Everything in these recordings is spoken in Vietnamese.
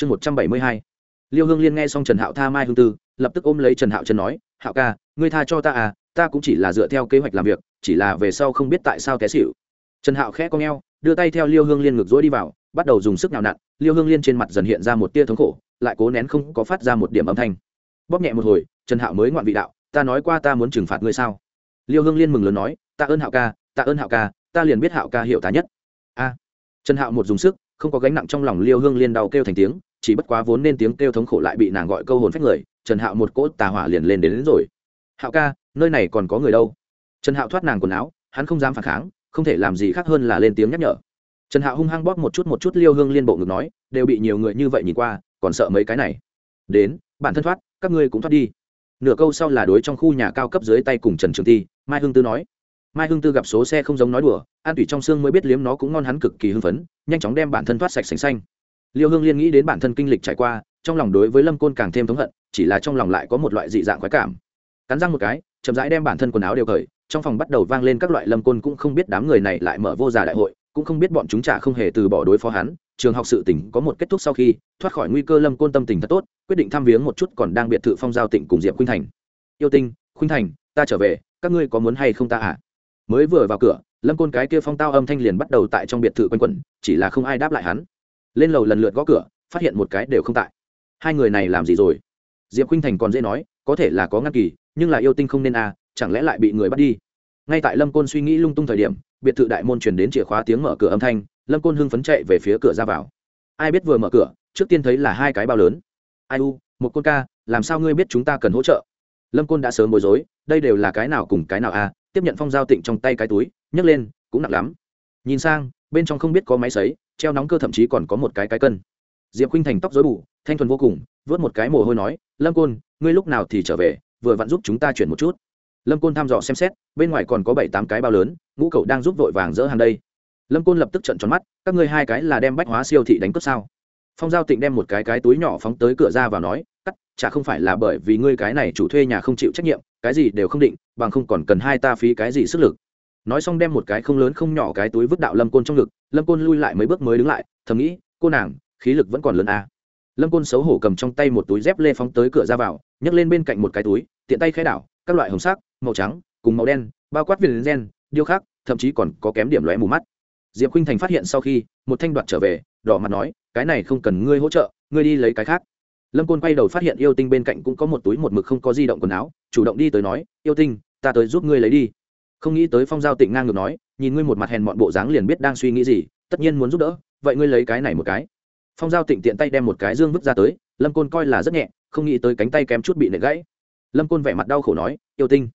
chương một trăm bảy mươi hai. Liêu hương liên nghe xong trần hạo tha mai hương tư, lập tức ôm lấy trần hạo trần nói, hạo ca, ngươi tha cho ta à ta cũng chỉ là dựa theo kế hoạch làm việc, chỉ là về sau không biết tại sao té xịu trần hạo khẽ cong e o đưa tay theo liêu hương liên ngược dối đi vào, bắt đầu dùng sức nào nặn. Liêu hương liên trên mặt dần hiện ra một tia thống khổ, lại cố nén không có phát ra một điểm âm thanh. Bóp nhẹ một hồi, trần hạo mới ngoạn vị đạo, ta nói qua ta muốn trừng phạt ngươi sao? Liêu hương liên mừng lớn nói tạ ơn hạo ca tạ ơn hạo ca, ta liền biết hạo ca hiểu ta nhất. A. Trần hạo một dùng sức, không có gánh nặng trong lòng liêu hương liên đau kêu thành tiếng chỉ bất quá vốn nên tiếng kêu thống khổ lại bị nàng gọi câu hồn phách người trần hạo một cỗ tà hỏa liền lên đến, đến rồi. Hạo ca nơi này còn có người đâu? Trần hạo thoát nàng quần áo hắn không dám phản kháng không thể làm gì khác hơn là lên tiếng nhắc nhở. Trần hạo hung hăng bóp một chút một chút liêu hương liên bộ ngực nói đều bị nhiều người như vậy nhìn qua còn sợ mấy cái này? Đến bản thân thoát các ngươi cũng thoát đi. Nửa câu sau là đối trong khu nhà cao cấp dưới tay cùng trần trường thi mai hương tư nói. Mai hương tư gặp số xe không giống nói đùa an tủy trong xương mới biết liếm nó cũng ngon hắn cực kỳ hưng phấn nhanh chóng đem bản thân thoát sạch sành xanh liêu hương liên nghĩ đến bản thân kinh lịch trải qua, trong lòng đối với lâm côn càng thêm thống hận, chỉ là trong lòng lại có một loại dị dạng khoái cảm. Cắn răng một cái, chậm rãi đem bản thân quần áo đều cởi, trong phòng bắt đầu vang lên các loại lâm côn cũng không biết đám người này lại mở vô giả đại hội, cũng không biết bọn chúng trả không hề từ bỏ đối phó hắn. Trường học sự tỉnh có một kết thúc sau khi, thoát khỏi nguy cơ lâm côn tâm tình thật tốt, quyết định thăm viếng một chút còn đang biệt thự phong giao tỉnh cùng diệp khuynh thành. Yêu tinh, khuynh thành, ta trở về, các ngươi có muốn hay không ta à mới vừa vào cửa, lâm côn cái kia phong tao âm thanh liền bắt đầu tại trong biệt thự quanh quẩn, chỉ là không ai đáp lại hắn lên lầu lần lượt gõ cửa, phát hiện một cái đều không tại. Hai người này làm gì rồi? Diệp khinh thành còn dễ nói, có thể là có ngăn kỳ, nhưng là yêu tinh không nên à chẳng lẽ lại bị người bắt đi? Ngay tại lâm côn suy nghĩ lung tung thời điểm, biệt thự đại môn truyền đến chìa khóa tiếng mở cửa âm thanh, lâm côn hưng phấn chạy về phía cửa ra vào. Ai biết vừa mở cửa, trước tiên thấy là hai cái bao lớn. Ai u, một côn ca, làm sao ngươi biết chúng ta cần hỗ trợ? Lâm côn đã sớm bối rối, đây đều là cái nào cùng cái nào à tiếp nhận phong giao tịnh trong tay cái túi, nhấc lên, cũng nặng lắm. Nhìn sang, bên trong không biết có máy sấy treo nóng cơ thậm chí còn có một cái cái cân. Diệp khinh thành tóc dối bù, thanh thuần vô cùng, vớt một cái mồ hôi nói, lâm côn, ngươi lúc nào thì trở về, vừa vặn giúp chúng ta chuyển một chút. Lâm côn thăm dò xem xét, bên ngoài còn có bảy tám cái bao lớn, ngũ cậu đang giúp vội vàng dỡ hàng đây. Lâm côn lập tức trận tròn mắt, các ngươi hai cái là đem bách hóa siêu thị đánh cướp sao? Phong giao tịnh đem một cái cái túi nhỏ phóng tới cửa ra và nói, cắt, chả không phải là bởi vì ngươi cái này chủ thuê nhà không chịu trách nhiệm, cái gì đều không định, bằng không còn cần hai ta phí cái gì sức lực nói xong đem một cái không lớn không nhỏ cái túi vứt đạo lâm côn trong ngực, lâm côn lui lại mấy bước mới đứng lại, thầm nghĩ, cô nàng, khí lực vẫn còn lớn à. lâm côn xấu hổ cầm trong tay một túi dép lê phóng tới cửa ra vào, nhấc lên bên cạnh một cái túi, tiện tay khai đảo, các loại hồng sắc, màu trắng, cùng màu đen, bao quát viền gen, điêu khắc, thậm chí còn có kém điểm lóe mù mắt. Diệp khinh thành phát hiện sau khi, một thanh đoạt trở về, đỏ mặt nói, cái này không cần ngươi hỗ trợ, ngươi đi lấy cái khác. Lâm côn quay đầu phát hiện yêu tinh bên cạnh cũng có một túi một mực không có di động quần áo, chủ động đi tới nói, yêu tinh, ta tới giúp ngươi lấy đi không nghĩ tới phong giao tịnh ngang ngược nói, nhìn ngươi một mặt hèn mọn bộ dáng liền biết đang suy nghĩ gì, tất nhiên muốn giúp đỡ, vậy ngươi lấy cái này một cái. Phong giao tịnh tiện tay đem một cái dương vứt ra tới, lâm côn coi là rất nhẹ, không nghĩ tới cánh tay kém chút bị nệ gãy. Lâm côn vẻ mặt đau khổ nói, yêu tinh,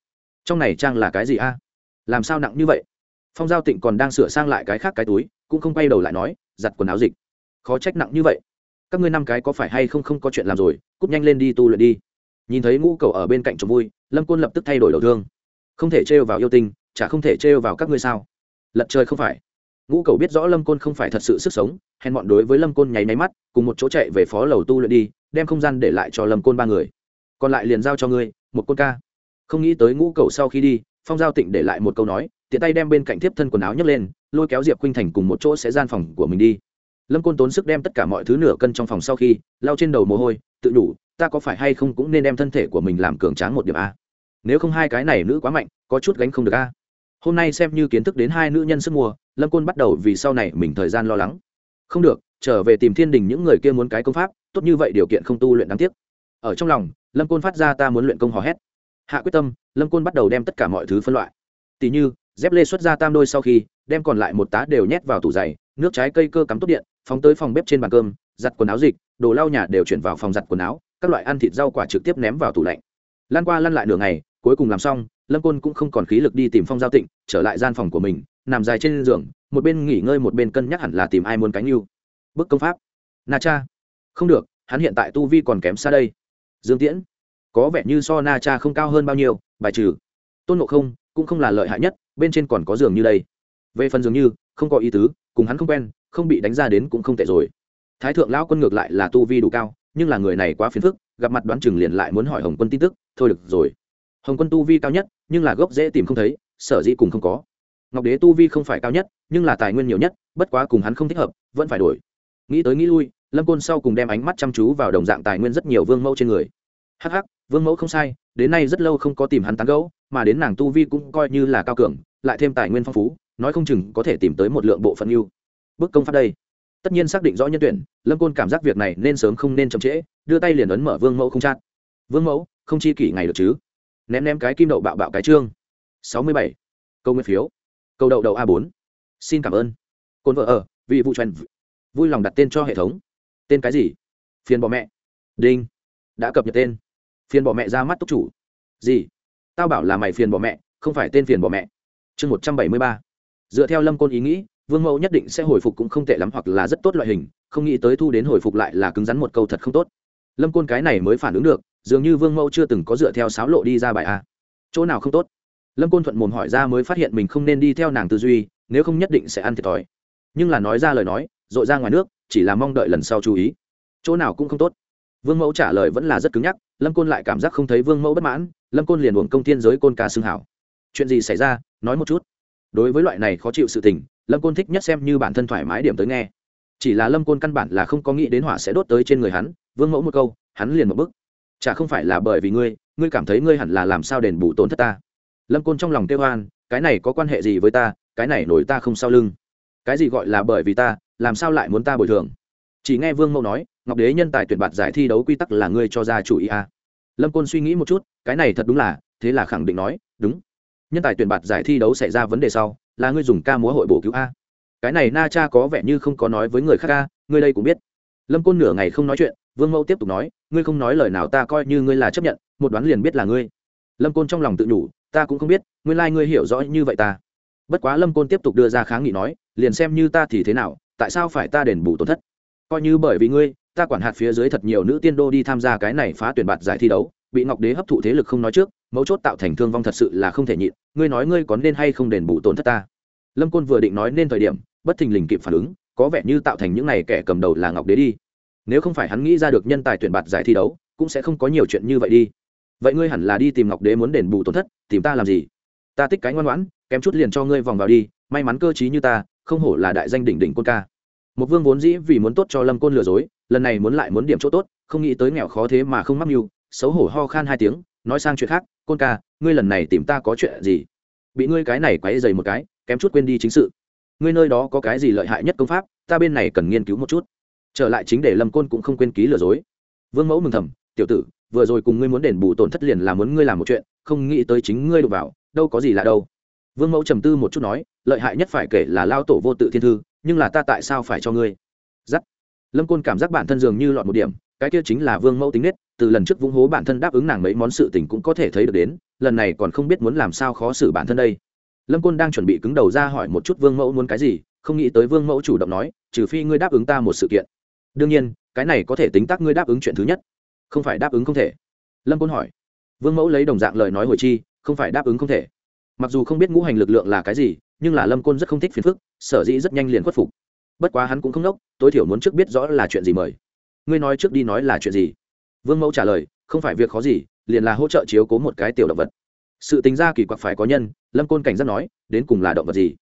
trong này trang là cái gì a? Làm sao nặng như vậy? Phong giao tịnh còn đang sửa sang lại cái khác cái túi, cũng không quay đầu lại nói, giặt quần áo dịch, khó trách nặng như vậy. Các ngươi năm cái có phải hay không không có chuyện làm rồi cúp nhanh lên đi tu luyện đi. Nhìn thấy ngũ cầu ở bên cạnh chồng vui, lâm côn lập tức thay đổi đầu thương không thể trêu vào yêu tinh, chả không thể trêu vào các ngươi sao? Lật trời không phải. Ngũ cầu biết rõ lâm côn không phải thật sự sức sống, hèn bọn đối với lâm côn nháy máy mắt, cùng một chỗ chạy về phó lầu tu luyện đi, đem không gian để lại cho lâm côn ba người. Còn lại liền giao cho ngươi, một côn ca. Không nghĩ tới ngũ cầu sau khi đi, phong giao tịnh để lại một câu nói, tiện tay đem bên cạnh tiếp thân quần áo nhấc lên, lôi kéo diệp khuynh thành cùng một chỗ sẽ gian phòng của mình đi. Lâm côn tốn sức đem tất cả mọi thứ nửa cân trong phòng sau khi lao trên đầu mồ hôi, tự nhủ, ta có phải hay không cũng nên đem thân thể của mình làm cường tráng một điểm a? Nếu không hai cái này nữ quá mạnh, có chút gánh không được a. Hôm nay xem như kiến thức đến hai nữ nhân sức mua, lâm côn bắt đầu vì sau này mình thời gian lo lắng. Không được, trở về tìm thiên đình những người kia muốn cái công pháp, tốt như vậy điều kiện không tu luyện đáng tiếc. Ở trong lòng, lâm côn phát ra ta muốn luyện công hò hét. Hạ quyết tâm, lâm côn bắt đầu đem tất cả mọi thứ phân loại. Tỷ như, dép lê xuất ra tam đôi sau khi, đem còn lại một tá đều nhét vào tủ giày, nước trái cây cơ cắm tốt điện, phóng tới phòng bếp trên bàn cơm, giặt quần áo dịch, đồ lau nhà đều chuyển vào phòng giặt quần áo, các loại ăn thịt rau quả trực tiếp ném vào tủ lạnh. Lan qua lăn lại nửa ngày cuối cùng làm xong, lâm côn cũng không còn khí lực đi tìm phong giao tịnh, trở lại gian phòng của mình, nằm dài trên giường, một bên nghỉ ngơi một bên cân nhắc hẳn là tìm ai muốn cánh yêu bức công pháp. Na cha. Không được, hắn hiện tại tu vi còn kém xa đây. Dương tiễn. Có vẻ như so na cha không cao hơn bao nhiêu, bài trừ. Tôn ngộ không, cũng không là lợi hại nhất, bên trên còn có giường như đây. Về phần dường như, không có ý tứ, cùng hắn không quen, không bị đánh ra đến cũng không tệ rồi. Thái thượng lão quân ngược lại là tu vi đủ cao, nhưng là người này quá phiền phức, gặp mặt đoán chừng liền lại muốn hỏi hồng quân tin tức, thôi được rồi hồng quân tu vi cao nhất, nhưng là gốc dễ tìm không thấy, sở dĩ cùng không có. Ngọc đế tu vi không phải cao nhất, nhưng là tài nguyên nhiều nhất, bất quá cùng hắn không thích hợp, vẫn phải đổi. Nghĩ tới nghĩ lui, lâm côn sau cùng đem ánh mắt chăm chú vào đồng dạng tài nguyên rất nhiều vương mẫu trên người. Hh vương mẫu không sai, đến nay rất lâu không có tìm hắn tán gẫu, mà đến nàng tu vi cũng coi như là cao cường, lại thêm tài nguyên phong phú, nói không chừng có thể tìm tới một lượng bộ phận yêu bức công pháp đây. Tất nhiên xác định rõ nhân tuyển, lâm côn cảm giác việc này nên sớm không nên chậm trễ, đưa tay liền ấn mở vương mẫu không chát. Vương mẫu, không chi kỷ ngày được chứ? Ném ném cái kim đậu bạo bạo cái trương. Sáu mươi bảy. Câu nguyên phiếu. Câu đậu đậu a bốn. Xin cảm ơn. Côn vợ ở, vì vụ truyền vui lòng đặt tên cho hệ thống. Tên cái gì? Phiền bỏ mẹ. Đinh. Đã cập nhật tên. Phiền bỏ mẹ ra mắt túc chủ. Gì? Tao bảo là mày phiền bỏ mẹ, không phải tên phiền bỏ mẹ. Chương một trăm bảy mươi ba. Dựa theo lâm côn ý nghĩ, vương mẫu nhất định sẽ hồi phục cũng không tệ lắm hoặc là rất tốt loại hình, không nghĩ tới thu đến hồi phục lại là cứng rắn một câu thật không tốt lâm côn cái này mới phản ứng được, dường như vương mẫu chưa từng có dựa theo sáo lộ đi ra bài a. Chỗ nào không tốt? Lâm côn thuận mồm hỏi ra mới phát hiện mình không nên đi theo nàng tư duy, nếu không nhất định sẽ ăn thiệt thòi. Nhưng là nói ra lời nói dội ra ngoài nước, chỉ là mong đợi lần sau chú ý. Chỗ nào cũng không tốt. Vương mẫu trả lời vẫn là rất cứng nhắc, lâm côn lại cảm giác không thấy vương mẫu bất mãn, lâm côn liền buồng công tiên giới côn ca xương hảo. Chuyện gì xảy ra? Nói một chút. Đối với loại này khó chịu sự tình, lâm côn thích nhất xem như bản thân thoải mái điểm tới nghe. Chỉ là lâm côn căn bản là không có nghĩ đến hỏa sẽ đốt tới trên người hắn vương mẫu một câu, hắn liền một bức chả không phải là bởi vì ngươi ngươi cảm thấy ngươi hẳn là làm sao đền bù tổn thất ta? Lâm côn trong lòng kêu hoan cái này có quan hệ gì với ta, cái này nổi ta không sau lưng. Cái gì gọi là bởi vì ta, làm sao lại muốn ta bồi thường? Chỉ nghe vương mẫu nói, ngọc đế nhân tài tuyển bạt giải thi đấu quy tắc là ngươi cho ra chủ ý a lâm côn suy nghĩ một chút, cái này thật đúng là, thế là khẳng định nói, đúng. Nhân tài tuyển bạt giải thi đấu xảy ra vấn đề sau, là ngươi dùng ca múa hội bổ cứu a. Cái này na cha có vẻ như không có nói với người khác a, ngươi đây cũng biết. Lâm côn nửa ngày không nói chuyện vương mẫu tiếp tục nói, ngươi không nói lời nào ta coi như ngươi là chấp nhận, một đoán liền biết là ngươi. Lâm côn trong lòng tự nhủ, ta cũng không biết, nguyên lai、like、ngươi hiểu rõ như vậy ta. Bất quá lâm côn tiếp tục đưa ra kháng nghị nói, liền xem như ta thì thế nào, tại sao phải ta đền bù tổn thất? Coi như bởi vì ngươi, ta quản hạt phía dưới thật nhiều nữ tiên đô đi tham gia cái này phá tuyển bạt giải thi đấu, bị ngọc đế hấp thụ thế lực không nói trước, mấu chốt tạo thành thương vong thật sự là không thể nhịn, ngươi nói ngươi có nên hay không đền bù tổn thất ta? Lâm côn vừa định nói nên thời điểm, bất thình lình kịp phản ứng, có vẻ như tạo thành những này kẻ cầm đầu là ngọc đế đi nếu không phải hắn nghĩ ra được nhân tài tuyển bạt giải thi đấu, cũng sẽ không có nhiều chuyện như vậy đi. Vậy ngươi hẳn là đi tìm ngọc đế muốn đền bù tổn thất, tìm ta làm gì? Ta tích cái ngoan ngoãn, kém chút liền cho ngươi vòng vào đi, may mắn cơ t như ta, không hổ là đại danh đỉnh đỉnh côn ca. Một vương vốn dĩ vì muốn tốt cho lâm côn lừa dối, lần này muốn lại muốn điểm chỗ tốt, không nghĩ tới nghèo khó thế mà không mắc mưu, xấu hổ ho khan hai tiếng, nói sang chuyện khác, côn ca, ngươi lần này tìm ta có chuyện gì? Bị ngươi cái này quáy dày một cái, kém chút quên đi chính sự. Ngươi nơi đó có cái gì lợi hại nhất công pháp, ta bên này cần nghiên cứu một chút trở lại chính để lâm côn cũng không quên ký lừa dối. Vương mẫu mừng thầm, tiểu tử, vừa rồi cùng ngươi muốn đền bù tổn thất liền là muốn ngươi làm một chuyện, không nghĩ tới chính ngươi đụng vào, đâu có gì lạ đâu. Vương mẫu trầm tư một chút nói, lợi hại nhất phải kể là lao tổ vô tự thiên thư, nhưng là ta tại sao phải cho ngươi? Giắt. Lâm côn cảm giác bản thân dường như lọt một điểm, cái kia chính là vương mẫu tính nết, từ lần trước vung hố bản thân đáp ứng nàng mấy món sự tình cũng có thể thấy được đến, lần này còn không biết muốn làm sao khó xử bản thân đây. Lâm côn đang chuẩn bị cứng đầu ra hỏi một chút vương mẫu muốn cái gì, không nghĩ tới vương mẫu chủ động nói, trừ phi ngươi đáp ứng ta một sự kiện đương nhiên, cái này có thể tính tác ngươi đáp ứng chuyện thứ nhất. Không phải đáp ứng không thể. Lâm côn hỏi. Vương mẫu lấy đồng dạng lời nói hồi chi, không phải đáp ứng không thể. Mặc dù không biết ngũ hành lực lượng là cái gì, nhưng là lâm côn rất không thích phiền phức, sở dĩ rất nhanh liền khuất phục. Bất quá hắn cũng không nốc, tối thiểu muốn trước biết rõ là chuyện gì mời. Ngươi nói trước đi nói là chuyện gì? Vương mẫu trả lời, không phải việc khó gì, liền là hỗ trợ chiếu cố một cái tiểu động vật. Sự tính ra kỳ quặc phải có nhân, lâm côn cảnh giác nói, đến cùng là động vật gì?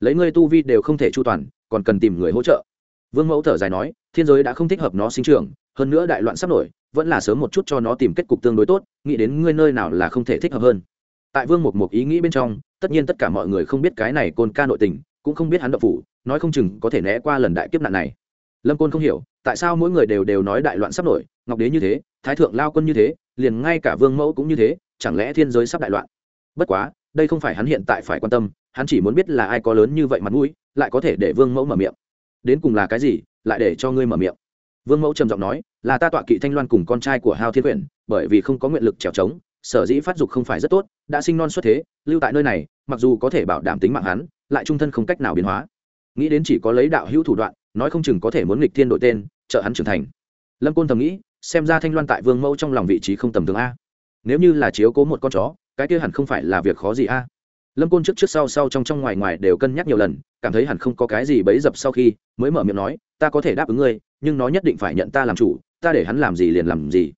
Lấy ngươi tu vi đều không thể chu toàn, còn cần tìm người hỗ trợ. Vương mẫu thở dài nói thiên giới đã không thích hợp nó sinh trưởng, hơn nữa đại loạn sắp nổi, vẫn là sớm một chút cho nó tìm kết cục tương đối tốt, nghĩ đến ngươi nơi nào là không thể thích hợp hơn. Tại vương một một ý nghĩ bên trong, tất nhiên tất cả mọi người không biết cái này côn ca nội tình, cũng không biết hắn đậu phủ, nói không chừng có thể né qua lần đại kiếp nạn này. Lâm côn không hiểu, tại sao mỗi người đều đều nói đại loạn sắp nổi, ngọc đế như thế, thái thượng lao quân như thế, liền ngay cả vương mẫu cũng như thế, chẳng lẽ thiên giới sắp đại loạn? Bất quá, đây không phải hắn hiện tại phải quan tâm, hắn chỉ muốn biết là ai có lớn như vậy mặt mũi, lại có thể để vương mẫu mở miệng. Đến cùng là cái gì lại để cho ngươi mở miệng. Vương mẫu trầm giọng nói, là ta tọa kỵ thanh loan cùng con trai của hao thiên quyển, bởi vì không có nguyện lực trèo trống, sở dĩ phát dục không phải rất tốt, đã sinh non xuất thế, lưu tại nơi này, mặc dù có thể bảo đảm tính mạng hắn, lại trung thân không cách nào biến hóa. Nghĩ đến chỉ có lấy đạo hữu thủ đoạn, nói không chừng có thể muốn nghịch thiên đội tên, trợ hắn trưởng thành. Lâm côn thầm nghĩ, xem ra thanh loan tại vương mẫu trong lòng vị trí không tầm thường a. Nếu như là chiếu cố một con chó, cái kia hẳn không phải là việc khó gì a lâm côn trước trước sau sau trong trong ngoài ngoài đều cân nhắc nhiều lần, cảm thấy hẳn không có cái gì bấy dập sau khi mới mở miệng nói, ta có thể đáp ứng ngươi, nhưng nó nhất định phải nhận ta làm chủ, ta để hắn làm gì liền làm gì.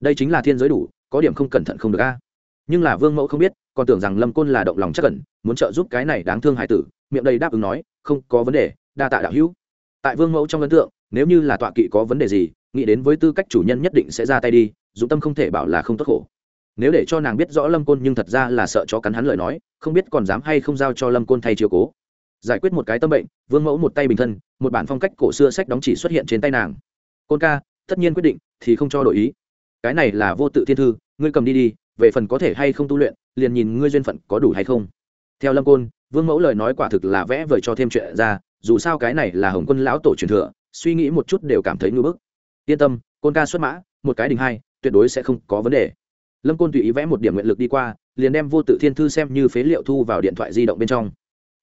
Đây chính là thiên giới đủ, có điểm không cẩn thận không được a. Nhưng là vương mẫu không biết, còn tưởng rằng lâm côn là động lòng chắc cẩn muốn trợ giúp cái này đáng thương hải tử, miệng đây đáp ứng nói, không, có vấn đề, đa tạ đạo hữu. Tại vương mẫu trong ấn tượng, nếu như là tọa kỵ có vấn đề gì, nghĩ đến với tư cách chủ nhân nhất định sẽ ra tay đi dũng tâm không thể bảo là không tốt khổ nếu để cho nàng biết rõ lâm côn nhưng thật ra là sợ cho cắn hắn lời nói, không biết còn dám hay không giao cho lâm côn thay chiều cố. Giải quyết một cái tâm bệnh, vương mẫu một tay bình thân, một bản phong cách cổ xưa sách đóng chỉ xuất hiện trên tay nàng. Côn ca, tất nhiên quyết định, thì không cho đổi ý. Cái này là vô tự thiên thư, ngươi cầm đi đi, về phần có thể hay không tu luyện, liền nhìn ngươi duyên phận có đủ hay không. Theo lâm côn, vương mẫu lời nói quả thực là vẽ vời cho thêm chuyện ra, dù sao cái này là hồng quân lão tổ truyền thừa, suy nghĩ một chút đều cảm thấy ngưỡng bức. Yên tâm, côn ca xuất mã, một cái đình hai, tuyệt đối sẽ không có vấn đề lâm côn tùy ý vẽ một điểm nguyện lực đi qua, liền đem vô tự thiên thư xem như phế liệu thu vào điện thoại di động bên trong.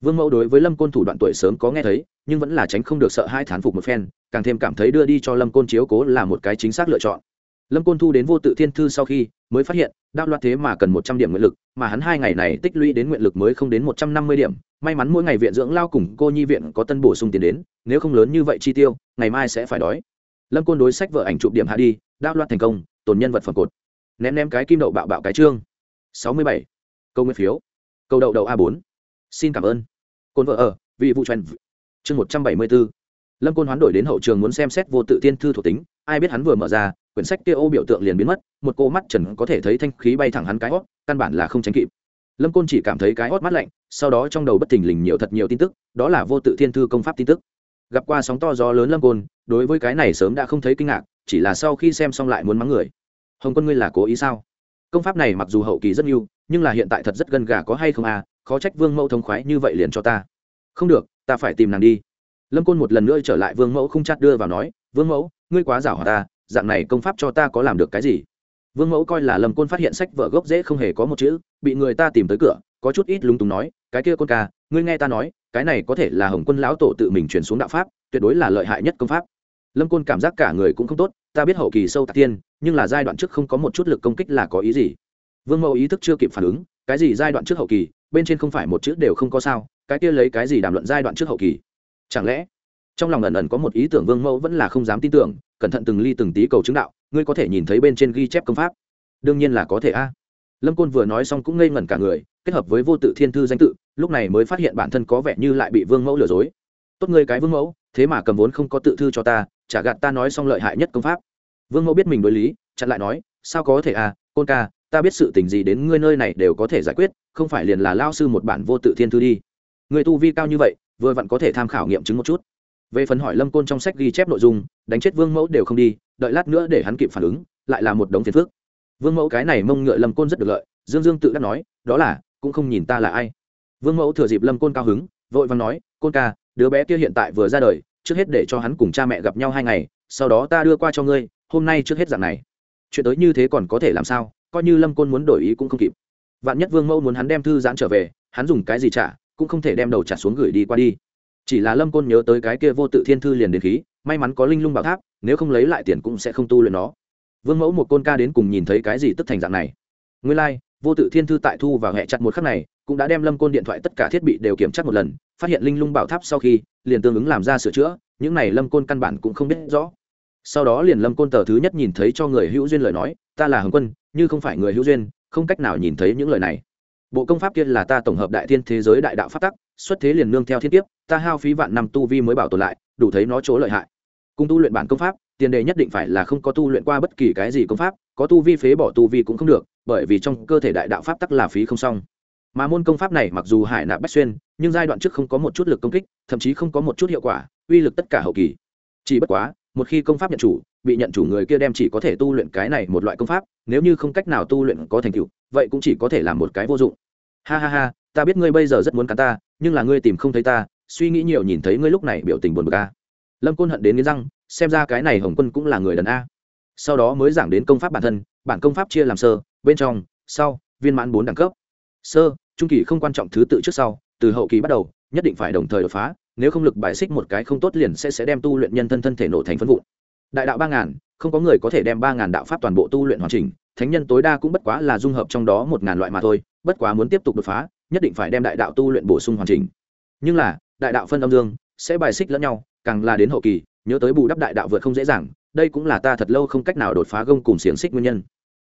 Vương mẫu đối với lâm côn thủ đoạn tuổi sớm có nghe thấy, nhưng vẫn là tránh không được sợ hai thán phục một phen, càng thêm cảm thấy đưa đi cho lâm côn chiếu cố là một cái chính xác lựa chọn. Lâm côn thu đến vô tự thiên thư sau khi, mới phát hiện đao loạt thế mà cần một trăm điểm nguyện lực, mà hắn hai ngày này tích lũy đến nguyện lực mới không đến một trăm năm mươi điểm. May mắn mỗi ngày viện dưỡng lao cùng cô nhi viện có tân bổ sung tiền đến, nếu không lớn như vậy chi tiêu, ngày mai sẽ phải đói. Lâm côn đối sách vợ ảnh chụp điểm hạ đi đao loạt thành công, tồn nhân vật phần cột ném ném cái kim đậu bạo bạo cái trương. Sáu mươi bảy. Câu nguyên phiếu. Câu đậu đậu a bốn. Xin cảm ơn. Côn vợ ở, vị vụ truyền chương một trăm bảy mươi bốn lâm côn hoán đổi đến hậu trường muốn xem xét vô tự tiên thư thuộc tính, ai biết hắn vừa mở ra, quyển sách kia ô biểu tượng liền biến mất, một cô mắt trần có thể thấy thanh khí bay thẳng hắn cái hót, căn bản là không tránh kịp. Lâm côn chỉ cảm thấy cái hót mắt lạnh, sau đó trong đầu bất thình lình nhiều thật nhiều tin tức, đó là vô tự thiên thư công pháp tin tức. Gặp qua sóng to gió lớn lâm côn, đối với cái này sớm đã không thấy kinh ngạc, chỉ là sau khi xem xong lại muốn mắng người hồng quân ngươi là cố ý sao? Công pháp này mặc dù hậu kỳ rất nhiều nhưng là hiện tại thật rất gần gà có hay không à? Khó trách vương mẫu thông khoái như vậy liền cho ta. Không được, ta phải tìm nàng đi. Lâm côn một lần nữa trở lại vương mẫu không chát đưa vào nói, vương mẫu, ngươi quá giảo hòa ta, dạng này công pháp cho ta có làm được cái gì? Vương mẫu coi là lâm côn phát hiện sách vợ gốc dễ không hề có một chữ, bị người ta tìm tới cửa, có chút ít lúng túng nói, cái kia con ca, ngươi nghe ta nói, cái này có thể là hồng quân lão tổ tự mình truyền xuống đạo pháp, tuyệt đối là lợi hại nhất công pháp. Lâm côn cảm giác cả người cũng không tốt, ta biết hậu kỳ sâu tạc tiên nhưng là giai đoạn trước không có một chút lực công kích là có ý gì? Vương mẫu ý thức chưa kịp phản ứng, cái gì giai đoạn trước hậu kỳ, bên trên không phải một chữ đều không có sao, cái kia lấy cái gì đàm luận giai đoạn trước hậu kỳ? Chẳng lẽ, trong lòng ẩn ẩn có một ý tưởng vương mẫu vẫn là không dám tin tưởng, cẩn thận từng ly từng tí cầu chứng đạo, ngươi có thể nhìn thấy bên trên ghi chép công pháp. Đương nhiên là có thể a. Lâm côn vừa nói xong cũng ngây ngẩn cả người, kết hợp với vô tự thiên thư danh tự, lúc này mới phát hiện bản thân có vẻ như lại bị vương mẫu lừa dối. Tốt ngươi cái vương mẫu, thế mà cầm vốn không có tự thư cho ta trả gạt ta nói xong lợi hại nhất công pháp vương mẫu biết mình đối lý, chặn lại nói, sao có thể à côn ca, ta biết sự tình gì đến ngươi nơi này đều có thể giải quyết, không phải liền là lao sư một bản vô tự thiên thư đi. Người tu vi cao như vậy, vừa vặn có thể tham khảo nghiệm chứng một chút. Về phần hỏi lâm côn trong sách ghi chép nội dung, đánh chết vương mẫu đều không đi, đợi lát nữa để hắn kịp phản ứng, lại là một đống phiền phước vương mẫu cái này mông ngựa lâm côn rất được lợi, dương dương tự đắc nói, đó là, cũng không nhìn ta là ai. Vương mẫu thừa dịp lâm côn cao hứng, vội vàng nói, côn ca, đứa bé kia hiện tại vừa ra đời, trước hết để cho hắn cùng cha mẹ gặp nhau hai ngày, sau đó ta đưa qua cho ngươi hôm nay trước hết dạng này. Chuyện tới như thế còn có thể làm sao? Coi như lâm côn muốn đổi ý cũng không kịp. Vạn nhất vương mẫu muốn hắn đem thư giãn trở về hắn dùng cái gì trả cũng không thể đem đầu trả xuống gửi đi qua đi. Chỉ là lâm côn nhớ tới cái kia vô tự thiên thư liền đến khí may mắn có linh lung bảo tháp nếu không lấy lại tiền cũng sẽ không tu luyện nó. Vương mẫu một côn ca đến cùng nhìn thấy cái gì tức thành dạng này? Nguyên lai、like, vô tự thiên thư tại thu và hẹ chặt một khắc này cũng đã đem lâm côn điện thoại tất cả thiết bị đều kiểm tra một lần phát hiện linh lung bảo tháp sau khi liền tương ứng làm ra sửa chữa những này lâm côn căn bản cũng không biết rõ sau đó liền lâm côn tờ thứ nhất nhìn thấy cho người hữu duyên lời nói, ta là hồng quân, như không phải người hữu duyên, không cách nào nhìn thấy những lời này. Bộ công pháp kia là ta tổng hợp đại thiên thế giới đại đạo pháp tắc, xuất thế liền nương theo thiên tiếp ta hao phí vạn năm tu vi mới bảo tồn lại, đủ thấy nó chỗ lợi hại. Cùng tu luyện bản công pháp, tiền đề nhất định phải là không có tu luyện qua bất kỳ cái gì công pháp, có tu vi phế bỏ tu vi cũng không được, bởi vì trong cơ thể đại đạo pháp tắc là phí không xong. Mà môn công pháp này mặc dù hải nạp bách xuyên, nhưng giai đoạn trước không có một chút lực công kích, thậm chí không có một chút hiệu quả, uy lực tất cả hậu kỳ. Chỉ bất quá một khi công pháp nhận chủ, bị nhận chủ người kia đem chỉ có thể tu luyện cái này một loại công pháp, nếu như không cách nào tu luyện có thành tựu, vậy cũng chỉ có thể làm một cái vô dụng. Ha ha ha, ta biết ngươi bây giờ rất muốn cắn ta, nhưng là ngươi tìm không thấy ta, suy nghĩ nhiều nhìn thấy ngươi lúc này biểu tình buồn bực a. Lâm côn hận đến nghiến răng, xem ra cái này hồng quân cũng là người đàn a. Sau đó mới giảng đến công pháp bản thân, bản công pháp chia làm sơ, bên trong, sau, viên mãn bốn đẳng cấp. Sơ, trung kỳ không quan trọng thứ tự trước sau, từ hậu kỳ bắt đầu, nhất định phải đồng thời đột phá nếu không lực bài xích một cái không tốt liền sẽ sẽ đem tu luyện nhân thân thân thể nổ thành phân vụn. Đại đạo ba ngàn, không có người có thể đem ba ngàn đạo pháp toàn bộ tu luyện hoàn chỉnh, thánh nhân tối đa cũng bất quá là dung hợp trong đó một ngàn loại mà thôi, bất quá muốn tiếp tục đột phá, nhất định phải đem đại đạo tu luyện bổ sung hoàn chỉnh. Nhưng là, đại đạo phân âm dương, sẽ bài xích lẫn nhau, càng là đến hậu kỳ, nhớ tới bù đắp đại đạo vượt không dễ dàng, đây cũng là ta thật lâu không cách nào đột phá gông cùng xiềng xích nguyên nhân.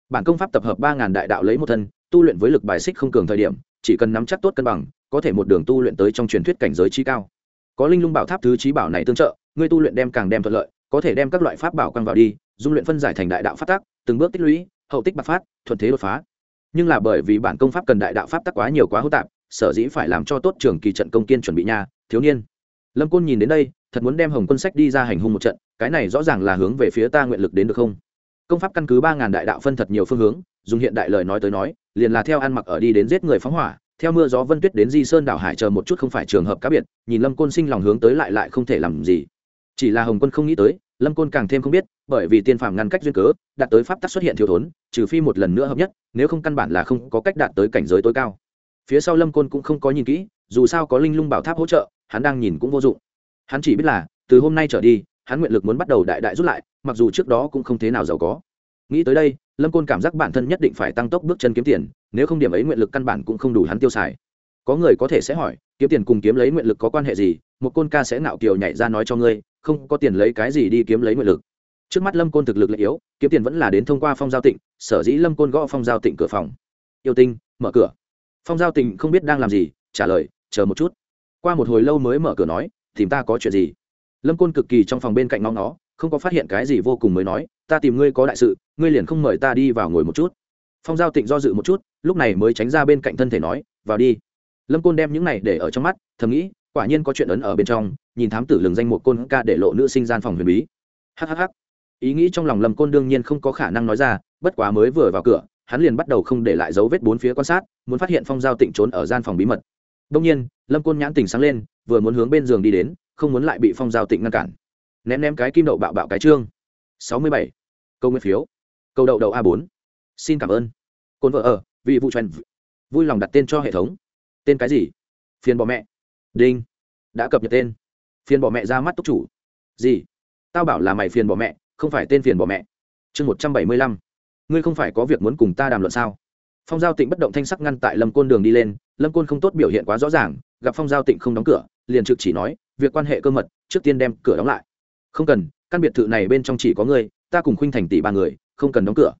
Bản công pháp tập hợp ba ngàn đại đạo lấy một thân, tu luyện với lực bài xích không cường thời điểm, chỉ cần nắm chắc tốt cân bằng, có thể một đường tu luyện tới trong truyền thuyết cảnh giới chi cao có linh lung bảo tháp thứ trí bảo này tương trợ, ngươi tu luyện đem càng đem thuận lợi, có thể đem các loại pháp bảo quăng vào đi, dung luyện phân giải thành đại đạo phát tác từng bước tích lũy, hậu tích bạc phát, thuận thế đột phá. Nhưng là bởi vì bản công pháp cần đại đạo pháp tắc quá nhiều quá hô tạp, sở dĩ phải làm cho tốt trường kỳ trận công kiên chuẩn bị nha, thiếu niên. Lâm côn nhìn đến đây, thật muốn đem hồng quân sách đi ra hành hung một trận, cái này rõ ràng là hướng về phía ta nguyện lực đến được không? Công pháp căn cứ ba ngàn đại đạo phân thật nhiều phương hướng, dùng hiện đại lời nói tới nói, liền là theo ăn mặc ở đi đến giết người phóng hỏa theo mưa gió vân tuyết đến di sơn đảo hải chờ một chút không phải trường hợp cá biệt, nhìn lâm côn sinh lòng hướng tới lại lại không thể làm gì. Chỉ là hồng quân không nghĩ tới, lâm côn càng thêm không biết, bởi vì tiên phàm ngăn cách duyên cớ, đạt tới pháp tắc xuất hiện thiếu thốn, trừ phi một lần nữa hợp nhất, nếu không căn bản là không có cách đạt tới cảnh giới tối cao. Phía sau lâm côn cũng không có nhìn kỹ, dù sao có linh lung bảo tháp hỗ trợ, hắn đang nhìn cũng vô dụng. Hắn chỉ biết là, từ hôm nay trở đi, hắn nguyện lực muốn bắt đầu đại đại rút lại, mặc dù trước đó cũng không thế nào giàu có. Nghĩ tới đây, lâm côn cảm giác bản thân nhất định phải tăng tốc bước chân kiếm tiền nếu không điểm ấy nguyện lực căn bản cũng không đủ hắn tiêu xài. Có người có thể sẽ hỏi, kiếm tiền cùng kiếm lấy nguyện lực có quan hệ gì? Một côn ca sẽ ngạo kiều nhảy ra nói cho ngươi, không có tiền lấy cái gì đi kiếm lấy nguyện lực. Trước mắt lâm côn thực lực lại yếu, kiếm tiền vẫn là đến thông qua phong giao tịnh, sở dĩ lâm côn gõ phong giao tịnh cửa phòng. Yêu tinh, mở cửa. Phong giao tịnh không biết đang làm gì, trả lời, chờ một chút. Qua một hồi lâu mới mở cửa nói, tìm ta có chuyện gì? Lâm côn cực kỳ trong phòng bên cạnh ngóng nó không có phát hiện cái gì vô cùng mới nói, ta tìm ngươi có đại sự, ngươi liền không mời ta đi vào ngồi một chút phong giao tịnh do dự một chút, lúc này mới tránh ra bên cạnh thân thể nói, vào đi. Lâm côn đem những này để ở trong mắt, thầm nghĩ, quả nhiên có chuyện ấn ở bên trong, nhìn thám tử lường danh một côn ca để lộ nữ sinh gian phòng huyền bí. Hhh ý nghĩ trong lòng lâm côn đương nhiên không có khả năng nói ra, bất quá mới vừa vào cửa, hắn liền bắt đầu không để lại dấu vết bốn phía quan sát, muốn phát hiện phong giao tịnh trốn ở gian phòng bí mật. Đông nhiên, lâm côn nhãn tình sáng lên, vừa muốn hướng bên giường đi đến, không muốn lại bị phong giao tịnh ngăn cản. Ném ném cái kim đậu bạo bạo cái trương. Sáu mươi bảy. Câu nguyên phiếu. Câu đậu đậu a bốn xin cảm ơn. Côn vợ ở, vị vụ truyền vui lòng đặt tên cho hệ thống. Tên cái gì? Phiền bỏ mẹ. Đinh. Đã cập nhật tên. Phiền bỏ mẹ ra mắt túc chủ. Gì? Tao bảo là mày phiền bỏ mẹ, không phải tên phiền bỏ mẹ. Chương một trăm bảy mươi lăm. Ngươi không phải có việc muốn cùng ta đàm luận sao? Phong giao tịnh bất động thanh sắc ngăn tại lâm côn đường đi lên. Lâm côn không tốt biểu hiện quá rõ ràng, gặp phong giao tịnh không đóng cửa, liền trực chỉ nói, việc quan hệ cơ mật, trước tiên đem cửa đóng lại. Không cần, căn biệt thự này bên trong chỉ có ngươi, ta cùng khuynh thành tỷ ba người, không cần đóng cửa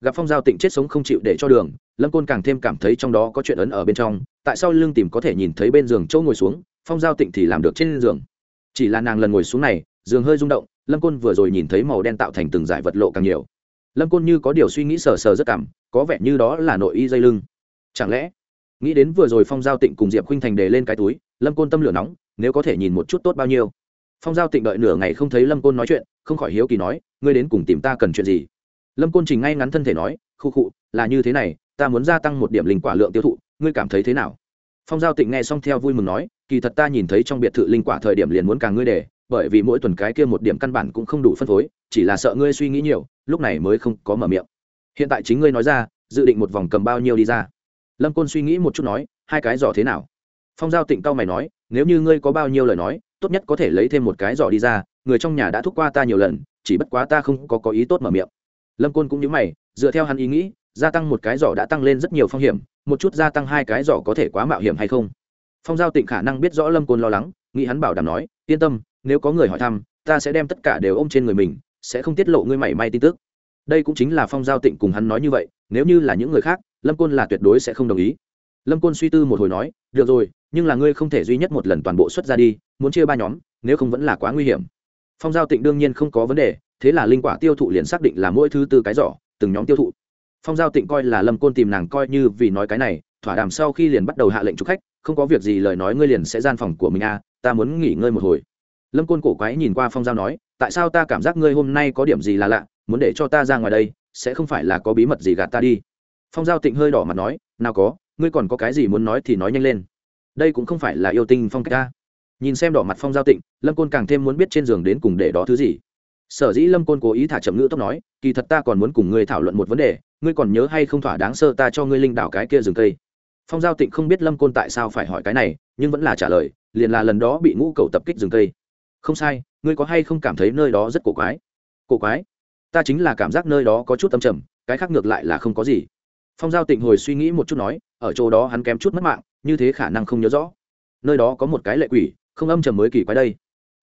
gặp phong giao tịnh chết sống không chịu để cho đường, lâm côn càng thêm cảm thấy trong đó có chuyện ấn ở bên trong, tại sao lương tìm có thể nhìn thấy bên giường châu ngồi xuống, phong giao tịnh thì làm được trên giường. Chỉ là nàng lần ngồi xuống này, giường hơi rung động, lâm côn vừa rồi nhìn thấy màu đen tạo thành từng giải vật lộ càng nhiều. Lâm côn như có điều suy nghĩ sờ sờ rất cảm, có vẻ như đó là nội y dây lưng. Chẳng lẽ, nghĩ đến vừa rồi phong giao tịnh cùng diệp khuynh thành đề lên cái túi, lâm côn tâm lửa nóng, nếu có thể nhìn một chút tốt bao nhiêu. Phong giao tịnh đợi nửa ngày không thấy lâm côn nói chuyện, không khỏi hiếu kỳ nói, ngươi đến cùng tìm ta cần chuyện gì? Lâm côn trình ngay ngắn thân thể nói khu khụ, là như thế này, ta muốn gia tăng một điểm linh quả lượng tiêu thụ, ngươi cảm thấy thế nào? Phong giao tịnh nghe xong theo vui mừng nói, kỳ thật ta nhìn thấy trong biệt thự linh quả thời điểm liền muốn càng ngươi để, bởi vì mỗi tuần cái kia một điểm căn bản cũng không đủ phân phối, chỉ là sợ ngươi suy nghĩ nhiều, lúc này mới không có mở miệng. Hiện tại chính ngươi nói ra, dự định một vòng cầm bao nhiêu đi ra? Lâm côn suy nghĩ một chút nói, hai cái giỏ thế nào? Phong giao tịnh cao mày nói, nếu như ngươi có bao nhiêu lời nói, tốt nhất có thể lấy thêm một cái giỏ đi ra, người trong nhà đã thúc qua ta nhiều lần, chỉ bất quá ta không có có ý tốt mở miệng lâm côn cũng như mày, dựa theo hắn ý nghĩ, gia tăng một cái giỏ đã tăng lên rất nhiều phong hiểm, một chút gia tăng hai cái giỏ có thể quá mạo hiểm hay không? Phong giao tịnh khả năng biết rõ lâm côn lo lắng, nghĩ hắn bảo đảm nói, yên tâm, nếu có người hỏi thăm, ta sẽ đem tất cả đều ôm trên người mình, sẽ không tiết lộ ngươi mảy may tin tức. Đây cũng chính là phong giao tịnh cùng hắn nói như vậy, nếu như là những người khác, lâm côn là tuyệt đối sẽ không đồng ý. Lâm côn suy tư một hồi nói, được rồi, nhưng là ngươi không thể duy nhất một lần toàn bộ xuất ra đi, muốn chia ba nhóm, nếu không vẫn là quá nguy hiểm. Phong giao tịnh đương nhiên không có vấn đề thế là linh quả tiêu thụ liền xác định là mỗi thứ tư cái giỏ, từng nhóm tiêu thụ. Phong giao tịnh coi là lâm côn tìm nàng coi như vì nói cái này, thỏa đàm sau khi liền bắt đầu hạ lệnh chụp khách, không có việc gì lời nói ngươi liền sẽ gian phòng của mình à ta muốn nghỉ ngơi một hồi. Lâm côn cổ quái nhìn qua phong giao nói, tại sao ta cảm giác ngươi hôm nay có điểm gì là lạ, muốn để cho ta ra ngoài đây, sẽ không phải là có bí mật gì gạt ta đi? Phong giao tịnh hơi đỏ mặt nói, nào có, ngươi còn có cái gì muốn nói thì nói nhanh lên. Đây cũng không phải là yêu tinh phong cách ta. Nhìn xem đỏ mặt phong giao tịnh, lâm côn càng thêm muốn biết trên giường đến cùng để đó thứ gì sở dĩ lâm côn cố ý thả chậm ngữ tốc nói, kỳ thật ta còn muốn cùng ngươi thảo luận một vấn đề, ngươi còn nhớ hay không thỏa đáng sơ ta cho ngươi linh đảo cái kia rừng cây? Phong giao tịnh không biết lâm côn tại sao phải hỏi cái này, nhưng vẫn là trả lời, liền là lần đó bị ngũ cầu tập kích rừng cây. Không sai, ngươi có hay không cảm thấy nơi đó rất cổ quái? Cổ quái? Ta chính là cảm giác nơi đó có chút âm trầm, cái khác ngược lại là không có gì. Phong giao tịnh hồi suy nghĩ một chút nói, ở chỗ đó hắn kém chút mất mạng, như thế khả năng không nhớ rõ. Nơi đó có một cái lệ quỷ, không âm trầm mới kỳ quái đây.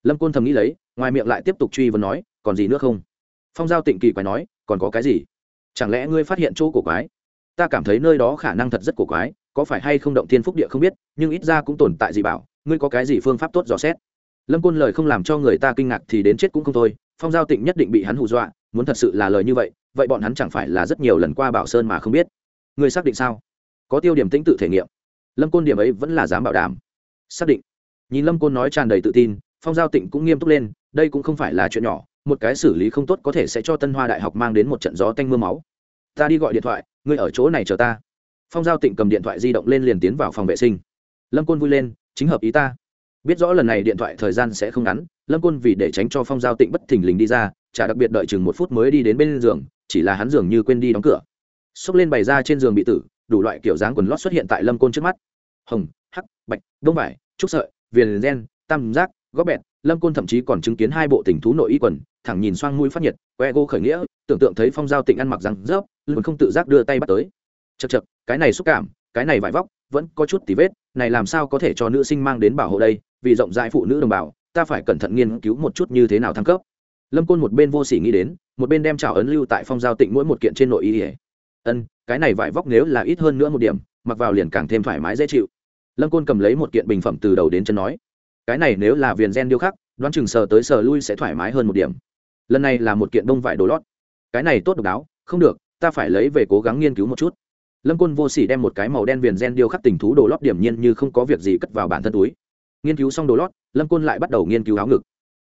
Lâm côn thầm nghĩ lấy, ngoài miệng lại tiếp tục truy vấn nói còn gì nữa không? Phong giao tịnh kỳ quái nói, còn có cái gì? Chẳng lẽ ngươi phát hiện chỗ cổ quái? Ta cảm thấy nơi đó khả năng thật rất cổ quái, có phải hay không động thiên phúc địa không biết, nhưng ít ra cũng tồn tại gì bảo, ngươi có cái gì phương pháp tốt dò xét? Lâm côn lời không làm cho người ta kinh ngạc thì đến chết cũng không thôi, phong giao tịnh nhất định bị hắn hù dọa, muốn thật sự là lời như vậy vậy bọn hắn chẳng phải là rất nhiều lần qua bảo sơn mà không biết? Ngươi xác định sao? Có tiêu điểm tĩnh tự thể nghiệm. Lâm côn điểm ấy vẫn là dám bảo đảm. Xác định. Nhìn lâm côn nói tràn đầy tự tin, phong giao tịnh cũng nghiêm túc lên, đây cũng không phải là chuyện nhỏ một cái xử lý không tốt có thể sẽ cho tân hoa đại học mang đến một trận gió tanh m ư a máu. Ta đi gọi điện thoại, ngươi ở chỗ này chờ ta. Phong giao tịnh cầm điện thoại di động lên liền tiến vào phòng vệ sinh. Lâm côn vui lên, chính hợp ý ta. Biết rõ lần này điện thoại thời gian sẽ không ngắn, lâm côn vì để tránh cho phong giao tịnh bất thình lình đi ra, chả đặc biệt đợi chừng một phút mới đi đến bên giường, chỉ là hắn dường như quên đi đóng cửa. Xốc lên bày ra trên giường bị tử, đủ loại kiểu dáng quần lót xuất hiện tại lâm côn trước mắt. Hồng, hắc, bạch, đông vải, trúc sợi, viền gen, tam giác, góp bẹt, lâm côn thậm chí còn chứng kiến hai bộ tình thú nội y quần thẳng nhìn xoang mũi phát nhiệt, que gô khởi nghĩa, tưởng tượng thấy phong giao tịnh ăn mặc răng rớp, luôn không tự giác đưa tay bắt tới. Chật chật cái này xúc cảm, cái này vải vóc, vẫn có chút tí vết, này làm sao có thể cho nữ sinh mang đến bảo hộ đây, vì rộng rãi phụ nữ đồng bào, ta phải cẩn thận nghiên cứu một chút như thế nào thăng cấp. Lâm côn một bên vô s ỉ nghĩ đến, một bên đem trào ấn lưu tại phong giao tịnh mỗi một kiện trên nội y ỉa ân, cái này vải vóc nếu là ít hơn nữa một điểm, mặc vào liền càng thêm thoải mái dễ chịu. Lâm côn cầm lấy một kiện bình phẩm từ đầu đến chân nói, cái này nếu là viền gen điêu khắc, đoán chừng sờ tới sờ lui sẽ thoải mái hơn một điểm lần này là một kiện đông vải đồ lót. Cái này tốt độc đáo, không được, ta phải lấy về cố gắng nghiên cứu một chút. Lâm côn vô s ỉ đem một cái màu đen viền gen điêu khắc tình thú đồ lót điểm nhiên như không có việc gì cất vào bản thân túi. Nghiên cứu xong đồ lót, lâm côn lại bắt đầu nghiên cứu áo ngực.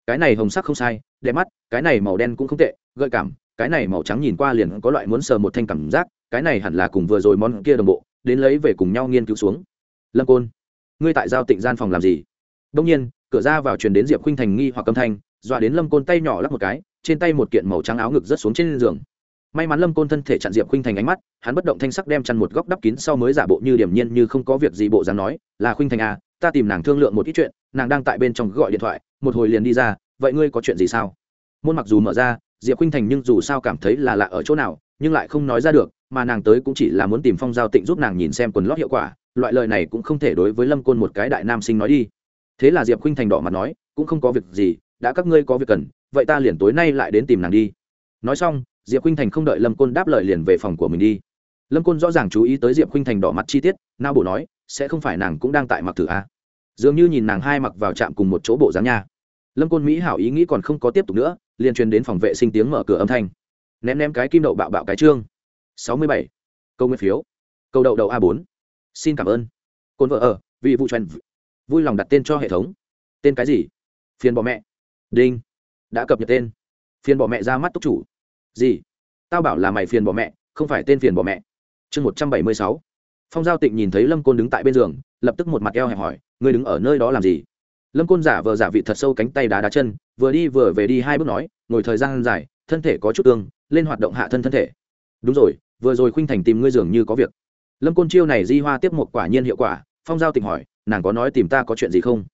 Cái này hồng sắc không sai, đẹp mắt, cái này màu đen cũng không tệ, gợi cảm, cái này màu trắng nhìn qua liền có loại muốn sờ một thanh cảm giác, cái này hẳn là cùng vừa rồi món kia đồng bộ, đến lấy về cùng nhau nghiên cứu xuống. Lâm côn, ngươi tại giao tịnh gian phòng làm gì? Đông nhiên, cửa ra vào truyền đến diệp khinh thành nghi hoặc âm thanh, dọa đến lâm côn tay nhỏ lắp một cái trên tay một kiện màu trắng áo ngực rớt xuống trên giường. May mắn lâm côn thân thể chặn diệp khuynh thành ánh mắt, hắn bất động thanh sắc đem chăn một góc đắp kín sau mới giả bộ như điểm nhiên như không có việc gì bộ dáng nói, là khuynh thành à ta tìm nàng thương lượng một ít chuyện, nàng đang tại bên trong gọi điện thoại, một hồi liền đi ra, vậy ngươi có chuyện gì sao? Môn mặc dù mở ra, diệp khuynh thành nhưng dù sao cảm thấy là lạ ở chỗ nào, nhưng lại không nói ra được, mà nàng tới cũng chỉ là muốn tìm phong giao tịnh giúp nàng nhìn xem quần lót hiệu quả, loại lời này cũng không thể đối với lâm côn một cái đại nam sinh nói đi. Thế là diệp khuynh thành đỏ mặt nói, cũng không có việc gì đã các ngươi có việc cần, vậy ta liền tối nay lại đến tìm nàng đi. Nói xong, diệp khuynh thành không đợi lâm côn đáp lời liền về phòng của mình đi. Lâm côn rõ ràng chú ý tới diệp khuynh thành đỏ mặt chi tiết, nao bổ nói, sẽ không phải nàng cũng đang tại mặc thử a à? dường như nhìn nàng hai mặc vào trạm cùng một chỗ bộ dáng nha. Lâm côn mỹ hảo ý nghĩ còn không có tiếp tục nữa, liền truyền đến phòng vệ sinh tiếng mở cửa âm thanh. Ném ném cái kim đậu bạo bạo cái trương. Sáu mươi bảy. Câu nguyên phiếu. Câu đậu đậu a bốn. Xin cảm ơn. Côn vợ ở, vì vụ truyền vui lòng đặt tên cho hệ thống. Tên cái gì? Phiền bỏ mẹ đinh. Đã cập nhật tên. Phiền bỏ mẹ ra mắt túc chủ. Gì? Tao bảo là mày phiền bỏ mẹ, không phải tên phiền bỏ mẹ. Chương một trăm bảy mươi sáu. Phong giao tịnh nhìn thấy lâm côn đứng tại bên giường, lập tức một mặt eo hẹp hỏi, ngươi đứng ở nơi đó làm gì? Lâm côn giả vờ giả vị thật sâu cánh tay đá đá chân, vừa đi vừa về đi hai bước nói, ngồi thời gian dài, thân thể có chút tương, lên hoạt động hạ thân thân thể. Đúng rồi, vừa rồi khuynh thành tìm ngươi dường như có việc. Lâm côn chiêu này di hoa tiếp một quả nhiên hiệu quả, phong giao tịnh hỏi, nàng có nói tìm ta có chuyện gì không?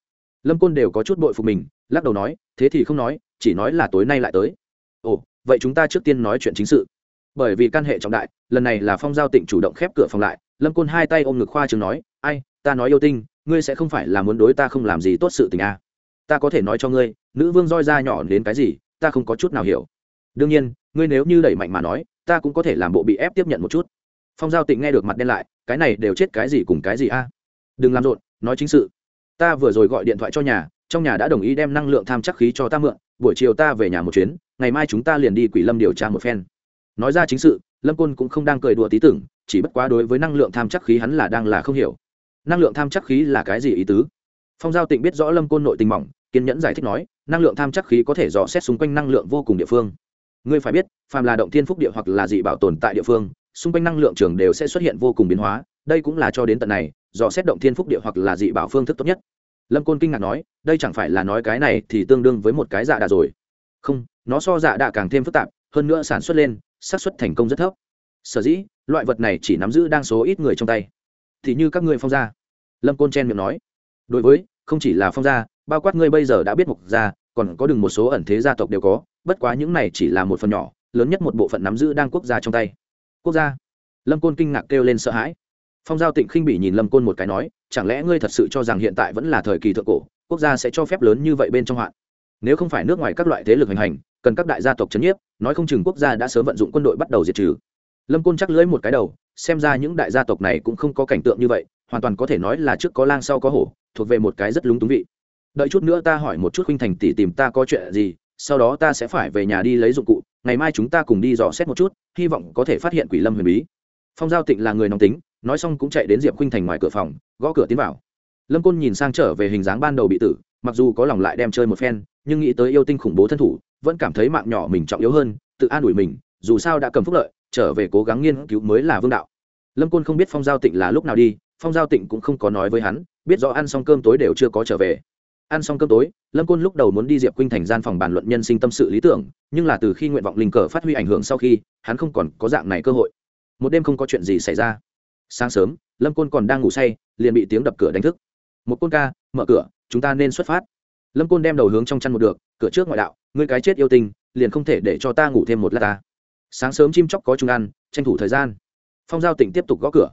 Lâm côn đều có chút bội phục mình, lắc đầu nói, thế thì không nói, chỉ nói là tối nay lại tới. Ồ, vậy chúng ta trước tiên nói chuyện chính sự. Bởi vì căn hệ trọng đại, lần này là phong giao tịnh chủ động khép cửa phòng lại, lâm côn hai tay ôm ngực khoa chừng nói, ai, ta nói yêu tinh, ngươi sẽ không phải là muốn đối ta không làm gì tốt sự tình à. ta có thể nói cho ngươi, nữ vương roi da nhỏ đến cái gì, ta không có chút nào hiểu. Đương nhiên, ngươi nếu như đẩy mạnh mà nói, ta cũng có thể làm bộ bị ép tiếp nhận một chút. Phong giao tịnh nghe được mặt đen lại, cái này đều chết cái gì cùng cái gì a? Đừng làm rộn, nói chính sự ta vừa rồi gọi điện thoại cho nhà, trong nhà đã đồng ý đem năng lượng tham chắc khí cho ta mượn, buổi chiều ta về nhà một chuyến, ngày mai chúng ta liền đi quỷ lâm điều tra một phen. Nói ra chính sự, lâm côn cũng không đang cười đùa tí tưởng, chỉ bất quá đối với năng lượng tham chắc khí hắn là đang là không hiểu. Năng lượng tham chắc khí là cái gì ý tứ? Phong giao tịnh biết rõ lâm côn nội tình mỏng, kiên nhẫn giải thích nói, năng lượng tham chắc khí có thể dò xét xung quanh năng lượng vô cùng địa phương. Ngươi phải biết, phàm là động thiên phúc địa hoặc là dị bảo tồn tại địa phương, xung quanh năng lượng trường đều sẽ xuất hiện vô cùng biến hóa, đây cũng là cho đến tận này dò xét động thiên phúc địa hoặc là dị bảo phương thức tốt nhất. Lâm côn kinh ngạc nói, đây chẳng phải là nói cái này thì tương đương với một cái dạ đà rồi. Không, nó so dạ đà càng thêm phức tạp, hơn nữa sản xuất lên, xác suất thành công rất thấp. Sở dĩ, loại vật này chỉ nắm giữ đang số ít người trong tay. Thì như các ngươi phong gia. Lâm côn chen miệng nói. Đối với, không chỉ là phong gia, bao quát ngươi bây giờ đã biết mục gia, còn có đừng một số ẩn thế gia tộc đều có, bất quá những này chỉ là một phần nhỏ, lớn nhất một bộ phận nắm giữ đang quốc gia trong tay. Quốc gia. Lâm côn kinh ngạc kêu lên sợ hãi phong giao tịnh khinh bỉ nhìn lâm côn một cái nói, chẳng lẽ ngươi thật sự cho rằng hiện tại vẫn là thời kỳ thượng cổ, quốc gia sẽ cho phép lớn như vậy bên trong hoạn? Nếu không phải nước ngoài các loại thế lực hành hành, cần các đại gia tộc c h ấ n nhiếp, nói không chừng quốc gia đã sớm vận dụng quân đội bắt đầu diệt trừ. Lâm côn chắc lưỡi một cái đầu, xem ra những đại gia tộc này cũng không có cảnh tượng như vậy, hoàn toàn có thể nói là trước có lang sau có hổ, thuộc về một cái rất lúng túng vị. Đợi chút nữa ta hỏi một chút khuynh thành tỷ tìm ta có chuyện gì, sau đó ta sẽ phải về nhà đi lấy dụng cụ, ngày mai chúng ta cùng đi dò xét một chút, hy vọng có thể phát hiện quỷ lâm huyền bí. Phong giao tịnh là người nóng tính nói xong cũng chạy đến diệp khuynh thành ngoài cửa phòng, gõ cửa tiến vào. Lâm côn nhìn sang trở về hình dáng ban đầu bị tử, mặc dù có lòng lại đem chơi một phen, nhưng nghĩ tới yêu tinh khủng bố thân thủ, vẫn cảm thấy mạng nhỏ mình trọng yếu hơn, tự an ủi mình, dù sao đã cầm phúc lợi, trở về cố gắng nghiên cứu mới là vương đạo. Lâm côn không biết phong giao tịnh là lúc nào đi, phong giao tịnh cũng không có nói với hắn, biết rõ ăn xong cơm tối đều chưa có trở về. Ăn xong cơm tối, lâm côn lúc đầu muốn đi diệp khuynh thành gian phòng bàn luận nhân sinh tâm sự lý tưởng, nhưng là từ khi nguyện vọng linh cờ phát huy ảnh hưởng sau khi, hắn không còn có dạng này cơ hội. Một đêm không có chuyện gì xảy ra sáng sớm, lâm côn còn đang ngủ say, liền bị tiếng đập cửa đánh thức. Một côn ca, mở cửa, chúng ta nên xuất phát. Lâm côn đem đầu hướng trong chăn một được, cửa trước ngoại đạo, ngươi cái chết yêu tình liền không thể để cho ta ngủ thêm một lát ta. Sáng sớm chim chóc có chúng ăn, tranh thủ thời gian. Phong giao tỉnh tiếp tục gõ cửa.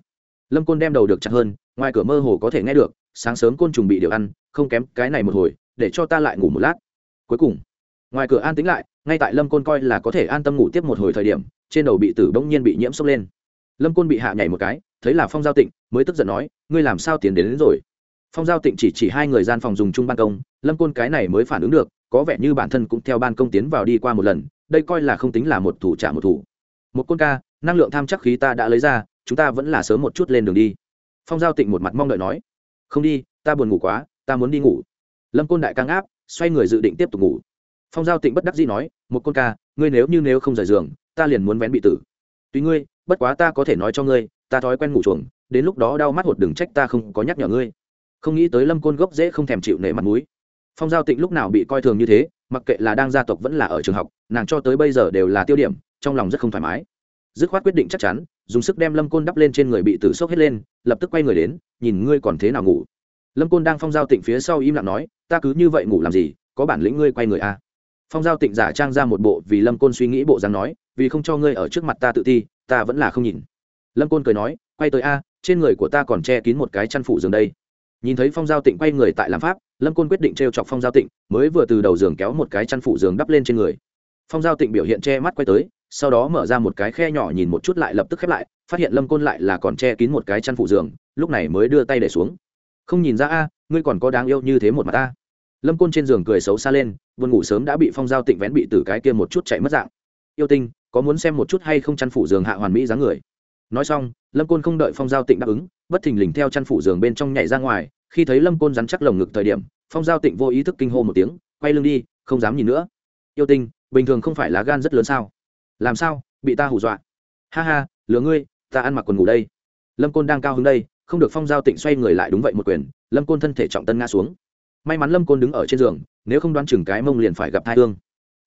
Lâm côn đem đầu được chặt hơn, ngoài cửa mơ hồ có thể nghe được, sáng sớm côn trùng bị điều ăn, không kém cái này một hồi, để cho ta lại ngủ một lát. Cuối cùng, ngoài cửa an tính lại, ngay tại lâm côn coi là có thể an tâm ngủ tiếp một hồi thời điểm, trên đầu bị tử bỗng nhiên bị nhiễm sốc lên. Lâm côn bị hạ nhảy một cái thấy là phong giao tịnh mới tức giận nói ngươi làm sao tiến đến, đến rồi phong giao tịnh chỉ chỉ hai người gian phòng dùng chung ban công lâm côn cái này mới phản ứng được có vẻ như bản thân cũng theo ban công tiến vào đi qua một lần đây coi là không tính là một thủ trả một thủ một côn ca năng lượng tham chắc khí ta đã lấy ra chúng ta vẫn là sớm một chút lên đường đi phong giao tịnh một mặt mong đợi nói không đi ta buồn ngủ quá ta muốn đi ngủ lâm côn đại căng áp xoay người dự định tiếp tục ngủ phong giao tịnh bất đắc dĩ nói một côn ca ngươi nếu như nếu không rời giường ta liền muốn vén bị tử tùy ngươi bất quá ta có thể nói cho ngươi ta thói quen ngủ chuồng, đến lúc đó đau mắt hột đừng trách ta không có nhắc nhở ngươi. Không nghĩ tới lâm côn gốc dễ không thèm chịu nể mặt mũi. Phong giao tịnh lúc nào bị coi thường như thế, mặc kệ là đang gia tộc vẫn là ở trường học, nàng cho tới bây giờ đều là tiêu điểm, trong lòng rất không thoải mái. Dứt khoát quyết định chắc chắn, dùng sức đem lâm côn đắp lên trên người bị tử sốc hết lên, lập tức quay người đến, nhìn ngươi còn thế nào ngủ? Lâm côn đang phong giao tịnh phía sau im lặng nói, ta cứ như vậy ngủ làm gì, có bản lĩnh ngươi quay người a à. phong giao tịnh giả trang ra một bộ vì lâm côn suy nghĩ bộ dáng nói, vì không cho ngươi ở trước mặt ta tự ti, ta vẫn là không nhìn lâm côn cười nói, quay tới a, trên người của ta còn che kín một cái chăn phủ giường đây. Nhìn thấy phong giao tịnh quay người tại làm pháp, lâm côn quyết định t r e o chọc phong giao tịnh, mới vừa từ đầu giường kéo một cái chăn phủ giường đắp lên trên người. Phong giao tịnh biểu hiện che mắt quay tới, sau đó mở ra một cái khe nhỏ nhìn một chút lại lập tức khép lại, phát hiện lâm côn lại là còn che kín một cái chăn phủ giường, lúc này mới đưa tay để xuống. Không nhìn ra a, ngươi còn có đáng yêu như thế một mặt ta. Lâm côn trên giường cười xấu xa lên vườn ngủ sớm đã bị phong giao tịnh vén bị từ cái kia một chút chạy mất dạng. Yêu tinh, có muốn xem một chút hay không chăn phủ giường hạ hoàn mỹ dáng người? Nói xong, lâm côn không đợi phong giao tịnh đáp ứng, bất thình lình theo chăn phủ giường bên trong nhảy ra ngoài, khi thấy lâm côn rắn chắc lồng ngực thời điểm, phong giao tịnh vô ý thức kinh hô một tiếng, quay lưng đi, không dám nhìn nữa. Yêu tinh, bình thường không phải lá gan rất lớn sao? Làm sao, bị ta hù dọa? Ha ha, lừa ngươi, ta ăn mặc quần ngủ đây. Lâm côn đang cao hứng đây, không được phong giao tịnh xoay người lại đúng vậy một quyền, lâm côn thân thể trọng tân ngã xuống. May mắn lâm côn đứng ở trên giường, nếu không đoán chừng cái mông liền phải gặp thai thương.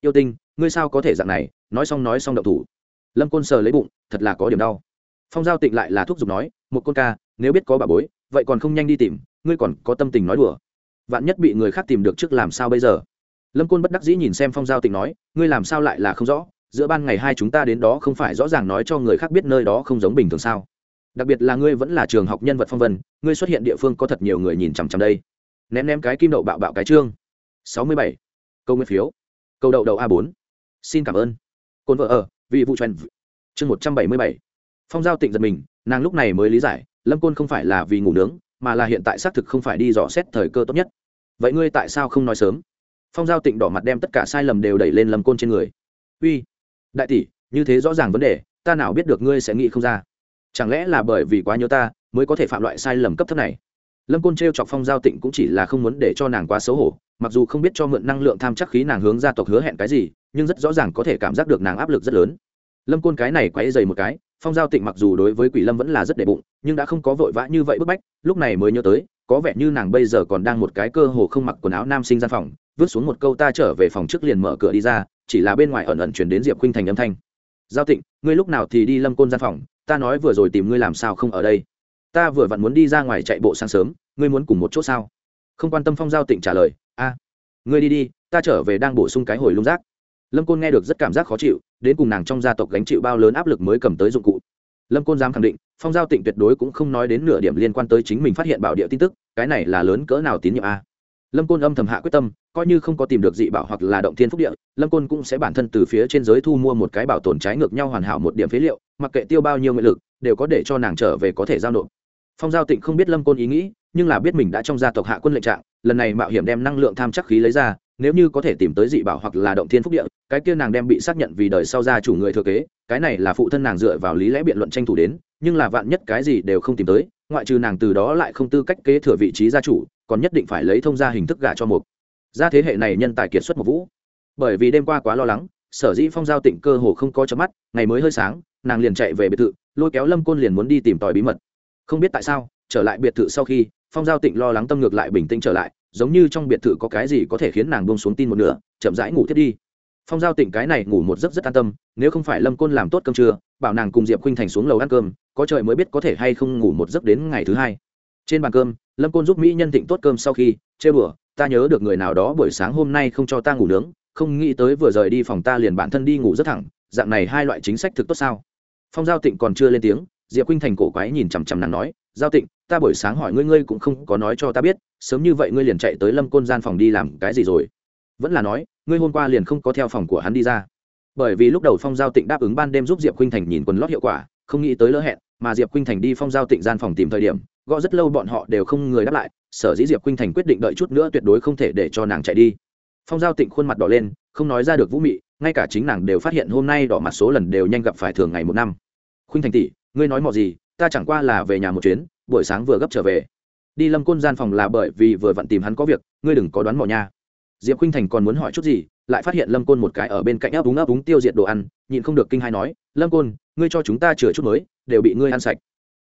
yêu tinh, ngươi sao có thể dạng này, nói xong nói xong đậu thủ. Lâm côn sờ lấy bụng, thật là có điểm đau phong giao tịnh lại là thuốc giục nói, một con ca, nếu biết có bà bối, vậy còn không nhanh đi tìm, ngươi còn có tâm tình nói đùa. Vạn nhất bị người khác tìm được trước làm sao bây giờ? Lâm côn bất đắc dĩ nhìn xem phong giao tịnh nói, ngươi làm sao lại là không rõ? Giữa ban ngày hai chúng ta đến đó không phải rõ ràng nói cho người khác biết nơi đó không giống bình thường sao? Đặc biệt là ngươi vẫn là trường học nhân vật phong vân, ngươi xuất hiện địa phương có thật nhiều người nhìn chằm chằm đây. Ném ném cái kim đậu bạo bạo cái chương sáu mươi bảy. Câu nguyên phiếu. Câu đậu đậu a bốn. Xin cảm ơn. Côn vợ ở, vì vụ truyền chương một trăm bảy mươi bảy phong giao tịnh giật mình, nàng lúc này mới lý giải, lâm côn không phải là vì ngủ nướng, mà là hiện tại xác thực không phải đi dò xét thời cơ tốt nhất. Vậy ngươi tại sao không nói sớm? Phong giao tịnh đỏ mặt đem tất cả sai lầm đều đẩy lên lâm côn trên người. Uy, đại tỷ, như thế rõ ràng vấn đề, ta nào biết được ngươi sẽ nghĩ không ra. Chẳng lẽ là bởi vì quá nhớ ta, mới có thể phạm loại sai lầm cấp thấp này? Lâm côn t r e o chọc phong giao tịnh cũng chỉ là không muốn để cho nàng quá xấu hổ, mặc dù không biết cho mượn năng lượng tham chắc khí nàng hướng gia tộc hứa hẹn cái gì, nhưng rất rõ ràng có thể cảm giác được nàng áp lực rất lớn. Lâm côn cái này quáy dày một cái phong giao tịnh mặc dù đối với quỷ lâm vẫn là rất đệ bụng, nhưng đã không có vội vã như vậy bức bách, lúc này mới nhớ tới, có vẻ như nàng bây giờ còn đang một cái cơ hồ không mặc quần áo nam sinh gian phòng, vứt xuống một câu ta trở về phòng trước liền mở cửa đi ra, chỉ là bên ngoài ẩn ẩn chuyển đến diệp khinh thành âm thanh. Giao tịnh, ngươi lúc nào thì đi lâm côn gian phòng, ta nói vừa rồi tìm ngươi làm sao không ở đây. Ta vừa vặn muốn đi ra ngoài chạy bộ sáng sớm, ngươi muốn cùng một chỗ sao? Không quan tâm phong giao tịnh trả lời, a, ngươi đi đi, ta trở về đang bổ sung cái hồi lung rác lâm côn nghe được rất cảm giác khó chịu, đến cùng nàng trong gia tộc gánh chịu bao lớn áp lực mới cầm tới dụng cụ. Lâm côn dám khẳng định, phong giao tịnh tuyệt đối cũng không nói đến nửa điểm liên quan tới chính mình phát hiện bảo địa tin tức, cái này là lớn cỡ nào tín nhiệm a? Lâm côn âm thầm hạ quyết tâm, coi như không có tìm được dị bảo hoặc là động thiên phúc địa, lâm côn cũng sẽ bản thân từ phía trên giới thu mua một cái bảo tồn trái ngược nhau hoàn hảo một điểm phế liệu, mặc kệ tiêu bao nhiêu nguyện lực, đều có để cho nàng trở về có thể giao nộp. Phong giao tịnh không biết lâm côn ý nghĩ, nhưng là biết mình đã trong gia tộc hạ quân lệnh trạng, lần này mạo hiểm đem năng lượng tham chắc khí lấy ra nếu như có thể tìm tới dị bảo hoặc là động thiên phúc địa, cái kia nàng đem bị xác nhận vì đời sau gia chủ người thừa kế, cái này là phụ thân nàng dựa vào lý lẽ biện luận tranh thủ đến, nhưng là vạn nhất cái gì đều không tìm tới, ngoại trừ nàng từ đó lại không tư cách kế thừa vị trí gia chủ, còn nhất định phải lấy thông gia hình thức gả cho một. Gia thế hệ này nhân tài kiệt xuất một vũ. Bởi vì đêm qua quá lo lắng, sở dĩ phong giao tịnh cơ hồ không có chớm mắt, ngày mới hơi sáng, nàng liền chạy về biệt thự, lôi kéo lâm côn liền muốn đi tìm tòi bí mật. Không biết tại sao, trở lại biệt thự sau khi, phong giao tịnh lo lắng tâm ngược lại bình tĩnh trở lại giống như trong biệt thự có cái gì có thể khiến nàng buông xuống tin một nửa, chậm rãi ngủ thiết đi. Phong giao tịnh cái này ngủ một giấc rất an tâm, nếu không phải lâm côn làm tốt cơm trưa, bảo nàng cùng diệp khuynh thành xuống lầu ăn cơm, có trời mới biết có thể hay không ngủ một giấc đến ngày thứ hai. Trên bàn cơm, lâm côn giúp mỹ nhân thịnh tốt cơm sau khi chê bửa ta nhớ được người nào đó buổi sáng hôm nay không cho ta ngủ nướng, không nghĩ tới vừa rời đi phòng ta liền bản thân đi ngủ rất thẳng, dạng này hai loại chính sách thực tốt sao? Phong giao tịnh còn chưa lên tiếng, diệp khuynh thành cổ quái nhìn chằm chằm nàng nói giao tịnh, ta buổi sáng hỏi ngươi ngươi cũng không có nói cho ta biết, sớm như vậy ngươi liền chạy tới lâm côn gian phòng đi làm cái gì rồi? Vẫn là nói, ngươi hôm qua liền không có theo phòng của hắn đi ra. Bởi vì lúc đầu phong giao tịnh đáp ứng ban đêm giúp diệp khuynh thành nhìn quần lót hiệu quả, không nghĩ tới lỡ hẹn, mà diệp khuynh thành đi phong giao tịnh gian phòng tìm thời điểm, gõ rất lâu bọn họ đều không người đáp lại, sở dĩ diệp khuynh thành quyết định đợi chút nữa tuyệt đối không thể để cho nàng chạy đi. Phong giao tịnh khuôn mặt đỏ lên, không nói ra được vũ mị, ngay cả chính nàng đều phát hiện hôm nay đỏ mặt số lần đều nhanh gặp phải thường ngày một năm. Khuynh thành tỷ, ngươi nói mò gì ta chẳng qua là về nhà một chuyến, buổi sáng vừa gấp trở về. Đi lâm côn gian phòng là bởi vì vừa vặn tìm hắn có việc, ngươi đừng có đoán mò nha. Diệp khuynh thành còn muốn hỏi chút gì, lại phát hiện lâm côn một cái ở bên cạnh ấp úng ấp úng tiêu diệt đồ ăn, nhịn không được kinh hai nói, lâm côn, ngươi cho chúng ta chừa chút mới, đều bị ngươi ăn sạch.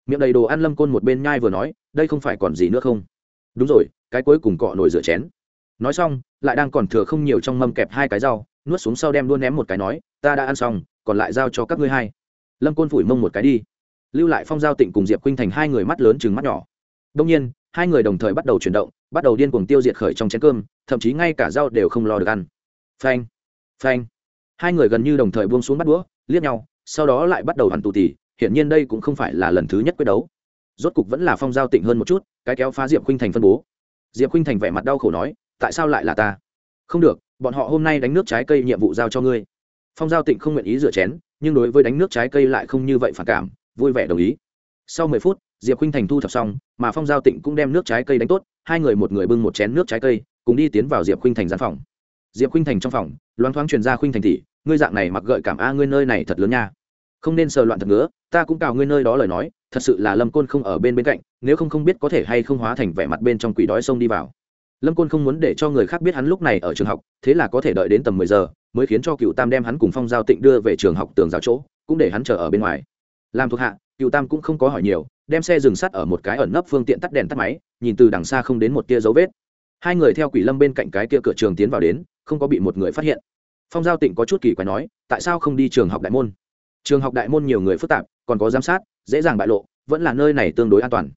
Miệng đầy đồ ăn lâm côn một bên nhai vừa nói, đây không phải còn gì nữa không? Đúng rồi, cái cuối cùng cọ nồi rửa chén. Nói xong, lại đang còn thừa không nhiều trong mâm kẹp hai cái rau, nuốt xuống sau đem luôn ném một cái nói, ta đã ăn xong, còn lại giao cho các ngươi hai. Lâm côn phủi mông một cái đi lưu lại phong giao tịnh cùng diệp khuynh thành hai người mắt lớn chừng mắt nhỏ. Đông nhiên, hai người đồng thời bắt đầu chuyển động, bắt đầu điên cuồng tiêu diệt khởi trong chén cơm, thậm chí ngay cả rau đều không lo được ăn. Phanh phanh. Hai người gần như đồng thời buông xuống bắt đũa, liếc nhau, sau đó lại bắt đầu hẳn tù tì, hiển nhiên đây cũng không phải là lần thứ nhất quyết đấu. Rốt cục vẫn là phong giao tịnh hơn một chút, cái kéo phá diệp khuynh thành phân bố. Diệp khuynh thành vẻ mặt đau khổ nói, tại sao lại là ta? Không được, bọn họ hôm nay đánh nước trái cây nhiệm vụ giao cho ngươi. Phong giao tịnh không nguyện ý rửa chén, nhưng đối với đánh nước trái cây lại không như vậy phản cảm vui vẻ đồng ý. Sau mười phút, diệp khinh thành thu thập xong, mà phong giao tịnh cũng đem nước trái cây đánh tốt, hai người một người bưng một chén nước trái cây, cùng đi tiến vào diệp khinh thành gian phòng. Diệp khinh thành trong phòng, loáng thoáng truyền ra khinh thành tỷ, ngươi dạng này mặc gợi cảm a, ngươi nơi này thật lớn nha. Không nên sờ loạn thật ngứa ta cũng cào ngươi nơi đó lời nói, thật sự là lâm côn không ở bên bên cạnh, nếu không không biết có thể hay không hóa thành vẻ mặt bên trong quỷ đói sông đi vào. Lâm côn không muốn để cho người khác biết hắn lúc này ở trường học, thế là có thể đợi đến tầm mười giờ, mới khiến cho cựu tam đem hắn cùng phong giao tịnh đưa về trường học tường giáo chỗ, cũng để hắn chờ ở bên ngoài làm thuộc hạ, cựu tam cũng không có hỏi nhiều, đem xe dừng sắt ở một cái ẩn nấp phương tiện tắt đèn tắt máy, nhìn từ đằng xa không đến một tia dấu vết. Hai người theo quỷ lâm bên cạnh cái kia cửa trường tiến vào đến, không có bị một người phát hiện. Phong giao tịnh có chút kỳ quái nói, tại sao không đi trường học đại môn? Trường học đại môn nhiều người phức tạp, còn có giám sát, dễ dàng bại lộ, vẫn là nơi này tương đối an toàn.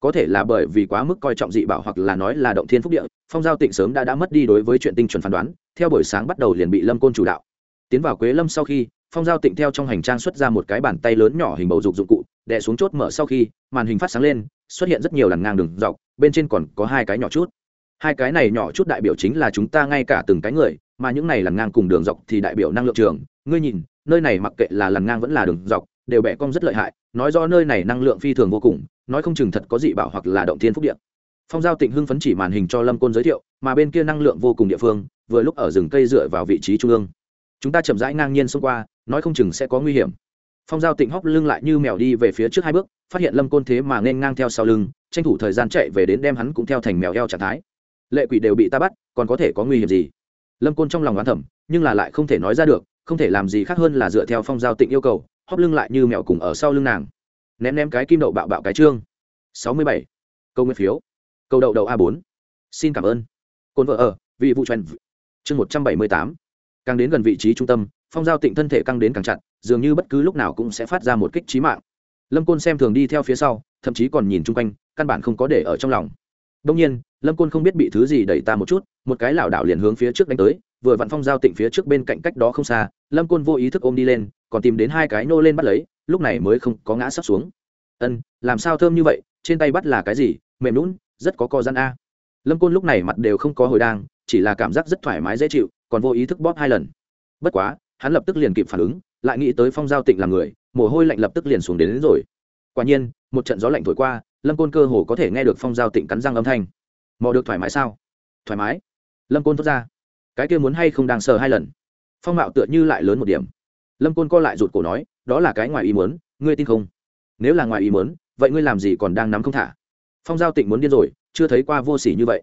Có thể là bởi vì quá mức coi trọng dị bảo hoặc là nói là động thiên phúc địa, phong giao tịnh sớm đã đã mất đi đối với chuyện tinh chuẩn phán đoán, theo buổi sáng bắt đầu liền bị lâm côn chủ đạo. Tiến vào quế lâm sau khi phong giao tịnh theo trong hành trang xuất ra một cái bàn tay lớn nhỏ hình bầu dục dụng cụ, đè xuống chốt mở sau khi, màn hình phát sáng lên, xuất hiện rất nhiều lằn ngang đường dọc, bên trên còn có hai cái nhỏ chút. Hai cái này nhỏ chút đại biểu chính là chúng ta ngay cả từng cái người, mà những này lằn ngang cùng đường dọc thì đại biểu năng lượng trường. Ngươi nhìn, nơi này mặc kệ là lằn ngang vẫn là đường dọc, đều bẻ cong rất lợi hại, nói do nơi này năng lượng phi thường vô cùng, nói không chừng thật có dị bảo hoặc là động thiên phúc điện phong giao tịnh hưng phấn chỉ màn hình cho lâm côn giới thiệu, mà bên kia năng lượng vô cùng địa phương, vừa lúc ở rừng cây dựa vào vị trí trung ương. Chúng ta chậm rãi ngang nhiên xông qua nói không chừng sẽ có nguy hiểm. Phong giao tịnh hóc lưng lại như mèo đi về phía trước hai bước, phát hiện lâm côn thế mà nên ngang theo sau lưng, tranh thủ thời gian chạy về đến đem hắn cũng theo thành mèo eo trạng thái. Lệ quỷ đều bị ta bắt, còn có thể có nguy hiểm gì? Lâm côn trong lòng oán thẩm nhưng là lại không thể nói ra được, không thể làm gì khác hơn là dựa theo phong giao tịnh yêu cầu hóp lưng lại như mèo cùng ở sau lưng nàng. Ném ném cái kim đậu bạo bạo cái trương. Sáu mươi bảy. Câu nguyên phiếu. Câu đậu đậu a bốn. Xin cảm ơn. Côn vợ ở, vị vụ truyền chương một trăm bảy mươi tám. Càng đến gần vị trí trung tâm phong giao tịnh thân thể căng đến càng chặt, dường như bất cứ lúc nào cũng sẽ phát ra một kích trí mạng. Lâm côn xem thường đi theo phía sau, thậm chí còn nhìn chung quanh, căn bản không có để ở trong lòng. Đông nhiên, lâm côn không biết bị thứ gì đẩy ta một chút, một cái lảo đảo liền hướng phía trước đánh tới, vừa vặn phong giao tịnh phía trước bên cạnh cách đó không xa, lâm côn vô ý thức ôm đi lên, còn tìm đến hai cái nô lên bắt lấy, lúc này mới không có ngã sắp xuống. Ân, làm sao thơm như vậy, trên tay bắt là cái gì, mềm lún rất có co gian a. Lâm côn lúc này mặt đều không có hồi đang, chỉ là cảm giác rất thoải mái dễ chịu, còn vô ý thức bóp hai lần. Bất quá hắn lập tức liền kịp phản ứng lại nghĩ tới phong giao tịnh là người mồ hôi lạnh lập tức liền xuống đến, đến rồi. Quả nhiên một trận gió lạnh thổi qua lâm côn cơ hồ có thể nghe được phong giao tịnh cắn răng âm thanh. Mò được thoải mái sao? Thoải mái. Lâm côn thốt ra. Cái kia muốn hay không đang sờ hai lần. Phong mạo tựa như lại lớn một điểm. Lâm côn co lại rụt cổ nói đó là cái ngoài ý muốn ngươi tin không? Nếu là ngoài ý muốn vậy ngươi làm gì còn đang nắm không thả? Phong giao tịnh muốn điên rồi chưa thấy qua vô s ỉ như vậy.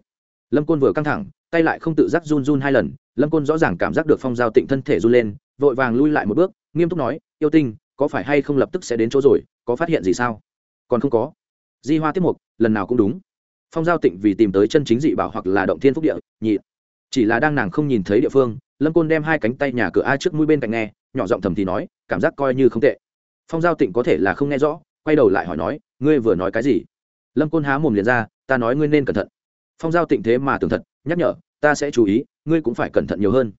Lâm côn vừa căng thẳng tay lại không tự giác run run hai lần lâm côn rõ ràng cảm giác được phong giao tịnh thân thể run lên vội vàng lui lại một bước, nghiêm túc nói, yêu tinh, có phải hay không lập tức sẽ đến chỗ rồi, có phát hiện gì sao? Còn không có. Di hoa tiếp mục, lần nào cũng đúng. Phong giao tịnh vì tìm tới chân chính dị bảo hoặc là động thiên phúc địa, nhị. Chỉ là đang nàng không nhìn thấy địa phương, lâm côn đem hai cánh tay nhà cửa ai trước mũi bên cạnh nghe, nhỏ giọng thầm thì nói, cảm giác coi như không tệ. Phong giao tịnh có thể là không nghe rõ, quay đầu lại hỏi nói, ngươi vừa nói cái gì? Lâm côn há mồm liền ra, ta nói ngươi nên cẩn thận. Phong giao tịnh thế mà tưởng thật, nhắc nhở, ta sẽ chú ý, ngươi cũng phải cẩn thận nhiều hơn.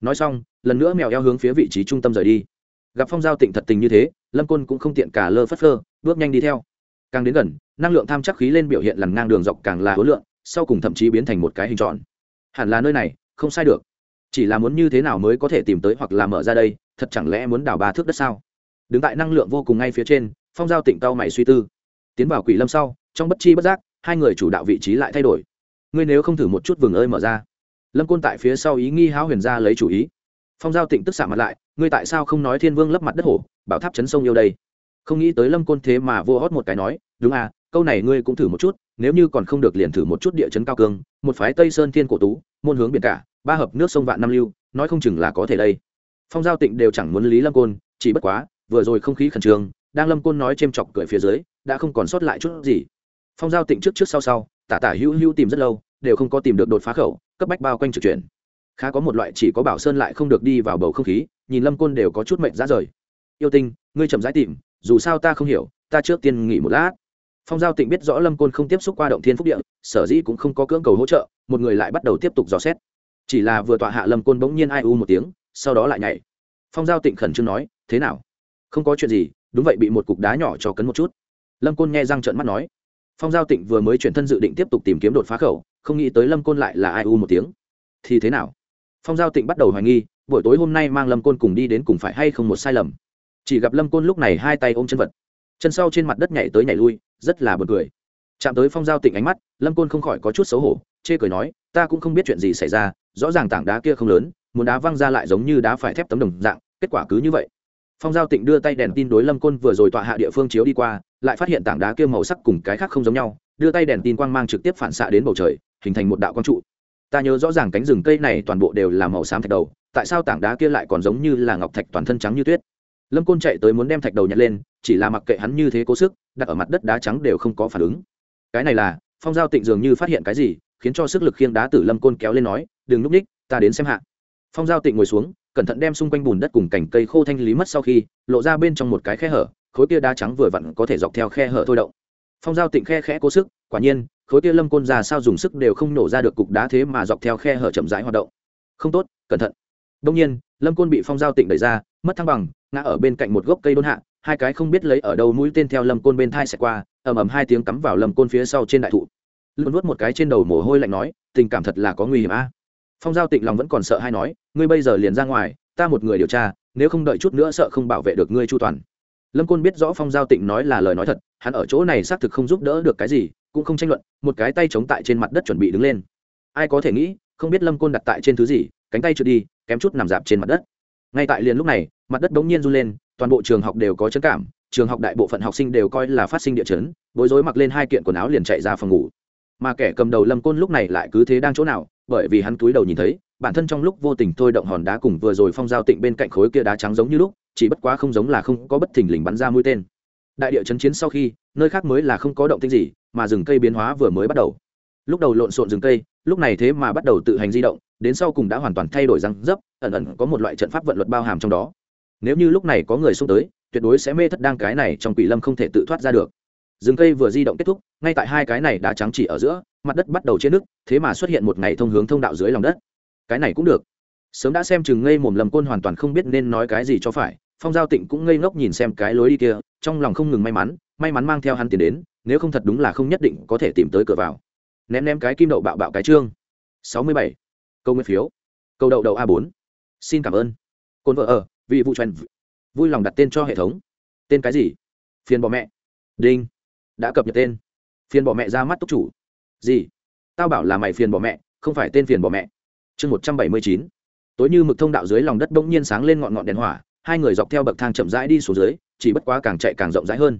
Nói xong lần nữa mèo eo hướng phía vị trí trung tâm rời đi. Gặp phong giao tịnh thật tình như thế, lâm côn cũng không tiện cả lơ phất phơ, bước nhanh đi theo. Càng đến gần, năng lượng tham chắc khí lên biểu hiện lằn ngang đường dọc càng là hối lượng, sau cùng thậm chí biến thành một cái hình tròn. Hẳn là nơi này, không sai được. Chỉ là muốn như thế nào mới có thể tìm tới hoặc là mở ra đây, thật chẳng lẽ muốn đào ba thước đất sao? Đứng tại năng lượng vô cùng ngay phía trên, phong giao tịnh tao mày suy tư. Tiến vào quỷ lâm sau, trong bất chi bất giác, hai người chủ đạo vị trí lại thay đổi. Ngươi nếu không thử một chút vừng ơi mở ra. Lâm côn tại phía sau ý nghi háo huyền ra lấy chủ ý phong giao tịnh tức xạ mặt lại, ngươi tại sao không nói thiên vương lấp mặt đất hổ, bảo tháp chấn sông yêu đây? Không nghĩ tới lâm côn thế mà vô hót một cái nói, đúng à câu này ngươi cũng thử một chút, nếu như còn không được liền thử một chút địa chấn cao cương, một phái tây sơn thiên cổ tú, môn hướng biển cả, ba hợp nước sông vạn năm lưu, nói không chừng là có thể đây. Phong giao tịnh đều chẳng muốn lý lâm côn, chỉ bất quá, vừa rồi không khí khẩn trương, đang lâm côn nói c h ê m chọc cười phía dưới, đã không còn sót lại chút gì. Phong giao tịnh trước trước sau sau, tả tả hữu hữu tìm rất lâu, đều không có tìm được đột phá khẩu, cấp bách bao quanh trực chuyển khá có một loại chỉ có bảo sơn lại không được đi vào bầu không khí, nhìn lâm côn đều có chút mệnh ra rời. Yêu tinh, ngươi chậm rãi tìm, dù sao ta không hiểu, ta trước tiên nghỉ một lát. Phong giao tịnh biết rõ lâm côn không tiếp xúc qua động thiên phúc địa, sở dĩ cũng không có cưỡng cầu hỗ trợ, một người lại bắt đầu tiếp tục dò xét. Chỉ là vừa tọa hạ lâm côn bỗng nhiên ai u một tiếng, sau đó lại nhảy. Phong giao tịnh khẩn trương nói, thế nào? Không có chuyện gì, đúng vậy bị một cục đá nhỏ cho cấn một chút. Lâm côn nghe răng trợn mắt nói. Phong giao tịnh vừa mới chuyển thân dự định tiếp tục tìm kiếm đột phá khẩu, không nghĩ tới lâm côn lại là ai u một tiếng. Thì thế nào? Phong giao tịnh bắt đầu hoài nghi, buổi tối hôm nay mang lâm côn cùng đi đến cùng phải hay không một sai lầm. Chỉ gặp lâm côn lúc này hai tay ôm chân vật. Chân sau trên mặt đất nhảy tới nhảy lui, rất là b u ồ n cười. Chạm tới phong giao tịnh ánh mắt, lâm côn không khỏi có chút xấu hổ, chê cười nói, ta cũng không biết chuyện gì xảy ra, rõ ràng tảng đá kia không lớn, muốn đá văng ra lại giống như đá phải thép tấm đồng dạng, kết quả cứ như vậy. Phong giao tịnh đưa tay đèn tin đối lâm côn vừa rồi tọa hạ địa phương chiếu đi qua, lại phát hiện tảng đá kia màu sắc cùng cái khác không giống nhau, đưa tay đèn tin quang mang trực tiếp phản xạ đến bầu trời, hình thành một đạo quang trụ ta nhớ rõ ràng cánh rừng cây này toàn bộ đều là màu xám thạch đầu, tại sao tảng đá kia lại còn giống như là ngọc thạch toàn thân trắng như tuyết? Lâm côn chạy tới muốn đem thạch đầu nhặt lên, chỉ là mặc kệ hắn như thế cố sức, đặt ở mặt đất đá trắng đều không có phản ứng. Cái này là, phong giao tịnh dường như phát hiện cái gì, khiến cho sức lực khiêng đá từ lâm côn kéo lên nói, đừng núp ních, ta đến xem hạ. Phong giao tịnh ngồi xuống, cẩn thận đem xung quanh bùn đất cùng cành cây khô thanh lý mất sau khi, lộ ra bên trong một cái khe hở, khối kia đá trắng vừa vặn có thể dọc theo khe hở thôi động. Phong giao tịnh khe khẽ cố sức, quả nhiên khối kia lâm côn ra sao dùng sức đều không nổ ra được cục đá thế mà dọc theo khe hở chậm rãi hoạt động. Không tốt, cẩn thận. Đông nhiên, lâm côn bị phong giao tịnh đẩy ra, mất thăng bằng, ngã ở bên cạnh một gốc cây đôn hạ, hai cái không biết lấy ở đâu mũi tên theo lâm côn bên thai xẹt qua, ầm ầm hai tiếng cắm vào lâm côn phía sau trên đại thụ. Luôn nuốt một cái trên đầu mồ hôi lạnh nói, tình cảm thật là có nguy hiểm a. Phong giao tịnh lòng vẫn còn sợ hay nói, ngươi bây giờ liền ra ngoài, ta một người điều tra, nếu không đợi chút nữa sợ không bảo vệ được ngươi chu toàn. Lâm côn biết rõ phong giao tịnh nói là lời nói thật, hắn ở chỗ này xác thực không giúp đỡ được cái gì cũng không tranh luận, một cái tay chống tại trên mặt đất chuẩn bị đứng lên. Ai có thể nghĩ, không biết lâm côn đặt tại trên thứ gì, cánh tay trượt đi, kém chút nằm dạp trên mặt đất. Ngay tại liền lúc này, mặt đất bỗng nhiên run lên, toàn bộ trường học đều có chấn cảm, trường học đại bộ phận học sinh đều coi là phát sinh địa chấn, bối rối mặc lên hai kiện quần áo liền chạy ra phòng ngủ. Mà kẻ cầm đầu lâm côn lúc này lại cứ thế đang chỗ nào, bởi vì hắn túi đầu nhìn thấy, bản thân trong lúc vô tình thôi động hòn đá cùng vừa rồi phong giao tịnh bên cạnh khối kia đá trắng giống như lúc, chỉ bất quá không giống là không có bất thình lình bắn ra mũi tên đại địa chấn chiến sau khi, nơi khác mới là không có động tĩnh gì, mà rừng cây biến hóa vừa mới bắt đầu. Lúc đầu lộn xộn rừng cây, lúc này thế mà bắt đầu tự hành di động, đến sau cùng đã hoàn toàn thay đổi răng dấp, ẩn ẩn có một loại trận pháp vận luật bao hàm trong đó. Nếu như lúc này có người xông tới, tuyệt đối sẽ mê thất đang cái này trong quỷ lâm không thể tự thoát ra được. Rừng cây vừa di động kết thúc, ngay tại hai cái này đã trắng chỉ ở giữa, mặt đất bắt đầu trên nước, thế mà xuất hiện một ngày thông hướng thông đạo dưới lòng đất. Cái này cũng được. Sớm đã xem chừng ngây mồm lầm côn hoàn toàn không biết nên nói cái gì cho phải phong giao tịnh cũng ngây ngốc nhìn xem cái lối đi kia, trong lòng không ngừng may mắn may mắn mang theo hắn tiền đến, nếu không thật đúng là không nhất định có thể tìm tới cửa vào. Ném ném cái kim đậu bạo bạo cái trương. Sáu mươi bảy. Câu nguyên phiếu. Câu đậu đậu a bốn. Xin cảm ơn. Cồn vợ ở, vị vụ truyền vui lòng đặt tên cho hệ thống. Tên cái gì? Phiền bỏ mẹ. Đinh. Đã cập nhật tên. Phiền bỏ mẹ ra mắt túc chủ. Gì? Tao bảo là mày phiền bỏ mẹ, không phải tên phiền bỏ mẹ. Chương một trăm bảy mươi chín. Tối như mực thông đạo dưới lòng đất bỗng nhiên sáng lên ngọn ngọn đèn hỏa hai người dọc theo bậc thang chậm rãi đi xuống dưới, chỉ bất quá càng chạy càng rộng rãi hơn.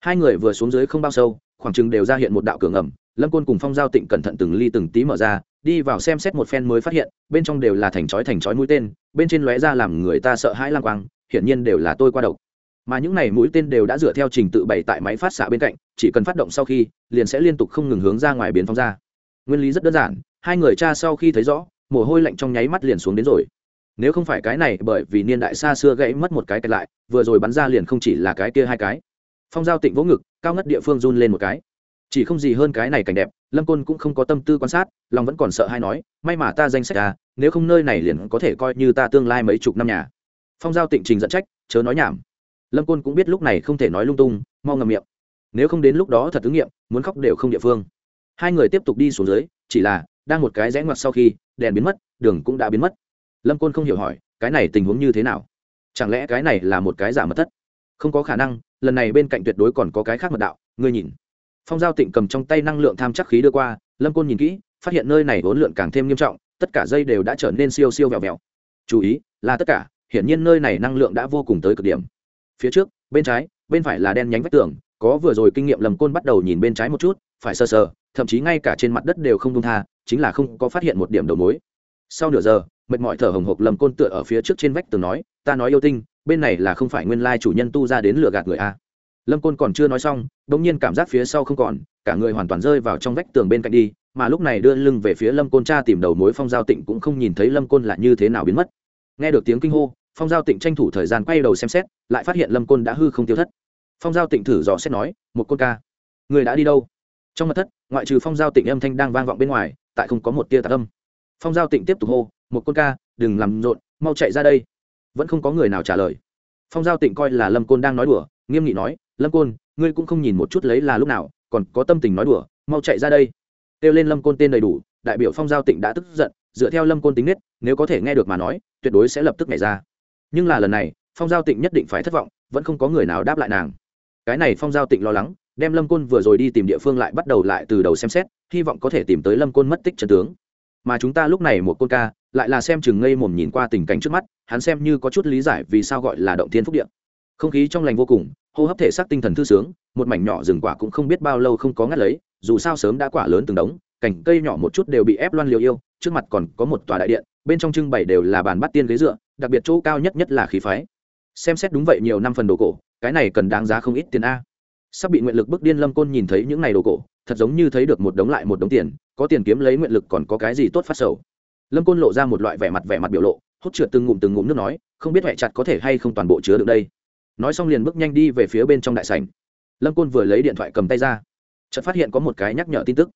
Hai người vừa xuống dưới không bao sâu, khoảng chừng đều ra hiện một đạo cửa ngầm, lâm côn cùng phong giao tịnh cẩn thận từng ly từng tí mở ra, đi vào xem xét một phen mới phát hiện, bên trong đều là thành chói thành chói mũi tên, bên trên lóe ra làm người ta sợ hãi lang quang, hiển nhiên đều là tôi qua độc. Mà những này mũi tên đều đã dựa theo trình tự bày tại máy phát xạ bên cạnh, chỉ cần phát động sau khi, liền sẽ liên tục không ngừng hướng ra ngoài biến phóng ra. Nguyên lý rất đơn giản, hai người cha sau khi thấy rõ, mồ hôi lạnh trong nháy mắt liền xuống đến rồi nếu không phải cái này, bởi vì niên đại xa xưa gãy mất một cái kẹt lại, vừa rồi bắn ra liền không chỉ là cái kia hai cái. Phong giao tịnh vỗ ngực, cao ngất địa phương run lên một cái. Chỉ không gì hơn cái này cảnh đẹp, lâm côn cũng không có tâm tư quan sát, lòng vẫn còn sợ hay nói, may mà ta danh sách à nếu không nơi này liền có thể coi như ta tương lai mấy chục năm nhà. Phong giao tịnh trình dẫn trách, chớ nói nhảm. Lâm côn cũng biết lúc này không thể nói lung tung, mau ngầm miệng. Nếu không đến lúc đó thật ứng nghiệm, muốn khóc đều không địa phương. Hai người tiếp tục đi xuống dưới, chỉ là, đang một cái rẽ ngoặt sau khi, đèn biến mất, đường cũng đã biến mất lâm côn không hiểu hỏi cái này tình huống như thế nào? Chẳng lẽ cái này là một cái giả mật thất? Không có khả năng lần này bên cạnh tuyệt đối còn có cái khác mật đạo ngươi nhìn. Phong giao tịnh cầm trong tay năng lượng tham chắc khí đưa qua lâm côn nhìn kỹ phát hiện nơi này vốn lượn càng thêm nghiêm trọng tất cả dây đều đã trở nên siêu siêu vẹo vẹo. Chú ý là tất cả hiển nhiên nơi này năng lượng đã vô cùng tới cực điểm. Phía trước bên trái bên phải là đen nhánh vách tường có vừa rồi kinh nghiệm lầm côn bắt đầu nhìn bên trái một chút phải sơ sờ, sờ thậm chí ngay cả trên mặt đất đều không đông tha chính là không có phát hiện một điểm đầu mối sau nửa giờ, mệt mỏi thở hồng hộc lầm côn tựa ở phía trước trên vách tường nói, ta nói yêu tinh, bên này là không phải nguyên lai chủ nhân tu ra đến lừa gạt người a. Lâm côn còn chưa nói xong đ ỗ n g nhiên cảm giác phía sau không còn, cả người hoàn toàn rơi vào trong vách tường bên cạnh đi, mà lúc này đưa lưng về phía lâm côn cha tìm đầu mối phong giao tịnh cũng không nhìn thấy lâm côn là như thế nào biến mất. Nghe được tiếng kinh hô, phong giao tịnh tranh thủ thời gian quay đầu xem xét, lại phát hiện lâm côn đã hư không tiêu thất. Phong giao tịnh thử dò xét nói, một côn ca, người đã đi đâu? Trong mặt thất, ngoại trừ phong giao tịnh âm thanh đang vang vọng bên ngoài, tại không có một tia tạc âm phong giao tịnh tiếp tục hô, một côn ca, đừng làm rộn, mau chạy ra đây. Vẫn không có người nào trả lời. Phong giao tịnh coi là lâm côn đang nói đùa, nghiêm nghị nói, lâm côn, ngươi cũng không nhìn một chút lấy là lúc nào, còn có tâm tình nói đùa, mau chạy ra đây. Kêu lên lâm côn tên đầy đủ, đại biểu phong giao tịnh đã tức giận, dựa theo lâm côn tính nết, nếu có thể nghe được mà nói, tuyệt đối sẽ lập tức nhảy ra. Nhưng là lần này, phong giao tịnh nhất định phải thất vọng, vẫn không có người nào đáp lại nàng. Cái này phong giao tịnh lo lắng, đem lâm côn vừa rồi đi tìm địa phương lại bắt đầu lại từ đầu xem xét, hy vọng có thể tìm tới lâm côn mất tích trần tướng mà chúng ta lúc này một côn ca, lại là xem chừng ngây mồm nhìn qua tình cảnh trước mắt, hắn xem như có chút lý giải vì sao gọi là động thiên phúc điện không khí trong lành vô cùng, hô hấp thể xác tinh thần thư sướng, một mảnh nhỏ rừng quả cũng không biết bao lâu không có ngắt lấy, dù sao sớm đã quả lớn từng đống, cành cây nhỏ một chút đều bị ép loan liều yêu, trước mặt còn có một tòa đại điện, bên trong trưng bày đều là bàn bắt tiên ghế dựa, đặc biệt chỗ cao nhất nhất là khí phái. Xem xét đúng vậy nhiều năm phần đồ cổ, cái này cần đáng giá không ít tiền a sắp bị nguyện lực bức điên lâm côn nhìn thấy những này đồ cổ, thật giống như thấy được một đống lại một đống tiền, có tiền kiếm lấy nguyện lực còn có cái gì tốt phát sầu. Lâm côn lộ ra một loại vẻ mặt vẻ mặt biểu lộ hốt trượt từng ngụm từng ngụm nước nói, không biết huệ chặt có thể hay không toàn bộ chứa được đây. Nói xong liền bước nhanh đi về phía bên trong đại sảnh. Lâm côn vừa lấy điện thoại cầm tay ra, chợt phát hiện có một cái nhắc nhở tin tức.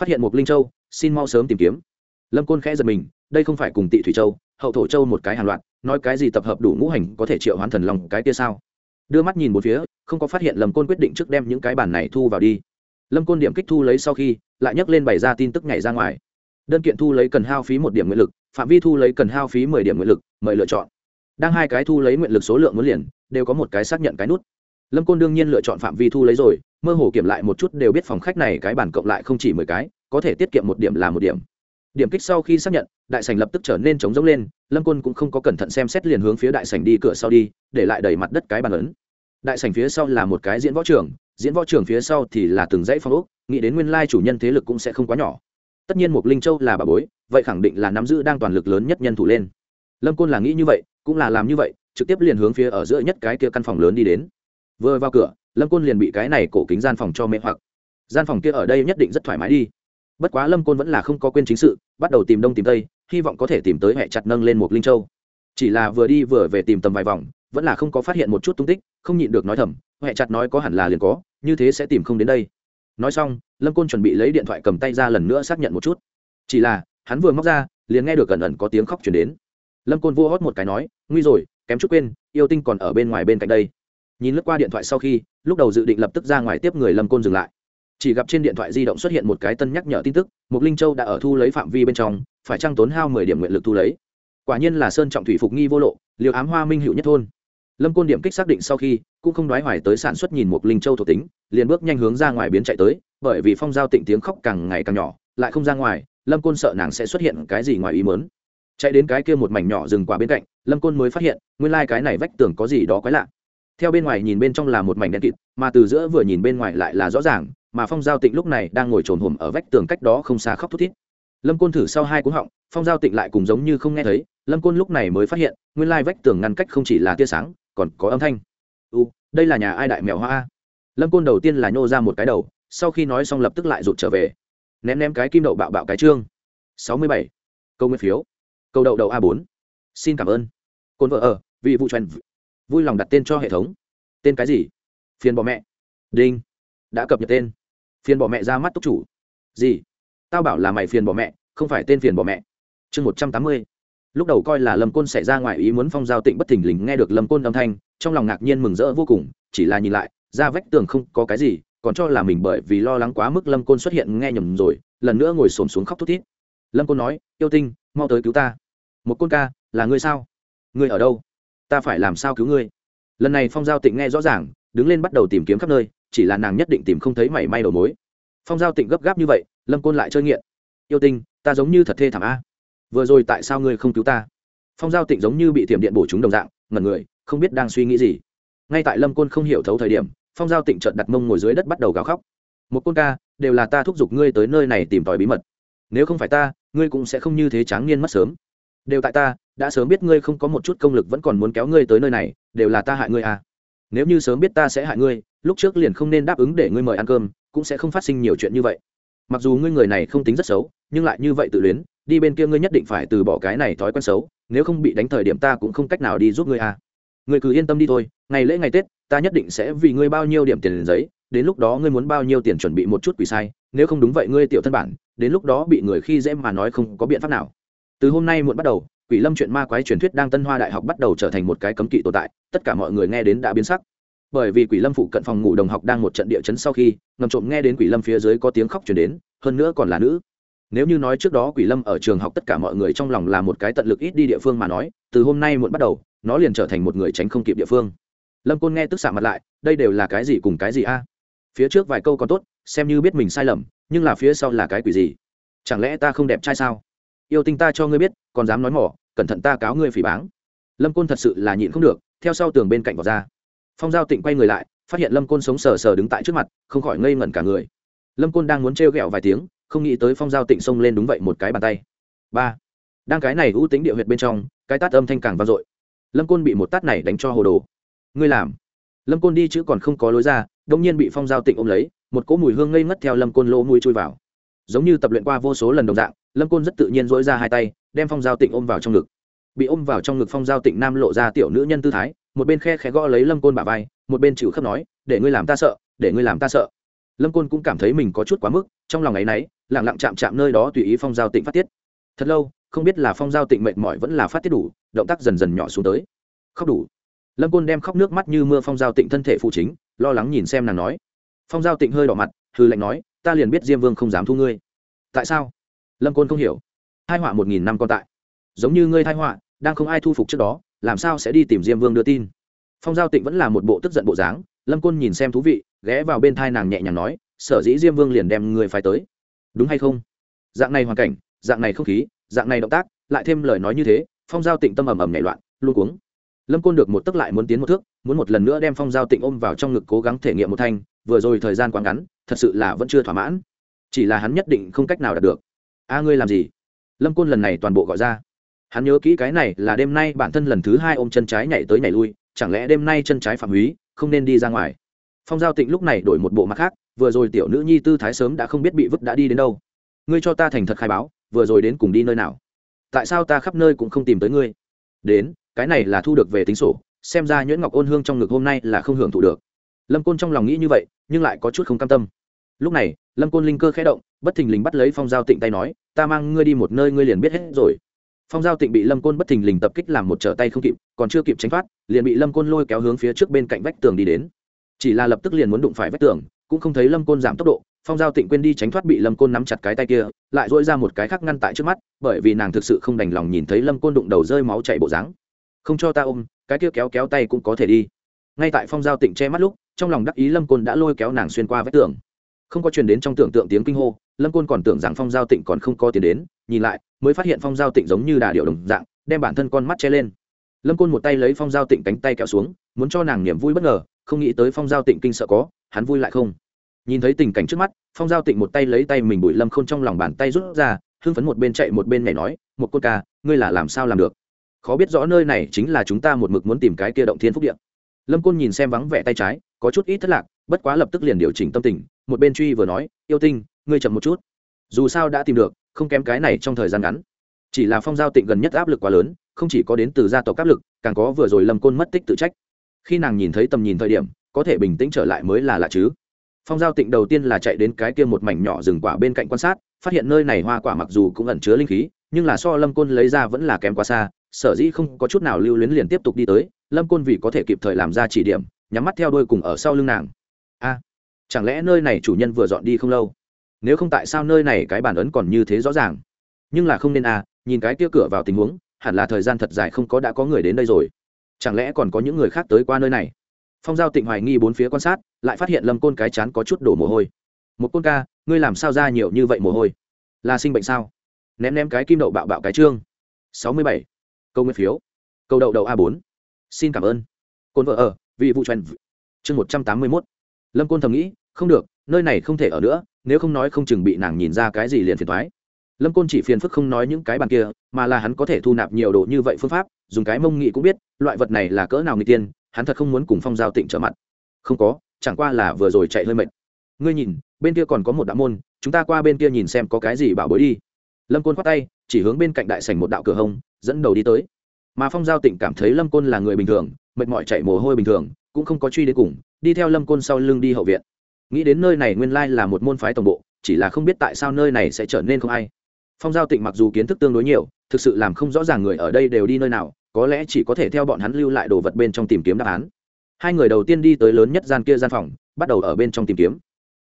Phát hiện một linh châu, xin mau sớm tìm kiếm. Lâm côn khẽ giật mình, đây không phải cùng tị thủy châu, hậu thổ châu một cái hàn loạt, nói cái gì tập hợp đủ ngũ hành có thể triệu hoán thần lòng cái kia sao? Đưa mắt nhìn một phía không có phát hiện lâm côn quyết định trước đem những cái bản này thu vào đi. Lâm côn điểm kích thu lấy sau khi, lại nhắc lên bày ra tin tức nhảy ra ngoài. Đơn kiện thu lấy cần hao phí một điểm nguyện lực, phạm vi thu lấy cần hao phí mười điểm nguyện lực, mời lựa chọn. Đang hai cái thu lấy nguyện lực số lượng muốn liền, đều có một cái xác nhận cái nút. Lâm côn đương nhiên lựa chọn phạm vi thu lấy rồi, mơ hồ kiểm lại một chút đều biết phòng khách này cái bản cộng lại không chỉ mười cái, có thể tiết kiệm một điểm là một điểm. Điểm kích sau khi xác nhận, đại sành lập tức trở nên trống rỗng lên, lâm côn cũng không có cẩn thận xem xét liền hướng phía đại sành đi cửa sau đi, để lại đầy mặt đất cái bàn lớn đại sảnh phía sau là một cái diễn võ trường, diễn võ trường phía sau thì là từng dãy phong ốc, nghĩ đến nguyên lai chủ nhân thế lực cũng sẽ không quá nhỏ. Tất nhiên một linh châu là bà bối, vậy khẳng định là nắm giữ đang toàn lực lớn nhất nhân thủ lên. Lâm côn là nghĩ như vậy, cũng là làm như vậy, trực tiếp liền hướng phía ở giữa nhất cái kia căn phòng lớn đi đến. Vừa vào cửa, lâm côn liền bị cái này cổ kính gian phòng cho mê hoặc. Gian phòng kia ở đây nhất định rất thoải mái đi. Bất quá lâm côn vẫn là không có quên chính sự, bắt đầu tìm đông tìm tây, hy vọng có thể tìm tới hẹ chặt nâng lên một linh châu. Chỉ là vừa đi vừa về tìm tầm vài vòng vẫn là không có phát hiện một chút tung tích, không nhịn được nói thầm huệ chặt nói có hẳn là liền có, như thế sẽ tìm không đến đây. Nói xong, lâm côn chuẩn bị lấy điện thoại cầm tay ra lần nữa xác nhận một chút. Chỉ là, hắn vừa móc ra, liền nghe được gần ẩn có tiếng khóc chuyển đến. Lâm côn vua hót một cái nói, nguy rồi, kém chút quên, yêu tinh còn ở bên ngoài bên cạnh đây. Nhìn lướt qua điện thoại sau khi, lúc đầu dự định lập tức ra ngoài tiếp người lâm côn dừng lại. Chỉ gặp trên điện thoại di động xuất hiện một cái tân nhắc nhở tin tức, mục linh châu đã ở thu lấy phạm vi bên trong, phải trăng tốn hao mười điểm nguyện lực thu lấy. Quả nhiên là sơn trọng thủy phục nghi vô lộ, liều ám hoa minh hữu nhất thôn lâm côn điểm kích xác định sau khi, cũng không đoái hoài tới sản xuất nhìn một linh châu thuộc tính, liền bước nhanh hướng ra ngoài biến chạy tới, bởi vì phong giao tịnh tiếng khóc càng ngày càng nhỏ, lại không ra ngoài, lâm côn sợ nàng sẽ xuất hiện cái gì ngoài ý mớn chạy đến cái kia một mảnh nhỏ rừng quả bên cạnh, lâm côn mới phát hiện, nguyên lai、like、cái này vách tường có gì đó quái lạ. Theo bên ngoài nhìn bên trong là một mảnh đen kịt, mà từ giữa vừa nhìn bên ngoài lại là rõ ràng, mà phong giao tịnh lúc này đang ngồi trồn hùm ở vách tường cách đó không xa khóc thút thít. Lâm côn thử sau hai cú họng, phong giao tịnh lại cùng giống như không nghe thấy, lâm côn lúc này mới phát hiện, nguyên lai vách tường ngăn cách không chỉ là tia sáng còn có âm thanh. U, đây là nhà ai đại mèo hoa lâm côn đầu tiên là nhô ra một cái đầu, sau khi nói xong lập tức lại rụt trở về. Ném ném cái kim đậu bạo bạo cái trương. Sáu mươi bảy. Câu nguyên phiếu. Câu đậu đậu a bốn. Xin cảm ơn. Côn vợ ở, vì vụ truyền vui lòng đặt tên cho hệ thống. Tên cái gì? Phiền bỏ mẹ. Đinh. Đã cập nhật tên. Phiền bỏ mẹ ra mắt túc chủ. Gì? Tao bảo là mày phiền bỏ mẹ, không phải tên phiền bỏ mẹ. Chương một trăm tám mươi lúc đầu coi là lâm côn xảy ra ngoài ý muốn phong giao tịnh bất thình lình nghe được lâm côn âm thanh, trong lòng ngạc nhiên mừng rỡ vô cùng, chỉ là nhìn lại, ra vách tường không có cái gì, còn cho là mình bởi vì lo lắng quá mức lâm côn xuất hiện nghe nhầm rồi, lần nữa ngồi xổm xuống khóc thút thít. Lâm côn nói, yêu tinh, mau tới cứu ta. Một côn ca, là ngươi sao? Ngươi ở đâu? Ta phải làm sao cứu ngươi? Lần này phong giao tịnh nghe rõ ràng, đứng lên bắt đầu tìm kiếm khắp nơi, chỉ là nàng nhất định tìm không thấy mảy may đầu mối. Phong giao tịnh gấp gáp như vậy, lâm côn lại chơi nghiện. Yêu tinh, ta giống như thật thê thảm a vừa rồi tại sao ngươi không cứu ta? Phong giao tịnh giống như bị tiềm điện bổ chúng đồng dạng, ngẩn người, không biết đang suy nghĩ gì. Ngay tại lâm côn không hiểu thấu thời điểm, phong giao tịnh trợt đặt mông ngồi dưới đất bắt đầu gào khóc. Một côn ca, đều là ta thúc giục ngươi tới nơi này tìm tòi bí mật. Nếu không phải ta, ngươi cũng sẽ không như thế tráng niên mất sớm. Đều tại ta, đã sớm biết ngươi không có một chút công lực vẫn còn muốn kéo ngươi tới nơi này, đều là ta hại ngươi à. Nếu như sớm biết ta sẽ hại ngươi, lúc trước liền không nên đáp ứng để ngươi mời ăn cơm, cũng sẽ không phát sinh nhiều chuyện như vậy mặc dù ngươi người này không tính rất xấu, nhưng lại như vậy tự luyến, đi bên kia ngươi nhất định phải từ bỏ cái này thói quen xấu, nếu không bị đánh thời điểm ta cũng không cách nào đi giúp ngươi à. Ngươi cứ yên tâm đi thôi, ngày lễ ngày tết, ta nhất định sẽ vì ngươi bao nhiêu điểm tiền giấy, đến lúc đó ngươi muốn bao nhiêu tiền chuẩn bị một chút quỷ sai, nếu không đúng vậy ngươi tiểu thân bản, đến lúc đó bị người khi dễ mà nói không có biện pháp nào. Từ hôm nay muộn bắt đầu, quỷ lâm chuyện ma quái truyền thuyết đang tân hoa đại học bắt đầu trở thành một cái cấm kỵ tồn tại, tất cả mọi người nghe đến đã biến sắc bởi vì quỷ lâm phụ cận phòng ngủ đồng học đang một trận địa chấn sau khi ngầm trộm nghe đến quỷ lâm phía dưới có tiếng khóc chuyển đến, hơn nữa còn là nữ. Nếu như nói trước đó quỷ lâm ở trường học tất cả mọi người trong lòng là một cái tận lực ít đi địa phương mà nói, từ hôm nay muộn bắt đầu, nó liền trở thành một người tránh không kịp địa phương. Lâm côn nghe tức xạ mặt lại, đây đều là cái gì cùng cái gì a? Phía trước vài câu còn tốt, xem như biết mình sai lầm, nhưng là phía sau là cái quỷ gì? Chẳng lẽ ta không đẹp trai sao? Yêu tinh ta cho ngươi biết, còn dám nói mỏ, cẩn thận ta cáo ngươi phỉ báng. Lâm côn thật sự là nhịn không được, theo sau tường bên cạnh vào ra phong giao tịnh quay người lại, phát hiện lâm côn sống sờ sờ đứng tại trước mặt, không khỏi ngây ngẩn cả người. Lâm côn đang muốn trêu ghẹo vài tiếng, không nghĩ tới phong giao tịnh xông lên đúng vậy một cái bàn tay. Ba. Đang cái này ưu tính địa huyệt bên trong, cái tát âm thanh càng vang dội. Lâm côn bị một tát này đánh cho hồ đồ. Ngươi làm. Lâm côn đi chứ còn không có lối ra đông nhiên bị phong giao tịnh ôm lấy, một cỗ mùi hương ngây ngất theo lâm côn lỗ mũi chui vào. Giống như tập luyện qua vô số lần đồng dạng, lâm côn rất tự nhiên dỗi ra hai tay, đem phong giao tịnh ôm vào trong ngực. Bị ôm vào trong ngực phong giao tịnh nam lộ ra tiểu nữ nhân tư thái một bên khe khẽ gõ lấy lâm côn bà vai, một bên chịu khắp nói, để ngươi làm ta sợ, để ngươi làm ta sợ. Lâm côn cũng cảm thấy mình có chút quá mức, trong lòng ấ y n ấ y lẳng lặng chạm chạm nơi đó tùy ý phong giao tịnh phát tiết. Thật lâu, không biết là phong giao tịnh mệt mỏi vẫn là phát tiết đủ, động tác dần dần nhỏ xuống tới. Khóc đủ. Lâm côn đem khóc nước mắt như mưa phong giao tịnh thân thể phụ chính, lo lắng nhìn xem nàng nói. Phong giao tịnh hơi đỏ mặt hư lệnh nói, ta liền biết diêm vương không dám thu ngươi. Tại sao? Lâm côn không hiểu. Hai họa một nghìn năm còn tại. Giống như ngươi thai họa, đang không ai thu phục trước đó làm sao sẽ đi tìm diêm vương đưa tin? Phong giao tịnh vẫn là một bộ tức giận bộ dáng, lâm côn nhìn xem thú vị, ghé vào bên thai nàng nhẹ nhàng nói, sở dĩ diêm vương liền đem người phải tới? Đúng hay không? Dạng này hoàn cảnh, dạng này không khí, dạng này động tác, lại thêm lời nói như thế, phong giao tịnh tâm ầm ầm nhảy loạn, luôn cuống. Lâm côn được một tức lại muốn tiến một thước, muốn một lần nữa đem phong giao tịnh ôm vào trong ngực cố gắng thể nghiệm một thanh, vừa rồi thời gian quá ngắn, thật sự là vẫn chưa thỏa mãn. Chỉ là hắn nhất định không cách nào đạt được. A, ngươi làm gì? Lâm côn lần này toàn bộ gọi ra hắn nhớ kỹ cái này là đêm nay bản thân lần thứ hai ôm chân trái nhảy tới nhảy lui, chẳng lẽ đêm nay chân trái phạm húy, không nên đi ra ngoài? Phong giao tịnh lúc này đổi một bộ mặt khác, vừa rồi tiểu nữ nhi tư thái sớm đã không biết bị vứt đã đi đến đâu. Ngươi cho ta thành thật khai báo, vừa rồi đến cùng đi nơi nào? Tại sao ta khắp nơi cũng không tìm tới ngươi? Đến, cái này là thu được về tính sổ, xem ra nhuyễn ngọc ôn hương trong ngực hôm nay là không hưởng thụ được. Lâm côn trong lòng nghĩ như vậy, nhưng lại có chút không cam tâm. Lúc này, lâm côn linh cơ khẽ động, bất thình lình bắt lấy phong giao tịnh tay nói, ta mang ngươi đi một nơi ngươi liền biết hết rồi phong giao tịnh bị lâm côn bất thình lình tập kích làm một trở tay không kịp, còn chưa kịp tránh thoát, liền bị lâm côn lôi kéo hướng phía trước bên cạnh vách tường đi đến. Chỉ là lập tức liền muốn đụng phải vách tường, cũng không thấy lâm côn giảm tốc độ, phong giao tịnh quên đi tránh thoát bị lâm côn nắm chặt cái tay kia, lại dỗi ra một cái khác ngăn tại trước mắt, bởi vì nàng thực sự không đành lòng nhìn thấy lâm côn đụng đầu rơi máu chạy bộ dáng. Không cho ta ôm, cái kia kéo kéo tay cũng có thể đi. Ngay tại phong giao tịnh che mắt lúc, trong lòng đắc ý lâm côn đã lôi kéo nàng xuyên qua vách tường. Không có truyền đến trong tưởng tượng tiếng kinh hô lâm côn còn tưởng rằng phong giao tịnh còn không có tiền đến, nhìn lại, mới phát hiện phong giao tịnh giống như đà điệu đồng dạng, đem bản thân con mắt che lên. Lâm côn một tay lấy phong giao tịnh cánh tay kẹo xuống, muốn cho nàng niềm vui bất ngờ, không nghĩ tới phong giao tịnh kinh sợ có, hắn vui lại không. Nhìn thấy tình cảnh trước mắt, phong giao tịnh một tay lấy tay mình bụi lâm k h ô n trong lòng bàn tay rút ra, hưng phấn một bên chạy một bên nhảy nói, một côn ca, ngươi là làm sao làm được? Khó biết rõ nơi này chính là chúng ta một mực muốn tìm cái kia động thiên phúc điện. Lâm côn nhìn xem vắng vẻ tay trái, có chút ít thất lạc, bất quá lập tức liền điều chỉnh tâm tình, một bên truy vừa nói, yêu tinh ngươi chậm một chút. Dù sao đã tìm được, không kém cái này trong thời gian ngắn. Chỉ là phong giao tịnh gần nhất áp lực quá lớn, không chỉ có đến từ gia tộc áp lực, càng có vừa rồi lâm côn mất tích tự trách. Khi nàng nhìn thấy tầm nhìn thời điểm, có thể bình tĩnh trở lại mới là lạ chứ. Phong giao tịnh đầu tiên là chạy đến cái kia một mảnh nhỏ rừng quả bên cạnh quan sát, phát hiện nơi này hoa quả mặc dù cũng ẩn chứa linh khí, nhưng là so lâm côn lấy ra vẫn là kém quá xa, sở dĩ không có chút nào lưu luyến liền tiếp tục đi tới, lâm côn vì có thể kịp thời làm ra chỉ điểm, nhắm mắt theo đôi cùng ở sau lưng nàng. A, chẳng lẽ nơi này chủ nhân vừa dọn đi không lâu? Nếu không tại sao nơi này cái bản ấn còn như thế rõ ràng? Nhưng là không nên à nhìn cái kia cửa vào tình huống, hẳn là thời gian thật dài không có đã có người đến đây rồi. Chẳng lẽ còn có những người khác tới qua nơi này? Phong giao tịnh hoài nghi bốn phía quan sát, lại phát hiện lâm côn cái chán có chút đổ mồ hôi. Một côn ca, ngươi làm sao ra nhiều như vậy mồ hôi? Là sinh bệnh sao? Ném ném cái kim đậu bạo bạo cái trương. Sáu mươi bảy. Câu nguyên phiếu. Câu đậu đậu a bốn. Xin cảm ơn. Côn vợ ở, vì vụ truyền chương một trăm tám mươi mốt. Lâm côn thầm nghĩ, không được, nơi này không thể ở nữa nếu không nói không chừng bị nàng nhìn ra cái gì liền phiền thoái. Lâm côn chỉ phiền phức không nói những cái bàn kia, mà là hắn có thể thu nạp nhiều đồ như vậy phương pháp, dùng cái mông nghị cũng biết, loại vật này là cỡ nào người tiên, hắn thật không muốn cùng phong giao tịnh trở mặt. Không có, chẳng qua là vừa rồi chạy hơi mệt. Ngươi nhìn, bên kia còn có một đạo môn, chúng ta qua bên kia nhìn xem có cái gì bảo bối đi. Lâm côn khoát tay, chỉ hướng bên cạnh đại sảnh một đạo cửa hông, dẫn đầu đi tới. Mà phong giao tịnh cảm thấy lâm côn là người bình thường, mệt mỏi chạy mồ hôi bình thường, cũng không có truy đến cùng, đi theo lâm côn sau lưng đi hậu viện nghĩ đến nơi này nguyên lai là một môn phái tổng bộ, chỉ là không biết tại sao nơi này sẽ trở nên không ai. Phong giao tịnh mặc dù kiến thức tương đối nhiều, thực sự làm không rõ ràng người ở đây đều đi nơi nào, có lẽ chỉ có thể theo bọn hắn lưu lại đồ vật bên trong tìm kiếm đáp án. Hai người đầu tiên đi tới lớn nhất gian kia gian phòng, bắt đầu ở bên trong tìm kiếm.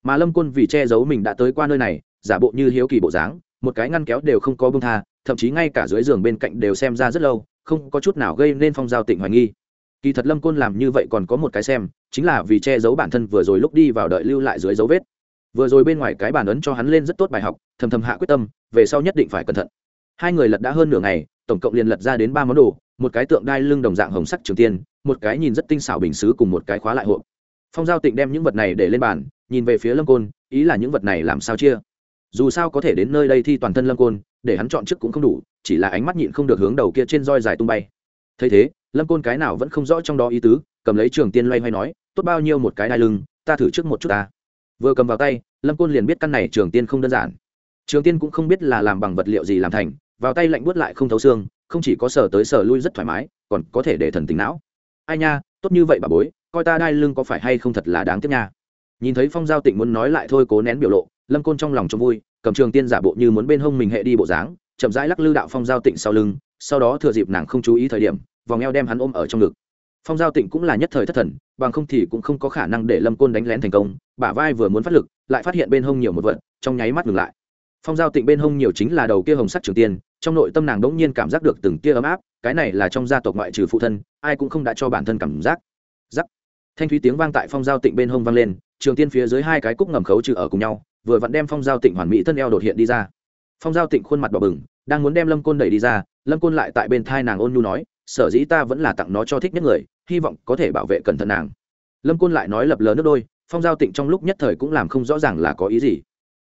Mà lâm quân vì che giấu mình đã tới qua nơi này, giả bộ như hiếu kỳ bộ dáng, một cái ngăn kéo đều không có bông tha, thậm chí ngay cả dưới giường bên cạnh đều xem ra rất lâu, không có chút nào gây nên phong giao tịnh hoài nghi. Kỳ thật lâm côn làm như vậy còn có một cái xem chính là vì che giấu bản thân vừa rồi lúc đi vào đợi lưu lại dưới dấu vết. Vừa rồi bên ngoài cái bản ấn cho hắn lên rất tốt bài học, thầm thầm hạ quyết tâm, về sau nhất định phải cẩn thận. Hai người lật đã hơn nửa ngày, tổng cộng liền lật ra đến ba món đồ, một cái tượng đai lưng đồng dạng hồng sắc trường tiên, một cái nhìn rất tinh xảo bình xứ cùng một cái khóa lại hộp. Phong giao tịnh đem những vật này để lên bàn, nhìn về phía lâm côn, ý là những vật này làm sao chia? Dù sao có thể đến nơi đây thi toàn thân lâm côn, để hắn chọn trước cũng không đủ, chỉ là ánh mắt nhịn không được hướng đầu kia trên roi dài tung bay. Thấy thế, lâm côn cái nào vẫn không rõ trong đó ý tứ, cầm lấy trường tiên loay hoay nói tốt bao nhiêu một cái đai lưng, ta thử trước một chút ta. Vừa cầm vào tay, lâm côn liền biết căn này trường tiên không đơn giản. Trường tiên cũng không biết là làm bằng vật liệu gì làm thành, vào tay lạnh buốt lại không thấu xương, không chỉ có sở tới sở lui rất thoải mái, còn có thể để thần tính não. Ai nha, tốt như vậy bà bối, coi ta đai lưng có phải hay không thật là đáng tiếc nha. Nhìn thấy phong giao tịnh muốn nói lại thôi cố nén biểu lộ, lâm côn trong lòng cho vui, cầm trường tiên giả bộ như muốn bên hông mình hệ đi bộ dáng, chậm rãi lắc lư đạo phong giao tịnh sau lưng, sau đó thừa dịp nàng không chú ý thời điểm, vòng eo đem hắn ôm ở trong ngực phong giao tịnh cũng là nhất thời thất thần, bằng không thì cũng không có khả năng để lâm côn đánh lén thành công, bả vai vừa muốn phát lực, lại phát hiện bên hông nhiều một vật, trong nháy mắt ngừng lại. Phong giao tịnh bên hông nhiều chính là đầu kia hồng sắc trường tiên, trong nội tâm nàng đỗng nhiên cảm giác được từng kia ấm áp, cái này là trong gia tộc ngoại trừ phụ thân, ai cũng không đã cho bản thân cảm giác. Giắc thanh thúy tiếng vang tại phong giao tịnh bên hông vang lên, trường tiên phía dưới hai cái cúc ngầm khấu trừ ở cùng nhau, vừa vặn đem phong giao tịnh hoàn mỹ thân eo đột hiện đi ra. Phong giao tịnh khuôn mặt bỏ bừng, đang muốn đem lâm côn đẩy đi ra, lâm côn lại tại bên thai nàng ôn nhu nói sở dĩ ta vẫn là tặng nó cho thích nhất người, hy vọng có thể bảo vệ cẩn thận nàng. Lâm côn lại nói lập lờ nước đôi, phong giao tịnh trong lúc nhất thời cũng làm không rõ ràng là có ý gì.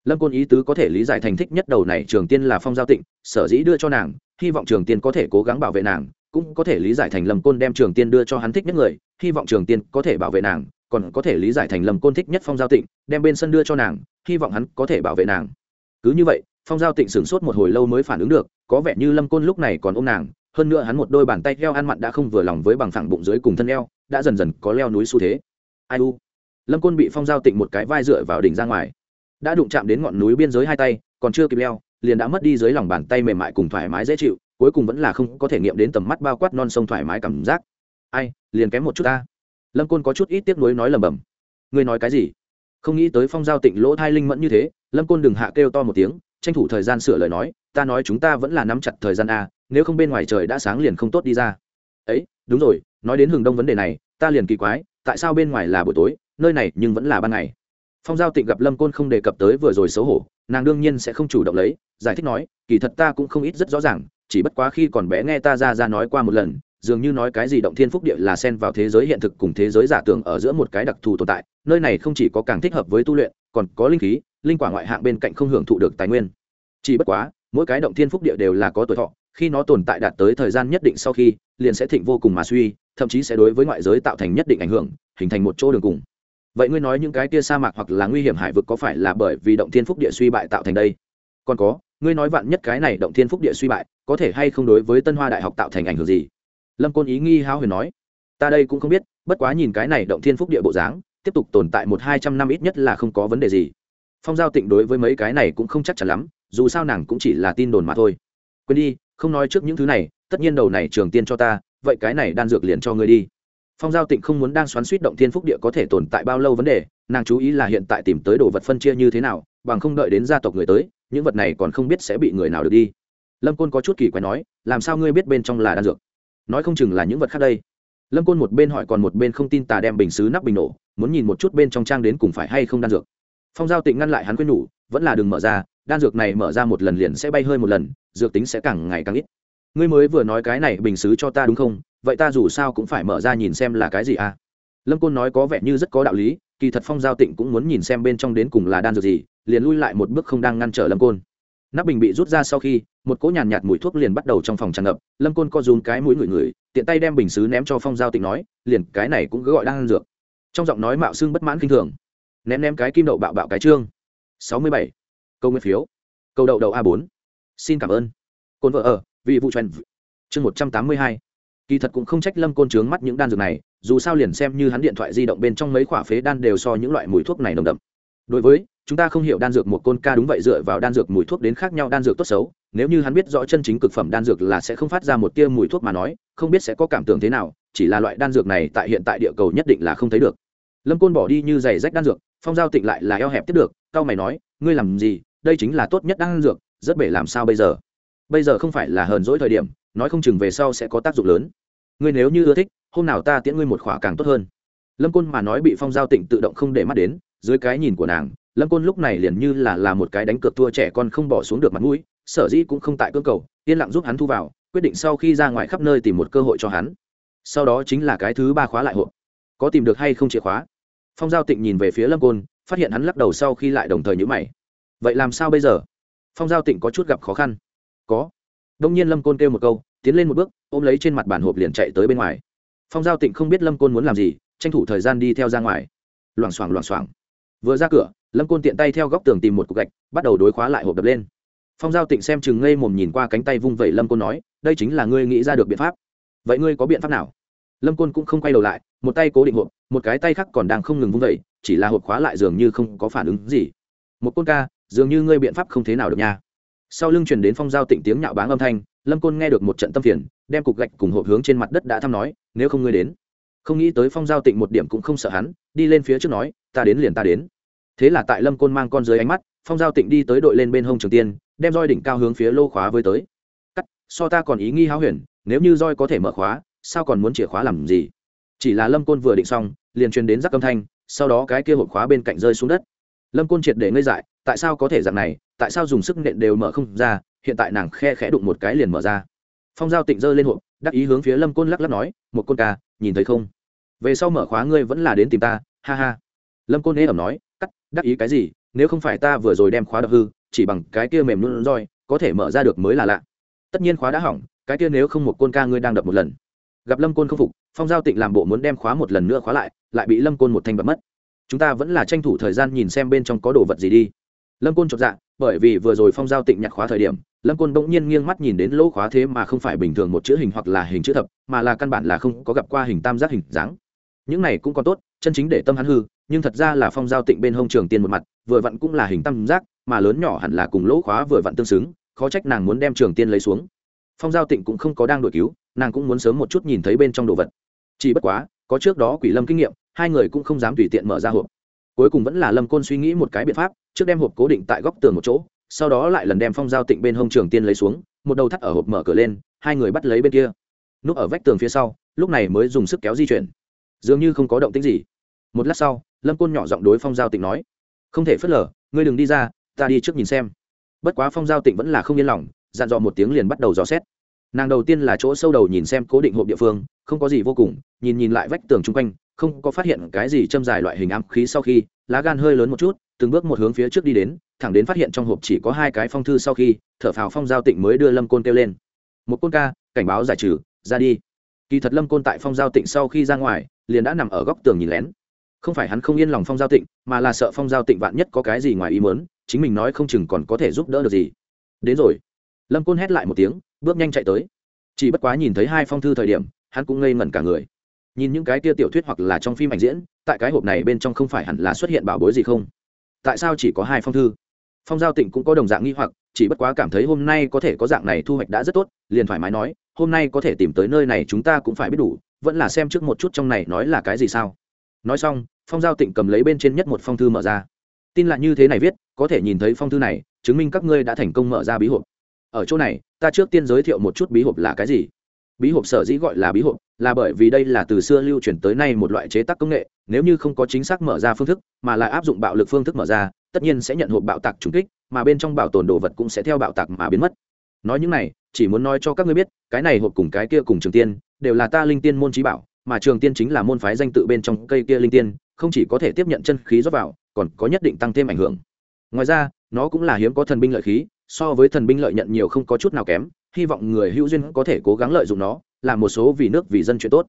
Lâm côn ý tứ có thể lý giải thành thích nhất đầu này trường tiên là phong giao tịnh, sở dĩ đưa cho nàng, hy vọng trường tiên có thể cố gắng bảo vệ nàng, cũng có thể lý giải thành lâm côn đem trường tiên đưa cho hắn thích nhất người, hy vọng trường tiên có thể bảo vệ nàng, còn có thể lý giải thành lâm côn thích nhất phong giao tịnh, đem bên sân đưa cho nàng, hy vọng hắn có thể bảo vệ nàng. Cứ như vậy, phong giao tịnh sửng sốt một hồi lâu mới phản ứng được, có vẻ như lâm côn lúc này còn ôm nàng hơn nữa hắn một đôi bàn tay eo ăn mặn đã không vừa lòng với bằng phẳng bụng dưới cùng thân eo, đã dần dần có leo núi xu thế. Ai u? Lâm côn bị phong giao tịnh một cái vai dựa vào đỉnh ra ngoài. Đã đụng chạm đến ngọn núi biên giới hai tay, còn chưa kịp leo, liền đã mất đi dưới lòng bàn tay mềm mại cùng thoải mái dễ chịu, cuối cùng vẫn là không có thể nghiệm đến tầm mắt bao quát non sông thoải mái cảm giác. Ai, liền kém một chút ta. Lâm côn có chút ít tiếc nuối nói lầm bầm ngươi nói cái gì? Không nghĩ tới phong giao tịnh lỗ thai linh mẫn như thế, lâm côn đừng hạ kêu to một tiếng tranh thủ thời gian sửa lời nói, ta nói chúng ta vẫn là nắm chặt thời gian a, nếu không bên ngoài trời đã sáng liền không tốt đi ra. Ấy, đúng rồi, nói đến hừng đông vấn đề này, ta liền kỳ quái, tại sao bên ngoài là buổi tối, nơi này nhưng vẫn là ban ngày? Phong giao tịnh gặp lâm côn không đề cập tới vừa rồi xấu hổ, nàng đương nhiên sẽ không chủ động lấy, giải thích nói, kỳ thật ta cũng không ít rất rõ ràng, chỉ bất quá khi còn bé nghe ta ra ra nói qua một lần, dường như nói cái gì động thiên phúc địa là xen vào thế giới hiện thực cùng thế giới giả tưởng ở giữa một cái đặc thù tồn tại, nơi này không chỉ có càng thích hợp với tu luyện, còn có linh khí linh quả ngoại hạng bên cạnh không hưởng thụ được tài nguyên. Chỉ bất quá, mỗi cái động thiên phúc địa đều là có tuổi thọ, khi nó tồn tại đạt tới thời gian nhất định sau khi, liền sẽ thịnh vô cùng mà suy, thậm chí sẽ đối với ngoại giới tạo thành nhất định ảnh hưởng, hình thành một chỗ đường cùng. Vậy ngươi nói những cái kia sa mạc hoặc là nguy hiểm hải vực có phải là bởi vì động thiên phúc địa suy bại tạo thành đây? Còn có, ngươi nói vạn nhất cái này động thiên phúc địa suy bại, có thể hay không đối với tân hoa đại học tạo thành ảnh hưởng gì? Lâm côn ý nghi hao huyền nói. Ta đây cũng không biết, bất quá nhìn cái này động thiên phúc địa bộ dáng, tiếp tục tồn tại một hai trăm năm ít nhất là không có vấn đề gì phong giao tịnh đối với mấy cái này cũng không chắc chắn lắm, dù sao nàng cũng chỉ là tin đồn mà thôi. Quên đi, không nói trước những thứ này, tất nhiên đầu này trường tiên cho ta, vậy cái này đan dược liền cho ngươi đi. Phong giao tịnh không muốn đang xoắn suýt động thiên phúc địa có thể tồn tại bao lâu vấn đề, nàng chú ý là hiện tại tìm tới đồ vật phân chia như thế nào, bằng không đợi đến gia tộc người tới, những vật này còn không biết sẽ bị người nào được đi. Lâm côn có chút kỳ quái nói, làm sao ngươi biết bên trong là đan dược? Nói không chừng là những vật khác đây. Lâm côn một bên hỏi còn một bên không tin tà đem bình xứ nắp bình nổ, muốn nhìn một chút bên trong trang đến cùng phải hay không đan dược phong giao tịnh ngăn lại hắn quên nhủ vẫn là đừng mở ra đan dược này mở ra một lần liền sẽ bay hơi một lần dược tính sẽ càng ngày càng ít. Ngươi mới vừa nói cái này bình xứ cho ta đúng không? Vậy ta dù sao cũng phải mở ra nhìn xem là cái gì à? Lâm côn nói có vẻ như rất có đạo lý kỳ thật phong giao tịnh cũng muốn nhìn xem bên trong đến cùng là đan dược gì liền lui lại một bước không đang ngăn trở lâm côn. Nắp bình bị rút ra sau khi một cỗ nhàn nhạt, nhạt mùi thuốc liền bắt đầu trong phòng tràn ngập lâm côn co dùn cái mũi người ngửi tiện tay đem bình xứ ném cho phong giao tịnh nói liền cái này cũng cứ gọi đang ăn dược. Trong giọng nói mạo xương bất mãn k i n h thường ném ném cái kim đậu bạo bạo cái trương. Sáu mươi bảy. Câu nguyên phiếu. Câu đậu đậu a bốn. Xin cảm ơn. Côn vợ ở, vì vụ truyền chương một trăm tám mươi hai. Kỳ thật cũng không trách lâm côn trướng mắt những đan dược này, dù sao liền xem như hắn điện thoại di động bên trong mấy quả phế đan đều so những loại mùi thuốc này nồng đậm. Đối với, chúng ta không hiểu đan dược một côn ca đúng vậy dựa vào đan dược mùi thuốc đến khác nhau đan dược tốt xấu, nếu như hắn biết rõ chân chính cực phẩm đan dược là sẽ không phát ra một tia mùi thuốc mà nói, không biết sẽ có cảm tưởng thế nào, chỉ là loại đan dược này tại hiện tại địa cầu nhất định là không thấy được. Lâm côn bỏ đi như giày rách đan dược phong giao tịnh lại là eo hẹp tiếp được cao mày nói, ngươi làm gì? Đây chính là tốt nhất đang dược, rất bể làm sao bây giờ? Bây giờ không phải là hờn dỗi thời điểm, nói không chừng về sau sẽ có tác dụng lớn. Ngươi nếu như ưa thích, hôm nào ta tiễn ngươi một khỏa càng tốt hơn. Lâm côn mà nói bị phong giao tịnh tự động không để mắt đến, dưới cái nhìn của nàng, lâm côn lúc này liền như là là một cái đánh cược thua trẻ con không bỏ xuống được mặt mũi, sở dĩ cũng không tại cơ cầu, yên lặng giúp hắn thu vào, quyết định sau khi ra ngoài khắp nơi tìm một cơ hội cho hắn. Sau đó chính là cái thứ ba khóa lại hộ có tìm được hay không chìa khóa? Phong giao tịnh nhìn về phía lâm côn, phát hiện hắn lắc đầu sau khi lại đồng thời nhữ mày. Vậy làm sao bây giờ? Phong giao tịnh có chút gặp khó khăn. Có. Đông nhiên lâm côn kêu một câu, tiến lên một bước, ôm lấy trên mặt bản hộp liền chạy tới bên ngoài. Phong giao tịnh không biết lâm côn muốn làm gì, tranh thủ thời gian đi theo ra ngoài. Loảng xoảng loảng xoảng. Vừa ra cửa, lâm côn tiện tay theo góc tường tìm một cục gạch, bắt đầu đối khóa lại hộp đập lên. Phong giao tịnh xem chừng ngây mồm nhìn qua cánh tay vung vẩy lâm côn nói, đây chính là ngươi nghĩ ra được biện pháp. Vậy ngươi có biện pháp nào? Lâm côn cũng không quay đầu lại một tay cố định hộp, một cái tay khác còn đang không ngừng vung vẩy chỉ là hộp khóa lại dường như không có phản ứng gì. Một côn ca, dường như ngươi biện pháp không thế nào được nha. Sau lưng truyền đến phong giao tịnh tiếng nhạo báng âm thanh, lâm côn nghe được một trận tâm phiền, đem cục gạch cùng hộp hướng trên mặt đất đã thăm nói, nếu không ngươi đến. Không nghĩ tới phong giao tịnh một điểm cũng không sợ hắn, đi lên phía trước nói, ta đến liền ta đến. Thế là tại lâm côn mang con dưới ánh mắt, phong giao tịnh đi tới đội lên bên hông trường tiên, đem roi đỉnh cao hướng phía lô khóa với tới. Cắt, so ta còn ý nghi háo huyền, nếu như roi có thể mở khóa, sao còn muốn chìa khóa làm gì? Chỉ là lâm côn vừa định xong, liền truyền đến rắc âm thanh, sau đó cái kia hộp khóa bên cạnh rơi xuống đất. Lâm côn triệt để ngây dại, tại sao có thể dạng này, tại sao dùng sức nện đều mở không ra, hiện tại nàng khe khẽ đụng một cái liền mở ra. Phong giao tịnh giơ lên hộp, đắc ý hướng phía lâm côn lắc lắc nói, một côn ca, nhìn thấy không? Về sau mở khóa ngươi vẫn là đến tìm ta, ha ha. Lâm côn ế ẩm nói, cắt, đắc ý cái gì, nếu không phải ta vừa rồi đem khóa đập hư, chỉ bằng cái kia mềm luôn roi, có thể mở ra được mới là lạ. Tất nhiên khóa đã hỏng, cái kia nếu không một côn ca ngươi đang đập một lần gặp lâm côn không phục, phong giao tịnh làm bộ muốn đem khóa một lần nữa khóa lại lại bị lâm côn một thanh bật mất. Chúng ta vẫn là tranh thủ thời gian nhìn xem bên trong có đồ vật gì đi. Lâm côn chột dạ bởi vì vừa rồi phong giao tịnh nhặt khóa thời điểm, lâm côn bỗng nhiên nghiêng mắt nhìn đến lỗ khóa thế mà không phải bình thường một chữ hình hoặc là hình chữ thập, mà là căn bản là không có gặp qua hình tam giác hình dáng. Những này cũng còn tốt, chân chính để tâm hắn hư, nhưng thật ra là phong giao tịnh bên hông trường tiên một mặt, vừa vặn cũng là hình tam giác, mà lớn nhỏ hẳn là cùng lỗ khóa vừa vặn tương xứng, khó trách nàng muốn đem trường tiên lấy xuống phong giao tịnh cũng không có đang đổi cứu, nàng cũng muốn sớm một chút nhìn thấy bên trong đồ vật. Chỉ bất quá, có trước đó quỷ lâm kinh nghiệm, hai người cũng không dám tùy tiện mở ra hộp. Cuối cùng vẫn là lâm côn suy nghĩ một cái biện pháp, trước đem hộp cố định tại góc tường một chỗ, sau đó lại lần đem phong giao tịnh bên hông trường tiên lấy xuống, một đầu thắt ở hộp mở cửa lên, hai người bắt lấy bên kia. Núp ở vách tường phía sau, lúc này mới dùng sức kéo di chuyển. Dường như không có động tính gì. Một lát sau, lâm côn nhỏ giọng đối phong giao tịnh nói, không thể phớt lờ, ngươi đừng đi ra, ta đi trước nhìn xem. Bất quá phong giao tịnh vẫn là không yên lòng dặn dò một tiếng liền bắt đầu dò xét. Nàng đầu tiên là chỗ sâu đầu nhìn xem cố định hộp địa phương, không có gì vô cùng, nhìn nhìn lại vách tường chung quanh, không có phát hiện cái gì châm dài loại hình ám khí sau khi, lá gan hơi lớn một chút, từng bước một hướng phía trước đi đến, thẳng đến phát hiện trong hộp chỉ có hai cái phong thư sau khi, thở phào phong giao tịnh mới đưa lâm côn kêu lên. Một côn ca, cảnh báo giải trừ, ra đi. Kỳ thật lâm côn tại phong giao tịnh sau khi ra ngoài, liền đã nằm ở góc tường nhìn lén. Không phải hắn không yên lòng phong giao tịnh, mà là sợ phong giao tịnh vạn nhất có cái gì ngoài ý mớn chính mình nói không chừng còn có thể giúp đỡ được gì. Đến rồi lâm côn hét lại một tiếng, bước nhanh chạy tới. Chỉ bất quá nhìn thấy hai phong thư thời điểm, hắn cũng ngây ngẩn cả người. Nhìn những cái tia tiểu thuyết hoặc là trong phim ảnh diễn, tại cái hộp này bên trong không phải hẳn là xuất hiện bảo bối gì không? Tại sao chỉ có hai phong thư? Phong giao tịnh cũng có đồng dạng nghi hoặc, chỉ bất quá cảm thấy hôm nay có thể có dạng này thu hoạch đã rất tốt, liền thoải mái nói, hôm nay có thể tìm tới nơi này chúng ta cũng phải biết đủ, vẫn là xem trước một chút trong này nói là cái gì sao? Nói xong, phong giao tịnh cầm lấy bên trên nhất một phong thư mở ra. Tin là như thế này viết, có thể nhìn thấy phong thư này, chứng minh các ngươi đã thành công mở ra bí hộp ở chỗ này, ta trước tiên giới thiệu một chút bí hộp là cái gì. Bí hộp sở dĩ gọi là bí hộp, là bởi vì đây là từ xưa lưu truyền tới nay một loại chế tác công nghệ, nếu như không có chính xác mở ra phương thức, mà lại áp dụng bạo lực phương thức mở ra, tất nhiên sẽ nhận hộp bạo tạc trúng kích, mà bên trong bảo tồn đồ vật cũng sẽ theo bạo tạc mà biến mất. Nói những này, chỉ muốn nói cho các ngươi biết, cái này hộp cùng cái kia cùng trường tiên, đều là ta linh tiên môn trí bảo, mà trường tiên chính là môn phái danh tự bên trong cây kia linh tiên, không chỉ có thể tiếp nhận chân khí rót vào, còn có nhất định tăng thêm ảnh hưởng. Ngoài ra, nó cũng là hiếm có thần binh lợi khí so với thần binh lợi nhận nhiều không có chút nào kém, hy vọng người hữu duyên có thể cố gắng lợi dụng nó, làm một số vì nước vì dân chuyện tốt.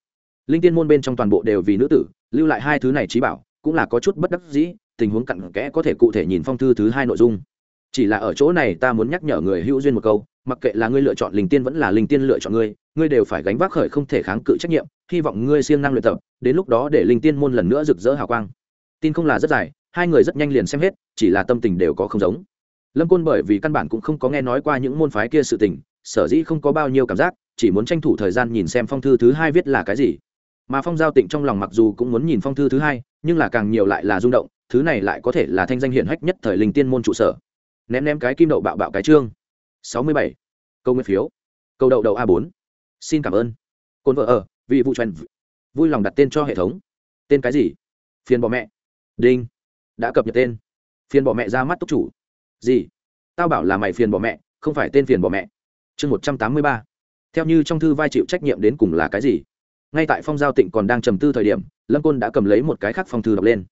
Linh tiên môn bên trong toàn bộ đều vì nữ tử, lưu lại hai thứ này trí bảo, cũng là có chút bất đắc dĩ, tình huống cặn kẽ có thể cụ thể nhìn phong thư thứ hai nội dung. Chỉ là ở chỗ này ta muốn nhắc nhở người hữu duyên một câu, mặc kệ là ngươi lựa chọn linh tiên vẫn là linh tiên lựa chọn ngươi ngươi đều phải gánh vác khởi không thể kháng cự trách nhiệm, hy vọng ngươi siêng năng luyện tập, đến lúc đó để linh tiên môn lần nữa rực rỡ hào quang. Tin không là rất dài, hai người rất nhanh liền xem hết, chỉ là tâm tình đều có không giống lâm côn bởi vì căn bản cũng không có nghe nói qua những môn phái kia sự tình, sở dĩ không có bao nhiêu cảm giác, chỉ muốn tranh thủ thời gian nhìn xem phong thư thứ hai viết là cái gì. Mà phong giao tịnh trong lòng mặc dù cũng muốn nhìn phong thư thứ hai, nhưng là càng nhiều lại là rung động, thứ này lại có thể là thanh danh hiển hách nhất thời linh tiên môn trụ sở. Ném ném cái kim đậu bạo bạo cái chương sáu mươi bảy. Câu nguyên phiếu. Câu đậu đậu a bốn. Xin cảm ơn. Cồn vợ ở, vị vụ truyền vui lòng đặt tên cho hệ thống. Tên cái gì? Phiền bỏ mẹ. Đinh. Đã cập nhật tên. Phiền bỏ mẹ ra mắt túc chủ gì? Tao bảo là mày phiền bỏ mẹ, không phải tên phiền bỏ mẹ. Chương một trăm tám mươi ba. Theo như trong thư vai chịu trách nhiệm đến cùng là cái gì? Ngay tại phong giao tịnh còn đang trầm tư thời điểm, lâm côn đã cầm lấy một cái khác phong thư đọc lên.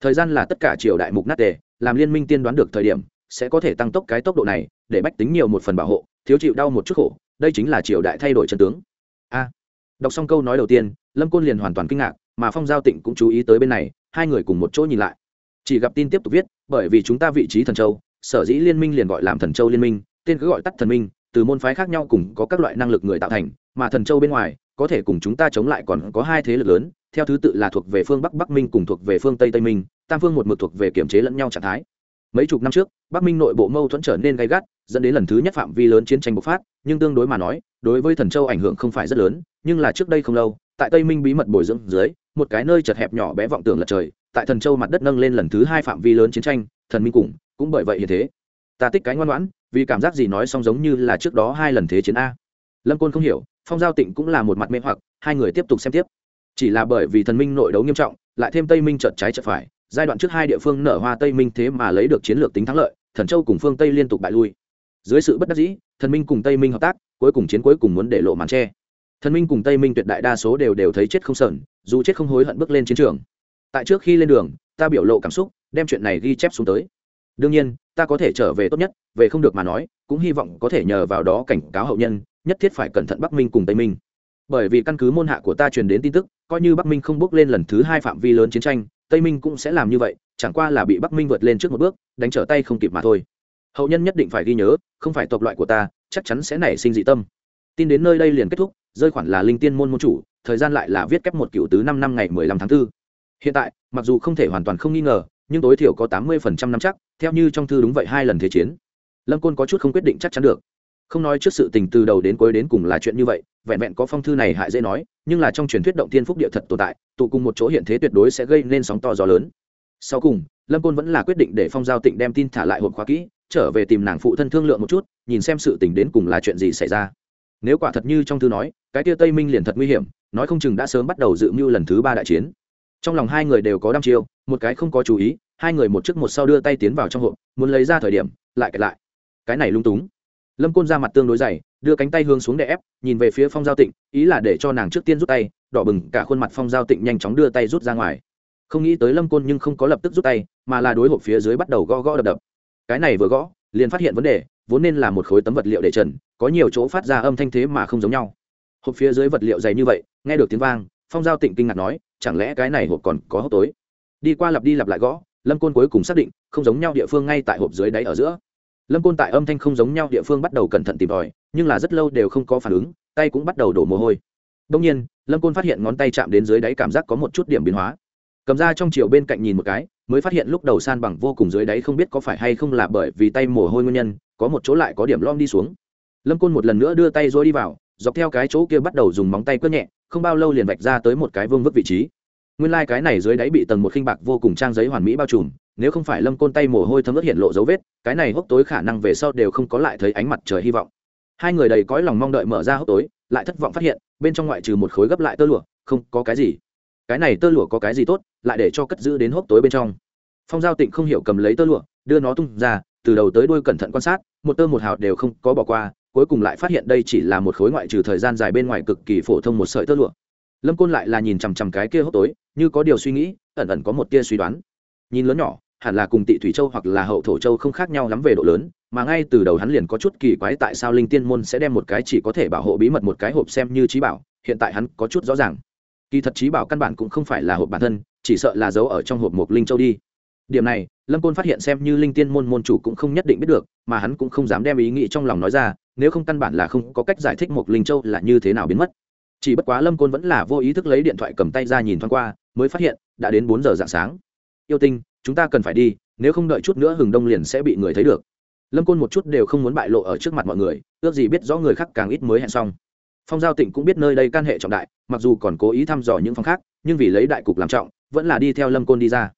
Thời gian là tất cả triều đại mục nát đề làm liên minh tiên đoán được thời điểm, sẽ có thể tăng tốc cái tốc độ này, để bách tính nhiều một phần bảo hộ, thiếu chịu đau một chút khổ, đây chính là triều đại thay đổi chân tướng. A. Đọc xong câu nói đầu tiên, lâm côn liền hoàn toàn kinh ngạc, mà phong giao tịnh cũng chú ý tới bên này, hai người cùng một chỗ nhìn lại. Chỉ gặp tin tiếp tục viết, bởi vì chúng ta vị trí thần châu sở dĩ liên minh liền gọi làm thần châu liên minh, tên cứ gọi tắt thần minh, từ môn phái khác nhau cùng có các loại năng lực người tạo thành, mà thần châu bên ngoài, có thể cùng chúng ta chống lại còn có hai thế lực lớn, theo thứ tự là thuộc về phương bắc bắc minh cùng thuộc về phương tây tây minh, tam phương một mực thuộc về kiểm chế lẫn nhau trạng thái. Mấy chục năm trước, bắc minh nội bộ mâu thuẫn trở nên gay gắt, dẫn đến lần thứ nhất phạm vi lớn chiến tranh bộc phát, nhưng tương đối mà nói, đối với thần châu ảnh hưởng không phải rất lớn, nhưng là trước đây không lâu, tại tây minh bí mật bồi dưỡng dưới, một cái nơi chật hẹp nhỏ bé vọng tưởng lật trời, tại thần châu mặt đất nâng lên lần thứ hai phạm vi lớn chiến tranh, thần minh cùng cũng bởi vậy như thế. Ta tích cái ngoan ngoãn, vì cảm giác gì nói xong giống như là trước đó hai lần thế chiến a. Lâm côn không hiểu, phong giao tịnh cũng là một mặt mê hoặc, hai người tiếp tục xem tiếp. Chỉ là bởi vì thần minh nội đấu nghiêm trọng, lại thêm tây minh trợt trái trợt phải, giai đoạn trước hai địa phương nở hoa tây minh thế mà lấy được chiến lược tính thắng lợi, thần châu cùng phương tây liên tục bại lui. Dưới sự bất đắc dĩ, thần minh cùng tây minh hợp tác, cuối cùng chiến cuối cùng muốn để lộ màn tre thần minh cùng tây minh tuyệt đại đa số đều đều thấy chết không sờn, dù chết không hối hận bước lên chiến trường. Tại trước khi lên đường, ta biểu lộ cảm xúc, đem chuyện này ghi chép xuống tới đương nhiên, ta có thể trở về tốt nhất, về không được mà nói, cũng hy vọng có thể nhờ vào đó cảnh cáo hậu nhân, nhất thiết phải cẩn thận bắc minh cùng tây minh. Bởi vì căn cứ môn hạ của ta truyền đến tin tức, coi như bắc minh không bước lên lần thứ hai phạm vi lớn chiến tranh, tây minh cũng sẽ làm như vậy, chẳng qua là bị bắc minh vượt lên trước một bước, đánh trở tay không kịp mà thôi. Hậu nhân nhất định phải ghi nhớ, không phải tộc loại của ta, chắc chắn sẽ nảy sinh dị tâm. Tin đến nơi đây liền kết thúc, rơi khoản là linh tiên môn môn chủ, thời gian lại là viết kép một cựu tứ năm năm ngày mười lăm tháng 4. hiện tại, mặc dù không thể hoàn toàn không nghi ngờ nhưng tối thiểu có tám mươi phần trăm năm chắc, theo như trong thư đúng vậy hai lần thế chiến. Lâm côn có chút không quyết định chắc chắn được. Không nói trước sự tình từ đầu đến cuối đến cùng là chuyện như vậy, vẹn vẹn có phong thư này hại dễ nói, nhưng là trong truyền thuyết động thiên phúc địa thật tồn tại, tụ cùng một chỗ hiện thế tuyệt đối sẽ gây nên sóng to gió lớn. Sau cùng, lâm côn vẫn là quyết định để phong giao tịnh đem tin thả lại hộp khóa kỹ, trở về tìm nàng phụ thân thương lượng một chút, nhìn xem sự tình đến cùng là chuyện gì xảy ra. Nếu quả thật như trong thư nói, cái tia tây minh liền thật nguy hiểm, nói không chừng đã sớm bắt đầu dự mưu lần thứ ba đại chiến. Trong lòng hai người đều có đăm chiêu một cái không có chú ý, hai người một trước một sau đưa tay tiến vào trong hộp, muốn lấy ra thời điểm, lại kẹt lại. Cái này lung túng. Lâm côn ra mặt tương đối dày, đưa cánh tay hướng xuống để ép, nhìn về phía phong giao tịnh, ý là để cho nàng trước tiên rút tay, đỏ bừng cả khuôn mặt phong giao tịnh nhanh chóng đưa tay rút ra ngoài. Không nghĩ tới lâm côn nhưng không có lập tức rút tay, mà là đối hộp phía dưới bắt đầu gõ gõ đập đập. Cái này vừa gõ, liền phát hiện vấn đề, vốn nên là một khối tấm vật liệu để trần, có nhiều chỗ phát ra âm thanh thế mà không giống nhau. Hộp phía dưới vật liệu dày như vậy, nghe được tiếng vang, phong giao tịnh kinh ngạc nói, chẳng lẽ cái này hộp còn có hốc tối? Đi qua lặp đi lặp lại gõ, lâm côn cuối cùng xác định, không giống nhau địa phương ngay tại hộp dưới đáy ở giữa. Lâm côn tại âm thanh không giống nhau địa phương bắt đầu cẩn thận tìm tòi, nhưng là rất lâu đều không có phản ứng, tay cũng bắt đầu đổ mồ hôi. Đông nhiên, lâm côn phát hiện ngón tay chạm đến dưới đáy cảm giác có một chút điểm biến hóa. Cầm ra trong chiều bên cạnh nhìn một cái, mới phát hiện lúc đầu san bằng vô cùng dưới đáy không biết có phải hay không là bởi vì tay mồ hôi nguyên nhân, có một chỗ lại có điểm lom đi xuống. Lâm côn một lần nữa đưa tay dối đi vào, dọc theo cái chỗ kia bắt đầu dùng móng tay quất nhẹ, không bao lâu liền vạch ra tới một cái vương vức vị trí nguyên lai、like、cái này dưới đáy bị tầng một khinh bạc vô cùng trang giấy hoàn mỹ bao trùm, nếu không phải lâm côn tay mồ hôi thấm ướt hiện lộ dấu vết, cái này hốc tối khả năng về sau đều không có lại thấy ánh mặt trời hy vọng. Hai người đầy cõi lòng mong đợi mở ra hốc tối, lại thất vọng phát hiện, bên trong ngoại trừ một khối gấp lại tơ lụa, không có cái gì. Cái này tơ lụa có cái gì tốt, lại để cho cất giữ đến hốc tối bên trong. Phong giao tịnh không hiểu cầm lấy tơ lụa, đưa nó tung ra, từ đầu tới đuôi cẩn thận quan sát, một tơ một hào đều không có bỏ qua, cuối cùng lại phát hiện đây chỉ là một khối ngoại trừ thời gian dài bên ngoài cực kỳ phổ thông một sợi tơ lụa lâm côn lại là nhìn chằm chằm cái kia hốc tối, như có điều suy nghĩ, ẩn ẩn có một tia suy đoán. Nhìn lớn nhỏ, hẳn là cùng tị thủy châu hoặc là hậu thổ châu không khác nhau lắm về độ lớn, mà ngay từ đầu hắn liền có chút kỳ quái tại sao linh tiên môn sẽ đem một cái chỉ có thể bảo hộ bí mật một cái hộp xem như trí bảo, hiện tại hắn có chút rõ ràng. Kỳ thật trí bảo căn bản cũng không phải là hộp bản thân, chỉ sợ là giấu ở trong hộp một linh châu đi. Điểm này, lâm côn phát hiện xem như linh tiên môn môn chủ cũng không nhất định biết được, mà hắn cũng không dám đem ý nghĩ trong lòng nói ra, nếu không căn bản là không có cách giải thích một linh châu là như thế nào biến mất chỉ bất quá lâm côn vẫn là vô ý thức lấy điện thoại cầm tay ra nhìn thoáng qua, mới phát hiện, đã đến bốn giờ dạng sáng. Yêu tinh, chúng ta cần phải đi, nếu không đợi chút nữa hừng đông liền sẽ bị người thấy được. Lâm côn một chút đều không muốn bại lộ ở trước mặt mọi người, ước gì biết rõ người khác càng ít mới hẹn xong. Phong giao tịnh cũng biết nơi đây can hệ trọng đại, mặc dù còn cố ý thăm dò những phòng khác, nhưng vì lấy đại cục làm trọng, vẫn là đi theo lâm côn đi ra.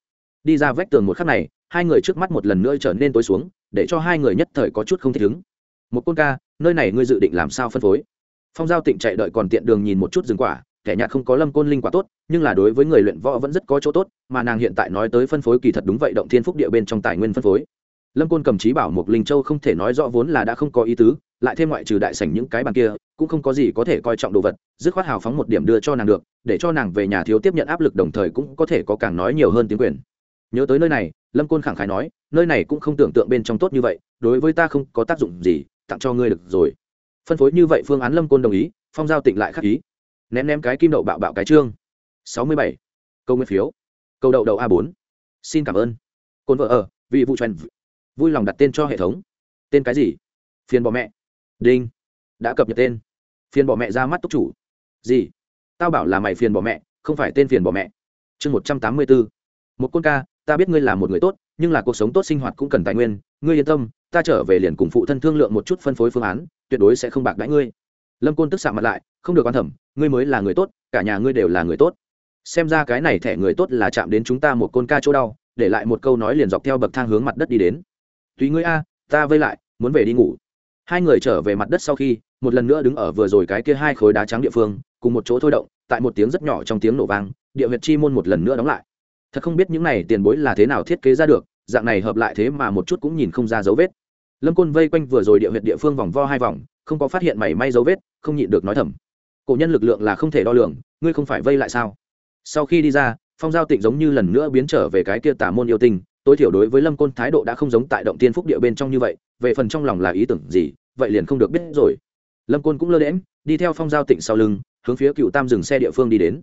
Đi ra vách tường một khắc này, hai người trước mắt một lần nữa trở nên tối xuống, để cho hai người nhất thời có chút không thích ứng. Một côn ca, nơi này ngươi dự định làm sao phân phối? Phong giao tịnh chạy đợi còn tiện đường nhìn một chút rừng quả, kẻ nhạt không có lâm côn linh quả tốt, nhưng là đối với người luyện võ vẫn rất có chỗ tốt, mà nàng hiện tại nói tới phân phối kỳ thật đúng vậy, động thiên phúc địa bên trong tài nguyên phân phối. Lâm côn cầm trí bảo một linh châu không thể nói rõ vốn là đã không có ý tứ, lại thêm ngoại trừ đại sảnh những cái bàn kia, cũng không có gì có thể coi trọng đồ vật, dứt khoát hào phóng một điểm đưa cho nàng được, để cho nàng về nhà thiếu tiếp nhận áp lực đồng thời cũng có thể có càng nói nhiều hơn tiếng quyền. Nhớ tới nơi này, lâm côn khẳng khái nói, nơi này cũng không tưởng tượng bên trong tốt như vậy, đối với ta không có tác dụng gì, tặng cho ngươi được rồi phân phối như vậy phương án lâm côn đồng ý, phong giao tịnh lại khắc ý. Ném ném cái kim đậu bạo bạo cái trương. Sáu mươi bảy. Câu nguyên phiếu. Câu đậu đậu a bốn. Xin cảm ơn. Côn vợ ở, vì vụ trần vui lòng đặt tên cho hệ thống. Tên cái gì? Phiền bỏ mẹ. Đinh. Đã cập nhật tên. Phiền bỏ mẹ ra mắt túc chủ. Gì? Tao bảo là mày phiền bỏ mẹ, không phải tên phiền bỏ mẹ. Chương một trăm tám mươi bốn một côn ca, ta biết ngươi là một người tốt, nhưng là cuộc sống tốt sinh hoạt cũng cần tài nguyên. Ngươi yên tâm, ta trở về liền cùng phụ thân thương lượng một chút phân phối phương án tuyệt đối sẽ không bạc đãi ngươi. Lâm côn tức xạ mặt lại, không được quan thẩm, ngươi mới là người tốt, cả nhà ngươi đều là người tốt. Xem ra cái này thẻ người tốt là chạm đến chúng ta một côn ca chỗ đau, để lại một câu nói liền dọc theo bậc thang hướng mặt đất đi đến. Tùy ngươi a, ta vây lại, muốn về đi ngủ. Hai người trở về mặt đất sau khi, một lần nữa đứng ở vừa rồi cái kia hai khối đá trắng địa phương, cùng một chỗ thôi động, tại một tiếng rất nhỏ trong tiếng nổ vang, địa huyệt chi môn một lần nữa đóng lại. Thật không biết những này tiền bối là thế nào thiết kế ra được, dạng này hợp lại thế mà một chút cũng nhìn không ra dấu vết lâm côn vây quanh vừa rồi địa huyệt địa phương vòng vo hai vòng, không có phát hiện mảy may dấu vết, không nhịn được nói thầm. Cổ nhân lực lượng là không thể đo lường, ngươi không phải vây lại sao? Sau khi đi ra, phong giao tịnh giống như lần nữa biến trở về cái kia tả môn yêu tinh, tối thiểu đối với lâm côn thái độ đã không giống tại động tiên phúc địa bên trong như vậy, về phần trong lòng là ý tưởng gì, vậy liền không được biết rồi. Lâm côn cũng lơ đễm đi theo phong giao tịnh sau lưng, hướng phía cựu tam dừng xe địa phương đi đến.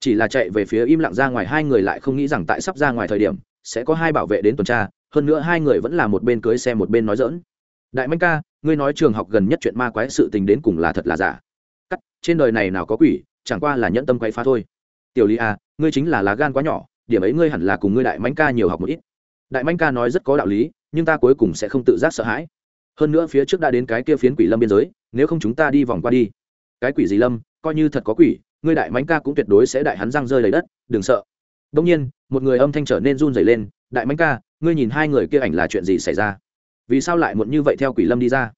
Chỉ là chạy về phía im lặng ra ngoài, hai người lại không nghĩ rằng tại sắp ra ngoài thời điểm, sẽ có hai bảo vệ đến tuần tra hơn nữa hai người vẫn là một bên cưới xe một bên nói dỡn. Đại manh ca, ngươi nói trường học gần nhất chuyện ma quái sự tình đến cùng là thật là giả? Cắt, trên đời này nào có quỷ, chẳng qua là nhẫn tâm quay phá thôi. Tiểu lý à ngươi chính là lá gan quá nhỏ, điểm ấy ngươi hẳn là cùng ngươi đại manh ca nhiều học một ít. Đại manh ca nói rất có đạo lý, nhưng ta cuối cùng sẽ không tự giác sợ hãi. Hơn nữa phía trước đã đến cái kia phiến quỷ lâm biên giới, nếu không chúng ta đi vòng qua đi. Cái quỷ gì lâm, coi như thật có quỷ, ngươi đại mánh ca cũng tuyệt đối sẽ đại hắn răng rơi lấy đất, đừng sợ. Đông nhiên, một người âm thanh trở nên run rẩy lên, đại mánh ca ngươi nhìn hai người kia ảnh là chuyện gì xảy ra? Vì sao lại muộn như vậy theo quỷ lâm đi ra?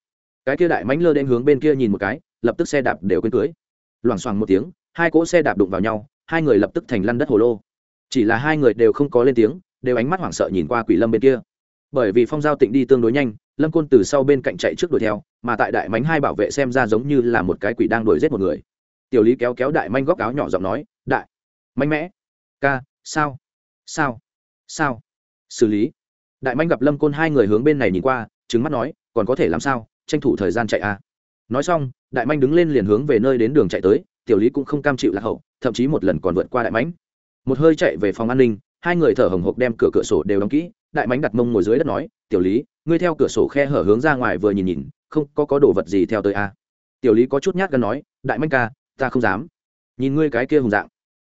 Cái kia đại mánh lơ đến hướng bên kia nhìn một cái, lập tức xe đạp đều quên cưới. Loảng xoảng một tiếng, hai cỗ xe đạp đụng vào nhau, hai người lập tức thành lăn đất hồ lô. Chỉ là hai người đều không có lên tiếng, đều ánh mắt hoảng sợ nhìn qua quỷ lâm bên kia. Bởi vì phong giao tịnh đi tương đối nhanh, lâm côn từ sau bên cạnh chạy trước đuổi theo, mà tại đại mánh hai bảo vệ xem ra giống như là một cái quỷ đang đuổi giết một người. Tiểu lý kéo kéo đại manh góc áo nhỏ giọng nói, đại, mạnh mẽ, ca, sao sao sao? Xử lý. Đại manh gặp lâm côn hai người hướng bên này nhìn qua trứng mắt nói, còn có thể làm sao? Tranh thủ thời gian chạy à? Nói xong, đại manh đứng lên liền hướng về nơi đến đường chạy tới, tiểu lý cũng không cam chịu lạc hậu, thậm chí một lần còn vượt qua đại mánh một hơi chạy về phòng an ninh, hai người thở hồng hộc đem cửa cửa sổ đều đóng kỹ, đại mánh đặt mông ngồi dưới đất nói, tiểu lý, ngươi theo cửa sổ khe hở hướng ra ngoài vừa nhìn nhìn, không có có đồ vật gì theo tới à. tiểu lý có chút nhát gần nói, đại mánh ca, ta không dám. Nhìn ngươi cái kia hùng dạng.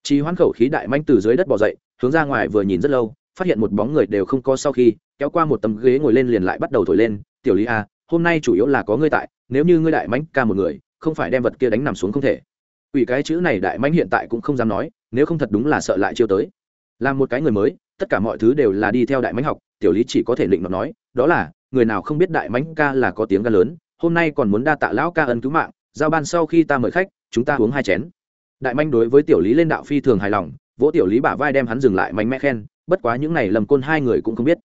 Chỉ hoán khẩu khí đại manh từ dưới đất bỏ dậy, hướng ra ngoài vừa nhìn rất lâu phát hiện một bóng người đều không có sau khi, kéo qua một tấm ghế ngồi lên liền lại bắt đầu thổi lên, tiểu lý a hôm nay chủ yếu là có ngươi tại, nếu như ngươi đại mãnh ca một người, không phải đem vật kia đánh nằm xuống không thể. Ủy cái chữ này đại mãnh hiện tại cũng không dám nói, nếu không thật đúng là sợ lại chiêu tới. Làm một cái người mới, tất cả mọi thứ đều là đi theo đại mãnh học, tiểu lý chỉ có thể định nó nói, đó là, người nào không biết đại mãnh ca là có tiếng ca lớn, hôm nay còn muốn đa tạ lão ca ân cứu mạng, giao ban sau khi ta mời khách, chúng ta uống hai chén. Đại manh đối với tiểu lý lên đạo phi thường hài lòng, vỗ tiểu lý bả vai đem hắn dừng lại mạnh mẽ khen bất quá những n à y lầm côn hai người cũng không biết.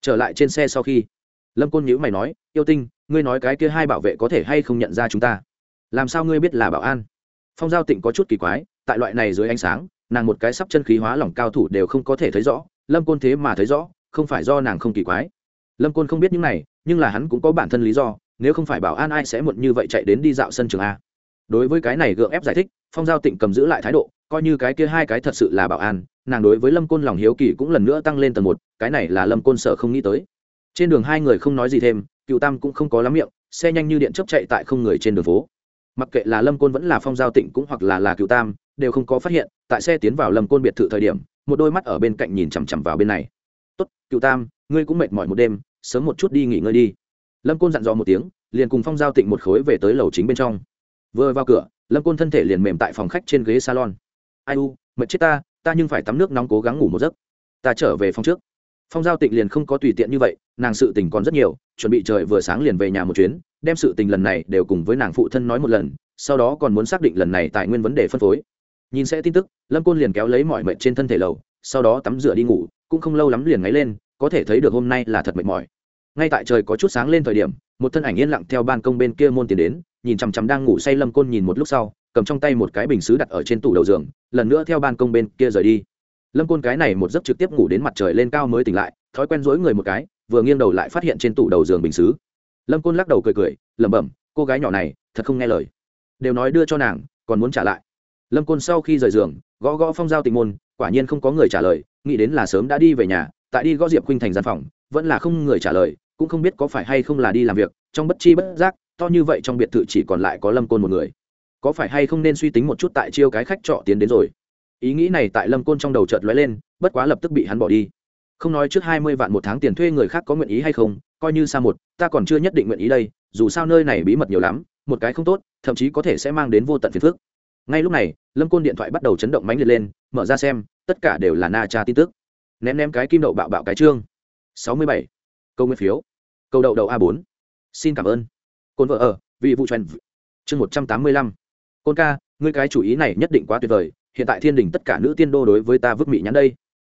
Trở lại trên xe sau khi, lâm côn nhữ mày nói, yêu tinh, ngươi nói cái kia hai bảo vệ có thể hay không nhận ra chúng ta? Làm sao ngươi biết là bảo an? Phong giao tịnh có chút kỳ quái, tại loại này dưới ánh sáng, nàng một cái sắp chân khí hóa lỏng cao thủ đều không có thể thấy rõ, lâm côn thế mà thấy rõ, không phải do nàng không kỳ quái. Lâm côn không biết những này, nhưng là hắn cũng có bản thân lý do, nếu không phải bảo an ai sẽ muộn như vậy chạy đến đi dạo sân trường a. Đối với cái này gượng ép giải thích, phong giao tịnh cầm giữ lại thái độ, coi như cái kia hai cái thật sự là bảo an nàng đối với lâm côn lòng hiếu kỳ cũng lần nữa tăng lên tầng một, cái này là lâm côn sợ không nghĩ tới. Trên đường hai người không nói gì thêm, cựu tam cũng không có lắm miệng, xe nhanh như điện chấp chạy tại không người trên đường phố. Mặc kệ là lâm côn vẫn là phong giao tịnh cũng hoặc là là cựu tam, đều không có phát hiện, tại xe tiến vào lâm côn biệt thự thời điểm, một đôi mắt ở bên cạnh nhìn chằm chằm vào bên này. Tốt, cựu tam, ngươi cũng mệt mỏi một đêm, sớm một chút đi nghỉ ngơi đi. Lâm côn dặn dò một tiếng, liền cùng phong giao tịnh một khối về tới lầu chính bên trong. Vừa vào cửa, lâm côn thân thể liền mềm tại phòng khách trên ghế salon. Ai u, mệt chết ta ta nhưng phải tắm nước nóng cố gắng ngủ một giấc. Ta trở về phòng trước. Phong giao tịnh liền không có tùy tiện như vậy, nàng sự tình còn rất nhiều, chuẩn bị trời vừa sáng liền về nhà một chuyến, đem sự tình lần này đều cùng với nàng phụ thân nói một lần, sau đó còn muốn xác định lần này tài nguyên vấn đề phân phối. Nhìn sẽ tin tức, lâm côn liền kéo lấy mọi mệt trên thân thể lầu, sau đó tắm rửa đi ngủ, cũng không lâu lắm liền ngáy lên, có thể thấy được hôm nay là thật mệt mỏi. Ngay tại trời có chút sáng lên thời điểm, một thân ảnh yên lặng theo ban công bên kia môn tiến đến, nhìn chằm chằm đang ngủ say lâm côn nhìn một lúc sau cầm trong tay một cái bình xứ đặt ở trên tủ đầu giường, lần nữa theo ban công bên kia rời đi. Lâm côn cái này một giấc trực tiếp ngủ đến mặt trời lên cao mới tỉnh lại, thói quen dối người một cái, vừa nghiêng đầu lại phát hiện trên tủ đầu giường bình xứ. Lâm côn lắc đầu cười cười, lẩm bẩm, cô gái nhỏ này, thật không nghe lời. Đều nói đưa cho nàng, còn muốn trả lại. Lâm côn sau khi rời giường, gõ gõ phong giao tình môn, quả nhiên không có người trả lời, nghĩ đến là sớm đã đi về nhà, tại đi gõ diệp khuynh thành gian phòng, vẫn là không người trả lời, cũng không biết có phải hay không là đi làm việc, trong bất chi bất giác, to như vậy trong biệt thự chỉ còn lại có lâm côn một người có phải hay không nên suy tính một chút tại chiêu cái khách trọ tiến đến rồi? Ý nghĩ này tại lâm côn trong đầu chợt lóe lên, bất quá lập tức bị hắn bỏ đi. Không nói trước hai mươi vạn một tháng tiền thuê người khác có nguyện ý hay không, coi như xa một, ta còn chưa nhất định nguyện ý đây, dù sao nơi này bí mật nhiều lắm, một cái không tốt, thậm chí có thể sẽ mang đến vô tận phiền phức. Ngay lúc này, lâm côn điện thoại bắt đầu chấn động mánh liệt lên, mở ra xem, tất cả đều là na tra tin tức. Ném ném cái kim đậu bạo bạo cái chương sáu mươi bảy. Câu nguyên phiếu. Câu đậu đậu a bốn. Xin cảm ơn. Côn vợ ở, vì vụ trần chương một trăm tám mươi lăm côn ca, ngươi cái chủ ý này nhất định quá tuyệt vời, hiện tại thiên đình tất cả nữ tiên đô đối với ta vứt mị nhắn đây.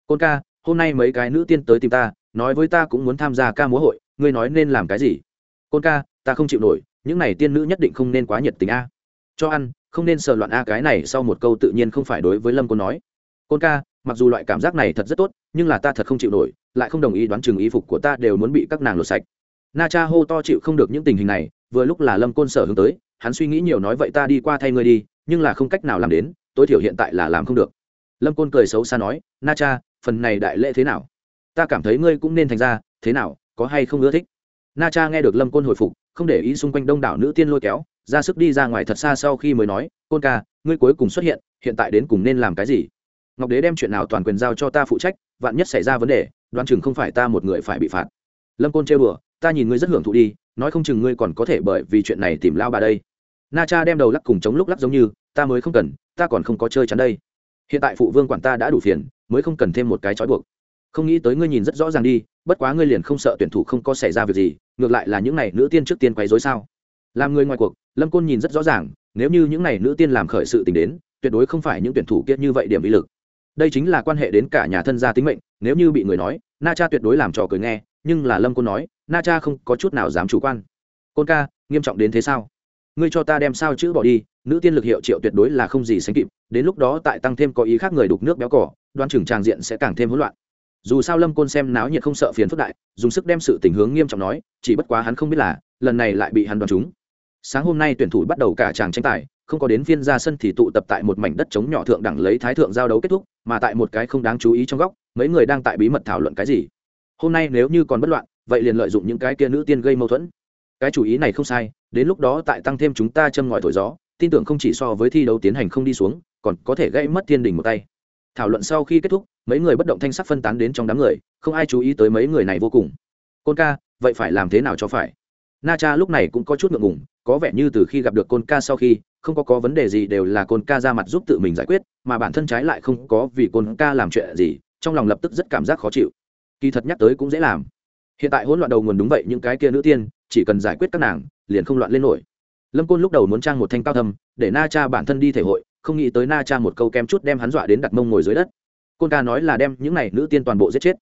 Côn ca, hôm nay mấy cái nữ tiên tới tìm ta, nói với ta cũng muốn tham gia ca múa hội, ngươi nói nên làm cái gì? Côn ca, ta không chịu nổi, những này tiên nữ nhất định không nên quá nhiệt tình a. Cho ăn, không nên sờ loạn a, cái này sau một câu tự nhiên không phải đối với lâm côn nói. Côn ca, mặc dù loại cảm giác này thật rất tốt, nhưng là ta thật không chịu nổi, lại không đồng ý đoán chừng y phục của ta đều muốn bị các nàng lột sạch. Na cha hô to chịu không được những tình hình này, vừa lúc là lâm côn sở hướng tới hắn suy nghĩ nhiều nói vậy ta đi qua thay ngươi đi, nhưng là không cách nào làm đến, tối thiểu hiện tại là làm không được. Lâm côn cười xấu xa nói, na cha, phần này đại lễ thế nào? Ta cảm thấy ngươi cũng nên thành ra, thế nào, có hay không ưa thích? Na cha nghe được lâm côn hồi phục, không để ý xung quanh đông đảo nữ tiên lôi kéo, ra sức đi ra ngoài thật xa sau khi mới nói, côn ca, ngươi cuối cùng xuất hiện hiện tại đến cùng nên làm cái gì? Ngọc đế đem chuyện nào toàn quyền giao cho ta phụ trách, vạn nhất xảy ra vấn đề, đoán chừng không phải ta một người phải bị phạt. Lâm côn trêu đùa, ta nhìn ngươi rất hưởng thụ đi, nói không chừng ngươi còn có thể bởi vì chuyện này tìm lao bà đây na cha đem đầu lắc cùng chống lúc lắc giống như, ta mới không cần, ta còn không có chơi chắn đây. Hiện tại phụ vương quản ta đã đủ phiền, mới không cần thêm một cái trói buộc. Không nghĩ tới ngươi nhìn rất rõ ràng đi, bất quá ngươi liền không sợ tuyển thủ không có xảy ra việc gì, ngược lại là những n à y nữ tiên trước tiên quấy dối sao? Làm người ngoài cuộc, lâm côn nhìn rất rõ ràng, nếu như những n à y nữ tiên làm khởi sự t ì n h đến, tuyệt đối không phải những tuyển thủ kiết như vậy điểm ý lực. Đây chính là quan hệ đến cả nhà thân gia tính mệnh, nếu như bị người nói, na cha tuyệt đối làm trò cười nghe, nhưng là lâm côn nói, na cha không có chút nào dám chủ quan. Côn ca, nghiêm trọng đến thế sao? Ngươi cho ta đem sao chữ bỏ đi, nữ tiên lực hiệu triệu tuyệt đối là không gì sánh kịp, đến lúc đó tại tăng thêm có ý khác người đục nước béo cỏ, đoan chừng tràng diện sẽ càng thêm hỗn loạn. Dù sao lâm côn xem náo nhiệt không sợ phiền phức đại, dùng sức đem sự tình hướng nghiêm trọng nói, chỉ bất quá hắn không biết là, lần này lại bị hắn đoán trúng. Sáng hôm nay tuyển thủ bắt đầu cả tràng tranh tài, không có đến phiên ra sân thì tụ tập tại một mảnh đất trống nhỏ thượng đẳng lấy thái thượng giao đấu kết thúc, mà tại một cái không đáng chú ý trong góc, mấy người đang tại bí mật thảo luận cái gì. Hôm nay nếu như còn bất loạn, vậy liền lợi dụng những cái kia nữ tiên gây mâu thuẫn cái chủ ý này không sai, đến lúc đó tại tăng thêm chúng ta châm ngòi thổi gió, tin tưởng không chỉ so với thi đấu tiến hành không đi xuống, còn có thể gây mất thiên đình một tay. Thảo luận sau khi kết thúc, mấy người bất động thanh sắc phân tán đến trong đám người, không ai chú ý tới mấy người này vô cùng. Côn ca, vậy phải làm thế nào cho phải? Na cha lúc này cũng có chút ngượng ngùng, có vẻ như từ khi gặp được côn ca sau khi, không có có vấn đề gì đều là côn ca ra mặt giúp tự mình giải quyết, mà bản thân trái lại không có vì côn ca làm chuyện gì, trong lòng lập tức rất cảm giác khó chịu. Kỳ thật nhắc tới cũng dễ làm hiện tại hỗn loạn đầu nguồn đúng vậy, những cái kia nữ tiên, chỉ cần giải quyết các nàng, liền không loạn lên nổi. Lâm côn lúc đầu muốn trang một thanh cao thâm, để na cha bản thân đi thể hội, không nghĩ tới na cha một câu kem chút đem hắn dọa đến đặt mông ngồi dưới đất. Côn ca nói là đem những này nữ tiên toàn bộ giết chết.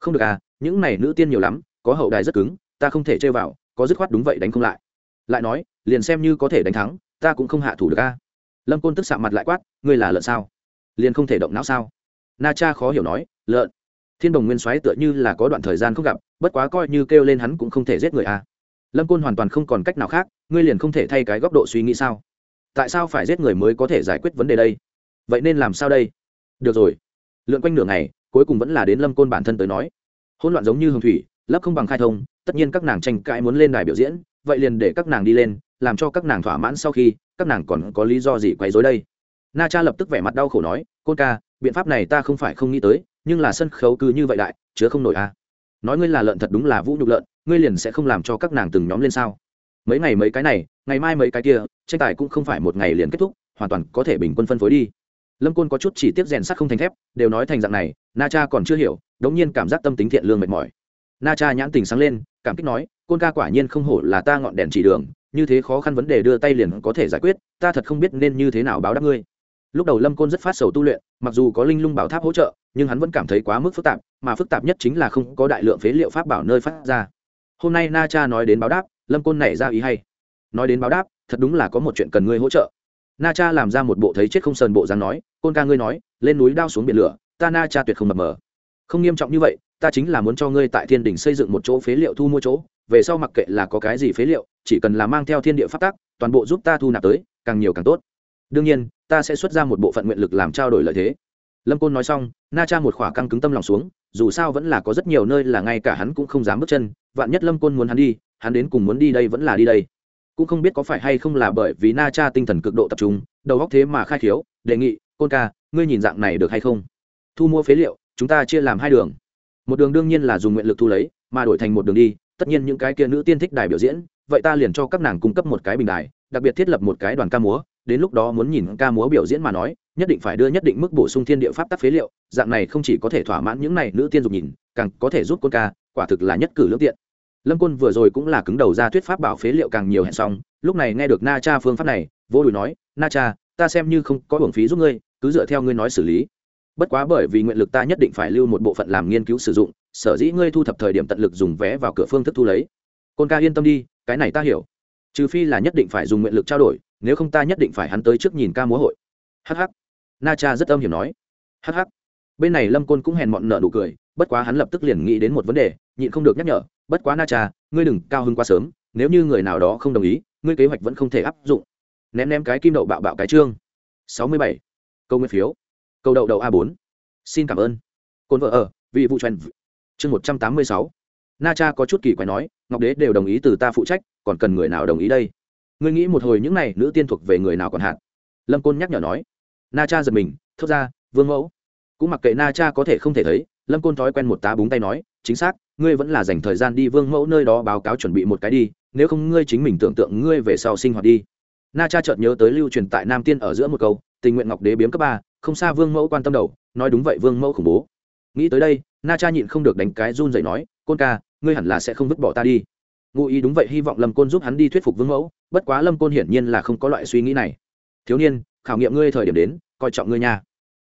Không được à những này nữ tiên nhiều lắm, có hậu đài rất cứng, ta không thể chơi vào, có dứt khoát đúng vậy đánh không lại. Lại nói, liền xem như có thể đánh thắng, ta cũng không hạ thủ được a lâm côn tức sạ mặt lại quát, ngươi là lợn sao? Liền không thể động não sao? Na cha khó hiểu nói, lợn thiên đồng nguyên soái tựa như là có đoạn thời gian không gặp, bất quá coi như kêu lên hắn cũng không thể giết người a. À. Lâm côn hoàn toàn không còn cách nào khác, ngươi liền không thể thay cái góc độ suy nghĩ sao? Tại sao phải giết người mới có thể giải quyết vấn đề đây? Vậy nên làm sao đây? Được rồi. Lượn quanh nửa ngày, cuối cùng vẫn là đến lâm côn bản thân tới nói. Hỗn loạn giống như hồng thủy, lấp không bằng khai thông, tất nhiên các nàng tranh cãi muốn lên đài biểu diễn, vậy liền để các nàng đi lên, làm cho các nàng thỏa mãn sau khi, các nàng còn có lý do gì quấy rối đây? Na cha lập tức vẻ mặt đau khổ nói, côn ca, biện pháp này ta không phải không nghĩ tới nhưng là sân khấu cứ như vậy đại, chứa không nổi a. À. nói ngươi là lợn thật đúng là vũ nhục lợn, ngươi liền sẽ không làm cho các nàng từng nhóm lên sao? Mấy ngày mấy cái này, ngày mai mấy cái kia, tranh tài cũng không phải một ngày liền kết thúc, hoàn toàn có thể bình quân phân phối đi. Lâm côn có chút chỉ tiếp rèn sắt không thành thép, đều nói thành dạng này, na cha còn chưa hiểu, đống nhiên cảm giác tâm tính thiện lương mệt mỏi. Na cha nhãn tình sáng lên, cảm kích nói, côn ca quả nhiên không hổ là ta ngọn đèn chỉ đường, như thế khó khăn vấn đề đưa tay liền có thể giải quyết, ta thật không biết nên như thế nào báo đáp ngươi lúc đầu lâm côn rất phát sầu tu luyện, mặc dù có linh lung bảo tháp hỗ trợ, nhưng hắn vẫn cảm thấy quá mức phức tạp, mà phức tạp nhất chính là không có đại lượng phế liệu pháp bảo nơi phát ra. Hôm nay na cha nói đến báo đáp, lâm côn nảy ra ý hay. Nói đến báo đáp, thật đúng là có một chuyện cần ngươi hỗ trợ. Na cha làm ra một bộ thấy chết không sờn bộ dáng nói, côn ca ngươi nói, lên núi đao xuống biển lửa, ta na cha tuyệt không mập mờ. Không nghiêm trọng như vậy, ta chính là muốn cho ngươi tại thiên đình xây dựng một chỗ phế liệu thu mua chỗ, về sau mặc kệ là có cái gì phế liệu, chỉ cần là mang theo thiên địa phát tác toàn bộ giúp ta thu nạp tới, càng nhiều càng tốt đương nhiên, ta sẽ xuất ra một bộ phận nguyện lực làm trao đổi lợi thế. Lâm côn nói xong, na cha một khỏa căng cứng tâm lòng xuống, dù sao vẫn là có rất nhiều nơi là ngay cả hắn cũng không dám bước chân, vạn nhất lâm côn muốn hắn đi, hắn đến cùng muốn đi đây vẫn là đi đây. Cũng không biết có phải hay không là bởi vì na cha tinh thần cực độ tập trung, đầu góc thế mà khai khiếu, đề nghị, côn ca, ngươi nhìn dạng này được hay không? Thu mua phế liệu, chúng ta chia làm hai đường. Một đường đương nhiên là dùng nguyện lực thu lấy, mà đổi thành một đường đi, tất nhiên những cái kia nữ tiên thích đài biểu diễn, vậy ta liền cho các nàng cung cấp một cái bình đài, đặc biệt thiết lập một cái đoàn ca múa đến lúc đó muốn nhìn ca múa biểu diễn mà nói, nhất định phải đưa nhất định mức bổ sung thiên địa pháp tắc phế liệu, dạng này không chỉ có thể thỏa mãn những này nữ tiên dục nhìn, càng có thể giúp côn ca, quả thực là nhất cử lương tiện. Lâm côn vừa rồi cũng là cứng đầu ra thuyết pháp bảo phế liệu càng nhiều hẹn xong, lúc này nghe được na cha phương pháp này, vô đùi nói, na cha, ta xem như không có hưởng phí giúp ngươi, cứ dựa theo ngươi nói xử lý. Bất quá bởi vì nguyện lực ta nhất định phải lưu một bộ phận làm nghiên cứu sử dụng, sở dĩ ngươi thu thập thời điểm tận lực dùng vé vào cửa phương thức thu lấy. Côn ca yên tâm đi, cái này ta hiểu. Trừ phi là nhất định phải dùng nguyện lực trao đổi nếu không ta nhất định phải hắn tới trước nhìn ca múa hội. Hh na cha rất âm hiểm nói. Hh bên này lâm côn cũng hèn mọn nợ nụ cười, bất quá hắn lập tức liền nghĩ đến một vấn đề, nhịn không được nhắc nhở, bất quá na cha, ngươi đừng cao hơn quá sớm, nếu như người nào đó không đồng ý, ngươi kế hoạch vẫn không thể áp dụng. Ném ném cái kim đậu bạo bạo cái chương sáu mươi bảy. Câu nguyên phiếu. Câu đậu đậu a bốn. Xin cảm ơn. Côn vợ ở, vị vụ trần chương một trăm tám mươi sáu. Na cha có chút kỳ quái nói, ngọc đế đều đồng ý từ ta phụ trách, còn cần người nào đồng ý đây? Ngươi nghĩ một hồi những này nữ tiên thuộc về người nào còn hạn? Lâm côn nhắc nhở nói. Na cha giật mình, thốt ra, vương mẫu. Cũng mặc kệ na cha có thể không thể thấy, lâm côn thói quen một tá búng tay nói, chính xác, ngươi vẫn là dành thời gian đi vương mẫu nơi đó báo cáo chuẩn bị một cái đi, nếu không ngươi chính mình tưởng tượng ngươi về sau sinh hoạt đi. Na cha chợt nhớ tới lưu truyền tại nam tiên ở giữa một câu, tình nguyện ngọc đế biếm cấp ba, không xa vương mẫu quan tâm đầu, nói đúng vậy vương mẫu khủng bố. Nghĩ tới đây, na cha nhịn không được đánh cái run dậy nói, côn ca, ngươi hẳn là sẽ không vứt bỏ ta đi ngụ ý đúng vậy, hy vọng lâm côn giúp hắn đi thuyết phục vương mẫu, bất quá lâm côn hiển nhiên là không có loại suy nghĩ này. Thiếu niên, khảo nghiệm ngươi thời điểm đến, coi trọng ngươi nha.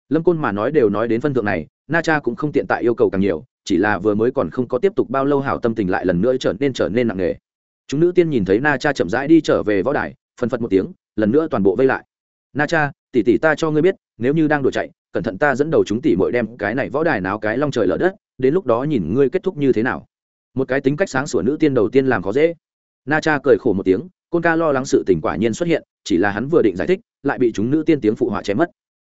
Lâm côn mà nói đều nói đến phân thượng này, na cha cũng không tiện tại yêu cầu càng nhiều, chỉ là vừa mới còn không có tiếp tục bao lâu hảo tâm tình lại lần nữa trở nên trở nên nặng nề. Chúng nữ tiên nhìn thấy na cha chậm rãi đi trở về võ đài phân phật một tiếng, lần nữa toàn bộ vây lại. Na cha, tỷ tỷ ta cho ngươi biết, nếu như đang đuổi chạy, cẩn thận ta dẫn đầu chúng tỷ mội đem cái này võ đài náo cái long trời lở đất, đến lúc đó nhìn ngươi kết thúc như thế nào một cái tính cách sáng sủa nữ tiên đầu tiên làm khó dễ. Na cha cười khổ một tiếng, côn ca lo lắng sự tình quả nhiên xuất hiện, chỉ là hắn vừa định giải thích, lại bị chúng nữ tiên tiếng phụ họa chém mất.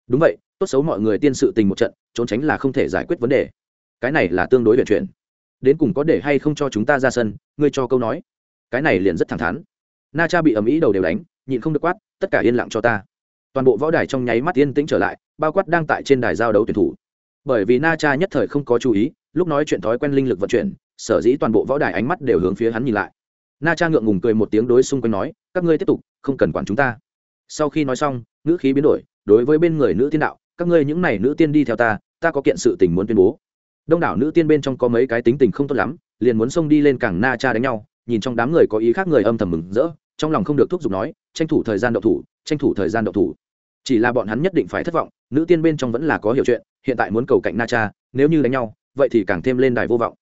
Đúng vậy, tốt xấu mọi người tiên sự tình một trận, trốn tránh là không thể giải quyết vấn đề. Cái này là tương đối vận chuyển. Đến cùng có để hay không cho chúng ta ra sân, ngươi cho câu nói. Cái này liền rất thẳng thắn. Na cha bị ầm ĩ đầu đều đánh, nhịn không được quát, tất cả yên lặng cho ta. Toàn bộ võ đài trong nháy mắt yên tĩnh trở lại, bao quát đang tại trên đài giao đấu tuyển thủ. Bởi vì na cha nhất thời không có chú ý, lúc nói chuyện thói quen linh lực vận chuyển sở dĩ toàn bộ võ đài ánh mắt đều hướng phía hắn nhìn lại. Na cha ngượng ngùng cười một tiếng đối xung quanh nói, các ngươi tiếp tục, không cần quản chúng ta. Sau khi nói xong, ngữ khí biến đổi, đối với bên người nữ tiên đạo, các ngươi những này nữ tiên đi theo ta ta có kiện sự tình muốn tuyên bố. Đông đảo nữ tiên bên trong có mấy cái tính tình không tốt lắm, liền muốn xông đi lên cảng na cha đánh nhau, nhìn trong đám người có ý khác người âm thầm mừng rỡ, trong lòng không được thúc giục nói, tranh thủ thời gian đậu thủ, tranh thủ thời gian đậu thủ. Chỉ là bọn hắn nhất định phải thất vọng, nữ tiên bên trong vẫn là có hiểu chuyện, hiện tại muốn cầu cạnh na cha, nếu như đánh nhau, vậy thì càng thêm lên đài vô vọng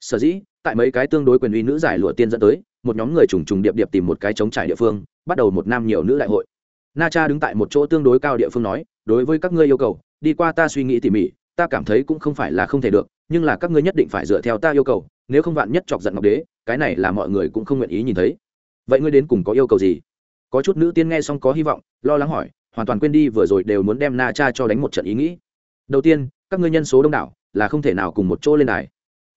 sở dĩ, tại mấy cái tương đối quyền uy nữ giải lụa tiên dẫn tới, một nhóm người trùng trùng điệp điệp tìm một cái chống trải địa phương, bắt đầu một nam nhiều nữ đại hội. Na cha đứng tại một chỗ tương đối cao địa phương nói, đối với các ngươi yêu cầu, đi qua ta suy nghĩ tỉ mỉ, ta cảm thấy cũng không phải là không thể được, nhưng là các ngươi nhất định phải dựa theo ta yêu cầu, nếu không vạn nhất chọc giận ngọc đế, cái này là mọi người cũng không nguyện ý nhìn thấy. Vậy ngươi đến cùng có yêu cầu gì? Có chút nữ tiên nghe xong có hy vọng, lo lắng hỏi, hoàn toàn quên đi vừa rồi đều muốn đem na cha cho đánh một trận ý nghĩ. Đầu tiên, các ngươi nhân số đông đảo, là không thể nào cùng một chỗ lên đài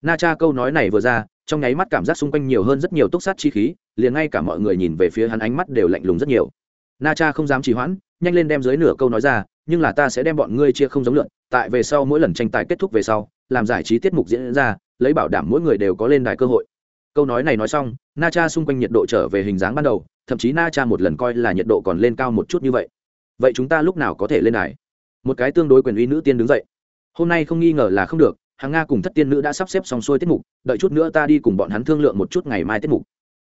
na cha câu nói này vừa ra, trong nháy mắt cảm giác xung quanh nhiều hơn rất nhiều túc sát chi khí, liền ngay cả mọi người nhìn về phía hắn ánh mắt đều lạnh lùng rất nhiều. Na cha không dám trì hoãn, nhanh lên đem dưới nửa câu nói ra, nhưng là ta sẽ đem bọn ngươi chia không giống lượn, tại về sau mỗi lần tranh tài kết thúc về sau, làm giải trí tiết mục diễn ra, lấy bảo đảm mỗi người đều có lên đài cơ hội. Câu nói này nói xong, na cha xung quanh nhiệt độ trở về hình dáng ban đầu, thậm chí na cha một lần coi là nhiệt độ còn lên cao một chút như vậy. Vậy chúng ta lúc nào có thể lên đài? Một cái tương đối quyền uy nữ tiên đứng dậy. Hôm nay không nghi ngờ là không được hàng nga cùng thất tiên nữ đã sắp xếp xong xuôi tiết mục, đợi chút nữa ta đi cùng bọn hắn thương lượng một chút ngày mai tiết mục.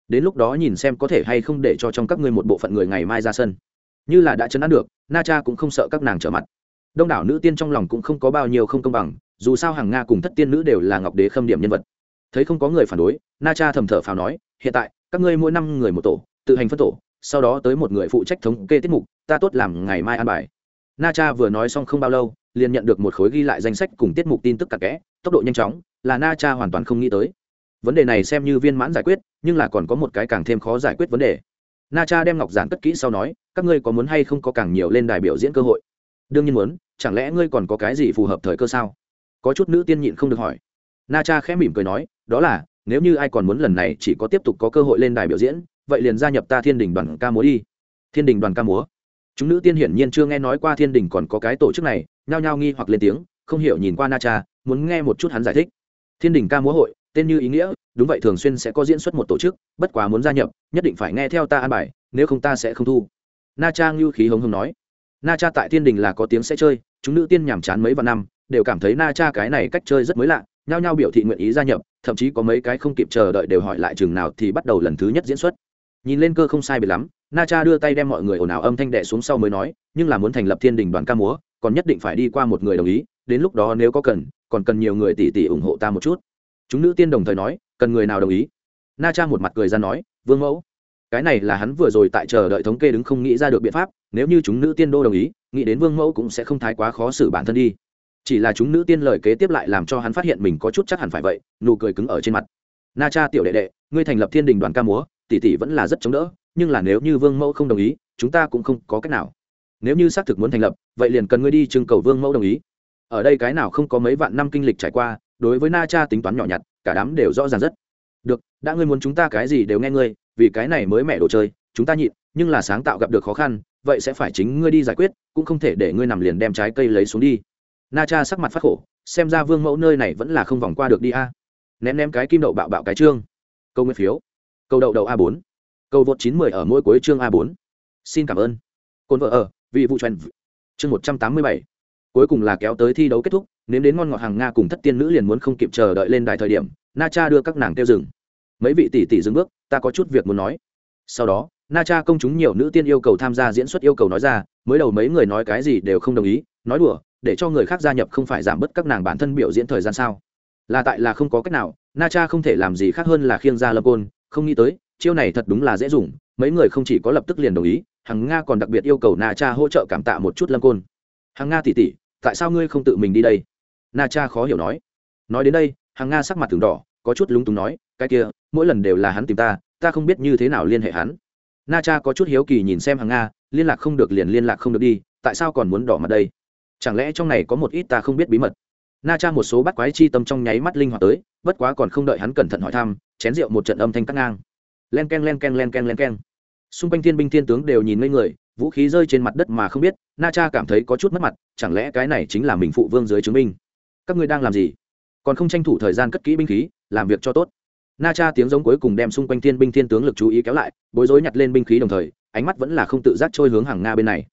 Đến lúc đó nhìn xem có thể hay không để cho trong các ngươi một bộ phận người ngày mai ra sân. Như là đã chấn an được, na cha cũng không sợ các nàng trở mặt. Đông đảo nữ tiên trong lòng cũng không có bao nhiêu không công bằng, dù sao hàng nga cùng thất tiên nữ đều là ngọc đế khâm điểm nhân vật. Thấy không có người phản đối, na cha thầm thở phào nói, hiện tại, các ngươi mỗi năm người một tổ, tự hành phân tổ, sau đó tới một người phụ trách thống kê tiết mục, ta tốt làm ngày mai an bài na cha vừa nói xong không bao lâu, liền nhận được một khối ghi lại danh sách cùng tiết mục tin tức cặn kẽ, tốc độ nhanh chóng, là na cha hoàn toàn không nghĩ tới. Vấn đề này xem như viên mãn giải quyết, nhưng là còn có một cái càng thêm khó giải quyết vấn đề. Na cha đem ngọc giản cất kỹ sau nói, các ngươi có muốn hay không có càng nhiều lên đài biểu diễn cơ hội? Đương nhiên muốn, chẳng lẽ ngươi còn có cái gì phù hợp thời cơ sao? Có chút nữ tiên nhịn không được hỏi. Na cha khẽ mỉm cười nói, đó là, nếu như ai còn muốn lần này chỉ có tiếp tục có cơ hội lên đài biểu diễn, vậy liền gia nhập ta thiên đình đoàn ca múa đi. Thiên đình đoàn ca múa? Chúng nữ tiên hiển nhiên chưa nghe nói qua thiên đình còn có cái tổ chức này, nhao nhao nghi hoặc lên tiếng, không hiểu nhìn qua na cha, muốn nghe một chút hắn giải thích. Thiên đình ca múa hội, tên như ý nghĩa, đúng vậy thường xuyên sẽ có diễn xuất một tổ chức, bất quá muốn gia nhập, nhất định phải nghe theo ta an bài, nếu không ta sẽ không thu. Na cha ngưu khí hống hống nói. Na cha tại thiên đình là có tiếng sẽ chơi, chúng nữ tiên nhàm chán mấy vạn năm, đều cảm thấy na cha cái này cách chơi rất mới lạ, nhao nhao biểu thị nguyện ý gia nhập, thậm chí có mấy cái không kịp chờ đợi đều hỏi lại chừng nào thì bắt đầu lần thứ nhất diễn xuất. Nhìn lên cơ không sai biệt lắm na cha đưa tay đem mọi người ồn ào âm thanh đệ xuống sau mới nói, nhưng là muốn thành lập thiên đình đoàn ca múa, còn nhất định phải đi qua một người đồng ý, đến lúc đó nếu có cần, còn cần nhiều người tỷ tỷ ủng hộ ta một chút. Chúng nữ tiên đồng thời nói, cần người nào đồng ý? Na cha một mặt cười ra nói, vương mẫu. Cái này là hắn vừa rồi tại chờ đợi thống kê đứng không nghĩ ra được biện pháp, nếu như chúng nữ tiên đô đồng ý, nghĩ đến vương mẫu cũng sẽ không thái quá khó xử bản thân đi. Chỉ là chúng nữ tiên lời kế tiếp lại làm cho hắn phát hiện mình có chút chắc hẳn phải vậy, nụ cười cứng ở trên mặt. Na cha tiểu đệ đệ, ngươi thành lập thiên đình đoàn ca múa tỷ tỷ vẫn là rất chống đỡ nhưng là nếu như vương mẫu không đồng ý, chúng ta cũng không có cách nào. Nếu như xác thực muốn thành lập, vậy liền cần ngươi đi trưng cầu vương mẫu đồng ý. Ở đây cái nào không có mấy vạn năm kinh lịch trải qua, đối với na cha tính toán nhỏ nhặt, cả đám đều rõ ràng rất. Được, đã ngươi muốn chúng ta cái gì đều nghe ngươi, vì cái này mới mẹ đồ chơi, chúng ta nhịn, nhưng là sáng tạo gặp được khó khăn, vậy sẽ phải chính ngươi đi giải quyết, cũng không thể để ngươi nằm liền đem trái cây lấy xuống đi. Na cha sắc mặt phát khổ, xem ra vương mẫu nơi này vẫn là không vòng qua được đi a. Ném ném cái kim đậu bạo bạo cái trương. Câu nguyên phiếu. Câu đậu đậu a bốn cầu vượt chín mươi ở mỗi cuối chương a bốn. Xin cảm ơn. Côn vợ ở vì vụ truyền chương một trăm tám mươi bảy. Cuối cùng là kéo tới thi đấu kết thúc, nếm đến ngon ngọt hàng nga cùng thất tiên nữ liền muốn không kịp chờ đợi lên đài thời điểm, na cha đưa các nàng tiêu dừng. mấy vị tỷ tỷ dừng bước, ta có chút việc muốn nói. Sau đó, na cha công chúng nhiều nữ tiên yêu cầu tham gia diễn xuất yêu cầu nói ra, mới đầu mấy người nói cái gì đều không đồng ý, nói đùa, để cho người khác gia nhập không phải giảm bớt các nàng bản thân biểu diễn thời gian sao? Là tại là không có cách nào, na cha không thể làm gì khác hơn là khiêng ra lâm côn, không nghĩ tới chiêu này thật đúng là dễ dùng, mấy người không chỉ có lập tức liền đồng ý, hằng nga còn đặc biệt yêu cầu na cha hỗ trợ cảm tạ một chút lâm côn. Hằng nga tỉ tỉ tại sao ngươi không tự mình đi đây? Na cha khó hiểu nói. Nói đến đây, hằng nga sắc mặt từng đỏ, có chút lúng túng nói, cái kia, mỗi lần đều là hắn tìm ta ta không biết như thế nào liên hệ hắn. Na cha có chút hiếu kỳ nhìn xem hằng nga, liên lạc không được liền liên lạc không được đi, tại sao còn muốn đỏ mặt đây? Chẳng lẽ trong này có một ít ta không biết bí mật? Na cha một số bắt quái chi tâm trong nháy mắt linh hoạt tới, bất quá còn không đợi hắn cẩn thận hỏi thăm, chén rượu một trận âm thanh cắt ngang len k e n len k e n len k e n len k e n xung quanh thiên binh thiên tướng đều nhìn ngây người, vũ khí rơi trên mặt đất mà không biết, na cha cảm thấy có chút mất mặt, chẳng lẽ cái này chính là mình phụ vương dưới chứng minh? Các ngươi đang làm gì? Còn không tranh thủ thời gian cất kỹ binh khí, làm việc cho tốt. Na cha tiếng giống cuối cùng đem xung quanh thiên binh thiên tướng lực chú ý kéo lại, bối rối nhặt lên binh khí đồng thời, ánh mắt vẫn là không tự giác trôi hướng hàng nga bên này.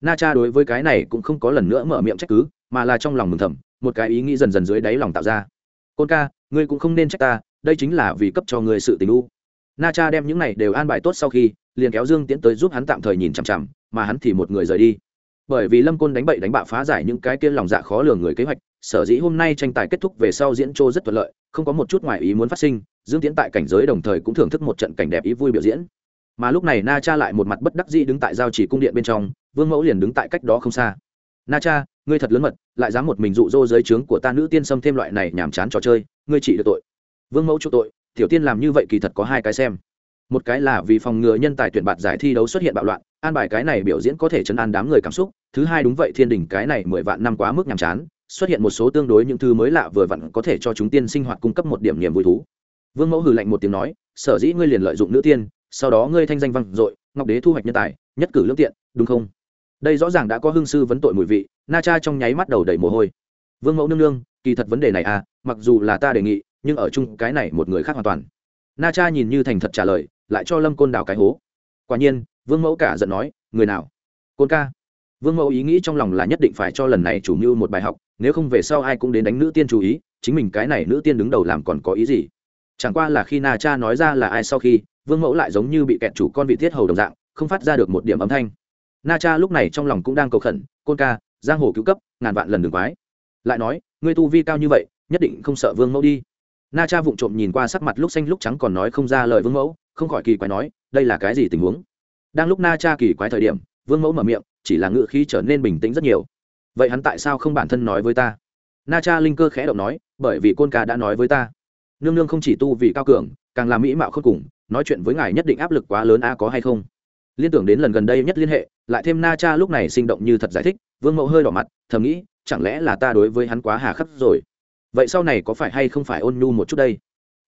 Na cha đối với cái này cũng không có lần nữa mở miệng trách cứ, mà là trong lòng mừng thầm, một cái ý nghĩ dần dần dưới đáy lòng tạo ra. Côn ca, ngươi cũng không nên trách ta, đây chính là vì cấp cho người sự tình u na cha đem những này đều an bài tốt sau khi, liền kéo dương Tiễn tới giúp hắn tạm thời nhìn chằm chằm, mà hắn thì một người rời đi. Bởi vì lâm côn đánh bậy đánh bạ phá giải những cái kia lòng dạ khó lường người kế hoạch, sở dĩ hôm nay tranh tài kết thúc về sau diễn trô rất thuận lợi, không có một chút ngoại ý muốn phát sinh, dương Tiễn tại cảnh giới đồng thời cũng thưởng thức một trận cảnh đẹp ý vui biểu diễn. Mà lúc này na cha lại một mặt bất đắc dĩ đứng tại giao chỉ cung điện bên trong, vương mẫu liền đứng tại cách đó không xa. Na cha, ngươi thật lớn mật, lại dám một mình dụ dỗ dưới trướng của ta nữ tiên xâm thêm loại này nhàm chán trò chơi, ngươi chỉ được tội. Vương mẫu chịu tội tiểu tiên làm như vậy kỳ thật có hai cái xem. Một cái là vì phòng ngừa nhân tài tuyển bạt giải thi đấu xuất hiện bạo loạn, an bài cái này biểu diễn có thể chấn an đám người cảm xúc. Thứ hai đúng vậy, thiên đình cái này mười vạn năm quá mức nhàm chán, xuất hiện một số tương đối những thứ mới lạ vừa vặn có thể cho chúng tiên sinh hoạt cung cấp một điểm niềm vui thú. Vương mẫu hừ lạnh một tiếng nói, sở dĩ ngươi liền lợi dụng nữ tiên, sau đó ngươi thanh danh vang dội, ngọc đế thu hoạch nhân tài, nhất cử lương tiện, đúng không? Đây rõ ràng đã có hương sư vấn tội mùi vị, na cha trong nháy mắt đầu đầy mồ hôi. Vương mẫu nương nương, kỳ thật vấn đề này à mặc dù là ta đề nghị nhưng ở chung cái này một người khác hoàn toàn. Na cha nhìn như thành thật trả lời, lại cho lâm côn đào cái hố. Quả nhiên, vương mẫu cả giận nói, người nào? Côn ca. Vương mẫu ý nghĩ trong lòng là nhất định phải cho lần này chủ mưu một bài học, nếu không về sau ai cũng đến đánh nữ tiên chú ý, chính mình cái này nữ tiên đứng đầu làm còn có ý gì? Chẳng qua là khi na cha nói ra là ai sau khi, vương mẫu lại giống như bị kẹt chủ con vị thiết hầu đồng dạng, không phát ra được một điểm âm thanh. Na cha lúc này trong lòng cũng đang cầu khẩn, côn ca, giang hồ cứu cấp, ngàn vạn lần đường quái. Lại nói, ngươi tu vi cao như vậy, nhất định không sợ vương mẫu đi na cha vụng trộm nhìn qua sắc mặt lúc xanh lúc trắng còn nói không ra lời vương mẫu, không khỏi kỳ quái nói, đây là cái gì tình huống? Đang lúc na cha kỳ quái thời điểm, vương mẫu mở miệng, chỉ là ngự khí trở nên bình tĩnh rất nhiều. Vậy hắn tại sao không bản thân nói với ta? Na cha linh cơ khẽ động nói, bởi vì côn ca đã nói với ta. Nương nương không chỉ tu vì cao cường, càng làm mỹ mạo khôn cùng, nói chuyện với ngài nhất định áp lực quá lớn a có hay không? Liên tưởng đến lần gần đây nhất liên hệ, lại thêm na cha lúc này sinh động như thật giải thích, vương mẫu hơi đỏ mặt, thầm nghĩ, chẳng lẽ là ta đối với hắn quá hà khắc rồi? Vậy sau này có phải hay không phải ôn nhu một chút đây?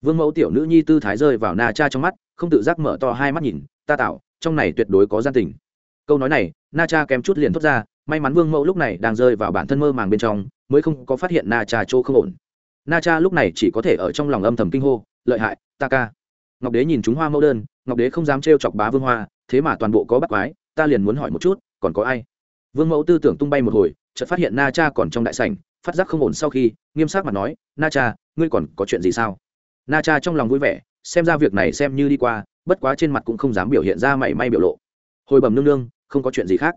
Vương mẫu tiểu nữ nhi tư thái rơi vào na cha trong mắt, không tự giác mở to hai mắt nhìn, ta tạo trong này tuyệt đối có gian tình. Câu nói này, na cha kém chút liền thốt ra, may mắn vương mẫu lúc này đang rơi vào bản thân mơ màng bên trong, mới không có phát hiện na cha chỗ không ổn. Na cha lúc này chỉ có thể ở trong lòng âm thầm kinh hô, lợi hại, ta ca. Ngọc đế nhìn chúng hoa mẫu đơn, ngọc đế không dám trêu chọc bá vương hoa, thế mà toàn bộ có bác quái, ta liền muốn hỏi một chút, còn có ai? Vương mẫu tư tưởng tung bay một hồi chợt phát hiện na cha còn trong đại sảnh, phát giác không ổn sau khi, nghiêm sắc mặt nói, na cha, ngươi còn có chuyện gì sao? Na cha trong lòng vui vẻ, xem ra việc này xem như đi qua, bất quá trên mặt cũng không dám biểu hiện ra mảy may biểu lộ. Hồi bẩm nương nương, không có chuyện gì khác.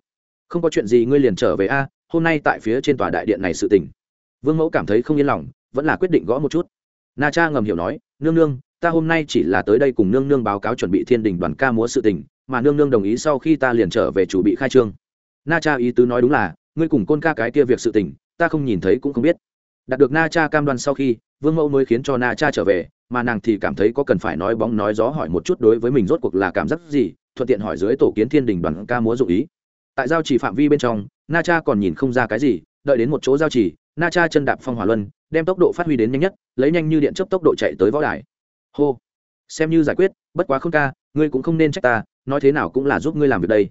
Không có chuyện gì, ngươi liền trở về a, hôm nay tại phía trên tòa đại điện này sự tình. Vương mẫu cảm thấy không yên lòng, vẫn là quyết định gõ một chút. Na cha ngầm hiểu nói, nương nương, ta hôm nay chỉ là tới đây cùng nương nương báo cáo chuẩn bị thiên đình đoàn ca múa sự tình, mà nương nương đồng ý sau khi ta liền trở về chủ bị khai trương. Na cha ý tứ nói đúng là ngươi cùng côn ca cái kia việc sự tình, ta không nhìn thấy cũng không biết. Đạt được na cha cam đoan sau khi, vương mẫu mới khiến cho na cha trở về, mà nàng thì cảm thấy có cần phải nói bóng nói gió hỏi một chút đối với mình rốt cuộc là cảm giác gì, thuận tiện hỏi dưới tổ kiến thiên đình đoàn ca múa dụ ý. Tại giao chỉ phạm vi bên trong, na cha còn nhìn không ra cái gì, đợi đến một chỗ giao chỉ, na cha chân đạp phong hỏa luân, đem tốc độ phát huy đến nhanh nhất, lấy nhanh như điện chấp tốc độ chạy tới võ đài. Hô. Xem như giải quyết, bất quá không ca, ngươi cũng không nên trách ta, nói thế nào cũng là giúp ngươi làm việc đây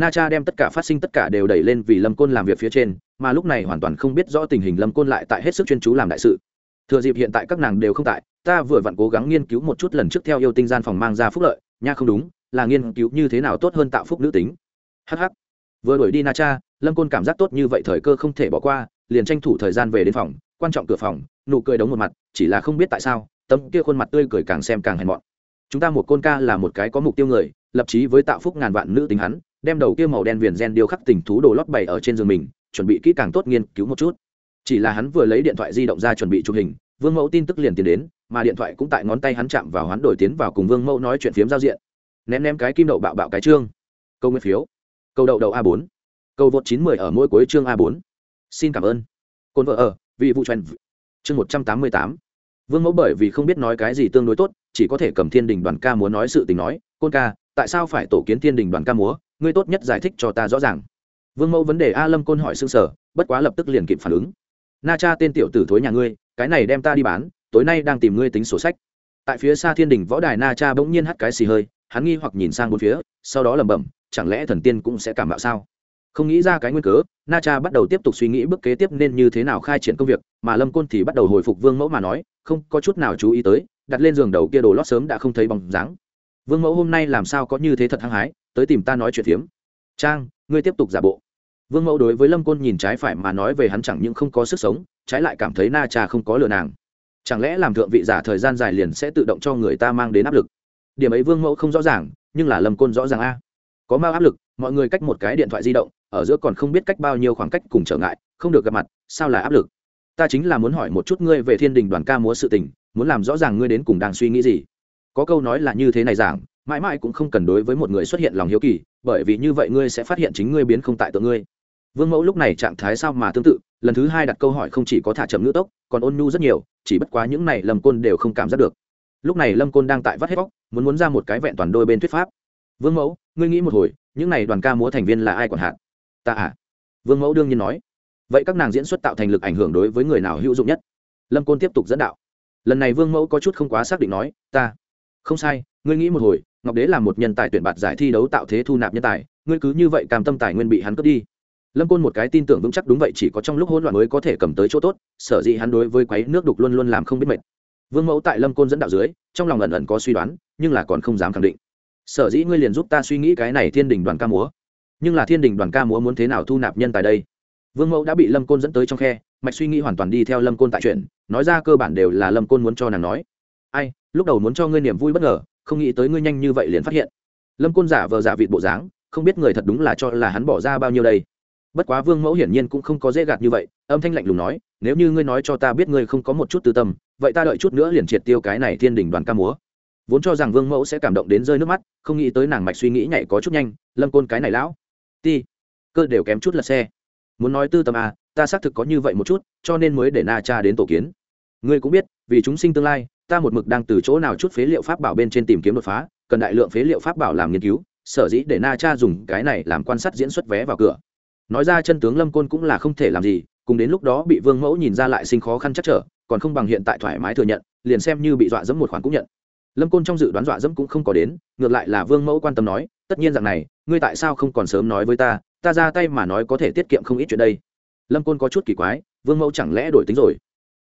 na cha đem tất cả phát sinh tất cả đều đẩy lên vì lâm côn làm việc phía trên, mà lúc này hoàn toàn không biết rõ tình hình lâm côn lại tại hết sức chuyên chú làm đại sự. Thừa dịp hiện tại các nàng đều không tại, ta vừa vặn cố gắng nghiên cứu một chút lần trước theo yêu tinh gian phòng mang ra phúc lợi, nha không đúng, là nghiên cứu như thế nào tốt hơn tạo phúc nữ tính. Hh vừa đuổi đi na cha, lâm côn cảm giác tốt như vậy thời cơ không thể bỏ qua, liền tranh thủ thời gian về đến phòng, quan trọng cửa phòng, nụ cười đóng một mặt, chỉ là không biết tại sao, tấm kia khuôn mặt tươi cười càng xem càng hèn mọn. Chúng ta một côn ca là một cái có mục tiêu người, lập chí với tạo phúc ngàn vạn nữ tính hắn đem đầu kia màu đen viền gen điêu khắc tình thú đồ lót bày ở trên giường mình, chuẩn bị kỹ càng tốt nghiên cứu một chút. Chỉ là hắn vừa lấy điện thoại di động ra chuẩn bị chụp hình, vương mẫu tin tức liền tiến đến, mà điện thoại cũng tại ngón tay hắn chạm vào hắn đổi tiến vào cùng vương mẫu nói chuyện phiếm giao diện. Ném ném cái kim đậu bạo bạo cái chương câu nguyên phiếu. Câu đậu đậu a 4 câu vượt chín mười ở mỗi cuối chương a 4 xin cảm ơn. Cồn vợ ở, vì vụ truyền chương một trăm tám mươi tám. Vương mẫu bởi vì không biết nói cái gì tương đối tốt, chỉ có thể cầm thiên đình đoàn ca múa nói sự tình nói, côn ca, tại sao phải tổ kiến thiên đình đoàn ca múa? Ngươi tốt nhất giải thích cho ta rõ ràng. Vương mẫu vấn đề a lâm côn hỏi xương sở, bất quá lập tức liền kịp phản ứng. Na cha tên tiểu tử thối nhà ngươi, cái này đem ta đi bán, tối nay đang tìm ngươi tính sổ sách. Tại phía xa thiên đình võ đài na cha bỗng nhiên hắt cái xì hơi, hắn nghi hoặc nhìn sang bốn phía, sau đó lẩm bẩm, chẳng lẽ thần tiên cũng sẽ cảm bạo sao? Không nghĩ ra cái nguyên cớ, na cha bắt đầu tiếp tục suy nghĩ bước kế tiếp nên như thế nào khai triển công việc, mà lâm côn thì bắt đầu hồi phục vương mẫu mà nói, không có chút nào chú ý tới, đặt lên giường đầu kia đồ lót sớm đã không thấy bóng dáng vương mẫu hôm nay làm sao có như thế thật hăng hái, tới tìm ta nói chuyện phiếm. Trang, ngươi tiếp tục giả bộ. Vương mẫu đối với lâm côn nhìn trái phải mà nói về hắn chẳng những không có sức sống, trái lại cảm thấy na cha không có lừa nàng. Chẳng lẽ làm thượng vị giả thời gian dài liền sẽ tự động cho người ta mang đến áp lực? Điểm ấy vương mẫu không rõ ràng, nhưng là lâm côn rõ ràng a. Có mau áp lực, mọi người cách một cái điện thoại di động, ở giữa còn không biết cách bao nhiêu khoảng cách cùng trở ngại, không được gặp mặt, sao là áp lực? Ta chính là muốn hỏi một chút ngươi về thiên đình đoàn ca múa sự tình, muốn làm rõ ràng ngươi đến cùng đang suy nghĩ gì? Có câu nói là như thế này giảng, mãi mãi cũng không cần đối với một người xuất hiện lòng hiếu kỳ, bởi vì như vậy ngươi sẽ phát hiện chính ngươi biến không tại tượng ngươi. Vương mẫu lúc này trạng thái sao mà tương tự, lần thứ hai đặt câu hỏi không chỉ có thả chậm ngữ tốc, còn ôn nhu rất nhiều, chỉ bất quá những này lâm côn đều không cảm giác được. Lúc này lâm côn đang tại vắt hết vóc muốn muốn ra một cái vẹn toàn đôi bên thuyết pháp. Vương mẫu, ngươi nghĩ một hồi, những này đoàn ca múa thành viên là ai còn hạn ta à? Vương mẫu đương nhiên nói. Vậy các nàng diễn xuất tạo thành lực ảnh hưởng đối với người nào hữu dụng nhất? Lâm côn tiếp tục dẫn đạo. Lần này vương mẫu có chút không quá xác định nói, ta không sai, ngươi nghĩ một hồi, ngọc đế là một nhân tài tuyển bạt giải thi đấu tạo thế thu nạp nhân tài, ngươi cứ như vậy cam tâm tài nguyên bị hắn cướp đi. Lâm côn một cái tin tưởng vững chắc đúng vậy chỉ có trong lúc hỗn loạn mới có thể cầm tới chỗ tốt, sở dĩ hắn đối với quấy nước đục luôn luôn làm không biết mệt. Vương mẫu tại lâm côn dẫn đạo dưới, trong lòng ẩn ẩn có suy đoán, nhưng là còn không dám khẳng định. Sở dĩ ngươi liền giúp ta suy nghĩ cái này thiên đình đoàn ca múa. Nhưng là thiên đình đoàn ca múa muốn thế nào thu nạp nhân tài đây? Vương mẫu đã bị lâm côn dẫn tới trong khe, mạch suy nghĩ hoàn toàn đi theo lâm côn tại chuyện, nói ra cơ bản đều là lâm côn muốn cho nàng nói ai, lúc đầu muốn cho ngươi niềm vui bất ngờ, không nghĩ tới ngươi nhanh như vậy liền phát hiện. Lâm côn giả vờ giả vịt bộ dáng, không biết người thật đúng là cho là hắn bỏ ra bao nhiêu đây. Bất quá vương mẫu hiển nhiên cũng không có dễ gạt như vậy, âm thanh lạnh lùng nói, nếu như ngươi nói cho ta biết ngươi không có một chút tư tâm, vậy ta đợi chút nữa liền triệt tiêu cái này thiên đình đoàn ca múa. Vốn cho rằng vương mẫu sẽ cảm động đến rơi nước mắt, không nghĩ tới nàng mạch suy nghĩ nhảy có chút nhanh, lâm côn, cái này lão, ti, cơ đều kém chút lật xe. Muốn nói tư tâm à ta xác thực có như vậy một chút, cho nên mới để na cha đến tổ kiến. Ngươi cũng biết, vì chúng sinh tương lai ta một mực đang từ chỗ nào chút phế liệu pháp bảo bên trên tìm kiếm đột phá, cần đại lượng phế liệu pháp bảo làm nghiên cứu, sở dĩ để na cha dùng cái này làm quan sát diễn xuất vé vào cửa. Nói ra chân tướng lâm côn cũng là không thể làm gì, cùng đến lúc đó bị vương mẫu nhìn ra lại sinh khó khăn chắc trở, còn không bằng hiện tại thoải mái thừa nhận, liền xem như bị dọa dẫm một khoản cũng nhận. Lâm côn trong dự đoán dọa dẫm cũng không có đến, ngược lại là vương mẫu quan tâm nói, tất nhiên rằng này, ngươi tại sao không còn sớm nói với ta? Ta ra tay mà nói có thể tiết kiệm không ít chuyện đây. Lâm côn có chút kỳ quái, vương mẫu chẳng lẽ đổi tính rồi?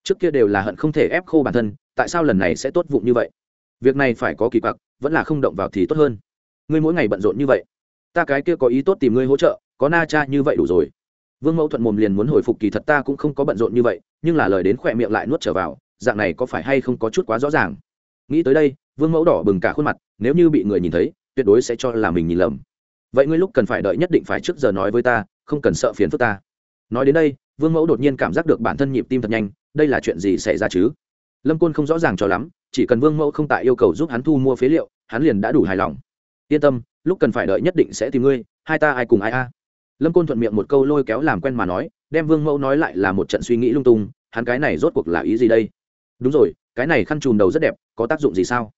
Trước kia đều là hận không thể ép khô bản thân tại sao lần này sẽ tốt vụng như vậy? Việc này phải có kỳ quặc, vẫn là không động vào thì tốt hơn. Ngươi mỗi ngày bận rộn như vậy, ta cái kia có ý tốt tìm ngươi hỗ trợ, có na cha như vậy đủ rồi. Vương mẫu thuận mồm liền muốn hồi phục kỳ thật ta cũng không có bận rộn như vậy, nhưng là lời đến khỏe miệng lại nuốt trở vào, dạng này có phải hay không có chút quá rõ ràng? Nghĩ tới đây, vương mẫu đỏ bừng cả khuôn mặt, nếu như bị người nhìn thấy, tuyệt đối sẽ cho là mình nhìn lầm. Vậy ngươi lúc cần phải đợi nhất định phải trước giờ nói với ta, không cần sợ phiền phức ta. Nói đến đây, vương mẫu đột nhiên cảm giác được bản thân nhịp tim thật nhanh, đây là chuyện gì xảy ra chứ? Lâm côn không rõ ràng cho lắm, chỉ cần vương mẫu không tại yêu cầu giúp hắn thu mua phế liệu, hắn liền đã đủ hài lòng. Yên tâm, lúc cần phải đợi nhất định sẽ tìm ngươi, hai ta ai cùng ai a? Lâm côn thuận miệng một câu lôi kéo làm quen mà nói, đem vương mẫu nói lại là một trận suy nghĩ lung tung, hắn cái này rốt cuộc là ý gì đây? Đúng rồi, cái này khăn chùm đầu rất đẹp, có tác dụng gì sao?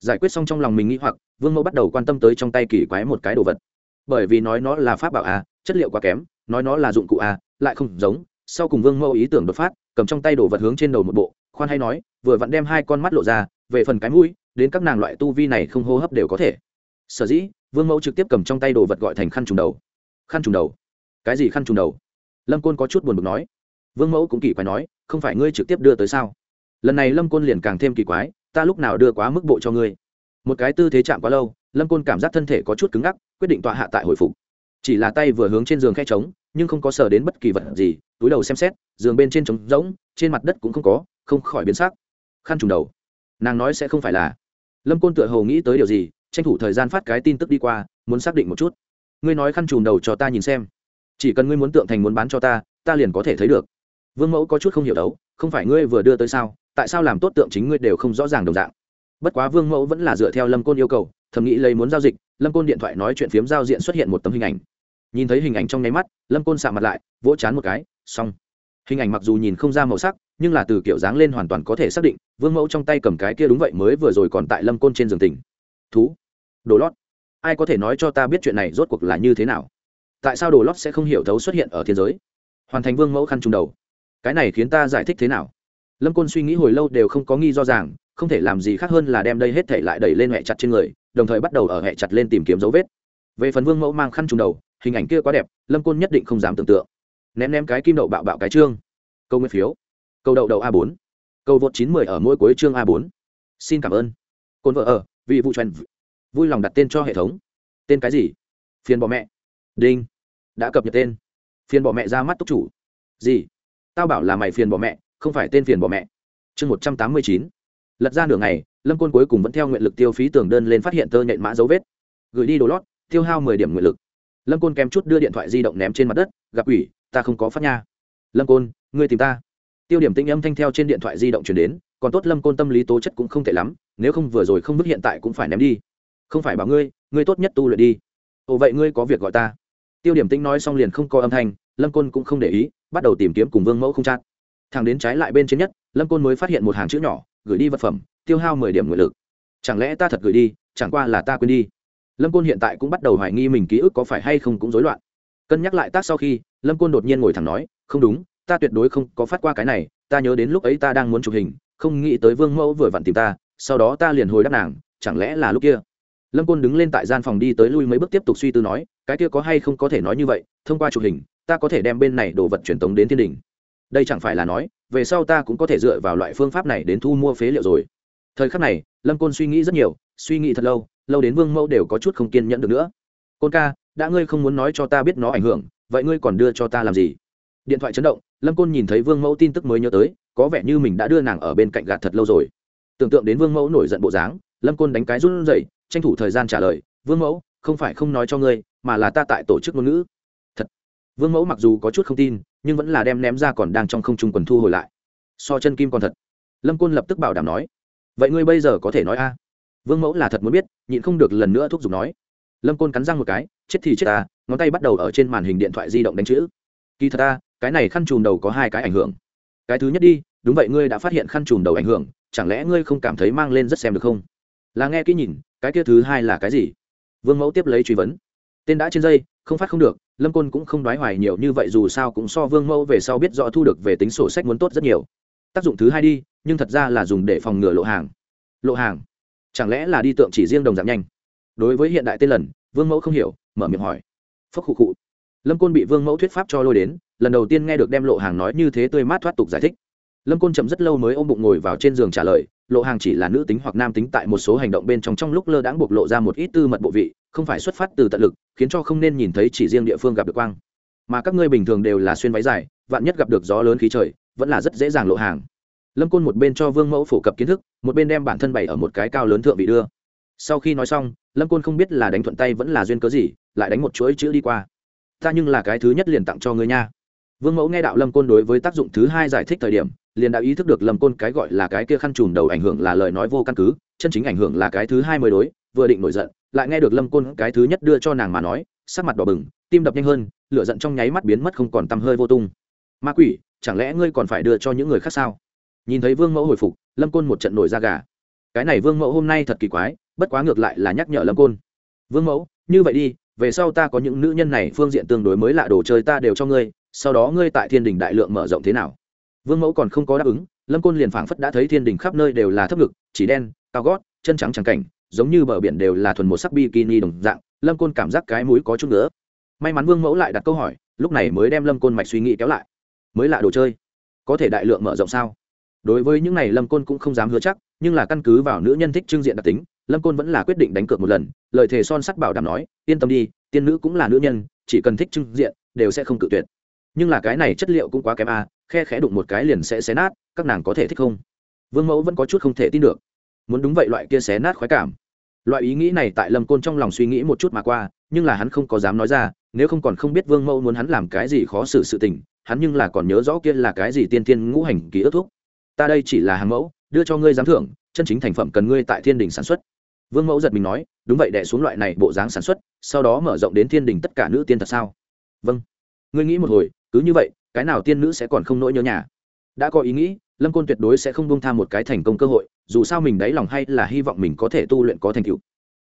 Giải quyết xong trong lòng mình nghĩ hoặc, vương mẫu bắt đầu quan tâm tới trong tay kỳ quái một cái đồ vật. Bởi vì nói nó là pháp bảo a, chất liệu quá kém, nói nó là dụng cụ a, lại không giống, sau cùng vương mẫu ý tưởng đột phát, cầm trong tay đồ vật hướng trên đầu một bộ khoan hay nói, vừa vặn đem hai con mắt lộ ra, về phần cái mũi, đến các nàng loại tu vi này không hô hấp đều có thể. Sở dĩ, vương mẫu trực tiếp cầm trong tay đồ vật gọi thành khăn trùng đầu. Khăn trùng đầu? Cái gì khăn trùng đầu? Lâm côn có chút buồn bực nói. Vương mẫu cũng kỳ quái nói, không phải ngươi trực tiếp đưa tới sao? Lần này lâm côn liền càng thêm kỳ quái, ta lúc nào đưa quá mức bộ cho ngươi? Một cái tư thế chạm quá lâu, lâm côn cảm giác thân thể có chút cứng ngắc, quyết định tọa hạ tại hồi phục. Chỉ là tay vừa hướng trên giường khe trống, nhưng không có sờ đến bất kỳ vật gì túi đầu xem xét, giường bên trên trống rỗng, trên mặt đất cũng không có, không khỏi biến sắc. Khăn trùng đầu. Nàng nói sẽ không phải là. Lâm côn tựa hồ nghĩ tới điều gì, tranh thủ thời gian phát cái tin tức đi qua, muốn xác định một chút. Ngươi nói khăn trùm đầu cho ta nhìn xem. Chỉ cần ngươi muốn tượng thành muốn bán cho ta ta liền có thể thấy được. Vương mẫu có chút không hiểu đấu, không phải ngươi vừa đưa tới sao, tại sao làm tốt tượng chính ngươi đều không rõ ràng đồng dạng. Bất quá vương mẫu vẫn là dựa theo lâm côn yêu cầu, thầm nghĩ lấy muốn giao dịch, lâm côn điện thoại nói chuyện phiếm giao diện xuất hiện một tấm hình ảnh nhìn thấy hình ảnh trong nháy mắt, lâm côn sạ mặt lại, vỗ chán một cái, xong. Hình ảnh mặc dù nhìn không ra màu sắc, nhưng là từ kiểu dáng lên hoàn toàn có thể xác định, vương mẫu trong tay cầm cái kia đúng vậy mới vừa rồi còn tại lâm côn trên giường tỉnh. Thú. Đồ lót. Ai có thể nói cho ta biết chuyện này rốt cuộc là như thế nào? Tại sao đồ lót sẽ không hiểu thấu xuất hiện ở thiên giới? Hoàn thành vương mẫu khăn trùng đầu. Cái này khiến ta giải thích thế nào? Lâm côn suy nghĩ hồi lâu đều không có nghi do rằng không thể làm gì khác hơn là đem đây hết thể lại đẩy lên hẹ chặt trên người, đồng thời bắt đầu ở hẹ chặt lên tìm kiếm dấu vết. Về phần vương mẫu mang khăn trùng đầu hình ảnh kia quá đẹp, lâm côn nhất định không dám tưởng tượng. Ném ném cái kim đậu bạo bạo cái chương câu nguyên phiếu. Câu đậu đậu a bốn. Câu vượt chín mười ở mỗi cuối chương a bốn. Xin cảm ơn. Côn vợ ở, vì vụ truyền vui lòng đặt tên cho hệ thống. Tên cái gì? Phiền bỏ mẹ. Đinh. Đã cập nhật tên. Phiền bỏ mẹ ra mắt túc chủ. Gì? Tao bảo là mày phiền bỏ mẹ, không phải tên phiền bỏ mẹ. Chương một trăm tám mươi chín. Lật ra nửa ngày, lâm côn cuối cùng vẫn theo nguyện lực tiêu phí tường đơn lên phát hiện tơ nhện mã dấu vết. Gửi đi đồ lót, tiêu hao mười điểm nguyện lực lâm côn kém chút đưa điện thoại di động ném trên mặt đất, gặp ủy ta không có phát nha. Lâm côn, ngươi tìm ta. Tiêu điểm tinh âm thanh theo trên điện thoại di động chuyển đến, còn tốt lâm côn tâm lý tố chất cũng không tệ lắm, nếu không vừa rồi không mức hiện tại cũng phải ném đi. Không phải bảo ngươi ngươi tốt nhất tu luyện đi. Ồ, vậy ngươi có việc gọi ta. Tiêu điểm tinh nói xong liền không có âm thanh, lâm côn cũng không để ý, bắt đầu tìm kiếm cùng vương mẫu không chát. Thằng đến trái lại bên trên nhất, lâm côn mới phát hiện một hàng chữ nhỏ, gửi đi vật phẩm, tiêu hao mười điểm nguyện lực. Chẳng lẽ ta thật gửi đi, chẳng qua là ta quên đi lâm côn hiện tại cũng bắt đầu hoài nghi mình ký ức có phải hay không cũng rối loạn. Cân nhắc lại tác sau khi, lâm côn đột nhiên ngồi thẳng nói, không đúng, ta tuyệt đối không có phát qua cái này, ta nhớ đến lúc ấy ta đang muốn chụp hình, không nghĩ tới vương mẫu vừa vặn tìm ta, sau đó ta liền hồi đáp nàng, chẳng lẽ là lúc kia? Lâm côn đứng lên tại gian phòng đi tới lui mấy bước tiếp tục suy tư nói, cái kia có hay không có thể nói như vậy, thông qua chụp hình, ta có thể đem bên này đồ vật truyền tống đến thiên đình. Đây chẳng phải là nói, về sau ta cũng có thể dựa vào loại phương pháp này đến thu mua phế liệu rồi. Thời khắc này, lâm côn suy nghĩ rất nhiều suy nghĩ thật lâu lâu đến vương mẫu đều có chút không kiên nhẫn được nữa. Côn ca, đã ngươi không muốn nói cho ta biết nó ảnh hưởng, vậy ngươi còn đưa cho ta làm gì? Điện thoại chấn động, lâm côn nhìn thấy vương mẫu tin tức mới nhớ tới, có vẻ như mình đã đưa nàng ở bên cạnh gạt thật lâu rồi. Tưởng tượng đến vương mẫu nổi giận bộ dáng, lâm côn đánh cái run rẩy, tranh thủ thời gian trả lời, vương mẫu, không phải không nói cho ngươi, mà là ta tại tổ chức ngôn ngữ. Thật. Vương mẫu mặc dù có chút không tin, nhưng vẫn là đem ném ra còn đang trong không trung quần thu hồi lại. So chân kim còn thật. Lâm côn lập tức bảo đảm nói, vậy ngươi bây giờ có thể nói a? Vương mẫu là thật muốn biết nhịn không được lần nữa thúc giục nói lâm côn cắn răng một cái chết thì chết ta ngón tay bắt đầu ở trên màn hình điện thoại di động đánh chữ kỳ thật ta cái này khăn chùm đầu có hai cái ảnh hưởng cái thứ nhất đi đúng vậy ngươi đã phát hiện khăn chùm đầu ảnh hưởng chẳng lẽ ngươi không cảm thấy mang lên rất xem được không là nghe kỹ nhìn cái kia thứ hai là cái gì vương mẫu tiếp lấy truy vấn tên đã trên dây không phát không được lâm côn cũng không đoái hoài nhiều như vậy dù sao cũng so vương mẫu về sau biết rõ thu được về tính sổ sách muốn tốt rất nhiều tác dụng thứ hai đi nhưng thật ra là dùng để phòng ngừa lộ hàng lộ hàng chẳng lẽ là đi tượng chỉ riêng đồng dạng nhanh? Đối với hiện đại tên lần, vương mẫu không hiểu, mở miệng hỏi. Phốc khụ khụ. Lâm côn bị vương mẫu thuyết pháp cho lôi đến, lần đầu tiên nghe được đem lộ hàng nói như thế tươi mát thoát tục giải thích. Lâm côn chậm rất lâu mới ôm bụng ngồi vào trên giường trả lời, lộ hàng chỉ là nữ tính hoặc nam tính tại một số hành động bên trong trong lúc lơ đãng bộc lộ ra một ít tư mật bộ vị, không phải xuất phát từ tận lực, khiến cho không nên nhìn thấy chỉ riêng địa phương gặp được quang. Mà các ngươi bình thường đều là xuyên váy dài, vạn nhất gặp được gió lớn khí trời, vẫn là rất dễ dàng lộ hàng lâm côn một bên cho vương mẫu phổ cập kiến thức, một bên đem bản thân bày ở một cái cao lớn thượng vị đưa. Sau khi nói xong, lâm côn không biết là đánh thuận tay vẫn là duyên cớ gì, lại đánh một chuỗi chữ đi qua. Ta nhưng là cái thứ nhất liền tặng cho ngươi nha. Vương mẫu nghe đạo lâm côn đối với tác dụng thứ hai giải thích thời điểm, liền đã ý thức được lâm côn cái gọi là cái kia khăn trùm đầu ảnh hưởng là lời nói vô căn cứ, chân chính ảnh hưởng là cái thứ hai mới đối, vừa định nổi giận, lại nghe được lâm côn cái thứ nhất đưa cho nàng mà nói, sắc mặt đỏ bừng, tim đập nhanh hơn, lửa giận trong nháy mắt biến mất không còn tăm hơi vô tung. Ma quỷ, chẳng lẽ ngươi còn phải đưa cho những người khác sao? Nhìn thấy vương mẫu hồi phục, lâm côn một trận nổi da gà. Cái này vương mẫu hôm nay thật kỳ quái, bất quá ngược lại là nhắc nhở lâm côn. Vương mẫu, như vậy đi, về sau ta có những nữ nhân này phương diện tương đối mới lạ đồ chơi ta đều cho ngươi, sau đó ngươi tại thiên đình đại lượng mở rộng thế nào? Vương mẫu còn không có đáp ứng, lâm côn liền phảng phất đã thấy thiên đình khắp nơi đều là thấp ngực, chỉ đen, cao gót, chân trắng trắng cảnh, giống như bờ biển đều là thuần một sắc bikini đồng dạng, lâm côn cảm giác cái mũi có chút nữa may mắn vương mẫu lại đặt câu hỏi, lúc này mới đem lâm côn mạch suy nghĩ kéo lại. Mới lạ đồ chơi? Có thể đại lượng mở rộng sao? Đối với những này lâm côn cũng không dám hứa chắc nhưng là căn cứ vào nữ nhân thích trưng diện đặc tính lâm côn vẫn là quyết định đánh cược một lần lời thề son sắt bảo đảm nói yên tâm đi tiên nữ cũng là nữ nhân chỉ cần thích trưng diện đều sẽ không cự tuyệt. Nhưng là cái này chất liệu cũng quá kém a à, khe khẽ đụng một cái liền sẽ xé nát các nàng có thể thích không? Vương mẫu vẫn có chút không thể tin được. Muốn đúng vậy loại kia xé nát khoái cảm. Loại ý nghĩ này tại lâm côn trong lòng suy nghĩ một chút mà qua nhưng là hắn không có dám nói ra nếu không còn không biết vương mẫu muốn hắn làm cái gì khó xử sự tình hắn nhưng là còn nhớ rõ kia là cái gì tiên tiên ngũ hành ký ước thuốc ta đây chỉ là hàng mẫu, đưa cho ngươi giám thưởng, chân chính thành phẩm cần ngươi tại thiên đình sản xuất. Vương mẫu giật mình nói, đúng vậy đẻ xuống loại này bộ dáng sản xuất, sau đó mở rộng đến thiên đình tất cả nữ tiên thật sao? Vâng. Ngươi nghĩ một hồi, cứ như vậy, cái nào tiên nữ sẽ còn không nỗi nhớ nhà? Đã có ý nghĩ, lâm côn tuyệt đối sẽ không bông tham một cái thành công cơ hội, dù sao mình đáy lòng hay là hy vọng mình có thể tu luyện có thành tựu.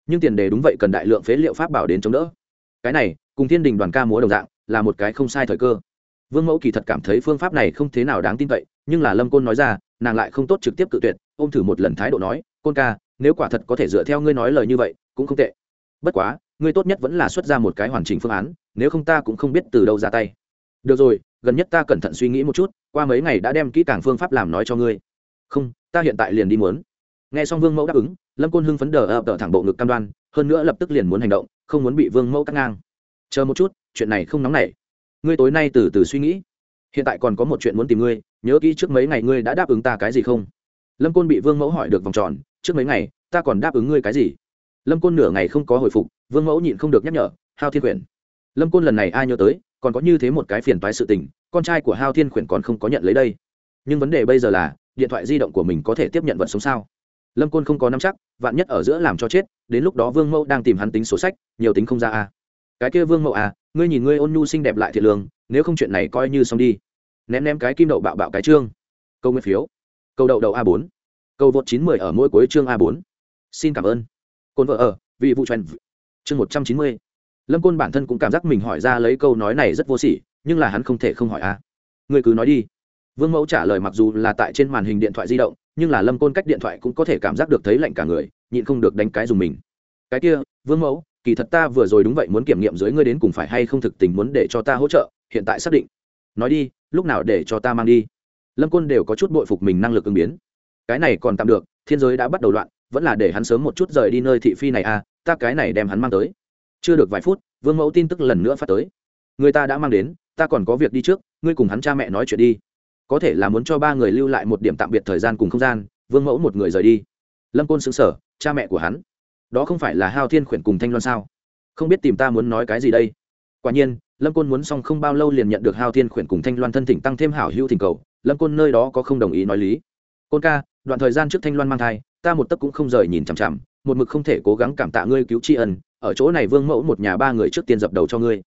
Nhưng tiền đề đúng vậy cần đại lượng phế liệu pháp bảo đến chống đỡ. Cái này, cùng thiên đình đoàn ca múa đồng dạng, là một cái không sai thời cơ. Vương mẫu kỳ thật cảm thấy phương pháp này không thế nào đáng tin cậy, nhưng là lâm côn nói ra nàng lại không tốt trực tiếp cự tuyệt, ôm thử một lần thái độ nói, côn ca, nếu quả thật có thể dựa theo ngươi nói lời như vậy, cũng không tệ. Bất quá, ngươi tốt nhất vẫn là xuất ra một cái hoàn chỉnh phương án, nếu không ta cũng không biết từ đâu ra tay. Được rồi, gần nhất ta cẩn thận suy nghĩ một chút, qua mấy ngày đã đem kỹ càng phương pháp làm nói cho ngươi. Không, ta hiện tại liền đi muốn. Nghe xong vương mẫu đáp ứng, lâm côn hưng phấn đờ ập đỡ thẳng bộ ngực cam đoan, hơn nữa lập tức liền muốn hành động, không muốn bị vương mẫu cắt ngang. Chờ một chút, chuyện này không nóng nảy. Ngươi tối nay từ từ suy nghĩ hiện tại còn có một chuyện muốn tìm ngươi, nhớ kỹ trước mấy ngày ngươi đã đáp ứng ta cái gì không? Lâm côn bị vương mẫu hỏi được vòng tròn, trước mấy ngày, ta còn đáp ứng ngươi cái gì? Lâm côn nửa ngày không có hồi phục, vương mẫu nhịn không được nhắc nhở, hao thiên quyển. Lâm côn lần này ai nhớ tới, còn có như thế một cái phiền toái sự tình, con trai của hao thiên quyển còn không có nhận lấy đây. Nhưng vấn đề bây giờ là, điện thoại di động của mình có thể tiếp nhận vật sống sao? Lâm côn không có nắm chắc, vạn nhất ở giữa làm cho chết, đến lúc đó vương mẫu đang tìm hắn tính sổ sách, nhiều tính không ra a. Cái kia vương mẫu à ngươi nhìn ngươi ôn nhu xinh đẹp lại thiệt lương nếu không chuyện này coi như xong đi. Ném ném cái kim đậu bạo bạo cái chương câu nguyên phiếu. Câu đậu đậu a bốn. Câu vượt chín mươi ở mỗi cuối chương a bốn. Xin cảm ơn. Côn vợ ở, vị vụ truyền chương một trăm chín mươi. Lâm côn bản thân cũng cảm giác mình hỏi ra lấy câu nói này rất vô sỉ, nhưng là hắn không thể không hỏi a. Người cứ nói đi. Vương mẫu trả lời mặc dù là tại trên màn hình điện thoại di động, nhưng là lâm côn cách điện thoại cũng có thể cảm giác được thấy lạnh cả người, nhịn không được đánh cái dùng mình. Cái kia, vương mẫu, kỳ thật ta vừa rồi đúng vậy muốn kiểm nghiệm dưới ngươi đến cùng phải hay không thực tình muốn để cho ta hỗ trợ hiện tại xác định. Nói đi, lúc nào để cho ta mang đi? Lâm côn đều có chút bội phục mình năng lực ứng biến. Cái này còn tạm được, thiên giới đã bắt đầu loạn, vẫn là để hắn sớm một chút rời đi nơi thị phi này à ta cái này đem hắn mang tới. Chưa được vài phút, vương mẫu tin tức lần nữa phát tới. Người ta đã mang đến, ta còn có việc đi trước, ngươi cùng hắn cha mẹ nói chuyện đi. Có thể là muốn cho ba người lưu lại một điểm tạm biệt thời gian cùng không gian, vương mẫu một người rời đi. Lâm côn xứng sở cha mẹ của hắn. Đó không phải là hao thiên khuyển cùng thanh loan sao? Không biết tìm ta muốn nói cái gì đây? Quả nhiên, lâm côn muốn xong không bao lâu liền nhận được hao thiên khuyển cùng thanh loan thân thỉnh tăng thêm hảo hữu thỉnh cầu. Lâm côn nơi đó có không đồng ý nói lý. Côn ca, đoạn thời gian trước thanh loan mang thai, ta một tấc cũng không rời nhìn chằm chằm, một mực không thể cố gắng cảm tạ ngươi cứu tri ân, ở chỗ này vương mẫu một nhà ba người trước tiên dập đầu cho ngươi.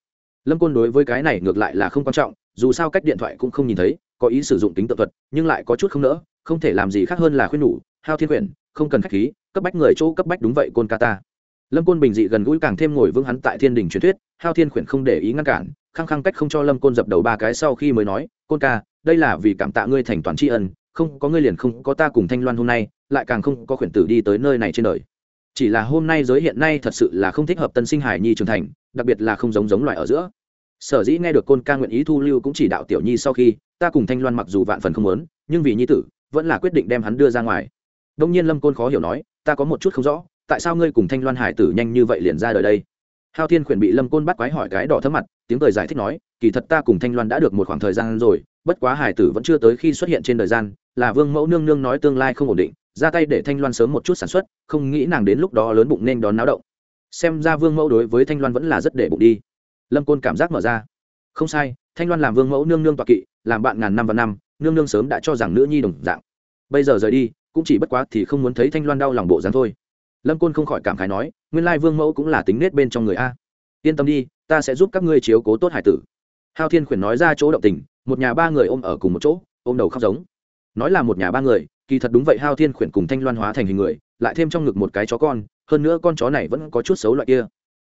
Lâm côn đối với cái này ngược lại là không quan trọng, dù sao cách điện thoại cũng không nhìn thấy, có ý sử dụng tính tự thuật, nhưng lại có chút không nỡ, không thể làm gì khác hơn là khuyên nhủ, hao thiên quyển không cần khách khí, cấp bách người chỗ cấp bách đúng vậy, côn ca ta lâm côn bình dị gần gũi càng thêm ngồi vững hắn tại thiên đình truyền thuyết, hao thiên khuyển không để ý ngăn cản, khăng khăng cách không cho lâm côn dập đầu ba cái sau khi mới nói, côn ca, đây là vì cảm tạ ngươi thành toàn tri ân, không có ngươi liền không có ta cùng thanh loan hôm nay, lại càng không có khuyển tử đi tới nơi này trên đời. Chỉ là hôm nay giới hiện nay thật sự là không thích hợp tân sinh hải nhi trưởng thành, đặc biệt là không giống giống loại ở giữa. Sở dĩ nghe được côn ca nguyện ý thu lưu cũng chỉ đạo tiểu nhi sau khi, ta cùng thanh loan mặc dù vạn phần không lớn nhưng vì nhi tử, vẫn là quyết định đem hắn đưa ra ngoài. Đông nhiên lâm côn khó hiểu nói, ta có một chút không rõ tại sao ngươi cùng thanh loan hải tử nhanh như vậy liền ra đời đây? Hao thiên khuyển bị lâm côn bắt quái hỏi cái đỏ thấm mặt, tiếng cười giải thích nói, kỳ thật ta cùng thanh loan đã được một khoảng thời gian rồi, bất quá hải tử vẫn chưa tới khi xuất hiện trên đời gian, là vương mẫu nương nương nói tương lai không ổn định, ra tay để thanh loan sớm một chút sản xuất, không nghĩ nàng đến lúc đó lớn bụng nên đón náo động. Xem ra vương mẫu đối với thanh loan vẫn là rất để bụng đi. Lâm côn cảm giác mở ra. Không sai, thanh loan làm vương mẫu nương nương toạc kỵ, làm bạn ngàn năm và năm, nương nương sớm đã cho rằng nữ nhi đồng dạng. Bây giờ rời đi, cũng chỉ bất quá thì không muốn thấy thanh loan đau lòng bộ dáng thôi lâm côn không khỏi cảm khái nói, nguyên lai vương mẫu cũng là tính nết bên trong người a. Yên tâm đi, ta sẽ giúp các ngươi chiếu cố tốt hải tử. Hao thiên khuyển nói ra chỗ động tình, một nhà ba người ôm ở cùng một chỗ, ôm đầu khóc giống. Nói là một nhà ba người, kỳ thật đúng vậy hao thiên khuyển cùng thanh loan hóa thành hình người, lại thêm trong ngực một cái chó con, hơn nữa con chó này vẫn có chút xấu loại kia.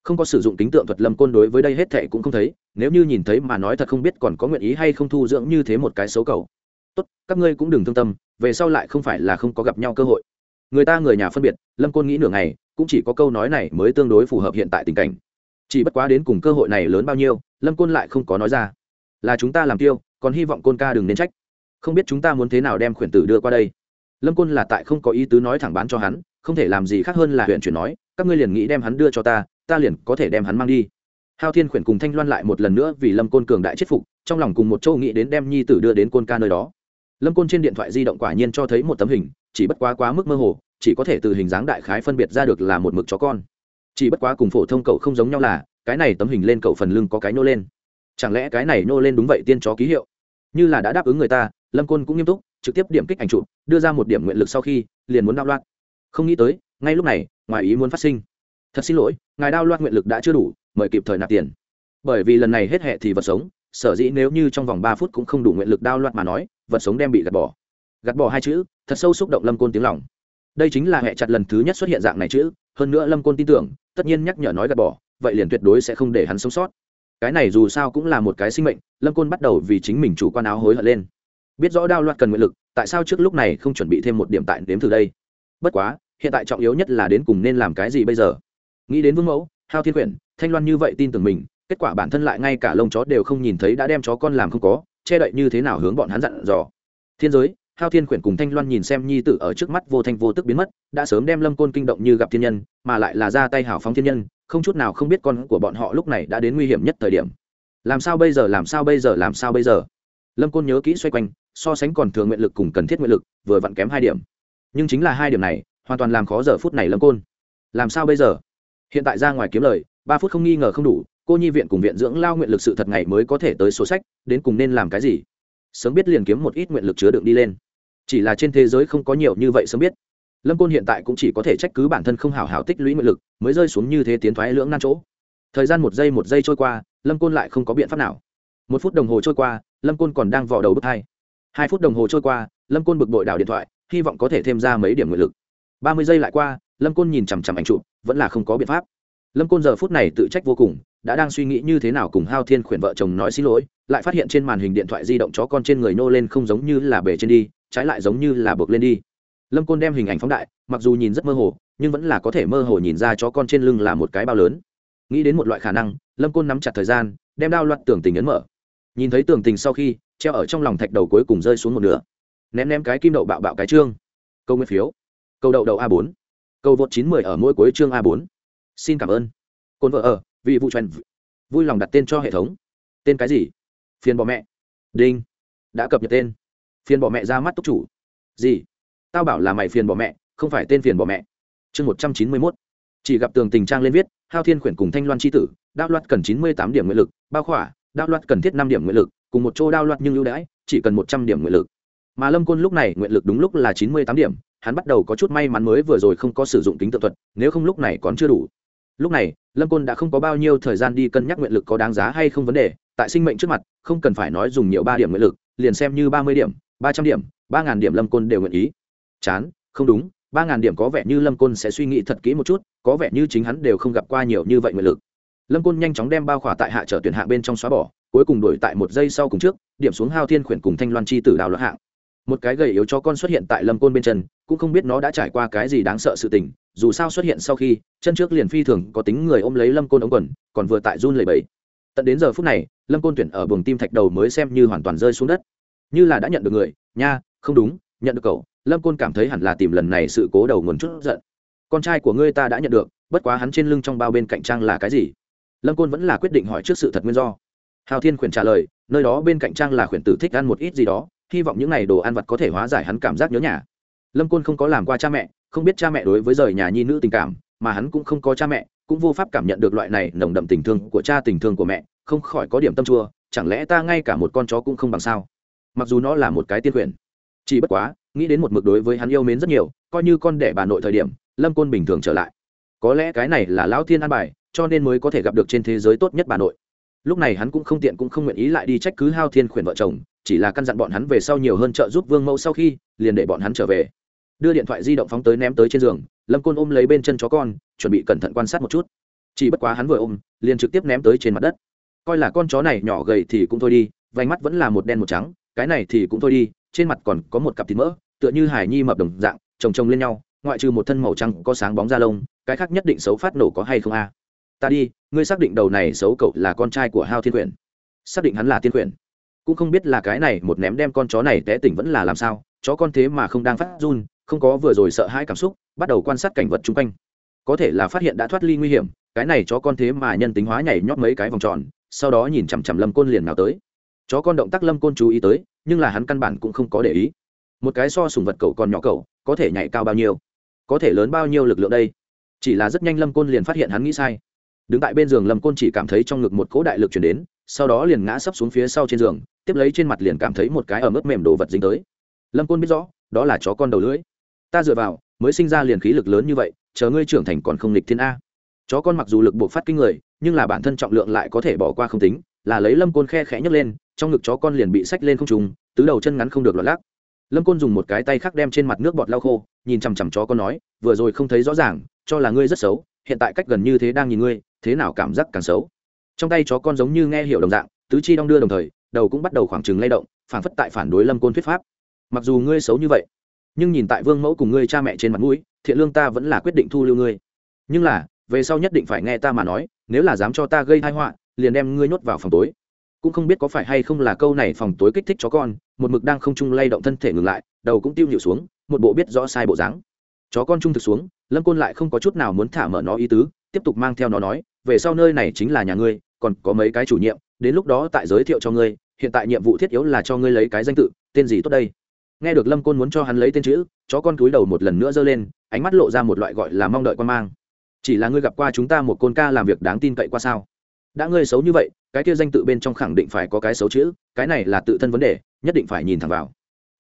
Không có sử dụng kính tượng thuật lâm côn đối với đây hết thệ cũng không thấy, nếu như nhìn thấy mà nói thật không biết còn có nguyện ý hay không thu dưỡng như thế một cái xấu cầu. Tốt, các ngươi cũng đừng thương tâm, về sau lại không phải là không có gặp nhau cơ hội người ta người nhà phân biệt, lâm côn nghĩ nửa ngày, cũng chỉ có câu nói này mới tương đối phù hợp hiện tại tình cảnh. Chỉ bất quá đến cùng cơ hội này lớn bao nhiêu, lâm côn lại không có nói ra. Là chúng ta làm tiêu, còn hy vọng côn ca đừng nên trách. Không biết chúng ta muốn thế nào đem khuyển tử đưa qua đây. Lâm côn là tại không có ý tứ nói thẳng bán cho hắn, không thể làm gì khác hơn là huyện chuyển nói, các ngươi liền nghĩ đem hắn đưa cho ta ta liền có thể đem hắn mang đi. Hao thiên khuyển cùng thanh loan lại một lần nữa vì lâm côn cường đại chết phục, trong lòng cùng một châu nghĩ đến đem nhi tử đưa đến côn ca nơi đó lâm côn trên điện thoại di động quả nhiên cho thấy một tấm hình, chỉ bất quá quá mức mơ hồ, chỉ có thể từ hình dáng đại khái phân biệt ra được là một mực chó con. Chỉ bất quá cùng phổ thông cậu không giống nhau là, cái này tấm hình lên cậu phần lưng có cái nô lên. Chẳng lẽ cái này nô lên đúng vậy tiên chó ký hiệu? Như là đã đáp ứng người ta, lâm côn cũng nghiêm túc, trực tiếp điểm kích ảnh chụp, đưa ra một điểm nguyện lực sau khi, liền muốn đao loạn không nghĩ tới, ngay lúc này, ngoài ý muốn phát sinh. Thật xin lỗi, ngài đao loạn nguyện lực đã chưa đủ, mời kịp thời nạp tiền. Bởi vì lần này hết hệ thì vật sống, sở dĩ nếu như trong vòng ba phút cũng không đủ nguyện lực đao loạn mà nói vật sống đem bị gạt bỏ. Gạt bỏ hai chữ, thật sâu xúc động lâm côn tiếng lòng. Đây chính là hệ chặt lần thứ nhất xuất hiện dạng này chữ, hơn nữa lâm côn tin tưởng, tất nhiên nhắc nhở nói gạt bỏ, vậy liền tuyệt đối sẽ không để hắn sống sót. Cái này dù sao cũng là một cái sinh mệnh, lâm côn bắt đầu vì chính mình chủ quan áo hối hận lên. Biết rõ đao loạt cần nguyện lực, tại sao trước lúc này không chuẩn bị thêm một điểm tại đếm từ đây? Bất quá, hiện tại trọng yếu nhất là đến cùng nên làm cái gì bây giờ? Nghĩ đến vương mẫu, hao thiên quyển, thanh loan như vậy tin tưởng mình, kết quả bản thân lại ngay cả lông chó đều không nhìn thấy đã đem chó con làm không có che đậy như thế nào hướng bọn hắn dặn dò. Thiên giới, hao thiên quyển cùng thanh loan nhìn xem nhi tử ở trước mắt vô thanh vô tức biến mất, đã sớm đem lâm côn kinh động như gặp thiên nhân, mà lại là ra tay hảo phóng thiên nhân, không chút nào không biết con của bọn họ lúc này đã đến nguy hiểm nhất thời điểm. Làm sao bây giờ, làm sao bây giờ, làm sao bây giờ? Lâm côn nhớ kỹ xoay quanh, so sánh còn thừa nguyện lực cùng cần thiết nguyện lực, vừa vặn kém hai điểm. Nhưng chính là hai điểm này, hoàn toàn làm khó giờ phút này lâm côn. Làm sao bây giờ? Hiện tại ra ngoài kiếm lời, ba phút không nghi ngờ không đủ cô nhi viện cùng viện dưỡng lao nguyện lực sự thật ngày mới có thể tới số sách, đến cùng nên làm cái gì? Sớm biết liền kiếm một ít nguyện lực chứa đựng đi lên. Chỉ là trên thế giới không có nhiều như vậy sớm biết. Lâm côn hiện tại cũng chỉ có thể trách cứ bản thân không hảo hảo tích lũy nguyện lực, mới rơi xuống như thế tiến thoái lưỡng nan chỗ. Thời gian một giây một giây trôi qua, lâm côn lại không có biện pháp nào. Một phút đồng hồ trôi qua, lâm côn còn đang vò đầu bước hai. Hai phút đồng hồ trôi qua, lâm côn bực bội đảo điện thoại, hy vọng có thể thêm ra mấy điểm nguyện lực. Ba mươi giây lại qua, lâm côn nhìn chằm chằm ảnh chụp, vẫn là không có biện pháp. Lâm côn giờ phút này tự trách vô cùng đã đang suy nghĩ như thế nào cùng hao thiên khuyển vợ chồng nói xin lỗi, lại phát hiện trên màn hình điện thoại di động chó con trên người nô lên không giống như là bể trên đi, trái lại giống như là buộc lên đi. Lâm côn đem hình ảnh phóng đại, mặc dù nhìn rất mơ hồ, nhưng vẫn là có thể mơ hồ nhìn ra chó con trên lưng là một cái bao lớn. Nghĩ đến một loại khả năng, lâm côn nắm chặt thời gian, đem đao loạt tường tình ấn mở. Nhìn thấy tường tình sau khi, treo ở trong lòng thạch đầu cuối cùng rơi xuống một nửa. Ném ném cái kim đậu bạo bạo cái trương. Câu nguyên phiếu. Câu đậu đậu a bốn. Câu vượt chín mười ở mỗi cuối chương a bốn. Xin cảm ơn. Côn vợ ở vì vụ truyền vui lòng đặt tên cho hệ thống. Tên cái gì? Phiền bỏ mẹ. Đinh. Đã cập nhật tên. Phiền bỏ mẹ ra mắt túc chủ. Gì? Tao bảo là mày phiền bỏ mẹ, không phải tên phiền bỏ mẹ. Chương một trăm chín mươi mốt. Chỉ gặp tường tình trang lên viết, hao thiên khuyển cùng thanh loan c h i tử, đao loạt cần chín mươi tám điểm nguyện lực, bao khỏa, đao loạt cần thiết năm điểm nguyện lực, cùng một chỗ đao loạt nhưng ưu đãi, chỉ cần một trăm điểm nguyện lực. Mà lâm côn lúc này nguyện lực đúng lúc là chín mươi tám điểm, hắn bắt đầu có chút may mắn mới vừa rồi không có sử dụng kính tự thuật, nếu không lúc này còn chưa đủ lúc này, lâm côn đã không có bao nhiêu thời gian đi cân nhắc nguyện lực có đáng giá hay không vấn đề, tại sinh mệnh trước mặt, không cần phải nói dùng nhiều ba điểm nguyện lực, liền xem như ba mươi điểm, ba trăm điểm, ba ngàn điểm lâm côn đều nguyện ý. Chán, không đúng, ba ngàn điểm có vẻ như lâm côn sẽ suy nghĩ thật kỹ một chút, có vẻ như chính hắn đều không gặp qua nhiều như vậy nguyện lực. Lâm côn nhanh chóng đem bao khỏa tại hạ trở tuyển hạng bên trong xóa bỏ, cuối cùng đổi tại một giây sau cùng trước, điểm xuống hao thiên khuyển cùng thanh loan chi tử đào loạn hạng một cái gầy yếu cho con xuất hiện tại lâm côn bên chân, cũng không biết nó đã trải qua cái gì đáng sợ sự tình, dù sao xuất hiện sau khi, chân trước liền phi thường có tính người ôm lấy lâm côn ống quần, còn vừa tại run lầy bẫy tận đến giờ phút này, lâm côn tuyển ở buồng tim thạch đầu mới xem như hoàn toàn rơi xuống đất. Như là đã nhận được người, nha, không đúng, nhận được cậu. Lâm côn cảm thấy hẳn là tìm lần này sự cố đầu nguồn chút giận. Con trai của ngươi ta đã nhận được, bất quá hắn trên lưng trong bao bên cạnh trang là cái gì? Lâm côn vẫn là quyết định hỏi trước sự thật nguyên do. Hào thiên khuyển trả lời, nơi đó bên cạnh trang là khuyển tử thích ăn một ít gì đó hy vọng những n à y đồ ăn vặt có thể hóa giải hắn cảm giác nhớ nhà. Lâm côn không có làm qua cha mẹ, không biết cha mẹ đối với rời nhà nhi nữ tình cảm, mà hắn cũng không có cha mẹ, cũng vô pháp cảm nhận được loại này nồng đậm tình thương của cha, tình thương của mẹ, không khỏi có điểm tâm chua, chẳng lẽ ta ngay cả một con chó cũng không bằng sao? Mặc dù nó là một cái tiên quyền, chỉ bất quá, nghĩ đến một mực đối với hắn yêu mến rất nhiều, coi như con đẻ bà nội thời điểm, lâm côn bình thường trở lại. Có lẽ cái này là lão thiên an bài, cho nên mới có thể gặp được trên thế giới tốt nhất bà nội. Lúc này hắn cũng không tiện cũng không nguyện ý lại đi trách cứ hao thiên khuyển vợ chồng chỉ là căn dặn bọn hắn về sau nhiều hơn trợ giúp vương mẫu sau khi, liền để bọn hắn trở về. Đưa điện thoại di động phóng tới ném tới trên giường, lâm côn ôm lấy bên chân chó con, chuẩn bị cẩn thận quan sát một chút. Chỉ bất quá hắn vừa ôm, liền trực tiếp ném tới trên mặt đất. Coi là con chó này nhỏ gầy thì cũng thôi đi, vành mắt vẫn là một đen một trắng, cái này thì cũng thôi đi, trên mặt còn có một cặp thịt mỡ, tựa như hải nhi mập đồng dạng, chồng chồng lên nhau, ngoại trừ một thân màu trắng có sáng bóng da lông, cái khác nhất định xấu phát nổ có hay không a? Ta đi, ngươi xác định đầu này xấu cậu là con trai của hao thiên quyển xác định hắn là thiên quyển cũng không biết là cái này một ném đem con chó này té tỉnh vẫn là làm sao, chó con thế mà không đang phát run, không có vừa rồi sợ hãi cảm xúc, bắt đầu quan sát cảnh vật chung quanh. Có thể là phát hiện đã thoát ly nguy hiểm, cái này chó con thế mà nhân tính hóa nhảy nhót mấy cái vòng tròn, sau đó nhìn chằm chằm lâm côn liền nào tới. Chó con động tác lâm côn chú ý tới, nhưng là hắn căn bản cũng không có để ý. Một cái so sùng vật cậu còn nhỏ cậu, có thể nhảy cao bao nhiêu? Có thể lớn bao nhiêu lực lượng đây? Chỉ là rất nhanh lâm côn liền phát hiện hắn nghĩ sai. Đứng tại bên giường lâm côn chỉ cảm thấy trong ngực một cỗ đại lực chuyển đến sau đó liền ngã sấp xuống phía sau trên giường, tiếp lấy trên mặt liền cảm thấy một cái ở mức mềm đồ vật dính tới. Lâm côn biết rõ, đó là chó con đầu lưỡi. Ta dựa vào, mới sinh ra liền khí lực lớn như vậy, chờ ngươi trưởng thành còn không lịch thiên a. Chó con mặc dù lực buộc phát kinh người, nhưng là bản thân trọng lượng lại có thể bỏ qua không tính, là lấy lâm côn khe khẽ nhấc lên, trong ngực chó con liền bị sách lên không trùng tứ đầu chân ngắn không được lọt lắc. Lâm côn dùng một cái tay khác đem trên mặt nước bọt lau khô, nhìn chằm chằm chó con nói, vừa rồi không thấy rõ ràng, cho là ngươi rất xấu, hiện tại cách gần như thế đang nhìn ngươi, thế nào cảm giác càng xấu? Trong tay chó con giống như nghe hiểu đồng dạng, tứ chi đong đưa đồng thời, đầu cũng bắt đầu khoảng trừng lay động, phản phất tại phản đối lâm côn thuyết pháp. Mặc dù ngươi xấu như vậy, nhưng nhìn tại vương mẫu cùng ngươi cha mẹ trên mặt mũi, thiện lương ta vẫn là quyết định thu lưu ngươi. Nhưng là, về sau nhất định phải nghe ta mà nói, nếu là dám cho ta gây thai họa, liền đem ngươi nhốt vào phòng tối. Cũng không biết có phải hay không là câu này phòng tối kích thích chó con, một mực đang không chung lay động thân thể ngừng lại, đầu cũng tiêu nhịu xuống, một bộ biết rõ sai bộ dáng. Chó con trung thực xuống, lâm côn lại không có chút nào muốn thả mở nó ý tứ, tiếp tục mang theo nó nói về sau nơi này chính là nhà ngươi, còn có mấy cái chủ nhiệm, đến lúc đó tại giới thiệu cho ngươi, hiện tại nhiệm vụ thiết yếu là cho ngươi lấy cái danh tự, tên gì tốt đây? Nghe được lâm côn muốn cho hắn lấy tên chữ, chó con túi đầu một lần nữa giơ lên, ánh mắt lộ ra một loại gọi là mong đợi quan mang. Chỉ là ngươi gặp qua chúng ta một côn ca làm việc đáng tin cậy qua sao? Đã ngươi xấu như vậy, cái kia danh tự bên trong khẳng định phải có cái xấu chữ, cái này là tự thân vấn đề, nhất định phải nhìn thẳng vào.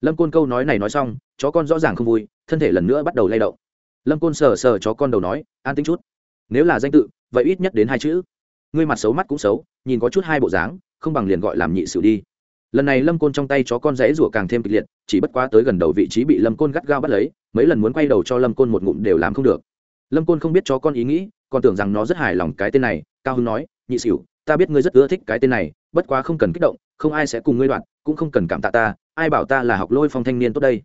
Lâm côn câu nói này nói xong, chó con rõ ràng không vui, thân thể lần nữa bắt đầu lay động. Lâm côn sờ sờ chó con đầu nói, an tính chút. Nếu là danh tự vậy ít nhất đến hai chữ. Ngươi mặt xấu mắt cũng xấu, nhìn có chút hai bộ dáng, không bằng liền gọi làm nhị sử đi. Lần này lâm côn trong tay chó con rẽ rủa càng thêm kịch liệt, chỉ bất quá tới gần đầu vị trí bị lâm côn gắt gao bắt lấy, mấy lần muốn quay đầu cho lâm côn một ngụm đều làm không được. Lâm côn không biết chó con ý nghĩ, còn tưởng rằng nó rất hài lòng cái tên này, cao hưng nói, nhị xỉu, ta biết ngươi rất ưa thích cái tên này, bất quá không cần kích động, không ai sẽ cùng ngươi đoạn, cũng không cần cảm tạ ta, ai bảo ta là học lôi phong thanh niên tốt đây?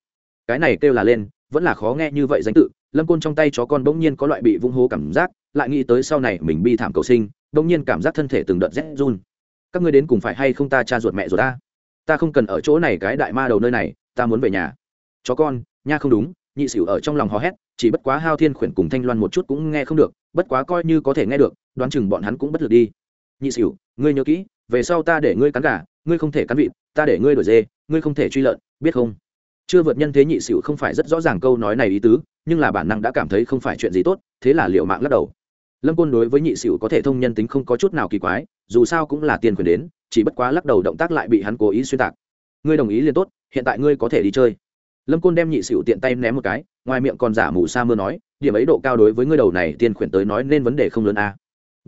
Cái này kêu là lên, vẫn là khó nghe như vậy danh tự lâm côn trong tay chó con bỗng nhiên có loại bị vung hố cảm giác, lại nghĩ tới sau này mình bi thảm cầu sinh, bỗng nhiên cảm giác thân thể từng đợt rét run. Các ngươi đến cùng phải hay không ta cha ruột mẹ rồi ta? Ta không cần ở chỗ này cái đại ma đầu nơi này, ta muốn về nhà. Chó con, nha không đúng, nhị xỉu ở trong lòng hò hét, chỉ bất quá hao thiên khuyển cùng thanh loan một chút cũng nghe không được, bất quá coi như có thể nghe được, đoán chừng bọn hắn cũng bất lực đi. Nhị xỉu, ngươi nhớ kỹ, về sau ta để ngươi cắn gà, ngươi không thể cắn vịt, ta để ngươi đổi dê, ngươi không thể truy lợn, biết không? Chưa vượt nhân thế nhị xỉu không phải rất rõ ràng câu nói này ý tứ, nhưng là bản năng đã cảm thấy không phải chuyện gì tốt, thế là liệu mạng lắc đầu. Lâm côn đối với nhị xỉu có thể thông nhân tính không có chút nào kỳ quái, dù sao cũng là tiền quyền đến, chỉ bất quá lắc đầu động tác lại bị hắn cố ý xuyên tạc. Ngươi đồng ý liền tốt, hiện tại ngươi có thể đi chơi. Lâm côn đem nhị xỉu tiện tay ném một cái, ngoài miệng còn giả mù sa mưa nói, điểm ấy độ cao đối với ngươi đầu này tiền khuyển tới nói nên vấn đề không lớn a. à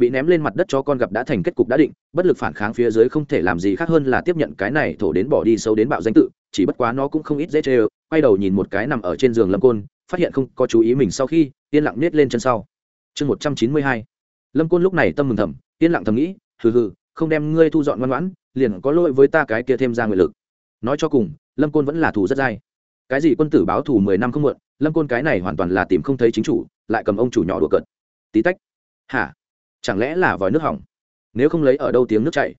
bị ném lên mặt đất cho con gặp đã thành kết cục đã định, bất lực phản kháng phía dưới không thể làm gì khác hơn là tiếp nhận cái này thổ đến bỏ đi sâu đến bạo danh tự, chỉ bất quá nó cũng không ít dễ chê quay đầu nhìn một cái nằm ở trên giường lâm côn, phát hiện không có chú ý mình sau khi, yên lặng nết lên chân sau. Chương một trăm chín mươi hai. Lâm côn lúc này tâm mừng thầm, yên lặng thầm nghĩ, hừ hừ, không đem ngươi thu dọn ngoan ngoãn, liền có lỗi với ta cái kia thêm ra nguyện lực. Nói cho cùng, lâm côn vẫn là thù rất dai. Cái gì quân tử báo thù mười năm không muộn, lâm côn cái này hoàn toàn là tìm không thấy chính chủ, lại cầm ông chủ nhỏ đùa cợt. Tí tách. Hả? Chẳng lẽ là vòi nước hỏng? Nếu không lấy ở đâu tiếng nước chảy?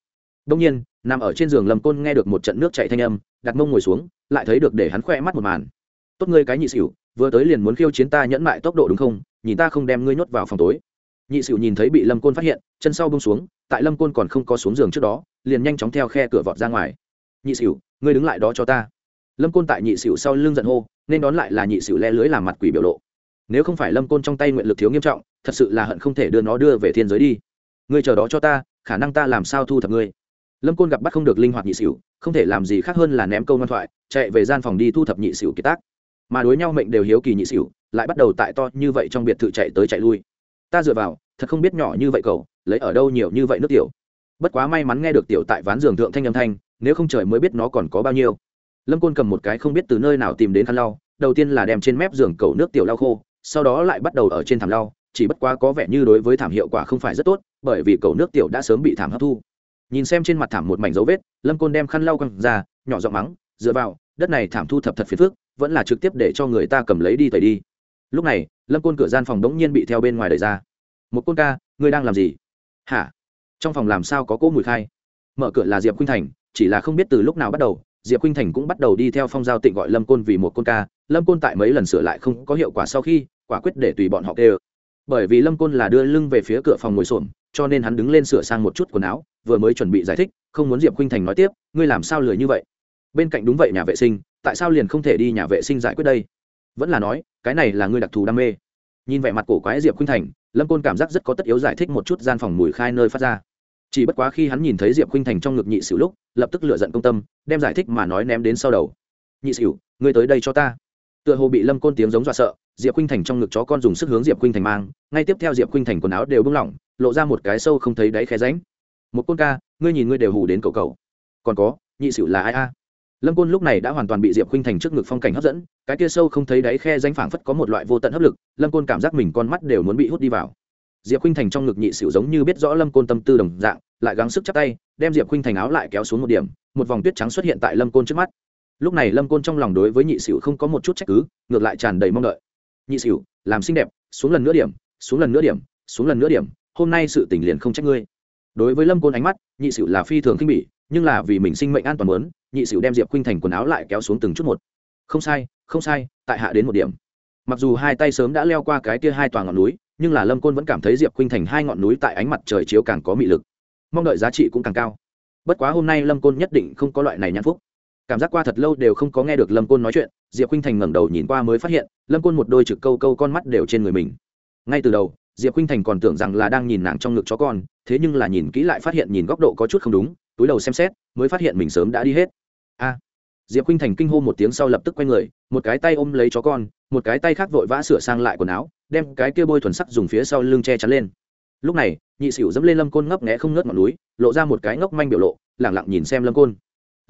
Đông nhiên, nằm ở trên giường lâm côn nghe được một trận nước chảy thanh âm, đặt mông ngồi xuống, lại thấy được để hắn khoe mắt một màn. Tốt ngươi cái nhị xỉu, vừa tới liền muốn khiêu chiến ta nhẫn mại tốc độ đúng không? Nhìn ta không đem ngươi nhốt vào phòng tối. Nhị xỉu nhìn thấy bị lâm côn phát hiện, chân sau bông xuống, tại lâm côn còn không có xuống giường trước đó, liền nhanh chóng theo khe cửa vọt ra ngoài. Nhị xỉu, ngươi đứng lại đó cho ta. Lâm côn tại nhị xỉu sau lưng giận hô, nên đón lại là nhị xỉu le lưới làm mặt quỷ biểu lộ. Nếu không phải lâm côn trong tay nguyện lực thiếu nghiêm trọng thật sự là hận không thể đưa nó đưa về thiên giới đi. Ngươi chờ đó cho ta, khả năng ta làm sao thu thập ngươi? Lâm côn gặp bắt không được linh hoạt nhị xỉu, không thể làm gì khác hơn là ném câu ngoan thoại, chạy về gian phòng đi thu thập nhị xỉu kiệt tác. Mà đối nhau mệnh đều hiếu kỳ nhị xỉu, lại bắt đầu tại to như vậy trong biệt thự chạy tới chạy lui. Ta dựa vào, thật không biết nhỏ như vậy cậu, lấy ở đâu nhiều như vậy nước tiểu. Bất quá may mắn nghe được tiểu tại ván giường thượng thanh âm thanh, nếu không trời mới biết nó còn có bao nhiêu. Lâm côn cầm một cái không biết từ nơi nào tìm đến khăn lau, đầu tiên là đem trên mép giường cầu nước tiểu lau khô, sau đó lại bắt đầu ở trên thảm lau chỉ bất quá có vẻ như đối với thảm hiệu quả không phải rất tốt, bởi vì cầu nước tiểu đã sớm bị thảm hấp thu. Nhìn xem trên mặt thảm một mảnh dấu vết, lâm côn đem khăn lau quăng ra, nhỏ giọng mắng, dựa vào, đất này thảm thu thập thật phiền phức, vẫn là trực tiếp để cho người ta cầm lấy đi tẩy đi. Lúc này, lâm côn cửa gian phòng đống nhiên bị theo bên ngoài đẩy ra. Một côn ca, ngươi đang làm gì? Hả? Trong phòng làm sao có cỗ mùi khai? Mở cửa là diệp khuynh thành, chỉ là không biết từ lúc nào bắt đầu, diệp khuynh thành cũng bắt đầu đi theo phong giao tịnh gọi lâm côn vì một côn ca. Lâm côn tại mấy lần sửa lại không có hiệu quả sau khi, quả quyết để tùy bọn họ kê bởi vì lâm côn là đưa lưng về phía cửa phòng ngồi xổm, cho nên hắn đứng lên sửa sang một chút quần áo, vừa mới chuẩn bị giải thích, không muốn diệp khuynh thành nói tiếp, ngươi làm sao lười như vậy? Bên cạnh đúng vậy nhà vệ sinh, tại sao liền không thể đi nhà vệ sinh giải quyết đây? Vẫn là nói, cái này là ngươi đặc thù đam mê. Nhìn vẻ mặt cổ quái diệp khuynh thành, lâm côn cảm giác rất có tất yếu giải thích một chút gian phòng mùi khai nơi phát ra. Chỉ bất quá khi hắn nhìn thấy diệp khuynh thành trong ngực nhị xỉu lúc, lập tức lựa giận công tâm, đem giải thích mà nói ném đến sau đầu. Nhị xỉu, ngươi tới đây cho ta. Tựa hồ bị lâm côn tiếng giống dọa sợ diệp khuynh thành trong ngực chó con dùng sức hướng diệp khuynh thành mang, ngay tiếp theo diệp khuynh thành quần áo đều bưng lỏng, lộ ra một cái sâu không thấy đáy khe ránh một côn ca, ngươi nhìn ngươi đều hù đến cầu cầu còn có, nhị xỉu là ai a? Lâm côn lúc này đã hoàn toàn bị diệp khuynh thành trước ngực phong cảnh hấp dẫn, cái kia sâu không thấy đáy khe danh phảng phất có một loại vô tận hấp lực, lâm côn cảm giác mình con mắt đều muốn bị hút đi vào. Diệp khuynh thành trong ngực nhị xỉu giống như biết rõ lâm côn tâm tư đồng dạng, lại gắng sức chắp tay, đem diệp khuynh thành áo lại kéo xuống một điểm, một vòng tuyết trắng xuất hiện tại lâm côn trước mắt. Lúc này lâm côn trong lòng đối với nhị xỉu không có một chút trách cứ, ngược lại tràn đầy mong đợi nhị xỉu, làm xinh đẹp, xuống lần nữa điểm, xuống lần nữa điểm, xuống lần nữa điểm, hôm nay sự tình liền không trách ngươi. Đối với lâm côn ánh mắt, nhị xỉu là phi thường khinh bỉ, nhưng là vì mình sinh mệnh an toàn muốn, nhị xỉu đem diệp khuynh thành quần áo lại kéo xuống từng chút một. Không sai không sai, tại hạ đến một điểm. Mặc dù hai tay sớm đã leo qua cái kia hai tòa ngọn núi, nhưng là lâm côn vẫn cảm thấy diệp khuynh thành hai ngọn núi tại ánh mặt trời chiếu càng có mị lực. Mong đợi giá trị cũng càng cao. Bất quá hôm nay lâm côn nhất định không có loại này nhãn phúc cảm giác qua thật lâu đều không có nghe được lâm côn nói chuyện, diệp khinh thành ngẩng đầu nhìn qua mới phát hiện, lâm côn một đôi trực câu câu con mắt đều trên người mình. Ngay từ đầu, diệp khinh thành còn tưởng rằng là đang nhìn nàng trong ngực chó con, thế nhưng là nhìn kỹ lại phát hiện nhìn góc độ có chút không đúng, túi đầu xem xét, mới phát hiện mình sớm đã đi hết. A! Diệp khinh thành kinh hô một tiếng sau lập tức quay người, một cái tay ôm lấy chó con, một cái tay khác vội vã sửa sang lại quần áo, đem cái kia bôi thuần sắc dùng phía sau lưng che chắn lên. Lúc này, nhị xỉu dẫm lên lâm côn ngấp nghẽ không ngớt ngọn núi, lộ ra một cái ngốc manh biểu lộ lẳng lặng nhìn xem lâm côn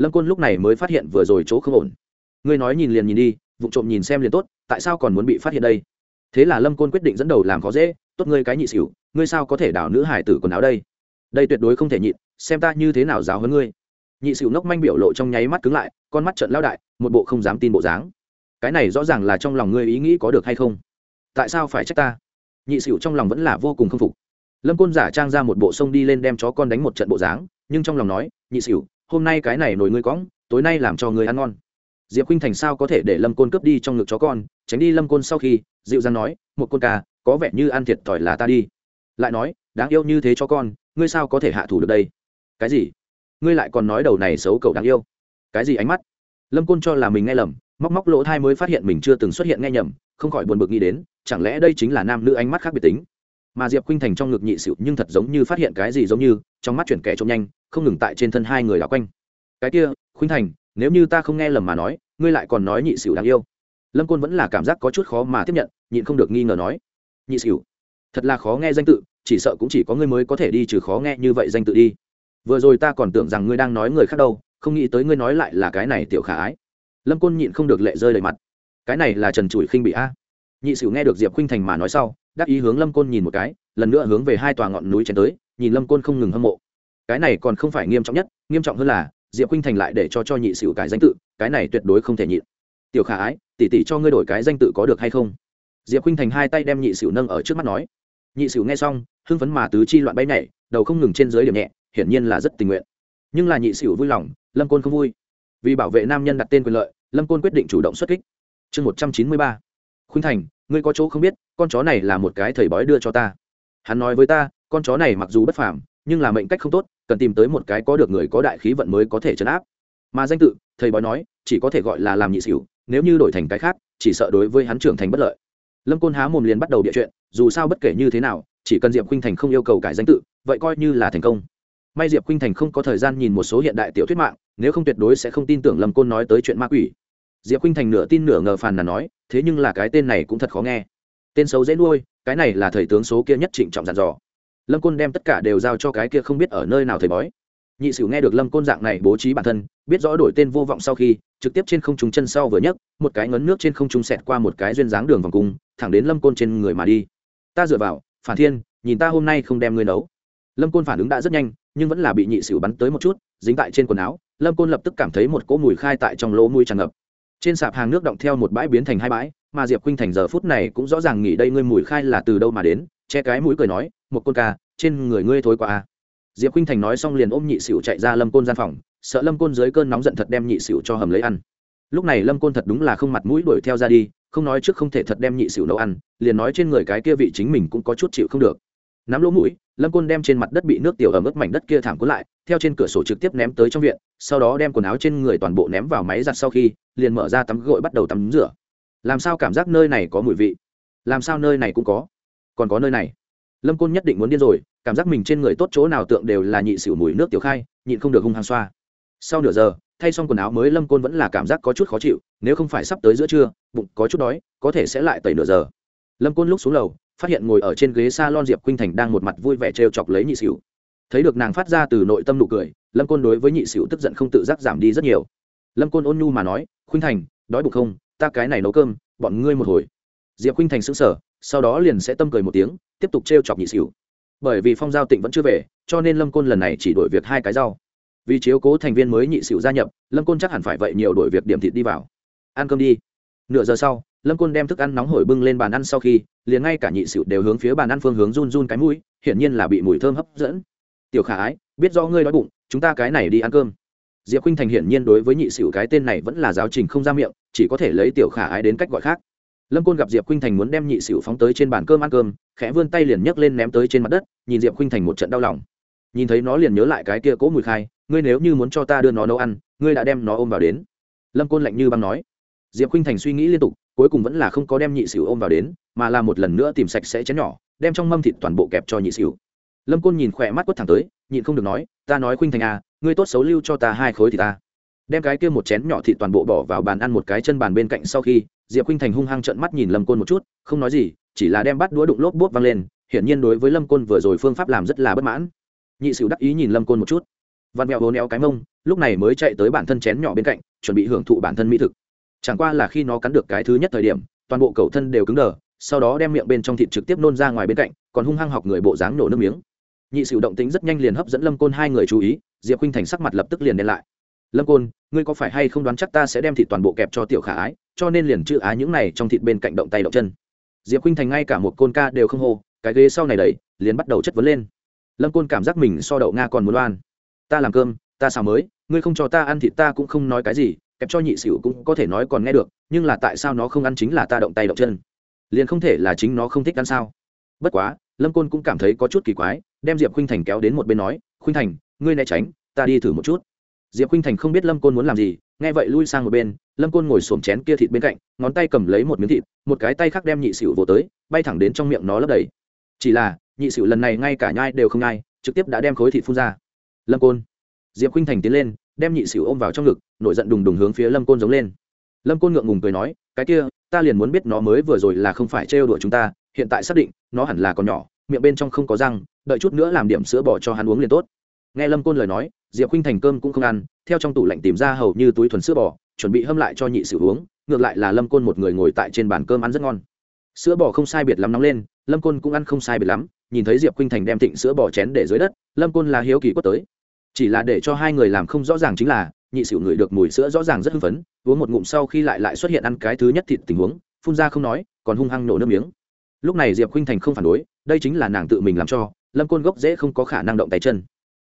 lâm côn lúc này mới phát hiện vừa rồi chỗ không ổn. Ngươi nói nhìn liền nhìn đi, vụ trộm nhìn xem liền tốt, tại sao còn muốn bị phát hiện đây? Thế là lâm côn quyết định dẫn đầu làm khó dễ, tốt ngươi cái nhị xỉu, ngươi sao có thể đảo nữ hải tử quần áo đây? Đây tuyệt đối không thể nhịn, xem ta như thế nào giáo hơn ngươi. Nhị xỉu nốc manh biểu lộ trong nháy mắt cứng lại, con mắt trận lao đại, một bộ không dám tin bộ dáng. Cái này rõ ràng là trong lòng ngươi ý nghĩ có được hay không? Tại sao phải trách ta? Nhị xỉu trong lòng vẫn là vô cùng k phục. Lâm côn giả trang ra một bộ sông đi lên đem chó con đánh một trận bộ dáng, nhưng trong lòng nói, nhị xỉu hôm nay cái này nổi ngươi cõng, tối nay làm cho người ăn ngon. Diệp khinh thành sao có thể để lâm côn cướp đi trong ngực chó con, tránh đi lâm côn sau khi, dịu dàng nói, một côn ca có vẻ như ăn thiệt thòi là ta đi. Lại nói, đáng yêu như thế cho con, ngươi sao có thể hạ thủ được đây? Cái gì? Ngươi lại còn nói đầu này xấu cậu đáng yêu. Cái gì ánh mắt? Lâm côn cho là mình nghe lầm, móc móc lỗ thai mới phát hiện mình chưa từng xuất hiện nghe nhầm, không khỏi buồn bực nghĩ đến, chẳng lẽ đây chính là nam nữ ánh mắt khác biệt tính? Mà diệp khinh thành trong ngực nhị xịu nhưng thật giống như phát hiện cái gì giống như, trong mắt chuyển kẻ trông nhanh không ngừng tại trên thân hai người đảo quanh. Cái kia, khuynh thành, nếu như ta không nghe lầm mà nói, ngươi lại còn nói nhị xỉu đáng yêu. Lâm côn vẫn là cảm giác có chút khó mà tiếp nhận, nhịn không được nghi ngờ nói, nhị xỉu thật là khó nghe danh tự, chỉ sợ cũng chỉ có ngươi mới có thể đi trừ khó nghe như vậy danh tự đi. Vừa rồi ta còn tưởng rằng ngươi đang nói người khác đâu, không nghĩ tới ngươi nói lại là cái này tiểu khả ái. Lâm côn nhịn không được lệ rơi đầy mặt. Cái này là trần trụi khinh bị a. Nhị sửu nghe được diệp khinh thành mà nói sau, đắc ý hướng lâm côn nhìn một cái, lần nữa hướng về hai tòa ngọn núi chén tới, nhìn lâm côn không ngừng hâm mộ cái này còn không phải nghiêm trọng nhất, nghiêm trọng hơn là, diệp khinh thành lại để cho cho nhị xỉu cải danh tự, cái này tuyệt đối không thể nhịn. Tiểu khả ái tỉ tỉ cho ngươi đổi cái danh tự có được hay không? Diệp khinh thành hai tay đem nhị xỉu nâng ở trước mắt nói. Nhị xỉu nghe xong, hưng phấn mà tứ chi loạn bay nhảy, đầu không ngừng trên dưới điểm nhẹ, hiển nhiên là rất tình nguyện. Nhưng là nhị xỉu vui lòng, lâm côn không vui. Vì bảo vệ nam nhân đặt tên quyền lợi, lâm côn quyết định chủ động xuất kích. Chương một trăm chín mươi ba. Khuynh thành, ngươi có chỗ không biết, con chó này là một cái thầy bói đưa cho ta. Hắn nói với ta, con chó này mặc dù bất phàm, nhưng là mệnh cách không tốt cần tìm tới một cái có được người có đại khí vận mới có thể chấn áp. Mà danh tự, thầy bói nói, chỉ có thể gọi là làm nhị xỉu, nếu như đổi thành cái khác, chỉ sợ đối với hắn trưởng thành bất lợi. Lâm côn há mồm liền bắt đầu địa chuyện, dù sao bất kể như thế nào, chỉ cần diệp khinh thành không yêu cầu cải danh tự, vậy coi như là thành công. May diệp khinh thành không có thời gian nhìn một số hiện đại tiểu thuyết mạng, nếu không tuyệt đối sẽ không tin tưởng lâm côn nói tới chuyện ma quỷ. Diệp khinh thành nửa tin nửa ngờ phàn là nói, thế nhưng là cái tên này cũng thật khó nghe. Tên xấu dễ nuôi, cái này là thầy tướng số kia nhất trịnh trọng dặn dò lâm côn đem tất cả đều giao cho cái kia không biết ở nơi nào thầy bói. Nhị sửu nghe được lâm côn dạng này bố trí bản thân, biết rõ đổi tên vô vọng sau khi, trực tiếp trên không trung chân sau vừa nhấc, một cái ngấn nước trên không trung xẹt qua một cái duyên dáng đường vòng cung, thẳng đến lâm côn trên người mà đi. Ta dựa vào, phản thiên, nhìn ta hôm nay không đem ngươi nấu. Lâm côn phản ứng đã rất nhanh, nhưng vẫn là bị nhị sửu bắn tới một chút, dính tại trên quần áo, lâm côn lập tức cảm thấy một cỗ mùi khai tại trong lỗ mũi tràn ngập. Trên sạp hàng nước động theo một bãi biến thành hai bãi, mà diệp khuynh thành giờ phút này cũng rõ ràng nghĩ đây ngươi mùi khai là từ đâu mà đến, che cái mũi cười nói, một côn ca trên người ngươi thối quá a diệp khuynh thành nói xong liền ôm nhị xỉu chạy ra lâm côn gian phòng, sợ lâm côn dưới cơn nóng giận thật đem nhị xỉu cho hầm lấy ăn. Lúc này lâm côn thật đúng là không mặt mũi đuổi theo ra đi, không nói trước không thể thật đem nhị xỉu nấu ăn, liền nói trên người cái kia vị chính mình cũng có chút chịu không được. Nắm lỗ mũi, lâm côn đem trên mặt đất bị nước tiểu ẩm ướt mảnh đất kia thảm cuốn lại, theo trên cửa sổ trực tiếp ném tới trong viện, sau đó đem quần áo trên người toàn bộ ném vào máy giặt sau khi, liền mở ra tắm gội bắt đầu tắm rửa. Làm sao cảm giác nơi này có mùi vị? Làm sao nơi này cũng có? Còn có nơi này? Lâm côn nhất định muốn điên rồi, cảm giác mình trên người tốt chỗ nào tượng đều là nhị xỉu mùi nước tiểu khai, nhịn không được hung hăng xoa. Sau nửa giờ, thay xong quần áo mới lâm côn vẫn là cảm giác có chút khó chịu, nếu không phải sắp tới giữa trưa, bụng có chút đói, có thể sẽ lại tẩy nửa giờ. Lâm côn lúc xuống lầu, phát hiện ngồi ở trên ghế s a lon diệp khuynh thành đang một mặt vui vẻ t r e o chọc lấy nhị xỉu. Thấy được nàng phát ra từ nội tâm nụ cười, lâm côn đối với nhị xỉu tức giận không tự giác giảm đi rất nhiều. Lâm côn ôn nhu mà nói, khuynh thành, đói bụng không? Ta cái này nấu cơm, bọn ngươi một hồi. Diệp khuynh thành xứng sở sau đó liền sẽ tâm cười một tiếng tiếp tục t r e o chọc nhị xỉu. Bởi vì phong giao tịnh vẫn chưa về, cho nên lâm côn lần này chỉ đổi việc hai cái rau. Vì chiếu cố thành viên mới nhị xỉu gia nhập, lâm côn chắc hẳn phải vậy nhiều đổi việc điểm thịt đi vào. Ăn cơm đi. Nửa giờ sau, lâm côn đem thức ăn nóng hổi bưng lên bàn ăn sau khi, liền ngay cả nhị xỉu đều hướng phía bàn ăn phương hướng run run cái mũi, hiển nhiên là bị mùi thơm hấp dẫn. Tiểu khả ái, biết do ngươi đói bụng, chúng ta cái này đi ăn cơm. Diệp khinh thành hiển nhiên đối với nhị xỉu cái tên này vẫn là giáo trình không ra miệng, chỉ có thể lấy tiểu khả ái đến cách gọi khác lâm côn gặp diệp khinh thành muốn đem nhị xỉu phóng tới trên bàn cơm ăn cơm, khẽ vươn tay liền nhấc lên ném tới trên mặt đất, nhìn diệp khinh thành một trận đau lòng. Nhìn thấy nó liền nhớ lại cái kia cố mùi khai, ngươi nếu như muốn cho ta đưa nó nấu ăn, ngươi đã đem nó ôm vào đến. Lâm côn lạnh như băng nói. Diệp khinh thành suy nghĩ liên tục, cuối cùng vẫn là không có đem nhị xỉu ôm vào đến, mà là một lần nữa tìm sạch sẽ chén nhỏ, đem trong mâm thịt toàn bộ kẹp cho nhị xỉu lâm côn nhìn khỏe mắt quất thẳng tới, nhịn không được nói, ta nói khuynh thành à ngươi tốt xấu lưu cho ta hai khối thì ta đem cái kia một chén nhỏ thịt toàn bộ bỏ vào bàn ăn một cái chân bàn bên cạnh sau khi, diệp khinh thành hung hăng trợn mắt nhìn lâm côn một chút, không nói gì, chỉ là đem bắt đũa đụng lốp bốp văng lên, hiển nhiên đối với lâm côn vừa rồi phương pháp làm rất là bất mãn. Nhị sửu đắc ý nhìn lâm côn một chút. Văn mẹo hố neo cái mông, lúc này mới chạy tới bản thân chén nhỏ bên cạnh, chuẩn bị hưởng thụ bản thân mỹ thực. Chẳng qua là khi nó cắn được cái thứ nhất thời điểm, toàn bộ cầu thân đều cứng đờ, sau đó đem miệng bên trong thịt trực tiếp nôn ra ngoài bên cạnh, còn hung hăng học người bộ dáng nổ nước miếng. Nhị sửu động tính rất nhanh liền hấp dẫn lâm côn hai người chú ý, diệp khinh thành sắc mặt lập tức liền đen lại lâm côn, ngươi có phải hay không đoán chắc ta sẽ đem thịt toàn bộ kẹp cho tiểu khả ái, cho nên liền chữ á những này trong thịt bên cạnh động tay động chân. Diệp khinh thành ngay cả một côn ca đều không hô, cái ghế sau này đẩy, liền bắt đầu chất vấn lên. Lâm côn cảm giác mình so đậu nga còn muốn oan. Ta làm cơm, ta xào mới, ngươi không cho ta ăn thịt ta cũng không nói cái gì, kẹp cho nhị xỉu cũng có thể nói còn nghe được, nhưng là tại sao nó không ăn chính là ta động tay động chân? Liền không thể là chính nó không thích ăn sao? Bất quá, lâm côn cũng cảm thấy có chút kỳ quái, đem diệp khinh thành kéo đến một bên nói khinh thành, ngươi né tránh, ta đi thử một chút diệp khuynh thành không biết lâm côn muốn làm gì, nghe vậy lui sang một bên, lâm côn ngồi xổm chén kia thịt bên cạnh, ngón tay cầm lấy một miếng thịt, một cái tay khác đem nhị xỉu vỗ tới, bay thẳng đến trong miệng nó lấp đầy. Chỉ là, nhị xỉu lần này ngay cả nhai đều không nhai, trực tiếp đã đem khối thịt phun ra. Lâm côn. Diệp khinh thành tiến lên, đem nhị xỉu ôm vào trong ngực, nổi giận đùng đùng hướng phía lâm côn giống lên. Lâm côn ngượng ngùng cười nói, cái kia, ta liền muốn biết nó mới vừa rồi là không phải trêu đùa chúng ta, hiện tại xác định, nó hẳn là còn nhỏ, miệng bên trong không có răng, đợi chút nữa làm điểm sữa bò cho hắn uống liền tốt. Nghe lâm côn lời nói diệp khinh thành cơm cũng không ăn, theo trong tủ lạnh tìm ra hầu như túi thuần sữa bò, chuẩn bị hâm lại cho nhị sử uống, ngược lại là lâm côn một người ngồi tại trên bàn cơm ăn rất ngon. Sữa bò không sai biệt lắm nóng lên, lâm côn cũng ăn không sai biệt lắm, nhìn thấy diệp khinh thành đem thịnh sữa bò chén để dưới đất, lâm côn là hiếu kỳ quất tới. Chỉ là để cho hai người làm không rõ ràng chính là, nhị xỉu ngửi được mùi sữa rõ ràng rất hưng phấn, uống một ngụm sau khi lại lại xuất hiện ăn cái thứ nhất thịt tình huống, phun ra không nói, còn hung hăng nổ nước miếng. Lúc này diệp khinh thành không phản đối, đây chính là nàng tự mình làm cho, lâm côn gốc dễ không có khả năng động tay chân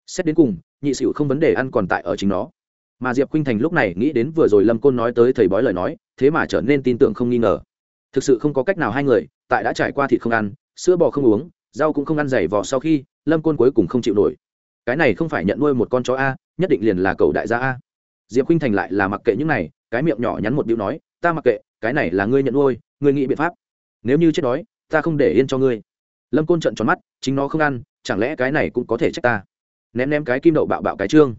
xét đến cùng, nhị sĩu không vấn đề ăn còn tại ở chính nó. Mà diệp khinh thành lúc này nghĩ đến vừa rồi lâm côn nói tới thầy bói lời nói, thế mà trở nên tin tưởng không nghi ngờ. Thực sự không có cách nào hai người, tại đã trải qua thịt không ăn, sữa bò không uống, rau cũng không ăn dày vò sau khi, lâm côn cuối cùng không chịu nổi. Cái này không phải nhận nuôi một con chó a, nhất định liền là cầu đại gia a. Diệp khinh thành lại là mặc kệ những này, cái miệng nhỏ nhắn một điệu nói, ta mặc kệ, cái này là ngươi nhận nuôi, ngươi nghĩ biện pháp. Nếu như chết đói, ta không để yên cho ngươi. Lâm côn trận tròn mắt, chính nó không ăn, chẳng lẽ cái này cũng có thể trách ta? Ném ném cái kim đậu bạo bạo cái chương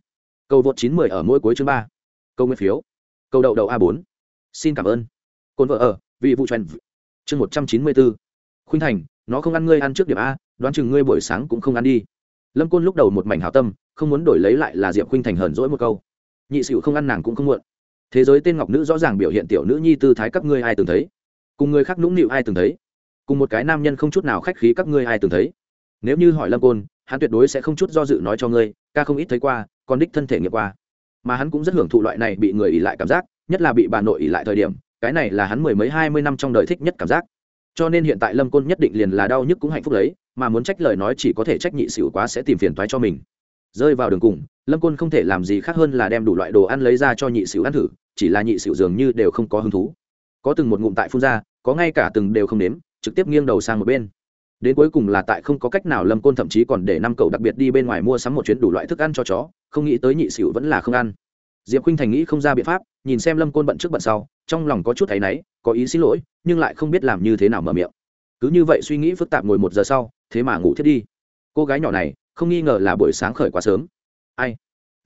cầu vượt chín mười ở mỗi cuối chương ba. Câu nguyên phiếu. Câu đậu đậu a bốn. Xin cảm ơn. Côn vợ ở, vị vụ trần chương một trăm chín mươi bốn. Khuynh thành, nó không ăn ngươi ăn trước điểm a, đoán chừng ngươi buổi sáng cũng không ăn đi. Lâm côn lúc đầu một mảnh hảo tâm, không muốn đổi lấy lại là diệp khuynh thành hờn dỗi một câu. Nhị sửu không ăn nàng cũng không muộn. Thế giới tên ngọc nữ rõ ràng biểu hiện tiểu nữ nhi tư thái các ngươi ai từng thấy? Cùng người khác nũng nịu ai từng thấy? Cùng một cái nam nhân không chút nào khách khí các ngươi ai từng thấy? Nếu như hỏi lâm côn hắn tuyệt đối sẽ không chút do dự nói cho ngươi, ca không ít thấy qua, con đích thân thể nghiệm qua. Mà hắn cũng rất hưởng thụ loại này bị người ỉ lại cảm giác, nhất là bị bà nội ỉ lại thời điểm, cái này là hắn mười mấy, hai mươi năm trong đời thích nhất cảm giác. Cho nên hiện tại lâm côn nhất định liền là đau nhức cũng hạnh phúc lấy, mà muốn trách lời nói chỉ có thể trách nhị xỉu quá sẽ tìm phiền toái cho mình. Rơi vào đường cùng, lâm côn không thể làm gì khác hơn là đem đủ loại đồ ăn lấy ra cho nhị xỉu ăn thử, chỉ là nhị xỉu dường như đều không có hứng thú. Có từng một ngụm tại phun ra, có ngay cả từng đều không nếm, trực tiếp nghiêng đầu sang một bên đến cuối cùng là tại không có cách nào lâm côn thậm chí còn để năm cậu đặc biệt đi bên ngoài mua sắm một chuyến đủ loại thức ăn cho chó, không nghĩ tới nhị xỉu vẫn là không ăn. Diệp khinh thành nghĩ không ra biện pháp, nhìn xem lâm côn bận trước bận sau, trong lòng có chút thấy náy, có ý xin lỗi, nhưng lại không biết làm như thế nào mở miệng. Cứ như vậy suy nghĩ phức tạp ngồi một giờ sau, thế mà ngủ thiết đi. Cô gái nhỏ này, không nghi ngờ là buổi sáng khởi quá sớm. Ai?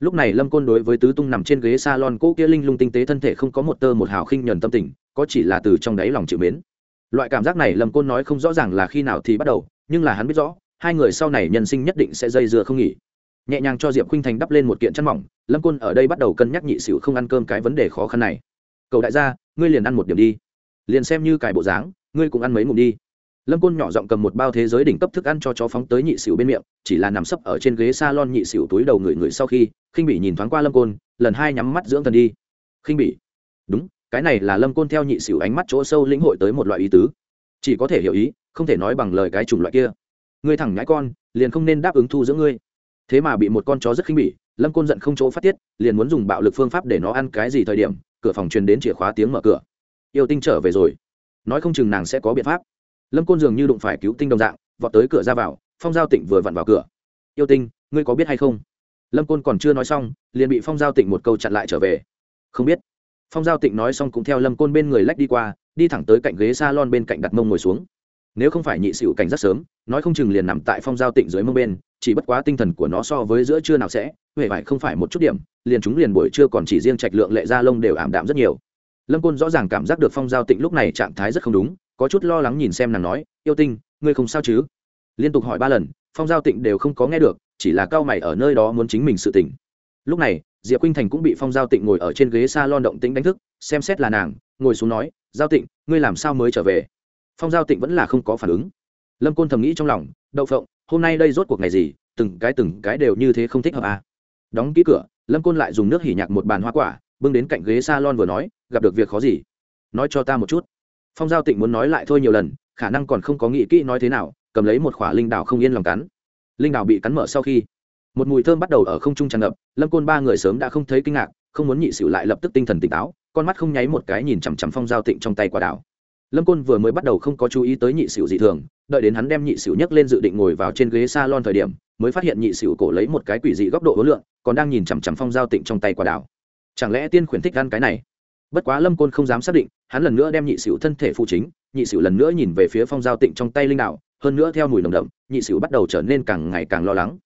Lúc này lâm côn đối với tứ tung nằm trên ghế s a lon cỗ kia linh lung tinh tế thân thể không có một tơ một hào khinh nhuần tâm tình, có chỉ là từ trong đáy lòng chịu mến loại cảm giác này lâm côn nói không rõ ràng là khi nào thì bắt đầu, nhưng là hắn biết rõ, hai người sau này nhân sinh nhất định sẽ dây dưa không nghỉ. Nhẹ nhàng cho diệp khinh thành đắp lên một kiện chăn mỏng, lâm côn ở đây bắt đầu cân nhắc nhị xỉu không ăn cơm cái vấn đề khó khăn này. Cậu đại gia, ngươi liền ăn một điểm đi. Liền xem như cải bộ dáng, ngươi cũng ăn mấy ngụm đi. Lâm côn nhỏ giọng cầm một bao thế giới đỉnh cấp thức ăn cho chó phóng tới nhị xỉu bên miệng, chỉ là nằm sấp ở trên ghế s a lon nhị xỉu túi đầu người người sau khi, khinh bị nhìn thoáng qua lâm côn, lần hai nhắm mắt dưỡng thần đi. Khinh bị đúng cái này là lâm côn theo nhị xỉu ánh mắt chỗ sâu lĩnh hội tới một loại ý tứ. Chỉ có thể hiểu ý, không thể nói bằng lời cái chủng loại kia. Ngươi thẳng nhãi con, liền không nên đáp ứng thu giữa ngươi. Thế mà bị một con chó rất khinh bỉ, lâm côn giận không chỗ phát tiết, liền muốn dùng bạo lực phương pháp để nó ăn cái gì thời điểm, cửa phòng truyền đến chìa khóa tiếng mở cửa. Yêu tinh trở về rồi. Nói không chừng nàng sẽ có biện pháp. Lâm côn dường như đụng phải cứu tinh đồng dạng, vọt tới cửa ra vào, phong giao tịnh vừa vặn vào cửa. Yêu tinh, ngươi có biết hay không? Lâm côn còn chưa nói xong, liền bị phong giao tịnh một câu chặn lại trở về. Không biết phong giao tịnh nói xong cũng theo lâm côn bên người lách đi qua, đi thẳng tới cạnh ghế s a lon bên cạnh đặt mông ngồi xuống. Nếu không phải nhị xịu cảnh rất sớm, nói không chừng liền nằm tại phong giao tịnh dưới mông bên, chỉ bất quá tinh thần của nó so với giữa trưa nào sẽ, huệ vải không phải một chút điểm, liền chúng liền buổi trưa còn chỉ riêng trạch lượng lệ ra lông đều ảm đạm rất nhiều. Lâm côn rõ ràng cảm giác được phong giao tịnh lúc này trạng thái rất không đúng, có chút lo lắng nhìn xem nàng nói, yêu tinh, ngươi không sao chứ? Liên tục hỏi ba lần, phong giao tịnh đều không có nghe được, chỉ là cao mày ở nơi đó muốn chính mình sự tỉnh lúc này, diệp khinh thành cũng bị phong giao tịnh ngồi ở trên ghế s a lon động tĩnh đánh thức, xem xét là nàng, ngồi xuống nói, giao tịnh, ngươi làm sao mới trở về? Phong giao tịnh vẫn là không có phản ứng. Lâm côn thầm nghĩ trong lòng, đậu phộng, hôm nay đây rốt cuộc ngày gì, từng cái từng cái đều như thế không thích hợp à. đóng ký cửa, lâm côn lại dùng nước hỉ nhạc một bàn hoa quả, bưng đến cạnh ghế s a lon vừa nói, gặp được việc khó gì? Nói cho ta một chút. Phong giao tịnh muốn nói lại thôi nhiều lần, khả năng còn không có nghĩ kỹ nói thế nào, cầm lấy một khỏa linh đào không yên lòng cắn. Linh đào bị cắn mở sau khi một mùi thơm bắt đầu ở không trung tràn ngập, lâm côn ba người sớm đã không thấy kinh ngạc, không muốn nhị xỉu lại lập tức tinh thần tỉnh táo, con mắt không nháy một cái nhìn chằm chằm phong giao tịnh trong tay quả đảo. Lâm côn vừa mới bắt đầu không có chú ý tới nhị xỉu dị thường, đợi đến hắn đem nhị xỉu nhấc lên dự định ngồi vào trên ghế s a lon thời điểm, mới phát hiện nhị xỉu cổ lấy một cái quỷ dị góc độ hối lượng còn đang nhìn chằm chằm phong giao tịnh trong tay quả đảo. Chẳng lẽ tiên khuyển thích ăn cái này? Bất quá lâm côn không dám xác định, hắn lần nữa đem nhị xỉu thân thể phụ chính, nhị xỉu lần nữa nhìn về phía phong giao tịnh trong tay linh đạo, hơn nữa theo mùi nồng đậm, nhị xỉu bắt đầu trở nên càng ngày càng lo lắng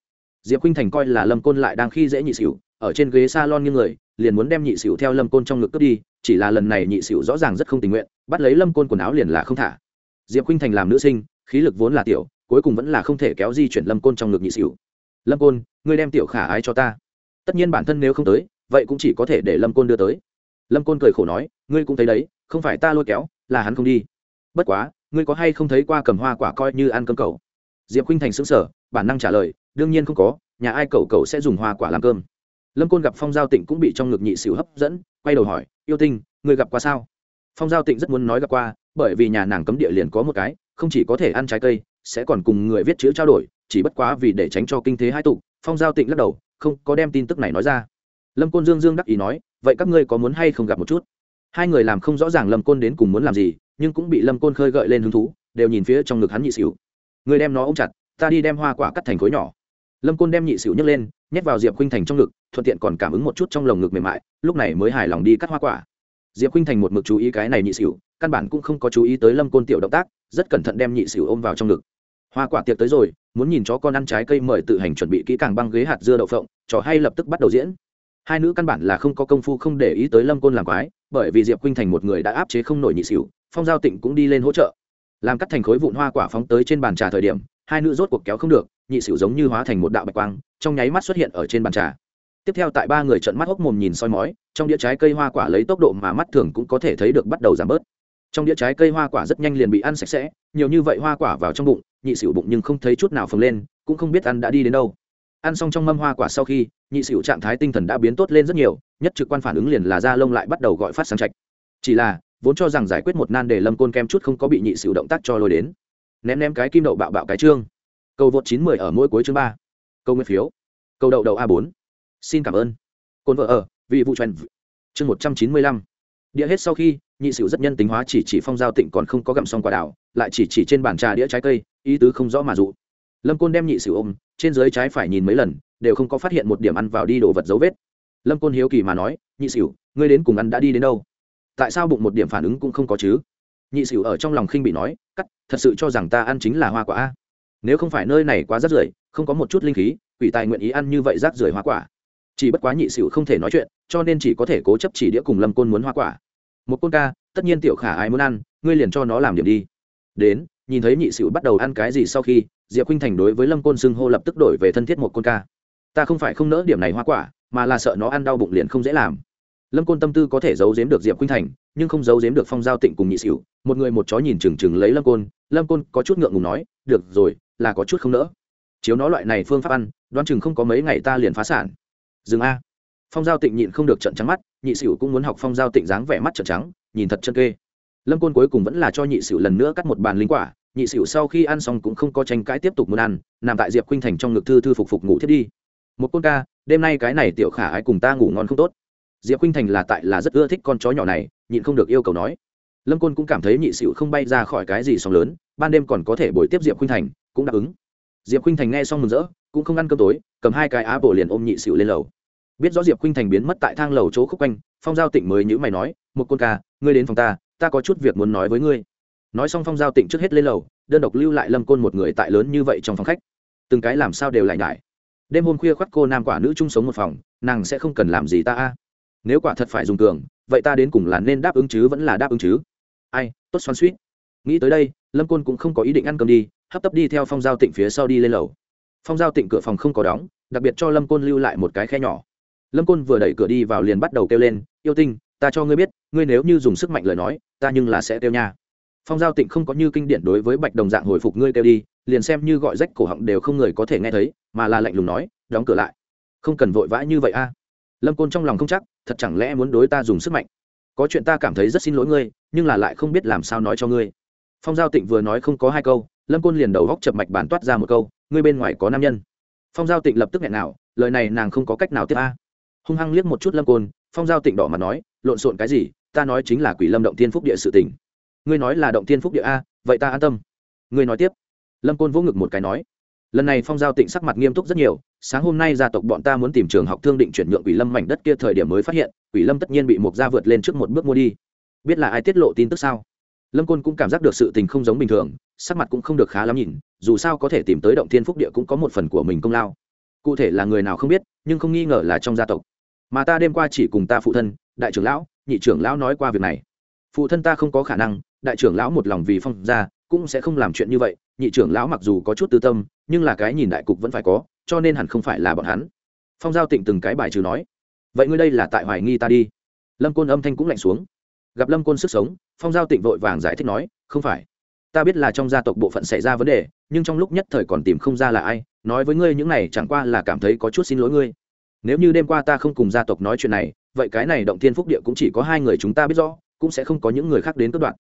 diệp khinh thành coi là lâm côn lại đang khi dễ nhị xỉu, ở trên ghế s a lon như người, liền muốn đem nhị xỉu theo lâm côn trong ngực cướp đi, chỉ là lần này nhị xỉu rõ ràng rất không tình nguyện, bắt lấy lâm côn quần áo liền là không thả. Diệp khinh thành làm nữ sinh, khí lực vốn là tiểu, cuối cùng vẫn là không thể kéo di chuyển lâm côn trong ngực nhị xỉu. Lâm côn, ngươi đem tiểu khả ái cho ta. Tất nhiên bản thân nếu không tới, vậy cũng chỉ có thể để lâm côn đưa tới. Lâm côn cười khổ nói, ngươi cũng thấy đấy, không phải ta lôi kéo, là hắn không đi. Bất quá, ngươi có hay không thấy qua cầm hoa quả coi như ăn cơm cầu? Diệp khinh thành xứng sở bản năng trả lời đương nhiên không có, nhà ai cậu cậu sẽ dùng hoa quả làm cơm. Lâm côn gặp phong giao tịnh cũng bị trong ngực nhị xỉu hấp dẫn, quay đầu hỏi, yêu tinh, người gặp qua sao? Phong giao tịnh rất muốn nói gặp qua, bởi vì nhà nàng cấm địa liền có một cái, không chỉ có thể ăn trái cây, sẽ còn cùng người viết chữ trao đổi, chỉ bất quá vì để tránh cho kinh thế hai tụ, phong giao tịnh lắc đầu, không có đem tin tức này nói ra. Lâm côn dương dương đắc ý nói, vậy các ngươi có muốn hay không gặp một chút? Hai người làm không rõ ràng lâm côn đến cùng muốn làm gì, nhưng cũng bị lâm côn khơi gợi lên hứng thú, đều nhìn phía trong ngực hắn nhị xỉu người đem nó ôm chặt, ta đi đem hoa quả cắt thành khối nhỏ lâm côn đem nhị xỉu nhấc lên, nhét vào diệp khinh thành trong ngực, thuận tiện còn cảm ứng một chút trong lồng ngực mềm mại, lúc này mới hài lòng đi cắt hoa quả. Diệp khinh thành một mực chú ý cái này nhị xỉu, căn bản cũng không có chú ý tới lâm côn tiểu động tác, rất cẩn thận đem nhị xỉu ôm vào trong ngực. Hoa quả tiệc tới rồi, muốn nhìn chó con ăn trái cây mời tự hành chuẩn bị kỹ càng băng ghế hạt dưa đậu phộng, trò hay lập tức bắt đầu diễn. Hai nữ căn bản là không có công phu không để ý tới lâm côn làm quái, bởi vì diệp khuynh thành một người đã áp chế không nổi nhị xỉu, phong giao tịnh cũng đi lên hỗ trợ. Làm cắt thành khối vụn hoa quả phóng tới trên bàn trà thời điểm, hai nữ rốt cuộc kéo không được nhị xỉu giống như hóa thành một đạo bạch quang, trong nháy mắt xuất hiện ở trên bàn trà. Tiếp theo tại ba người trận mắt hốc mồm nhìn soi mói, trong đĩa trái cây hoa quả lấy tốc độ mà mắt thường cũng có thể thấy được bắt đầu giảm bớt. Trong đĩa trái cây hoa quả rất nhanh liền bị ăn sạch sẽ, nhiều như vậy hoa quả vào trong bụng, nhị xỉu bụng nhưng không thấy chút nào phồng lên, cũng không biết ăn đã đi đến đâu. Ăn xong trong mâm hoa quả sau khi, nhị xỉu trạng thái tinh thần đã biến tốt lên rất nhiều, nhất trực quan phản ứng liền là da lông lại bắt đầu gọi phát sáng trạch. Chỉ là, vốn cho rằng giải quyết một nan đề lâm côn kem chút không có bị nhị xỉu động tác cho lôi đến. Ném ném cái kim đậu bạo bạo cái trương cầu vượt chín mười ở mỗi cuối chương ba. Câu nguyên phiếu. Câu đậu đầu a bốn. Xin cảm ơn. Côn vợ ở vì vụ truyền chương một trăm chín mươi lăm. Đĩa hết sau khi, nhị sửu rất nhân tính hóa chỉ chỉ phong giao tịnh còn không có gặm xong quả đảo lại chỉ chỉ trên bàn trà đĩa trái cây, ý tứ không rõ mà dụ. Lâm côn đem nhị sửu ôm, trên dưới trái phải nhìn mấy lần, đều không có phát hiện một điểm ăn vào đi đồ vật dấu vết. Lâm côn hiếu kỳ mà nói, nhị sửu, ngươi đến cùng ăn đã đi đến đâu? Tại sao bụng một điểm phản ứng cũng không có chứ? Nhị sửu ở trong lòng khinh bị nói, cắt, thật sự cho rằng ta ăn chính là hoa quả a nếu không phải nơi này quá rác rưởi, không có một chút linh khí, quỷ tài nguyện ý ăn như vậy rác rưởi hoa quả. Chỉ bất quá nhị xỉu không thể nói chuyện, cho nên chỉ có thể cố chấp chỉ đĩa cùng lâm côn muốn hoa quả. Một côn ca, tất nhiên tiểu khả ai muốn ăn, ngươi liền cho nó làm điểm đi. Đến, nhìn thấy nhị xỉu bắt đầu ăn cái gì sau khi, diệp khinh thành đối với lâm côn xưng hô lập tức đổi về thân thiết một côn ca. Ta không phải không nỡ điểm này hoa quả, mà là sợ nó ăn đau bụng liền không dễ làm. Lâm côn tâm tư có thể giấu giếm được diệp khinh thành, nhưng không giấu giếm được phong giao tịnh cùng nhị xỉu một người một chó nhìn chừng chừng lấy lâm côn lâm côn có chút ngượng ngùng nói, được rồi là có chút không nỡ. Chiếu nó loại này phương pháp ăn, đoán chừng không có mấy ngày ta liền phá sản. Dừng a. Phong giao tịnh nhịn không được trận trắng mắt, nhị sửu cũng muốn học phong giao tịnh dáng vẻ mắt trận trắng, nhìn thật chân kê. Lâm côn cuối cùng vẫn là cho nhị sửu lần nữa cắt một bàn linh quả, nhị sửu sau khi ăn xong cũng không có tranh cãi tiếp tục muốn ăn, nằm tại diệp khuynh thành trong ngực thư thư phục phục ngủ thiết đi. Một côn ca, đêm nay cái này tiểu khả ái cùng ta ngủ ngon không tốt. Diệp khuynh thành là tại là rất ưa thích con chó nhỏ này, nhịn không được yêu cầu nói. Lâm côn cũng cảm thấy nhị sửu không bay ra khỏi cái gì sóng lớn, ban đêm còn có thể bồi tiếp diệp khuynh thành cũng đáp ứng. Diệp khuynh thành nghe xong mừng rỡ, cũng không ăn cơm tối, cầm hai cái á bổ liền ôm nhị xỉu lên lầu. Biết rõ diệp khuynh thành biến mất tại thang lầu chỗ khúc quanh, phong giao tịnh mới nhữ mày nói, một côn ca, ngươi đến phòng ta ta có chút việc muốn nói với ngươi. Nói xong phong giao tịnh trước hết lên lầu, đơn độc lưu lại lâm côn một người tại lớn như vậy trong phòng khách. Từng cái làm sao đều lại nhải. Đêm hôm khuya khoắt cô nam quả nữ chung sống một phòng, nàng sẽ không cần làm gì ta a. Nếu quả thật phải dùng cường, vậy ta đến cùng là nên đáp ứng chứ vẫn là đáp ứng chứ? Ai, tốt xoan suýt nghĩ tới đây, lâm côn cũng không có ý định ăn cơm đi hấp tấp đi theo phong giao tịnh phía sau đi lên lầu. Phong giao tịnh cửa phòng không có đóng, đặc biệt cho lâm côn lưu lại một cái khe nhỏ. Lâm côn vừa đẩy cửa đi vào liền bắt đầu kêu lên, yêu tinh, ta cho ngươi biết, ngươi nếu như dùng sức mạnh lời nói, ta nhưng là sẽ kêu nha. Phong giao tịnh không có như kinh điển đối với bạch đồng dạng hồi phục ngươi kêu đi, liền xem như gọi rách cổ họng đều không người có thể nghe thấy, mà là lạnh lùng nói, đóng cửa lại. Không cần vội vã như vậy a. Lâm côn trong lòng không chắc, thật chẳng lẽ muốn đối ta dùng sức mạnh? Có chuyện ta cảm thấy rất xin lỗi ngươi, nhưng là lại không biết làm sao nói cho ngươi. Phong giao tịnh vừa nói không có hai câu lâm côn liền đầu góc chập mạch bản toát ra một câu ngươi bên ngoài có nam nhân phong giao tịnh lập tức nghẹn nào lời này nàng không có cách nào tiếp a hung hăng liếc một chút lâm côn phong giao tịnh đỏ mặt nói lộn xộn cái gì ta nói chính là quỷ lâm động thiên phúc địa sự tỉnh ngươi nói là động thiên phúc địa a vậy ta an tâm ngươi nói tiếp lâm côn vỗ ngực một cái nói lần này phong giao tịnh sắc mặt nghiêm túc rất nhiều sáng hôm nay gia tộc bọn ta muốn tìm trường học thương định chuyển nhượng quỷ lâm mảnh đất kia thời điểm mới phát hiện quỷ lâm tất nhiên bị mục gia vượt lên trước một bước mua đi biết là ai tiết lộ tin tức sao lâm côn cũng cảm giác được sự tình không giống bình thường, sắc mặt cũng không được khá lắm nhìn, dù sao có thể tìm tới động thiên phúc địa cũng có một phần của mình công lao. Cụ thể là người nào không biết, nhưng không nghi ngờ là trong gia tộc. Mà ta đêm qua chỉ cùng ta phụ thân, đại trưởng lão, nhị trưởng lão nói qua việc này. Phụ thân ta không có khả năng, đại trưởng lão một lòng vì phong gia, cũng sẽ không làm chuyện như vậy. Nhị trưởng lão mặc dù có chút tư tâm, nhưng là cái nhìn đại cục vẫn phải có, cho nên hẳn không phải là bọn hắn. Phong giao tịnh từng cái bài trừ nói, vậy ngươi đây là tại hoài nghi ta đi. Lâm côn âm thanh cũng lạnh xuống gặp lâm côn sức sống, phong giao tịnh vội vàng giải thích nói, không phải. Ta biết là trong gia tộc bộ phận xảy ra vấn đề, nhưng trong lúc nhất thời còn tìm không ra là ai. Nói với ngươi những này chẳng qua là cảm thấy có chút xin lỗi ngươi. Nếu như đêm qua ta không cùng gia tộc nói chuyện này, vậy cái này động thiên phúc địa cũng chỉ có hai người chúng ta biết rõ, cũng sẽ không có những người khác đến cất đoạn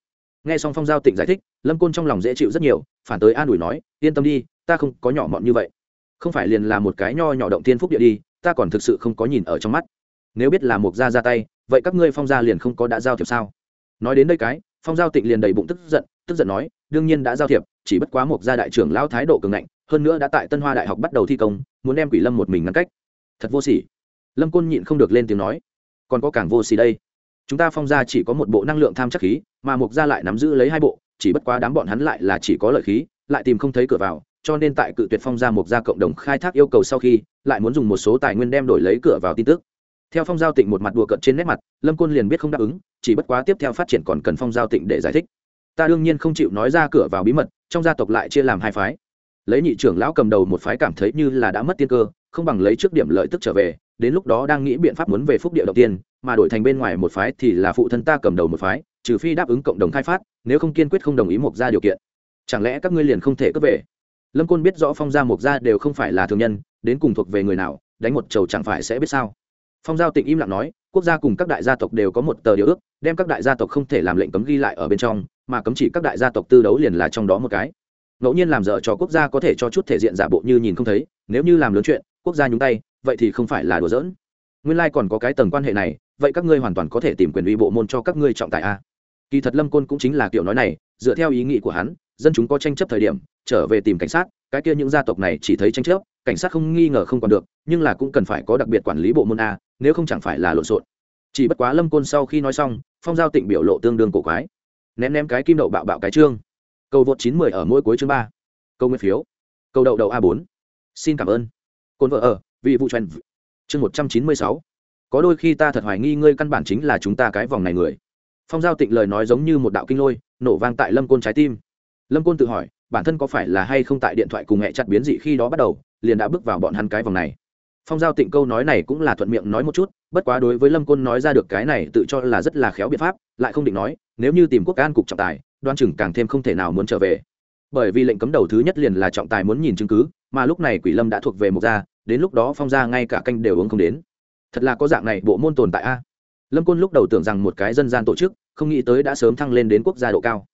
nghe xong phong giao tịnh giải thích, lâm côn trong lòng dễ chịu rất nhiều, phản tới an ủi nói, yên tâm đi, ta không có nhỏ mọn như vậy. Không phải liền là một cái nho nhỏ động thiên phúc địa đi, ta còn thực sự không có nhìn ở trong mắt nếu biết là Mục gia ra tay, vậy các ngươi phong gia liền không có đã giao thiệp sao? Nói đến đây cái, phong giao tịnh liền đầy bụng tức giận tức giận nói, đương nhiên đã giao thiệp, chỉ bất quá Mục gia đại trưởng lao thái độ cường ngạnh, hơn nữa đã tại tân hoa đại học bắt đầu thi công, muốn đem quỷ lâm một mình ngăn cách. Thật vô sỉ. Lâm côn nhịn không được lên tiếng nói, còn có càng vô sỉ đây. Chúng ta phong gia chỉ có một bộ năng lượng tham chắc khí, mà mục gia lại nắm giữ lấy hai bộ, chỉ bất quá đám bọn hắn lại là chỉ có lợi khí, lại tìm không thấy cửa vào, cho nên tại cự tuyệt phong gia mục gia cộng đồng khai thác yêu cầu sau khi, lại muốn dùng một số tài nguyên đem đổi lấy cửa vào tin tức theo phong giao tịnh một mặt đùa cận trên nét mặt, lâm côn liền biết không đáp ứng, chỉ bất quá tiếp theo phát triển còn cần phong giao tịnh để giải thích. Ta đương nhiên không chịu nói ra cửa vào bí mật, trong gia tộc lại chia làm hai phái. Lấy nhị trưởng lão cầm đầu một phái cảm thấy như là đã mất tiên cơ, không bằng lấy trước điểm lợi tức trở về, đến lúc đó đang nghĩ biện pháp muốn về phúc địa đầu tiên, mà đổi thành bên ngoài một phái thì là phụ thân ta cầm đầu một phái, trừ phi đáp ứng cộng đồng khai phát, nếu không kiên quyết không đồng ý một ra điều kiện. Chẳng lẽ các ngươi liền không thể cướp về? Lâm côn biết rõ phong gia mục gia đều không phải là thường nhân, đến cùng thuộc về người nào, đánh một chầu chẳng phải sẽ biết sao? Phong giao tịnh im lặng nói, quốc gia cùng các đại gia tộc đều có một tờ điều ước, đem các đại gia tộc không thể làm lệnh cấm ghi lại ở bên trong, mà cấm chỉ các đại gia tộc tư đấu liền là trong đó một cái. Ngẫu nhiên làm dở cho quốc gia có thể cho chút thể diện giả bộ như nhìn không thấy, nếu như làm lớn chuyện, quốc gia nhúng tay, vậy thì không phải là đùa giỡn. Nguyên Lai còn có cái tầng quan hệ này, vậy các ngươi hoàn toàn có thể tìm quyền uy bộ môn cho các ngươi trọng tài a. Kỳ thật lâm côn cũng chính là kiểu nói này, dựa theo ý nghĩ của hắn, dân chúng có tranh chấp thời điểm, trở về tìm cảnh sát, cái kia những gia tộc này chỉ thấy tranh chấp, cảnh sát không nghi ngờ không còn được, nhưng là cũng cần phải có đặc biệt quản lý bộ môn a nếu không chẳng phải là lộn xộn. Chỉ bất quá lâm côn sau khi nói xong, phong giao tịnh biểu lộ tương đương cổ quái. Ném ném cái kim đậu bạo bạo cái chương cầu vượt chín mười ở mỗi cuối chương ba. Câu nguyên phiếu. Câu đậu đậu a bốn. Xin cảm ơn. Côn vợ ở, vị vụ truyền chương một trăm chín mươi sáu. Có đôi khi ta thật hoài nghi ngươi căn bản chính là chúng ta cái vòng này người. Phong giao tịnh lời nói giống như một đạo kinh lôi, nổ vang tại lâm côn trái tim. Lâm côn tự hỏi, bản thân có phải là hay không tại điện thoại cùng hẹ chặt biến dị khi đó bắt đầu, liền đã bước vào bọn hắn cái vòng này phong giao tịnh câu nói này cũng là thuận miệng nói một chút, bất quá đối với lâm côn nói ra được cái này tự cho là rất là khéo biện pháp, lại không định nói, nếu như tìm quốc an cục trọng tài, đoan chừng càng thêm không thể nào muốn trở về. Bởi vì lệnh cấm đầu thứ nhất liền là trọng tài muốn nhìn chứng cứ, mà lúc này quỷ lâm đã thuộc về một gia, đến lúc đó phong gia ngay cả canh đều uống không đến. Thật là có dạng này bộ môn tồn tại a. À? Lâm côn lúc đầu tưởng rằng một cái dân gian tổ chức, không nghĩ tới đã sớm thăng lên đến quốc gia độ cao.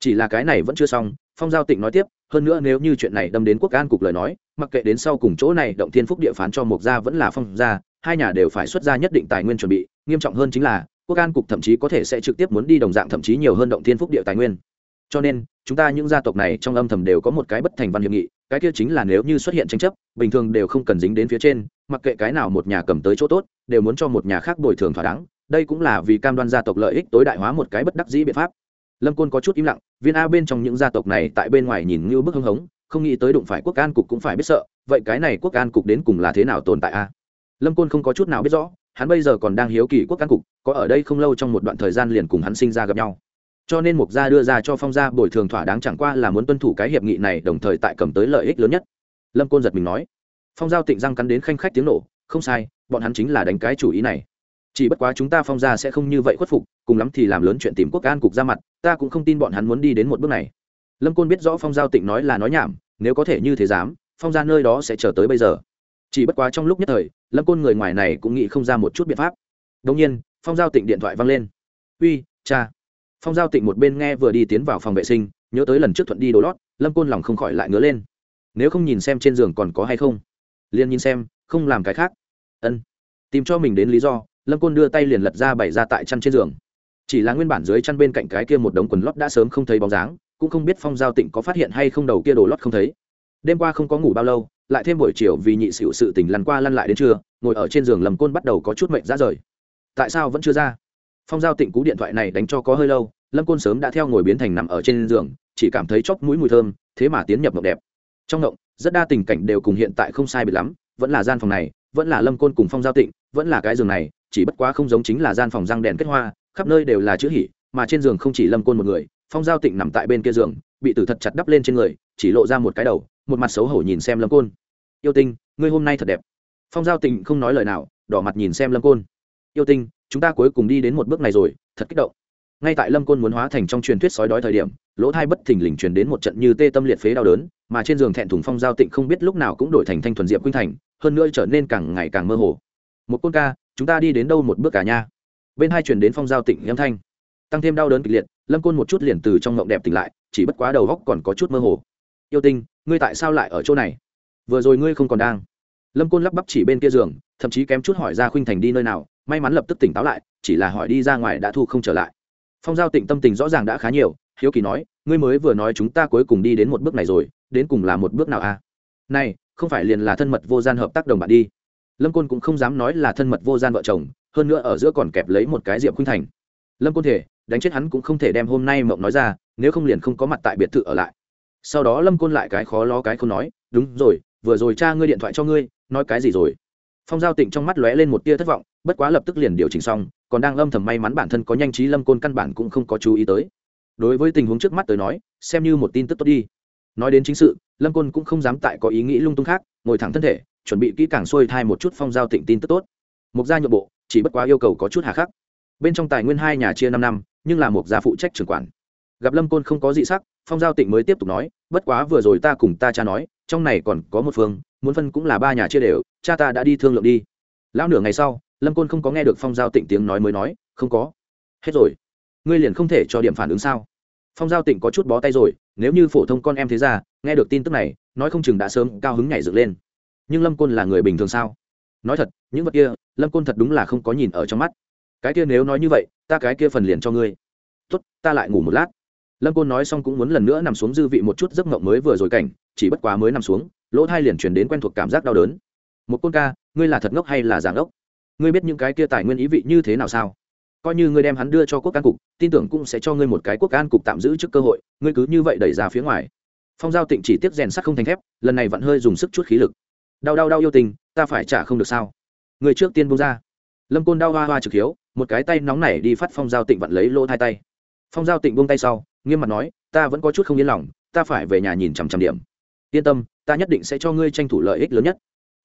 Chỉ là cái này vẫn chưa xong phong giao tịnh nói tiếp, hơn nữa nếu như chuyện này đâm đến quốc an cục lời nói, mặc kệ đến sau cùng chỗ này động thiên phúc địa phán cho mộc gia vẫn là phong gia, hai nhà đều phải xuất ra nhất định tài nguyên chuẩn bị, nghiêm trọng hơn chính là, quốc an cục thậm chí có thể sẽ trực tiếp muốn đi đồng dạng thậm chí nhiều hơn động thiên phúc địa tài nguyên. Cho nên, chúng ta những gia tộc này trong âm thầm đều có một cái bất thành văn hiệp nghị, cái kia chính là nếu như xuất hiện tranh chấp, bình thường đều không cần dính đến phía trên, mặc kệ cái nào một nhà cầm tới chỗ tốt, đều muốn cho một nhà khác bồi thường thỏa đáng, đây cũng là vì cam đoan gia tộc lợi ích tối đại hóa một cái bất đắc dĩ biện pháp lâm côn có chút im lặng, viên a bên trong những gia tộc này tại bên ngoài nhìn như bức hưng hống, không nghĩ tới đụng phải quốc an cục cũng phải biết sợ, vậy cái này quốc an cục đến cùng là thế nào tồn tại a? Lâm côn không có chút nào biết rõ, hắn bây giờ còn đang hiếu kỳ quốc an cục, có ở đây không lâu trong một đoạn thời gian liền cùng hắn sinh ra gặp nhau. Cho nên mục gia đưa ra cho phong gia bồi thường thỏa đáng chẳng qua là muốn tuân thủ cái hiệp nghị này, đồng thời tại cầm tới lợi ích lớn nhất. Lâm côn giật mình nói. Phong giao tịnh răng cắn đến khanh khách tiếng nổ, không sai, bọn hắn chính là đánh cái chủ ý này chỉ bất quá chúng ta phong gia sẽ không như vậy khuất phục, cùng lắm thì làm lớn chuyện tìm quốc an cục ra mặt, ta cũng không tin bọn hắn muốn đi đến một bước này. Lâm côn biết rõ phong giao tịnh nói là nói nhảm, nếu có thể như thế dám, phong gia nơi đó sẽ chờ tới bây giờ. Chỉ bất quá trong lúc nhất thời, lâm côn người ngoài này cũng nghĩ không ra một chút biện pháp. Đông nhiên, phong giao tịnh điện thoại văng lên. Uy, cha. Phong giao tịnh một bên nghe vừa đi tiến vào phòng vệ sinh, nhớ tới lần trước thuận đi đồ lót, lâm côn lòng không khỏi lại ngứa lên. Nếu không nhìn xem trên giường còn có hay không? Liền nhìn xem, không làm cái khác. Ân, tìm cho mình đến lý do lâm côn đưa tay liền lật ra bày ra tại chăn trên giường chỉ là nguyên bản dưới chăn bên cạnh cái kia một đống quần lót đã sớm không thấy bóng dáng cũng không biết phong giao tịnh có phát hiện hay không đầu kia đồ lót không thấy đêm qua không có ngủ bao lâu lại thêm buổi chiều vì nhị xỉu sự tình lăn qua lăn lại đến trưa ngồi ở trên giường lầm côn bắt đầu có chút mệnh ra rời tại sao vẫn chưa ra phong giao tịnh cú điện thoại này đánh cho có hơi lâu lâm côn sớm đã theo ngồi biến thành nằm ở trên giường chỉ cảm thấy chóc mũi mùi thơm thế mà tiến nhập mộng đẹp trong mộng rất đa tình cảnh đều cùng hiện tại không sai biệt lắm vẫn là gian phòng này vẫn là lâm côn cùng phong giao tịnh vẫn là cái giường này chỉ bất quá không giống chính là gian phòng răng đèn kết hoa, khắp nơi đều là chữ hỉ, mà trên giường không chỉ lâm côn một người, phong giao tịnh nằm tại bên kia giường, bị tử thật chặt đắp lên trên người, chỉ lộ ra một cái đầu, một mặt xấu hổ nhìn xem lâm côn. Yêu tinh, ngươi hôm nay thật đẹp. Phong giao tịnh không nói lời nào, đỏ mặt nhìn xem lâm côn. Yêu tinh, chúng ta cuối cùng đi đến một bước này rồi, thật kích động. Ngay tại lâm côn muốn hóa thành trong truyền thuyết sói đói thời điểm, lỗ thai bất thình lình truyền đến một trận như tê tâm liệt phế đau đớn, mà trên giường thẹn thùng phong giao tịnh không biết lúc nào cũng đổi thành thanh thuần diệp khuynh thành, hơn nữa trở nên càng ngày càng mơ hồ. Một côn ca chúng ta đi đến đâu một bước cả nha. Bên hai truyền đến phong giao tịnh âm thanh. Tăng thêm đau đớn kịch liệt, lâm côn một chút liền từ trong ngộng đẹp tỉnh lại, chỉ bất quá đầu góc còn có chút mơ hồ. Yêu tinh, ngươi tại sao lại ở chỗ này? Vừa rồi ngươi không còn đang. Lâm côn lắp bắp chỉ bên kia giường, thậm chí kém chút hỏi ra khuynh thành đi nơi nào, may mắn lập tức tỉnh táo lại, chỉ là hỏi đi ra ngoài đã thu không trở lại. Phong giao tịnh tâm tình rõ ràng đã khá nhiều, hiếu kỳ nói, ngươi mới vừa nói chúng ta cuối cùng đi đến một bước này rồi, đến cùng là một bước nào a à? này, không phải liền là thân mật vô gian hợp tác đồng bạn đi lâm côn cũng không dám nói là thân mật vô gian vợ chồng, hơn nữa ở giữa còn kẹp lấy một cái diệp khuynh thành. Lâm côn thể, đánh chết hắn cũng không thể đem hôm nay mộng nói ra, nếu không liền không có mặt tại biệt thự ở lại. Sau đó lâm côn lại cái khó lo cái không nói, đúng rồi, vừa rồi cha ngươi điện thoại cho ngươi, nói cái gì rồi? Phong giao tịnh trong mắt lóe lên một tia thất vọng, bất quá lập tức liền điều chỉnh xong, còn đang âm thầm may mắn bản thân có nhanh trí lâm côn căn bản cũng không có chú ý tới. Đối với tình huống trước mắt tới nói, xem như một tin tức tốt đi. Nói đến chính sự, lâm côn cũng không dám tại có ý nghĩ lung tung khác, ngồi thẳng thân thể chuẩn bị kỹ càng xuôi thai một chút phong giao tịnh tin tức tốt. Mục gia nhượng bộ, chỉ bất quá yêu cầu có chút hà khắc. Bên trong tài nguyên hai nhà chia năm năm, nhưng là mục gia phụ trách trưởng quản. Gặp lâm côn không có dị sắc, phong giao tịnh mới tiếp tục nói, bất quá vừa rồi ta cùng ta cha nói, trong này còn có một phương, muốn phân cũng là ba nhà chia đều, cha ta đã đi thương lượng đi. Lão nửa ngày sau, lâm côn không có nghe được phong giao tịnh tiếng nói mới nói, không có. Hết rồi. Ngươi liền không thể cho điểm phản ứng sao? Phong giao tịnh có chút bó tay rồi, nếu như phổ thông con em thế ra nghe được tin tức này, nói không chừng đã sớm cao hứng nhảy dựng lên nhưng lâm côn là người bình thường sao? Nói thật, những vật kia, lâm côn thật đúng là không có nhìn ở trong mắt. Cái kia nếu nói như vậy, ta cái kia phần liền cho ngươi. Tốt, ta lại ngủ một lát. Lâm côn nói xong cũng muốn lần nữa nằm xuống dư vị một chút giấc mộng mới vừa rồi cảnh, chỉ bất quá mới nằm xuống, lỗ thai liền chuyển đến quen thuộc cảm giác đau đớn. Một côn ca, ngươi là thật ngốc hay là giảng ốc ngươi biết những cái kia tài nguyên ý vị như thế nào sao? Coi như ngươi đem hắn đưa cho quốc an cục, tin tưởng cũng sẽ cho ngươi một cái quốc an cục tạm giữ trước cơ hội, ngươi cứ như vậy đẩy ra phía ngoài. Phong giao tịnh chỉ tiếp rèn sắt không thành thép, lần này vẫn hơi dùng sức chút khí lực đau đau đau yêu tình, ta phải trả không được sao? Người trước tiên buông ra. Lâm côn đau hoa hoa trực hiếu, một cái tay nóng nảy đi phát phong giao tịnh vặn lấy lỗ hai tay. Phong giao tịnh buông tay sau, nghiêm mặt nói, ta vẫn có chút không yên lòng, ta phải về nhà nhìn chằm chằm điểm. Yên tâm, ta nhất định sẽ cho ngươi tranh thủ lợi ích lớn nhất.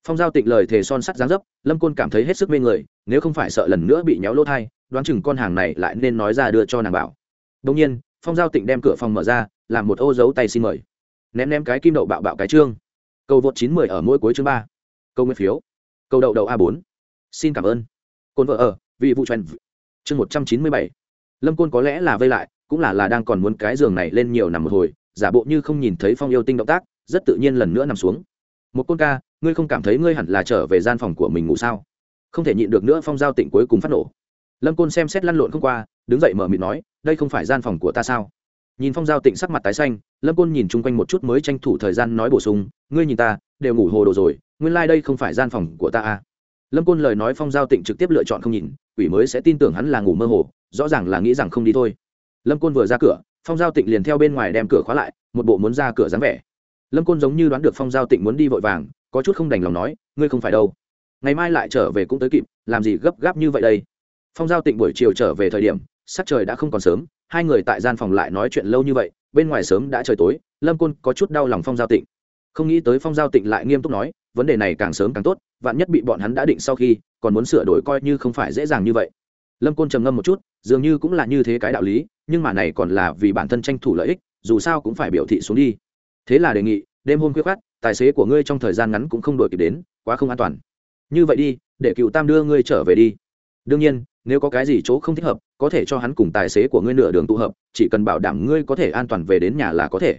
Phong giao tịnh lời thề son sắt dáng dấp, lâm côn cảm thấy hết sức mê người, nếu không phải sợ lần nữa bị nhéo lỗ thai, đoán chừng con hàng này lại nên nói ra đưa cho nàng bảo. Đông nhiên, phong giao tịnh đem cửa phòng mở ra, làm một ô dấu tay xin mời. Ném ném cái kim đậu bạo bạo cái trương cầu vượt chín mười ở mỗi cuối chương ba. Câu nguyên phiếu. Câu đậu đậu a bốn. Xin cảm ơn. Côn vợ ở vì vụ chuyện. chương một trăm chín mươi bảy. Lâm côn có lẽ là vây lại, cũng là là đang còn muốn cái giường này lên nhiều nằm một hồi, giả bộ như không nhìn thấy phong yêu tinh động tác, rất tự nhiên lần nữa nằm xuống. Một côn ca, ngươi không cảm thấy ngươi hẳn là trở về gian phòng của mình ngủ sao? Không thể nhịn được nữa phong giao tịnh cuối cùng phát nổ. Lâm côn xem xét lăn lộn không qua, đứng dậy mở miệng nói, đây không phải gian phòng của ta sao? Nhìn phong giao tịnh sắc mặt tái xanh lâm côn nhìn chung quanh một chút mới tranh thủ thời gian nói bổ sung, ngươi nhìn ta, đều ngủ hồ đồ rồi, nguyên lai、like、đây không phải gian phòng của ta à. lâm côn lời nói phong giao tịnh trực tiếp lựa chọn không nhìn, quỷ mới sẽ tin tưởng hắn là ngủ mơ hồ, rõ ràng là nghĩ rằng không đi thôi. Lâm côn vừa ra cửa, phong giao tịnh liền theo bên ngoài đem cửa khóa lại, một bộ muốn ra cửa dáng vẻ. Lâm côn giống như đoán được phong giao tịnh muốn đi vội vàng, có chút không đành lòng nói, ngươi không phải đâu. Ngày mai lại trở về cũng tới kịp, làm gì gấp gáp như vậy đây? Phong giao tịnh buổi chiều trở về thời điểm, sắc trời đã không còn sớm, hai người tại gian phòng lại nói chuyện lâu như vậy bên ngoài sớm đã trời tối, lâm côn có chút đau lòng phong giao tịnh. Không nghĩ tới phong giao tịnh lại nghiêm túc nói, vấn đề này càng sớm càng tốt, vạn nhất bị bọn hắn đã định sau khi, còn muốn sửa đổi coi như không phải dễ dàng như vậy. Lâm côn trầm ngâm một chút, dường như cũng là như thế cái đạo lý, nhưng mà này còn là vì bản thân tranh thủ lợi ích, dù sao cũng phải biểu thị xuống đi. Thế là đề nghị, đêm hôm khuya khoát tài xế của ngươi trong thời gian ngắn cũng không đổi kịp đến, quá không an toàn. Như vậy đi, để cựu tam đưa ngươi trở về đi đương nhiên, nếu có cái gì chỗ không thích hợp, có thể cho hắn cùng tài xế của ngươi nửa đường tụ hợp, chỉ cần bảo đảm ngươi có thể an toàn về đến nhà là có thể.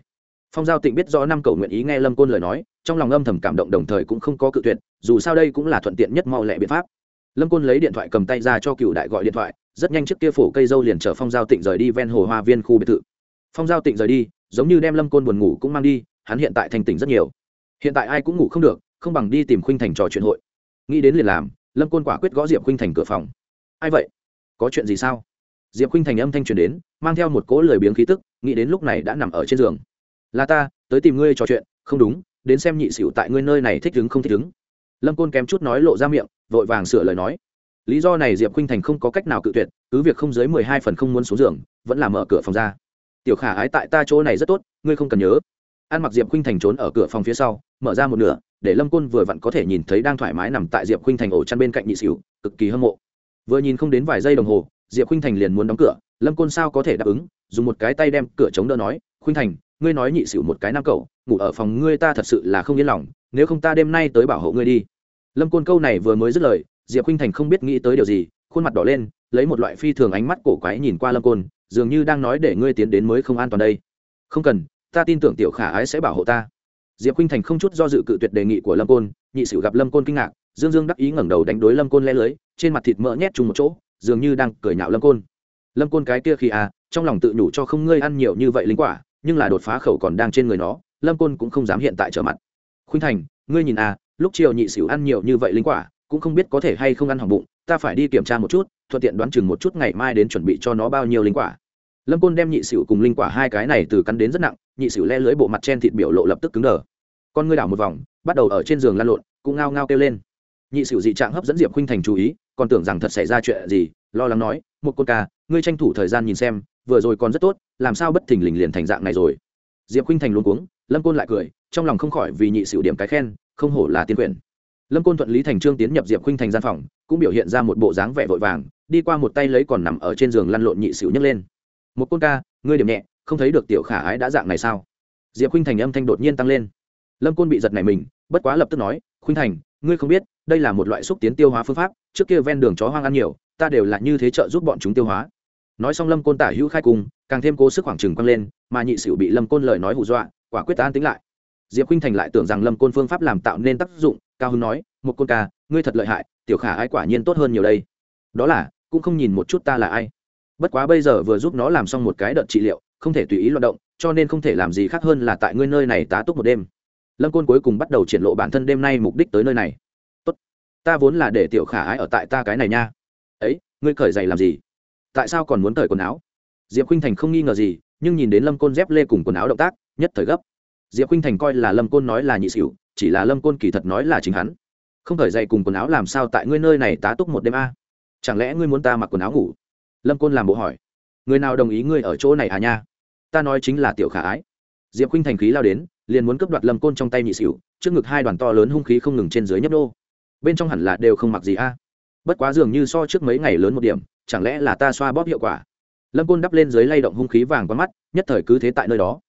Phong giao tịnh biết rõ năm cầu nguyện ý nghe lâm côn lời nói, trong lòng âm thầm cảm động đồng thời cũng không có cự tuyệt, dù sao đây cũng là thuận tiện nhất mau lẹ biện pháp. Lâm côn lấy điện thoại cầm tay ra cho cựu đại gọi điện thoại, rất nhanh trước kia phổ cây dâu liền chở phong giao tịnh rời đi ven hồ hoa viên khu biệt thự. Phong giao tịnh rời đi, giống như đem lâm côn buồn ngủ cũng mang đi, hắn hiện tại thành tỉnh rất nhiều. Hiện tại ai cũng ngủ không được, không bằng đi tìm khuynh thành trò chuyện hội. Nghĩ đến liền làm lâm côn quả quyết gõ diệp khinh thành cửa phòng. Ai vậy? Có chuyện gì sao? Diệp khinh thành âm thanh truyền đến, mang theo một cỗ lười biếng khí tức, nghĩ đến lúc này đã nằm ở trên giường. Là ta, tới tìm ngươi trò chuyện. Không đúng, đến xem nhị xỉu tại ngươi nơi này thích đứng không thích đứng lâm côn kém chút nói lộ ra miệng, vội vàng sửa lời nói. Lý do này diệp khinh thành không có cách nào cự tuyệt, cứ việc không dưới mười hai phần không muốn xuống giường, vẫn là mở cửa phòng ra. Tiểu khả ái tại ta chỗ này rất tốt, ngươi không cần nhớ ăn mặc diệp khuynh thành trốn ở cửa phòng phía sau, mở ra một nửa, để lâm côn vừa vặn có thể nhìn thấy đang thoải mái nằm tại diệp khuynh thành ổ chăn bên cạnh nhị xỉu, cực kỳ hâm mộ. Vừa nhìn không đến vài giây đồng hồ, diệp khuynh thành liền muốn đóng cửa, lâm côn sao có thể đáp ứng, dùng một cái tay đem cửa chống đỡ nói, khuynh thành, ngươi nói nhị xỉu một cái nam cậu, ngủ ở phòng ngươi ta thật sự là không yên lòng, nếu không ta đêm nay tới bảo hộ ngươi đi. Lâm côn câu này vừa mới dứt lời, diệp khuynh thành không biết nghĩ tới điều gì, khuôn mặt đỏ lên, lấy một loại phi thường ánh mắt cổ quái nhìn qua lâm côn, dường như đang nói để ngươi tiến đến mới không an toàn đây. Không cần ta tin tưởng tiểu khả ái sẽ bảo hộ ta. Diệp khinh thành không chút do dự cự tuyệt đề nghị của lâm côn, nhị sử gặp lâm côn kinh ngạc, dương dương đắc ý ngẩng đầu đánh đối lâm côn le lưới, trên mặt thịt mỡ nhét chung một chỗ, dường như đang cười nhạo lâm côn. Lâm côn cái kia khi à trong lòng tự nhủ cho không ngươi ăn nhiều như vậy linh quả, nhưng là đột phá khẩu còn đang trên người nó, lâm côn cũng không dám hiện tại trở mặt. Khuynh thành, ngươi nhìn à lúc chiều nhị xỉu ăn nhiều như vậy linh quả, cũng không biết có thể hay không ăn hỏng bụng, ta phải đi kiểm tra một chút, thuận tiện đoán chừng một chút ngày mai đến chuẩn bị cho nó bao nhiêu linh quả lâm côn đem nhị xỉu cùng linh quả hai cái này từ cắn đến rất nặng, nhị xỉu le lưới bộ mặt trên thịt biểu lộ lập tức cứng đờ. Con ngươi đảo một vòng, bắt đầu ở trên giường lăn lộn, cũng ngao ngao kêu lên. Nhị xỉu dị trạng hấp dẫn diệp khuynh thành chú ý, còn tưởng rằng thật xảy ra chuyện gì, lo lắng nói, một con ca, ngươi tranh thủ thời gian nhìn xem, vừa rồi còn rất tốt, làm sao bất thình lình liền thành dạng này rồi? Diệp khuynh thành luôn cuống, lâm côn lại cười, trong lòng không khỏi vì nhị xỉu điểm cái khen, không hổ là tiên quyền. Lâm côn thuận lý thành trương tiến nhập diệp khuynh thành gian phòng, cũng biểu hiện ra một bộ dáng vẻ vội vàng, đi qua một tay lấy còn nằm ở trên giường lăn lộn nhị xỉu nhấc lên một côn ca, ngươi điểm nhẹ, không thấy được tiểu khả ái đã dạng này sao? Diệp khuynh thành âm thanh đột nhiên tăng lên. Lâm côn bị giật này mình, bất quá lập tức nói, khuynh thành, ngươi không biết, đây là một loại xúc tiến tiêu hóa phương pháp, trước kia ven đường chó hoang ăn nhiều, ta đều là như thế trợ giúp bọn chúng tiêu hóa. Nói xong lâm côn tả hữu khai cùng, càng thêm cố sức khoảng trừng quăng lên, mà nhị sửu bị lâm côn lời nói hù dọa, quả quyết an tính lại. Diệp Khinh thành lại tưởng rằng lâm côn phương pháp làm tạo nên tác dụng, cao hưng nói, một côn ca, ngươi thật lợi hại, tiểu khả ai quả nhiên tốt hơn nhiều đây. Đó là, cũng không nhìn một chút ta là ai bất quá bây giờ vừa giúp nó làm xong một cái đợt trị liệu, không thể tùy ý loạt động, cho nên không thể làm gì khác hơn là tại ngươi nơi này tá túc một đêm. Lâm côn cuối cùng bắt đầu triển lộ bản thân đêm nay mục đích tới nơi này. Tốt, ta vốn là để tiểu khả ái ở tại ta cái này nha. Ấy, ngươi cởi giày làm gì? Tại sao còn muốn cởi quần áo? Diệp khinh thành không nghi ngờ gì, nhưng nhìn đến lâm côn dép lê cùng quần áo động tác, nhất thời gấp. Diệp khinh thành coi là lâm côn nói là nhị xỉu, chỉ là lâm côn kỳ thật nói là chính hắn. Không cởi giày cùng quần áo làm sao tại ngươi nơi này tá túc một đêm a? Chẳng lẽ ngươi muốn ta mặc quần áo ngủ? Lâm côn làm bộ hỏi. Người nào đồng ý ngươi ở chỗ này à nha? Ta nói chính là tiểu khả ái. Diệp khinh thành khí lao đến, liền muốn cướp đoạt lâm côn trong tay nhị xỉu, trước ngực hai đoàn to lớn hung khí không ngừng trên dưới nhấp đô bên trong hẳn là đều không mặc gì a. Bất quá dường như so trước mấy ngày lớn một điểm, chẳng lẽ là ta xoa bóp hiệu quả? Lâm côn đắp lên dưới lay động hung khí vàng qua mắt, nhất thời cứ thế tại nơi đó.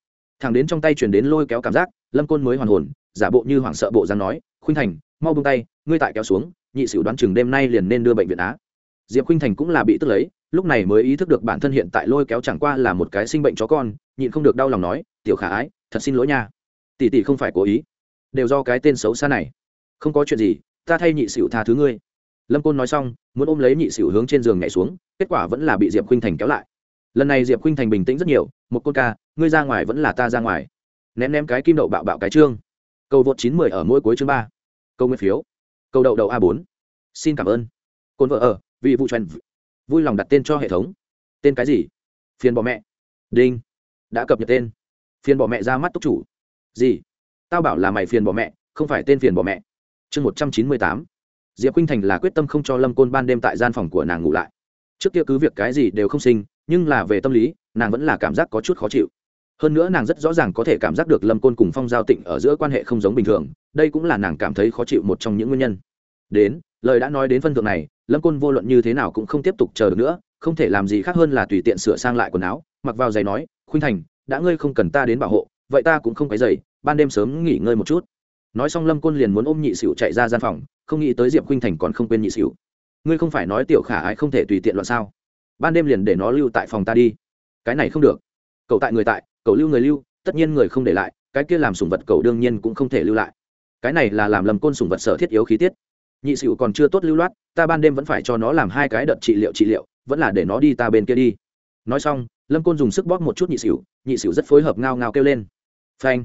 Thằng đến trong tay chuyển đến lôi kéo cảm giác, lâm côn mới hoàn hồn, giả bộ như hoảng sợ bộ dáng nói, khuynh thành, mau bung tay, ngươi tại kéo xuống, nhị xỉu đoán chừng đêm nay liền nên đưa bệnh viện á. Diệp khuynh thành cũng là bị tức lấy lúc này mới ý thức được bản thân hiện tại lôi kéo chẳng qua là một cái sinh bệnh chó con, nhịn không được đau lòng nói, tiểu khả ái, thật xin lỗi nha. Tỷ tỷ không phải cố ý. Đều do cái tên xấu xa này. Không có chuyện gì, ta thay nhị xỉu tha thứ ngươi. Lâm côn nói xong, muốn ôm lấy nhị xỉu hướng trên giường nhảy xuống, kết quả vẫn là bị diệp khuynh thành kéo lại. Lần này diệp khuynh thành bình tĩnh rất nhiều, một côn ca, ngươi ra ngoài vẫn là ta ra ngoài. Ném ném cái kim đậu bạo bạo cái trương. Cầu vượt chín mười ở mỗi cuối chương ba. Câu nguyên phiếu. Câu đậu đậu a bốn. Xin cảm ơn. Côn vợ ở vị vụ truyền vui lòng đặt tên cho hệ thống. Tên cái gì? Phiền bỏ mẹ. Đinh. Đã cập nhật tên. Phiền bỏ mẹ ra mắt túc chủ. Gì? Tao bảo là mày phiền bỏ mẹ, không phải tên phiền bỏ mẹ. Chương một trăm chín mươi tám. Diệp khinh thành là quyết tâm không cho lâm côn ban đêm tại gian phòng của nàng ngủ lại. Trước kia cứ việc cái gì đều không sinh, nhưng là về tâm lý, nàng vẫn là cảm giác có chút khó chịu. Hơn nữa nàng rất rõ ràng có thể cảm giác được lâm côn cùng phong giao tịnh ở giữa quan hệ không giống bình thường, đây cũng là nàng cảm thấy khó chịu một trong những nguyên nhân. Đến, lời đã nói đến phân thượng này lâm côn vô luận như thế nào cũng không tiếp tục chờ được nữa, không thể làm gì khác hơn là tùy tiện sửa sang lại quần áo, mặc vào giày nói, khuynh thành, đã ngươi không cần ta đến bảo hộ, vậy ta cũng không cái giày ban đêm sớm nghỉ ngơi một chút. Nói xong lâm côn liền muốn ôm nhị xỉu chạy ra gian phòng, không nghĩ tới diệp khuynh thành còn không quên nhị xỉu ngươi không phải nói tiểu khả ái không thể tùy tiện loạn sao? Ban đêm liền để nó lưu tại phòng ta đi. Cái này không được. Cậu tại người tại, cậu lưu người lưu, tất nhiên người không để lại, cái kia làm sùng vật cậu đương nhiên cũng không thể lưu lại. Cái này là làm lầm côn sùng vật sở thiết yếu khí tiết nhị xỉu còn chưa tốt lưu loát, ta ban đêm vẫn phải cho nó làm hai cái đợt trị liệu trị liệu, vẫn là để nó đi ta bên kia đi. Nói xong, lâm côn dùng sức bóp một chút nhị xỉu nhị xỉu rất phối hợp ngao ngao kêu lên. Phanh.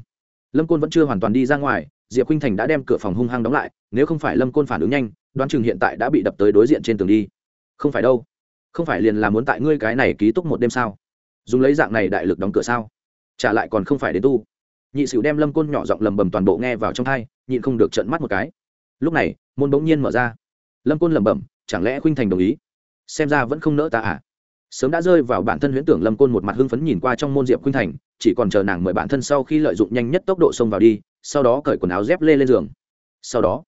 Lâm côn vẫn chưa hoàn toàn đi ra ngoài, diệp khinh thành đã đem cửa phòng hung hăng đóng lại, nếu không phải lâm côn phản ứng nhanh, đoán chừng hiện tại đã bị đập tới đối diện trên tường đi. Không phải đâu. Không phải liền là muốn tại ngươi cái này ký túc một đêm sao? Dùng lấy dạng này đại lực đóng cửa sao? Trả lại còn không phải đến tu. Nhị sửu đem lâm côn nhỏ giọng lầm bầm toàn bộ nghe vào trong thai nhịn không được trận mắt một cái lúc này, môn bỗng nhiên mở ra. Lâm côn lẩm bẩm, chẳng lẽ khuynh thành đồng ý? Xem ra vẫn không nỡ ta à? Sớm đã rơi vào bản thân huyễn tưởng lâm côn một mặt hưng phấn nhìn qua trong môn diệp khuynh thành, chỉ còn chờ nàng mời bản thân sau khi lợi dụng nhanh nhất tốc độ xông vào đi, sau đó cởi quần áo dép lê lên giường. Sau đó,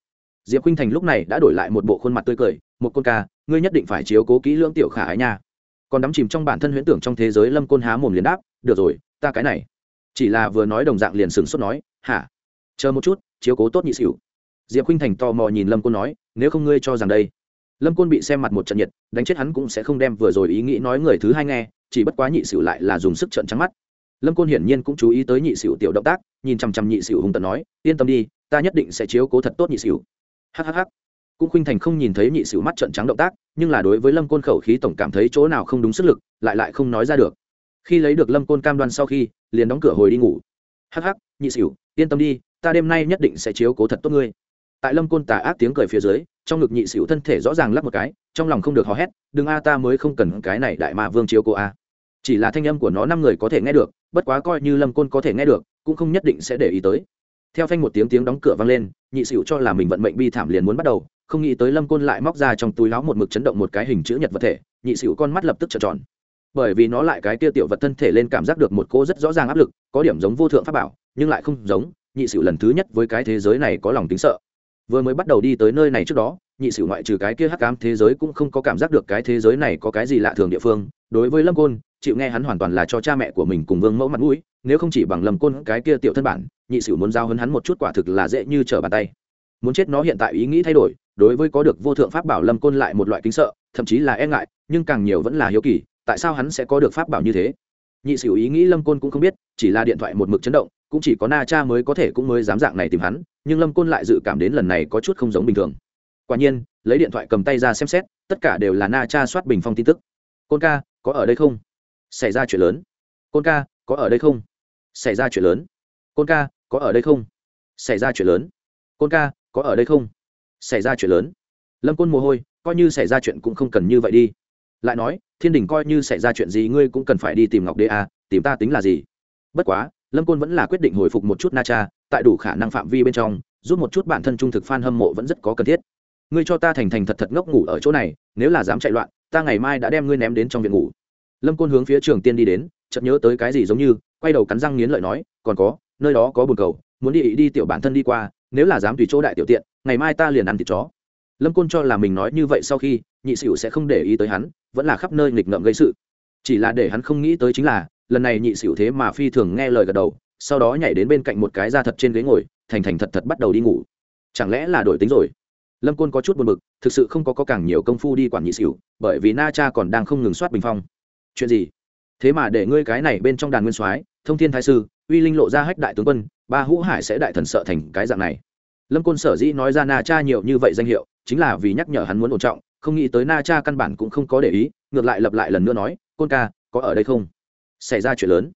diệp khuynh thành lúc này đã đổi lại một bộ khuôn mặt tươi cười, một côn ca, ngươi nhất định phải chiếu cố kỹ lưỡng tiểu khả ái nha. Còn đắm chìm trong bản thân huyễn tưởng trong thế giới, lâm côn há mồm liền đáp, được rồi, ta cái này. Chỉ là vừa nói đồng dạng liền sừng sốt nói, hả? Chờ một chút, chiếu cố tốt nhị xỉu diệp khinh thành tò mò nhìn lâm côn nói, nếu không ngươi cho rằng đây. Lâm côn bị xem mặt một trận nhiệt, đánh chết hắn cũng sẽ không đem vừa rồi ý nghĩ nói người thứ hai nghe, chỉ bất quá nhị xỉu lại là dùng sức trận trắng mắt. Lâm côn hiển nhiên cũng chú ý tới nhị xỉu tiểu động tác, nhìn chằm chằm nhị xỉu hùng tận nói, yên tâm đi, ta nhất định sẽ chiếu cố thật tốt nhị xỉu hhh cũng khuynh thành không nhìn thấy nhị xỉu mắt trận trắng động tác, nhưng là đối với lâm côn khẩu khí tổng cảm thấy chỗ nào không đúng sức lực, lại lại không nói ra được. Khi lấy được lâm côn cam đoan sau khi, liền đóng cửa hồi đi ngủ. Hắc hắc, nhị xỉu yên tâm đi, ta đêm nay nhất định sẽ chiếu cố thật tốt ngươi tại lâm côn tà ác tiếng cười phía dưới, trong ngực nhị xỉu thân thể rõ ràng lắp một cái, trong lòng không được hò hét, đừng a, ta mới không cần cái này đại mà vương chiếu cô a. Chỉ là thanh âm của nó năm người có thể nghe được, bất quá coi như lâm côn có thể nghe được, cũng không nhất định sẽ để ý tới. Theo phanh một tiếng tiếng đóng cửa vang lên, nhị xỉu cho là mình vận mệnh bi thảm liền muốn bắt đầu, không nghĩ tới lâm côn lại móc ra trong túi láo một mực chấn động một cái hình chữ nhật vật thể, nhị xỉu con mắt lập tức trợn tròn. Bởi vì nó lại cái kia tiểu vật thân thể lên cảm giác được một cô rất rõ ràng áp lực, có điểm giống vô thượng pháp bảo, nhưng lại không giống, nhị xỉu lần thứ nhất với cái thế giới này có lòng tính sợ vừa mới bắt đầu đi tới nơi này trước đó, nhị sử ngoại trừ cái kia hắc ám thế giới cũng không có cảm giác được cái thế giới này có cái gì lạ thường địa phương. Đối với lâm côn, chịu nghe hắn hoàn toàn là cho cha mẹ của mình cùng vương mẫu mặt mũi, nếu không chỉ bằng lâm côn cái kia tiểu thân bản, nhị sử muốn giao hấn hắn một chút quả thực là dễ như trở bàn tay. Muốn chết nó hiện tại ý nghĩ thay đổi, đối với có được vô thượng pháp bảo lâm côn lại một loại kính sợ, thậm chí là e ngại, nhưng càng nhiều vẫn là hiếu kỳ, tại sao hắn sẽ có được pháp bảo như thế? Nhị sử ý nghĩ lâm côn cũng không biết, chỉ là điện thoại một mực chấn động cũng chỉ có na cha mới có thể cũng mới dám dạng này tìm hắn nhưng lâm côn lại dự cảm đến lần này có chút không giống bình thường. Quả nhiên lấy điện thoại cầm tay ra xem xét tất cả đều là na cha soát bình phong tin tức. Côn ca có ở đây không? Xảy ra chuyện lớn. Côn ca có ở đây không? Xảy ra chuyện lớn. Côn ca có ở đây không? Xảy ra chuyện lớn. Côn ca có ở đây không? Xảy ra chuyện lớn. Lâm côn mồ hôi coi như xảy ra chuyện cũng không cần như vậy đi. Lại nói thiên đình coi như xảy ra chuyện gì ngươi cũng cần phải đi tìm ngọc đế à, tìm ta tính là gì? Bất quá lâm côn vẫn là quyết định hồi phục một chút na cha tại đủ khả năng phạm vi bên trong, giúp một chút bản thân trung thực f a n hâm mộ vẫn rất có cần thiết. Ngươi cho ta thành thành thật thật ngốc ngủ ở chỗ này, nếu là dám chạy loạn, ta ngày mai đã đem ngươi ném đến trong viện ngủ. Lâm côn hướng phía trường tiên đi đến, chợt nhớ tới cái gì giống như, quay đầu cắn răng nghiến lợi nói, còn có, nơi đó có bồn cầu, muốn đi ý đi tiểu bản thân đi qua, nếu là dám tùy chỗ đại tiểu tiện, ngày mai ta liền ăn thịt chó. Lâm côn cho là mình nói như vậy sau khi, nhị sửu sẽ không để ý tới hắn, vẫn là khắp nơi nghịch ngợm gây sự. Chỉ là để hắn không nghĩ tới chính là lần này nhị xỉu thế mà phi thường nghe lời gật đầu sau đó nhảy đến bên cạnh một cái da thật trên ghế ngồi thành thành thật thật bắt đầu đi ngủ. Chẳng lẽ là đổi tính rồi? Lâm côn có chút buồn b ự c thực sự không có, có càng nhiều công phu đi quản nhị xỉu bởi vì na cha còn đang không ngừng soát bình phong. Chuyện gì? Thế mà để ngươi cái này bên trong đàn nguyên soái thông thiên thái sư uy linh lộ ra hách đại tướng quân ba hũ hải sẽ đại thần sợ thành cái dạng này. Lâm côn sở dĩ nói ra na cha nhiều như vậy danh hiệu chính là vì nhắc nhở hắn muốn ổn trọng không nghĩ tới na cha căn bản cũng không có để ý ngược lại lặp lại lần nữa nói côn ca có ở đây không? Xảy ra chuyện lớn.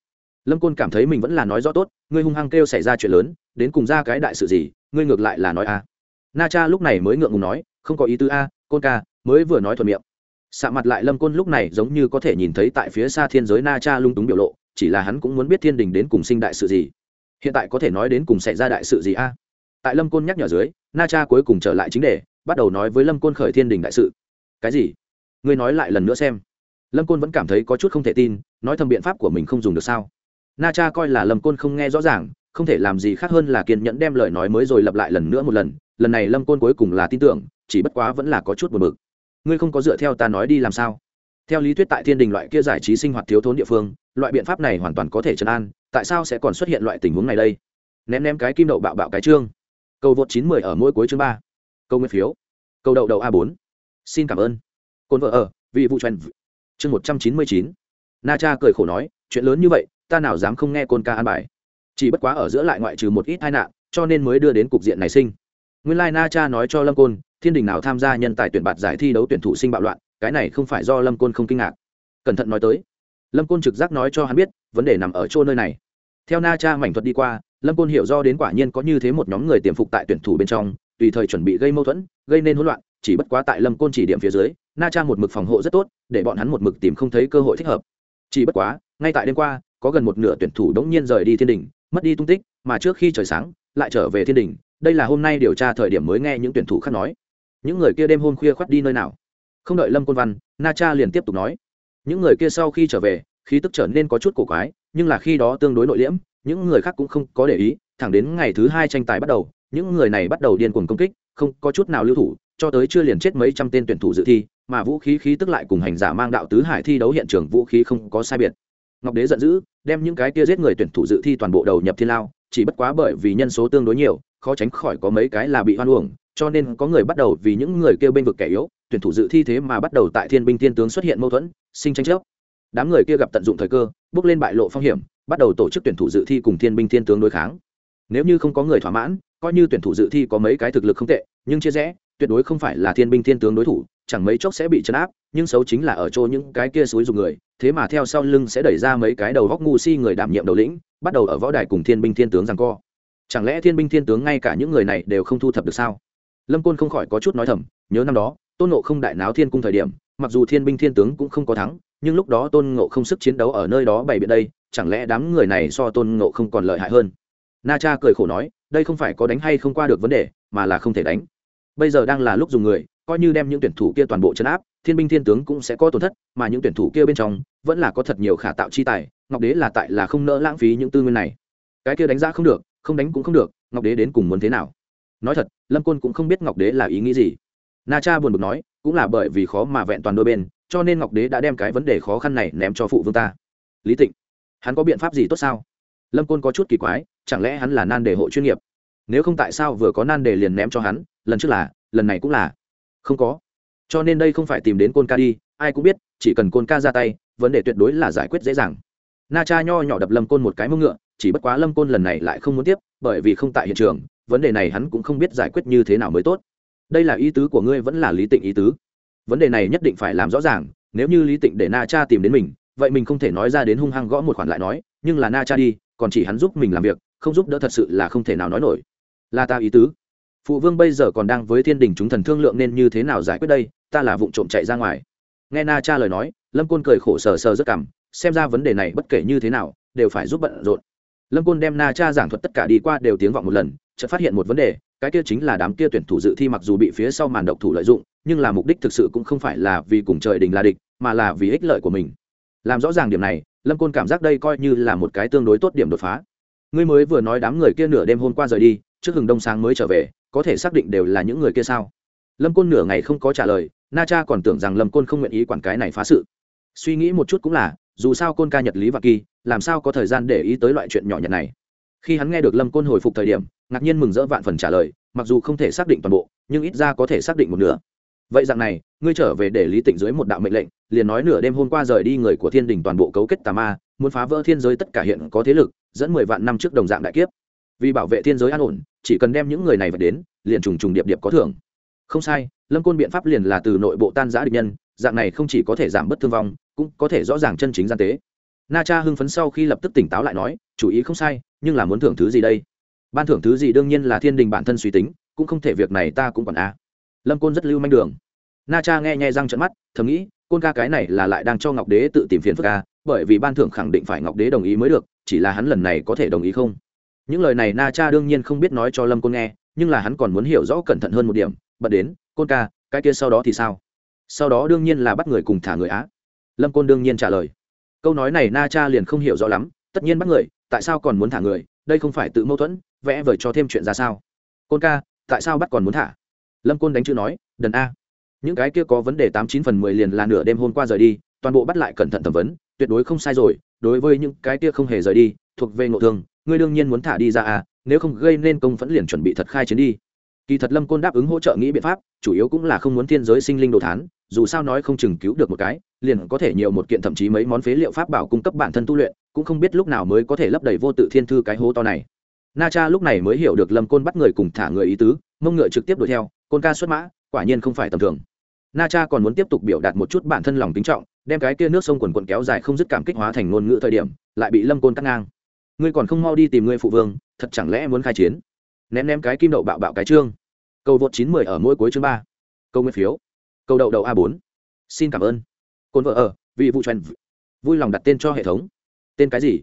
Lâm côn cảm thấy mình vẫn là nói rõ tốt, ngươi hung hăng kêu xảy ra chuyện lớn, đến cùng ra cái đại sự gì, ngươi ngược lại là nói a. Na cha lúc này mới ngượng ngùng nói, không có ý tứ a, côn ca, mới vừa nói thuận miệng. Sạ mặt lại lâm côn lúc này giống như có thể nhìn thấy tại phía xa thiên giới na cha lung túng biểu lộ, chỉ là hắn cũng muốn biết thiên đình đến cùng sinh đại sự gì. Hiện tại có thể nói đến cùng xảy ra đại sự gì a? Tại lâm côn nhắc nhở dưới, na cha cuối cùng trở lại chính đề, bắt đầu nói với lâm côn khởi thiên đình đại sự. Cái gì? Ngươi nói lại lần nữa xem lâm côn vẫn cảm thấy có chút không thể tin, nói thầm biện pháp của mình không dùng được sao? Na cha coi là lâm côn không nghe rõ ràng, không thể làm gì khác hơn là kiên nhẫn đem lời nói mới rồi lặp lại lần nữa một lần lần này lâm côn cuối cùng là tin tưởng, chỉ bất quá vẫn là có chút buồn bực. Ngươi không có dựa theo ta nói đi làm sao? Theo lý thuyết tại thiên đình loại kia giải trí sinh hoạt thiếu thốn địa phương, loại biện pháp này hoàn toàn có thể trấn an, tại sao sẽ còn xuất hiện loại tình huống này đây? Ném ném cái kim đậu bạo bạo cái chương câu vượt chín mười ở mỗi cuối chương ba. Câu nguyên phiếu. Câu đậu đậu a bốn. Xin cảm ơn. Côn vợ ở vị vụ truyền chương một trăm chín mươi chín. Na cha cười khổ nói, chuyện lớn như vậy, ta nào dám không nghe côn ca an bài. Chỉ bất quá ở giữa lại ngoại trừ một ít tai nạn, cho nên mới đưa đến cục diện này sinh. Nguyên lai na cha nói cho lâm côn, thiên đình nào tham gia nhân tài tuyển bạt giải thi đấu tuyển thủ sinh bạo loạn, cái này không phải do lâm côn không kinh ngạc. Cẩn thận nói tới. Lâm côn trực giác nói cho hắn biết, vấn đề nằm ở chỗ nơi này. Theo na cha mảnh thuật đi qua, lâm côn hiểu do đến quả nhiên có như thế một nhóm người tiềm phục tại tuyển thủ bên trong, tùy thời chuẩn bị gây mâu thuẫn, gây nên hỗn loạn chỉ bất quá tại lâm côn chỉ điểm phía dưới, na cha một mực phòng hộ rất tốt, để bọn hắn một mực tìm không thấy cơ hội thích hợp. Chỉ bất quá, ngay tại đêm qua, có gần một nửa tuyển thủ đống nhiên rời đi thiên đình, mất đi tung tích, mà trước khi trời sáng, lại trở về thiên đình. Đây là hôm nay điều tra thời điểm mới nghe những tuyển thủ khác nói. Những người kia đêm hôm khuya khoắt đi nơi nào? Không đợi lâm côn văn, na cha liền tiếp tục nói. Những người kia sau khi trở về, khí tức trở nên có chút cổ quái, nhưng là khi đó tương đối nội liễm, những người khác cũng không có để ý, thẳng đến ngày thứ hai tranh tài bắt đầu, những người này bắt đầu điên cuồng công kích, không có chút nào lưu thủ cho tới chưa liền chết mấy trăm tên tuyển thủ dự thi, mà vũ khí khí tức lại cùng hành giả mang đạo tứ hải thi đấu hiện trường vũ khí không có sai biệt. Ngọc đế giận dữ, đem những cái kia giết người tuyển thủ dự thi toàn bộ đầu nhập thiên lao, chỉ bất quá bởi vì nhân số tương đối nhiều, khó tránh khỏi có mấy cái là bị hoan uổng, cho nên có người bắt đầu vì những người kêu bên vực kẻ yếu, tuyển thủ dự thi thế mà bắt đầu tại thiên binh thiên tướng xuất hiện mâu thuẫn, sinh tranh chấp. Đám người kia gặp tận dụng thời cơ, bước lên bại lộ phong hiểm, bắt đầu tổ chức tuyển thủ dự thi cùng thiên binh thiên tướng đối kháng. Nếu như không có người thỏa mãn, coi như tuyển thủ dự thi có mấy cái thực lực không tệ, nhưng chia rẽ tuyệt đối không phải là thiên binh thiên tướng đối thủ, chẳng mấy chốc sẽ bị chấn áp, nhưng xấu chính là ở chỗ những cái kia xúi dục người, thế mà theo sau lưng sẽ đẩy ra mấy cái đầu góc ngu si người đảm nhiệm đầu lĩnh, bắt đầu ở võ đài cùng thiên binh thiên tướng rằng co. Chẳng lẽ thiên binh thiên tướng ngay cả những người này đều không thu thập được sao? Lâm côn không khỏi có chút nói thầm, nhớ năm đó, tôn nộ không đại náo thiên cung thời điểm, mặc dù thiên binh thiên tướng cũng không có thắng, nhưng lúc đó tôn ngộ không sức chiến đấu ở nơi đó bày biện đây, chẳng lẽ đám người này so tôn ngộ không còn lợi hại hơn? Na cha cười khổ nói, đây không phải có đánh hay không qua được vấn đề, mà là không thể đánh bây giờ đang là lúc dùng người, coi như đem những tuyển thủ kia toàn bộ chấn áp, thiên binh thiên tướng cũng sẽ có tổn thất, mà những tuyển thủ kia bên trong, vẫn là có thật nhiều khả tạo chi tài, ngọc đế là tại là không nỡ lãng phí những tư nguyên này. Cái kia đánh giá không được, không đánh cũng không được, ngọc đế đến cùng muốn thế nào? Nói thật, lâm côn cũng không biết ngọc đế là ý nghĩ gì. Na cha buồn bực nói, cũng là bởi vì khó mà vẹn toàn đôi bên, cho nên ngọc đế đã đem cái vấn đề khó khăn này ném cho phụ vương ta. Lý tịnh, hắn có biện pháp gì tốt sao? Lâm côn có chút kỳ quái, chẳng lẽ hắn là nan đề hộ chuyên nghiệp? Nếu không tại sao vừa có nan đề liền ném cho hắn lần trước là, lần này cũng là. Không có. Cho nên đây không phải tìm đến côn ca đi, ai cũng biết, chỉ cần côn ca ra tay, vấn đề tuyệt đối là giải quyết dễ dàng. Na cha nho nhỏ đập lâm côn một cái mông ngựa, chỉ bất quá lâm côn lần này lại không muốn tiếp, bởi vì không tại hiện trường, vấn đề này hắn cũng không biết giải quyết như thế nào mới tốt. Đây là ý tứ của ngươi vẫn là lý tịnh ý tứ. Vấn đề này nhất định phải làm rõ ràng, nếu như lý tịnh để na cha tìm đến mình, vậy mình không thể nói ra đến hung hăng gõ một khoản lại nói, nhưng là na cha đi, còn chỉ hắn giúp mình làm việc, không giúp đỡ thật sự là không thể nào nói nổi. Là ta ý tứ phụ vương bây giờ còn đang với thiên đình chúng thần thương lượng nên như thế nào giải quyết đây, ta là vụ trộm chạy ra ngoài. Nghe na cha lời nói, lâm côn cười khổ sờ sờ rất cảm xem ra vấn đề này bất kể như thế nào, đều phải giúp bận rộn. Lâm côn đem na cha giảng thuật tất cả đi qua đều tiếng vọng một lần, chợt phát hiện một vấn đề, cái kia chính là đám kia tuyển thủ dự thi mặc dù bị phía sau màn độc thủ lợi dụng, nhưng là mục đích thực sự cũng không phải là vì cùng trời đình là địch, mà là vì ích lợi của mình. Làm rõ ràng điểm này, lâm côn cảm giác đây coi như là một cái tương đối tốt điểm đột phá. Ngươi mới vừa nói đám người kia nửa đêm hôm qua rời đi, trước hừng đông sáng mới trở về có thể xác định đều là những người kia sao? Lâm côn nửa ngày không có trả lời, na cha còn tưởng rằng lâm côn không nguyện ý quản cái này phá sự. Suy nghĩ một chút cũng là, dù sao côn ca nhật lý và kỳ, làm sao có thời gian để ý tới loại chuyện nhỏ nhặt này? Khi hắn nghe được lâm côn hồi phục thời điểm, ngạc nhiên mừng rỡ vạn phần trả lời, mặc dù không thể xác định toàn bộ, nhưng ít ra có thể xác định một nửa. Vậy dạng này, ngươi trở về để lý tịnh dưới một đạo mệnh lệnh, liền nói nửa đêm hôm qua rời đi người của thiên đình toàn bộ cấu kết tà ma, muốn phá vỡ thiên giới tất cả hiện có thế lực, dẫn mười vạn năm trước đồng dạng đại kiếp vì bảo vệ thiên giới an ổn, chỉ cần đem những người này về đến, liền trùng trùng điệp điệp có thưởng. Không sai, lâm côn biện pháp liền là từ nội bộ tan giã địch nhân, dạng này không chỉ có thể giảm bớt thương vong, cũng có thể rõ ràng chân chính gian tế. Na cha hưng phấn sau khi lập tức tỉnh táo lại nói, chủ ý không sai, nhưng là muốn thưởng thứ gì đây? Ban thưởng thứ gì đương nhiên là thiên đình bản thân suy tính, cũng không thể việc này ta cũng còn a. Lâm côn rất lưu manh đường. Na cha nghe nhai răng trận mắt, thầm nghĩ, côn ca cái này là lại đang cho ngọc đế tự tìm phiền phức ca bởi vì ban thưởng khẳng định phải ngọc đế đồng ý mới được, chỉ là hắn lần này có thể đồng ý không? Những lời này na cha đương nhiên không biết nói cho lâm côn nghe, nhưng là hắn còn muốn hiểu rõ cẩn thận hơn một điểm, bật đến, côn ca, cái kia sau đó thì sao? Sau đó đương nhiên là bắt người cùng thả người á. Lâm côn đương nhiên trả lời. Câu nói này na cha liền không hiểu rõ lắm, tất nhiên bắt người, tại sao còn muốn thả người, đây không phải tự mâu thuẫn, vẽ vời cho thêm chuyện ra sao? Côn ca, tại sao bắt còn muốn thả? Lâm côn đánh chữ nói, đần a, những cái kia có vấn đề tám chín phần mười liền là nửa đêm hôm qua rời đi, toàn bộ bắt lại cẩn thận thẩm vấn, tuyệt đối không sai rồi, đối với những cái kia không hề rời đi, thuộc về ngộ thương ngươi đương nhiên muốn thả đi ra à nếu không gây nên công phẫn liền chuẩn bị thật khai chiến đi. Kỳ thật lâm côn đáp ứng hỗ trợ nghĩ biện pháp, chủ yếu cũng là không muốn thiên giới sinh linh đồ thán, dù sao nói không chừng cứu được một cái, liền có thể nhiều một kiện thậm chí mấy món phế liệu pháp bảo cung cấp bản thân tu luyện, cũng không biết lúc nào mới có thể lấp đầy vô tự thiên thư cái hố to này. Na cha lúc này mới hiểu được lâm côn bắt người cùng thả người ý tứ, mông ngựa trực tiếp đuổi theo, côn ca xuất mã, quả nhiên không phải tầm thường. Na cha còn muốn tiếp tục biểu đạt một chút bản thân lòng kính trọng, đem cái kia nước sông quần quần kéo dài không dứt cảm kích hóa thành ngôn ngữ thời điểm, lại bị lâm côn cắt ngang ngươi còn không mau đi tìm ngươi phụ vương thật chẳng lẽ muốn khai chiến? Ném ném cái kim đậu bạo bạo cái trương, cầu vượt chín mười ở mỗi cuối chương ba. Câu nguyên phiếu. Câu đậu đậu a bốn. Xin cảm ơn. Côn vợ ở vị vụ truyền vui lòng đặt tên cho hệ thống. Tên cái gì?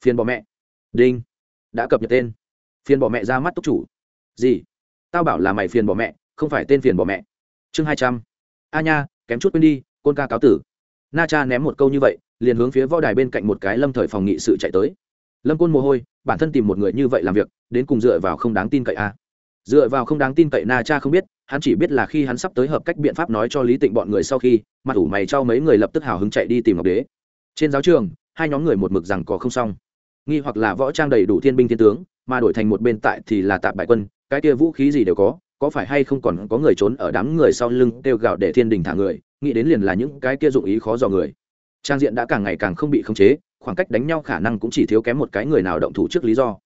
Phiền bỏ mẹ. Đinh. Đã cập nhật tên. Phiền bỏ mẹ ra mắt túc chủ. Gì? Tao bảo là mày phiền bỏ mẹ không phải tên phiền bỏ mẹ. Chương hai trăm. A nha kém chút quên đi côn ca cáo tử. Na cha ném một câu như vậy liền hướng phía võ đài bên cạnh một cái lâm thời phòng nghị sự chạy tới lâm côn mồ hôi, bản thân tìm một người như vậy làm việc, đến cùng dựa vào không đáng tin cậy a dựa vào không đáng tin cậy na cha không biết, hắn chỉ biết là khi hắn sắp tới hợp cách biện pháp nói cho lý tịnh bọn người sau khi mặt ủ mày cho mấy người lập tức hào hứng chạy đi tìm ngọc đế. Trên giáo trường, hai nhóm người một mực rằng có không xong. Nghi hoặc là võ trang đầy đủ thiên binh thiên tướng, mà đổi thành một bên tại thì là tạp bại quân, cái kia vũ khí gì đều có có phải hay không còn có người trốn ở đám người sau lưng kêu gạo để thiên đình thả người, nghĩ đến liền là những cái kia dụng ý khó dò người. Trang diện đã càng ngày càng không bị khống chế khoảng cách đánh nhau khả năng cũng chỉ thiếu kém một cái người nào động thủ trước lý do.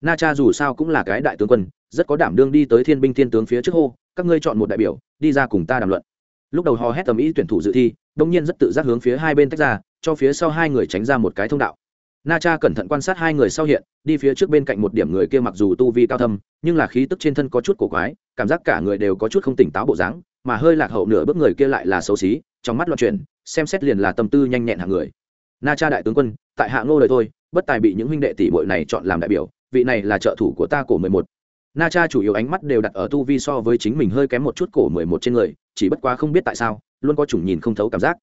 Na cha dù sao cũng là cái đại tướng quân, rất có đảm đương đi tới thiên binh thiên tướng phía trước hô, các ngươi chọn một đại biểu, đi ra cùng ta đàm luận. Lúc đầu hò hét tầm ý tuyển thủ dự thi, đông nhiên rất tự giác hướng phía hai bên tách ra, cho phía sau hai người tránh ra một cái thông đạo. Na cha cẩn thận quan sát hai người sau hiện, đi phía trước bên cạnh một điểm người kia mặc dù tu vi cao thâm, nhưng là khí tức trên thân có chút cổ quái, cảm giác cả người đều có chút không tỉnh táo bộ dáng, mà hơi lạc hậu nửa bước người kia lại là xấu xí, trong mắt loạn chuyển, xem xét liền là tâm tư nhanh nhẹn hạng người na cha đại tướng quân, tại hạ ngô đời thôi, bất tài bị những huynh đệ tỷ bội này chọn làm đại biểu, vị này là trợ thủ của ta cổ mười một. Na cha chủ yếu ánh mắt đều đặt ở tu vi so với chính mình hơi kém một chút cổ mười một trên người, chỉ bất quá không biết tại sao, luôn có chủng nhìn không thấu cảm giác.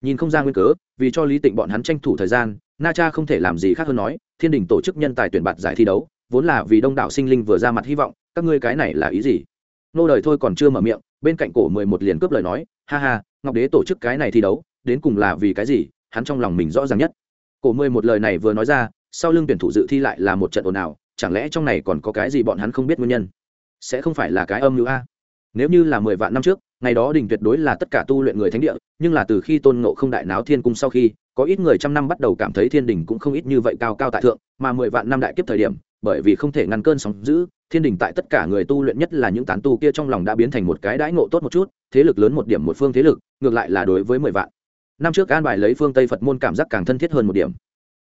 Nhìn không ra nguyên cớ, vì cho lý tịnh bọn hắn tranh thủ thời gian, na cha không thể làm gì khác hơn nói, thiên đình tổ chức nhân tài tuyển bạt giải thi đấu, vốn là vì đông đảo sinh linh vừa ra mặt hy vọng, các ngươi cái này là ý gì? Nô đời thôi còn chưa mở miệng, bên cạnh cổ mười một liền cướp lời nói, ha ha, ngọc đế tổ chức cái này thi đấu, đến cùng là vì cái gì? Hắn trong lòng mình rõ ràng nhất. Cổ mười một lời này vừa nói ra, sau lưng tuyển thủ dự thi lại là một trận ồn ào, chẳng lẽ trong này còn có cái gì bọn hắn không biết nguyên nhân? Sẽ không phải là cái âm mưu a? Nếu như là mười vạn năm trước, ngày đó đình tuyệt đối là tất cả tu luyện người thánh địa, nhưng là từ khi tôn ngộ không đại náo thiên cung sau khi, có ít người trăm năm bắt đầu cảm thấy thiên đình cũng không ít như vậy cao cao tại thượng, mà mười vạn năm đại kiếp thời điểm, bởi vì không thể ngăn cơn sóng giữ thiên đình tại tất cả người tu luyện nhất là những tán tu kia trong lòng đã biến thành một cái đãi ngộ tốt một chút, thế lực lớn một điểm một phương thế lực, ngược lại là đối với mười vạn năm trước an bài lấy phương tây phật môn cảm giác càng thân thiết hơn một điểm.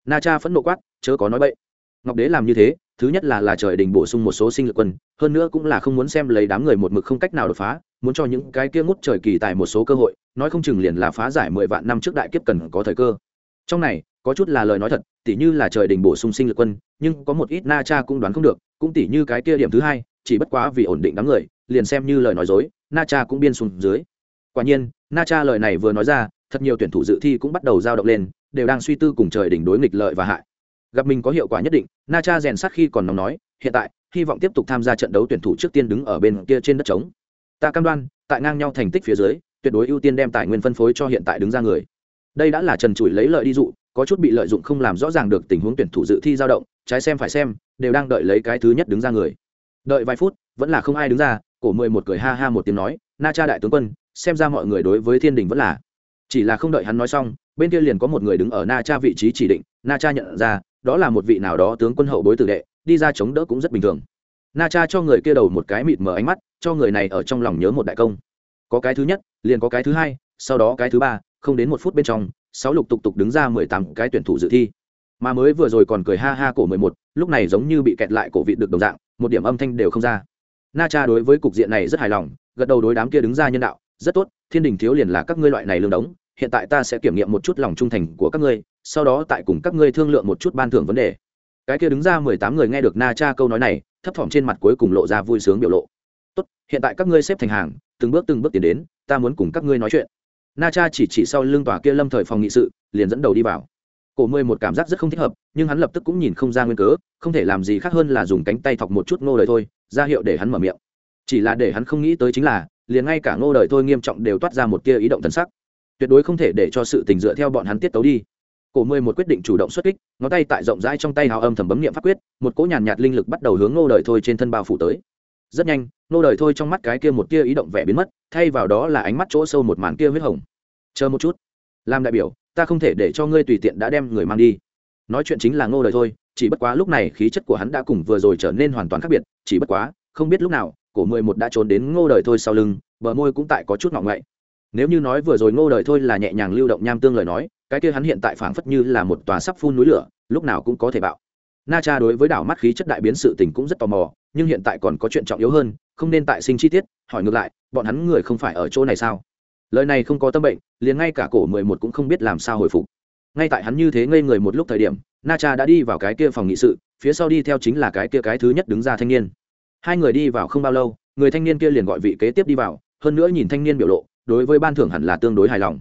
Na cha phẫn nộ quát, chớ có nói bậy. Ngọc đế làm như thế, thứ nhất là là trời đình bổ sung một số sinh lực quân, hơn nữa cũng là không muốn xem lấy đám người một mực không cách nào đột phá, muốn cho những cái kia ngút trời kỳ tài một số cơ hội, nói không chừng liền là phá giải mười vạn năm trước đại kiếp cần có thời cơ. Trong này, có chút là lời nói thật, tỉ như là trời đình bổ sung sinh lực quân, nhưng có một ít na cha cũng đoán không được, cũng tỉ như cái kia điểm thứ hai, chỉ bất quá vì ổn định đám người, liền xem như lời nói dối, na cha cũng biên xuống dưới. Quả nhiên, na cha lời này vừa nói ra thật nhiều tuyển thủ dự thi cũng bắt đầu dao động lên, đều đang suy tư cùng trời đỉnh đối nghịch lợi và hại. Gặp mình có hiệu quả nhất định na cha rèn sát khi còn nóng nói, hiện tại, hy vọng tiếp tục tham gia trận đấu tuyển thủ trước tiên đứng ở bên kia trên đất trống. Ta cam đoan, tại ngang nhau thành tích phía dưới, tuyệt đối ưu tiên đem tài nguyên phân phối cho hiện tại đứng ra người. Đây đã là trần trụi lấy lợi đi dụ, có chút bị lợi dụng không làm rõ ràng được tình huống tuyển thủ dự thi dao động, trái xem phải xem, đều đang đợi lấy cái thứ nhất đứng ra người. Đợi vài phút, vẫn là không ai đứng ra, cổ mười một cười ha ha một tiếng nói na cha đại tướng quân, xem ra mọi người đối với thiên đình vẫn là chỉ là không đợi hắn nói xong, bên kia liền có một người đứng ở na cha vị trí chỉ định. Na cha nhận ra, đó là một vị nào đó tướng quân hậu bối tử đệ, đi ra chống đỡ cũng rất bình thường. Na cha cho người kia đầu một cái mịt mở ánh mắt, cho người này ở trong lòng nhớ một đại công. Có cái thứ nhất, liền có cái thứ hai, sau đó cái thứ ba, không đến một phút bên trong, sáu lục tục tục đứng ra mười tám cái tuyển thủ dự thi. Mà mới vừa rồi còn cười ha ha cổ mười một, lúc này giống như bị kẹt lại cổ vị được đồng dạng, một điểm âm thanh đều không ra. Na cha đối với cục diện này rất hài lòng, gật đầu đối đám kia đứng ra nhân đạo, rất tốt, thiên đình thiếu liền là các ngươi loại này lương đống hiện tại ta sẽ kiểm nghiệm một chút lòng trung thành của các ngươi, sau đó tại cùng các ngươi thương lượng một chút ban thưởng vấn đề. Cái kia đứng ra mười tám người nghe được na cha câu nói này, thấp thỏm trên mặt cuối cùng lộ ra vui sướng biểu lộ. Tốt, hiện tại các ngươi xếp thành hàng, từng bước từng bước tiến đến, ta muốn cùng các ngươi nói chuyện. Na cha chỉ chỉ sau lưng tòa kia lâm thời phòng nghị sự, liền dẫn đầu đi vào. Cổ mười một cảm giác rất không thích hợp, nhưng hắn lập tức cũng nhìn không ra nguyên cớ, không thể làm gì khác hơn là dùng cánh tay thọc một chút ngô đời thôi, ra hiệu để hắn mở miệng. Chỉ là để hắn không nghĩ tới chính là, liền ngay cả ngô đời thôi nghiêm trọng đều toát ra một tia ý động tân sắc tuyệt đối không thể để cho sự tình dựa theo bọn hắn tiết tấu đi. Cổ mười một quyết định chủ động xuất kích ngón tay tại rộng rãi trong tay hào âm thầm bấm nghiệm pháp quyết một cỗ nhàn nhạt, nhạt linh lực bắt đầu hướng ngô đời thôi trên thân bao phủ tới. Rất nhanh ngô đời thôi trong mắt cái kia một tia ý động vẻ biến mất thay vào đó là ánh mắt chỗ sâu một màn kia huyết hồng. Chờ một chút làm đại biểu ta không thể để cho ngươi tùy tiện đã đem người mang đi. Nói chuyện chính là ngô đời thôi chỉ bất quá lúc này khí chất của hắn đã cùng vừa rồi trở nên hoàn toàn khác biệt chỉ bất quá không biết lúc nào cổ mười một đã trốn đến ngô đời thôi sau lưng bờ môi cũng tại có chút ngọng ngậy nếu như nói vừa rồi ngô đời thôi là nhẹ nhàng lưu động nham tương lời nói, cái kia hắn hiện tại phảng phất như là một tòa sắp phun núi lửa, lúc nào cũng có thể bạo. Na cha đối với đảo mắt khí chất đại biến sự tình cũng rất tò mò, nhưng hiện tại còn có chuyện trọng yếu hơn, không nên tại sinh chi tiết, hỏi ngược lại, bọn hắn người không phải ở chỗ này sao? Lời này không có tâm bệnh, liền ngay cả cổ mười một cũng không biết làm sao hồi phục. Ngay tại hắn như thế ngây người một lúc thời điểm, na cha đã đi vào cái kia phòng nghị sự, phía sau đi theo chính là cái kia cái thứ nhất đứng ra thanh niên. Hai người đi vào không bao lâu, người thanh niên kia liền gọi vị kế tiếp đi vào, hơn nữa nhìn thanh niên biểu lộ đối với ban thưởng hẳn là tương đối hài lòng.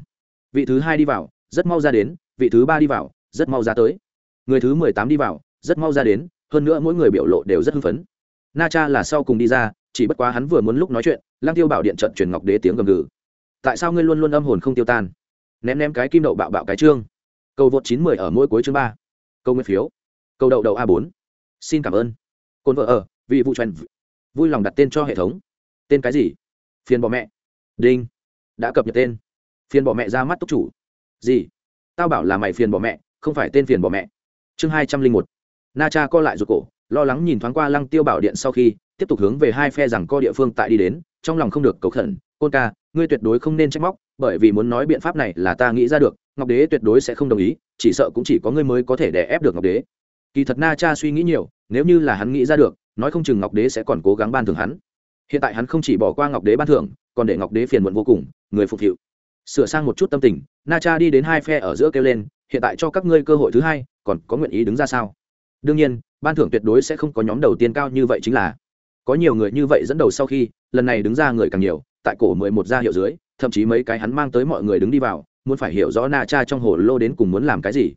Vị thứ hai đi vào, rất mau ra đến, vị thứ ba đi vào, rất mau ra tới. Người thứ mười tám đi vào, rất mau ra đến, hơn nữa mỗi người biểu lộ đều rất hưng phấn. Na cha là sau cùng đi ra, chỉ bất quá hắn vừa muốn lúc nói chuyện lang tiêu bảo điện trận truyền ngọc đế tiếng gầm gừ. Tại sao ngươi luôn luôn âm hồn không tiêu tan? Ném ném cái kim đậu bạo bạo cái chương cầu vượt chín mười ở mỗi cuối chương ba. Câu nguyên phiếu. Câu đậu đậu a bốn. Xin cảm ơn. Cồn vợ ở vị vụ truyền vui lòng đặt tên cho hệ thống. Tên cái gì? Phiền bỏ mẹ. Đinh đã cập nhật tên. Phiền bỏ mẹ ra mắt túc chủ. Gì? Tao bảo là mày phiền bỏ mẹ, không phải tên phiền bỏ mẹ. Chương hai trăm linh một. Na cha co lại ruột cổ, lo lắng nhìn thoáng qua lăng tiêu bảo điện sau khi, tiếp tục hướng về hai phe rằng co địa phương tại đi đến, trong lòng không được cầu khẩn. Côn ca, ngươi tuyệt đối không nên trách móc, bởi vì muốn nói biện pháp này là ta nghĩ ra được, ngọc đế tuyệt đối sẽ không đồng ý, chỉ sợ cũng chỉ có ngươi mới có thể đè ép được ngọc đế. Kỳ thật na cha suy nghĩ nhiều, nếu như là hắn nghĩ ra được, nói không chừng ngọc đế sẽ còn cố gắng ban thưởng hắn. Hiện tại hắn không chỉ bỏ qua ngọc đế ban thưởng còn để ngọc đế phiền muộn vô cùng, người phục vụ sửa sang một chút tâm tình, na cha đi đến hai phe ở giữa kêu lên, hiện tại cho các ngươi cơ hội thứ hai, còn có nguyện ý đứng ra sao? Đương nhiên, ban thưởng tuyệt đối sẽ không có nhóm đầu tiên cao như vậy chính là. Có nhiều người như vậy dẫn đầu sau khi, lần này đứng ra người càng nhiều, tại cổ mười một gia hiệu dưới, thậm chí mấy cái hắn mang tới mọi người đứng đi vào, muốn phải hiểu rõ na cha trong hồ lô đến cùng muốn làm cái gì.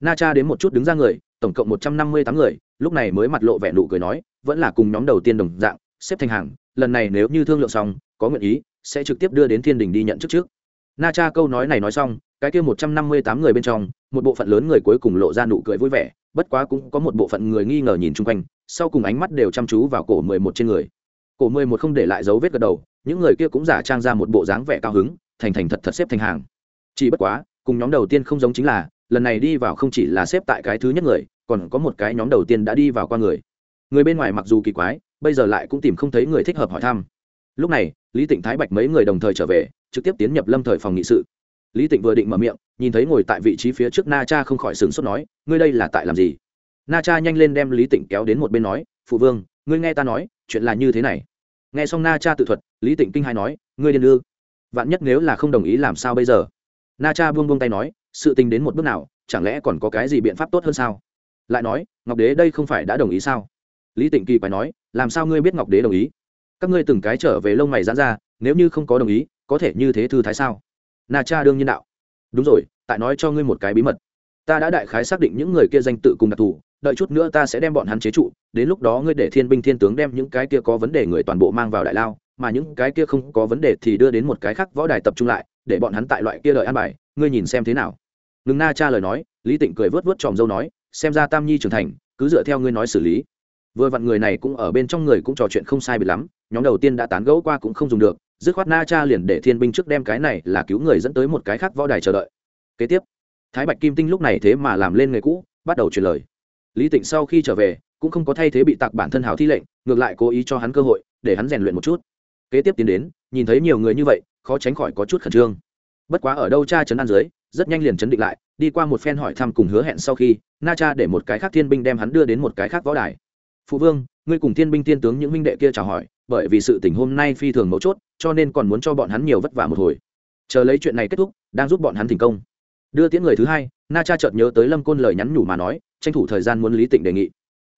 Na cha đến một chút đứng ra người, tổng cộng một trăm năm mươi tám người, lúc này mới mặt lộ vẻ nụ cười nói, vẫn là cùng nhóm đầu tiên đồng dạng, xếp thành hàng, lần này nếu như thương lượng xong có nguyện ý, sẽ trực tiếp đưa đến thiên đình đi nhận chức trước. Na cha câu nói này nói xong, cái kia một trăm năm mươi tám người bên trong, một bộ phận lớn người cuối cùng lộ ra nụ cười vui vẻ, bất quá cũng có một bộ phận người nghi ngờ nhìn chung quanh, sau cùng ánh mắt đều chăm chú vào cổ mười một trên người. Cổ mười một không để lại dấu vết gật đầu, những người kia cũng giả trang ra một bộ dáng vẻ cao hứng, thành thành thật thật xếp thành hàng. Chỉ bất quá, cùng nhóm đầu tiên không giống chính là, lần này đi vào không chỉ là xếp tại cái thứ nhất người, còn có một cái nhóm đầu tiên đã đi vào qua người. Người bên ngoài mặc dù kỳ quái, bây giờ lại cũng tìm không thấy người thích hợp hỏi thăm lúc này, lý tịnh thái bạch mấy người đồng thời trở về, trực tiếp tiến nhập lâm thời phòng nghị sự. Lý tịnh vừa định mở miệng, nhìn thấy ngồi tại vị trí phía trước na cha không khỏi sửng sốt nói, ngươi đây là tại làm gì? Na cha nhanh lên đem lý tịnh kéo đến một bên nói, phụ vương, ngươi nghe ta nói, chuyện là như thế này. Nghe xong na cha tự thuật, lý tịnh kinh hai nói, ngươi điên ư? Vạn nhất nếu là không đồng ý làm sao bây giờ? Na cha buông buông tay nói, sự tình đến một bước nào, chẳng lẽ còn có cái gì biện pháp tốt hơn sao? Lại nói, ngọc đế đây không phải đã đồng ý sao? Lý tịnh kỳ phải nói, làm sao ngươi biết ngọc đế đồng ý? Các ngươi từng cái trở về lông mày giãn ra, nếu như không có đồng ý, có thể như thế thư thái sao? Na cha đương nhiên đạo. Đúng rồi, tại nói cho ngươi một cái bí mật. Ta đã đại khái xác định những người kia danh tự cùng đặc thù, đợi chút nữa ta sẽ đem bọn hắn chế trụ, đến lúc đó ngươi để thiên binh thiên tướng đem những cái kia có vấn đề người toàn bộ mang vào đại lao, mà những cái kia không có vấn đề thì đưa đến một cái khác võ đài tập trung lại, để bọn hắn tại loại kia đợi an bài, ngươi nhìn xem thế nào. Ngừng na cha lời nói, lý tịnh cười vớt vớt tròm dâu nói, xem ra tam nhi trưởng thành, cứ dựa theo ngươi nói xử lý vừa vặn người này cũng ở bên trong người cũng trò chuyện không sai bị lắm, nhóm đầu tiên đã tán gẫu qua cũng không dùng được, dứt khoát na cha liền để thiên binh trước đem cái này là cứu người dẫn tới một cái khác võ đài chờ đợi. Kế tiếp, thái bạch kim tinh lúc này thế mà làm lên người cũ, bắt đầu truyền lời. Lý tịnh sau khi trở về, cũng không có thay thế bị tạc bản thân hào thi lệnh, ngược lại cố ý cho hắn cơ hội, để hắn rèn luyện một chút. Kế tiếp tiến đến, nhìn thấy nhiều người như vậy, khó tránh khỏi có chút khẩn trương. Bất quá ở đâu cha chấn an dưới, rất nhanh liền chấn định lại, đi qua một phen hỏi thăm cùng hứa hẹn sau khi, na cha để một cái khác thiên binh đem hắn đưa đến một cái khác võ đài phụ vương, ngươi cùng thiên binh thiên tướng những minh đệ kia chào hỏi, bởi vì sự tình hôm nay phi thường mấu chốt, cho nên còn muốn cho bọn hắn nhiều vất vả một hồi. Chờ lấy chuyện này kết thúc, đang giúp bọn hắn thành công. Đưa tiễn người thứ hai, na cha chợt nhớ tới lâm côn lời nhắn nhủ mà nói, tranh thủ thời gian muốn lý tịnh đề nghị.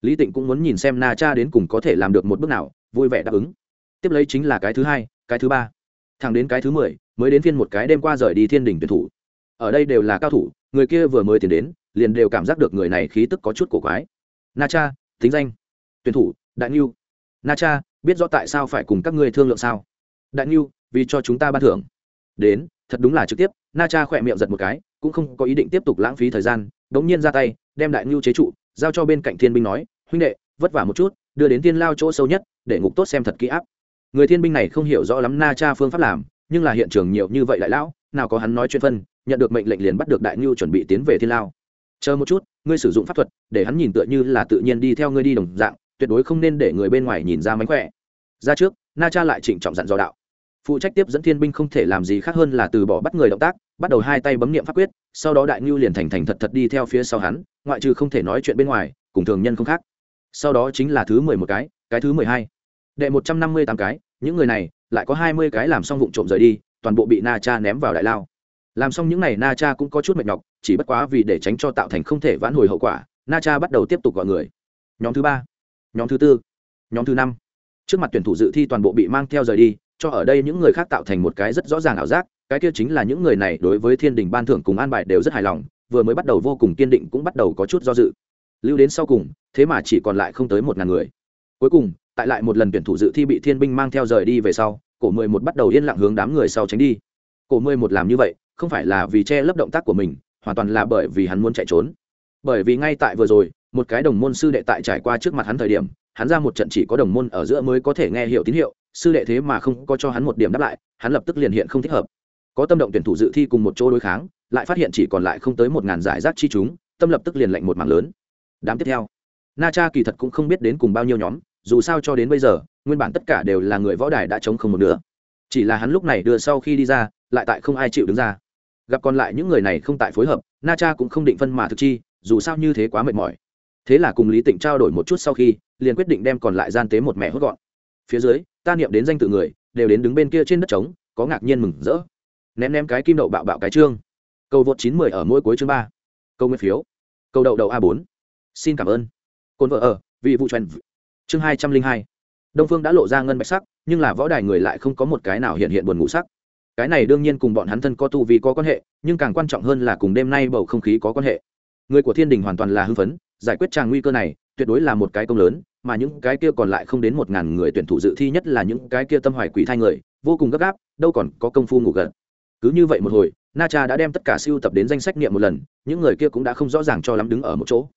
Lý tịnh cũng muốn nhìn xem na cha đến cùng có thể làm được một bước nào, vui vẻ đáp ứng. Tiếp lấy chính là cái thứ hai, cái thứ ba. Thẳng đến cái thứ mười, mới đến phiên một cái đêm qua rời đi thiên đình tuyển thủ. Ở đây đều là cao thủ, người kia vừa mới tiến đến, liền đều cảm giác được người này khí tức có chút cổ quái. Na cha tính danh tuyển thủ, đại niu na cha, biết rõ tại sao phải cùng các ngươi thương lượng sao? Đại niu vì cho chúng ta ban thưởng. Đến, thật đúng là trực tiếp, na cha khỏe miệng giật một cái, cũng không có ý định tiếp tục lãng phí thời gian, đống nhiên ra tay, đem đại niu chế trụ, giao cho bên cạnh thiên binh nói, huynh đệ, vất vả một chút, đưa đến Thiên lao chỗ sâu nhất, để ngục tốt xem thật kỹ áp. Người thiên binh này không hiểu rõ lắm na cha phương pháp làm, nhưng là hiện trường nhiều như vậy đại lão, nào có hắn nói chuyện phân, nhận được mệnh lệnh liền bắt được đại Niu chuẩn bị tiến về thiên lao. Chờ một chút, ngươi sử dụng pháp thuật, để hắn nhìn tựa như là tự nhiên đi theo ngươi đi đồng dạng tuyệt đối không nên để người bên ngoài nhìn ra mánh khỏe. Ra trước, na cha lại trịnh trọng dặn dò đạo. Phụ trách tiếp dẫn thiên binh không thể làm gì khác hơn là từ bỏ bắt người động tác, bắt đầu hai tay bấm nghiệm pháp quyết, sau đó đại ngưu liền thành thành thật thật đi theo phía sau hắn, ngoại trừ không thể nói chuyện bên ngoài, cùng thường nhân không khác. Sau đó chính là thứ mười một cái cái thứ mười hai. Đệ một trăm năm mươi tám cái, những người này, lại có hai mươi cái làm xong vụ trộm rời đi, toàn bộ bị na cha ném vào đại lao. Làm xong những n à y na cha cũng có chút mệt nhọc, chỉ bất quá vì để tránh cho tạo thành không thể vãn hồi hậu quả, na cha bắt đầu tiếp tục gọi người. Nhóm thứ ba nhóm thứ tư, nhóm thứ năm. Trước mặt tuyển thủ dự thi toàn bộ bị mang theo rời đi, cho ở đây những người khác tạo thành một cái rất rõ ràng ảo giác, cái kia chính là những người này đối với thiên đình ban thưởng cùng an bài đều rất hài lòng, vừa mới bắt đầu vô cùng kiên định cũng bắt đầu có chút do dự. Lưu đến sau cùng, thế mà chỉ còn lại không tới một ngàn người. Cuối cùng, tại lại một lần tuyển thủ dự thi bị thiên binh mang theo rời đi về sau, cổ mười một bắt đầu yên lặng hướng đám người sau tránh đi. Cổ mười một làm như vậy, không phải là vì che lấp động tác của mình, hoàn toàn là bởi vì hắn muốn chạy trốn. Bởi vì ngay tại vừa rồi một cái đồng môn sư đệ tại trải qua trước mặt hắn thời điểm, hắn ra một trận chỉ có đồng môn ở giữa mới có thể nghe hiểu tín hiệu, sư đệ thế mà không có cho hắn một điểm đáp lại, hắn lập tức liền hiện không thích hợp. Có tâm động tuyển thủ dự thi cùng một chỗ đối kháng, lại phát hiện chỉ còn lại không tới một ngàn giải rác chi chúng, tâm lập tức liền lệnh một mảng lớn. Đám tiếp theo, na cha kỳ thật cũng không biết đến cùng bao nhiêu nhóm, dù sao cho đến bây giờ, nguyên bản tất cả đều là người võ đài đã chống không một nửa. Chỉ là hắn lúc này đưa sau khi đi ra, lại tại không ai chịu đứng ra. Gặp còn lại những người này không tại phối hợp, na cha cũng không định phân mà thực chi, dù sao như thế quá mệt mỏi thế là cùng lý tịnh trao đổi một chút sau khi, liền quyết định đem còn lại gian tế một mẹ hốt gọn. Phía dưới, ta niệm đến danh tự người, đều đến đứng bên kia trên đất trống, có ngạc nhiên mừng rỡ. Ném ném cái kim đậu bạo bạo cái trương. Cầu vượt chín mười ở mỗi cuối chương ba. Câu nguyên phiếu. Câu đậu đậu a bốn. Xin cảm ơn. Cồn vợ ở, vì vụ trần chương hai trăm linh hai. Đông phương đã lộ ra ngân bạch sắc, nhưng là võ đài người lại không có một cái nào hiện hiện buồn ngủ sắc. Cái này đương nhiên cùng bọn hắn thân có tu vì có quan hệ, nhưng càng quan trọng hơn là cùng đêm nay bầu không khí có quan hệ. Người của thiên đình hoàn toàn là hưng phấn giải quyết tràng nguy cơ này, tuyệt đối là một cái công lớn, mà những cái kia còn lại không đến một ngàn người tuyển thủ dự thi nhất là những cái kia tâm hoài quỷ thai người, vô cùng gấp gáp, đâu còn có công phu ngủ gật. Cứ như vậy một hồi, na cha đã đem tất cả siêu tập đến danh sách niệm một lần, những người kia cũng đã không rõ ràng cho lắm đứng ở một chỗ.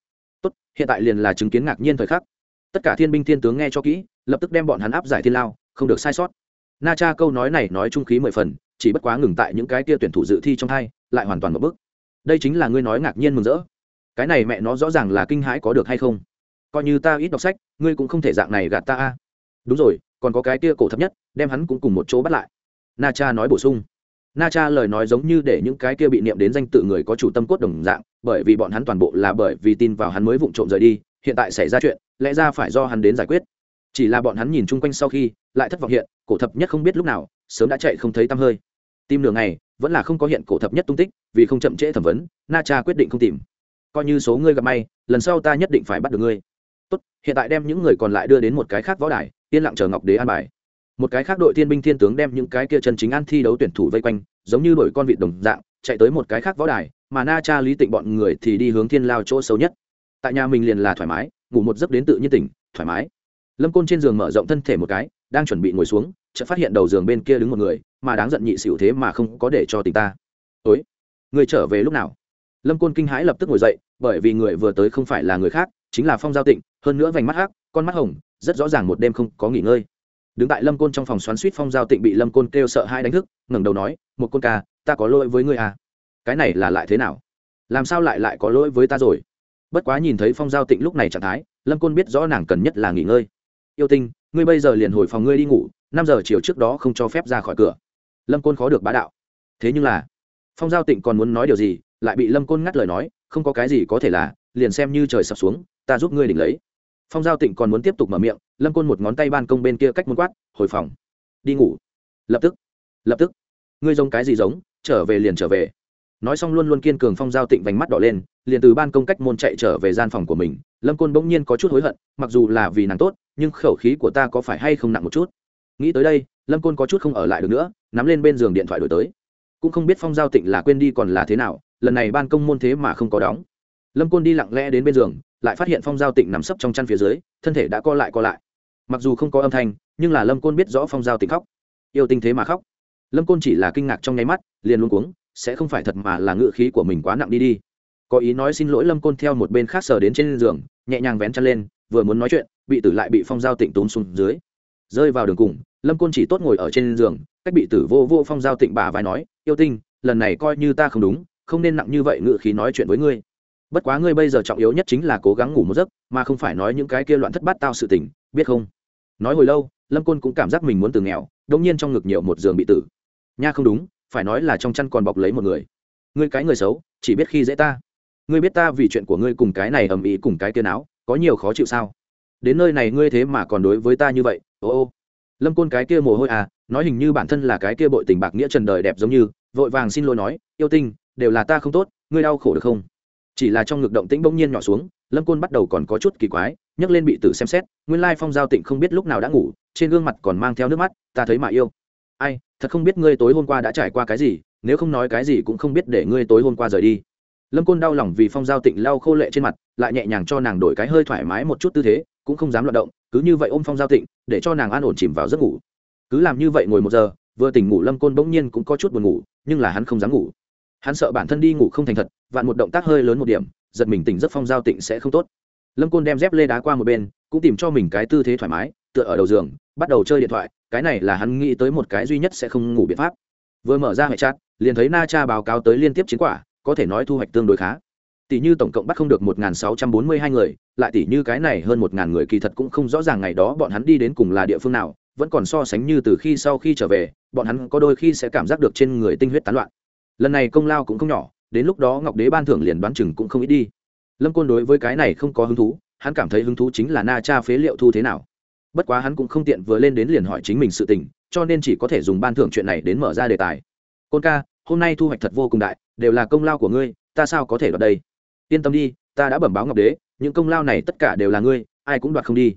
Tốt, hiện tại liền là chứng kiến ngạc nhiên thời khắc. Tất cả thiên binh thiên tướng nghe cho kỹ, lập tức đem bọn hắn áp giải thiên lao, không được sai sót. Na cha câu nói này nói trung khí mười phần, chỉ bất quá ngừng tại những cái kia tuyển thủ dự thi trong hai, lại hoàn toàn một bước. Đây chính là ngươi nói ngạc nhiên mừng rỡ cái này mẹ nó rõ ràng là kinh hãi có được hay không? Coi như ta ít đọc sách, ngươi cũng không thể dạng này gạt ta a. Đúng rồi, còn có cái kia cổ thấp nhất, đem hắn cũng cùng một chỗ bắt lại. Na cha nói bổ sung. Na cha lời nói giống như để những cái kia bị niệm đến danh tự người có chủ tâm cốt đồng dạng, bởi vì bọn hắn toàn bộ là bởi vì tin vào hắn mới vụng trộm rời đi, hiện tại xảy ra chuyện, lẽ ra phải do hắn đến giải quyết. Chỉ là bọn hắn nhìn chung quanh sau khi, lại thất vọng hiện, cổ thập nhất không biết lúc nào, sớm đã chạy không thấy tăm hơi. Tim nửa ngày, vẫn là không có hiện cổ thập nhất tung tích, vì không chậm trễ thẩm vấn, na cha quyết định không tìm coi như số ngươi gặp may, lần sau ta nhất định phải bắt được ngươi. Tốt, hiện tại đem những người còn lại đưa đến một cái khác võ đài, yên lặng chờ ngọc đế an bài. Một cái khác đội thiên binh thiên tướng đem những cái kia chân chính an thi đấu tuyển thủ vây quanh, giống như đội con vịt đồng dạng, chạy tới một cái khác võ đài, mà na cha lý tịnh bọn người thì đi hướng thiên lao chỗ xấu nhất. Tại nhà mình liền là thoải mái, ngủ một giấc đến tự nhiên tỉnh, thoải mái. Lâm côn trên giường mở rộng thân thể một cái, đang chuẩn bị ngồi xuống, chợt phát hiện đầu giường bên kia đứng một người, mà đáng giận nhị xỉu thế mà không có để cho tình ta. Ối người trở về lúc nào? Lâm côn kinh hãi lập tức ngồi dậy, bởi vì người vừa tới không phải là người khác, chính là phong giao tịnh, hơn nữa vành mắt hắc, con mắt hồng, rất rõ ràng một đêm không có nghỉ ngơi. Đứng tại lâm côn trong phòng xoắn suýt phong giao tịnh bị lâm côn kêu sợ hai đánh thức, ngẩng đầu nói, một côn ca, ta có lỗi với ngươi à? Cái này là lại thế nào? Làm sao lại lại có lỗi với ta rồi? Bất quá nhìn thấy phong giao tịnh lúc này trạng thái, lâm côn biết rõ nàng cần nhất là nghỉ ngơi. Yêu tinh, ngươi bây giờ liền hồi phòng ngươi đi ngủ, năm giờ chiều trước đó không cho phép ra khỏi cửa. Lâm côn khó được bá đạo. Thế nhưng là, phong giao tịnh còn muốn nói điều gì? Lại bị lâm côn ngắt lời nói, không có cái gì có thể là, liền xem như trời sập xuống, ta giúp ngươi đỉnh lấy. Phong giao tịnh còn muốn tiếp tục mở miệng, lâm côn một ngón tay ban công bên kia cách muốn quát, hồi phòng. Đi ngủ. Lập tức. Lập tức. Ngươi giống cái gì giống, trở về liền trở về. Nói xong luôn luôn kiên cường phong giao tịnh vành mắt đỏ lên, liền từ ban công cách môn chạy trở về gian phòng của mình. Lâm côn bỗng nhiên có chút hối hận, mặc dù là vì nàng tốt, nhưng khẩu khí của ta có phải hay không nặng một chút? Nghĩ tới đây, lâm côn có chút không ở lại được nữa, nắm lên bên giường điện thoại đổi tới. Cũng không biết phong giao tịnh là quên đi còn là thế nào lần này ban công môn thế mà không có đóng. Lâm côn đi lặng lẽ đến bên giường, lại phát hiện phong giao tịnh nằm sấp trong chăn phía dưới, thân thể đã co lại co lại. Mặc dù không có âm thanh, nhưng là lâm côn biết rõ phong giao tịnh khóc. Yêu tinh thế mà khóc. Lâm côn chỉ là kinh ngạc trong nháy mắt, liền luôn cuống, sẽ không phải thật mà là ngự khí của mình quá nặng đi đi. Có ý nói xin lỗi lâm côn theo một bên khác sờ đến trên giường, nhẹ nhàng vén chăn lên, vừa muốn nói chuyện, bị tử lại bị phong giao tịnh túm xuống dưới. Rơi vào đường cùng, lâm côn chỉ tốt ngồi ở trên giường, cách bị tử vô vô phong giao tịnh bà vai nói, yêu tinh, lần này coi như ta không đúng không nên nặng như vậy ngự khí nói chuyện với ngươi. Bất quá ngươi bây giờ trọng yếu nhất chính là cố gắng ngủ một giấc mà không phải nói những cái kia loạn thất bát tao sự tình biết không? Nói hồi lâu lâm côn cũng cảm giác mình muốn từ nghèo đông nhiên trong ngực nhiều một giường bị tử. Nha không đúng phải nói là trong chăn còn bọc lấy một người. Ngươi cái người xấu chỉ biết khi dễ ta. Ngươi biết ta vì chuyện của ngươi cùng cái này ầm ĩ cùng cái kia não, có nhiều khó chịu sao? Đến nơi này ngươi thế mà còn đối với ta như vậy ô ô. Lâm côn cái kia mồ hôi à nói hình như bản thân là cái kia bội tình bạc nghĩa trần đời đẹp giống như vội vàng xin lỗi nói yêu tinh đều là ta không tốt, ngươi đau khổ được không? Chỉ là trong ngực động tĩnh bỗng nhiên nhỏ xuống, lâm côn bắt đầu còn có chút kỳ quái, nhấc lên bị tử xem xét, nguyên lai phong giao tịnh không biết lúc nào đã ngủ, trên gương mặt còn mang theo nước mắt, ta thấy mà yêu. Ai, thật không biết ngươi tối hôm qua đã trải qua cái gì, nếu không nói cái gì cũng không biết để ngươi tối hôm qua rời đi. Lâm côn đau lòng vì phong giao tịnh lau khô lệ trên mặt, lại nhẹ nhàng cho nàng đổi cái hơi thoải mái một chút tư thế, cũng không dám loạt động, cứ như vậy ôm phong giao tịnh, để cho nàng an ổn chìm vào giấc ngủ. Cứ làm như vậy ngồi một giờ, vừa tỉnh ngủ lâm côn bỗng nhiên cũng có chút buồn ngủ, nhưng là hắn không dám ngủ hắn sợ bản thân đi ngủ không thành thật, vạn một động tác hơi lớn một điểm, giật mình tỉnh giấc phong giao tịnh sẽ không tốt. Lâm côn đem dép lê đá qua một bên, cũng tìm cho mình cái tư thế thoải mái, tựa ở đầu giường, bắt đầu chơi điện thoại, cái này là hắn nghĩ tới một cái duy nhất sẽ không ngủ biện pháp. Vừa mở ra hệ chat, liền thấy na cha báo cáo tới liên tiếp chiến quả, có thể nói thu hoạch tương đối khá. Tỷ như tổng cộng bắt không được một sáu trăm bốn mươi hai người, lại tỷ như cái này hơn một người kỳ thật cũng không rõ ràng ngày đó bọn hắn đi đến cùng là địa phương nào, vẫn còn so sánh như từ khi sau khi trở về, bọn hắn có đôi khi sẽ cảm giác được trên người tinh huyết tán loạn lần này công lao cũng không nhỏ, đến lúc đó ngọc đế ban thưởng liền đoán chừng cũng không ít đi. Lâm côn đối với cái này không có hứng thú, hắn cảm thấy hứng thú chính là na cha phế liệu thu thế nào. Bất quá hắn cũng không tiện vừa lên đến liền hỏi chính mình sự tình, cho nên chỉ có thể dùng ban thưởng chuyện này đến mở ra đề tài. Côn ca, hôm nay thu hoạch thật vô cùng đại, đều là công lao của ngươi, ta sao có thể đoạt đây? Yên tâm đi, ta đã bẩm báo ngọc đế, những công lao này tất cả đều là ngươi, ai cũng đoạt không đi.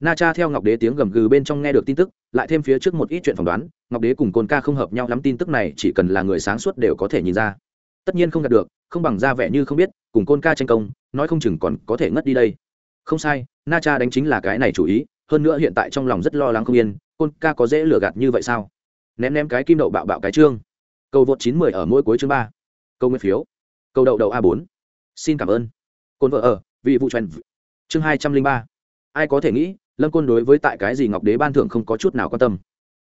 Na cha theo ngọc đế tiếng gầm gừ bên trong nghe được tin tức, lại thêm phía trước một ít chuyện phỏng đoán ngọc đế cùng côn ca không hợp nhau lắm, tin tức này chỉ cần là người sáng suốt đều có thể nhìn ra. Tất nhiên không đạt được, không bằng ra vẻ như không biết, cùng côn ca tranh công, nói không chừng còn có thể ngất đi đây. Không sai, na cha đánh chính là cái này chủ ý, hơn nữa hiện tại trong lòng rất lo lắng không yên, côn ca có dễ lừa gạt như vậy sao? Ném ném cái kim đậu bạo bạo cái chương cầu vượt chín mười ở mỗi cuối chương ba. Câu nguyên phiếu. Câu đậu đậu a bốn. Xin cảm ơn. Côn vợ ở, vị vụ truyền chương hai trăm linh ba. Ai có thể nghĩ, lâm côn đối với tại cái gì ngọc đế ban thưởng không có chút nào quan tâm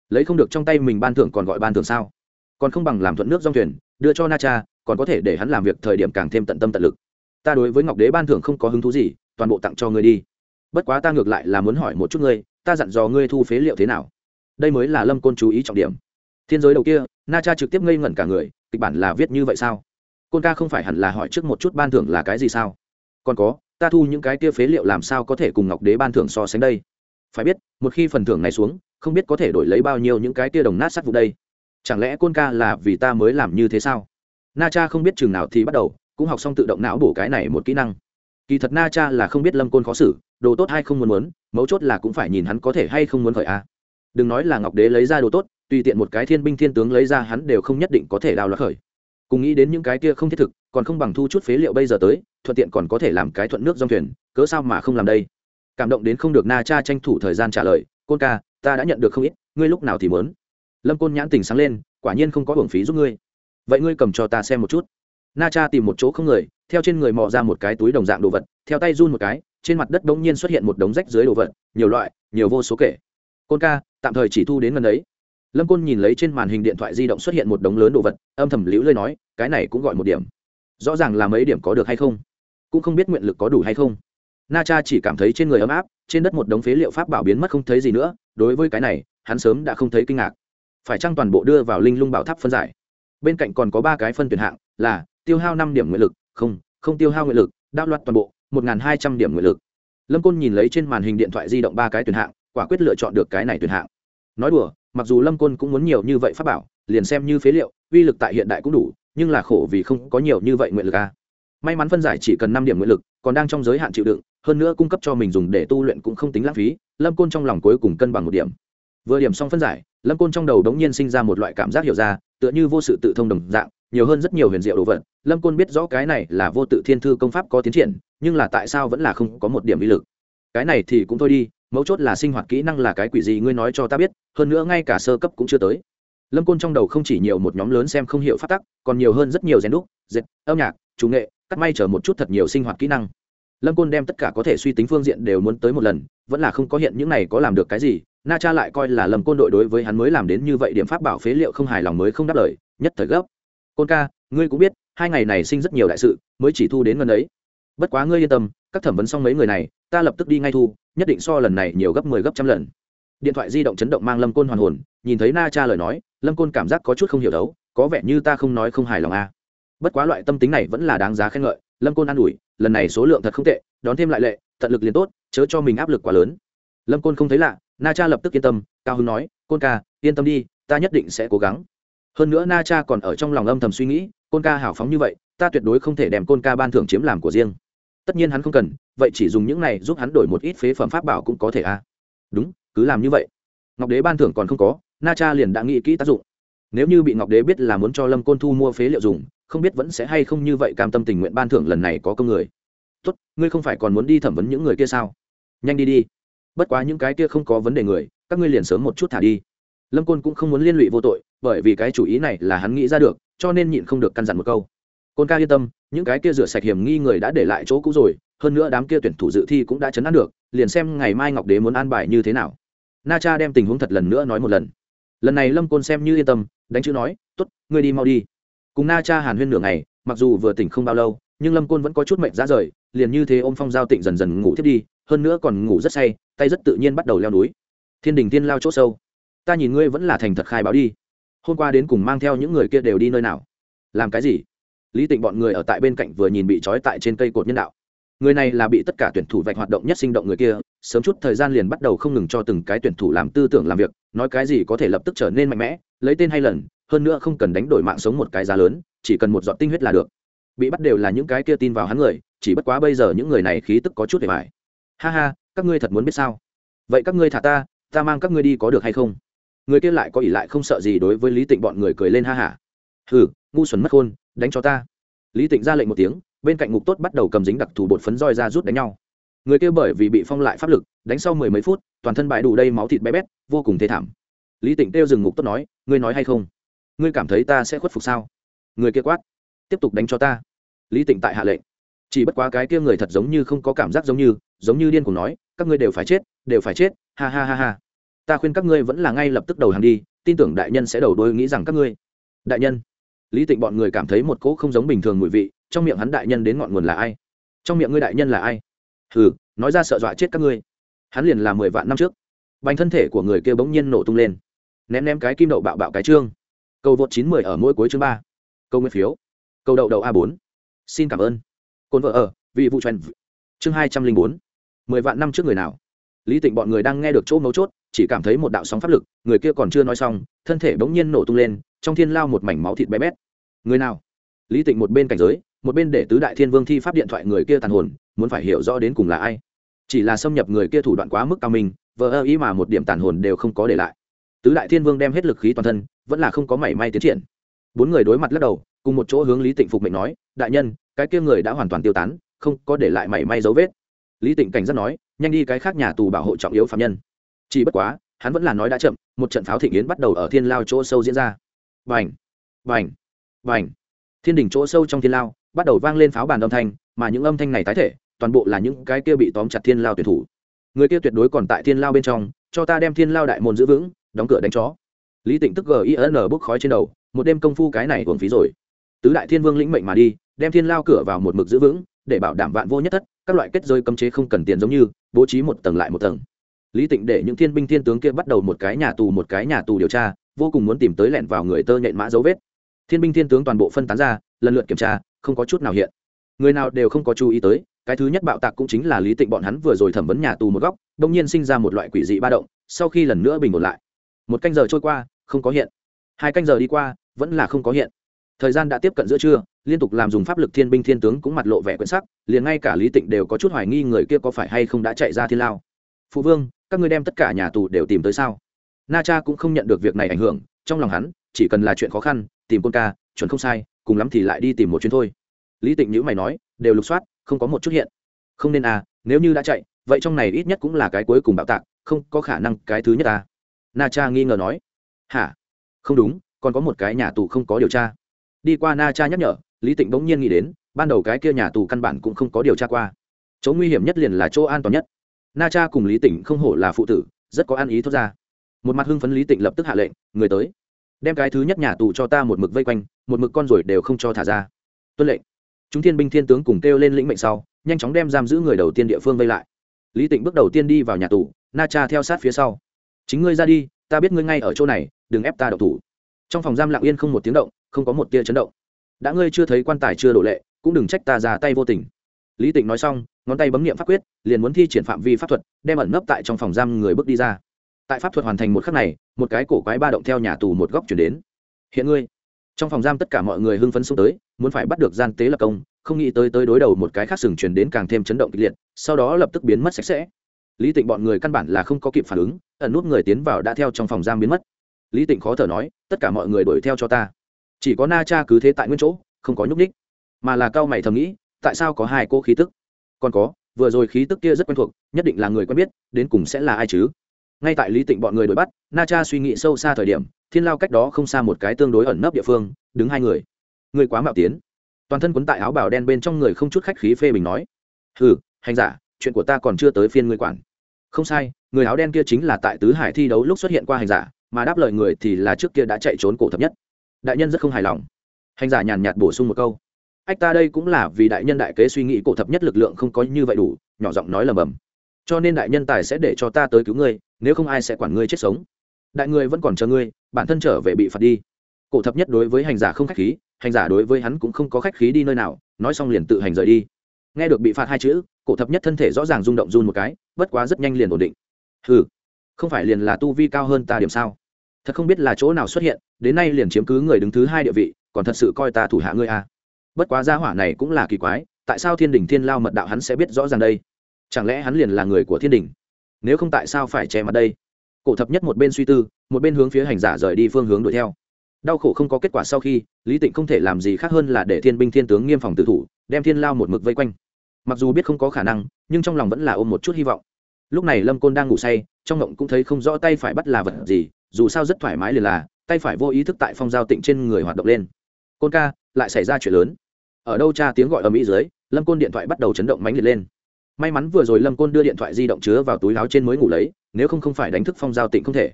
lấy không được trong tay mình ban thưởng còn gọi ban thưởng sao? Còn không bằng làm thuận nước dòng thuyền, đưa cho na cha, còn có thể để hắn làm việc thời điểm càng thêm tận tâm tận lực. Ta đối với ngọc đế ban thưởng không có hứng thú gì, toàn bộ tặng cho ngươi đi. Bất quá ta ngược lại là muốn hỏi một chút ngươi, ta dặn dò ngươi thu phế liệu thế nào? Đây mới là lâm côn chú ý trọng điểm. Thiên giới đầu kia, na cha trực tiếp ngây ngẩn cả người, kịch bản là viết như vậy sao? Côn ca không phải hẳn là hỏi trước một chút ban thưởng là cái gì sao? Còn có, ta thu những cái kia phế liệu làm sao có thể cùng ngọc đế ban thưởng so sánh đây? Phải biết, một khi phần thưởng này xuống không biết có thể đổi lấy bao nhiêu những cái tia đồng nát sắt vụ đây. Chẳng lẽ côn ca là vì ta mới làm như thế sao? Na cha không biết chừng nào thì bắt đầu, cũng học xong tự động não bổ cái này một kỹ năng. Kỳ thật na cha là không biết lâm côn khó xử, đồ tốt hay không muốn muốn, mấu chốt là cũng phải nhìn hắn có thể hay không muốn khởi a. Đừng nói là ngọc đế lấy ra đồ tốt, tùy tiện một cái thiên binh thiên tướng lấy ra hắn đều không nhất định có thể đào loạt khởi. Cùng nghĩ đến những cái kia không thiết thực, còn không bằng thu chút phế liệu bây giờ tới, thuận tiện còn có thể làm cái thuận nước dòng thuyền, cớ sao mà không làm đây? Cảm động đến không được na cha tranh thủ thời gian trả lời, côn ca ta đã nhận được không ít, ngươi lúc nào thì mớn lâm côn nhãn tình sáng lên, quả nhiên không có hưởng phí giúp ngươi. Vậy ngươi cầm cho ta xem một chút. Na cha tìm một chỗ không người, theo trên người mò ra một cái túi đồng dạng đồ vật, theo tay run một cái, trên mặt đất bỗng nhiên xuất hiện một đống rách dưới đồ vật, nhiều loại, nhiều vô số kể. Côn ca, tạm thời chỉ thu đến gần ấy. Lâm côn nhìn lấy trên màn hình điện thoại di động xuất hiện một đống lớn đồ vật, âm thầm liễu lơi nói, cái này cũng gọi một điểm. Rõ ràng là mấy điểm có được hay không? Cũng không biết nguyện lực có đủ hay không na cha chỉ cảm thấy trên người ấm áp, trên đất một đống phế liệu pháp bảo biến mất không thấy gì nữa, đối với cái này, hắn sớm đã không thấy kinh ngạc. Phải chăng toàn bộ đưa vào linh lung bảo tháp phân giải? Bên cạnh còn có ba cái phân tuyển hạng, là tiêu hao năm điểm nguyện lực, không không tiêu hao nguyện lực đáp loạt toàn bộ, một hai trăm điểm nguyện lực. Lâm côn nhìn lấy trên màn hình điện thoại di động ba cái tuyển hạng, quả quyết lựa chọn được cái này tuyển hạng. Nói đùa, mặc dù lâm côn cũng muốn nhiều như vậy pháp bảo, liền xem như phế liệu, uy lực tại hiện đại cũng đủ, nhưng là khổ vì không có nhiều như vậy nguyện lực a. à may mắn phân giải chỉ cần năm điểm nguyện lực, còn đang trong giới hạn chịu đựng, hơn nữa cung cấp cho mình dùng để tu luyện cũng không tính lãng phí, lâm côn trong lòng cuối cùng cân bằng một điểm. Vừa điểm xong phân giải, lâm côn trong đầu đống nhiên sinh ra một loại cảm giác hiểu ra, tựa như vô sự tự thông đồng dạng, nhiều hơn rất nhiều huyền diệu đồ vật. Lâm côn biết rõ cái này là vô tự thiên thư công pháp có tiến triển, nhưng là tại sao vẫn là không có một điểm uy lực? Cái này thì cũng thôi đi, mấu chốt là sinh hoạt kỹ năng là cái quỷ gì ngươi nói cho ta biết, hơn nữa ngay cả sơ cấp cũng chưa tới. Lâm côn trong đầu không chỉ nhiều một nhóm lớn xem không hiểu phát tắc, còn nhiều hơn rất nhiều rèn đúc, dệt, âm nhạc, chủ nghệ cắt may chở một chút thật nhiều sinh hoạt kỹ năng. Lâm côn đem tất cả có thể suy tính phương diện đều muốn tới một lần, vẫn là không có hiện những này có làm được cái gì, na cha lại coi là lâm côn đội đối với hắn mới làm đến như vậy điểm pháp bảo phế liệu không hài lòng mới không đáp lời, nhất thời gấp. Côn ca, ngươi cũng biết, hai ngày này sinh rất nhiều đại sự, mới chỉ thu đến ngân ấy. Bất quá ngươi yên tâm, các thẩm vấn xong mấy người này, ta lập tức đi ngay thu, nhất định so lần này nhiều gấp mười 10 gấp trăm lần. Điện thoại di động chấn động mang lâm côn hoàn hồn, nhìn thấy na cha lời nói, lâm côn cảm giác có chút không hiểu đấu, có vẻ như ta không nói không hài lòng a à bất quá loại tâm tính này vẫn là đáng giá khen ngợi, lâm côn an ủi, lần này số lượng thật không tệ, đón thêm lại lệ, tận lực liền tốt, chớ cho mình áp lực quá lớn. Lâm côn không thấy lạ, na cha lập tức yên tâm, cao hưng nói, côn ca, yên tâm đi, ta nhất định sẽ cố gắng. Hơn nữa na cha còn ở trong lòng âm thầm suy nghĩ, côn ca hào phóng như vậy, ta tuyệt đối không thể đem côn ca ban thưởng chiếm làm của riêng. Tất nhiên hắn không cần, vậy chỉ dùng những này giúp hắn đổi một ít phế phẩm pháp bảo cũng có thể a à. đúng, cứ làm như vậy. Ngọc đế ban thưởng còn không có, na cha liền đã nghĩ kỹ tác dụng. Nếu như bị ngọc đế biết là muốn cho lâm côn thu mua phế liệu dùng không biết vẫn sẽ hay không như vậy cam tâm tình nguyện ban thưởng lần này có công người. Tốt, ngươi không phải còn muốn đi thẩm vấn những người kia sao? Nhanh đi đi. Bất quá những cái kia không có vấn đề người, các ngươi liền sớm một chút thả đi. Lâm côn cũng không muốn liên lụy vô tội, bởi vì cái chủ ý này là hắn nghĩ ra được, cho nên nhịn không được căn dặn một câu. Côn ca yên tâm, những cái kia rửa sạch hiểm nghi người đã để lại chỗ cũ rồi, hơn nữa đám kia tuyển thủ dự thi cũng đã chấn an được, liền xem ngày mai ngọc đế muốn an bài như thế nào. Na cha đem tình huống thật lần nữa nói một lần. Lần này lâm côn xem như yên tâm, đánh chữ nói t ố t ngươi đi mau đi cùng na cha hàn huyên nửa ngày, mặc dù vừa tỉnh không bao lâu, nhưng lâm côn vẫn có chút mệnh ra rời, liền như thế ôm phong giao tịnh dần dần ngủ thiết đi, hơn nữa còn ngủ rất say, tay rất tự nhiên bắt đầu leo núi. Thiên đình tiên lao chỗ sâu. Ta nhìn ngươi vẫn là thành thật khai báo đi. Hôm qua đến cùng mang theo những người kia đều đi nơi nào? Làm cái gì? Lý tịnh bọn người ở tại bên cạnh vừa nhìn bị trói tại trên cây cột nhân đạo. Người này là bị tất cả tuyển thủ vạch hoạt động nhất sinh động người kia, sớm chút thời gian liền bắt đầu không ngừng cho từng cái tuyển thủ làm tư tưởng làm việc, nói cái gì có thể lập tức trở nên mạnh mẽ, lấy tên hay lần hơn nữa không cần đánh đổi mạng sống một cái giá lớn, chỉ cần một giọt tinh huyết là được. Bị bắt đều là những cái kia tin vào hắn người, chỉ bất quá bây giờ những người này khí tức có chút để mải ha ha, các ngươi thật muốn biết sao? Vậy các ngươi thả ta ta mang các ngươi đi có được hay không? Người kia lại có ỷ lại không sợ gì đối với lý tịnh bọn người cười lên ha hả hừ, ngu xuẩn mất khôn đánh cho ta. Lý tịnh ra lệnh một tiếng, bên cạnh ngục tốt bắt đầu cầm dính đặc thù bột phấn roi ra rút đánh nhau. Người kia bởi vì bị phong lại pháp lực, đánh sau mười mấy phút, toàn thân bại đủ đây máu thịt bé bét, vô cùng thê thảm. Lý tịnh kêu dừng ngục tốt nói, ngươi nói hay không? Ngươi cảm thấy ta sẽ khuất phục sao? Người kia quát, tiếp tục đánh cho ta. Lý tịnh tại hạ lệnh. Chỉ bất quá cái kia người thật giống như không có cảm giác giống như giống như điên cùng nói, các ngươi đều phải chết, đều phải chết, ha ha ha ha. Ta khuyên các ngươi vẫn là ngay lập tức đầu hàng đi, tin tưởng đại nhân sẽ đầu đôi nghĩ rằng các ngươi. Đại nhân. Lý tịnh bọn người cảm thấy một cỗ không giống bình thường mùi vị, trong miệng hắn đại nhân đến ngọn nguồn là ai? Trong miệng ngươi đại nhân là ai? Hừ, nói ra sợ dọa chết các ngươi. Hắn liền là mười vạn năm trước. Bánh thân thể của người kia bỗng nhiên nổ tung lên. Ném ném cái kim đậu bạo bạo cái trương cầu vượt chín mười ở mỗi cuối chương ba. Câu nguyên phiếu. Câu đậu đầu a bốn. Xin cảm ơn. Côn vợ ở, vị vụ truyền chương hai trăm linh bốn. Mười vạn năm trước người nào? Lý tịnh bọn người đang nghe được chỗ mấu chốt, chỉ cảm thấy một đạo sóng pháp lực, người kia còn chưa nói xong, thân thể bỗng nhiên nổ tung lên, trong thiên lao một mảnh máu thịt bé bét. Người nào? Lý tịnh một bên cảnh giới, một bên để tứ đại thiên vương thi pháp điện thoại người kia tàn hồn, muốn phải hiểu rõ đến cùng là ai. Chỉ là xâm nhập người kia thủ đoạn quá mức cao minh, vờ ý mà một điểm tàn hồn đều không có để lại tứ đại thiên vương đem hết lực khí toàn thân, vẫn là không có mảy may tiến triển. Bốn người đối mặt lắc đầu, cùng một chỗ hướng lý tịnh phục mệnh nói, đại nhân, cái kia người đã hoàn toàn tiêu tán, không có để lại mảy may dấu vết. Lý tịnh cảnh giác nói, nhanh đi, cái khác nhà tù bảo hộ trọng yếu phạm nhân. Chỉ bất quá, hắn vẫn là nói đã chậm, một trận pháo thịnh yến bắt đầu ở thiên lao chỗ sâu diễn ra. Vành vành vành thiên đỉnh chỗ sâu trong thiên lao, bắt đầu vang lên pháo bàn âm thanh, mà những âm thanh này tái thể, toàn bộ là những cái kia bị tóm chặt thiên lao tuyển thủ. Người kia tuyệt đối còn tại thiên lao bên trong, cho ta đem thiên lao đại môn giữ vững đóng cửa đánh chó. Lý tịnh tức gin bốc khói trên đầu, một đêm công phu cái này uổng phí rồi. Tứ đại thiên vương lĩnh mệnh mà đi, đem thiên lao cửa vào một mực giữ vững, để bảo đảm vạn vô nhất thất, các loại kết rơi cấm chế không cần tiền giống như, bố trí một tầng lại một tầng. Lý tịnh để những thiên binh thiên tướng kia bắt đầu một cái nhà tù một cái nhà tù điều tra, vô cùng muốn tìm tới lẹn vào người tơ nhện mã dấu vết. Thiên binh thiên tướng toàn bộ phân tán ra, lần lượt kiểm tra, không có chút nào hiện. Người nào đều không có chú ý tới, cái thứ nhất bạo tạc cũng chính là lý tịnh bọn hắn vừa rồi thẩm vấn nhà tù một góc, đông nhiên sinh ra một loại quỷ dị ba động, sau khi lần nữa bình ổn lại một canh giờ trôi qua, không có hiện. Hai canh giờ đi qua, vẫn là không có hiện. Thời gian đã tiếp cận giữa trưa, liên tục làm dùng pháp lực thiên binh thiên tướng cũng mặt lộ vẻ quyển sắc, liền ngay cả lý tịnh đều có chút hoài nghi người kia có phải hay không đã chạy ra thiên lao. Phụ vương, các ngươi đem tất cả nhà tù đều tìm tới sao? Na cha cũng không nhận được việc này ảnh hưởng, trong lòng hắn, chỉ cần là chuyện khó khăn, tìm con ca, chuẩn không sai, cùng lắm thì lại đi tìm một chuyến thôi. Lý tịnh nhữ mày nói, đều lục soát, không có một chút hiện. Không nên à nếu như đã chạy, vậy trong này ít nhất cũng là cái cuối cùng bạo tạc, không có khả năng cái thứ nhất à na cha nghi ngờ nói. Hả? Không đúng, còn có một cái nhà tù không có điều tra. Đi qua na cha nhắc nhở, lý tịnh bỗng nhiên nghĩ đến, ban đầu cái kia nhà tù căn bản cũng không có điều tra qua. Chỗ nguy hiểm nhất liền là chỗ an toàn nhất. Na cha cùng lý tịnh không hổ là phụ tử, rất có an ý thốt ra. Một mặt hưng phấn lý tịnh lập tức hạ lệnh, người tới, đem cái thứ nhất nhà tù cho ta một mực vây quanh, một mực con rồi đều không cho thả ra. Tuân lệnh. Chúng thiên binh thiên tướng cùng kêu lên lĩnh mệnh sau, nhanh chóng đem giam giữ người đầu tiên địa phương vây lại. Lý tịnh bước đầu tiên đi vào nhà tù na cha theo sát phía sau chính ngươi ra đi, ta biết ngươi ngay ở chỗ này, đừng ép ta độc thủ. Trong phòng giam lặng yên không một tiếng động, không có một tia chấn động. Đã ngươi chưa thấy quan tài chưa đổ lệ, cũng đừng trách ta ra tay vô tình. Lý tịnh nói xong, ngón tay bấm nghiệm pháp quyết, liền muốn thi triển phạm vi pháp thuật, đem ẩn nấp tại trong phòng giam người bước đi ra. Tại pháp thuật hoàn thành một khắc này, một cái cổ quái ba động theo nhà tù một góc chuyển đến. Hiện ngươi. Trong phòng giam tất cả mọi người hưng phấn xuống tới, muốn phải bắt được gian tế lập công, không nghĩ tới tới đối đầu một cái khác sừng chuyển đến càng thêm chấn động kịch liệt, sau đó lập tức biến mất sạch sẽ. Lý tịnh bọn người căn bản là không có kịp phản ứng ẩn nút người tiến vào đã theo trong phòng giam biến mất. Lý tịnh khó thở nói, tất cả mọi người đuổi theo cho ta. Chỉ có na cha cứ thế tại nguyên chỗ, không có nhúc ních mà là cao mày thầm nghĩ, tại sao có hai cô khí tức? Còn có, vừa rồi khí tức kia rất quen thuộc, nhất định là người quen biết, đến cùng sẽ là ai chứ? Ngay tại lý tịnh bọn người đuổi bắt, na cha suy nghĩ sâu xa thời điểm, thiên lao cách đó không xa một cái tương đối ẩn nấp địa phương, đứng hai người. Người quá mạo tiến. Toàn thân quấn tại áo bào đen bên trong người không chút khách khí phê bình nói, hừ, hành giả, chuyện của ta còn chưa tới phiên ngươi quản. Không sai người áo đen kia chính là tại tứ hải thi đấu lúc xuất hiện qua hành giả, mà đáp lời người thì là trước kia đã chạy trốn cổ thập nhất. Đại nhân rất không hài lòng. Hành giả nhàn nhạt bổ sung một câu. Ách, ta đây cũng là vì đại nhân đại kế suy nghĩ cổ thập nhất lực lượng không có như vậy đủ, nhỏ giọng nói lầm bầm. Cho nên đại nhân tài sẽ để cho ta tới cứu ngươi, nếu không ai sẽ quản ngươi chết sống. Đại người vẫn còn chờ ngươi, bản thân trở về bị phạt đi. Cổ thập nhất đối với hành giả không khách khí, hành giả đối với hắn cũng không có khách khí đi nơi nào, nói xong liền tự hành rời đi. Nghe được bị phạt hai chữ, cổ thập nhất thân thể rõ ràng rung động run một cái, bất quá rất nhanh liền ổn định ừ không phải liền là tu vi cao hơn ta điểm sao? Thật không biết là chỗ nào xuất hiện, đến nay liền chiếm cứ người đứng thứ hai địa vị, còn thật sự coi ta thủ hạ ngươi à. bất quá gia hỏa này cũng là kỳ quái, tại sao thiên đình thiên lao mật đạo hắn sẽ biết rõ ràng đây? Chẳng lẽ hắn liền là người của thiên đình nếu không tại sao phải che mặt đây? Cổ thập nhất một bên suy tư, một bên hướng phía hành giả rời đi phương hướng đuổi theo. Đau khổ không có kết quả sau khi, lý tịnh không thể làm gì khác hơn là để thiên binh thiên tướng nghiêm phòng tự thủ, đem thiên lao một mực vây quanh. Mặc dù biết không có khả năng, nhưng trong lòng vẫn là ôm một chút hy vọng lúc này lâm côn đang ngủ say, trong ngộng cũng thấy không rõ tay phải bắt là vật gì, dù sao rất thoải mái liền là, tay phải vô ý thức tại phong giao tịnh trên người hoạt động lên. Côn ca, lại xảy ra chuyện lớn. Ở đâu cha tiếng gọi ở mỹ dưới, lâm côn điện thoại bắt đầu chấn động mánh liệt lên. May mắn vừa rồi lâm côn đưa điện thoại di động chứa vào túi láo trên mới ngủ lấy, nếu không không phải đánh thức phong giao tịnh không thể.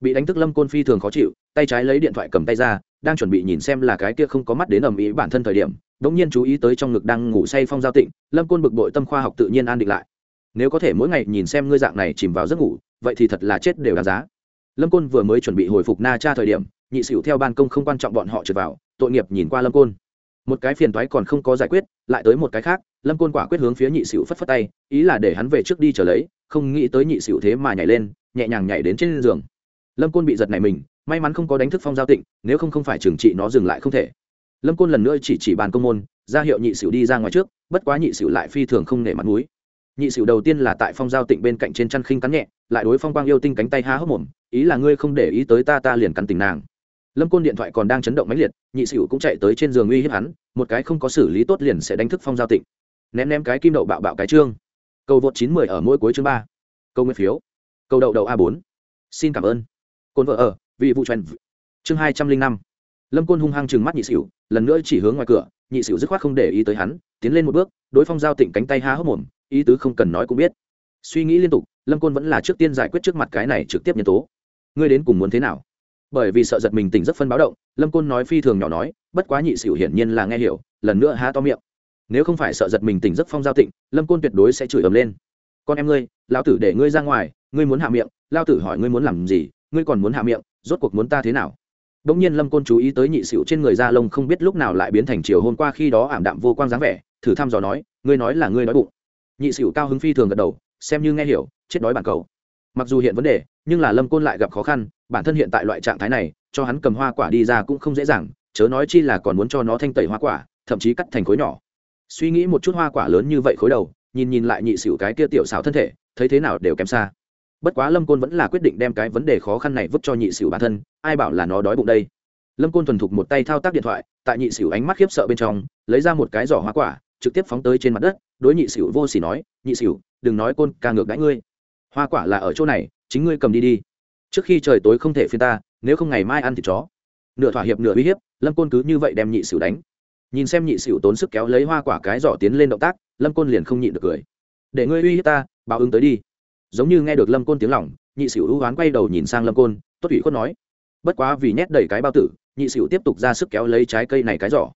Bị đánh thức lâm côn phi thường khó chịu, tay trái lấy điện thoại cầm tay ra, đang chuẩn bị nhìn xem là cái kia không có mắt đến ầm ĩ bản thân thời điểm đ ỗ n g nhiên chú ý tới trong ngực đang ngủ say phong giao tịnh, lâm côn bực bội tâm khoa học tự nhiên an định lại nếu có thể mỗi ngày nhìn xem ngươi dạng này chìm vào giấc ngủ, vậy thì thật là chết đều đáng giá. Lâm côn vừa mới chuẩn bị hồi phục na cha thời điểm, nhị xỉu theo ban công không quan trọng bọn họ trượt vào, tội nghiệp nhìn qua lâm côn. Một cái phiền thoái còn không có giải quyết, lại tới một cái khác, lâm côn quả quyết hướng phía nhị xỉu phất phất tay, ý là để hắn về trước đi trở lấy, không nghĩ tới nhị xỉu thế mà nhảy lên, nhẹ nhàng nhảy đến trên giường. Lâm côn bị giật này mình, may mắn không có đánh thức phong giao tịnh, nếu không không phải trừng trị nó dừng lại không thể. Lâm côn lần nữa chỉ chỉ bàn công môn, ra hiệu nhị xỉu đi ra ngoài trước, bất quá nhị xỉu lại phi thường không nể mặt mũi nhị sửu đầu tiên là tại phong giao tịnh bên cạnh trên chăn khinh cắn nhẹ, lại đối phong quang yêu tinh cánh tay há hốc mồm, ý là ngươi không để ý tới ta ta liền cắn tình nàng. Lâm côn điện thoại còn đang chấn động mãnh liệt, nhị sửu cũng chạy tới trên giường uy hiếp hắn, một cái không có xử lý tốt liền sẽ đánh thức phong giao tịnh. Ném ném cái kim đậu bạo bạo cái trương. Cầu vượt chín mười ở mỗi cuối chương ba. Câu nguyên phiếu. Câu đậu đậu a bốn. Xin cảm ơn. Côn vợ ở, vị vụ trần chương hai trăm linh năm. Lâm côn hung hăng chừng mắt nhị sửu lần nữa chỉ hướng ngoài cửa, nhị sửu dứt khoát không để ý tới hắn, tiến lên một bước, đối phong giao tịnh cánh tay há hốc mồm ý tứ không cần nói cũng biết. Suy nghĩ liên tục lâm côn vẫn là trước tiên giải quyết trước mặt cái này trực tiếp nhân tố. Ngươi đến cùng muốn thế nào? Bởi vì sợ giật mình tỉnh rất phân báo động lâm côn nói phi thường nhỏ nói bất quá nhị xỉu hiển nhiên là nghe hiểu lần nữa há to miệng. Nếu không phải sợ giật mình tỉnh rất phong giao tịnh lâm côn tuyệt đối sẽ chửi ầm lên. Con em ngươi lao tử để ngươi ra ngoài ngươi muốn hạ miệng lao tử hỏi ngươi muốn làm gì ngươi còn muốn hạ miệng rốt cuộc muốn ta thế nào? Đống nhiên Lâm Côn chú ý tới nhị xỉu trên người da lông không biết lúc nào lại biến thành chiều hôm qua khi đó ảm đạm vô quang dáng vẻ, thử thăm dò nói, ngươi nói là ngươi nói bụng. Nhị sửu cao hứng phi thường gật đầu, xem như nghe hiểu, chết đói bản cầu. Mặc dù hiện vấn đề, nhưng là Lâm Côn lại gặp khó khăn, bản thân hiện tại loại trạng thái này, cho hắn cầm hoa quả đi ra cũng không dễ dàng, chớ nói chi là còn muốn cho nó thanh tẩy hoa quả, thậm chí cắt thành khối nhỏ. Suy nghĩ một chút hoa quả lớn như vậy khối đầu, nhìn nhìn lại nhị xỉu cái kia tiểu xảo thân thể, thấy thế nào đều kém xa. Bất quá Lâm Côn vẫn là quyết định đem cái vấn đề khó khăn này vứt cho nhị xỉu bản thân, ai bảo là nó đói bụng đây lâm côn thuần thục một tay thao tác điện thoại tại nhị xỉu ánh mắt khiếp sợ bên trong lấy ra một cái giỏ hoa quả trực tiếp phóng tới trên mặt đất đối nhị xỉu vô xỉ nói, nhị xỉu, đừng nói côn, ca ngược đãi ngươi. Hoa quả là ở chỗ này, chính ngươi cầm đi đi. Trước khi trời tối không thể phiên ta, nếu không ngày mai ăn thịt chó. Nửa thỏa hiệp, nửa uy hiếp, lâm côn cứ như vậy đem nhị xỉu đánh. Nhìn xem nhị xỉu tốn sức kéo lấy hoa quả cái giỏ tiến lên động tác, lâm côn liền không nhịn được cười. Để ngươi uy hiếp ta, báo ứng tới đi. Giống như nghe được lâm côn tiếng lỏng nhị xỉu hữu hoán quay đầu nhìn sang lâm côn, tốt ủy khuất nói, bất quá vì nhét đầy cái bao tử, nhị xỉu tiếp tục ra sức kéo lấy trái cây này cái giỏ.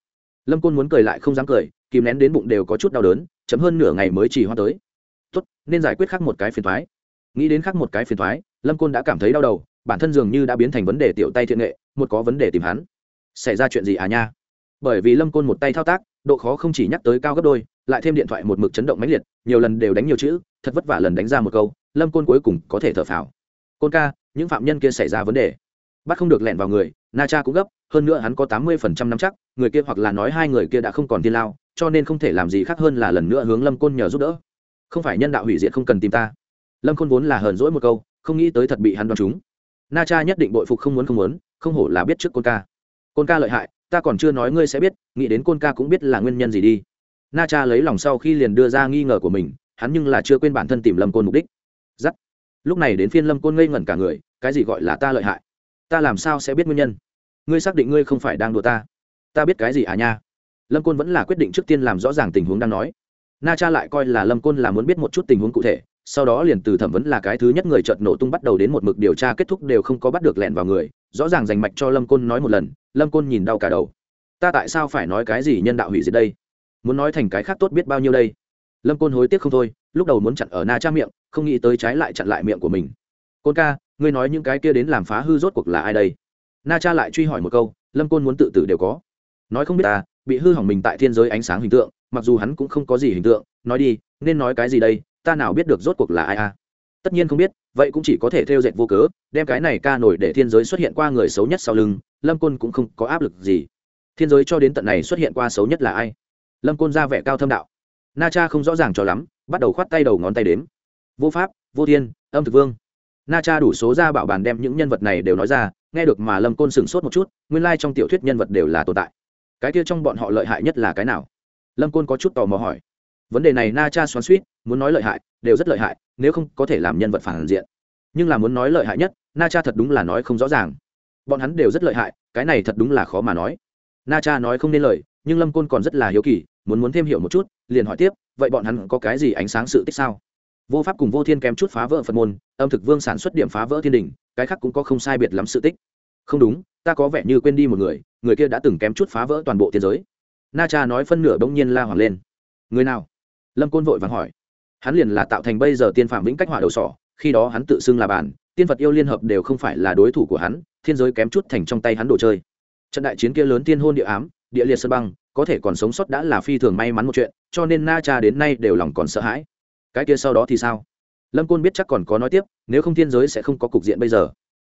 Lâm côn muốn cười lại không dám cười, kìm nén đến bụng đều có chút đau đớn chấm hơn nửa ngày mới chỉ hoa tới. Tốt, nên giải quyết khác một cái phiền thoái. Nghĩ đến khác một cái phiền thoái, lâm côn đã cảm thấy đau đầu, bản thân dường như đã biến thành vấn đề tiểu tay thiện nghệ, một có vấn đề tìm hắn. Xảy ra chuyện gì à nha? Bởi vì lâm côn một tay thao tác, độ khó không chỉ nhắc tới cao gấp đôi, lại thêm điện thoại một mực chấn động mãnh liệt, nhiều lần đều đánh nhiều chữ, thật vất vả lần đánh ra một câu, lâm côn cuối cùng có thể thở phào. Côn ca, những phạm nhân kia xảy ra vấn đề. Bắt không được lẹn vào người, na cha cũng gấp, hơn nữa hắn có tám mươi phần trăm nắm chắc, người kia hoặc là nói hai người kia đã không còn thiên lao cho nên không thể làm gì khác hơn là lần nữa hướng lâm côn nhờ giúp đỡ. Không phải nhân đạo hủy diệt không cần tìm ta. Lâm côn vốn là hờn dỗi một câu, không nghĩ tới thật bị hắn đoán chúng na cha nhất định bội phục không muốn không muốn, không hổ là biết trước côn ca. Côn ca lợi hại, ta còn chưa nói ngươi sẽ biết, nghĩ đến côn ca cũng biết là nguyên nhân gì đi. Na cha lấy lòng sau khi liền đưa ra nghi ngờ của mình, hắn nhưng là chưa quên bản thân tìm lâm côn mục đích. Giắt. Lúc này đến phiên lâm côn ngây ngẩn cả người, cái gì gọi là ta lợi hại? Ta làm sao sẽ biết nguyên nhân? Ngươi xác định ngươi không phải đang đùa ta. Ta biết cái gì à nha? Lâm côn vẫn là quyết định trước tiên làm rõ ràng tình huống đang nói. Na cha lại coi là lâm côn là muốn biết một chút tình huống cụ thể, sau đó liền từ thẩm vấn là cái thứ nhất người chợt nổ tung bắt đầu đến một mực điều tra kết thúc đều không có bắt được lẹn vào người, rõ ràng dành mạch cho lâm côn nói một lần, lâm côn nhìn đau cả đầu. Ta tại sao phải nói cái gì nhân đạo hủy diệt đây? Muốn nói thành cái khác tốt biết bao nhiêu đây? Lâm côn hối tiếc không thôi, lúc đầu muốn chặn ở na cha miệng, không nghĩ tới trái lại chặn lại miệng của mình. Côn ca, ngươi nói những cái kia đến làm phá hư rốt cuộc là ai đây? Na cha lại truy hỏi một câu, lâm côn muốn tự tử đều có nói không biết ta, bị hư hỏng mình tại thiên giới ánh sáng hình tượng, mặc dù hắn cũng không có gì hình tượng, nói đi, nên nói cái gì đây, ta nào biết được rốt cuộc là ai à? Tất nhiên không biết, vậy cũng chỉ có thể theo dệt vô cớ, đem cái này ca nổi để thiên giới xuất hiện qua người xấu nhất sau lưng, lâm côn cũng không có áp lực gì. Thiên giới cho đến tận này xuất hiện qua xấu nhất là ai? Lâm côn ra vẻ cao thâm đạo. Na cha không rõ ràng cho lắm, bắt đầu khoát tay đầu ngón tay đếm. Vô pháp, vô thiên, âm thực vương. Na cha đủ số ra bảo bàn đem những nhân vật này đều nói ra, nghe được mà lâm côn sửng sốt một chút, nguyên lai、like、trong tiểu thuyết nhân vật đều là tồn tại cái kia trong bọn họ lợi hại nhất là cái nào? Lâm côn có chút tò mò hỏi. Vấn đề này na cha xoắn suýt muốn nói lợi hại, đều rất lợi hại, nếu không có thể làm nhân vật phản diện. Nhưng là muốn nói lợi hại nhất, na cha thật đúng là nói không rõ ràng. Bọn hắn đều rất lợi hại, cái này thật đúng là khó mà nói. Na cha nói không nên lời, nhưng lâm côn còn rất là hiếu kỳ, muốn muốn thêm hiểu một chút, liền hỏi tiếp, vậy bọn hắn có cái gì ánh sáng sự tích sao? Vô pháp cùng vô thiên kém chút phá vỡ phật môn, âm thực vương sản xuất điểm phá vỡ thiên đình, cái khác cũng có không sai biệt lắm sự tích. Không đúng, ta có vẻ như quên đi một người người kia đã từng kém chút phá vỡ toàn bộ thiên giới. Na cha nói phân nửa bỗng nhiên la hoàng lên. Người nào? Lâm côn vội vàng hỏi. Hắn liền là tạo thành bây giờ tiên phạm vĩnh cách hỏa đầu sỏ, khi đó hắn tự xưng là bản, tiên vật yêu liên hợp đều không phải là đối thủ của hắn, thiên giới kém chút thành trong tay hắn đồ chơi. Trận đại chiến kia lớn tiên hôn địa ám, địa liệt sơn băng, có thể còn sống sót đã là phi thường may mắn một chuyện, cho nên na cha đến nay đều lòng còn sợ hãi. Cái kia sau đó thì sao? Lâm côn biết chắc còn có nói tiếp, nếu không thiên giới sẽ không có cục diện bây giờ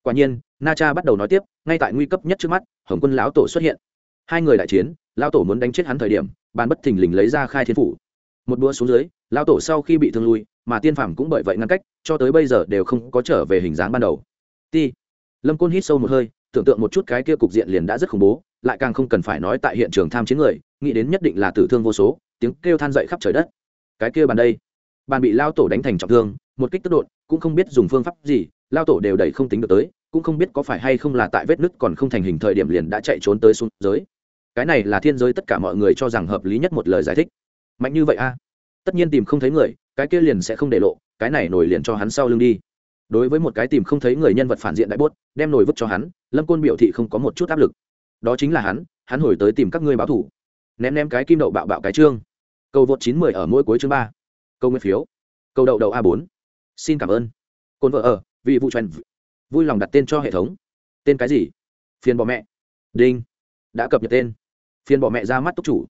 quả nhiên, na cha bắt đầu nói tiếp, ngay tại nguy cấp nhất trước mắt, hồng quân lão tổ xuất hiện. Hai người đại chiến, lão tổ muốn đánh chết hắn thời điểm, bàn bất thình lình lấy ra khai thiên phủ. Một đua xuống dưới, lão tổ sau khi bị thương lui, mà tiên phàm cũng bởi vậy ngăn cách, cho tới bây giờ đều không có trở về hình dáng ban đầu. Ti. Lâm côn hít sâu một hơi, tưởng tượng một chút cái kia cục diện liền đã rất khủng bố, lại càng không cần phải nói tại hiện trường tham chiến người, nghĩ đến nhất định là tử thương vô số, tiếng kêu than dậy khắp trời đất. Cái kia bàn đây. Bàn bị lao tổ đánh thành trọng thương, một kích tức đột, cũng không biết dùng phương pháp gì lao tổ đều đẩy không tính được tới, cũng không biết có phải hay không là tại vết nứt còn không thành hình thời điểm liền đã chạy trốn tới xuống giới cái này là thiên giới tất cả mọi người cho rằng hợp lý nhất một lời giải thích. Mạnh như vậy a? Tất nhiên tìm không thấy người, cái kia liền sẽ không để lộ, cái này nổi liền cho hắn sau lưng đi. Đối với một cái tìm không thấy người nhân vật phản diện đại bốt, đem nổi vứt cho hắn, lâm côn biểu thị không có một chút áp lực. Đó chính là hắn hắn hồi tới tìm các ngươi báo thủ. Ném ném cái kim đậu bạo bạo cái chương cầu vượt chín mười ở mỗi cuối chương ba. Câu nguyên phiếu. Câu đậu đậu a bốn. Xin cảm ơn. Côn vợ ở vì vụ truyền vui lòng đặt tên cho hệ thống tên cái gì phiền bỏ mẹ đinh đã cập nhật tên phiền bỏ mẹ ra mắt túc chủ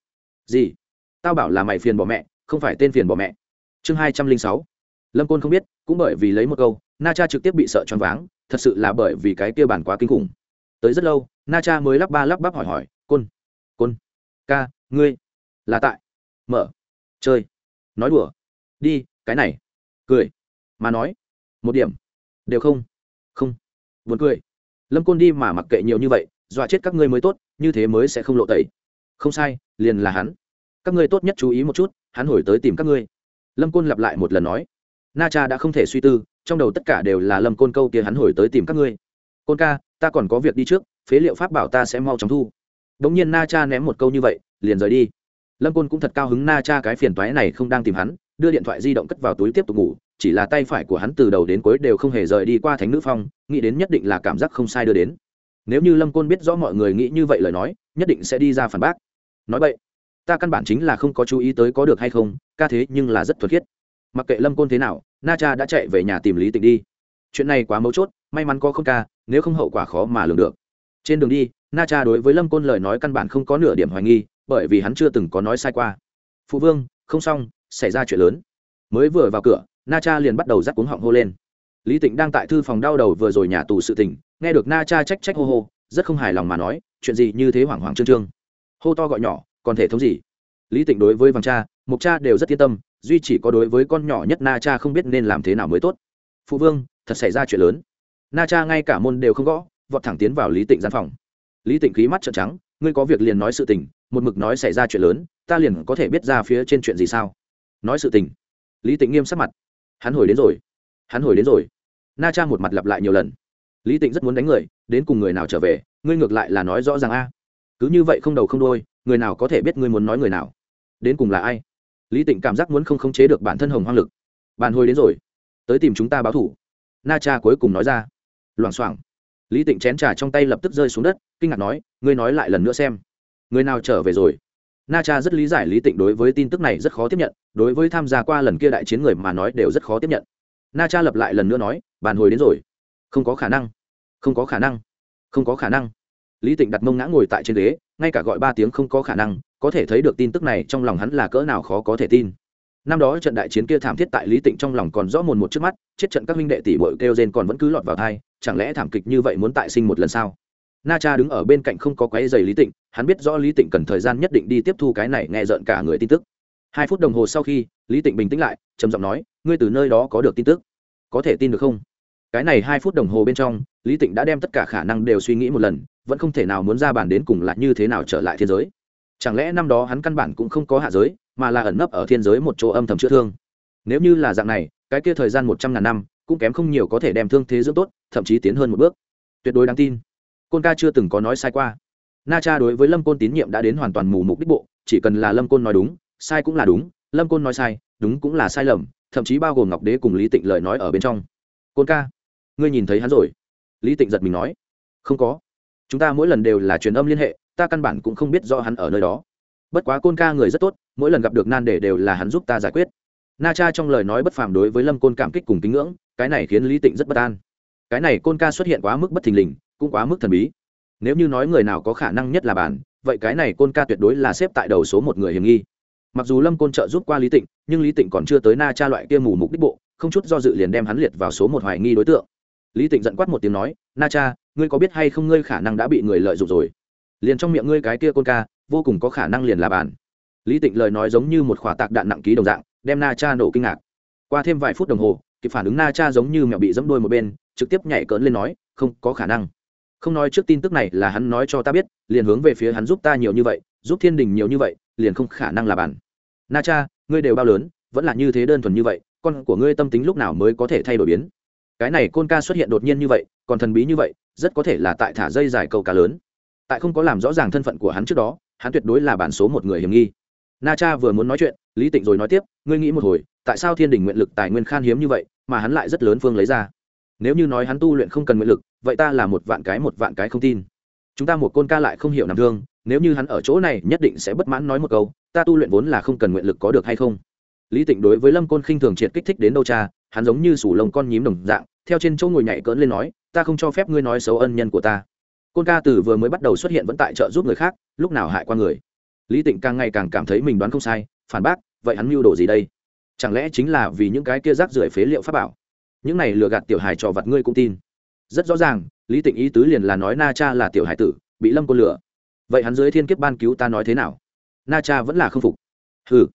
gì tao bảo là mày phiền bỏ mẹ không phải tên phiền bỏ mẹ chương hai trăm linh sáu lâm côn không biết cũng bởi vì lấy một câu na cha trực tiếp bị sợ choáng váng thật sự là bởi vì cái kia bản quá kinh khủng tới rất lâu na cha mới lắp ba lắp bắp hỏi hỏi côn côn ca ngươi là tại mở chơi nói đùa đi cái này cười mà nói một điểm đều không? Không. Buồn cười. Lâm côn đi mà mặc kệ nhiều như vậy, dọa chết các ngươi mới tốt, như thế mới sẽ không lộ tẩy. Không sai, liền là hắn. Các ngươi tốt nhất chú ý một chút, hắn hồi tới tìm các ngươi. Lâm côn lặp lại một lần nói. Na cha đã không thể suy tư, trong đầu tất cả đều là lâm côn câu kia hắn hồi tới tìm các ngươi. Côn ca, ta còn có việc đi trước, phế liệu pháp bảo ta sẽ mau chóng thu. Đ ỗ n g nhiên na cha ném một câu như vậy, liền rời đi. Lâm côn cũng thật cao hứng na cha cái phiền toái này không đang tìm hắn, đưa điện thoại di động cất vào túi tiếp tục ngủ chỉ là tay phải của hắn từ đầu đến cuối đều không hề rời đi qua thánh nữ phong, nghĩ đến nhất định là cảm giác không sai đưa đến. Nếu như lâm côn biết rõ mọi người nghĩ như vậy lời nói, nhất định sẽ đi ra phản bác. Nói vậy, ta căn bản chính là không có chú ý tới có được hay không, ca thế nhưng là rất thuật khiết. Mặc kệ lâm côn thế nào, na cha đã chạy về nhà tìm lý tịnh đi. Chuyện này quá mấu chốt, may mắn có không ca, nếu không hậu quả khó mà lường được. Trên đường đi, na cha đối với lâm côn lời nói căn bản không có nửa điểm hoài nghi, bởi vì hắn chưa từng có nói sai qua. Phụ vương, không xong, xảy ra chuyện lớn. Mới vừa vào cửa na cha liền bắt đầu rắc cuống họng hô lên. Lý tịnh đang tại thư phòng đau đầu vừa rồi nhà tù sự tỉnh nghe được na cha trách trách hô hô, rất không hài lòng mà nói, chuyện gì như thế hoảng hoảng trương trương. Hô to gọi nhỏ, còn thể thống gì? Lý tịnh đối với vàng cha, mục cha đều rất yên tâm, duy chỉ có đối với con nhỏ nhất na cha không biết nên làm thế nào mới tốt. Phụ vương, thật xảy ra chuyện lớn. Na cha ngay cả môn đều không gõ, vọt thẳng tiến vào lý tịnh gian phòng. Lý tịnh khí mắt trợn trắng, ngươi có việc liền nói sự tình, một mực nói xảy ra chuyện lớn, ta liền có thể biết ra phía trên chuyện gì sao? Nói sự tình. Lý tịnh nghiêm sắc mặt hắn hồi đến rồi. Hắn hồi đến rồi. Na cha một mặt lặp lại nhiều lần. Lý tịnh rất muốn đánh người, đến cùng người nào trở về, ngươi ngược lại là nói rõ ràng a. Cứ như vậy không đầu không đôi người nào có thể biết ngươi muốn nói người nào? Đến cùng là ai? Lý tịnh cảm giác muốn không khống chế được bản thân hồng hoang lực. Bàn hồi đến rồi. Tới tìm chúng ta báo thủ. Na cha cuối cùng nói ra. Loảng xoảng. Lý tịnh chén trà trong tay lập tức rơi xuống đất, kinh ngạc nói, ngươi nói lại lần nữa xem. Người nào trở về rồi? Na cha rất lý giải lý tịnh đối với tin tức này rất khó tiếp nhận, đối với tham gia qua lần kia đại chiến người mà nói đều rất khó tiếp nhận. Na cha lập lại lần nữa nói, bàn hồi đến rồi. Không có khả năng. Không có khả năng. Không có khả năng. Lý tịnh đặt mông ngã ngồi tại trên ghế, ngay cả gọi ba tiếng không có khả năng có thể thấy được tin tức này trong lòng hắn là cỡ nào khó có thể tin. Năm đó trận đại chiến kia thảm thiết tại lý tịnh trong lòng còn rõ mồn một trước mắt, chết trận các huynh đệ tỷ bội kêu gen còn vẫn cứ lọt vào thai chẳng lẽ thảm kịch như vậy muốn tại sinh một lần sao na cha đứng ở bên cạnh không có quái dày lý tịnh, hắn biết rõ lý tịnh cần thời gian nhất định đi tiếp thu cái này nghe rợn cả người tin tức. Hai phút đồng hồ sau khi, lý tịnh bình tĩnh lại, trầm giọng nói, ngươi từ nơi đó có được tin tức? Có thể tin được không? Cái này hai phút đồng hồ bên trong, lý tịnh đã đem tất cả khả năng đều suy nghĩ một lần, vẫn không thể nào muốn ra bàn đến cùng là như thế nào trở lại thiên giới. Chẳng lẽ năm đó hắn căn bản cũng không có hạ giới, mà là ẩn nấp ở thiên giới một chỗ âm thầm chữa thương? Nếu như là dạng này, cái kia thời gian một trăm ngàn năm, cũng kém không nhiều có thể đem thương thế dưỡng tốt, thậm chí tiến hơn một bước. Tuyệt đối đáng tin côn ca chưa từng có nói sai qua. Na cha đối với lâm côn tín nhiệm đã đến hoàn toàn mù mục đích bộ, chỉ cần là lâm côn nói đúng, sai cũng là đúng, lâm côn nói sai, đúng cũng là sai lầm, thậm chí bao gồm ngọc đế cùng lý tịnh lời nói ở bên trong. Côn ca, ngươi nhìn thấy hắn rồi? Lý tịnh giật mình nói. Không có. Chúng ta mỗi lần đều là truyền âm liên hệ, ta căn bản cũng không biết do hắn ở nơi đó. Bất quá côn ca người rất tốt, mỗi lần gặp được nan đề đều là hắn giúp ta giải quyết. Na cha trong lời nói bất phàm đối với lâm côn cảm kích cùng kính ngưỡng, cái này khiến lý tịnh rất bất an. Cái này côn ca xuất hiện quá mức bất thình lình cũng quá mức thần bí. Nếu như nói người nào có khả năng nhất là bản, vậy cái này côn ca tuyệt đối là xếp tại đầu số một người hiểm nghi. Mặc dù lâm côn trợ giúp qua lý tịnh, nhưng lý tịnh còn chưa tới na cha loại kia mù mục đích bộ, không chút do dự liền đem hắn liệt vào số một hoài nghi đối tượng. Lý tịnh giận quát một tiếng nói, na cha, ngươi có biết hay không ngươi khả năng đã bị người lợi dụng rồi? Liền trong miệng ngươi cái kia côn ca, vô cùng có khả năng liền là bàn lý tịnh lời nói giống như một khỏa tạc đạn nặng ký đồng dạng, đem na cha nổ kinh ngạc. Qua thêm vài phút đồng hồ, kịp phản ứng na cha giống như mẹo bị dẫm đôi một bên, trực tiếp nhảy cỡn lên nói, không có khả năng không nói trước tin tức này là hắn nói cho ta biết, liền hướng về phía hắn giúp ta nhiều như vậy, giúp thiên đình nhiều như vậy, liền không khả năng là bản na cha, ngươi đều bao lớn, vẫn là như thế đơn thuần như vậy, con của ngươi tâm tính lúc nào mới có thể thay đổi biến? Cái này côn ca xuất hiện đột nhiên như vậy, còn thần bí như vậy, rất có thể là tại thả dây dài câu cá lớn. Tại không có làm rõ ràng thân phận của hắn trước đó, hắn tuyệt đối là bản số một người hiểm nghi. Na cha vừa muốn nói chuyện, lý tịnh rồi nói tiếp, ngươi nghĩ một hồi, tại sao thiên đình nguyện lực tài nguyên khan hiếm như vậy, mà hắn lại rất lớn phương lấy ra? Nếu như nói hắn tu luyện không cần nguyện lực, vậy ta là một vạn cái một vạn cái không tin. Chúng ta một côn ca lại không hiểu nằm thương, nếu như hắn ở chỗ này nhất định sẽ bất mãn nói một câu, ta tu luyện vốn là không cần nguyện lực có được hay không? Lý tịnh đối với lâm côn khinh thường triệt kích thích đến đâu cha, hắn giống như sủ lồng con nhím đồng dạng, theo trên chỗ ngồi nhảy cỡn lên nói, ta không cho phép ngươi nói xấu ân nhân của ta. Côn ca từ vừa mới bắt đầu xuất hiện vẫn tại trợ giúp người khác, lúc nào hại qua người. Lý tịnh càng ngày càng cảm thấy mình đoán không sai, phản bác, vậy hắn mưu đồ gì đây? Chẳng lẽ chính là vì những cái kia rác rưởi phế liệu pháp bảo? Những này lừa gạt tiểu hài trò vặt ngươi cũng tin. Rất rõ ràng, lý tịnh ý tứ liền là nói na cha là tiểu hài tử, bị lâm côn lừa. Vậy hắn dưới thiên kiếp ban cứu ta nói thế nào? Na cha vẫn là k phục. Ừ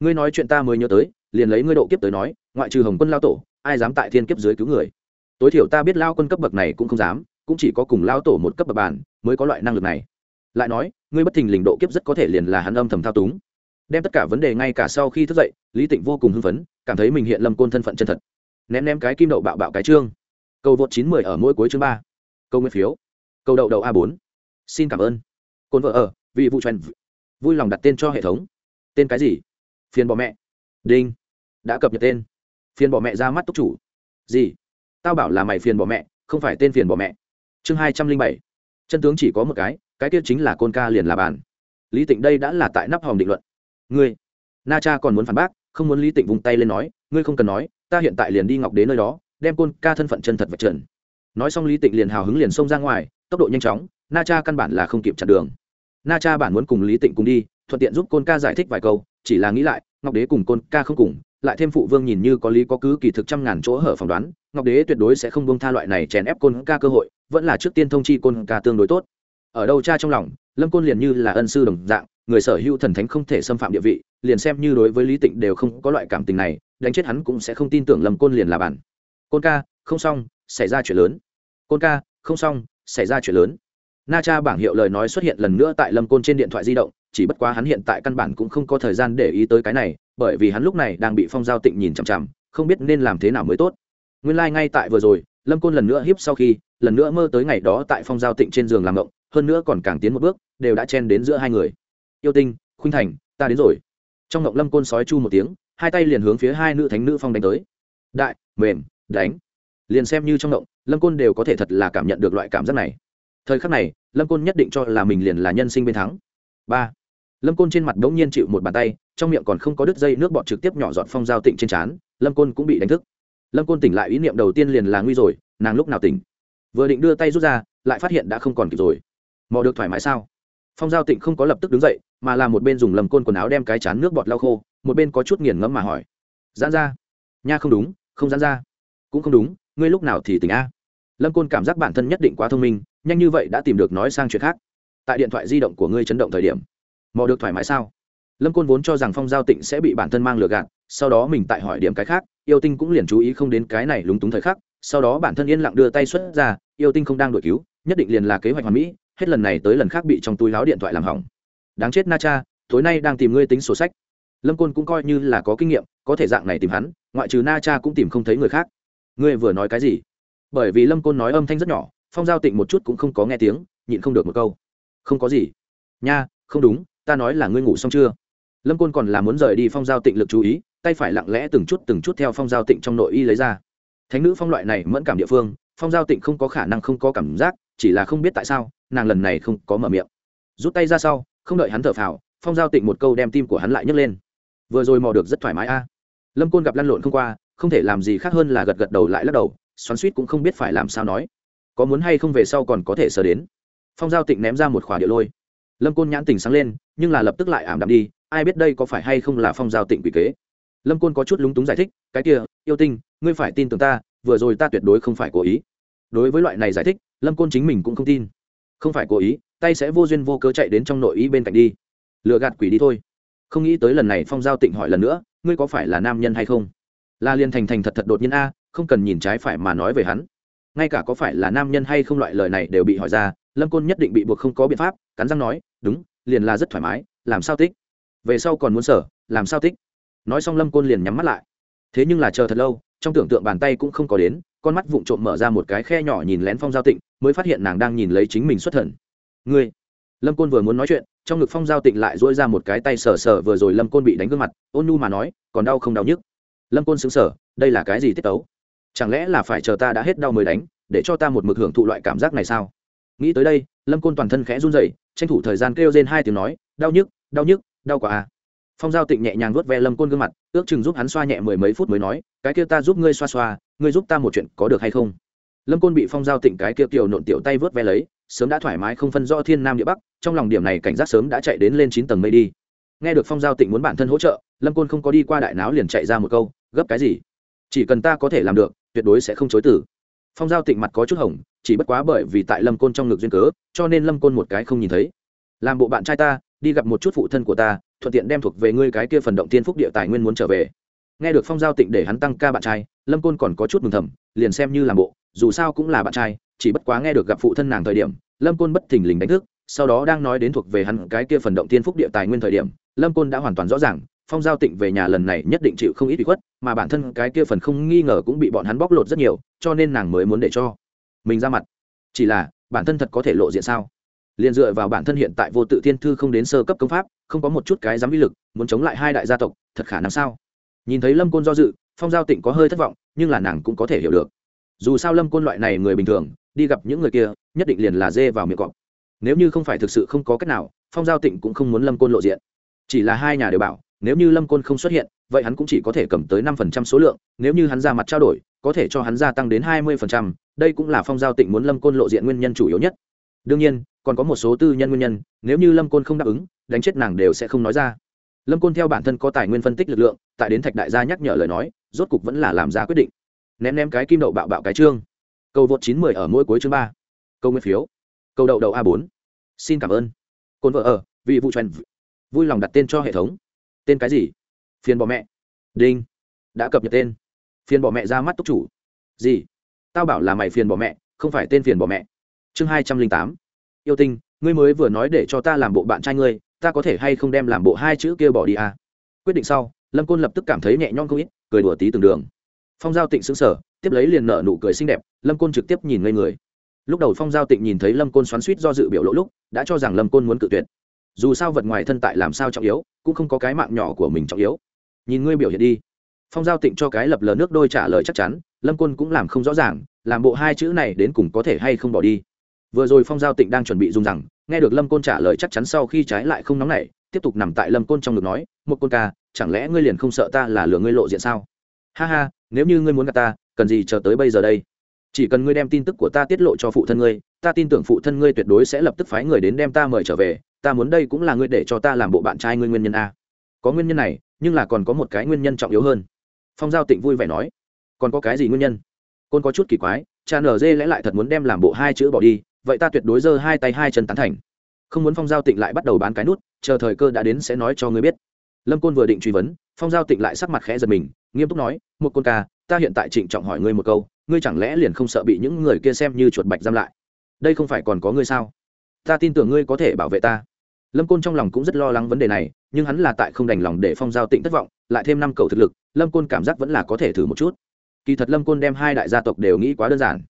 ngươi nói chuyện ta mới nhớ tới, liền lấy ngươi độ kiếp tới nói, ngoại trừ hồng quân lao tổ, ai dám tại thiên kiếp dưới cứu người? Tối thiểu ta biết lao quân cấp bậc này cũng không dám, cũng chỉ có cùng lao tổ một cấp bậc bàn mới có loại năng lực này. Lại nói, ngươi bất thình lình độ kiếp rất có thể liền là hắn âm thầm thao túng. Đem tất cả vấn đề ngay cả sau khi thức dậy, lý tịnh vô cùng hưng phấn, cảm thấy mình hiện lâm côn thân phận chân thật ném ném cái kim đậu bạo bạo cái chương câu vượt chín mười ở mỗi cuối chương ba. Câu nguyên phiếu. Câu đậu đậu a bốn. Xin cảm ơn. Côn vợ ở, vị vụ truyền vui lòng đặt tên cho hệ thống. Tên cái gì? Phiền bỏ mẹ. Đinh. Đã cập nhật tên. Phiền bỏ mẹ ra mắt túc chủ. Gì? Tao bảo là mày phiền bỏ mẹ, không phải tên phiền bỏ mẹ. Chương hai trăm linh bảy. Chân tướng chỉ có một cái cái kia chính là côn ca liền là bàn lý tịnh đây đã là tại nắp hòm định luận. Ngươi. Na cha còn muốn phản bác, không muốn lý tịnh vùng tay lên nói, ngươi không cần nói ta hiện tại liền đi ngọc đến nơi đó, đem côn ca thân phận chân thật vật trần. Nói xong lý tịnh liền hào hứng liền xông ra ngoài, tốc độ nhanh chóng, na cha căn bản là không kịp chặn đường. Na cha bản muốn cùng lý tịnh cùng đi, thuận tiện giúp côn ca giải thích vài câu, chỉ là nghĩ lại, ngọc đế cùng côn ca không cùng, lại thêm phụ vương nhìn như có lý có cứ kỳ thực trăm ngàn chỗ hở phỏng đoán, ngọc đế tuyệt đối sẽ không bông tha loại này chèn ép côn ca cơ hội, vẫn là trước tiên thông chi côn ca tương đối tốt. Ở đâu cha trong lòng, lâm côn liền như là ân sư đồng dạng, người sở hữu thần thánh không thể xâm phạm địa vị liền xem như đối với lý tịnh đều không có loại cảm tình này, đánh chết hắn cũng sẽ không tin tưởng lâm côn liền là bản côn ca, không xong, xảy ra chuyện lớn. Côn ca, không xong, xảy ra chuyện lớn. Na cha bảng hiệu lời nói xuất hiện lần nữa tại lâm côn trên điện thoại di động, chỉ bất quá hắn hiện tại căn bản cũng không có thời gian để ý tới cái này, bởi vì hắn lúc này đang bị phong giao tịnh nhìn chằm chằm, không biết nên làm thế nào mới tốt. Nguyên lai、like、ngay tại vừa rồi, lâm côn lần nữa hiếp sau khi, lần nữa mơ tới ngày đó tại phong giao tịnh trên giường làm động hơn nữa còn càng tiến một bước, đều đã chen đến giữa hai người. Yêu tinh, khuynh thành, ta đến rồi trong ngộng lâm côn sói chu một tiếng, hai tay liền hướng phía hai nữ thánh nữ phong đánh tới. Đại, mềm, đánh. Liền xem như trong ngộng lâm côn đều có thể thật là cảm nhận được loại cảm giác này. Thời khắc này, lâm côn nhất định cho là mình liền là nhân sinh bên thắng. Ba, lâm côn trên mặt đ ỗ n g nhiên chịu một bàn tay, trong miệng còn không có đứt dây nước bọt trực tiếp nhỏ dọn phong giao tịnh trên trán, lâm côn cũng bị đánh thức. Lâm côn tỉnh lại ý niệm đầu tiên liền là nguy rồi, nàng lúc nào tỉnh? Vừa định đưa tay rút ra, lại phát hiện đã không còn kịp rồi. Mò được thoải mái sao? Phong giao tịnh không có lập tức đứng dậy mà là một bên dùng lầm côn quần áo đem cái chán nước bọt lau khô, một bên có chút nghiền ngẫm mà hỏi, giãn ra? Nha, không đúng, không giãn ra. Cũng không đúng, ngươi lúc nào thì tỉnh a? Lâm côn cảm giác bản thân nhất định quá thông minh, nhanh như vậy đã tìm được nói sang chuyện khác. Tại điện thoại di động của ngươi chấn động thời điểm, mò được thoải mái sao? Lâm côn vốn cho rằng phong giao tịnh sẽ bị bản thân mang lừa gạt, sau đó mình tại hỏi điểm cái khác, yêu tinh cũng liền chú ý không đến cái này lúng túng thời khắc, sau đó bản thân yên lặng đưa tay xuất ra, yêu tinh không đang đổi cứu, nhất định liền là kế hoạch hoàn mỹ, hết lần này tới lần khác bị trong túi láo điện thoại làm hỏng đáng chết na cha, tối nay đang tìm ngươi tính sổ sách. Lâm côn cũng coi như là có kinh nghiệm, có thể dạng này tìm hắn, ngoại trừ na cha cũng tìm không thấy người khác. Ngươi vừa nói cái gì? Bởi vì lâm côn nói âm thanh rất nhỏ, phong giao tịnh một chút cũng không có nghe tiếng, nhịn không được một câu. Không có gì. Nha, không đúng, ta nói là ngươi ngủ xong chưa? Lâm côn còn là muốn rời đi phong giao tịnh lực chú ý, tay phải lặng lẽ từng chút từng chút theo phong giao tịnh trong nội y lấy ra. Thánh nữ phong loại này mẫn cảm địa phương, phong giao tịnh không có khả năng không có cảm giác, chỉ là không biết tại sao, nàng lần này không có mở miệng. Rút tay ra sau không đợi hắn thở phào, phong giao tịnh một câu đem tim của hắn lại nhấc lên. Vừa rồi mò được rất thoải mái a. Lâm côn gặp lăn lộn không qua, không thể làm gì khác hơn là gật gật đầu lại lắc đầu, xoắn suýt cũng không biết phải làm sao nói. Có muốn hay không về sau còn có thể sờ đến. Phong giao tịnh ném ra một khỏa địa lôi. Lâm côn nhãn tình sáng lên, nhưng là lập tức lại ảm đạm đi, ai biết đây có phải hay không là phong giao tịnh quỷ kế. Lâm côn có chút lúng túng giải thích, cái kia, yêu tinh, ngươi phải tin tưởng ta, vừa rồi ta tuyệt đối không phải cố ý. Đối với loại này giải thích, lâm côn chính mình cũng không tin. Không phải cố ý tay sẽ vô duyên vô cớ chạy đến trong nội ý bên cạnh đi. Lựa gạt quỷ đi thôi. Không nghĩ tới lần này phong giao tịnh hỏi lần nữa, ngươi có phải là nam nhân hay không? La liên thành thành thật thật đột nhiên a, không cần nhìn trái phải mà nói về hắn. Ngay cả có phải là nam nhân hay không loại lời này đều bị hỏi ra, lâm côn nhất định bị buộc không có biện pháp, cắn răng nói, đúng, liền là rất thoải mái, làm sao tích về sau còn muốn sở, làm sao tích nói xong lâm côn liền nhắm mắt lại. Thế nhưng là chờ thật lâu, trong tưởng tượng bàn tay cũng không có đến, con mắt vụng trộm mở ra một cái khe nhỏ nhìn lén phong giao tịnh, mới phát hiện nàng đang nhìn lấy chính mình xuất thần ngươi. Lâm côn vừa muốn nói chuyện, trong ngực phong giao tịnh lại dỗi ra một cái tay sờ sờ vừa rồi lâm côn bị đánh gương mặt, ôn nhu mà nói, còn đau không đau nhức? Lâm côn xứng sở đây là cái gì tiết tấu? Chẳng lẽ là phải chờ ta đã hết đau mới đánh, để cho ta một mực hưởng thụ loại cảm giác này sao? Nghĩ tới đây, lâm côn toàn thân khẽ run dậy tranh thủ thời gian kêu trên hai tiếng nói, đau nhức đau nhức, đau quá à. Phong giao tịnh nhẹ nhàng vuốt ve lâm côn gương mặt, ước chừng giúp hắn xoa nhẹ mười mấy phút mới nói, cái kia ta giúp ngươi xoa xoa, ngươi giúp ta một chuyện có được hay không? Lâm côn bị phong giao tịnh cái kia kiểu nộn tiểu tay vớt ve lấy sớm đã thoải mái không phân rõ thiên nam địa bắc, trong lòng điểm này cảnh giác sớm đã chạy đến lên chín tầng mây đi. Nghe được phong giao tịnh muốn bản thân hỗ trợ, lâm côn không có đi qua đại náo liền chạy ra một câu, gấp cái gì? Chỉ cần ta có thể làm được, tuyệt đối sẽ không chối tử phong giao tịnh mặt có chút hỏng chỉ bất quá bởi vì tại lâm côn trong ngực duyên cớ, cho nên lâm côn một cái không nhìn thấy. Làm bộ bạn trai ta, đi gặp một chút phụ thân của ta, thuận tiện đem thuộc về ngươi cái kia phần động tiên phúc địa tài nguyên muốn trở về. Nghe được phong giao tịnh để hắn tăng ca bạn trai, lâm côn còn có chút mừng thầm, liền xem như làm bộ, dù sao cũng là bạn trai chỉ bất quá nghe được gặp phụ thân nàng thời điểm, lâm côn bất thình lình đánh thức, sau đó đang nói đến thuộc về hắn cái kia phần động tiên phúc địa tài nguyên thời điểm, lâm côn đã hoàn toàn rõ ràng, phong giao tịnh về nhà lần này nhất định chịu không ít bị khuất, mà bản thân cái kia phần không nghi ngờ cũng bị bọn hắn bóc lột rất nhiều, cho nên nàng mới muốn để cho mình ra mặt. Chỉ là, bản thân thật có thể lộ diện sao? Liền dựa vào bản thân hiện tại vô tự thiên thư không đến sơ cấp công pháp, không có một chút cái dám vi lực, muốn chống lại hai đại gia tộc, thật khả năng sao? Nhìn thấy lâm côn do dự, phong giao tịnh có hơi thất vọng, nhưng là nàng cũng có thể hiểu được dù sao lâm côn loại này người bình thường, đi gặp những người kia, nhất định liền là dê vào miệng cọp. Nếu như không phải thực sự không có cách nào, phong giao tịnh cũng không muốn lâm côn lộ diện. Chỉ là hai nhà đều bảo, nếu như lâm côn không xuất hiện, vậy hắn cũng chỉ có thể cầm tới năm phần trăm số lượng, nếu như hắn ra mặt trao đổi, có thể cho hắn gia tăng đến hai mươi phần trăm, đây cũng là phong giao tịnh muốn lâm côn lộ diện nguyên nhân chủ yếu nhất. Đương nhiên, còn có một số tư nhân nguyên nhân, nếu như lâm côn không đáp ứng, đánh chết nàng đều sẽ không nói ra. Lâm côn theo bản thân có tài nguyên phân tích lực lượng, tại đến thạch đại gia nhắc nhở lời nói, rốt cục vẫn là làm ra quyết định ném ném cái kim đậu bạo bạo cái chương cầu vượt chín mười ở mỗi cuối chương ba. Câu nguyên phiếu. Câu đậu đậu a bốn. Xin cảm ơn. Côn vợ ở, vị vụ trần vui lòng đặt tên cho hệ thống. Tên cái gì? Phiền bỏ mẹ. Đinh. Đã cập nhật tên. Phiền bỏ mẹ ra mắt túc chủ. Gì? Tao bảo là mày phiền bỏ mẹ, không phải tên phiền bỏ mẹ. Chương hai trăm linh tám. Yêu tinh, ngươi mới vừa nói để cho ta làm bộ bạn trai ngươi, ta có thể hay không đem làm bộ hai chữ kia bỏ đi à? Quyết định sau, lâm côn lập tức cảm thấy nhẹ nhõm không ít, cười đùa tí từng đường phong giao tịnh xứng sở tiếp lấy liền nở nụ cười xinh đẹp, lâm côn trực tiếp nhìn ngây người. Lúc đầu phong giao tịnh nhìn thấy lâm côn xoắn suýt do dự biểu lỗ lúc, đã cho rằng lâm côn muốn cự tuyệt. Dù sao vật ngoài thân tại làm sao trọng yếu, cũng không có cái mạng nhỏ của mình trọng yếu. Nhìn ngươi biểu hiện đi. Phong giao tịnh cho cái lập lờ nước đôi trả lời chắc chắn, lâm côn cũng làm không rõ ràng, làm bộ hai chữ này đến cùng có thể hay không bỏ đi. Vừa rồi phong giao tịnh đang chuẩn bị dùng rằng, nghe được lâm côn trả lời chắc chắn sau khi trái lại không nóng nảy, tiếp tục nằm tại lâm côn trong ngực nói, một côn ca, chẳng lẽ ngươi liền không sợ ta là lừa ngươi lộ diện sao? Ha ha nếu như ngươi muốn gặp ta, cần gì chờ tới bây giờ đây? Chỉ cần ngươi đem tin tức của ta tiết lộ cho phụ thân ngươi, ta tin tưởng phụ thân ngươi tuyệt đối sẽ lập tức phái người đến đem ta mời trở về. Ta muốn đây cũng là ngươi để cho ta làm bộ bạn trai ngươi nguyên nhân a. Có nguyên nhân này, nhưng là còn có một cái nguyên nhân trọng yếu hơn. Phong giao tịnh vui vẻ nói, còn có cái gì nguyên nhân? Côn có chút kỳ quái, cha nở dê lẽ lại thật muốn đem làm bộ hai chữ bỏ đi, vậy ta tuyệt đối giơ hai tay hai chân tán thành. Không muốn phong giao tịnh lại bắt đầu bán cái nút, chờ thời cơ đã đến sẽ nói cho ngươi biết lâm côn vừa định truy vấn phong giao tịnh lại sắc mặt khẽ giật mình nghiêm túc nói một côn ca ta hiện tại trịnh trọng hỏi ngươi một câu ngươi chẳng lẽ liền không sợ bị những người kia xem như chuột bạch giam lại? Đây không phải còn có ngươi sao? Ta tin tưởng ngươi có thể bảo vệ ta. Lâm côn trong lòng cũng rất lo lắng vấn đề này nhưng hắn là tại không đành lòng để phong giao tịnh thất vọng lại thêm năm cầu thực lực lâm côn cảm giác vẫn là có thể thử một chút. Kỳ thật lâm côn đem hai đại gia tộc đều nghĩ quá đơn giản.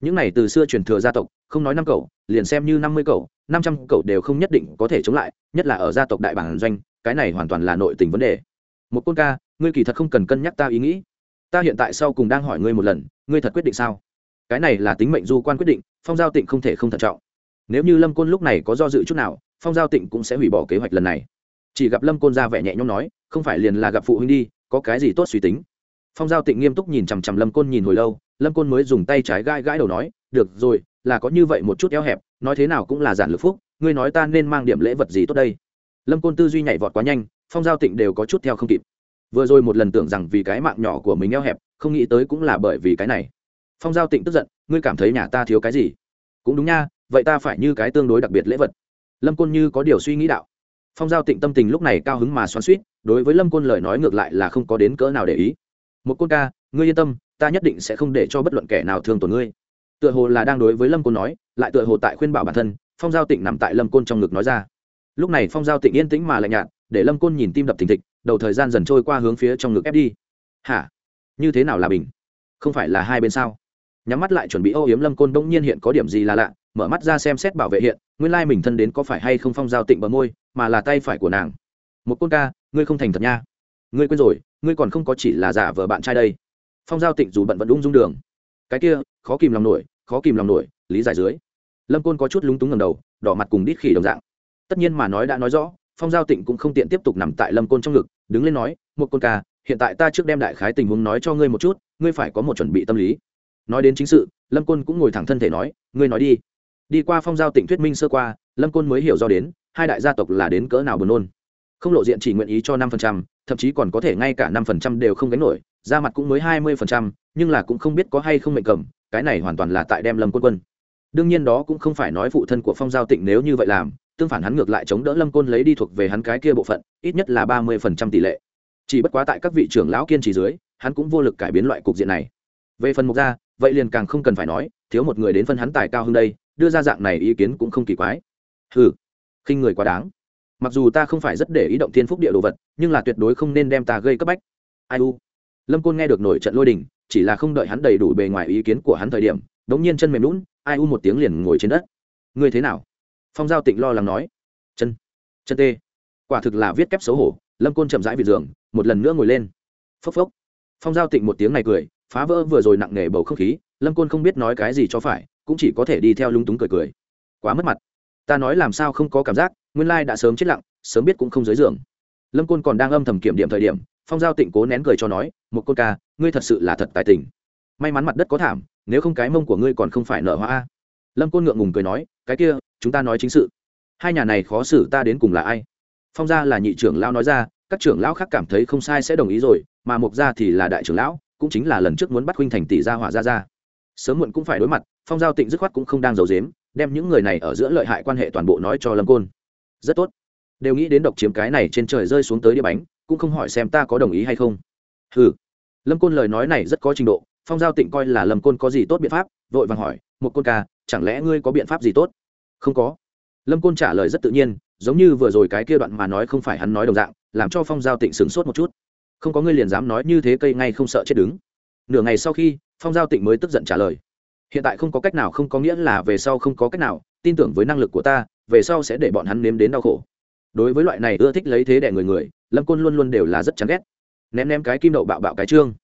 Những này từ xưa truyền thừa gia tộc không nói năm cầu, liền xem như năm mươi cầu, năm trăm cầu đều không nhất định có thể chống lại nhất là ở gia tộc đại bản doanh cái này hoàn toàn là nội tình vấn đề. Một côn ca, ngươi kỳ thật không cần cân nhắc ta ý nghĩ. Ta hiện tại sau cùng đang hỏi ngươi một lần, ngươi thật quyết định sao? Cái này là tính mệnh du quan quyết định, phong giao tịnh không thể không thận trọng. Nếu như lâm côn lúc này có do dự chút nào, phong giao tịnh cũng sẽ hủy bỏ kế hoạch lần này. Chỉ gặp lâm côn ra vẻ nhẹ nhõm nói, không phải liền là gặp phụ huynh đi, có cái gì tốt suy tính? Phong giao tịnh nghiêm túc nhìn chằm chằm lâm côn nhìn hồi lâu, lâm côn mới dùng tay trái gãi gãi đầu nói, được rồi, là có như vậy một chút eo hẹp, nói thế nào cũng là giản lực phúc, ngươi nói ta nên mang điểm lễ vật gì tốt đây? Lâm côn tư duy nhảy vọt quá nhanh, phong giao tịnh đều có chút theo không kịp. Vừa rồi một lần tưởng rằng vì cái mạng nhỏ của mình eo hẹp, không nghĩ tới cũng là bởi vì cái này. Phong giao tịnh tức giận, ngươi cảm thấy nhà ta thiếu cái gì? Cũng đúng nha, vậy ta phải như cái tương đối đặc biệt lễ vật. Lâm côn như có điều suy nghĩ đạo. Phong giao tịnh tâm tình lúc này cao hứng mà xoắn suýt đối với lâm côn lời nói ngược lại là không có đến cỡ nào để ý. Một côn ca, ngươi yên tâm, ta nhất định sẽ không để cho bất luận kẻ nào thương tổn ngươi. Tựa hồ là đang đối với lâm côn nói, lại tựa hồ tại khuyên bảo bản thân, phong giao tịnh nằm tại lâm côn trong ngực nói ra lúc này phong giao tịnh yên tĩnh mà lạnh nhạt, để lâm côn nhìn tim đập thình thịch, đầu thời gian dần trôi qua hướng phía trong ngực ép đi. Hả? Như thế nào là bình? Không phải là hai bên sao? Nhắm mắt lại chuẩn bị ô yếm lâm côn bỗng nhiên hiện có điểm gì là lạ, mở mắt ra xem xét bảo vệ hiện, nguyên lai mình thân đến có phải hay không phong giao tịnh bờ môi, mà là tay phải của nàng. Một côn ca, ngươi không thành thật nha. Ngươi quên rồi, ngươi còn không có chỉ là giả vợ bạn trai đây. Phong giao tịnh dù bận vẫn ung dung đường. Cái kia, khó kìm lòng nổi, khó kìm lòng nổi, lý giải dưới. Lâm côn có chút lúng túng ngầm đầu, đỏ mặt cùng đít khỉ đồng dạng tất nhiên mà nói đã nói rõ, phong giao tịnh cũng không tiện tiếp tục nằm tại lâm côn trong ngực, đứng lên nói, một côn ca, hiện tại ta trước đem đại khái tình huống nói cho ngươi một chút, ngươi phải có một chuẩn bị tâm lý. Nói đến chính sự, lâm côn cũng ngồi thẳng thân thể nói, ngươi nói đi. Đi qua phong giao tịnh thuyết minh sơ qua, lâm côn mới hiểu do đến, hai đại gia tộc là đến cỡ nào buồn nôn. Không lộ diện chỉ nguyện ý cho năm phần trăm, thậm chí còn có thể ngay cả năm phần trăm đều không gánh nổi, ra mặt cũng mới hai mươi phần trăm, nhưng là cũng không biết có hay không mệnh cầm, cái này hoàn toàn là tại đem lâm quân quân. Đương nhiên đó cũng không phải nói phụ thân của phong giao tịnh nếu như vậy làm tương phản hắn ngược lại chống đỡ lâm côn lấy đi thuộc về hắn cái kia bộ phận, ít nhất là ba mươi phần trăm tỷ lệ. Chỉ bất quá tại các vị trưởng lão kiên trì dưới, hắn cũng vô lực cải biến loại cục diện này. Về phần mục gia, vậy liền càng không cần phải nói, thiếu một người đến phân hắn tài cao hơn đây, đưa ra dạng này ý kiến cũng không kỳ quái. Ừ khinh người quá đáng. Mặc dù ta không phải rất để ý động thiên phúc địa đồ vật, nhưng là tuyệt đối không nên đem ta gây cấp bách. Ai u? Lâm côn nghe được nổi trận lôi đình, chỉ là không đợi hắn đầy đủ bề ngoài ý kiến của hắn thời điểm, đống nhiên chân mềm lún ai u một tiếng liền ngồi trên đất. Ngươi thế nào? Phong giao tịnh lo lắng nói, chân chân tê. Quả thực là viết kép xấu hổ, lâm côn chậm rãi về giường, một lần nữa ngồi lên. Phốc phốc. Phong giao tịnh một tiếng này cười, phá vỡ vừa rồi nặng nề bầu không khí, lâm côn không biết nói cái gì cho phải, cũng chỉ có thể đi theo lúng túng cười cười. Quá mất mặt. Ta nói làm sao không có cảm giác, nguyên lai đã sớm chết lặng, sớm biết cũng không dưới giường. Lâm côn còn đang âm thầm kiểm điểm thời điểm, phong giao tịnh cố nén cười cho nói, một côn ca, ngươi thật sự là thật tài tình. May mắn mặt đất có thảm, nếu không cái mông của ngươi còn không phải nợ hoa lâm côn ngượng ngùng cười nói, cái kia chúng ta nói chính sự. Hai nhà này khó xử ta đến cùng là ai? Phong gia là nhị trưởng lão nói ra, các trưởng lão khác cảm thấy không sai sẽ đồng ý rồi, mà mục gia thì là đại trưởng lão, cũng chính là lần trước muốn bắt huynh thành tỷ gia hỏa gia gia sớm muộn cũng phải đối mặt, phong giao tịnh dứt khoát cũng không đang giấu dếm đem những người này ở giữa lợi hại quan hệ toàn bộ nói cho lâm côn. Rất tốt. Đều nghĩ đến độc chiếm cái này trên trời rơi xuống tới đĩa bánh, cũng không hỏi xem ta có đồng ý hay không. Ừ lâm côn lời nói này rất có trình độ, phong giao tịnh coi là lâm côn có gì tốt biện pháp, vội vàng hỏi một côn ca, chẳng lẽ ngươi có biện pháp gì tốt? Không có. Lâm côn trả lời rất tự nhiên, giống như vừa rồi cái kia đoạn mà nói không phải hắn nói đồng dạng, làm cho phong giao tịnh sửng sốt một chút. Không có ngươi liền dám nói như thế cây ngay không sợ chết đứng. Nửa ngày sau khi, phong giao tịnh mới tức giận trả lời. Hiện tại không có cách nào không có nghĩa là về sau không có cách nào, tin tưởng với năng lực của ta, về sau sẽ để bọn hắn nếm đến đau khổ. Đối với loại này ưa thích lấy thế đẻ người người, lâm côn luôn luôn đều là rất chán ghét. Ném ném cái kim đậu bạo bạo cái chương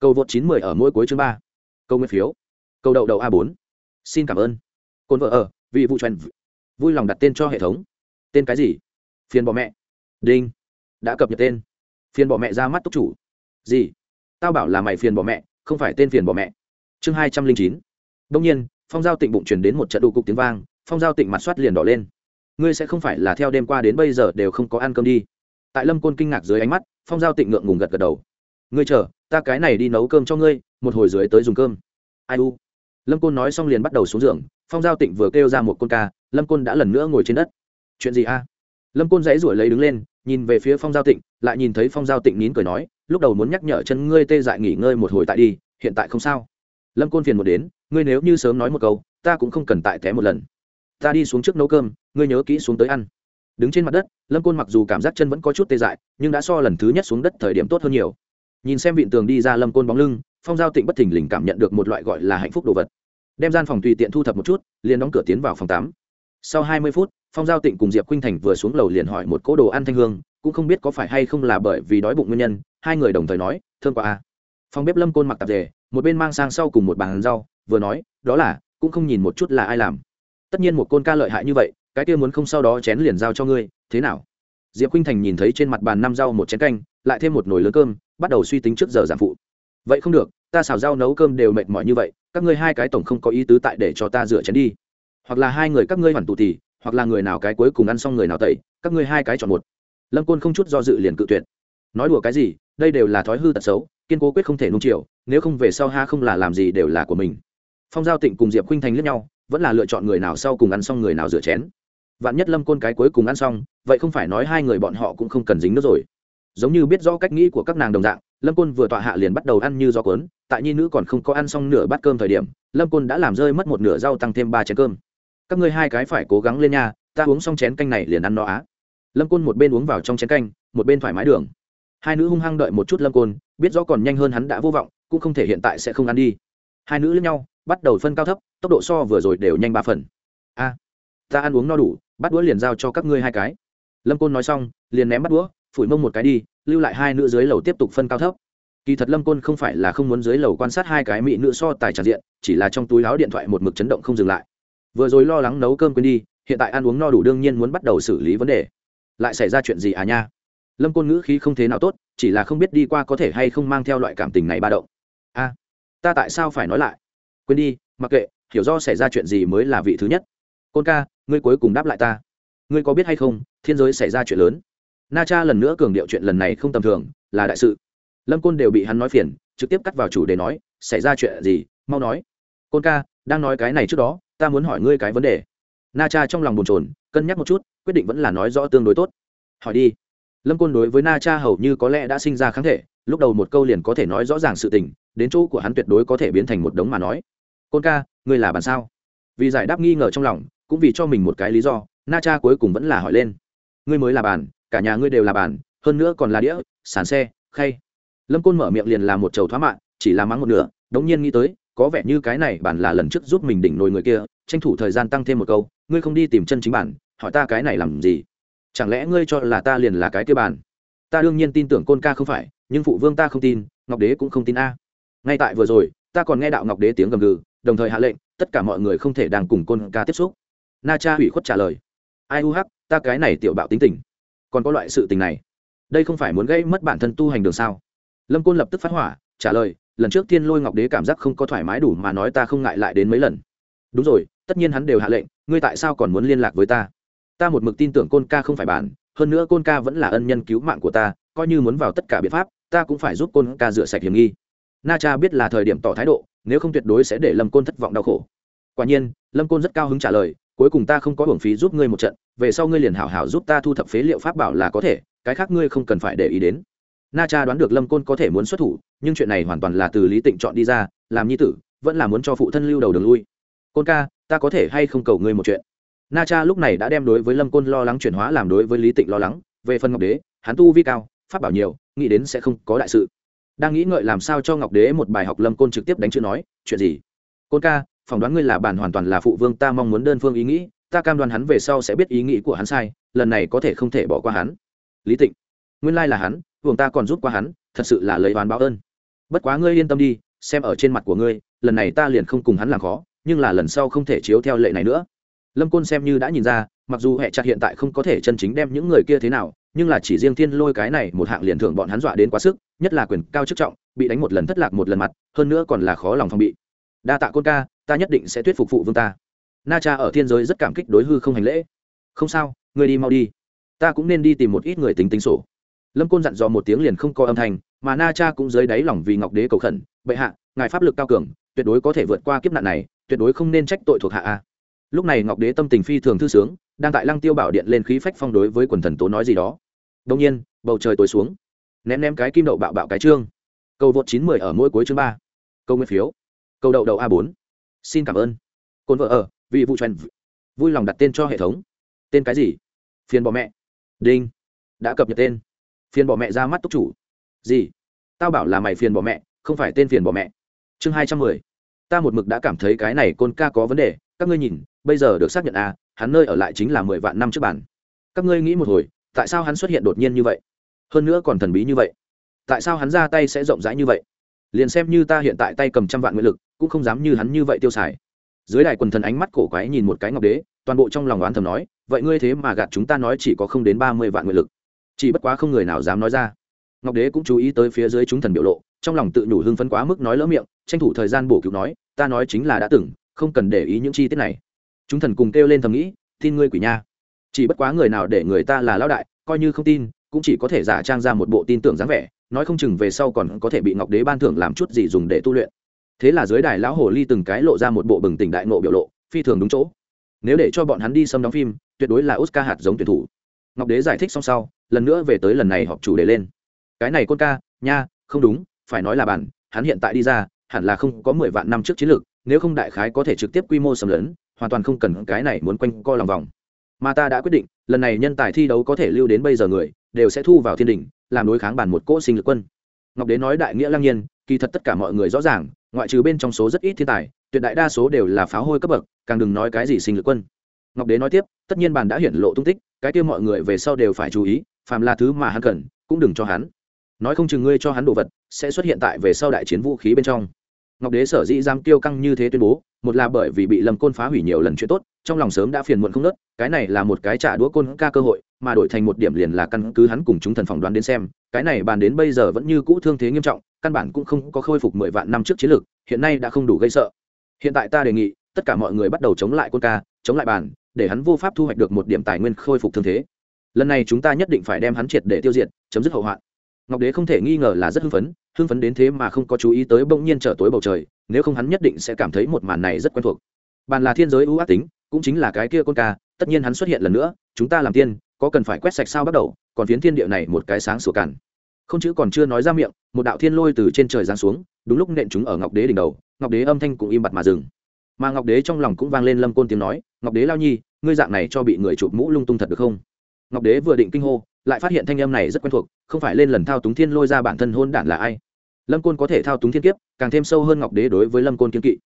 câu vượt chín mươi ở mỗi cuối chương ba. Câu nguyên phiếu. Câu đậu đậu a bốn. Xin cảm ơn. Côn vợ ở vì vụ truyền vui lòng đặt tên cho hệ thống. Tên cái gì? Phiền bỏ mẹ. Đinh. Đã cập nhật tên. Phiền bỏ mẹ ra mắt túc chủ. Gì? Tao bảo là mày phiền bỏ mẹ, không phải tên phiền bỏ mẹ. Chương hai trăm linh chín. Đông nhiên, phong giao tịnh bụng truyền đến một trận đủ cục tiếng vang, phong giao tịnh mặt soát liền đỏ lên. Ngươi sẽ không phải là theo đêm qua đến bây giờ đều không có ăn cơm đi. Tại lâm côn kinh ngạc dưới ánh mắt, phong giao tịnh ngượng ngùng gật gật đầu. Ngươi chờ, ta cái này đi nấu cơm cho ngươi, một hồi dưới tới dùng cơm. Ai u? Lâm côn nói xong liền bắt đầu xuống giường phong giao tịnh vừa kêu ra một côn ca, lâm côn đã lần nữa ngồi trên đất. Chuyện gì a? Lâm côn dãy ruổi lấy đứng lên, nhìn về phía phong giao tịnh, lại nhìn thấy phong giao tịnh nín cười nói, lúc đầu muốn nhắc nhở chân ngươi tê dại nghỉ ngơi một hồi tại đi, hiện tại không sao. Lâm côn phiền một đến, ngươi nếu như sớm nói một câu, ta cũng không cần tại té một lần. Ta đi xuống trước nấu cơm, ngươi nhớ kỹ xuống tới ăn. Đứng trên mặt đất, lâm côn mặc dù cảm giác chân vẫn có chút tê dại, nhưng đã so lần thứ nhất xuống đất thời điểm tốt hơn nhiều. Nhìn xem vịn tường đi ra lâm côn bóng lưng, phong giao tịnh bất thình lình cảm nhận được một loại gọi là hạnh phúc đồ vật đem gian phòng tùy tiện thu thập một chút, liền đóng cửa tiến vào phòng tắm. Sau hai mươi phút, phong giao tịnh cùng diệp khuynh thành vừa xuống lầu liền hỏi một cỗ đồ ăn thanh hương, cũng không biết có phải hay không là bởi vì đói bụng nguyên nhân, hai người đồng thời nói thương quá a. Phòng bếp lâm côn mặc tạp dề, một bên mang sang sau cùng một bàn rau, vừa nói, đó là, cũng không nhìn một chút là ai làm. Tất nhiên một côn ca lợi hại như vậy, cái kia muốn không sau đó chén liền giao cho ngươi, thế nào? Diệp khinh thành nhìn thấy trên mặt bàn năm rau một chén canh, lại thêm một nồi lớn cơm, bắt đầu suy tính trước giờ giảm phụ. Vậy không được ta xào rau nấu cơm đều mệt mỏi như vậy, các ngươi hai cái tổng không có ý tứ tại để cho ta rửa chén đi. Hoặc là hai người các ngươi hoàn tụ thì, hoặc là người nào cái cuối cùng ăn xong người nào tẩy, các ngươi hai cái chọn một. Lâm côn không chút do dự liền cự tuyệt. Nói đùa cái gì, đây đều là thói hư tật xấu, kiên cố quyết không thể nung chiều, nếu không về sau ha không là làm gì đều là của mình. Phong giao tịnh cùng diệp khuynh thành lướt nhau, vẫn là lựa chọn người nào sau cùng ăn xong người nào rửa chén. Vạn nhất lâm côn cái cuối cùng ăn xong, vậy không phải nói hai người bọn họ cũng không cần dính nữa rồi. Giống như biết rõ cách nghĩ của các nàng đồng dạng lâm côn vừa tọa hạ liền bắt đầu ăn như gió cuốn, tại nhi nữ còn không có ăn xong nửa bát cơm thời điểm, lâm côn đã làm rơi mất một nửa rau tăng thêm ba chén cơm. Các ngươi hai cái phải cố gắng lên nha, ta uống xong chén canh này liền ăn no á. Lâm côn một bên uống vào trong chén canh, một bên thoải mái đường. Hai nữ hung hăng đợi một chút lâm côn, biết rõ còn nhanh hơn hắn đã vô vọng, cũng không thể hiện tại sẽ không ăn đi. Hai nữ lẫn nhau, bắt đầu phân cao thấp, tốc độ so vừa rồi đều nhanh ba phần. A, ta ăn uống no đủ bắt đũa liền giao cho các ngươi hai cái. Lâm côn nói xong, liền ném bắt đũa, phủi mông một cái đi lưu lại hai nữ dưới lầu tiếp tục phân cao thấp. Kỳ thật lâm côn không phải là không muốn dưới lầu quan sát hai cái mỹ nữ so tài tràn diện, chỉ là trong túi láo điện thoại một mực chấn động không dừng lại. Vừa rồi lo lắng nấu cơm quên đi, hiện tại ăn uống no đủ đương nhiên muốn bắt đầu xử lý vấn đề. Lại xảy ra chuyện gì à nha? Lâm côn ngữ khí không thế nào tốt, chỉ là không biết đi qua có thể hay không mang theo loại cảm tình này ba động. A, ta tại sao phải nói lại? Quên đi, mặc kệ, hiểu do xảy ra chuyện gì mới là vị thứ nhất. Côn ca, ngươi cuối cùng đáp lại ta. Ngươi có biết hay không, thiên giới xảy ra chuyện lớn? Na cha lần nữa cường điệu chuyện lần này không tầm thường, là đại sự. Lâm côn đều bị hắn nói phiền, trực tiếp cắt vào chủ đề nói, xảy ra chuyện gì? Mau nói. Côn ca, đang nói cái này trước đó, ta muốn hỏi ngươi cái vấn đề. Na cha trong lòng bồn chồn, cân nhắc một chút, quyết định vẫn là nói rõ tương đối tốt. Hỏi đi. Lâm côn đối với na cha hầu như có lẽ đã sinh ra kháng thể, lúc đầu một câu liền có thể nói rõ ràng sự tình, đến chỗ của hắn tuyệt đối có thể biến thành một đống mà nói. Côn ca, ngươi là bàn sao? Vì giải đáp nghi ngờ trong lòng, cũng vì cho mình một cái lý do, na cha cuối cùng vẫn là hỏi lên. Ngươi mới là bàn cả nhà ngươi đều là bàn, hơn nữa còn là đĩa, sàn xe, khay. Lâm côn mở miệng liền làm một chầu thoá mạng chỉ là mắng một nửa, đống nhiên nghĩ tới, có vẻ như cái này bản là lần trước giúp mình đỉnh nồi người kia, tranh thủ thời gian tăng thêm một câu, ngươi không đi tìm chân chính bản, hỏi ta cái này làm gì? Chẳng lẽ ngươi cho là ta liền là cái kia bản? Ta đương nhiên tin tưởng côn ca không phải, nhưng phụ vương ta không tin, ngọc đế cũng không tin a. Ngay tại vừa rồi, ta còn nghe đạo ngọc đế tiếng gầm gừ, đồng thời hạ lệnh, tất cả mọi người không thể đang cùng côn ca tiếp xúc. Na cha hủy khuất trả lời. Ai u hắc, ta cái này tiểu bạo tính tình còn có loại sự tình này. Đây không phải muốn gây mất bản thân tu hành đường sao? Lâm côn lập tức phát hỏa, trả lời, lần trước thiên lôi ngọc đế cảm giác không có thoải mái đủ mà nói ta không ngại lại đến mấy lần. Đúng rồi, tất nhiên hắn đều hạ lệnh, ngươi tại sao còn muốn liên lạc với ta? Ta một mực tin tưởng côn ca không phải bản, hơn nữa côn ca vẫn là ân nhân cứu mạng của ta, coi như muốn vào tất cả biện pháp, ta cũng phải giúp côn ca rửa sạch hiểm nghi. Na cha biết là thời điểm tỏ thái độ, nếu không tuyệt đối sẽ để lâm côn thất vọng đau khổ. Quả nhiên, lâm côn rất cao hứng trả lời cuối cùng ta không có hưởng phí giúp ngươi một trận, về sau ngươi liền hảo hảo giúp ta thu thập phế liệu pháp bảo là có thể, cái khác ngươi không cần phải để ý đến. Na cha đoán được lâm côn có thể muốn xuất thủ, nhưng chuyện này hoàn toàn là từ lý tịnh chọn đi ra, làm nhi tử, vẫn là muốn cho phụ thân lưu đầu đường lui. Côn ca, ta có thể hay không cầu ngươi một chuyện? Na cha lúc này đã đem đối với lâm côn lo lắng chuyển hóa làm đối với lý tịnh lo lắng, về phần ngọc đế, hắn tu vi cao, pháp bảo nhiều, nghĩ đến sẽ không có đại sự. Đang nghĩ ngợi làm sao cho ngọc đế một bài học lâm côn trực tiếp đánh chữ nói, chuyện gì? Côn ca phỏng đoán ngươi là bản hoàn toàn là phụ vương, ta mong muốn đơn phương ý nghĩ, ta cam đoan hắn về sau sẽ biết ý nghĩ của hắn sai, lần này có thể không thể bỏ qua hắn. Lý tịnh, nguyên lai là hắn vương ta còn giúp qua hắn, thật sự là lấy oán báo ơn. Bất quá ngươi yên tâm đi, xem ở trên mặt của ngươi, lần này ta liền không cùng hắn làm khó, nhưng là lần sau không thể chiếu theo lệ này nữa. Lâm côn xem như đã nhìn ra, mặc dù hệ chặt hiện tại không có thể chân chính đem những người kia thế nào, nhưng là chỉ riêng thiên lôi cái này một hạng liền thưởng bọn hắn dọa đến quá sức, nhất là quyền cao chức trọng, bị đánh một lần thất lạc một lần mặt, hơn nữa còn là khó lòng phòng bị đa tạ côn ca, ta nhất định sẽ thuyết phục phụ vương ta. Na cha ở thiên giới rất cảm kích đối hư không hành lễ. Không sao, ngươi đi mau đi. Ta cũng nên đi tìm một ít người tính tính sổ. Lâm côn dặn dò một tiếng liền không có âm thanh, mà na cha cũng dưới đáy lòng vì ngọc đế cầu khẩn, bệ hạ, ngài pháp lực cao cường, tuyệt đối có thể vượt qua kiếp nạn này, tuyệt đối không nên trách tội thuộc hạ a. Lúc này ngọc đế tâm tình phi thường thư sướng, đang tại lăng tiêu bảo điện lên khí phách phong đối với quần thần tố nói gì đó. Đông nhiên, bầu trời tối xuống, ném ném cái kim đậu bạo bạo cái trương. Cầu vượt chín mười ở mỗi cuối chương ba. Câu nguyên phiếu câu đậu đậu a bốn. Xin cảm ơn. Cồn vợ ở, vì vụ truyền vui lòng đặt tên cho hệ thống. Tên cái gì? Phiền bỏ mẹ. Đinh. Đã cập nhật tên. Phiền bỏ mẹ ra mắt túc chủ. Gì? Tao bảo là mày phiền bỏ mẹ, không phải tên phiền bỏ mẹ. Chương hai trăm mười. Ta một mực đã cảm thấy cái này côn ca có vấn đề. Các ngươi nhìn, bây giờ được xác nhận à hắn nơi ở lại chính là mười vạn năm trước bản các ngươi nghĩ một hồi, tại sao hắn xuất hiện đột nhiên như vậy? Hơn nữa còn thần bí như vậy. Tại sao hắn ra tay sẽ rộng rãi như vậy? Liền xem như ta hiện tại tay cầm trăm vạn nguyện lực, cũng không dám như hắn như vậy tiêu xài. Dưới đài quần thần ánh mắt cổ quái nhìn một cái ngọc đế, toàn bộ trong lòng oán thầm nói, vậy ngươi thế mà gạt chúng ta nói chỉ có không đến ba mươi vạn nguyện lực. Chỉ bất quá không người nào dám nói ra. Ngọc đế cũng chú ý tới phía dưới chúng thần biểu lộ, trong lòng tự nhủ hưng phấn quá mức nói lỡ miệng, tranh thủ thời gian bổ cứu nói, ta nói chính là đã từng, không cần để ý những chi tiết này. Chúng thần cùng kêu lên thầm nghĩ, tin ngươi quỷ nha. Chỉ bất quá người nào để người ta là lão đại, coi như không tin, cũng chỉ có thể giả trang ra một bộ tin tưởng dáng vẻ nói không chừng về sau còn có thể bị ngọc đế ban thưởng làm chút gì dùng để tu luyện. Thế là dưới đài lão hồ ly từng cái lộ ra một bộ bừng tỉnh đại nộ biểu lộ, phi thường đúng chỗ. Nếu để cho bọn hắn đi xâm đóng phim, tuyệt đối là oscar hạt giống tuyển thủ. Ngọc đế giải thích xong sau, lần nữa về tới lần này họp chủ đề lên. Cái này côn ca, nha, không đúng, phải nói là bản, hắn hiện tại đi ra, hẳn là không có mười vạn năm trước chiến lược, nếu không đại khái có thể trực tiếp quy mô xâm lấn, hoàn toàn không cần cái này muốn quanh co lòng vòng. Mà ta đã quyết định, lần này nhân tài thi đấu có thể lưu đến bây giờ người, đều sẽ thu vào thiên đình làm đối kháng bàn một cỗ sinh lực quân. Ngọc đế nói đại nghĩa lăng nhiên, kỳ thật tất cả mọi người rõ ràng, ngoại trừ bên trong số rất ít thiên tài, tuyệt đại đa số đều là pháo hôi cấp bậc, càng đừng nói cái gì sinh lực quân. Ngọc đế nói tiếp, tất nhiên bàn đã hiển lộ tung tích, cái kia mọi người về sau đều phải chú ý, phàm là thứ mà hắn cần, cũng đừng cho hắn. Nói không chừng ngươi cho hắn đồ vật, sẽ xuất hiện tại về sau đại chiến vũ khí bên trong ngọc đế sở dĩ dám tiêu căng như thế tuyên bố, một là bởi vì bị lâm côn phá hủy nhiều lần chuyện tốt, trong lòng sớm đã phiền muộn không nớt cái này là một cái trả đũa côn ca cơ hội, mà đổi thành một điểm liền là căn cứ hắn cùng chúng thần phỏng đoán đến xem, cái này bàn đến bây giờ vẫn như cũ thương thế nghiêm trọng, căn bản cũng không có khôi phục mười vạn năm trước chiến lược, hiện nay đã không đủ gây sợ. Hiện tại ta đề nghị, tất cả mọi người bắt đầu chống lại côn ca, chống lại bàn, để hắn vô pháp thu hoạch được một điểm tài nguyên khôi phục thương thế. Lần này chúng ta nhất định phải đem hắn triệt để tiêu diệt, chấm dứt hậu hoạn ngọc đế không thể nghi ngờ là rất hưng phấn hưng phấn đến thế mà không có chú ý tới bỗng nhiên trở tối bầu trời, nếu không hắn nhất định sẽ cảm thấy một màn này rất quen thuộc. Bàn là thiên giới ưu ác tính, cũng chính là cái kia con ca, tất nhiên hắn xuất hiện lần nữa, chúng ta làm tiên, có cần phải quét sạch sao bắt đầu, còn phiến thiên địa này một cái sáng sủa cản không chữ còn chưa nói ra miệng, một đạo thiên lôi từ trên trời giáng xuống, đúng lúc nện chúng ở ngọc đế đỉnh đầu, ngọc đế âm thanh cũng im bặt mà dừng. Mà ngọc đế trong lòng cũng vang lên lâm côn tiếng nói, ngọc đế lao nhi, ngươi dạng này cho bị người chụp mũ lung tung thật được không? Ngọc đế vừa định kinh hô lại phát hiện thanh âm này rất quen thuộc, không phải lên lần thao túng thiên lôi ra bản thân hôn đản là ai. Lâm côn có thể thao túng thiên kiếp, càng thêm sâu hơn ngọc đế đối với lâm côn kiên kỵ.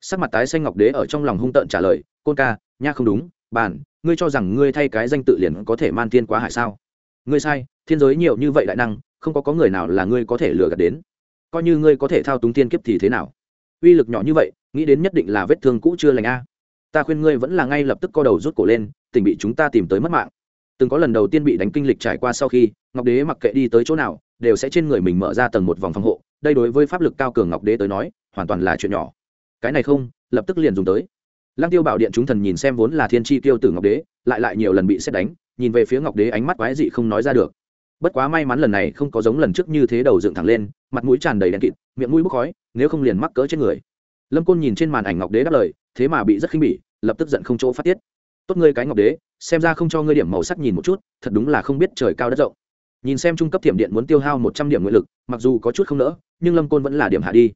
Sắc mặt tái xanh ngọc đế ở trong lòng hung tợn trả lời, côn ca, nha không đúng, bản, ngươi cho rằng ngươi thay cái danh tự liền có thể man thiên quá hại sao? Ngươi sai, thiên giới nhiều như vậy đại năng, không có có người nào là ngươi có thể lừa gạt đến. Coi như ngươi có thể thao túng thiên kiếp thì thế nào? Uy lực nhỏ như vậy, nghĩ đến nhất định là vết thương cũ chưa lành a. Ta khuyên ngươi vẫn là ngay lập tức co đầu rút cổ lên tình bị chúng ta tìm tới mất mạng từng có lần đầu tiên bị đánh kinh lịch trải qua sau khi, ngọc đế mặc kệ đi tới chỗ nào, đều sẽ trên người mình mở ra tầng một vòng phòng hộ, đây đối với pháp lực cao cường ngọc đế tới nói, hoàn toàn là chuyện nhỏ. Cái này không, lập tức liền dùng tới. Lăng tiêu bảo điện chúng thần nhìn xem vốn là thiên tri tiêu tử ngọc đế, lại lại nhiều lần bị xét đánh, nhìn về phía ngọc đế ánh mắt quái dị không nói ra được. Bất quá may mắn lần này không có giống lần trước như thế đầu dựng thẳng lên, mặt mũi tràn đầy đen kịt, miệng mũi bốc khói, nếu không liền mắc cỡ trên người. Lâm côn nhìn trên màn ảnh ngọc đế đáp lời, thế mà bị rất khinh bỉ, lập tức giận không chỗ phát tiết tốt ngươi cái ngọc đế, xem ra không cho ngươi điểm màu sắc nhìn một chút, thật đúng là không biết trời cao đất rộng. Nhìn xem trung cấp thiểm điện muốn tiêu hao một trăm điểm nguyện lực, mặc dù có chút không nỡ, nhưng lâm côn vẫn là điểm hạ đi.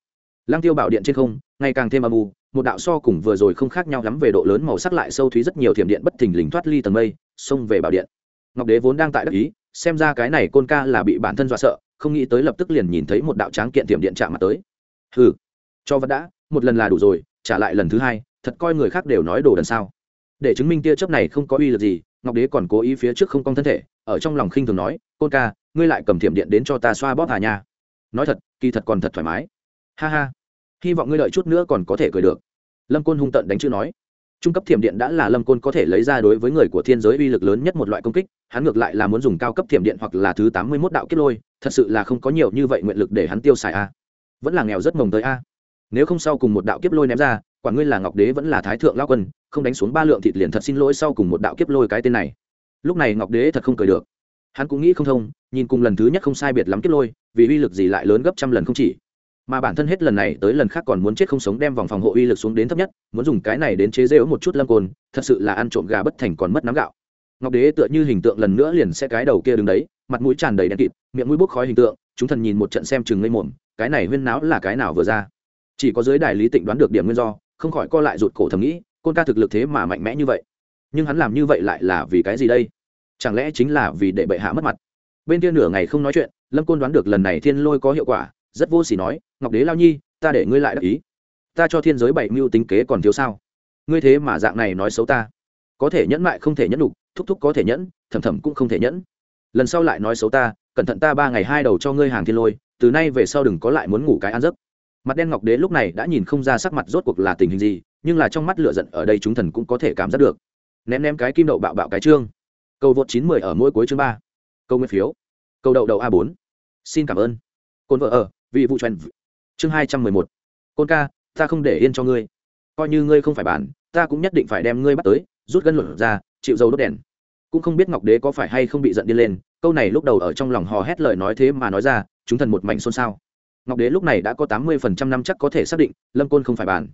Lăng tiêu bảo điện trên không, ngày càng thêm âm u, một đạo so cùng vừa rồi không khác nhau lắm về độ lớn màu sắc lại sâu thúy rất nhiều thiểm điện bất thình lình thoát ly tầng mây, xông về bảo điện. Ngọc đế vốn đang tại đắc ý, xem ra cái này côn ca là bị bản thân dọa sợ, không nghĩ tới lập tức liền nhìn thấy một đạo tráng kiện thiểm điện chạm mặt tới. Hừ, cho vật đã, một lần là đủ rồi, trả lại lần thứ hai, thật coi người khác đều nói đồ đần sao để chứng minh tia chớp này không có uy lực gì, ngọc đế còn cố ý phía trước không cong thân thể, ở trong lòng khinh thường nói, côn ca, ngươi lại cầm thiểm điện đến cho ta xoa bóp hà nha. Nói thật, kỳ thật còn thật thoải mái. Ha ha. Hy vọng ngươi đợi chút nữa còn có thể cười được. Lâm côn hung tận đánh chữ nói. Trung cấp thiểm điện đã là lâm côn có thể lấy ra đối với người của thiên giới uy lực lớn nhất một loại công kích, hắn ngược lại là muốn dùng cao cấp thiểm điện hoặc là thứ tám mươi mốt đạo kết lôi, thật sự là không có nhiều như vậy nguyện lực để hắn tiêu xài a. Vẫn là nghèo rất mồng tới a. Nếu không sau cùng một đạo kiếp lôi ném ra quả ngươi là ngọc đế vẫn là thái thượng lao quân, không đánh xuống ba lượng thịt liền thật xin lỗi sau cùng một đạo kiếp lôi cái tên này. Lúc này ngọc đế thật không cười được. Hắn cũng nghĩ không thông, nhìn cùng lần thứ nhất không sai biệt lắm kiếp lôi, vì uy lực gì lại lớn gấp trăm lần không chỉ. Mà bản thân hết lần này tới lần khác còn muốn chết không sống đem vòng phòng hộ uy lực xuống đến thấp nhất, muốn dùng cái này đến chế rễu một chút lâm côn, thật sự là ăn trộm gà bất thành còn mất nắm gạo. Ngọc đế tựa như hình tượng lần nữa liền sẽ cái đầu kia đứng đấy, mặt mũi tràn đầy đen kịt, miệng mũi bốc khói hình tượng, chúng thần nhìn một trận xem chừng ngây mồm, cái này huyên náo là cái nào vừa ra. Chỉ có giới đại lý tịnh đoán được điểm nguyên do không khỏi co lại rụt cổ thầm nghĩ, côn ca thực lực thế mà mạnh mẽ như vậy. Nhưng hắn làm như vậy lại là vì cái gì đây? Chẳng lẽ chính là vì để bệ hạ mất mặt? Bên kia nửa ngày không nói chuyện, lâm côn đoán được lần này thiên lôi có hiệu quả, rất vô s ỉ nói, ngọc đế lao nhi, ta để ngươi lại đắc ý. Ta cho thiên giới bảy mưu tính kế còn thiếu sao? Ngươi thế mà dạng này nói xấu ta. Có thể nhẫn mại không thể nhẫn đục thúc thúc có thể nhẫn, thầm thầm cũng không thể nhẫn. Lần sau lại nói xấu ta, cẩn thận ta ba ngày hai đầu cho ngươi hàng thiên lôi, từ nay về sau đừng có lại muốn ngủ cái ăn giấc mặt đen ngọc đế lúc này đã nhìn không ra sắc mặt rốt cuộc là tình hình gì, nhưng là trong mắt lửa giận ở đây chúng thần cũng có thể cảm giác được. Ném ném cái kim đậu bạo bạo cái chương cầu vượt chín mười ở mỗi cuối chương ba. Câu nguyên phiếu. Câu đậu đậu a bốn. Xin cảm ơn. Côn vợ ở, vị vụ trần chương hai trăm mười một. Côn ca, ta không để yên cho ngươi. Coi như ngươi không phải bản, ta cũng nhất định phải đem ngươi bắt tới, rút gân luận ra, chịu dầu đốt đèn. Cũng không biết ngọc đế có phải hay không bị giận đi lên, câu này lúc đầu ở trong lòng hò hét lời nói thế mà nói ra, chúng thần một mảnh xôn xao ngọc đế lúc này đã có tám mươi phần trăm năm chắc có thể xác định, lâm côn không phải bàn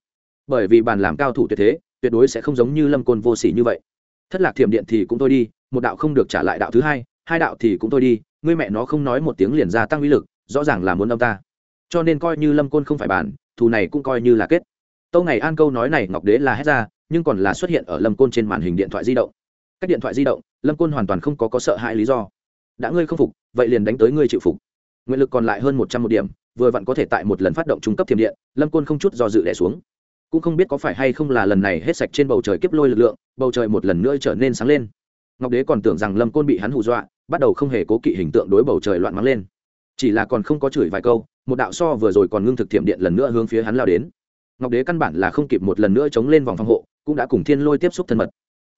bởi vì bàn làm cao thủ tuyệt thế, tuyệt đối sẽ không giống như lâm côn vô s ỉ như vậy. Thất lạc thiểm điện thì cũng thôi đi, một đạo không được trả lại đạo thứ hai hai đạo thì cũng thôi đi, ngươi mẹ nó không nói một tiếng liền gia tăng uy lực, rõ ràng là muốn đâm ta. Cho nên coi như lâm côn không phải bàn thù này cũng coi như là kết. Tâu ngày an câu nói này ngọc đế là hết ra, nhưng còn là xuất hiện ở lâm côn trên màn hình điện thoại di động. Các điện thoại di động, lâm côn hoàn toàn không có có sợ hãi lý do. Đã ngươi không phục, vậy liền đánh tới ngươi chịu phục. Nguyện lực còn lại hơn một trăm một điểm vừa vặn có thể tại một lần phát động trung cấp thiểm điện, lâm côn không chút do dự đẻ xuống. Cũng không biết có phải hay không là lần này hết sạch trên bầu trời kiếp lôi lực lượng, bầu trời một lần nữa trở nên sáng lên. Ngọc đế còn tưởng rằng lâm côn bị hắn hù dọa, bắt đầu không hề cố kỵ hình tượng đối bầu trời loạn mắng lên. Chỉ là còn không có chửi vài câu, một đạo so vừa rồi còn ngưng thực thiểm điện lần nữa hướng phía hắn lao đến. Ngọc đế căn bản là không kịp một lần nữa chống lên vòng phòng hộ, cũng đã cùng thiên lôi tiếp xúc thân mật.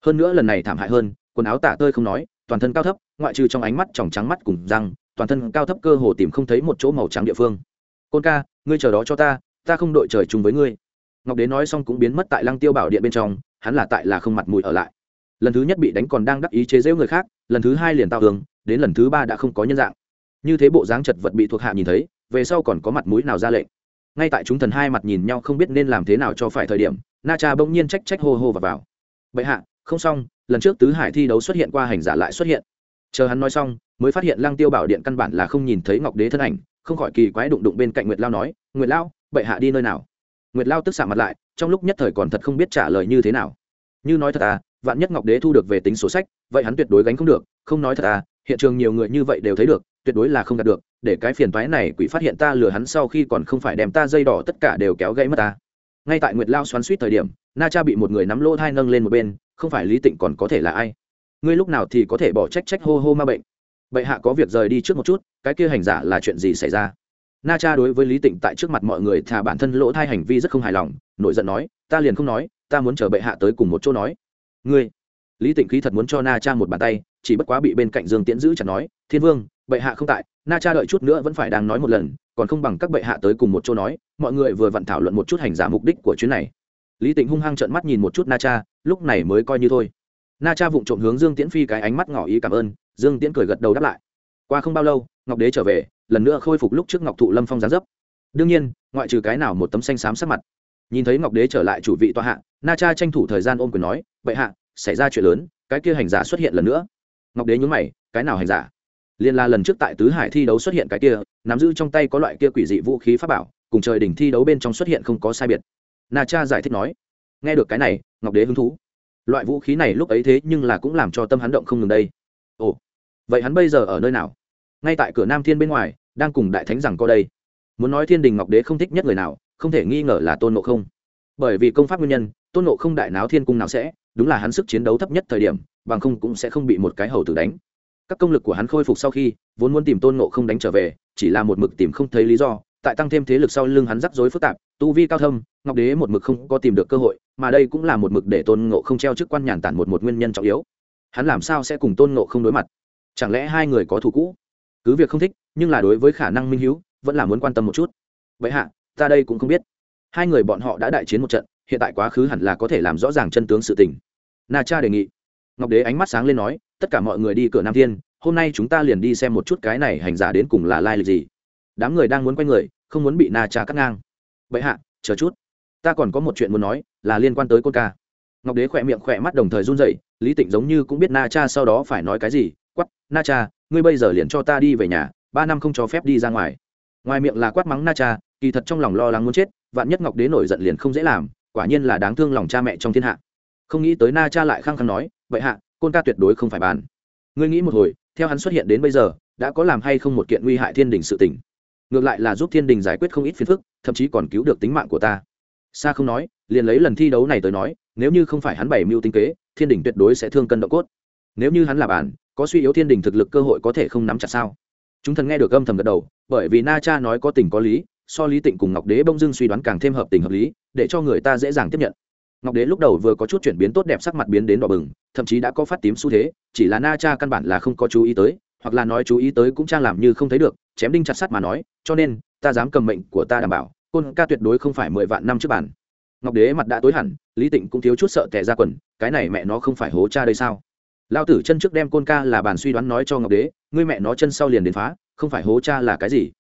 Hơn nữa lần này thảm hại hơn, quần áo tả tơi không nói, toàn thân cao thấp, ngoại trừ trong ánh mắt tròng trắng mắt cùng răng toàn thân cao thấp cơ hồ tìm không thấy một chỗ màu trắng địa phương. Côn ca, ngươi chờ đó cho ta ta không đội trời chung với ngươi. Ngọc đế nói xong cũng biến mất tại lăng tiêu bảo điện bên trong, hắn là tại là không mặt mũi ở lại. Lần thứ nhất bị đánh còn đang đắc ý chế giễu người khác, lần thứ hai liền tao tường đến lần thứ ba đã không có nhân dạng. Như thế bộ dáng chật vật bị thuộc hạ nhìn thấy, về sau còn có mặt mũi nào ra lệnh? Ngay tại chúng thần hai mặt nhìn nhau không biết nên làm thế nào cho phải thời điểm, na cha bỗng nhiên trách trách hô hô và vào. Bệ hạ, không xong, lần trước tứ hải thi đấu xuất hiện qua hành giả lại xuất hiện chờ hắn nói xong, mới phát hiện lăng tiêu bảo điện căn bản là không nhìn thấy ngọc đế thân ảnh, không khỏi kỳ quái đụng đụng bên cạnh nguyệt lao nói, nguyệt lao, bệ hạ đi nơi nào? Nguyệt lao tức xạ mặt lại, trong lúc nhất thời còn thật không biết trả lời như thế nào. Như nói thật à vạn nhất ngọc đế thu được về tính sổ sách, vậy hắn tuyệt đối gánh không được, không nói thật à hiện trường nhiều người như vậy đều thấy được, tuyệt đối là không đạt được, để cái phiền toái này quỷ phát hiện ta lừa hắn sau khi còn không phải đem ta dây đỏ tất cả đều kéo gãy mất ta. Ngay tại nguyệt lao xoắn suýt thời điểm, na cha bị một người nắm lỗ thai nâng lên một bên, không phải lý tịnh còn có thể là ai? Ngươi lúc nào thì có thể bỏ trách trách hô hô ma bệnh? Bệ hạ có việc rời đi trước một chút, cái kia hành giả là chuyện gì xảy ra? Na cha đối với lý tịnh tại trước mặt mọi người thà bản thân lỗ thai hành vi rất không hài lòng, nổi giận nói, ta liền không nói, ta muốn chờ bệ hạ tới cùng một chỗ nói. Ngươi? Lý tịnh khí thật muốn cho na cha một bàn tay, chỉ bất quá bị bên cạnh dương tiễn giữ chặt nói, thiên vương, bệ hạ không tại, na cha đợi chút nữa vẫn phải đang nói một lần, còn không bằng các bệ hạ tới cùng một chỗ nói, mọi người vừa vặn thảo luận một chút hành giả mục đích của chuyến này. Lý tịnh hung hăng trợn mắt nhìn một chút na cha, lúc này mới coi như thôi na cha vụng trộm hướng dương tiễn phi cái ánh mắt ngỏ ý cảm ơn, dương tiễn cười gật đầu đáp lại. Qua không bao lâu, ngọc đế trở về, lần nữa khôi phục lúc trước ngọc thụ lâm phong gián dấp. Đương nhiên, ngoại trừ cái nào một tấm xanh xám sắc mặt. Nhìn thấy ngọc đế trở lại chủ vị tọa hạ, na cha tranh thủ thời gian ôm quyền nói bệ hạ, xảy ra chuyện lớn, cái kia hành giả xuất hiện lần nữa. Ngọc đế nhún mày, cái nào hành giả? Liên la lần trước tại tứ hải thi đấu xuất hiện cái kia, nắm giữ trong tay có loại kia quỷ dị vũ khí pháp bảo, cùng trời đỉnh thi đấu bên trong xuất hiện không có sai biệt. Na cha giải thích nói, nghe được cái này, ngọc đế hứng thú loại vũ khí này lúc ấy thế nhưng là cũng làm cho tâm hắn động không ngừng đây. Ồ, vậy hắn bây giờ ở nơi nào? Ngay tại cửa nam thiên bên ngoài, đang cùng đại thánh rằng có đây. Muốn nói thiên đình ngọc đế không thích nhất người nào, không thể nghi ngờ là tôn nộ không. Bởi vì công pháp nguyên nhân, tôn nộ không đại náo thiên cung nào sẽ, đúng là hắn sức chiến đấu thấp nhất thời điểm, bằng không cũng sẽ không bị một cái hầu tử đánh. Các công lực của hắn khôi phục sau khi, vốn muốn tìm tôn nộ không đánh trở về, chỉ là một mực tìm không thấy lý do tại tăng thêm thế lực sau lưng hắn rắc rối phức tạp, tu vi cao thâm, ngọc đế một mực không có tìm được cơ hội, mà đây cũng là một mực để tôn ngộ không treo chức quan nhàn tản một một nguyên nhân trọng yếu. Hắn làm sao sẽ cùng tôn ngộ không đối mặt? Chẳng lẽ hai người có thù cũ? Cứ việc không thích, nhưng là đối với khả năng minh hữu vẫn là muốn quan tâm một chút. Vậy hạ, ta đây cũng không biết. Hai người bọn họ đã đại chiến một trận, hiện tại quá khứ hẳn là có thể làm rõ ràng chân tướng sự tình. Na cha đề nghị. Ngọc đế ánh mắt sáng lên nói, tất cả mọi người đi cửa nam thiên, hôm nay chúng ta liền đi xem một chút cái này hành giả đến cùng là lai lịch gì đám người đang muốn quay người, không muốn bị na cha cắt ngang. Bệ hạ, chờ chút. Ta còn có một chuyện muốn nói, là liên quan tới côn ca. Ngọc đế khỏe miệng khỏe mắt đồng thời run dậy lý tịnh giống như cũng biết na cha sau đó phải nói cái gì quắp na cha, ngươi bây giờ liền cho ta đi về nhà, ba năm không cho phép đi ra ngoài. Ngoài miệng là quát mắng na cha, kỳ thật trong lòng lo lắng muốn chết, vạn nhất ngọc đế nổi giận liền không dễ làm, quả nhiên là đáng thương lòng cha mẹ trong thiên hạ. Không nghĩ tới na cha lại khăng khăng nói vậy hạ, côn ca tuyệt đối không phải bàn. Ngươi nghĩ một hồi, theo hắn xuất hiện đến bây giờ, đã có làm hay không một kiện nguy hại thiên đình sự tỉnh ngược lại là giúp thiên đình giải quyết không ít phiền phức, thậm chí còn cứu được tính mạng của ta. Xa không nói, liền lấy lần thi đấu này tới nói, nếu như không phải hắn bày mưu tinh kế, thiên đình tuyệt đối sẽ thương cân độ cốt. Nếu như hắn là bản, có suy yếu thiên đình thực lực cơ hội có thể không nắm chặt sao? Chúng thần nghe được âm thầm gật đầu, bởi vì na cha nói có tình có lý, so lý tịnh cùng ngọc đế bông dưng suy đoán càng thêm hợp tình hợp lý, để cho người ta dễ dàng tiếp nhận. Ngọc đế lúc đầu vừa có chút chuyển biến tốt đẹp sắc mặt biến đến đỏ bừng, thậm chí đã có phát tím xu thế, chỉ là na cha căn bản là không có chú ý tới hoặc là nói chú ý tới cũng trang làm như không thấy được, chém đinh chặt sắt mà nói, cho nên, ta dám cầm mệnh của ta đảm bảo, côn ca tuyệt đối không phải mười vạn năm trước bản ngọc đế mặt đã tối hẳn, lý tịnh cũng thiếu chút sợ tẻ ra quần, cái này mẹ nó không phải hố cha đây sao? Lao tử chân trước đem côn ca là bàn suy đoán nói cho ngọc đế, ngươi mẹ nó chân sau liền đến phá, không phải hố cha là cái gì?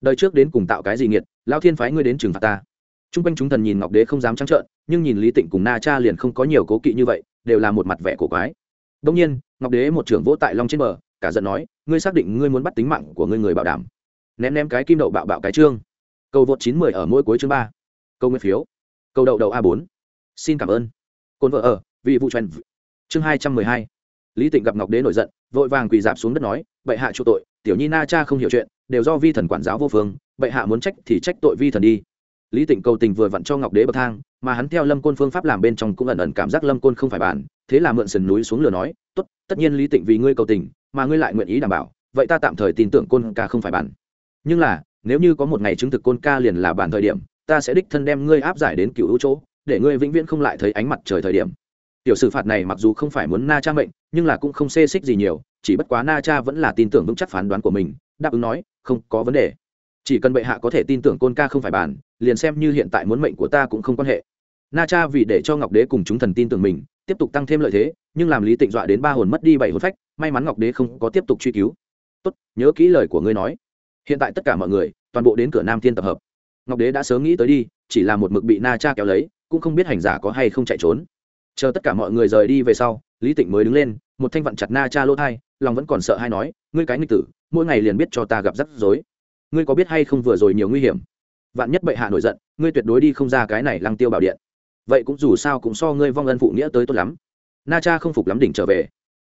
Đời trước đến cùng tạo cái gì nghiệt lao thiên phái ngươi đến trừng phạt ta. T r u n g quanh chúng thần nhìn ngọc đế không dám trắng trợn, nhưng nhìn lý tịnh cùng na cha liền không có nhiều cố kỵ như vậy, đều là một mặt vẻ cổ quái. Đông nhiên, ngọc đế một trưởng vỗ tại long trên bờ cả giận nói, ngươi xác định ngươi muốn bắt tính mạng của ngươi người bảo đảm. Ném ném cái kim đậu bạo bạo cái trương. Cầu vượt chín mười ở mỗi cuối chương ba. Câu nguyên phiếu. Câu đậu đậu a bốn. Xin cảm ơn. Cồn vợ ở vị vụ trần chương hai trăm mười hai. Lý tịnh gặp ngọc đế nổi giận, vội vàng quỳ dạp xuống đất nói, bệ hạ chu tội, tiểu nhi na cha không hiểu chuyện, đều do vi thần quản giáo vô phương, bệ hạ muốn trách thì trách tội vi thần đi. Lý tịnh cầu tình vừa vặn cho ngọc đế bậc thang, mà hắn theo lâm côn phương pháp làm bên trong cũng ẩn ẩn cảm giác lâm côn không phải bản, thế là mượn sườn núi xuống lửa nói, tốt, tất nhiên lý tịnh vì ngươi cầu tình mà ngươi lại nguyện ý đảm bảo vậy ta tạm thời tin tưởng côn ca không phải bản. Nhưng là nếu như có một ngày chứng thực côn ca liền là bản thời điểm ta sẽ đích thân đem ngươi áp giải đến cựu hữu chỗ để ngươi vĩnh viễn không lại thấy ánh mặt trời thời điểm. Tiểu xử phạt này mặc dù không phải muốn na cha mệnh nhưng là cũng không xê xích gì nhiều chỉ bất quá na cha vẫn là tin tưởng vững chắc phán đoán của mình đáp ứng nói không có vấn đề. Chỉ cần bệ hạ có thể tin tưởng côn ca không phải bản, liền xem như hiện tại muốn mệnh của ta cũng không quan hệ. Na cha vì để cho ngọc đế cùng chúng thần tin tưởng mình tiếp tục tăng thêm lợi thế nhưng làm lý tịnh dọa đến ba hồn mất đi bảy hồn phách may mắn ngọc đế không có tiếp tục truy cứu. Tốt, nhớ kỹ lời của ngươi nói. Hiện tại tất cả mọi người, toàn bộ đến cửa nam thiên tập hợp. Ngọc đế đã sớm nghĩ tới đi, chỉ là một mực bị na cha kéo lấy, cũng không biết hành giả có hay không chạy trốn. Chờ tất cả mọi người rời đi về sau, lý tịnh mới đứng lên, một thanh vặn chặt na cha lỗ thai, lòng vẫn còn sợ hay nói, ngươi cái nghịch tử, mỗi ngày liền biết cho ta gặp rắc rối. Ngươi có biết hay không vừa rồi nhiều nguy hiểm? Vạn nhất bệ hạ nổi giận, ngươi tuyệt đối đi không ra cái này lăng tiêu bảo điện. Vậy cũng dù sao cũng so ngươi vong ân phụ nghĩa tới tốt lắm. Na cha không phục lắm đỉnh trở về.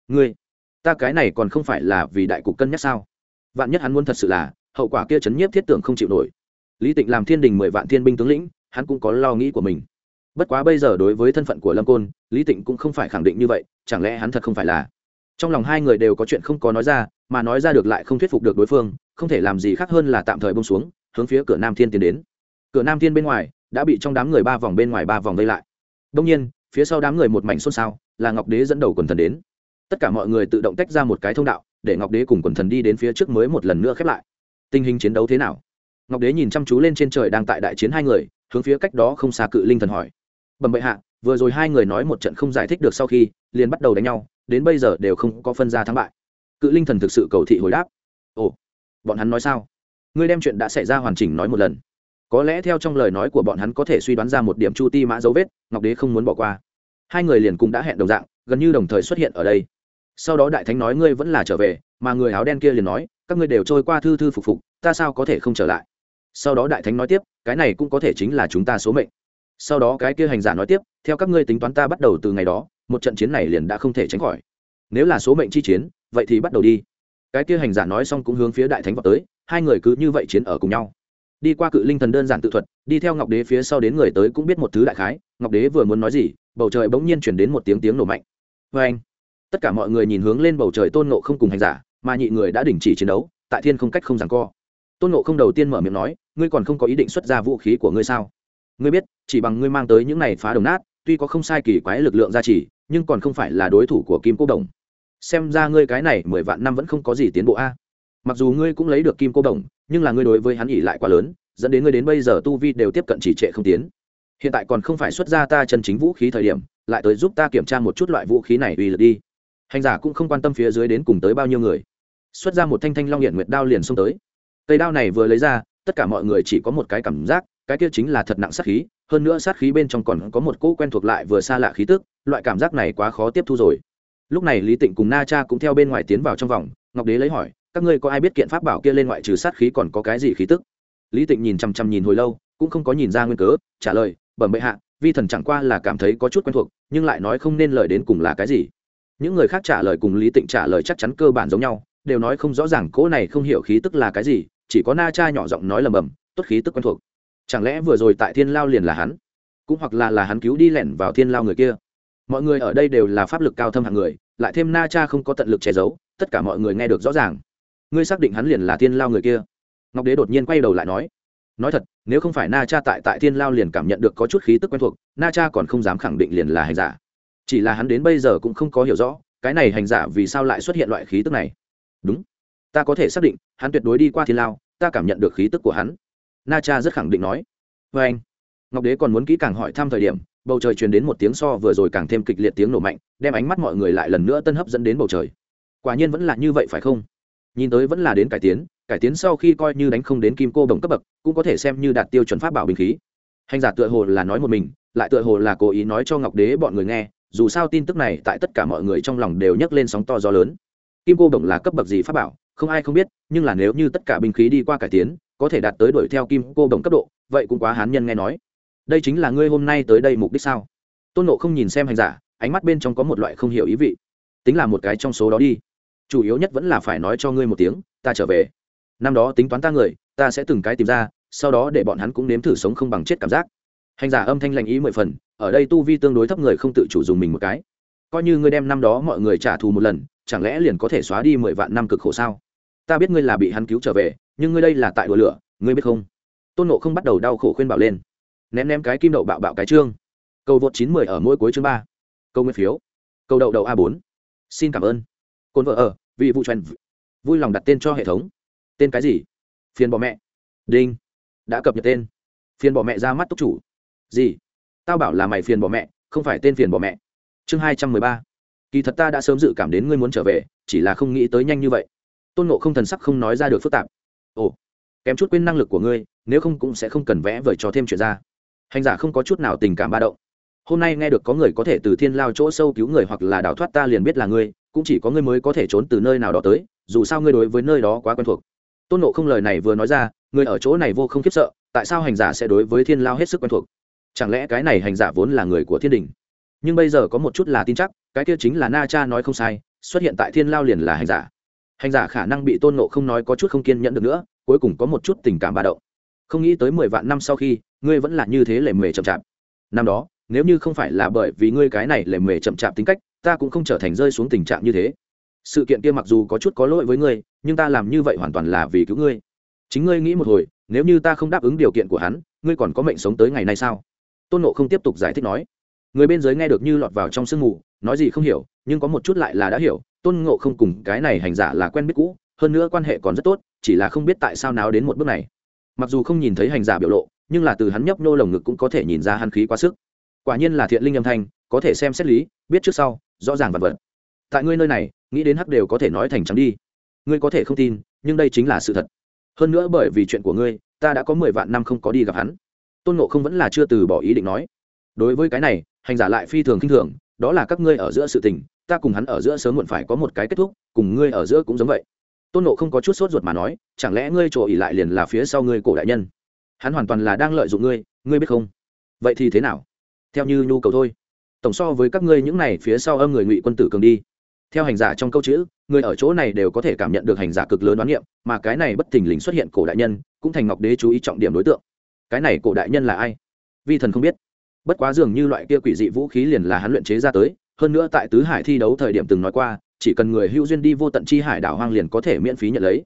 Ngươi ta cái này còn không phải là vì đại cục cân nhắc sao? Vạn nhất hắn muốn thật sự là, hậu quả kia chấn nhiếp thiết tưởng không chịu nổi. Lý tịnh làm thiên đình mười vạn thiên binh tướng lĩnh, hắn cũng có lo nghĩ của mình. Bất quá bây giờ đối với thân phận của lâm côn, lý tịnh cũng không phải khẳng định như vậy, chẳng lẽ hắn thật không phải là? Trong lòng hai người đều có chuyện không có nói ra, mà nói ra được lại không thuyết phục được đối phương, không thể làm gì khác hơn là tạm thời bông xuống, hướng phía cửa nam thiên tiến đến. Cửa nam thiên bên ngoài, đã bị trong đám người ba vòng bên ngoài ba vòng vây lại. Đông nhiên, phía sau đám người một mảnh xôn xao, là ngọc đế dẫn đầu quần thần đến tất cả mọi người tự động tách ra một cái thông đạo, để ngọc đế cùng quần thần đi đến phía trước mới một lần nữa khép lại. Tình hình chiến đấu thế nào? Ngọc đế nhìn chăm chú lên trên trời đang tại đại chiến hai người, hướng phía cách đó không xa cự linh thần hỏi. Bẩm bệ hạ, vừa rồi hai người nói một trận không giải thích được sau khi, liền bắt đầu đánh nhau, đến bây giờ đều không có phân ra thắng bại. Cự linh thần thực sự cầu thị hồi đáp. Ồ, bọn hắn nói sao? Ngươi đem chuyện đã xảy ra hoàn chỉnh nói một lần. Có lẽ theo trong lời nói của bọn hắn có thể suy đoán ra một điểm chu ti mã dấu vết, ngọc đế không muốn bỏ qua. Hai người liền cũng đã hẹn đồng dạng, gần như đồng thời xuất hiện ở đây sau đó đại thánh nói ngươi vẫn là trở về, mà người áo đen kia liền nói, các ngươi đều trôi qua thư thư phục phục, ta sao có thể không trở lại? Sau đó đại thánh nói tiếp, cái này cũng có thể chính là chúng ta số mệnh. Sau đó cái kia hành giả nói tiếp, theo các ngươi tính toán ta bắt đầu từ ngày đó, một trận chiến này liền đã không thể tránh khỏi. Nếu là số mệnh chi chiến, vậy thì bắt đầu đi. Cái kia hành giả nói xong cũng hướng phía đại thánh vào tới, hai người cứ như vậy chiến ở cùng nhau. Đi qua cự linh thần đơn giản tự thuật, đi theo ngọc đế phía sau đến người tới cũng biết một thứ đại khái, ngọc đế vừa muốn nói gì, bầu trời bỗng nhiên chuyển đến một tiếng tiếng nổ mạnh. Vê anh tất cả mọi người nhìn hướng lên bầu trời tôn nộ không cùng hành giả, mà nhị người đã đình chỉ chiến đấu, tại thiên không cách không rằng co. Tôn nộ không đầu tiên mở miệng nói, ngươi còn không có ý định xuất ra vũ khí của ngươi sao? Ngươi biết, chỉ bằng ngươi mang tới những này phá đồng nát, tuy có không sai kỳ quái lực lượng gia trì, nhưng còn không phải là đối thủ của kim cô đồng. Xem ra ngươi cái này mười vạn năm vẫn không có gì tiến bộ a. Mặc dù ngươi cũng lấy được kim cô đồng, nhưng là ngươi đối với hắn ỉ lại quá lớn, dẫn đến ngươi đến bây giờ tu vi đều tiếp cận chỉ trệ không tiến. Hiện tại còn không phải xuất ra ta chân chính vũ khí thời điểm, lại tới giúp ta kiểm tra một chút loại vũ khí này uy lực đi hành giả cũng không quan tâm phía dưới đến cùng tới bao nhiêu người. Xuất ra một thanh thanh long hiện nguyệt đao liền xông tới. Cây đao này vừa lấy ra, tất cả mọi người chỉ có một cái cảm giác, cái kia chính là thật nặng sát khí, hơn nữa sát khí bên trong còn có một cỗ quen thuộc lại vừa xa lạ khí tức, loại cảm giác này quá khó tiếp thu rồi. Lúc này lý tịnh cùng na cha cũng theo bên ngoài tiến vào trong vòng, ngọc đế lấy hỏi, các ngươi có ai biết kiện pháp bảo kia lên ngoại trừ sát khí còn có cái gì khí tức? Lý tịnh nhìn chằm chằm nhìn hồi lâu, cũng không có nhìn ra nguyên cớ, trả lời, bẩm bệ hạ, vi thần chẳng qua là cảm thấy có chút quen thuộc, nhưng lại nói không nên lời đến cùng là cái gì những người khác trả lời cùng lý tịnh trả lời chắc chắn cơ bản giống nhau, đều nói không rõ ràng cỗ này không hiểu khí tức là cái gì, chỉ có na cha nhỏ giọng nói lầm bầm, tốt khí tức quen thuộc. Chẳng lẽ vừa rồi tại thiên lao liền là hắn? Cũng hoặc là là hắn cứu đi lẻn vào thiên lao người kia? Mọi người ở đây đều là pháp lực cao thâm hạng người, lại thêm na cha không có tận lực che giấu, tất cả mọi người nghe được rõ ràng. Ngươi xác định hắn liền là thiên lao người kia? Ngọc đế đột nhiên quay đầu lại nói. Nói thật, nếu không phải na cha tại tại thiên lao liền cảm nhận được có chút khí tức quen thuộc, na cha còn không dám khẳng định liền là hành giả chỉ là hắn đến bây giờ cũng không có hiểu rõ, cái này hành giả vì sao lại xuất hiện loại khí tức này. Đúng. Ta có thể xác định, hắn tuyệt đối đi qua thiên lao, ta cảm nhận được khí tức của hắn. Na cha rất khẳng định nói. Vê anh, ngọc đế còn muốn kỹ càng hỏi thăm thời điểm, bầu trời truyền đến một tiếng so vừa rồi càng thêm kịch liệt tiếng nổ mạnh, đem ánh mắt mọi người lại lần nữa tân hấp dẫn đến bầu trời. Quả nhiên vẫn là như vậy phải không? Nhìn tới vẫn là đến cải tiến cải tiến sau khi coi như đánh không đến kim cô đồng cấp bậc, cũng có thể xem như đạt tiêu chuẩn pháp bảo bình khí. Hành giả tựa hồ là nói một mình, lại tựa hồ là cố ý nói cho ngọc đế bọn người nghe dù sao tin tức này tại tất cả mọi người trong lòng đều nhấc lên sóng to gió lớn. Kim cô bổng là cấp bậc gì pháp bảo, không ai không biết, nhưng là nếu như tất cả binh khí đi qua cải tiến, có thể đạt tới đuổi theo kim cô đồng cấp độ, vậy cũng quá hán nhân nghe nói. Đây chính là ngươi hôm nay tới đây mục đích sao? Tôn nộ không nhìn xem hành giả, ánh mắt bên trong có một loại không hiểu ý vị. Tính là một cái trong số đó đi. Chủ yếu nhất vẫn là phải nói cho ngươi một tiếng, ta trở về. Năm đó tính toán ta người, ta sẽ từng cái tìm ra, sau đó để bọn hắn cũng nếm thử sống không bằng chết cảm giác. Hành giả âm thanh lành ý mười phần ở đây tu vi tương đối thấp người không tự chủ dùng mình một cái. Coi như ngươi đem năm đó mọi người trả thù một lần, chẳng lẽ liền có thể xóa đi mười vạn năm cực khổ sao? Ta biết ngươi là bị hắn cứu trở về, nhưng ngươi đây là tại đùa lửa, ngươi biết không? Tôn nộ không bắt đầu đau khổ khuyên bảo lên. Ném ném cái kim đậu bạo bạo cái chương cầu vượt chín mười ở mỗi cuối chương ba. Câu nguyên phiếu. Câu đậu đậu a bốn. Xin cảm ơn. Cồn vợ ở, vị vụ trần vui lòng đặt tên cho hệ thống. Tên cái gì? Phiền bỏ mẹ. Đinh. Đã cập nhật tên. Phiền bỏ mẹ ra mắt túc chủ. Gì? Tao bảo là mày phiền bỏ mẹ, không phải tên phiền bỏ mẹ. Chương hai trăm mười ba. Kỳ thật ta đã sớm dự cảm đến ngươi muốn trở về, chỉ là không nghĩ tới nhanh như vậy. Tôn nộ không thần sắc không nói ra được phức tạp. Ồ, kém chút quên năng lực của ngươi, nếu không cũng sẽ không cần vẽ vời cho thêm chuyện ra. Hành giả không có chút nào tình cảm ba động. Hôm nay nghe được có người có thể từ thiên lao chỗ sâu cứu người hoặc là đào thoát ta liền biết là ngươi, cũng chỉ có ngươi mới có thể trốn từ nơi nào đó tới, dù sao ngươi đối với nơi đó quá quen thuộc. Tôn nộ không lời này vừa nói ra, người ở chỗ này vô không khiếp sợ, tại sao hành giả sẽ đối với thiên lao hết sức quen thuộc? Chẳng lẽ cái này hành giả vốn là người của thiên đình? Nhưng bây giờ có một chút là tin chắc, cái kia chính là na cha nói không sai, xuất hiện tại thiên lao liền là hành giả. Hành giả khả năng bị tôn nộ không nói có chút không kiên nhẫn được nữa, cuối cùng có một chút tình cảm ba đậu không nghĩ tới mười vạn năm sau khi, ngươi vẫn là như thế lề mề chậm chạp. Năm đó, nếu như không phải là bởi vì ngươi cái này lề mề chậm chạp tính cách, ta cũng không trở thành rơi xuống tình trạng như thế. Sự kiện kia mặc dù có chút có lỗi với ngươi, nhưng ta làm như vậy hoàn toàn là vì cứu ngươi. Chính ngươi nghĩ một hồi, nếu như ta không đáp ứng điều kiện của hắn, ngươi còn có mệnh sống tới ngày nay sao? Tôn nộ không tiếp tục giải thích nói. Người bên dưới nghe được như lọt vào trong sương mù, nói gì không hiểu, nhưng có một chút lại là đã hiểu, tôn ngộ không cùng cái này hành giả là quen biết cũ, hơn nữa quan hệ còn rất tốt, chỉ là không biết tại sao nào đến một bước này. Mặc dù không nhìn thấy hành giả biểu lộ, nhưng là từ hắn nhấp nô lồng ngực cũng có thể nhìn ra hắn khí quá sức. Quả nhiên là thiện linh âm thanh, có thể xem xét lý, biết trước sau, rõ ràng vật vật. Tại ngươi nơi này, nghĩ đến hắc đều có thể nói thành trắng đi. Ngươi có thể không tin, nhưng đây chính là sự thật. Hơn nữa bởi vì chuyện của ngươi, ta đã có mười vạn năm không có đi gặp hắn tôn nộ không vẫn là chưa từ bỏ ý định nói. Đối với cái này, hành giả lại phi thường k i n h thường, đó là các ngươi ở giữa sự tình, ta cùng hắn ở giữa sớm muộn phải có một cái kết thúc, cùng ngươi ở giữa cũng giống vậy. Tôn nộ không có chút sốt ruột mà nói, chẳng lẽ ngươi trổ ỉ lại liền là phía sau ngươi cổ đại nhân? Hắn hoàn toàn là đang lợi dụng ngươi ngươi biết không? Vậy thì thế nào? Theo như nhu cầu thôi. Tổng so với các ngươi những này phía sau âm người ngụy quân tử cường đi. Theo hành giả trong câu chữ, người ở chỗ này đều có thể cảm nhận được hành giả cực lớn đoán niệm, mà cái này bất thình lình xuất hiện cổ đại nhân, cũng thành ngọc đế chú ý trọng điểm đối tượng cái này cổ đại nhân là ai? Vi thần không biết. Bất quá dường như loại kia quỷ dị vũ khí liền là hắn luyện chế ra tới, hơn nữa tại tứ hải thi đấu thời điểm từng nói qua, chỉ cần người hữu duyên đi vô tận chi hải đảo hoang liền có thể miễn phí nhận lấy.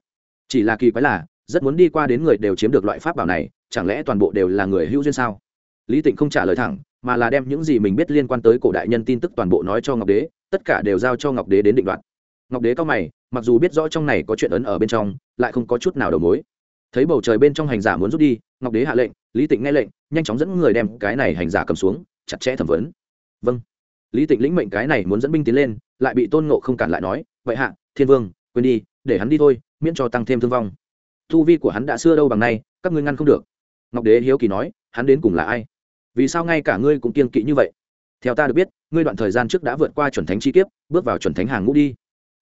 Chỉ là kỳ quái là, rất muốn đi qua đến người đều chiếm được loại pháp bảo này, chẳng lẽ toàn bộ đều là người hữu duyên sao? Lý tịnh không trả lời thẳng, mà là đem những gì mình biết liên quan tới cổ đại nhân tin tức toàn bộ nói cho ngọc đế, tất cả đều giao cho ngọc đế đến định đoạt. Ngọc đế cao mày, mặc dù biết rõ trong này có chuyện ấn ở bên trong, lại không có chút nào đầu mối. Thấy bầu trời bên trong hành giả muốn rút đi ngọc đế hạ lệnh, lý tịnh nghe lệnh, nhanh chóng dẫn người đem cái này hành giả cầm xuống, chặt chẽ thẩm vấn. Vâng. Lý tịnh lĩnh mệnh cái này muốn dẫn binh tiến lên, lại bị tôn ngộ không cản lại nói, vậy hạ, thiên vương, quên đi, để hắn đi thôi, miễn cho tăng thêm thương vong. Thu vi của hắn đã xưa đâu bằng nay, các ngươi ngăn không được. Ngọc đế hiếu kỳ nói, hắn đến cùng là ai? Vì sao ngay cả ngươi cũng kiên kỵ như vậy? Theo ta được biết, ngươi đoạn thời gian trước đã vượt qua chuẩn thánh chi kiếp, bước vào chuẩn thánh hàng ngũ đi.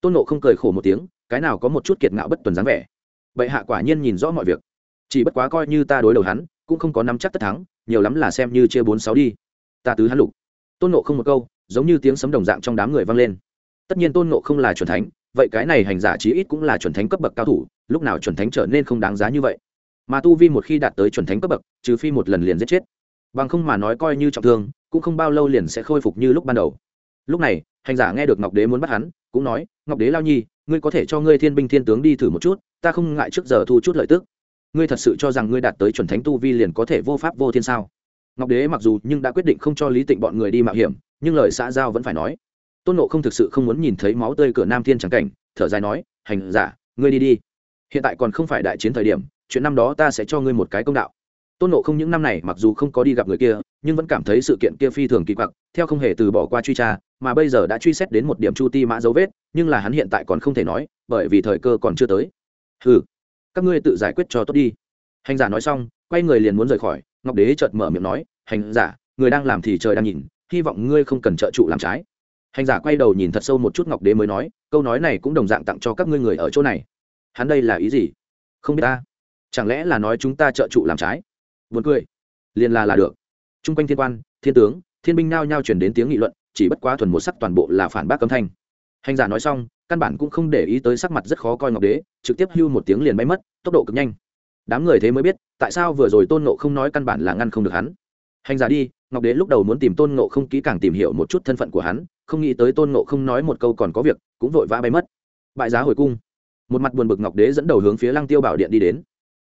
Tôn nộ không cười khổ một tiếng, cái nào có một chút kiệt ngạo bất tuần dáng vẻ? Bệ hạ quả nhiên nhìn rõ mọi việc chỉ bất quá coi như ta đối đầu hắn, cũng không có nắm chắc tất thắng, nhiều lắm là xem như chia bốn sáu đi. Ta tứ hắn lục. Tôn nộ không một câu, giống như tiếng sấm đồng dạng trong đám người vang lên. Tất nhiên tôn nộ không là chuẩn thánh, vậy cái này hành giả chí ít cũng là chuẩn thánh cấp bậc cao thủ, lúc nào chuẩn thánh trở nên không đáng giá như vậy. Mà tu vi một khi đạt tới chuẩn thánh cấp bậc, trừ phi một lần liền giết chết. Bằng không mà nói coi như trọng thương, cũng không bao lâu liền sẽ khôi phục như lúc ban đầu. Lúc này, hành giả nghe được ngọc đế muốn bắt hắn, cũng nói, ngọc đế lao nhi, ngươi có thể cho ngươi thiên binh thiên tướng đi thử một chút, ta không ngại trước giờ thu chút lợi tức ngươi thật sự cho rằng ngươi đạt tới chuẩn thánh tu vi liền có thể vô pháp vô thiên sao? Ngọc đế mặc dù nhưng đã quyết định không cho lý tịnh bọn người đi mạo hiểm, nhưng lời xã giao vẫn phải nói. Tôn nộ không thực sự không muốn nhìn thấy máu tươi cửa nam thiên trắng cảnh, thở dài nói, hành giả, ngươi đi đi. Hiện tại còn không phải đại chiến thời điểm, chuyện năm đó ta sẽ cho ngươi một cái công đạo. Tôn nộ không những năm này mặc dù không có đi gặp người kia, nhưng vẫn cảm thấy sự kiện kia phi thường kỳ quặc, theo không hề từ bỏ qua truy tra, mà bây giờ đã truy xét đến một điểm chu ti mã dấu vết, nhưng là hắn hiện tại còn không thể nói, bởi vì thời cơ còn chưa tới. Ừ các ngươi tự giải quyết cho tốt đi. Hành giả nói xong, quay người liền muốn rời khỏi, ngọc đế chợt mở miệng nói, hành giả, người đang làm thì trời đang nhìn, hy vọng ngươi không cần trợ trụ làm trái. Hành giả quay đầu nhìn thật sâu một chút ngọc đế mới nói, câu nói này cũng đồng dạng tặng cho các ngươi người ở chỗ này. Hắn đây là ý gì? Không biết ta. Chẳng lẽ là nói chúng ta trợ trụ làm trái? Buồn cười. Liền là là được. T r u n g quanh thiên quan, thiên tướng, thiên binh nao nhao chuyển đến tiếng nghị luận, chỉ bất quá thuần một sắc toàn bộ là phản bác âm thanh. Hành giả nói xong căn bản cũng không để ý tới sắc mặt rất khó coi ngọc đế, trực tiếp hưu một tiếng liền bay mất, tốc độ cực nhanh. Đám người thế mới biết, tại sao vừa rồi tôn nộ không nói căn bản là ngăn không được hắn. Hành giả đi, ngọc đế lúc đầu muốn tìm tôn nộ không kỹ càng tìm hiểu một chút thân phận của hắn, không nghĩ tới tôn nộ không nói một câu còn có việc, cũng vội vã bay mất. Bại giá hồi cung. Một mặt buồn bực ngọc đế dẫn đầu hướng phía lăng tiêu bảo điện đi đến.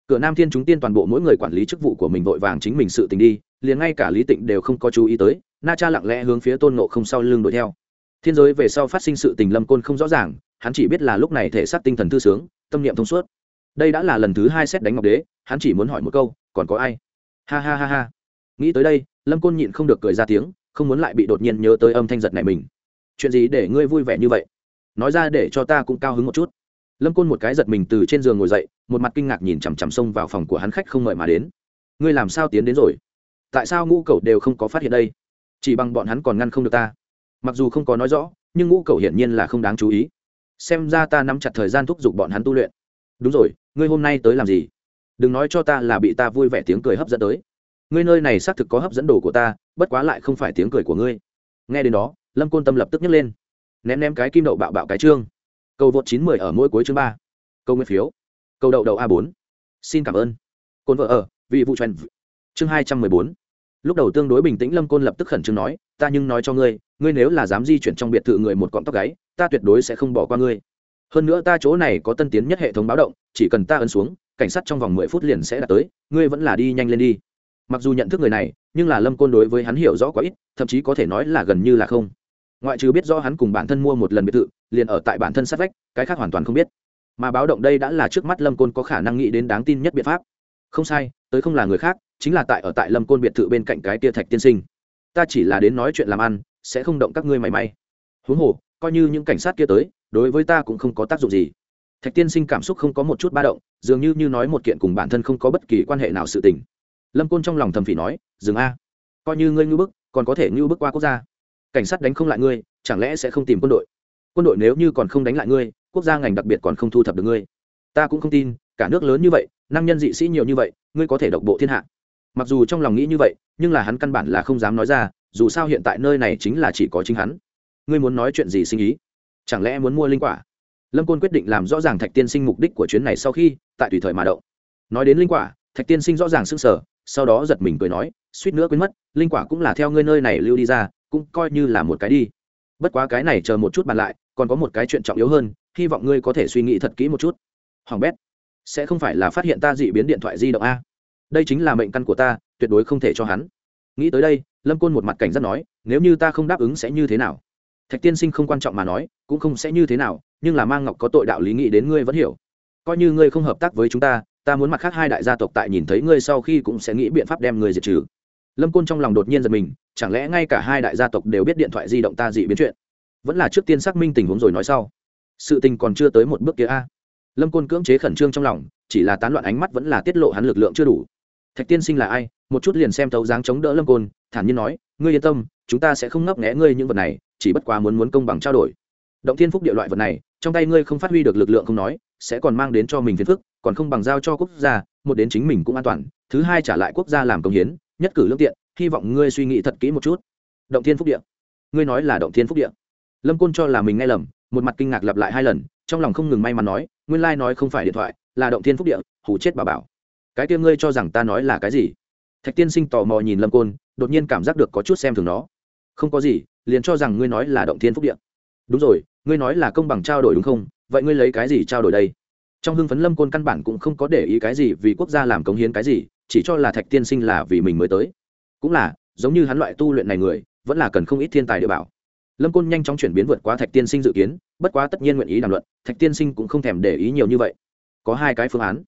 Cửa nam thiên chúng tiên toàn bộ mỗi người quản lý chức vụ của mình vội vàng chính mình sự tình đi, liền ngay cả lý tịnh đều không có chú ý tới, na cha lặng lẽ hướng phía tôn nộ không sau lưng đuổi theo thiên giới về sau phát sinh sự tình lâm côn không rõ ràng, hắn chỉ biết là lúc này thể xác tinh thần thư sướng, tâm niệm thông suốt. Đây đã là lần thứ hai xét đánh ngọc đế, hắn chỉ muốn hỏi một câu, còn có ai? Ha ha ha ha. Nghĩ tới đây, lâm côn nhịn không được cười ra tiếng, không muốn lại bị đột nhiên nhớ tới âm thanh giật này mình. Chuyện gì để ngươi vui vẻ như vậy? Nói ra để cho ta cũng cao hứng một chút. Lâm côn một cái giật mình từ trên giường ngồi dậy, một mặt kinh ngạc nhìn chằm chằm xông vào phòng của hắn khách không mời mà đến. Ngươi làm sao tiến đến rồi? Tại sao ngũ cậu đều không có phát hiện đây? Chỉ bằng bọn hắn còn ngăn không được ta mặc dù không có nói rõ, nhưng ngũ cầu hiển nhiên là không đáng chú ý. Xem ra ta nắm chặt thời gian thúc giục bọn hắn tu luyện. Đúng rồi, ngươi hôm nay tới làm gì? Đừng nói cho ta là bị ta vui vẻ tiếng cười hấp dẫn tới. Ngươi nơi này xác thực có hấp dẫn đồ của ta, bất quá lại không phải tiếng cười của ngươi. Nghe đến đó, lâm côn tâm lập tức nhấc lên. Ném ném cái kim đậu bạo bạo cái trương. Cầu vượt chín mười ở mỗi cuối chương ba. Câu nguyên phiếu. Câu đậu đậu a bốn. Xin cảm ơn. Côn vợ ở, vị vụ truyền chương hai trăm mười bốn. Lúc đầu tương đối bình tĩnh, lâm côn lập tức khẩn trương nói, ta nhưng nói cho ngươi ngươi nếu là dám di chuyển trong biệt thự người một cọng tóc gáy, ta tuyệt đối sẽ không bỏ qua ngươi. Hơn nữa ta chỗ này có tân tiến nhất hệ thống báo động, chỉ cần ta ấn xuống, cảnh sát trong vòng mười phút liền sẽ đạt tới, ngươi vẫn là đi nhanh lên đi. Mặc dù nhận thức người này, nhưng là lâm côn đối với hắn hiểu rõ quá ít, thậm chí có thể nói là gần như là không. Ngoại trừ biết do hắn cùng bản thân mua một lần biệt thự, liền ở tại bản thân sát vách, cái khác hoàn toàn không biết. Mà báo động đây đã là trước mắt lâm côn có khả năng nghĩ đến đáng tin nhất biện pháp. Không sai, tới không là người khác, chính là tại ở tại lâm côn biệt thự bên cạnh cái tia thạch tiên sinh ta chỉ là đến nói chuyện làm ăn, sẽ không động các ngươi mảy may. Huống hồ, coi như những cảnh sát kia tới, đối với ta cũng không có tác dụng gì. Thạch tiên sinh cảm xúc không có một chút ba động, dường như như nói một kiện cùng bản thân không có bất kỳ quan hệ nào sự tình. Lâm côn trong lòng thầm phỉ nói, dừng a. Coi như ngươi ngưu bức, còn có thể ngưu bức qua quốc gia. Cảnh sát đánh không lại ngươi, chẳng lẽ sẽ không tìm quân đội? Quân đội nếu như còn không đánh lại ngươi, quốc gia ngành đặc biệt còn không thu thập được ngươi. Ta cũng không tin, cả nước lớn như vậy, năng nhân dị sĩ nhiều như vậy, ngươi có thể độc bộ thiên hạ mặc dù trong lòng nghĩ như vậy, nhưng là hắn căn bản là không dám nói ra, dù sao hiện tại nơi này chính là chỉ có chính hắn. Ngươi muốn nói chuyện gì sinh ý? Chẳng lẽ muốn mua linh quả? Lâm côn quyết định làm rõ ràng thạch tiên sinh mục đích của chuyến này sau khi, tại tùy thời mà động. Nói đến linh quả, thạch tiên sinh rõ ràng s ư n g sở sau đó giật mình cười nói, suýt nữa quên mất, linh quả cũng là theo ngươi nơi này lưu đi ra, cũng coi như là một cái đi. Bất quá cái này chờ một chút bàn lại, còn có một cái chuyện trọng yếu hơn, hy vọng ngươi có thể suy nghĩ thật kỹ một chút. Hoàng bét, sẽ không phải là phát hiện ta dị biến điện thoại di động a? Đây chính là mệnh căn của ta, tuyệt đối không thể cho hắn. Nghĩ tới đây, lâm côn một mặt cảnh giác nói, nếu như ta không đáp ứng sẽ như thế nào? Thạch tiên sinh không quan trọng mà nói, cũng không sẽ như thế nào, nhưng là mang ngọc có tội đạo lý nghĩ đến ngươi vẫn hiểu. Coi như ngươi không hợp tác với chúng ta ta muốn mặt khác hai đại gia tộc tại nhìn thấy ngươi sau khi cũng sẽ nghĩ biện pháp đem ngươi diệt trừ. Lâm côn trong lòng đột nhiên giật mình, chẳng lẽ ngay cả hai đại gia tộc đều biết điện thoại di động ta dị biến chuyện? Vẫn là trước tiên xác minh tình huống rồi nói sau. Sự tình còn chưa tới một bước kia a. Lâm côn cưỡng chế khẩn trương trong lòng, chỉ là tán loạn ánh mắt vẫn là tiết lộ hắn lực lượng chưa đủ thạch tiên sinh là ai? Một chút liền xem thấu dáng chống đỡ lâm côn, thản nhiên nói, ngươi yên tâm, chúng ta sẽ không ngấp nghẽ ngươi những vật này, chỉ bất quá muốn muốn công bằng trao đổi. Động thiên phúc địa loại vật này, trong tay ngươi không phát huy được lực lượng không nói, sẽ còn mang đến cho mình phiền phức, còn không bằng giao cho quốc gia, một đến chính mình cũng an toàn. Thứ hai trả lại quốc gia làm công hiến, nhất cử lương tiện, hy vọng ngươi suy nghĩ thật kỹ một chút. Động thiên phúc địa. Ngươi nói là động thiên phúc địa. Lâm côn cho là mình nghe lầm, một mặt kinh ngạc lặp lại hai lần, trong lòng không ngừng may mắn nói, nguyên lai nói không phải điện thoại, là động thiên phúc địa, hủ chết bà bảo cái kia ngươi cho rằng ta nói là cái gì? Thạch tiên sinh tò mò nhìn lâm côn, đột nhiên cảm giác được có chút xem thường nó. Không có gì, liền cho rằng ngươi nói là động thiên phúc địa. Đúng rồi, ngươi nói là công bằng trao đổi đúng không? Vậy ngươi lấy cái gì trao đổi đây? Trong hưng phấn lâm côn căn bản cũng không có để ý cái gì vì quốc gia làm cống hiến cái gì, chỉ cho là thạch tiên sinh là vì mình mới tới. Cũng là, giống như hắn loại tu luyện này người, vẫn là cần không ít thiên tài địa bảo. Lâm côn nhanh chóng chuyển biến vượt qua thạch tiên sinh dự kiến, bất quá tất nhiên nguyện ý đàm luận, thạch tiên sinh cũng không thèm để ý nhiều như vậy. Có hai cái phương án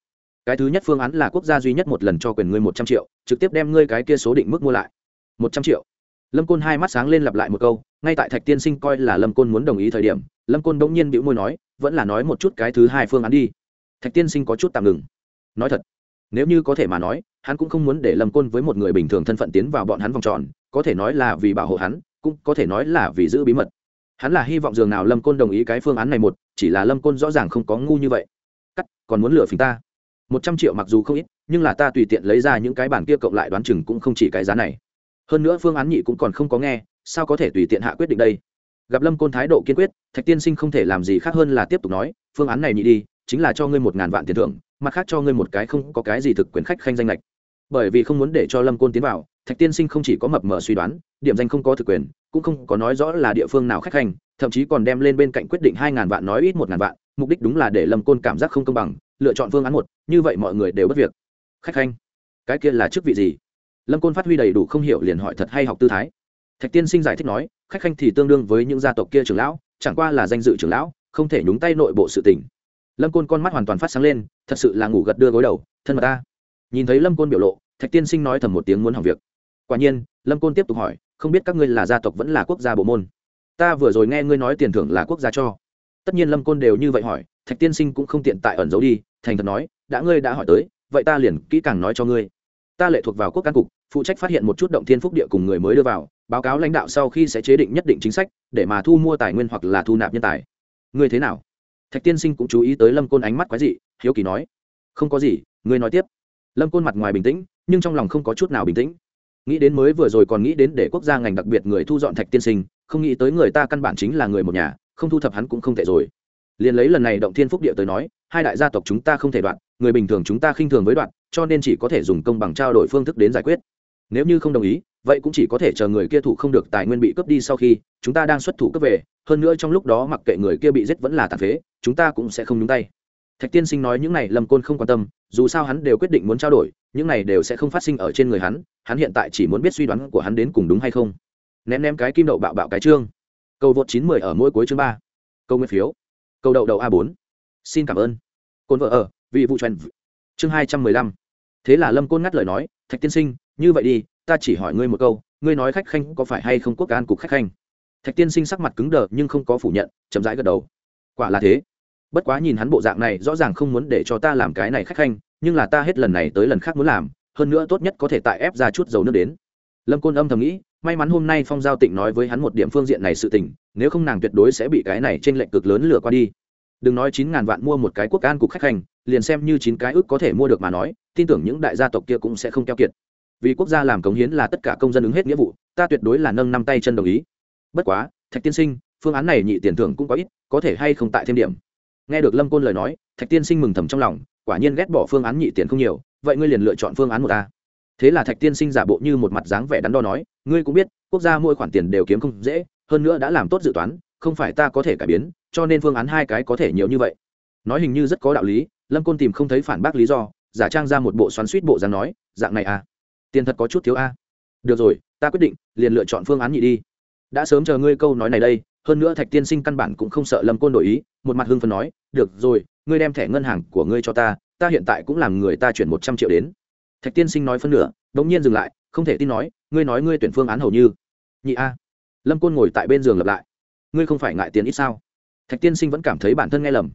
cái thứ nhất phương án là quốc gia duy nhất một lần cho quyền ngươi một trăm triệu, trực tiếp đem ngươi cái kia số định mức mua lại. Một trăm triệu. Lâm côn hai mắt sáng lên lặp lại một câu, ngay tại thạch tiên sinh coi là lâm côn muốn đồng ý thời điểm, lâm côn bỗng nhiên bịu môi nói, vẫn là nói một chút cái thứ hai phương án đi. Thạch tiên sinh có chút tạm ngừng. Nói thật, nếu như có thể mà nói, hắn cũng không muốn để lâm côn với một người bình thường thân phận tiến vào bọn hắn vòng tròn, có thể nói là vì bảo hộ hắn, cũng có thể nói là vì giữ bí mật. Hắn là hy vọng dường nào lâm côn đồng ý cái phương án này một, chỉ là lâm côn rõ ràng không có ngu như vậy. Cắt, còn muốn lừa phình ta? Một trăm triệu mặc dù không ít, nhưng là ta tùy tiện lấy ra những cái bản kia cộng lại đoán chừng cũng không chỉ cái giá này. Hơn nữa phương án nhị cũng còn không có nghe, sao có thể tùy tiện hạ quyết định đây? Gặp lâm côn thái độ kiên quyết, thạch tiên sinh không thể làm gì khác hơn là tiếp tục nói, phương án này nhị đi, chính là cho ngươi một ngàn vạn tiền thưởng, mặt khác cho ngươi một cái không có cái gì thực quyền khách khanh danh lệch. Bởi vì không muốn để cho lâm côn tiến vào, thạch tiên sinh không chỉ có mập mờ suy đoán, điểm danh không có thực quyền, cũng không có nói rõ là địa phương nào khách khanh, thậm chí còn đem lên bên cạnh quyết định hai ngàn vạn nói ít một ngàn vạn, mục đích đúng là để lâm côn cảm giác không công bằng lựa chọn phương án một, như vậy mọi người đều bất việc. Khách khanh, cái kia là chức vị gì? Lâm côn phát huy đầy đủ không hiểu liền hỏi thật hay học tư thái. Thạch tiên sinh giải thích nói, khách khanh thì tương đương với những gia tộc kia trưởng lão, chẳng qua là danh dự trưởng lão, không thể nhúng tay nội bộ sự tình. Lâm côn con mắt hoàn toàn phát sáng lên, thật sự là ngủ gật đưa gối đầu, thân mật ta. Nhìn thấy lâm côn biểu lộ, thạch tiên sinh nói thầm một tiếng muốn hỏng việc. Quả nhiên, lâm côn tiếp tục hỏi, không biết các ngươi là gia tộc vẫn là quốc gia bộ môn? Ta vừa rồi nghe ngươi nói tiền thưởng là quốc gia cho. Tất nhiên lâm côn đều như vậy hỏi, thạch tiên sinh cũng không tiện tại ẩn giấu đi thành thật nói, đã ngươi đã hỏi tới, vậy ta liền kỹ càng nói cho ngươi. Ta lệ thuộc vào quốc can cục, phụ trách phát hiện một chút động thiên phúc địa cùng người mới đưa vào, báo cáo lãnh đạo sau khi sẽ chế định nhất định chính sách, để mà thu mua tài nguyên hoặc là thu nạp nhân tài. Ngươi thế nào? Thạch tiên sinh cũng chú ý tới lâm côn ánh mắt quái dị, hiếu kỳ nói. Không có gì, ngươi nói tiếp. Lâm côn mặt ngoài bình tĩnh, nhưng trong lòng không có chút nào bình tĩnh. Nghĩ đến mới vừa rồi còn nghĩ đến để quốc gia ngành đặc biệt người thu dọn thạch tiên sinh, không nghĩ tới người ta căn bản chính là người một nhà, không thu thập hắn cũng không tệ rồi liền lấy lần này động thiên phúc địa tới nói, hai đại gia tộc chúng ta không thể đoạn, người bình thường chúng ta khinh thường với đoạn, cho nên chỉ có thể dùng công bằng trao đổi phương thức đến giải quyết. Nếu như không đồng ý, vậy cũng chỉ có thể chờ người kia thủ không được tài nguyên bị cướp đi sau khi, chúng ta đang xuất thủ cướp về, hơn nữa trong lúc đó mặc kệ người kia bị giết vẫn là tàn phế, chúng ta cũng sẽ không nhúng tay. Thạch tiên sinh nói những này lâm côn không quan tâm, dù sao hắn đều quyết định muốn trao đổi, những này đều sẽ không phát sinh ở trên người hắn hắn hiện tại chỉ muốn biết suy đoán của hắn đến cùng đúng hay không. Ném ném cái kim đậu bạo bạo cái chương cầu vượt chín mười ở mỗi cuối chương ba. Câu nguyên phiếu câu đậu đậu a bốn. Xin cảm ơn. Côn vợ ở, vị vụ truyền chương hai trăm mười lăm. Thế là lâm côn ngắt lời nói, thạch tiên sinh, như vậy đi, ta chỉ hỏi ngươi một câu, ngươi nói khách khanh có phải hay không quốc an cục khách khanh? Thạch tiên sinh sắc mặt cứng đờ, nhưng không có phủ nhận, chậm rãi gật đầu. Quả là thế. Bất quá nhìn hắn bộ dạng này, rõ ràng không muốn để cho ta làm cái này khách khanh, nhưng là ta hết lần này tới lần khác muốn làm, hơn nữa tốt nhất có thể tại ép ra chút dầu nước đến. Lâm côn âm thầm nghĩ may mắn hôm nay phong giao tịnh nói với hắn một điểm phương diện này sự tình, nếu không nàng tuyệt đối sẽ bị cái này trên lệnh cực lớn lừa qua đi. Đừng nói chín ngàn vạn mua một cái quốc an cục khách hành, liền xem như chín cái ước có thể mua được mà nói, tin tưởng những đại gia tộc kia cũng sẽ không keo kiệt. Vì quốc gia làm cống hiến là tất cả công dân ứng hết nghĩa vụ, ta tuyệt đối là nâng năm tay chân đồng ý. Bất quá, thạch tiên sinh, phương án này nhị tiền thưởng cũng có ít, có thể hay không tại thêm điểm? Nghe được lâm côn lời nói, thạch tiên sinh mừng thầm trong lòng, quả nhiên ghét bỏ phương án nhị tiền không nhiều, vậy ngươi liền lựa chọn phương án một a thế là thạch tiên sinh giả bộ như một mặt dáng vẻ đắn đo nói, ngươi cũng biết, quốc gia mỗi khoản tiền đều kiếm không dễ, hơn nữa đã làm tốt dự toán, không phải ta có thể cải biến, cho nên phương án hai cái có thể nhiều như vậy. Nói hình như rất có đạo lý, lâm côn tìm không thấy phản bác lý do, giả trang ra một bộ xoắn suýt bộ dáng nói, dạng này à? Tiền thật có chút thiếu a. À. được rồi, ta quyết định, liền lựa chọn phương án nhị đi. Đã sớm chờ ngươi câu nói này đây, hơn nữa thạch tiên sinh căn bản cũng không sợ lâm côn đổi ý, một mặt hưng phần nói, được rồi, ngươi đem thẻ ngân hàng của ngươi cho ta ta hiện tại cũng làm người ta chuyển một trăm triệu đến thạch tiên sinh nói phân nửa đ ỗ n g nhiên dừng lại, không thể tin nói, ngươi nói ngươi tuyển phương án hầu như nhị a. Lâm côn ngồi tại bên giường lập lại. Ngươi không phải ngại tiền ít sao? Thạch tiên sinh vẫn cảm thấy bản thân nghe lầm.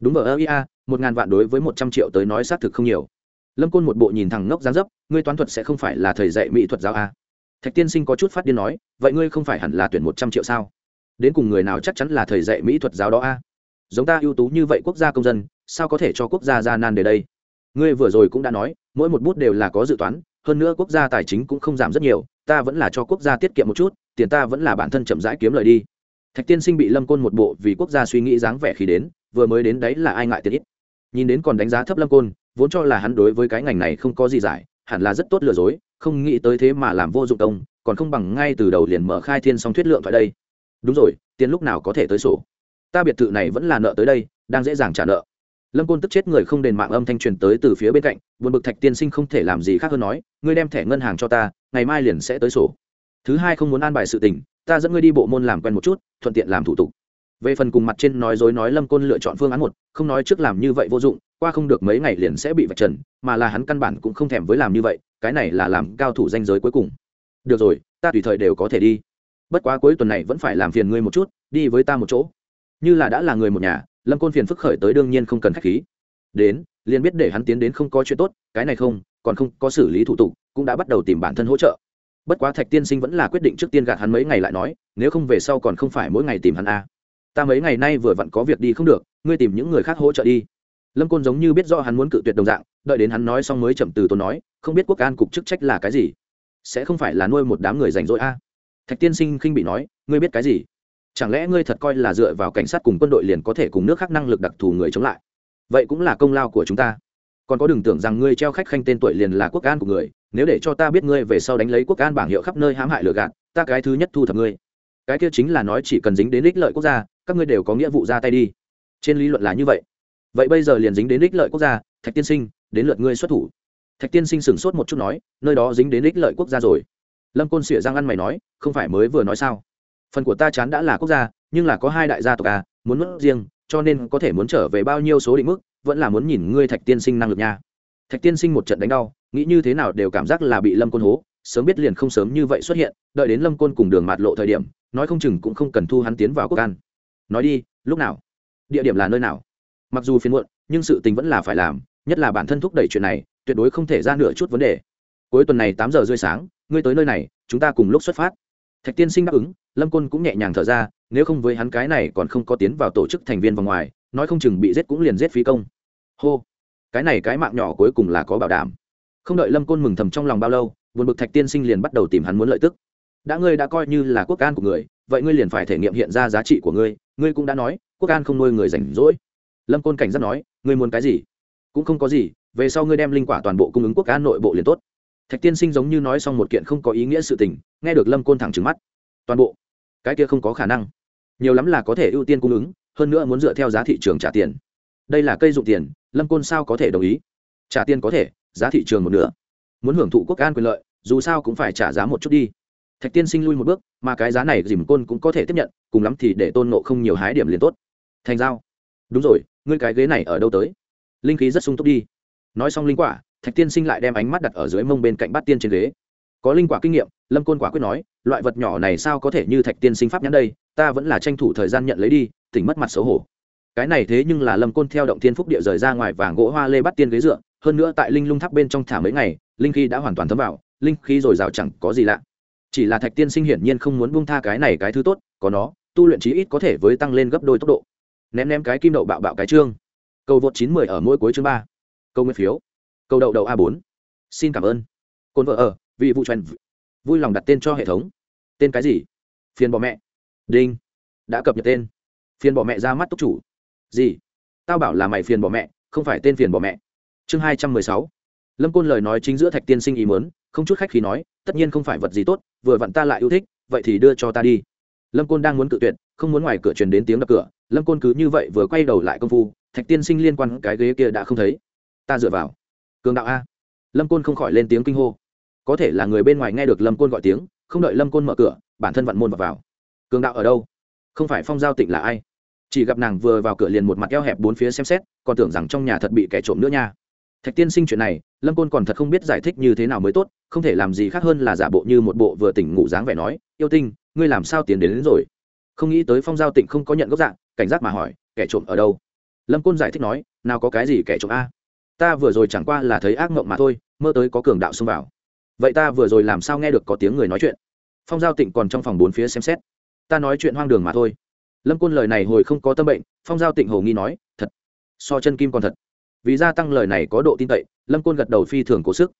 Đúng vờ ơ ia một ngàn vạn đối với một trăm triệu tới nói xác thực không nhiều. Lâm côn một bộ nhìn thẳng ngốc gián dấp, ngươi toán thuật sẽ không phải là thầy dạy mỹ thuật giáo a. Thạch tiên sinh có chút phát điên nói, vậy ngươi không phải hẳn là tuyển một trăm triệu sao? Đến cùng người nào chắc chắn là thầy dạy mỹ thuật giáo đó a? Giống ta ưu tú như vậy quốc gia công dân, sao có thể cho quốc gia ra nan để đây? Ngươi vừa rồi cũng đã nói mỗi một bút đều là có dự toán, hơn nữa quốc gia tài chính cũng không giảm rất nhiều, ta vẫn là cho quốc gia tiết kiệm một chút, tiền ta vẫn là bản thân chậm rãi kiếm lời đi. Thạch tiên sinh bị lâm côn một bộ vì quốc gia suy nghĩ dáng vẻ khi đến, vừa mới đến đấy là ai ngại tiền ít. Nhìn đến còn đánh giá thấp lâm côn, vốn cho là hắn đối với cái ngành này không có gì giải, hẳn là rất tốt lừa dối, không nghĩ tới thế mà làm vô dụng công, còn không bằng ngay từ đầu liền mở khai thiên song thuyết lượng tại đây. Đúng rồi, tiền lúc nào có thể tới sổ? Ta biệt thự này vẫn là nợ tới đây, đang dễ dàng trả nợ lâm côn tức chết người không đền mạng âm thanh truyền tới từ phía bên cạnh, buồn bực thạch tiên sinh không thể làm gì khác hơn nói, ngươi đem thẻ ngân hàng cho ta, ngày mai liền sẽ tới sổ. Thứ hai không muốn an bài sự tình, ta dẫn ngươi đi bộ môn làm quen một chút, thuận tiện làm thủ tục. Về phần cùng mặt trên nói dối nói lâm côn lựa chọn phương án một, không nói trước làm như vậy vô dụng, qua không được mấy ngày liền sẽ bị vạch trần, mà là hắn căn bản cũng không thèm với làm như vậy, cái này là làm cao thủ danh giới cuối cùng. Được rồi, ta tùy thời đều có thể đi. Bất quá cuối tuần này vẫn phải làm phiền ngươi một chút, đi với ta một chỗ. Như là đã là người một nhà lâm côn phiền phức khởi tới đương nhiên không cần k h á c h khí. Đến, liền biết để hắn tiến đến không có chuyện tốt, cái này không, còn không có xử lý thủ tục, cũng đã bắt đầu tìm bản thân hỗ trợ. Bất quá thạch tiên sinh vẫn là quyết định trước tiên gạt hắn mấy ngày lại nói, nếu không về sau còn không phải mỗi ngày tìm hắn a à. ta mấy ngày nay vừa vặn có việc đi không được, ngươi tìm những người khác hỗ trợ đi. Lâm côn giống như biết do hắn muốn cự tuyệt đồng dạng, đợi đến hắn nói xong mới chậm từ tôi nói, không biết quốc an cục chức trách là cái gì? Sẽ không phải là nuôi một đám người rảnh rỗi a à. thạch tiên sinh khinh bị nói, ngươi biết cái gì? Chẳng lẽ ngươi thật coi là dựa vào cảnh sát cùng quân đội liền có thể cùng nước khác năng lực đặc thù người chống lại? Vậy cũng là công lao của chúng ta. Còn có đừng tưởng rằng ngươi treo khách khanh tên tuổi liền là quốc an của người, nếu để cho ta biết ngươi về sau đánh lấy quốc an bảng hiệu khắp nơi hãm hại lừa gạt, ta cái thứ nhất thu thập ngươi. Cái kia chính là nói chỉ cần dính đến ích lợi quốc gia, các ngươi đều có nghĩa vụ ra tay đi. Trên lý luận là như vậy. Vậy bây giờ liền dính đến ích lợi quốc gia, thạch tiên sinh, đến lượt ngươi xuất thủ. Thạch tiên sinh sửng sốt một chút nói, nơi đó dính đến ích lợi quốc gia rồi. Lâm côn xỉa giang ăn mày nói, không phải mới vừa nói sao? Phần của ta chán đã là quốc gia, nhưng là có hai đại gia tộc à muốn mất riêng, cho nên có thể muốn trở về bao nhiêu số định mức, vẫn là muốn nhìn ngươi thạch tiên sinh năng lực nha. Thạch tiên sinh một trận đánh đau, nghĩ như thế nào đều cảm giác là bị lâm côn hố, sớm biết liền không sớm như vậy xuất hiện, đợi đến lâm côn cùng đường mạt lộ thời điểm, nói không chừng cũng không cần thu hắn tiến vào quốc an. Nói đi, lúc nào? Địa điểm là nơi nào? Mặc dù phiền muộn, nhưng sự tình vẫn là phải làm, nhất là bản thân thúc đẩy chuyện này, tuyệt đối không thể ra nửa chút vấn đề. Cuối tuần này tám giờ rưỡi sáng, ngươi tới nơi này, chúng ta cùng lúc xuất phát thạch tiên sinh đáp ứng, lâm côn cũng nhẹ nhàng thở ra, nếu không với hắn cái này còn không có tiến vào tổ chức thành viên vòng ngoài, nói không chừng bị giết cũng liền giết phí công. Hô, cái này cái mạng nhỏ cuối cùng là có bảo đảm. Không đợi lâm côn mừng thầm trong lòng bao lâu, buồn bực thạch tiên sinh liền bắt đầu tìm hắn muốn lợi tức. Đã ngươi đã coi như là quốc an của người, vậy ngươi liền phải thể nghiệm hiện ra giá trị của ngươi ngươi cũng đã nói, quốc an không nuôi người rảnh rỗi. Lâm côn cảnh giác nói, ngươi muốn cái gì? Cũng không có gì, về sau ngươi đem linh quả toàn bộ cung ứng quốc an nội bộ liền tốt thạch tiên sinh giống như nói xong một kiện không có ý nghĩa sự tình, nghe được lâm côn thẳng trừng mắt. Toàn bộ. Cái kia không có khả năng. Nhiều lắm là có thể ưu tiên cung ứng, hơn nữa muốn dựa theo giá thị trường trả tiền. Đây là cây dụng tiền, lâm côn sao có thể đồng ý? Trả tiền có thể, giá thị trường một nửa. Muốn hưởng thụ quốc an quyền lợi, dù sao cũng phải trả giá một chút đi. Thạch tiên sinh lui một bước, mà cái giá này dìm côn cũng có thể tiếp nhận, cùng lắm thì để tôn nộ không nhiều hái điểm liền tốt. Thành giao. Đúng rồi, ngươi cái ghế này ở đâu tới? Linh khí rất sung túc đi. Nói xong linh quả thạch tiên sinh lại đem ánh mắt đặt ở dưới mông bên cạnh bát tiên trên ghế. Có linh quả kinh nghiệm, lâm côn quả quyết nói, loại vật nhỏ này sao có thể như thạch tiên sinh pháp nhắn đây, ta vẫn là tranh thủ thời gian nhận lấy đi, tỉnh mất mặt xấu hổ. Cái này thế nhưng là lâm côn theo động thiên phúc địa rời ra ngoài vàng gỗ hoa lê bắt tiên ghế dựa, hơn nữa tại linh lung tháp bên trong thả mấy ngày, linh khí đã hoàn toàn thấm vào, linh khí dồi dào chẳng có gì lạ. Chỉ là thạch tiên sinh hiển nhiên không muốn buông tha cái này cái thứ tốt, có nó, tu luyện chí ít có thể với tăng lên gấp đôi tốc độ. Ném ném cái kim đậu bạo bạo cái chương câu vượt chín mười ở mỗi cuối chương ba. Câu nguyên phiếu câu đậu đậu a bốn. Xin cảm ơn. Cồn vợ ở vị vụ truyền vui lòng đặt tên cho hệ thống. Tên cái gì? Phiền bỏ mẹ. Đinh. Đã cập nhật tên. Phiền bỏ mẹ ra mắt túc chủ. Gì? Tao bảo là mày phiền bỏ mẹ, không phải tên phiền bỏ mẹ. Chương hai trăm mười sáu. Lâm côn lời nói chính giữa thạch tiên sinh ý mớn không chút khách khi nói, tất nhiên không phải vật gì tốt, vừa vặn ta lại yêu thích, vậy thì đưa cho ta đi. Lâm côn đang muốn cự tuyệt, không muốn ngoài cửa truyền đến tiếng đập cửa, lâm côn cứ như vậy vừa quay đầu lại công phu, thạch tiên sinh liên quan cái ghế kia đã không thấy. Ta dựa vào cường đạo a. Lâm côn không khỏi lên tiếng kinh hô. Có thể là người bên ngoài nghe được lâm côn gọi tiếng không đợi lâm côn mở cửa bản thân vặn môn vào, vào. cường đạo ở đâu? Không phải phong giao tịnh là ai? Chỉ gặp nàng vừa vào cửa liền một mặt eo hẹp bốn phía xem xét còn tưởng rằng trong nhà thật bị kẻ trộm nữa nha. Thạch tiên sinh chuyện này lâm côn còn thật không biết giải thích như thế nào mới tốt không thể làm gì khác hơn là giả bộ như một bộ vừa tỉnh ngủ dáng vẻ nói yêu tinh ngươi làm sao tiến đến, đến rồi? Không nghĩ tới phong giao tịnh không có nhận gốc dạng cảnh giác mà hỏi kẻ trộm ở đâu? Lâm côn giải thích nói nào có cái gì kẻ trộm a? Ta vừa rồi chẳng qua là thấy ác mộng mà thôi, mơ tới có cường đạo xông vào. Vậy ta vừa rồi làm sao nghe được có tiếng người nói chuyện? Phong giao tịnh còn trong phòng bốn phía xem xét. Ta nói chuyện hoang đường mà thôi. Lâm côn lời này hồi không có tâm bệnh, phong giao tịnh hồ nghi nói, thật, so chân kim còn thật. Vì gia tăng lời này có độ tin cậy, lâm côn gật đầu phi thường cố sức.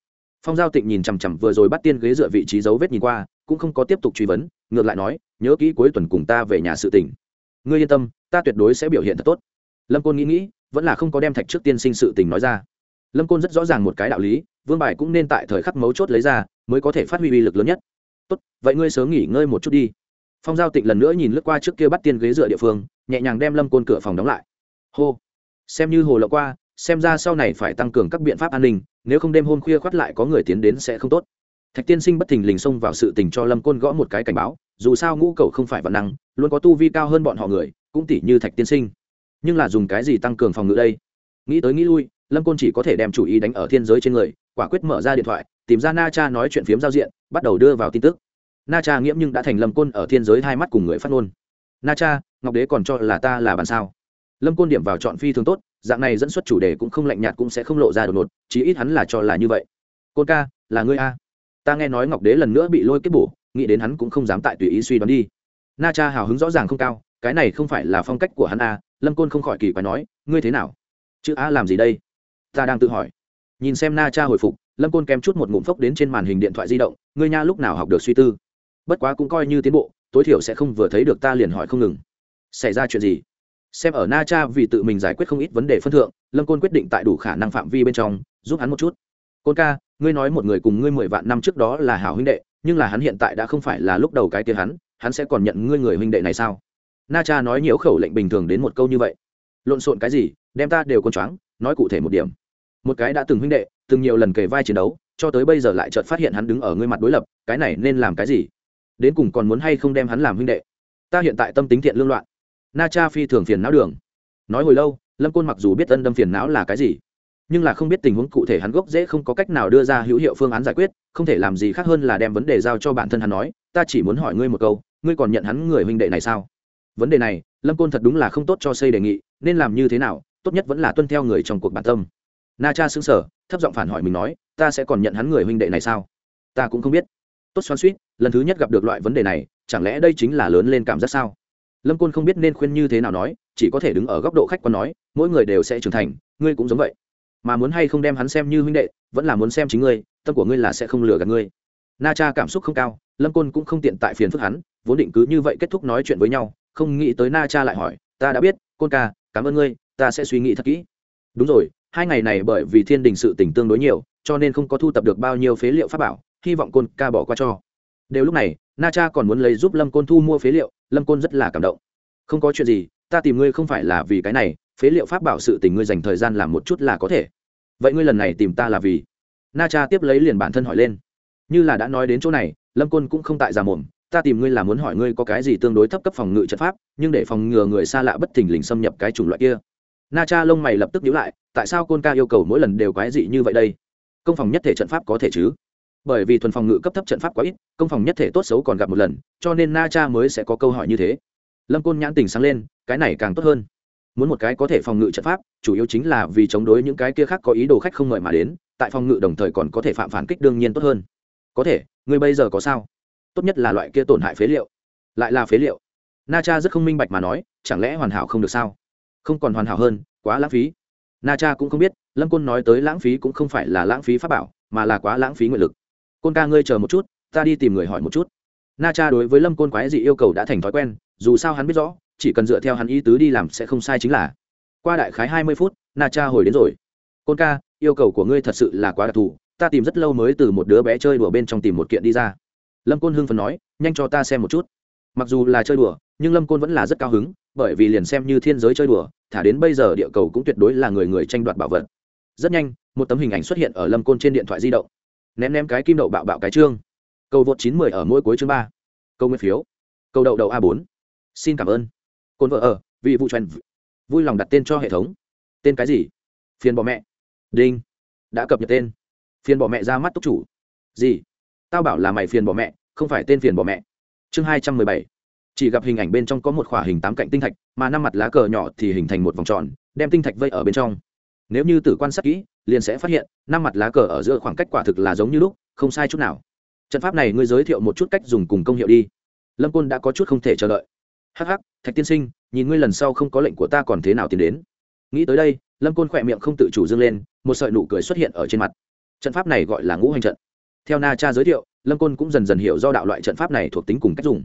Phong giao tịnh nhìn chằm chằm vừa rồi bắt tiên ghế dựa vị trí dấu vết nhìn qua, cũng không có tiếp tục truy vấn, ngược lại nói, nhớ kỹ cuối tuần cùng ta về nhà sự tỉnh ngươi yên tâm, ta tuyệt đối sẽ biểu hiện thật tốt. Lâm côn nghĩ nghĩ vẫn là không có đem thạch trước tiên sinh sự tình nói ra. Lâm côn rất rõ ràng một cái đạo lý, vương bài cũng nên tại thời khắc mấu chốt lấy ra, mới có thể phát huy uy lực lớn nhất. Tốt, vậy ngươi sớm nghỉ ngơi một chút đi. Phong giao tịnh lần nữa nhìn lướt qua trước kia bắt tiên ghế dựa địa phương, nhẹ nhàng đem lâm côn cửa phòng đóng lại. Hô, xem như hồ lộ qua, xem ra sau này phải tăng cường các biện pháp an ninh, nếu không đêm hôm khuya khoắt lại có người tiến đến sẽ không tốt. Thạch tiên sinh bất thình lình xông vào sự tình cho lâm côn gõ một cái cảnh báo, dù sao ngũ cầu không phải vật năng, luôn có tu vi cao hơn bọn họ người, cũng tỷ như thạch tiên sinh nhưng là dùng cái gì tăng cường phòng ngự đây? Nghĩ tới nghĩ lui, lâm côn chỉ có thể đem chủ ý đánh ở thiên giới trên người, quả quyết mở ra điện thoại, tìm ra na cha nói chuyện phiếm giao diện, bắt đầu đưa vào tin tức. Na cha nghiễm nhưng đã thành lâm côn ở thiên giới hai mắt cùng người phát ngôn. Na cha, ngọc đế còn cho là ta là bàn sao? Lâm côn điểm vào chọn phi thường tốt, dạng này dẫn xuất chủ đề cũng không lạnh nhạt cũng sẽ không lộ ra đột ngột, chí ít hắn là cho là như vậy. Côn ca, là ngươi a? Ta nghe nói ngọc đế lần nữa bị lôi kết bổ, nghĩ đến hắn cũng không dám tại tùy ý suy đoán đi. Na cha hào hứng rõ ràng không cao, cái này không phải là phong cách của hắn a lâm côn không khỏi kỳ quái nói, ngươi thế nào? Chữ a làm gì đây? Ta đang tự hỏi. Nhìn xem na cha hồi phục, lâm côn kém chút một ngụm phốc đến trên màn hình điện thoại di động, ngươi nha lúc nào học được suy tư? Bất quá cũng coi như tiến bộ, tối thiểu sẽ không vừa thấy được ta liền hỏi không ngừng. Xảy ra chuyện gì? Xem ở na cha vì tự mình giải quyết không ít vấn đề phân thượng, lâm côn quyết định tại đủ khả năng phạm vi bên trong, giúp hắn một chút. Côn ca, ngươi nói một người cùng ngươi mười vạn năm trước đó là hảo huynh đệ, nhưng là hắn hiện tại đã không phải là lúc đầu cái tia hắn hắn sẽ còn nhận ngươi người huynh đệ này sao? Na cha nói nhiễu khẩu lệnh bình thường đến một câu như vậy. Lộn xộn cái gì, đem ta đều con choáng, nói cụ thể một điểm. Một cái đã từng huynh đệ, từng nhiều lần kề vai chiến đấu, cho tới bây giờ lại chợt phát hiện hắn đứng ở ngươi mặt đối lập, cái này nên làm cái gì? Đến cùng còn muốn hay không đem hắn làm huynh đệ? Ta hiện tại tâm tính thiện lương loạn. Na cha phi thường phiền não đường. Nói hồi lâu, lâm côn mặc dù biết ân đâm phiền não là cái gì, nhưng là không biết tình huống cụ thể hắn gốc dễ không có cách nào đưa ra hữu hiệu phương án giải quyết, không thể làm gì khác hơn là đem vấn đề giao cho bản thân hắn nói, ta chỉ muốn hỏi ngươi một câu, ngươi còn nhận hắn người huynh đệ này sao? Vấn đề này, lâm côn thật đúng là không tốt cho xây đề nghị, nên làm như thế nào, tốt nhất vẫn là tuân theo người trong cuộc bản tâm. Na cha xứng sở thấp giọng phản hỏi mình nói, ta sẽ còn nhận hắn người huynh đệ này sao? Ta cũng không biết. Tốt xoan suýt lần thứ nhất gặp được loại vấn đề này, chẳng lẽ đây chính là lớn lên cảm giác sao? Lâm côn không biết nên khuyên như thế nào nói, chỉ có thể đứng ở góc độ khách quan nói, mỗi người đều sẽ trưởng thành, ngươi cũng giống vậy. Mà muốn hay không đem hắn xem như huynh đệ, vẫn là muốn xem chính ngươi, tâm của ngươi là sẽ không lừa gạt ngươi. Na cha cảm xúc không cao, lâm côn cũng không tiện tại phiền phức hắn, vốn định cứ như vậy kết thúc nói chuyện với nhau không nghĩ tới na cha lại hỏi, ta đã biết, côn ca, cảm ơn ngươi, ta sẽ suy nghĩ thật kỹ. Đúng rồi, hai ngày này bởi vì thiên đình sự tỉnh tương đối nhiều, cho nên không có thu tập được bao nhiêu phế liệu pháp bảo, hy vọng côn ca bỏ qua cho. Đều lúc này, na cha còn muốn lấy giúp lâm côn thu mua phế liệu, lâm côn rất là cảm động. Không có chuyện gì, ta tìm ngươi không phải là vì cái này, phế liệu pháp bảo sự tình ngươi dành thời gian làm một chút là có thể. Vậy ngươi lần này tìm ta là vì? Na cha tiếp lấy liền bản thân hỏi lên. Như là đã nói đến chỗ này, lâm côn cũng không tại giả mồm ta tìm ngươi là muốn hỏi ngươi có cái gì tương đối thấp cấp phòng ngự trận pháp, nhưng để phòng ngừa người xa lạ bất thình lình xâm nhập cái chủng loại kia. Na cha lông mày lập tức nhíu lại, tại sao côn ca yêu cầu mỗi lần đều quái dị như vậy đây? Công phòng nhất thể trận pháp có thể chứ? Bởi vì thuần phòng ngự cấp thấp trận pháp quá ít, công phòng nhất thể tốt xấu còn gặp một lần, cho nên na cha mới sẽ có câu hỏi như thế. Lâm côn nhãn tình sáng lên, cái này càng tốt hơn. Muốn một cái có thể phòng ngự trận pháp, chủ yếu chính là vì chống đối những cái kia khác có ý đồ khách không mời mà đến, tại phòng ngự đồng thời còn có thể phạm phản kích đương nhiên tốt hơn. Có thể, ngươi bây giờ có sao? Tốt nhất là loại kia tổn hại phế liệu. Lại là phế liệu. Na cha rất không minh bạch mà nói, chẳng lẽ hoàn hảo không được sao? Không còn hoàn hảo hơn, quá lãng phí. Na cha cũng không biết, lâm côn nói tới lãng phí cũng không phải là lãng phí pháp bảo, mà là quá lãng phí nguyện lực. Côn ca ngươi chờ một chút, ta đi tìm người hỏi một chút. Na cha đối với lâm côn quái dị yêu cầu đã thành thói quen, dù sao hắn biết rõ, chỉ cần dựa theo hắn ý tứ đi làm sẽ không sai chính là. Qua đại khái hai mươi phút na cha hồi đến rồi. Côn ca, yêu cầu của ngươi thật sự là quá đặc thù, ta tìm rất lâu mới từ một đứa bé chơi đùa bên trong tìm một kiện đi ra lâm côn hưng phần nói, nhanh cho ta xem một chút. Mặc dù là chơi đùa, nhưng lâm côn vẫn là rất cao hứng, bởi vì liền xem như thiên giới chơi đùa, thả đến bây giờ địa cầu cũng tuyệt đối là người người tranh đoạt bảo vật. Rất nhanh, một tấm hình ảnh xuất hiện ở lâm côn trên điện thoại di động. Ném ném cái kim đậu bạo bạo cái chương. Cầu vượt chín mươi ở mỗi cuối chương ba. Câu nguyên phiếu. Câu đậu đậu a bốn. Xin cảm ơn. Côn vợ ở vì vụ trần vui lòng đặt tên cho hệ thống. Tên cái gì? Phiền bỏ mẹ. Đinh. Đã cập nhật tên. Phiền bỏ mẹ ra mắt túc chủ. Gì? Tao bảo là mày phiền bỏ mẹ, không phải tên phiền bỏ mẹ. Chương hai trăm mười bảy. Chỉ gặp hình ảnh bên trong có một khỏa hình tám cạnh tinh thạch, mà năm mặt lá cờ nhỏ thì hình thành một vòng tròn, đem tinh thạch vây ở bên trong. Nếu như tử quan sát kỹ, liền sẽ phát hiện, năm mặt lá cờ ở giữa khoảng cách quả thực là giống như lúc, không sai chút nào. Trận pháp này ngươi giới thiệu một chút cách dùng cùng công hiệu đi. Lâm côn đã có chút không thể chờ đợi. Hh thạch tiên sinh, nhìn ngươi lần sau không có lệnh của ta còn thế nào tiến đến? Nghĩ tới đây, lâm côn khỏe miệng không tự chủ dâng lên, một sợi nụ cười xuất hiện ở trên mặt. Trận pháp này gọi là ngũ hành trận theo na cha giới thiệu, lâm côn cũng dần dần hiểu do đạo loại trận pháp này thuộc tính cùng cách dùng.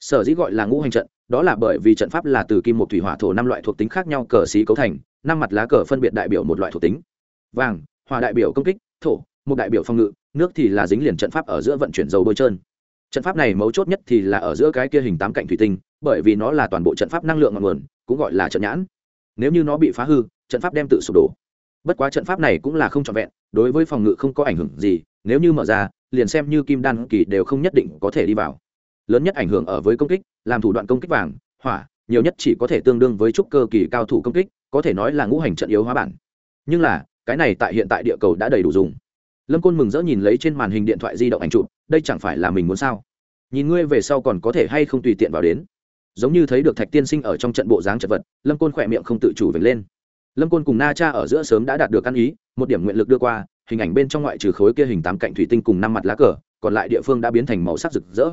Sở dĩ gọi là ngũ hành trận, đó là bởi vì trận pháp là từ kim một thủy hỏa thổ năm loại thuộc tính khác nhau cờ xí cấu thành, năm mặt lá cờ phân biệt đại biểu một loại thuộc tính. Vàng hòa đại biểu công kích, thổ một đại biểu phòng ngự, nước thì là dính liền trận pháp ở giữa vận chuyển dầu bôi trơn. Trận pháp này mấu chốt nhất thì là ở giữa cái kia hình tám cạnh thủy tinh, bởi vì nó là toàn bộ trận pháp năng lượng ngọn nguồn, cũng gọi là trận nhãn. Nếu như nó bị phá hư, trận pháp đem tự sụp đổ. Bất quá trận pháp này cũng là không trọn vẹn, đối với phòng ngự không có ảnh hưởng gì nếu như mở ra, liền xem như kim đan kỳ đều không nhất định có thể đi vào. Lớn nhất ảnh hưởng ở với công kích, làm thủ đoạn công kích vàng, hỏa, nhiều nhất chỉ có thể tương đương với trúc cơ kỳ cao thủ công kích, có thể nói là ngũ hành trận yếu hóa bản. Nhưng là, cái này tại hiện tại địa cầu đã đầy đủ dùng. Lâm côn mừng rỡ nhìn lấy trên màn hình điện thoại di động ảnh chụp, đây chẳng phải là mình muốn sao? Nhìn ngươi về sau còn có thể hay không tùy tiện vào đến. Giống như thấy được thạch tiên sinh ở trong trận bộ dáng chật vật, lâm côn khỏe miệng không tự chủ vệt lên. Lâm côn cùng na cha ở giữa sớm đã đạt được ăn ý, một điểm nguyện lực đưa qua hình ảnh bên trong ngoại trừ khối kia hình tám cạnh thủy tinh cùng năm mặt lá cờ còn lại địa phương đã biến thành màu sắc rực rỡ.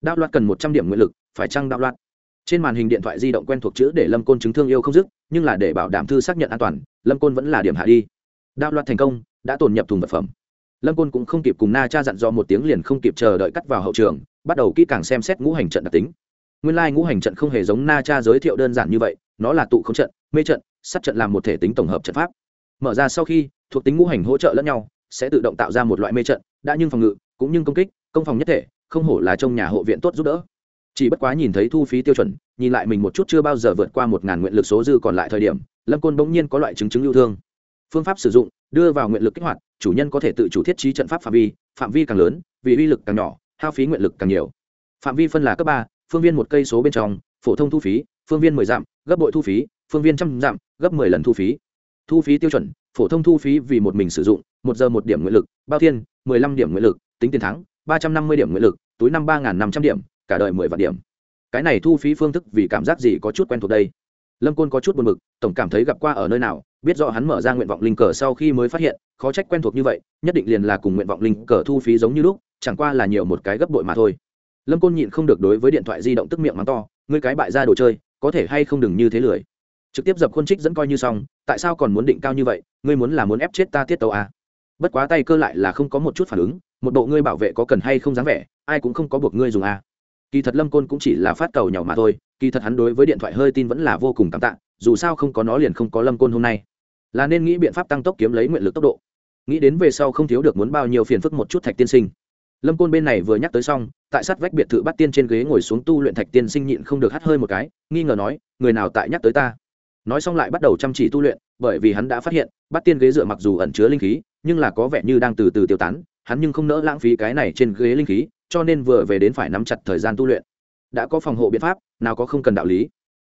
Đạo loạt cần một trăm điểm nguyện lực phải chăng đạo loạt? Trên màn hình điện thoại di động quen thuộc chữ để lâm côn chứng thương yêu không dứt nhưng là để bảo đảm thư xác nhận an toàn lâm côn vẫn là điểm hạ đi. Đạo loạt thành công đã tồn nhập thùng vật phẩm. Lâm côn cũng không kịp cùng na cha dặn dò một tiếng liền không kịp chờ đợi cắt vào hậu trường bắt đầu kỹ càng xem xét ngũ hành trận đặc tính. Nguyên lai、like, ngũ hành trận không hề giống na cha giới thiệu đơn giản như vậy nó là tụ không trận mê trận sắt trận làm một thể tính tổng hợp trận pháp. Mở ra sau khi thuộc tính ngũ hành hỗ trợ lẫn nhau, sẽ tự động tạo ra một loại mê trận, đã nhưng phòng ngự, cũng như công kích, công phòng nhất thể, không hổ là trong nhà hộ viện tốt giúp đỡ. Chỉ bất quá nhìn thấy thu phí tiêu chuẩn, nhìn lại mình một chút chưa bao giờ vượt qua một ngàn nguyện lực số dư còn lại thời điểm, lâm côn bỗng nhiên có loại chứng chứng yêu thương. Phương pháp sử dụng, đưa vào nguyện lực kích hoạt, chủ nhân có thể tự chủ thiết trí trận pháp phạm vi phạm vi càng lớn, vì uy lực càng nhỏ, hao phí nguyện lực càng nhiều. Phạm vi phân là cấp ba, phương viên một cây số bên trong, phổ thông thu phí, phương viên mười dặm, gấp bội thu phí, phương viên trăm dặm, gấp mười lần thu phí. Thu phí tiêu chuẩn phổ thông thu phí vì một mình sử dụng, một giờ một điểm nguyện lực, bao thiên, mười lăm điểm nguyện lực, tính tiền thắng, ba trăm năm mươi điểm nguyện lực, túi năm ba năm trăm điểm, cả đời mười vạn điểm. Cái này thu phí phương thức vì cảm giác gì có chút quen thuộc đây? Lâm côn có chút buồn b ự c tổng cảm thấy gặp qua ở nơi nào, biết rõ hắn mở ra nguyện vọng linh cờ sau khi mới phát hiện, khó trách quen thuộc như vậy, nhất định liền là cùng nguyện vọng linh cờ thu phí giống như lúc, chẳng qua là nhiều một cái gấp bội mà thôi. Lâm côn nhịn không được đối với điện thoại di động tức miệng mắng to, ngươi cái bại ra đồ chơi, có thể hay không đừng như thế lười? Trực tiếp dập khuôn trích dẫn coi như xong, tại sao còn muốn định cao như vậy, ngươi muốn là muốn ép chết ta tiết tàu à? bất quá tay cơ lại là không có một chút phản ứng, một bộ ngươi bảo vệ có cần hay không dám vẻ, ai cũng không có buộc ngươi dùng à. kỳ thật lâm côn cũng chỉ là phát cầu nhỏ mà thôi, kỳ thật hắn đối với điện thoại hơi tin vẫn là vô cùng cảm tạ, dù sao không có nó liền không có lâm côn hôm nay là nên nghĩ biện pháp tăng tốc kiếm lấy nguyện lực tốc độ nghĩ đến về sau không thiếu được muốn bao nhiêu phiền phức một chút thạch tiên sinh lâm côn bên này vừa nhắc tới xong, tại sát vách biệt thự bắt tiên trên ghế ngồi xuống tu luyện thạch tiên sinh nhịn không được hắt hơi một cái, nghi ngờ nói, người nào tại nhắc tới ta nói xong lại bắt đầu chăm chỉ tu luyện, bởi vì hắn đã phát hiện, bắt tiên ghế dựa mặc dù ẩn chứa linh khí, nhưng là có vẻ như đang từ từ tiêu tán, hắn nhưng không nỡ lãng phí cái này trên ghế linh khí, cho nên vừa về đến phải nắm chặt thời gian tu luyện. Đã có phòng hộ biện pháp, nào có không cần đạo lý.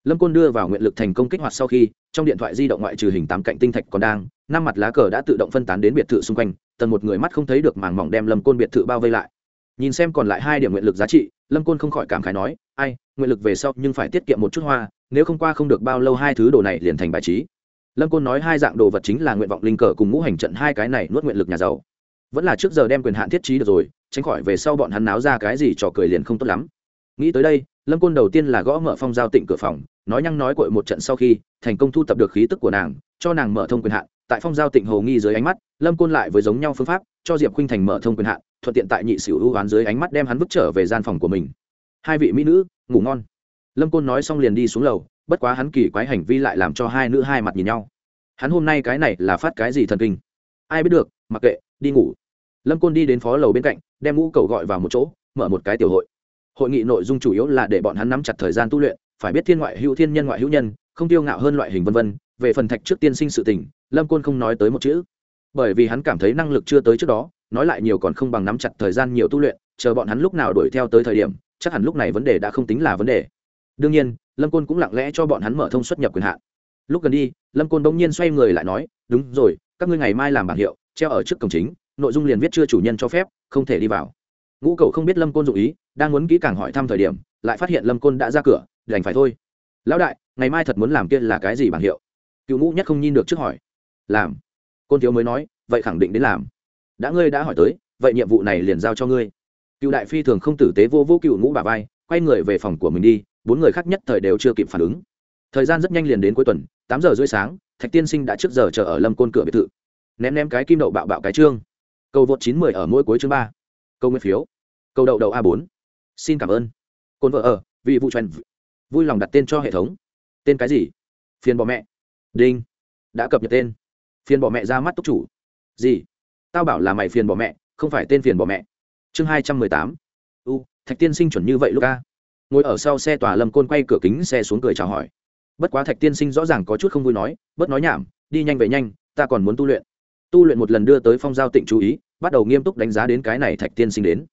Lâm côn đưa vào nguyện lực thành công kích hoạt sau khi, trong điện thoại di động ngoại trừ hình tám cạnh tinh thạch còn đang, năm mặt lá cờ đã tự động phân tán đến biệt thự xung quanh, tần một người mắt không thấy được màng mỏng đem lâm côn biệt thự bao vây lại. Nhìn xem còn lại hai điểm nguyện lực giá trị, lâm côn không khỏi cảm khái nói, ai, nguyện lực về sau nhưng phải tiết kiệm một chút hoa nếu không qua không được bao lâu hai thứ đồ này liền thành bài trí. Lâm côn nói hai dạng đồ vật chính là nguyện vọng linh cờ cùng ngũ hành trận, hai cái này nuốt nguyện lực nhà giàu. Vẫn là trước giờ đem quyền hạn thiết trí được rồi, tránh khỏi về sau bọn hắn náo ra cái gì trò cười liền không tốt lắm. Nghĩ tới đây, lâm côn đầu tiên là gõ mở phong giao tịnh cửa phòng, nói nhăng nói cội một trận sau khi, thành công thu tập được khí tức của nàng, cho nàng mở thông quyền hạn. Tại phong giao tịnh hồ nghi dưới ánh mắt, lâm côn lại với giống nhau phương pháp, cho diệp khinh thành mở thông quyền hạn, thuận tiện tại nhị xỉu hữu oán dưới ánh mắt đem hắn vứt trở về gian phòng của mình. Hai vị mỹ nữ, ngủ ngon lâm côn nói xong liền đi xuống lầu, bất quá hắn kỳ quái hành vi lại làm cho hai nữ hai mặt nhìn nhau. Hắn hôm nay cái này là phát cái gì thần kinh? Ai biết được, mặc kệ, đi ngủ. Lâm côn đi đến phó lầu bên cạnh, đem ngũ cầu gọi vào một chỗ, mở một cái tiểu hội. Hội nghị nội dung chủ yếu là để bọn hắn nắm chặt thời gian tu luyện, phải biết thiên ngoại hữu thiên nhân ngoại hữu nhân, không tiêu ngạo hơn loại hình vân vân. Về phần thạch trước tiên sinh sự tình, lâm côn không nói tới một chữ. Bởi vì hắn cảm thấy năng lực chưa tới trước đó, nói lại nhiều còn không bằng nắm chặt thời gian nhiều tu luyện, chờ bọn hắn lúc nào đuổi theo tới thời điểm, chắc hẳn lúc này vấn đề đã không tính là vấn đề đương nhiên, lâm côn cũng lặng lẽ cho bọn hắn mở thông xuất nhập quyền hạn. Lúc gần đi, lâm côn bỗng nhiên xoay người lại nói, đúng rồi, các ngươi ngày mai làm bảng hiệu, treo ở trước cổng chính, nội dung liền viết chưa chủ nhân cho phép, không thể đi vào. Ngũ cậu không biết lâm côn dụ ý, đang muốn kỹ càng hỏi thăm thời điểm, lại phát hiện lâm côn đã ra cửa, đành phải thôi. Lão đại, ngày mai thật muốn làm kia là cái gì bảng hiệu? Cựu ngũ nhất không nhìn được trước hỏi. Làm. Côn thiếu mới nói, vậy khẳng định đến làm. Đã ngươi đã hỏi tới, vậy nhiệm vụ này liền giao cho ngươi. Cựu đại phi thường không tử tế vô vô cựu ngũ bà vai quay người về phòng của mình đi, bốn người khác nhất thời đều chưa kịp phản ứng. Thời gian rất nhanh liền đến cuối tuần, tám giờ rưỡi sáng, thạch tiên sinh đã trước giờ chờ ở lâm côn cửa biệt thự. Ném ném cái kim đậu bạo bạo cái trương. Cầu vượt chín mươi ở mỗi cuối chương ba. Câu nguyên phiếu. Câu đậu đậu a bốn. Xin cảm ơn. Côn vợ ở, vì vụ trần vui lòng đặt tên cho hệ thống. Tên cái gì? Phiền bỏ mẹ. Đinh. Đã cập nhật tên. Phiền bỏ mẹ ra mắt túc chủ. Gì? Tao bảo là mày phiền bỏ mẹ, không phải tên phiền bỏ mẹ. Chương hai trăm mười tám thạch tiên sinh chuẩn như vậy lúc ca. Ngồi ở sau xe tòa lâm côn quay cửa kính xe xuống cười chào hỏi. Bất quá thạch tiên sinh rõ ràng có chút không vui nói, bớt nói nhảm, đi nhanh về nhanh, ta còn muốn tu luyện. Tu luyện một lần đưa tới phong giao tịnh chú ý, bắt đầu nghiêm túc đánh giá đến cái này thạch tiên sinh đến.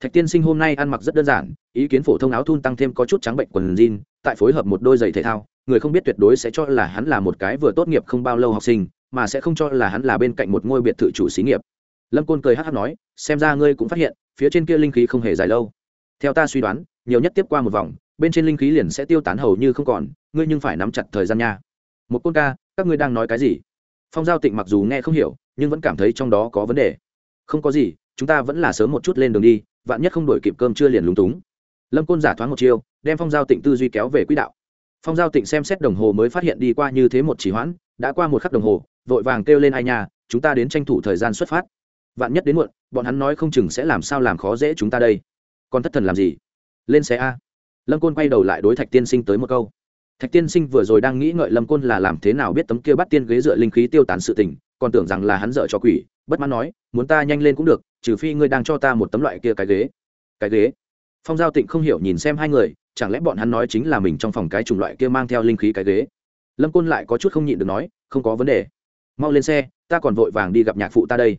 Thạch tiên sinh hôm nay ăn mặc rất đơn giản, ý kiến phổ thông áo thun tăng thêm có chút trắng bệnh quần jean, tại phối hợp một đôi giày thể thao, người không biết tuyệt đối sẽ cho là hắn là một cái vừa tốt nghiệp không bao lâu học sinh, mà sẽ không cho là hắn là bên cạnh một ngôi biệt thự chủ xí nghiệp. Lâm côn cười hát hát nói, xem ra ngươi cũng phát hiện, phía trên kia linh khí không hề dài lâu theo ta suy đoán, nhiều nhất tiếp qua một vòng, bên trên linh khí liền sẽ tiêu tán hầu như không còn, ngươi nhưng phải nắm chặt thời gian nha. Một côn ca, các ngươi đang nói cái gì? Phong giao tịnh mặc dù nghe không hiểu, nhưng vẫn cảm thấy trong đó có vấn đề. Không có gì, chúng ta vẫn là sớm một chút lên đường đi, vạn nhất không đổi kịp cơm chưa liền lúng túng. Lâm côn giả thoáng một chiêu, đem phong giao tịnh tư duy kéo về quỹ đạo. Phong giao tịnh xem xét đồng hồ mới phát hiện đi qua như thế một chỉ hoãn, đã qua một khắc đồng hồ, vội vàng kêu lên ai nhà chúng ta đến tranh thủ thời gian xuất phát. Vạn nhất đến muộn, bọn hắn nói không chừng sẽ làm sao làm khó dễ chúng ta đây còn thất thần làm gì? Lên xe a. Lâm côn quay đầu lại đối thạch tiên sinh tới một câu. Thạch tiên sinh vừa rồi đang nghĩ ngợi lâm côn là làm thế nào biết tấm kia bắt tiên ghế dựa linh khí tiêu tán sự tình, còn tưởng rằng là hắn dợ cho quỷ, bất mãn nói, muốn ta nhanh lên cũng được, trừ phi ngươi đang cho ta một tấm loại kia cái ghế. Cái ghế? Phong giao tịnh không hiểu nhìn xem hai người, chẳng lẽ bọn hắn nói chính là mình trong phòng cái chủng loại kia mang theo linh khí cái ghế? Lâm côn lại có chút không nhịn được nói, không có vấn đề. Mau lên xe, ta còn vội vàng đi gặp nhạc phụ ta đây.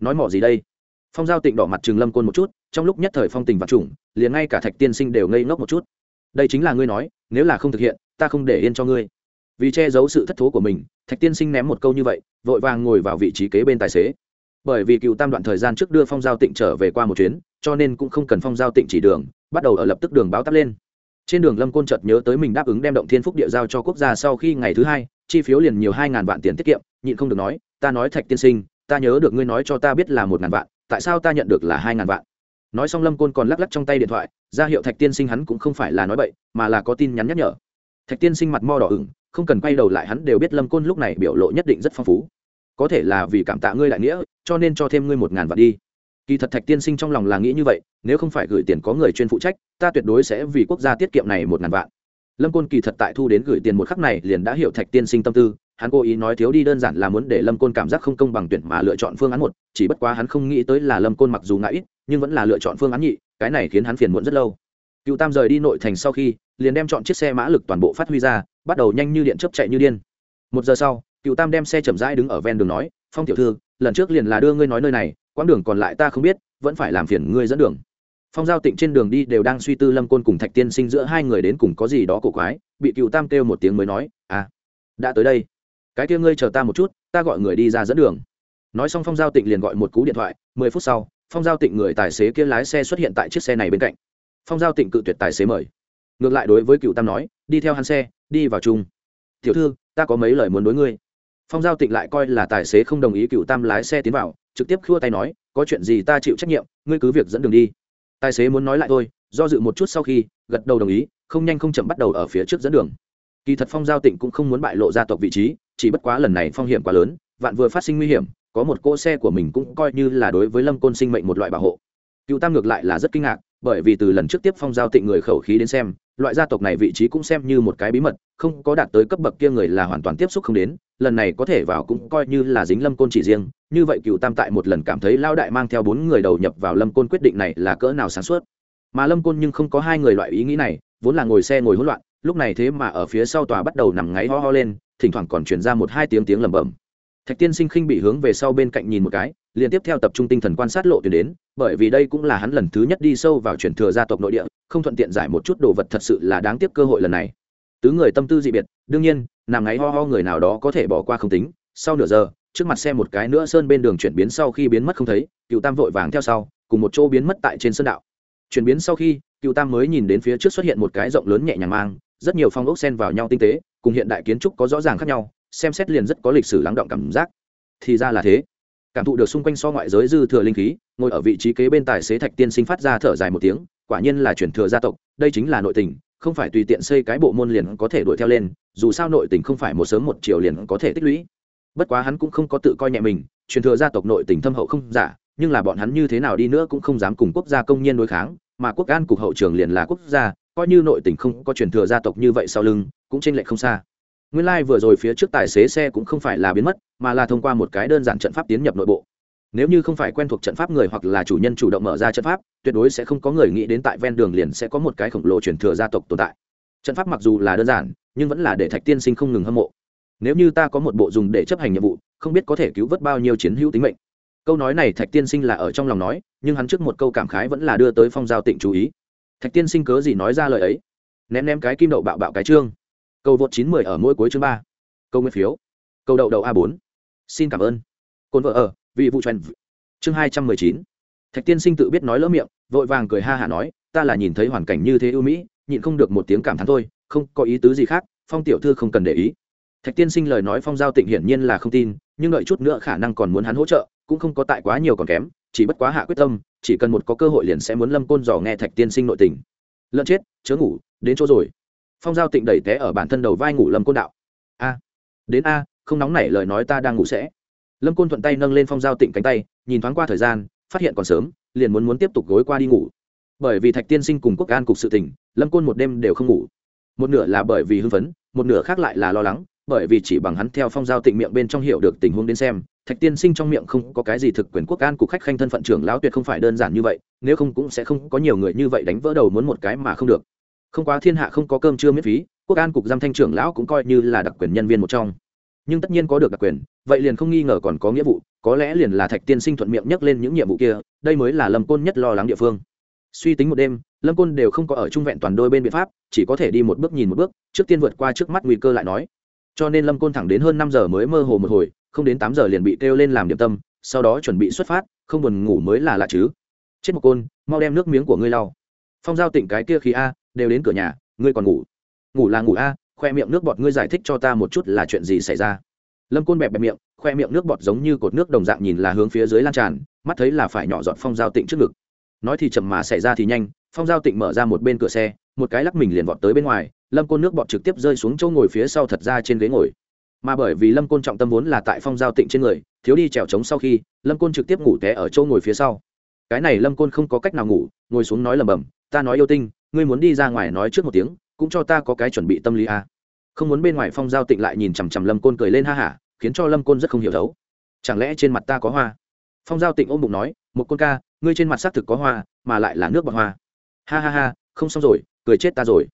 Nói mỏ gì đây? Phong giao tịnh đỏ mặt chừng lâm côn một chút trong lúc nhất thời phong tình vật chủng liền ngay cả thạch tiên sinh đều ngây ngốc một chút. Đây chính là ngươi nói, nếu là không thực hiện, ta không để yên cho ngươi. Vì che giấu sự thất thố của mình, thạch tiên sinh ném một câu như vậy, vội vàng ngồi vào vị trí kế bên tài xế. Bởi vì cựu tam đoạn thời gian trước đưa phong giao tịnh trở về qua một chuyến, cho nên cũng không cần phong giao tịnh chỉ đường, bắt đầu ở lập tức đường báo tắp lên. Trên đường lâm côn chợt nhớ tới mình đáp ứng đem động thiên phúc địa giao cho quốc gia sau khi ngày thứ hai, chi phiếu liền nhiều hai ngàn vạn tiền tiết kiệm, nhịn không được nói, ta nói thạch tiên sinh, ta nhớ được ngươi nói cho ta biết là một ngàn vạn, tại sao ta nhận được là hai ngàn vạn? Nói xong lâm côn còn lắc lắc trong tay điện thoại, ra hiệu thạch tiên sinh hắn cũng không phải là nói bậy, mà là có tin nhắn nhắc nhở. Thạch tiên sinh mặt mo đỏ ửng, không cần quay đầu lại hắn đều biết lâm côn lúc này biểu lộ nhất định rất phong phú. Có thể là vì cảm tạ ngươi đại nghĩa, cho nên cho thêm ngươi một ngàn vạn đi. Kỳ thật thạch tiên sinh trong lòng là nghĩ như vậy, nếu không phải gửi tiền có người chuyên phụ trách, ta tuyệt đối sẽ vì quốc gia tiết kiệm này một ngàn vạn. Lâm côn kỳ thật tại thu đến gửi tiền một khắc này liền đã hiểu thạch tiên sinh tâm tư, hắn cố ý nói thiếu đi đơn giản là muốn để lâm côn cảm giác không công bằng tuyển mà lựa chọn phương án một, chỉ bất quá hắn không nghĩ tới là lâm côn mặc dù ngã ít nhưng vẫn là lựa chọn phương án nhị, cái này khiến hắn phiền muộn rất lâu. Cựu tam rời đi nội thành sau khi, liền đem chọn chiếc xe mã lực toàn bộ phát huy ra, bắt đầu nhanh như điện chấp chạy như điên. Một giờ sau, cựu tam đem xe chậm rãi đứng ở ven đường nói, phong tiểu thư, lần trước liền là đưa ngươi nói nơi này, quãng đường còn lại ta không biết, vẫn phải làm phiền ngươi dẫn đường. Phong giao tịnh trên đường đi đều đang suy tư lâm côn cùng thạch tiên sinh giữa hai người đến cùng có gì đó cổ quái, bị cựu tam kêu một tiếng mới nói à đã tới đây. Cái kia ngươi chờ ta một chút, ta gọi người đi ra dẫn đường. Nói xong phong giao tịnh liền gọi một cú điện thoại, mười phút sau phong giao tịnh người tài xế kia lái xe xuất hiện tại chiếc xe này bên cạnh. Phong giao tịnh cự tuyệt tài xế mời. Ngược lại đối với cựu tam nói, đi theo hắn xe, đi vào chung. Tiểu thư, ta có mấy lời muốn đối ngươi. Phong giao tịnh lại coi là tài xế không đồng ý cựu tam lái xe tiến vào, trực tiếp khua tay nói, có chuyện gì ta chịu trách nhiệm, ngươi cứ việc dẫn đường đi. Tài xế muốn nói lại thôi, do dự một chút sau khi, gật đầu đồng ý, không nhanh không chậm bắt đầu ở phía trước dẫn đường. Kỳ thật phong giao tịnh cũng không muốn bại lộ gia tộc vị trí, chỉ bất quá lần này phong hiểm quá lớn, vạn vừa phát sinh nguy hiểm có một cỗ xe của mình cũng coi như là đối với lâm côn sinh mệnh một loại bảo hộ. Cựu tam ngược lại là rất kinh ngạc, bởi vì từ lần trước tiếp phong giao tịnh người khẩu khí đến xem, loại gia tộc này vị trí cũng xem như một cái bí mật, không có đạt tới cấp bậc kia người là hoàn toàn tiếp xúc không đến, lần này có thể vào cũng coi như là dính lâm côn chỉ riêng, như vậy cựu tam tại một lần cảm thấy lao đại mang theo bốn người đầu nhập vào lâm côn quyết định này là cỡ nào sáng suốt. Mà lâm côn nhưng không có hai người loại ý nghĩ này, vốn là ngồi xe ngồi hỗn loạn, lúc này thế mà ở phía sau tòa bắt đầu nằm ngáy ho ho lên, thỉnh thoảng còn chuyển ra một hai tiếng tiếng lẩm bẩm thạch tiên sinh khinh bị hướng về sau bên cạnh nhìn một cái liên tiếp theo tập trung tinh thần quan sát lộ tuyến đến, bởi vì đây cũng là hắn lần thứ nhất đi sâu vào truyền thừa gia tộc nội địa, không thuận tiện giải một chút đồ vật thật sự là đáng tiếc cơ hội lần này. Tứ người tâm tư dị biệt, đương nhiên nằm ngáy ho ho người nào đó có thể bỏ qua không tính, sau nửa giờ, trước mặt xe một cái nữa sơn bên đường chuyển biến sau khi biến mất không thấy, cựu tam vội vàng theo sau, cùng một chỗ biến mất tại trên sơn đạo. Chuyển biến sau khi, cựu tam mới nhìn đến phía trước xuất hiện một cái rộng lớn nhẹ nhàng mang, rất nhiều phong ốc sen vào nhau tinh tế, cùng hiện đại kiến trúc có rõ ràng khác nhau xem xét liền rất có lịch sử lắng động cảm giác. Thì ra là thế. Cảm thụ được xung quanh so ngoại giới dư thừa linh khí, ngồi ở vị trí kế bên tài xế thạch tiên sinh phát ra thở dài một tiếng, quả nhiên là chuyển thừa gia tộc, đây chính là nội tình, không phải tùy tiện xây cái bộ môn liền có thể đuổi theo lên, dù sao nội tình không phải một sớm một chiều liền có thể tích lũy. Bất quá hắn cũng không có tự coi nhẹ mình, truyền thừa gia tộc nội tình thâm hậu không giả, nhưng là bọn hắn như thế nào đi nữa cũng không dám cùng quốc gia công nhân đối kháng, mà quốc an cục hậu trường liền là quốc gia, coi như nội tình không có truyền thừa gia tộc như vậy sau lưng, cũng chênh lệch không xa nguyên lai vừa rồi phía trước tài xế xe cũng không phải là biến mất, mà là thông qua một cái đơn giản trận pháp tiến nhập nội bộ. Nếu như không phải quen thuộc trận pháp người hoặc là chủ nhân chủ động mở ra trận pháp, tuyệt đối sẽ không có người nghĩ đến tại ven đường liền sẽ có một cái khổng lồ truyền thừa gia tộc tồn tại. Trận pháp mặc dù là đơn giản, nhưng vẫn là để thạch tiên sinh không ngừng hâm mộ. Nếu như ta có một bộ dùng để chấp hành nhiệm vụ, không biết có thể cứu vớt bao nhiêu chiến hữu tính mệnh. Câu nói này thạch tiên sinh là ở trong lòng nói, nhưng hắn trước một câu cảm khái vẫn là đưa tới phong giao tịnh chú ý. Thạch tiên sinh cớ gì nói ra lời ấy? Ném ném cái kim đậu bạo bạo cái trương câu vượt chín mười ở mỗi cuối chương ba. Câu nguyên phiếu. Câu đậu đầu a bốn. Xin cảm ơn. Côn vợ ở vì vụ truyền chương hai trăm mười chín. Thạch tiên sinh tự biết nói lỡ miệng, vội vàng cười ha hả nói, ta là nhìn thấy hoàn cảnh như thế ưu mỹ, nhịn không được một tiếng cảm thán thôi, không có ý tứ gì khác, phong tiểu thư không cần để ý. Thạch tiên sinh lời nói phong giao tịnh hiển nhiên là không tin, nhưng đợi chút nữa khả năng còn muốn hắn hỗ trợ, cũng không có tại quá nhiều còn kém, chỉ bất quá hạ quyết tâm, chỉ cần một có cơ hội liền sẽ muốn lâm côn dò nghe thạch tiên sinh nội tình. Lợn chết, chớ ngủ, đến chỗ rồi phong giao tịnh đẩy té ở bản thân đầu vai ngủ lâm côn đạo. A đến a không nóng nảy lời nói ta đang ngủ sẽ. Lâm côn thuận tay nâng lên phong giao tịnh cánh tay nhìn thoáng qua thời gian phát hiện còn sớm liền muốn muốn tiếp tục gối qua đi ngủ. Bởi vì thạch tiên sinh cùng quốc an cục sự tỉnh, lâm côn một đêm đều không ngủ. Một nửa là bởi vì hưng phấn một nửa khác lại là lo lắng bởi vì chỉ bằng hắn theo phong giao tịnh miệng bên trong hiểu được tình huống đến xem thạch tiên sinh trong miệng không có cái gì thực quyền quốc an cục khách khanh thân phận trưởng lão tuyệt không phải đơn giản như vậy nếu không cũng sẽ không có nhiều người như vậy đánh vỡ đầu muốn một cái mà không được không quá thiên hạ không có cơm trưa miễn phí, quốc an cục giam thanh trưởng lão cũng coi như là đặc quyền nhân viên một trong. Nhưng tất nhiên có được đặc quyền, vậy liền không nghi ngờ còn có nghĩa vụ, có lẽ liền là thạch tiên sinh thuận miệng nhắc lên những nhiệm vụ kia, đây mới là lâm côn nhất lo lắng địa phương. Suy tính một đêm, lâm côn đều không có ở trung vẹn toàn đôi bên biện pháp, chỉ có thể đi một bước nhìn một bước, trước tiên vượt qua trước mắt nguy cơ lại nói. Cho nên lâm côn thẳng đến hơn năm giờ mới mơ hồ một hồi, không đến tám giờ liền bị kêu lên làm điểm tâm, sau đó chuẩn bị xuất phát, không buồn ngủ mới là lạ chứ. Chết một côn, mau đem nước miếng của ngươi lau. Phong giao tỉnh cái kia khí a đều đến cửa nhà, ngươi còn ngủ. Ngủ là ngủ a, khoe miệng nước bọt ngươi giải thích cho ta một chút là chuyện gì xảy ra. Lâm côn bẹp bẹp miệng, khoe miệng nước bọt giống như cột nước đồng dạng nhìn là hướng phía dưới lan tràn, mắt thấy là phải nhỏ dọn phong giao tịnh trước ngực. Nói thì chậm mà xảy ra thì nhanh, phong giao tịnh mở ra một bên cửa xe, một cái lắc mình liền vọt tới bên ngoài, lâm côn nước bọt trực tiếp rơi xuống chỗ ngồi phía sau thật ra trên ghế ngồi. Mà bởi vì lâm côn trọng tâm vốn là tại phong giao tịnh trên người, thiếu đi trèo trống sau khi, lâm côn trực tiếp ngủ té ở chỗ ngồi phía sau. Cái này lâm côn không có cách nào ngủ, ngồi xuống nói lầm bầm ta nói yêu tinh, ngươi muốn đi ra ngoài nói trước một tiếng, cũng cho ta có cái chuẩn bị tâm lý a à. không muốn bên ngoài phong giao tịnh lại nhìn chằm chằm lâm côn cười lên ha hả, khiến cho lâm côn rất không hiểu thấu. Chẳng lẽ trên mặt ta có hoa? Phong giao tịnh ôm bụng nói, một côn ca, ngươi trên mặt xác thực có hoa, mà lại là nước bọt hoa. Ha ha ha, không xong rồi, cười chết ta rồi.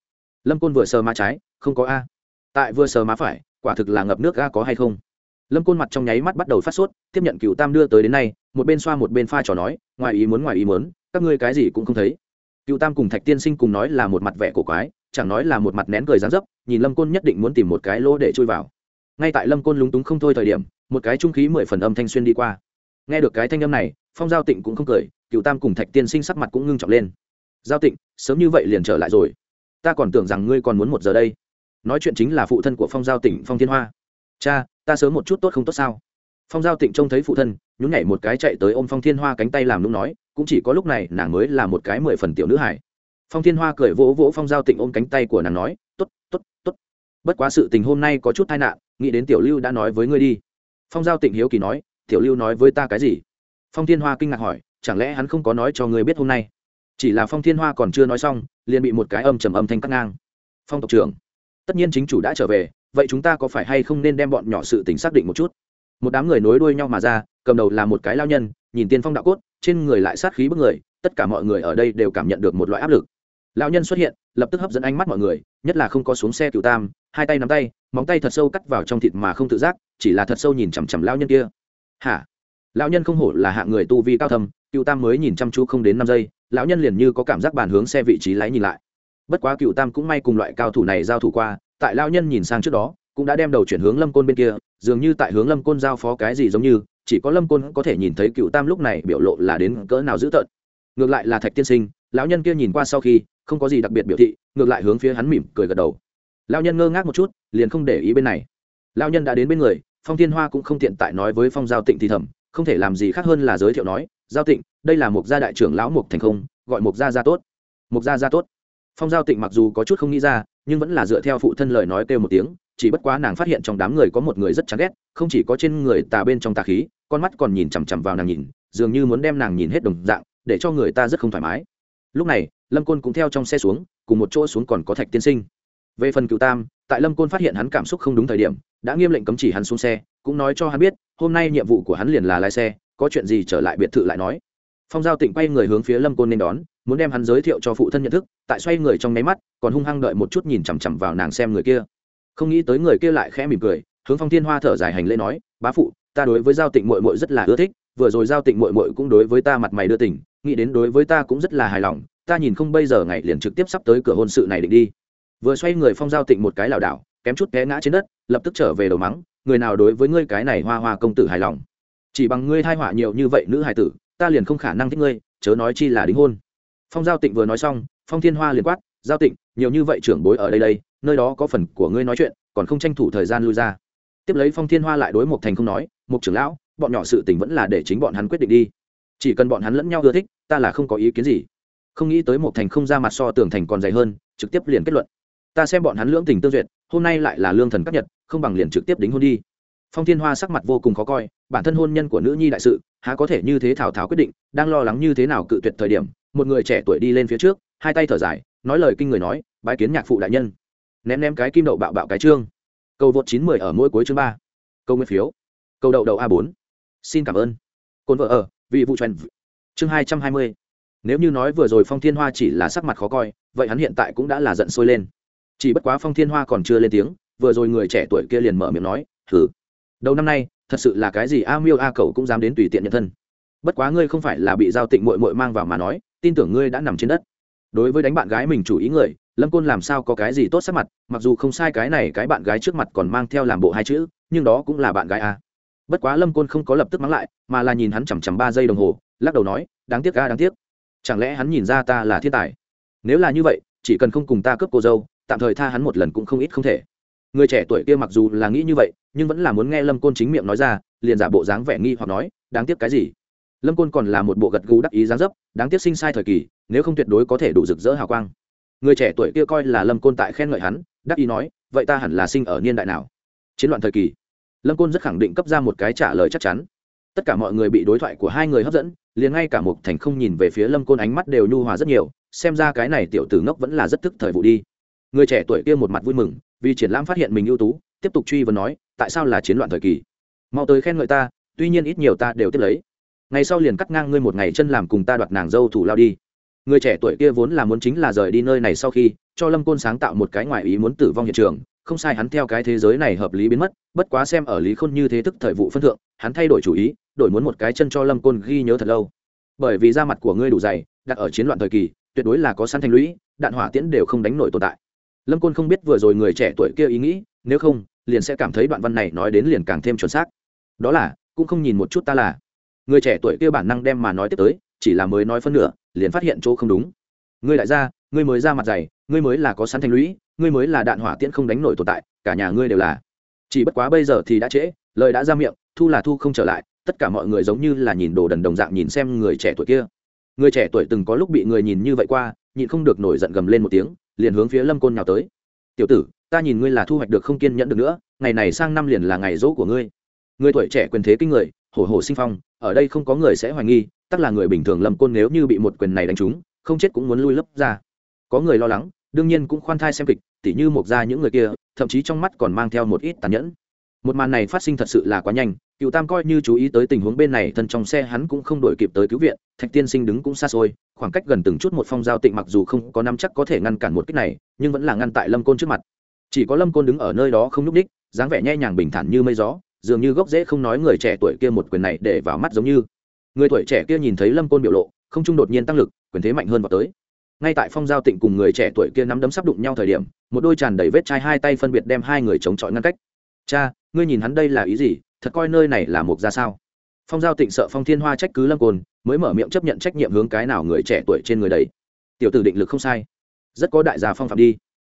Lâm côn vừa sờ má trái, không có a. Tại vừa sờ má phải, quả thực là ngập nước ga có hay không? Lâm côn mặt trong nháy mắt bắt đầu phát sốt, tiếp nhận cựu tam đưa tới đến nay, một bên xoa một bên pha trò nói, ngoài ý muốn, ngoài ý muốn, các ngươi cái gì cũng không thấy cựu tam cùng thạch tiên sinh cùng nói là một mặt vẻ cổ quái, chẳng nói là một mặt nén cười dán dấp, nhìn lâm côn nhất định muốn tìm một cái lỗ để chui vào. Ngay tại lâm côn lúng túng không thôi thời điểm, một cái trung khí mười phần âm thanh xuyên đi qua. Nghe được cái thanh âm này, phong giao tịnh cũng không cười, cựu tam cùng thạch tiên sinh sắc mặt cũng ngưng trọng lên. Giao tịnh, sớm như vậy liền trở lại rồi. Ta còn tưởng rằng ngươi còn muốn một giờ đây. Nói chuyện chính là phụ thân của phong giao tỉnh phong thiên hoa. Cha, ta sớm một chút tốt không tốt sao? Phong giao tịnh trông thấy phụ thân, nhún nhảy một cái chạy tới ôm phong thiên hoa cánh tay làm nung nói cũng chỉ có lúc này nàng mới là một cái mười phần tiểu nữ hải phong thiên hoa cười vỗ vỗ phong giao tịnh ôm cánh tay của nàng nói t ố t t ố t t ố t bất quá sự tình hôm nay có chút tai nạn, nghĩ đến tiểu lưu đã nói với ngươi đi. Phong giao tịnh hiếu kỳ nói, tiểu lưu nói với ta cái gì? Phong thiên hoa kinh ngạc hỏi, chẳng lẽ hắn không có nói cho ngươi biết hôm nay? Chỉ là phong thiên hoa còn chưa nói xong, liền bị một cái âm trầm âm thanh cắt ngang. Phong tộc trưởng, tất nhiên chính chủ đã trở về, vậy chúng ta có phải hay không nên đem bọn nhỏ sự tình xác định một chút? Một đám người nối đuôi nhau mà ra, cầm đầu là một cái lao nhân, nhìn tiên phong đạo cốt trên người lại sát khí bức người, tất cả mọi người ở đây đều cảm nhận được một loại áp lực. Lão nhân xuất hiện, lập tức hấp dẫn ánh mắt mọi người, nhất là không có xuống xe cựu tam, hai tay nắm tay, móng tay thật sâu cắt vào trong thịt mà không tự giác, chỉ là thật sâu nhìn chằm chằm lão nhân kia. Hả? Lão nhân không hổ là hạng người tu vi cao thâm cựu tam mới nhìn chăm chú không đến năm giây, lão nhân liền như có cảm giác bàn hướng xe vị trí lái nhìn lại. Bất quá cựu tam cũng may cùng loại cao thủ này giao thủ qua, tại lão nhân nhìn sang trước đó, cũng đã đem đầu chuyển hướng lâm côn bên kia, dường như tại hướng lâm côn giao phó cái gì giống như chỉ có lâm côn có thể nhìn thấy cựu tam lúc này biểu lộ là đến cỡ nào dữ tợn. Ngược lại là thạch tiên sinh, lão nhân kia nhìn qua sau khi, không có gì đặc biệt biểu thị, ngược lại hướng phía hắn mỉm cười gật đầu. Lão nhân ngơ ngác một chút, liền không để ý bên này. Lão nhân đã đến bên người, phong thiên hoa cũng không tiện tại nói với phong giao tịnh thì thầm, không thể làm gì khác hơn là giới thiệu nói, giao tịnh, đây là một gia đại trưởng lão mục thành không, gọi mục gia gia tốt. Mục gia gia tốt? Phong giao tịnh mặc dù có chút không nghĩ ra, nhưng vẫn là dựa theo phụ thân lời nói kêu một tiếng chỉ bất quá nàng phát hiện trong đám người có một người rất chán ghét, không chỉ có trên người tà bên trong tà khí, con mắt còn nhìn chằm chằm vào nàng nhìn, dường như muốn đem nàng nhìn hết đồng dạng, để cho người ta rất không thoải mái. Lúc này, lâm côn cũng theo trong xe xuống, cùng một chỗ xuống còn có thạch tiên sinh. Về phần cựu tam, tại lâm côn phát hiện hắn cảm xúc không đúng thời điểm, đã nghiêm lệnh cấm chỉ hắn xuống xe, cũng nói cho hắn biết, hôm nay nhiệm vụ của hắn liền là lái xe, có chuyện gì trở lại biệt thự lại nói. Phong giao tịnh quay người hướng phía lâm côn nên đón, muốn đem hắn giới thiệu cho phụ thân nhận thức, tại xoay người trong nháy mắt, còn hung hăng đợi một chút nhìn chằm chằm vào nàng xem người kia không nghĩ tới người kia lại khẽ mỉm cười, hướng phong thiên hoa thở dài hành lễ nói, bá phụ, ta đối với giao tịnh mội mội rất là ưa thích, vừa rồi giao tịnh mội mội cũng đối với ta mặt mày đưa tỉnh nghĩ đến đối với ta cũng rất là hài lòng, ta nhìn không bây giờ ngày liền trực tiếp sắp tới cửa hôn sự này định đi. Vừa xoay người phong giao tịnh một cái lảo đảo, kém chút té ngã trên đất, lập tức trở về đầu mắng, người nào đối với ngươi cái này hoa hoa công tử hài lòng? Chỉ bằng ngươi thai họa nhiều như vậy nữ hài tử, ta liền không khả năng thích ngươi, chớ nói chi là đính hôn. Phong giao tịnh vừa nói xong, phong thiên hoa liền quát, giao tịnh, nhiều như vậy trưởng bối ở đây đây nơi đó có phần của ngươi nói chuyện, còn không tranh thủ thời gian lui ra. Tiếp lấy phong thiên hoa lại đối một thành không nói một trưởng lão, bọn nhỏ sự tình vẫn là để chính bọn hắn quyết định đi. Chỉ cần bọn hắn lẫn nhau ưa thích, ta là không có ý kiến gì. Không nghĩ tới một thành không ra mặt so tường thành còn dày hơn, trực tiếp liền kết luận. Ta xem bọn hắn lưỡng tình tương duyệt, hôm nay lại là lương thần cấp nhật, không bằng liền trực tiếp đính hôn đi. Phong thiên hoa sắc mặt vô cùng khó coi, bản thân hôn nhân của nữ nhi đại sự, há có thể như thế thảo thảo quyết định, đang lo lắng như thế nào cự tuyệt thời điểm, một người trẻ tuổi đi lên phía trước, hai tay thở dài, nói lời kinh người nói, bái kiến nhạc phụ đại nhân ném ném cái kim đậu bạo bạo cái trương. Cầu vượt chín mười ở mỗi cuối chương ba. Câu nguyên phiếu. Câu đậu đậu a bốn. Xin cảm ơn. Cồn vợ ở, vị vụ truyền chương hai trăm hai mươi. Nếu như nói vừa rồi phong thiên hoa chỉ là sắc mặt khó coi, vậy hắn hiện tại cũng đã là giận sôi lên. Chỉ bất quá phong thiên hoa còn chưa lên tiếng, vừa rồi người trẻ tuổi kia liền mở miệng nói thử đầu năm nay, thật sự là cái gì a miêu a cầu cũng dám đến tùy tiện nhân thân. Bất quá ngươi không phải là bị giao tịnh mội mội mang vào mà nói, tin tưởng ngươi đã nằm trên đất đối với đánh bạn gái mình chủ ý người, lâm côn làm sao có cái gì tốt sắc mặt, mặc dù không sai cái này cái bạn gái trước mặt còn mang theo làm bộ hai chữ, nhưng đó cũng là bạn gái a bất quá lâm côn không có lập tức mắng lại, mà là nhìn hắn chằm chằm ba giây đồng hồ, lắc đầu nói, đáng tiếc ga đáng tiếc. Chẳng lẽ hắn nhìn ra ta là thiên tài? Nếu là như vậy, chỉ cần không cùng ta cướp cô dâu, tạm thời tha hắn một lần cũng không ít không thể. Người trẻ tuổi kia mặc dù là nghĩ như vậy, nhưng vẫn là muốn nghe lâm côn chính miệng nói ra, liền giả bộ dáng vẻ nghi hoặc nói, đáng tiếc cái gì? Lâm côn còn là một bộ gật gù đắc ý dáng dấp, đáng tiếc sinh sai thời kỳ, nếu không tuyệt đối có thể đủ rực rỡ hào quang. Người trẻ tuổi kia coi là lâm côn tại khen ngợi hắn, đắc ý nói, vậy ta hẳn là sinh ở niên đại nào? Chiến loạn thời kỳ, lâm côn rất khẳng định cấp ra một cái trả lời chắc chắn. Tất cả mọi người bị đối thoại của hai người hấp dẫn, liền ngay cả mục thành không nhìn về phía lâm côn ánh mắt đều nhu hòa rất nhiều, xem ra cái này tiểu tử ngốc vẫn là rất thức thời vụ đi. Người trẻ tuổi kia một mặt vui mừng, vì triển lãm phát hiện mình ưu tú, tiếp tục truy vấn nói, tại sao là chiến loạn thời kỳ? Mau tới khen ngợi ta, tuy nhiên ít nhiều ta đều tiếp lấy ngày sau liền cắt ngang ngươi một ngày chân làm cùng ta đoạt nàng dâu thủ lao đi. Người trẻ tuổi kia vốn là muốn chính là rời đi nơi này sau khi, cho lâm côn sáng tạo một cái ngoại ý muốn tử vong hiện trường. Không sai hắn theo cái thế giới này hợp lý biến mất, bất quá xem ở lý khôn như thế thức thời vụ phân thượng, hắn thay đổi chủ ý, đổi muốn một cái chân cho lâm côn ghi nhớ thật lâu. Bởi vì da mặt của ngươi đủ dày, đặt ở chiến loạn thời kỳ, tuyệt đối là có săn thành lũy, đạn hỏa tiễn đều không đánh nổi tồn tại. Lâm côn không biết vừa rồi người trẻ tuổi kia ý nghĩ, nếu không, liền sẽ cảm thấy đoạn văn này nói đến liền càng thêm chuẩn xác. Đó là, cũng không nhìn một chút ta là người trẻ tuổi kia bản năng đem mà nói tiếp tới, chỉ là mới nói phân nửa, liền phát hiện chỗ không đúng. Ngươi đại gia, ngươi mới ra mặt dày, ngươi mới là có sẵn thành lũy, ngươi mới là đạn hỏa tiễn không đánh nổi tồn tại, cả nhà ngươi đều là. Chỉ bất quá bây giờ thì đã trễ, lời đã ra miệng, thu là thu không trở lại, tất cả mọi người giống như là nhìn đồ đần đồng dạng nhìn xem người trẻ tuổi kia. Người trẻ tuổi từng có lúc bị người nhìn như vậy qua, nhịn không được nổi giận gầm lên một tiếng, liền hướng phía lâm côn nhào tới. Tiểu tử, ta nhìn ngươi là thu hoạch được không kiên nhẫn được nữa, ngày này sang năm liền là ngày dỗ của ngươi. Người tuổi trẻ quyền thế kinh người hổ hổ sinh phong, ở đây không có người sẽ hoài nghi tất là người bình thường lâm côn nếu như bị một quyền này đánh trúng, không chết cũng muốn lui lấp ra. Có người lo lắng, đương nhiên cũng khoan thai xem kịch, tỉ như mộc ra những người kia, thậm chí trong mắt còn mang theo một ít tàn nhẫn. Một màn này phát sinh thật sự là quá nhanh cựu tam coi như chú ý tới tình huống bên này, thân trong xe hắn cũng không đổi kịp tới cứu viện, thạch tiên sinh đứng cũng xa xôi, khoảng cách gần từng chút một phong giao tịnh mặc dù không có năm chắc có thể ngăn cản một cách này, nhưng vẫn là ngăn tại lâm côn trước mặt. Chỉ có lâm côn đứng ở nơi đó không nhúc ních dáng vẻ nhẹ nhàng bình thản như mây gió dường như gốc dễ không nói người trẻ tuổi kia một quyền này để vào mắt giống như. Người tuổi trẻ kia nhìn thấy lâm côn biểu lộ, không trung đột nhiên tăng lực, quyền thế mạnh hơn vào tới. Ngay tại phong giao tịnh cùng người trẻ tuổi kia nắm đấm sắp đụng nhau thời điểm, một đôi tràn đầy vết chai hai tay phân biệt đem hai người chống chọi ngăn cách. Cha, ngươi nhìn hắn đây là ý gì? Thật coi nơi này là một ra sao? Phong giao tịnh sợ phong thiên hoa trách cứ lâm côn, mới mở miệng chấp nhận trách nhiệm hướng cái nào người trẻ tuổi trên người đấy tiểu tử định lực không sai, rất có đại gia phong phạm đi.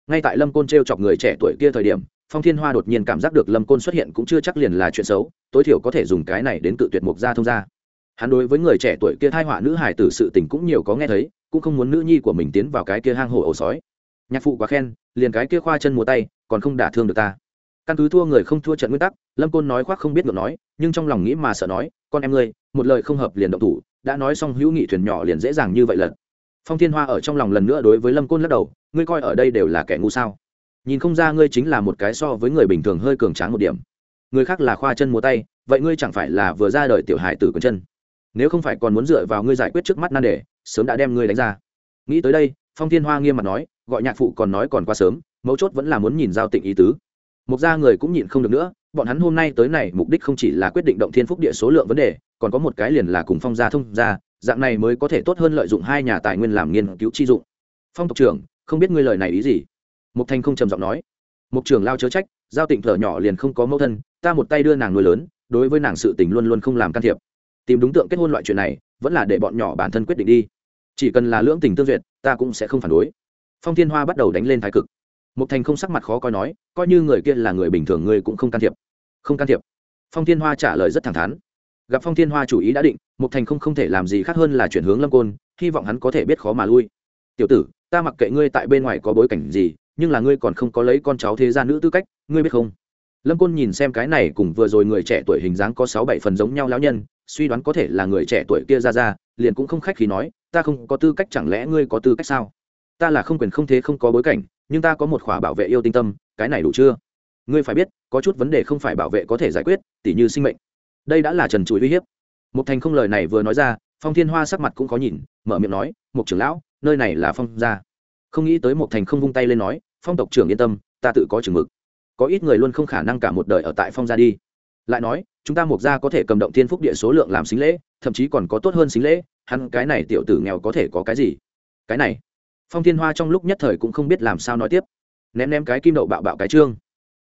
Ngay tại lâm côn t r e o chọc người trẻ tuổi kia thời điểm phong thiên hoa đột nhiên cảm giác được lâm côn xuất hiện cũng chưa chắc liền là chuyện xấu, tối thiểu có thể dùng cái này đến cự tuyệt mục gia thông gia. Hắn đối với người trẻ tuổi kia thai họa nữ hải tử sự tình cũng nhiều có nghe thấy, cũng không muốn nữ nhi của mình tiến vào cái kia hang hổ ổ sói. Nhạc phụ quá khen, liền cái kia khoa chân múa tay, còn không đả thương được ta. Căn cứ thua người không thua trận nguyên tắc, lâm côn nói khoác không biết ngược nói, nhưng trong lòng nghĩ mà sợ nói, con em ngươi, một lời không hợp liền động thủ, đã nói xong hữu nghị thuyền nhỏ liền dễ dàng như vậy lật phong thiên hoa ở trong lòng lần nữa đối với lâm côn lắc đầu, ngươi coi ở đây đều là kẻ ngu sao? Nhìn không ra ngươi chính là một cái so với người bình thường hơi cường tráng một điểm. Người khác là khoa chân múa tay, vậy ngươi chẳng phải là vừa ra đời tiểu hài tử quần chân. Nếu không phải còn muốn dựa vào ngươi giải quyết trước mắt nan đề, sớm đã đem ngươi đánh ra. Nghĩ tới đây, phong thiên hoa nghiêm mặt nói, gọi nhạc phụ còn nói còn quá sớm, mấu chốt vẫn là muốn nhìn giao tịnh ý tứ. Một gia người cũng nhịn không được nữa, bọn hắn hôm nay tới này mục đích không chỉ là quyết định động thiên phúc địa số lượng vấn đề, còn có một cái liền là cùng phong gia thông gia, dạng này mới có thể tốt hơn lợi dụng hai nhà tài nguyên làm nghiên cứu chi dụng. Phong tộc trưởng, không biết ngươi lời này ý gì? Mục thanh không trầm giọng nói. Mục trưởng lao chớ trách, giao tịnh thở nhỏ liền không có mẫu thân, ta một tay đưa nàng nuôi lớn, đối với nàng sự tình luôn luôn không làm can thiệp. Tìm đúng tượng kết hôn loại chuyện này, vẫn là để bọn nhỏ bản thân quyết định đi. Chỉ cần là lưỡng tình tương duyệt, ta cũng sẽ không phản đối. Phong thiên hoa bắt đầu đánh lên thái cực. Mục thành không sắc mặt khó coi nói, coi như người kia là người bình thường người cũng không can thiệp. Không can thiệp. Phong thiên hoa trả lời rất thẳng thắn. Gặp phong thiên hoa chủ ý đã định, mục thành không không thể làm gì khác hơn là chuyển hướng lâm côn, hy vọng hắn có thể biết khó mà lui. Tiểu tử, ta mặc kệ ngươi tại bên ngoài có bối cảnh gì nhưng là ngươi còn không có lấy con cháu thế gia nữ tư cách, ngươi biết không? Lâm côn nhìn xem cái này cùng vừa rồi người trẻ tuổi hình dáng có sáu bảy phần giống nhau lão nhân, suy đoán có thể là người trẻ tuổi kia ra ra, liền cũng không khách khí nói, ta không có tư cách chẳng lẽ ngươi có tư cách sao? Ta là không quyền không thế không có bối cảnh, nhưng ta có một khỏa bảo vệ yêu tinh tâm, cái này đủ chưa? Ngươi phải biết, có chút vấn đề không phải bảo vệ có thể giải quyết, tỉ như sinh mệnh. Đây đã là trần trụi uy hiếp. Một thành không lời này vừa nói ra, phong thiên hoa sắc mặt cũng khó nhìn, mở miệng nói một trưởng lão, nơi này là phong gia không nghĩ tới một thành không vung tay lên nói, phong tộc trưởng yên tâm, ta tự có chừng mực. Có ít người luôn không khả năng cả một đời ở tại phong gia đi. Lại nói, chúng ta mục gia có thể cầm động thiên phúc địa số lượng làm xính lễ, thậm chí còn có tốt hơn xính lễ, hắn cái này tiểu tử nghèo có thể có cái gì? Cái này, phong thiên hoa trong lúc nhất thời cũng không biết làm sao nói tiếp. Ném ném cái kim đậu bạo bạo cái chương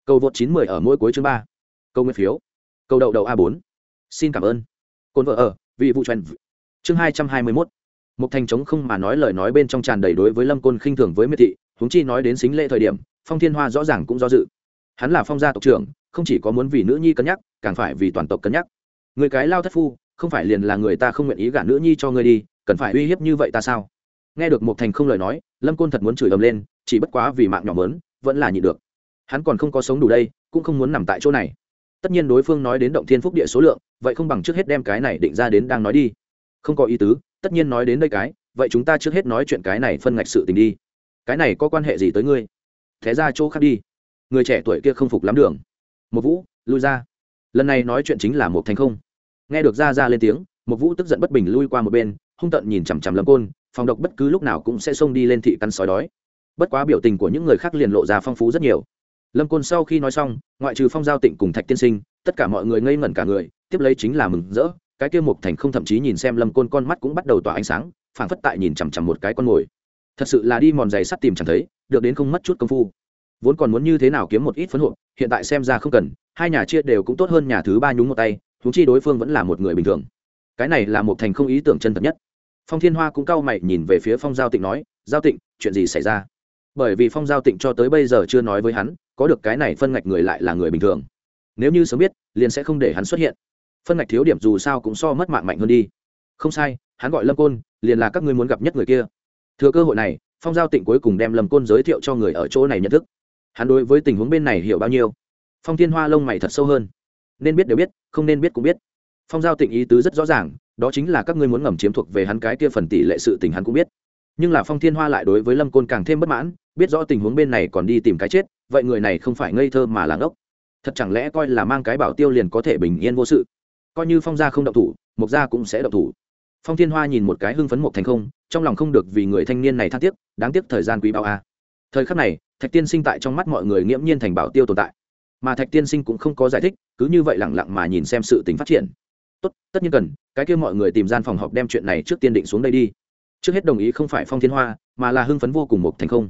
cầu vượt chín mười ở mỗi cuối chương ba. Câu nguyên phiếu. Câu đậu đậu a bốn. Xin cảm ơn. Cồn vợ ở, vị vụ trần chương hai trăm hai mươi mốt một thành trống không mà nói lời nói bên trong tràn đầy đối với lâm côn khinh thường với miệt thị, huống chi nói đến xính lễ thời điểm, phong thiên hoa rõ ràng cũng do dự. Hắn là phong gia tộc trưởng, không chỉ có muốn vì nữ nhi cân nhắc, càng phải vì toàn tộc cân nhắc. Người cái lao thất phu, không phải liền là người ta không nguyện ý gả nữ nhi cho ngươi đi, cần phải uy hiếp như vậy ta sao? Nghe được một thành không lời nói, lâm côn thật muốn chửi ầm lên, chỉ bất quá vì mạng nhỏ mớn, vẫn là nhịn được. Hắn còn không có sống đủ đây, cũng không muốn nằm tại chỗ này. Tất nhiên đối phương nói đến động thiên phúc địa số lượng, vậy không bằng trước hết đem cái này định ra đến đang nói đi. Không có ý tứ tất nhiên nói đến đây cái, vậy chúng ta trước hết nói chuyện cái này phân ngạch sự tình đi. Cái này có quan hệ gì tới ngươi? Thế ra chỗ khác đi. Người trẻ tuổi kia không phục lắm đường. Một vũ, lui ra. Lần này nói chuyện chính là một thành không. Nghe được ra ra lên tiếng một vũ tức giận bất bình lui qua một bên, hung tận nhìn chằm chằm lâm côn, phòng độc bất cứ lúc nào cũng sẽ xông đi lên thị căn sói đói. Bất quá biểu tình của những người khác liền lộ ra phong phú rất nhiều. Lâm côn sau khi nói xong, ngoại trừ phong giao tịnh cùng thạch tiên sinh, tất cả mọi người ngây ngẩn cả người, tiếp lấy chính là mừng rỡ cái kia mục thành không thậm chí nhìn xem lâm côn con mắt cũng bắt đầu tỏa ánh sáng, phảng phất tại nhìn chằm chằm một cái con mồi. Thật sự là đi mòn giày sắt tìm chẳng thấy, được đến không mất chút công phu. Vốn còn muốn như thế nào kiếm một ít phấn hộp, hiện tại xem ra không cần, hai nhà chia đều cũng tốt hơn nhà thứ ba nhúng một tay thúng chi đối phương vẫn là một người bình thường. Cái này là một thành không ý tưởng chân thật nhất. Phong thiên hoa cũng cau mày nhìn về phía phong giao tịnh nói, giao tịnh, chuyện gì xảy ra? Bởi vì phong giao tịnh cho tới bây giờ chưa nói với hắn, có được cái này phân ngạch người lại là người bình thường. Nếu như sớm biết, liền sẽ không để hắn xuất hiện phân ngạch thiếu điểm dù sao cũng so mất mạng mạnh hơn đi. Không sai, hắn gọi lâm côn, liền là các ngươi muốn gặp nhất người kia. Thừa cơ hội này, phong giao tịnh cuối cùng đem lâm côn giới thiệu cho người ở chỗ này nhận thức. Hắn đối với tình huống bên này hiểu bao nhiêu? Phong thiên hoa lông mày thật sâu hơn. Nên biết đều biết, không nên biết cũng biết. Phong giao tịnh ý tứ rất rõ ràng, đó chính là các ngươi muốn ngầm chiếm thuộc về hắn cái kia phần tỷ lệ sự tình hắn cũng biết. Nhưng là phong thiên hoa lại đối với lâm côn càng thêm bất mãn, biết rõ tình huống bên này còn đi tìm cái chết, vậy người này không phải ngây thơ mà làng ốc thật chẳng lẽ coi là mang cái bảo tiêu liền có thể bình yên vô sự? Coi như phong gia không động thủ, mộc gia cũng sẽ động thủ. Phong thiên hoa nhìn một cái hưng phấn mục thành không, trong lòng không được vì người thanh niên này than tiếc, đáng tiếc thời gian quý bao a. Thời khắc này, thạch tiên sinh tại trong mắt mọi người nghiễm nhiên thành bảo tiêu tồn tại. Mà thạch tiên sinh cũng không có giải thích, cứ như vậy lẳng lặng mà nhìn xem sự tính phát triển. Tốt, tất nhiên cần, cái kia mọi người tìm gian phòng họp đem chuyện này trước tiên định xuống đây đi. Trước hết đồng ý không phải phong thiên hoa, mà là hưng phấn vô cùng mộc thành không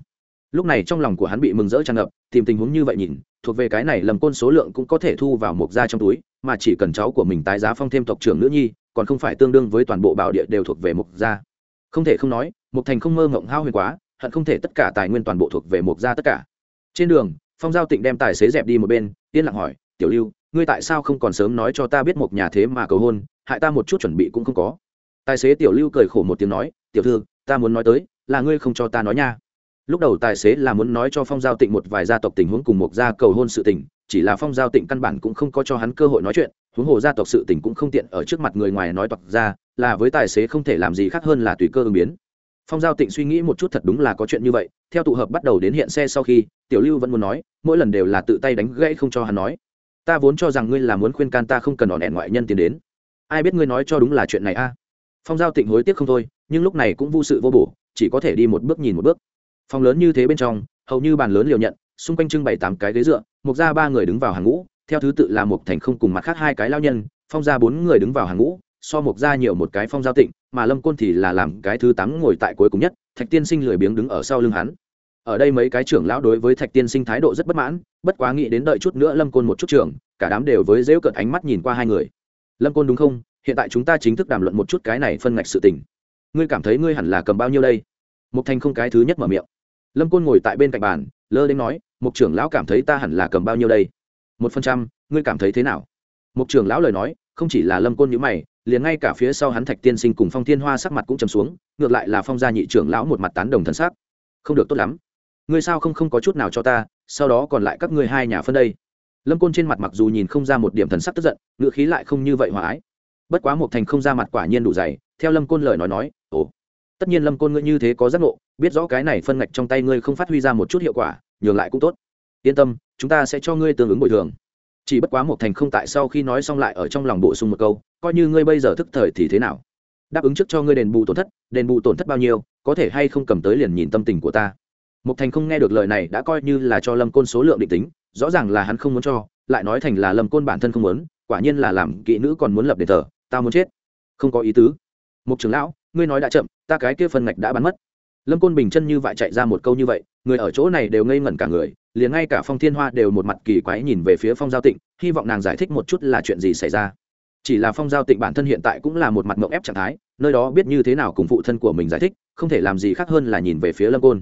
lúc này trong lòng của hắn bị mừng rỡ tràn ngập, tìm tình huống như vậy nhìn, thuộc về cái này lầm côn số lượng cũng có thể thu vào một gia trong túi, mà chỉ cần cháu của mình tái giá phong thêm tộc trưởng nữ nhi, còn không phải tương đương với toàn bộ bảo địa đều thuộc về mộc gia. Không thể không nói mộc thành không mơ ngộng hao huyền quá, hận không thể tất cả tài nguyên toàn bộ thuộc về mộc gia tất cả. Trên đường, phong giao tịnh đem tài xế dẹp đi một bên, yên lặng hỏi, tiểu lưu, ngươi tại sao không còn sớm nói cho ta biết một nhà thế mà cầu hôn, hại ta một chút chuẩn bị cũng không có. Tài xế tiểu lưu cười khổ một tiếng nói, tiểu thư, ta muốn nói tới, là ngươi không cho ta nói nha lúc đầu tài xế là muốn nói cho phong giao tịnh một vài gia tộc tình huống cùng một gia cầu hôn sự tình, chỉ là phong giao tịnh căn bản cũng không có cho hắn cơ hội nói chuyện, huống hồ gia tộc sự tình cũng không tiện ở trước mặt người ngoài nói toạc ra, là với tài xế không thể làm gì khác hơn là tùy cơ ứng biến. Phong giao tịnh suy nghĩ một chút thật đúng là có chuyện như vậy, theo tụ hợp bắt đầu đến hiện xe sau khi, tiểu lưu vẫn muốn nói, mỗi lần đều là tự tay đánh gãy không cho hắn nói. Ta vốn cho rằng ngươi là muốn khuyên can ta không cần đòn ẻn ngoại nhân tiến đến. Ai biết ngươi nói cho đúng là chuyện này a? Phong giao tịnh hối tiếc không thôi, nhưng lúc này cũng vô sự vô bổ, chỉ có thể đi một bước nhìn một bước phòng lớn như thế bên trong, hầu như bàn lớn liều nhận, xung quanh trưng bày tám cái ghế dựa, mục ra ba người đứng vào hàng ngũ, theo thứ tự là mục thành không cùng mặt khác hai cái lao nhân, phong ra bốn người đứng vào hàng ngũ, so mục ra nhiều một cái phong giao tịnh, mà lâm côn thì là làm cái thứ tám ngồi tại cuối cùng nhất, thạch tiên sinh lười biếng đứng ở sau lưng hắn. Ở đây mấy cái trưởng lão đối với thạch tiên sinh thái độ rất bất mãn, bất quá nghĩ đến đợi chút nữa lâm côn một chút trưởng, cả đám đều với dễu cợt ánh mắt nhìn qua hai người. Lâm côn đúng không? Hiện tại chúng ta chính thức đàm luận một chút cái này phân ngạch sự tình. Ngươi cảm thấy ngươi hẳn là cầm bao nhiêu đây? Một thành không cái thứ nhất mở miệng. Lâm côn ngồi tại bên cạnh bàn, lơ đến nói, mục trưởng lão cảm thấy ta hẳn là cầm bao nhiêu đây? Một phần trăm, ngươi cảm thấy thế nào? Mục trưởng lão lời nói, không chỉ là lâm côn nhữ mày, liền ngay cả phía sau hắn thạch tiên sinh cùng phong thiên hoa sắc mặt cũng trầm xuống, ngược lại là phong gia nhị trưởng lão một mặt tán đồng thân xác. Không được tốt lắm. Ngươi sao không không có chút nào cho ta, sau đó còn lại các ngươi hai nhà phân đây? Lâm côn trên mặt mặc dù nhìn không ra một điểm thần sắc tức giận ngựa khí lại không như vậy hòa ái. Bất quá một thành không ra mặt quả nhiên đủ dày, theo lâm côn lời nói nói, ồ tất nhiên lâm côn ngươi như thế có giác ngộ, biết rõ cái này phân ngạch trong tay ngươi không phát huy ra một chút hiệu quả, nhường lại cũng tốt. Yên tâm, chúng ta sẽ cho ngươi tương ứng bồi thường. Chỉ bất quá một thành không tại sau khi nói xong lại ở trong lòng bổ sung một câu, coi như ngươi bây giờ thức thời thì thế nào? Đáp ứng trước cho ngươi đền bù tổn thất, đền bù tổn thất bao nhiêu, có thể hay không cầm tới liền nhìn tâm tình của ta. Một thành không nghe được lời này đã coi như là cho lâm côn số lượng định tính, rõ ràng là hắn không muốn cho, lại nói thành là lâm côn bản thân không muốn, quả nhiên là làm kỹ nữ còn muốn lập đền thờ, ta muốn chết. Không có ý tứ. Một trưởng lão ngươi nói đã chậm, ta cái kia phần ngạch đã bắn mất. Lâm côn bình chân như vậy chạy ra một câu như vậy, người ở chỗ này đều ngây ngẩn cả người, liền ngay cả phong thiên hoa đều một mặt kỳ quái nhìn về phía phong giao tịnh, hy vọng nàng giải thích một chút là chuyện gì xảy ra. Chỉ là phong giao tịnh bản thân hiện tại cũng là một mặt mộng ép trạng thái, nơi đó biết như thế nào cùng phụ thân của mình giải thích, không thể làm gì khác hơn là nhìn về phía lâm côn.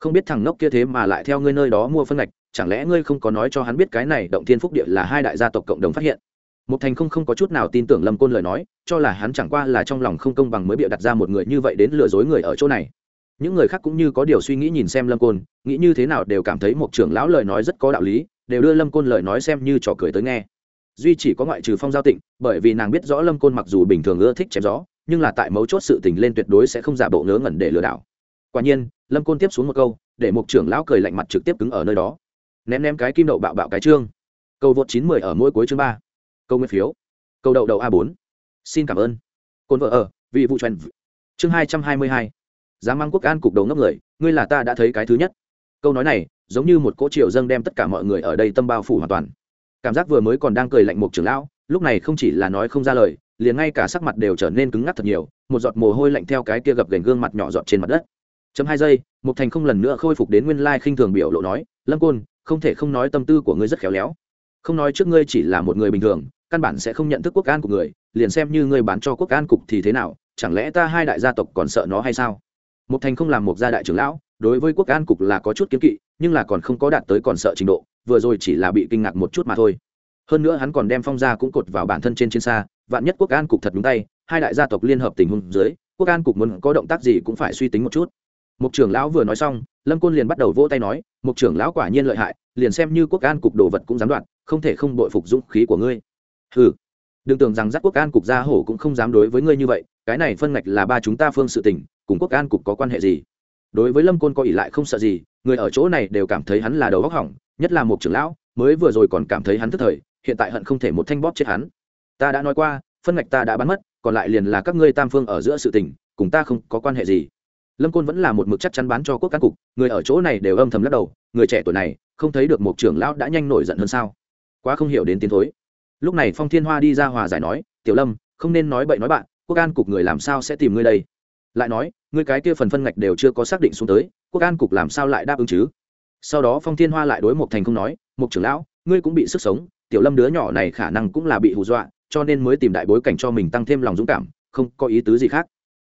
Không biết thằng nốc kia thế mà lại theo ngươi nơi đó mua phân ngạch, chẳng lẽ ngươi không có nói cho hắn biết cái này động thiên phúc địa là hai đại gia tộc cộng đồng phát hiện? Một thành không không có chút nào tin tưởng lâm côn lời nói, cho là hắn chẳng qua là trong lòng không công bằng mới bịa đặt ra một người như vậy đến lừa dối người ở chỗ này. Những người khác cũng như có điều suy nghĩ nhìn xem lâm côn, nghĩ như thế nào đều cảm thấy một trưởng lão lời nói rất có đạo lý, đều đưa lâm côn lời nói xem như trò cười tới nghe. Duy chỉ có ngoại trừ phong giao tịnh, bởi vì nàng biết rõ lâm côn mặc dù bình thường ưa thích chém gió, nhưng là tại mấu chốt sự tình lên tuyệt đối sẽ không giả bộ ngớ ngẩn để lừa đảo. Quả nhiên, lâm côn tiếp xuống một câu, để một trưởng lão cười lạnh mặt trực tiếp cứng ở nơi đó. Ném ném cái kim đậu bạo bạo cái trương. Câu vượt chín mươi ở mỗi cuối chương ba câu nguyên phiếu. Câu đậu đậu a bốn. Xin cảm ơn. Côn vợ ở vì vụ truyền chương hai trăm hai mươi hai. Giá mang quốc an cục đầu ngốc người, ngươi là ta đã thấy cái thứ nhất. Câu nói này, giống như một cỗ triệu dâng đem tất cả mọi người ở đây tâm bao phủ hoàn toàn. Cảm giác vừa mới còn đang cười lạnh một trưởng lão, lúc này không chỉ là nói không ra lời, liền ngay cả sắc mặt đều trở nên cứng ngắc thật nhiều, một giọt mồ hôi lạnh theo cái kia gập gành gương mặt nhỏ giọt trên mặt đất. Chấm hai giây một thành không lần nữa khôi phục đến nguyên lai khinh thường biểu lộ nói, lâm côn, không thể không nói tâm tư của ngươi rất khéo léo. Không nói trước ngươi chỉ là một người bình thường căn bản sẽ không nhận thức quốc an của người liền xem như ngươi bán cho quốc an cục thì thế nào chẳng lẽ ta hai đại gia tộc còn sợ nó hay sao? Một thành không làm một gia đại trưởng lão đối với quốc an cục là có chút kiếm kỵ nhưng là còn không có đạt tới còn sợ trình độ vừa rồi chỉ là bị kinh ngạc một chút mà thôi. Hơn nữa hắn còn đem phong gia cũng cột vào bản thân trên chiến xa vạn nhất quốc an cục thật đúng tay hai đại gia tộc liên hợp tình huống dưới quốc an cục muốn có động tác gì cũng phải suy tính một chút. Mục trưởng lão vừa nói xong, Lâm Côn liền bắt đầu vỗ tay nói, "Mục trưởng lão quả nhiên lợi hại, liền xem như quốc an cục đồ vật cũng dám đoạt, không thể không bội phục dũng khí của ngươi." Hừ, đừng tưởng rằng Giác quốc an cục gia hổ cũng không dám đối với ngươi như vậy, cái này phân ngạch là ba chúng ta phương sự tình, cùng quốc an cục có quan hệ gì? Đối với Lâm Côn có ỷ lại không sợ gì, người ở chỗ này đều cảm thấy hắn là đầu óc hỏng, nhất là một trưởng lão, mới vừa rồi còn cảm thấy hắn tức thời, hiện tại hận không thể một thanh bóp chết hắn. Ta đã nói qua, phân ngạch ta đã bán mất, còn lại liền là các ngươi tam phương ở giữa sự tình, cùng ta không có quan hệ gì lâm côn vẫn là một mực chắc chắn bán cho quốc các cục người ở chỗ này đều âm thầm lắc đầu người trẻ tuổi này không thấy được một trưởng lão đã nhanh nổi giận hơn sao quá không hiểu đến tiến thối lúc này phong thiên hoa đi ra hòa giải nói, tiểu lâm, không nên nói bậy nói bạn, quốc an cục người làm sao sẽ tìm ngươi đây? Lại nói, ngươi cái kia phần phân ngạch đều chưa có xác định xuống tới, quốc an cục làm sao lại đáp ứng chứ? Sau đó phong thiên hoa lại đối một thành không nói một trưởng lão, ngươi cũng bị sức sống, tiểu lâm đứa nhỏ này khả năng cũng là bị hù dọa, cho nên mới tìm đại bối cảnh cho mình tăng thêm lòng dũng cảm, không có ý tứ gì khác.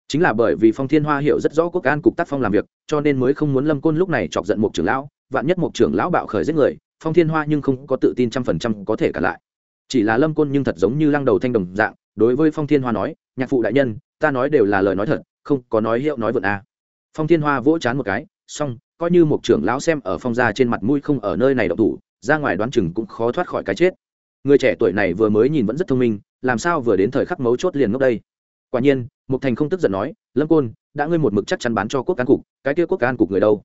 Chính là bởi vì phong thiên hoa hiểu rất rõ quốc an cục tác phong làm việc, cho nên mới không muốn lâm côn lúc này chọc giận một trưởng lão, vạn nhất một trưởng lão bạo khởi giết người, phong thiên hoa nhưng không có tự tin trăm phần trăm có thể cả lại chỉ là lâm côn nhưng thật giống như lăng đầu thanh đồng dạng, đối với phong thiên hoa nói, nhạc phụ đại nhân, ta nói đều là lời nói thật, không có nói hiệu nói vượt a à. phong thiên hoa vỗ chán một cái, xong, coi như một trưởng lão xem ở phong gia trên mặt mũi không ở nơi này độc thủ, ra ngoài đoán chừng cũng khó thoát khỏi cái chết. Người trẻ tuổi này vừa mới nhìn vẫn rất thông minh, làm sao vừa đến thời khắc mấu chốt liền ngốc đây? Quả nhiên, mục thành không tức giận nói, lâm côn, đã ngươi một mực chắc chắn bán cho quốc an cục, cái kia quốc an cục người đâu?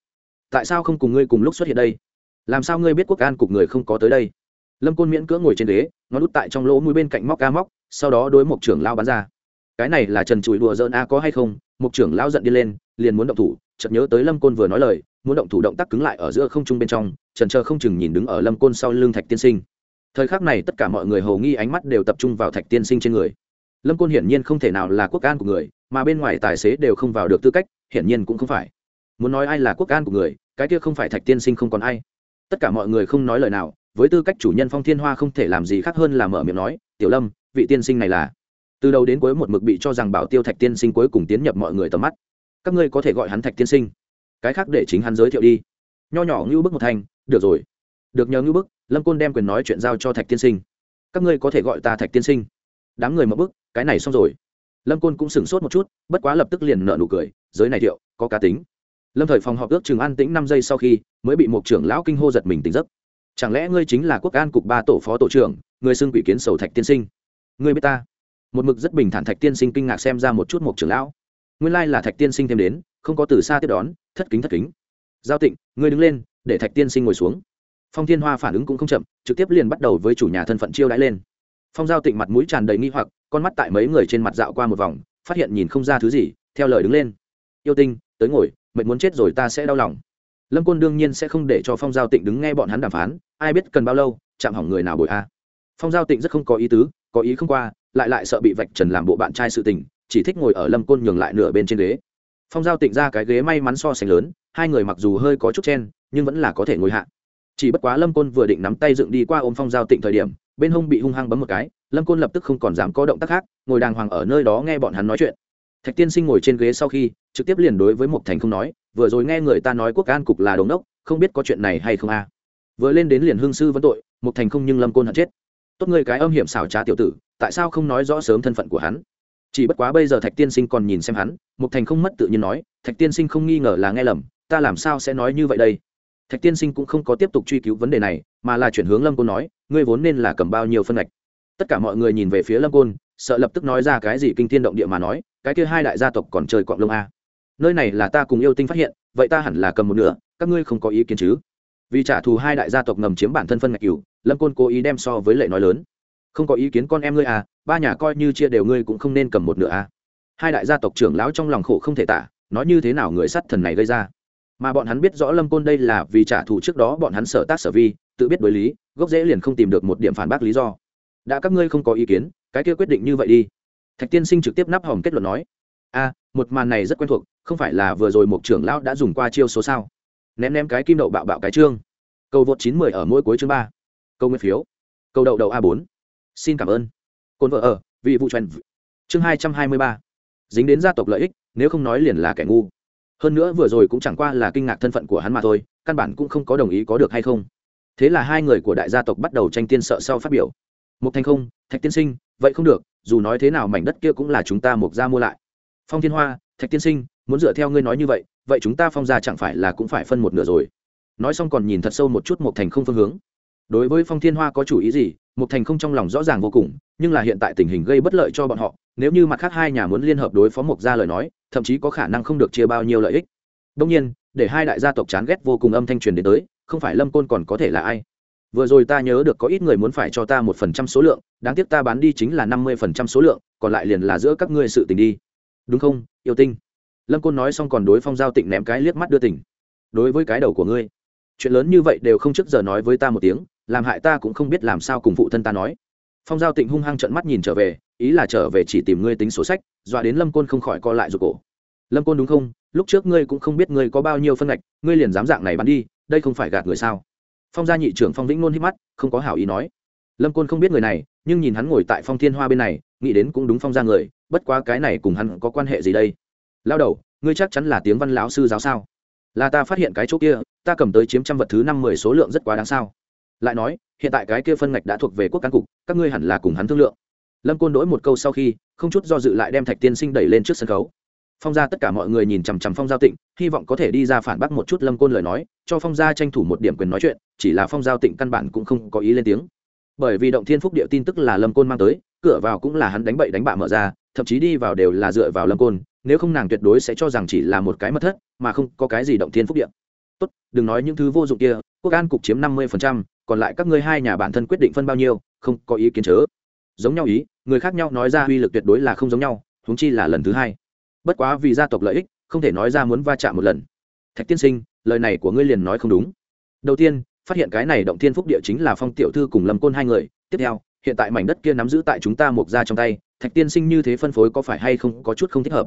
Tại sao không cùng ngươi cùng lúc xuất hiện đây? Làm sao ngươi biết quốc an cục người không có tới đây? Lâm côn miễn cưỡng ngồi trên ghế, ngón đút tại trong lỗ mũi bên cạnh móc ca móc, sau đó đối mộc trưởng lao bắn ra. Cái này là trần chùi đùa dỡn a, có hay không? Mộc trưởng lao giận đi lên, liền muốn động thủ, chợt nhớ tới lâm côn vừa nói lời, muốn động thủ động tác cứng lại ở giữa không trung bên trong, trần chờ không chừng nhìn đứng ở lâm côn sau lưng thạch tiên sinh. Thời khắc này tất cả mọi người hầu nghi ánh mắt đều tập trung vào thạch tiên sinh trên người. Lâm côn hiển nhiên không thể nào là quốc an của người, mà bên ngoài tài xế đều không vào được tư cách, hiển nhiên cũng không phải. Muốn nói ai là quốc an của người, cái kia không phải thạch tiên sinh không còn ai. Tất cả mọi người không nói lời nào với tư cách chủ nhân phong thiên hoa không thể làm gì khác hơn là mở miệng nói, tiểu lâm, vị tiên sinh này là. Từ đầu đến cuối một mực bị cho rằng bảo tiêu thạch tiên sinh cuối cùng tiến nhập mọi người tầm mắt. Các ngươi có thể gọi hắn thạch tiên sinh. Cái khác để chính hắn giới thiệu đi. Nho nhỏ ngưu bức một thành được rồi. Được nhờ ngưu bức, lâm côn đem quyền nói chuyện giao cho thạch tiên sinh. Các ngươi có thể gọi ta thạch tiên sinh. Đám người mập bức, cái này xong rồi. Lâm côn cũng sửng sốt một chút, bất quá lập tức liền nợ nụ cười, giới này thiệu, có cá tính. Lâm thời phòng họp ước chừng an tĩnh năm giây sau khi, mới bị một trưởng lão kinh hô giật mình tỉnh giấc chẳng lẽ ngươi chính là quốc an cục ba tổ phó tổ trưởng người xưng quỷ kiến sầu thạch tiên sinh? Ngươi biết ta? Một mực rất bình thản thạch tiên sinh kinh ngạc xem ra một chút một trưởng lão. Nguyên lai là thạch tiên sinh thêm đến, không có từ xa tiếp đón, thất kính thất kính. Giao tịnh, ngươi đứng lên, để thạch tiên sinh ngồi xuống. Phong thiên hoa phản ứng cũng không chậm, trực tiếp liền bắt đầu với chủ nhà thân phận chiêu đãi lên. Phong giao tịnh mặt mũi tràn đầy nghi hoặc, con mắt tại mấy người trên mặt dạo qua một vòng, phát hiện nhìn không ra thứ gì, theo lời đứng lên. Yêu tinh, tới ngồi, mệnh muốn chết rồi ta sẽ đau lòng lâm côn đương nhiên sẽ không để cho phong giao tịnh đứng nghe bọn hắn đàm phán, ai biết cần bao lâu, chạm hỏng người nào bồi a. Phong giao tịnh rất không có ý tứ, có ý không qua, lại lại sợ bị vạch trần làm bộ bạn trai sự tình, chỉ thích ngồi ở lâm côn nhường lại nửa bên trên ghế. Phong giao tịnh ra cái ghế may mắn so sánh lớn, hai người mặc dù hơi có chút chen, nhưng vẫn là có thể ngồi hạ. Chỉ bất quá lâm côn vừa định nắm tay dựng đi qua ôm phong giao tịnh thời điểm, bên hông bị hung hăng bấm một cái, lâm côn lập tức không còn dám có động tác khác, ngồi đàng hoàng ở nơi đó nghe bọn hắn nói chuyện. Thạch tiên sinh ngồi trên ghế sau khi, trực tiếp liền đối với Mộc thành không nói vừa rồi nghe người ta nói quốc an cục là đống đốc, không biết có chuyện này hay không a. Vừa lên đến liền hương sư vấn tội một thành không nhưng lâm côn hận chết. Tốt người cái âm hiểm xảo trá tiểu tử, tại sao không nói rõ sớm thân phận của hắn? Chỉ bất quá bây giờ thạch tiên sinh còn nhìn xem hắn một thành không mất tự nhiên nói, thạch tiên sinh không nghi ngờ là nghe lầm, ta làm sao sẽ nói như vậy đây? Thạch tiên sinh cũng không có tiếp tục truy cứu vấn đề này, mà là chuyển hướng lâm côn nói, ngươi vốn nên là cầm bao nhiêu phân ngạch? Tất cả mọi người nhìn về phía lâm côn, sợ lập tức nói ra cái gì kinh thiên động địa mà nói, cái kia hai đại gia tộc còn chơi quạng lông a nơi này là ta cùng yêu tinh phát hiện, vậy ta hẳn là cầm một nửa, các ngươi không có ý kiến chứ? Vì trả thù hai đại gia tộc ngầm chiếm bản thân phân ngạch cửu, lâm côn cố ý đem so với lệ nói lớn. Không có ý kiến con em ngươi à ba nhà coi như chia đều ngươi cũng không nên cầm một nửa à. Hai đại gia tộc trưởng lão trong lòng khổ không thể tả, nói như thế nào người sát thần này gây ra. Mà bọn hắn biết rõ lâm côn đây là vì trả thù trước đó bọn hắn sở tác sở vi, tự biết đối lý, gốc dễ liền không tìm được một điểm phản bác lý do. Đã các ngươi không có ý kiến, cái kia quyết định như vậy đi. Thạch tiên sinh trực tiếp nắp hòm kết luận nói, a một màn này rất quen thuộc, không phải là vừa rồi một trưởng lão đã dùng qua chiêu số sao? Ném ném cái kim đậu bạo bạo cái chương cầu vượt chín mười ở mỗi cuối chương ba. Câu nguyên phiếu. Câu đậu đậu a bốn. Xin cảm ơn. Cồn vợ ở, vị vụ truyền chương hai trăm hai mươi ba. Dính đến gia tộc lợi ích, nếu không nói liền là kẻ ngu. Hơn nữa vừa rồi cũng chẳng qua là kinh ngạc thân phận của hắn mà thôi, căn bản cũng không có đồng ý có được hay không. Thế là hai người của đại gia tộc bắt đầu tranh tiên sợ sau phát biểu. Một thành không, thạch tiên sinh, vậy không được, dù nói thế nào mảnh đất kia cũng là chúng ta mục ra mua lại phong thiên hoa, thạch tiên sinh, muốn dựa theo ngươi nói như vậy vậy chúng ta phong ra chẳng phải là cũng phải phân một nửa rồi. Nói xong còn nhìn thật sâu một chút một thành không phương hướng. Đối với phong thiên hoa có chủ ý gì một thành không trong lòng rõ ràng vô cùng, nhưng là hiện tại tình hình gây bất lợi cho bọn họ, nếu như mặt khác hai nhà muốn liên hợp đối phó mộc gia lời nói, thậm chí có khả năng không được chia bao nhiêu lợi ích. Đông nhiên, để hai đại gia tộc chán ghét vô cùng âm thanh truyền đến tới, không phải lâm côn còn có thể là ai? Vừa rồi ta nhớ được có ít người muốn phải cho ta một phần trăm số lượng, đáng tiếc ta bán đi chính là năm mươi phần trăm số lượng, còn lại liền là giữa các ngươi sự tình đi đúng không, yêu tinh? Lâm côn nói xong còn đối phong giao tịnh ném cái liếc mắt đưa tỉnh đối với cái đầu của ngươi, chuyện lớn như vậy đều không trước giờ nói với ta một tiếng, làm hại ta cũng không biết làm sao cùng phụ thân ta nói. Phong giao tịnh hung hăng trận mắt nhìn trở về, ý là trở về chỉ tìm ngươi tính sổ sách, dọa đến lâm côn không khỏi co lại ruột cổ. Lâm côn đúng không? Lúc trước ngươi cũng không biết ngươi có bao nhiêu phân ngạch, ngươi liền dám dạng này bắn đi, đây không phải gạt người sao? Phong gia nhị trưởng phong vĩnh nôn hít mắt, không có hảo ý nói. Lâm côn không biết người này, nhưng nhìn hắn ngồi tại phong thiên hoa bên này, nghĩ đến cũng đúng phong gia người bất quá cái này cùng hắn có quan hệ gì đây? Lao đầu, ngươi chắc chắn là tiếng văn lão sư giáo sao? Là ta phát hiện cái chỗ kia, ta cầm tới chiếm trăm vật thứ năm mười số lượng rất quá đáng sao? Lại nói, hiện tại cái kia phân ngạch đã thuộc về quốc cán cục, các ngươi hẳn là cùng hắn thương lượng. Lâm côn đổi một câu sau khi, không chút do dự lại đem thạch tiên sinh đẩy lên trước sân khấu. Phong gia tất cả mọi người nhìn chằm chằm phong giao tịnh, hy vọng có thể đi ra phản bác một chút lâm côn lời nói, cho phong gia tranh thủ một điểm quyền nói chuyện, chỉ là phong giao tịnh căn bản cũng không có ý lên tiếng bởi vì động thiên phúc địa tin tức là lâm côn mang tới, cửa vào cũng là hắn đánh bậy đánh bạ mở ra, thậm chí đi vào đều là dựa vào lâm côn, nếu không nàng tuyệt đối sẽ cho rằng chỉ là một cái mất thất, mà không có cái gì động thiên phúc địa. Tốt, đừng nói những thứ vô dụng kia, quốc an cục chiếm năm mươi còn lại các ngươi hai nhà bản thân quyết định phân bao nhiêu, không có ý kiến chớ. Giống nhau ý, người khác nhau nói ra uy lực tuyệt đối là không giống nhau, huống chi là lần thứ hai. Bất quá vì gia tộc lợi ích, không thể nói ra muốn va chạm một lần. Thạch tiên sinh, lời này của ngươi liền nói không đúng. Đầu tiên phát hiện cái này động thiên phúc địa chính là phong tiểu thư cùng lâm côn hai người. Tiếp theo, hiện tại mảnh đất kia nắm giữ tại chúng ta mộc ra trong tay, thạch tiên sinh như thế phân phối có phải hay không có chút không thích hợp?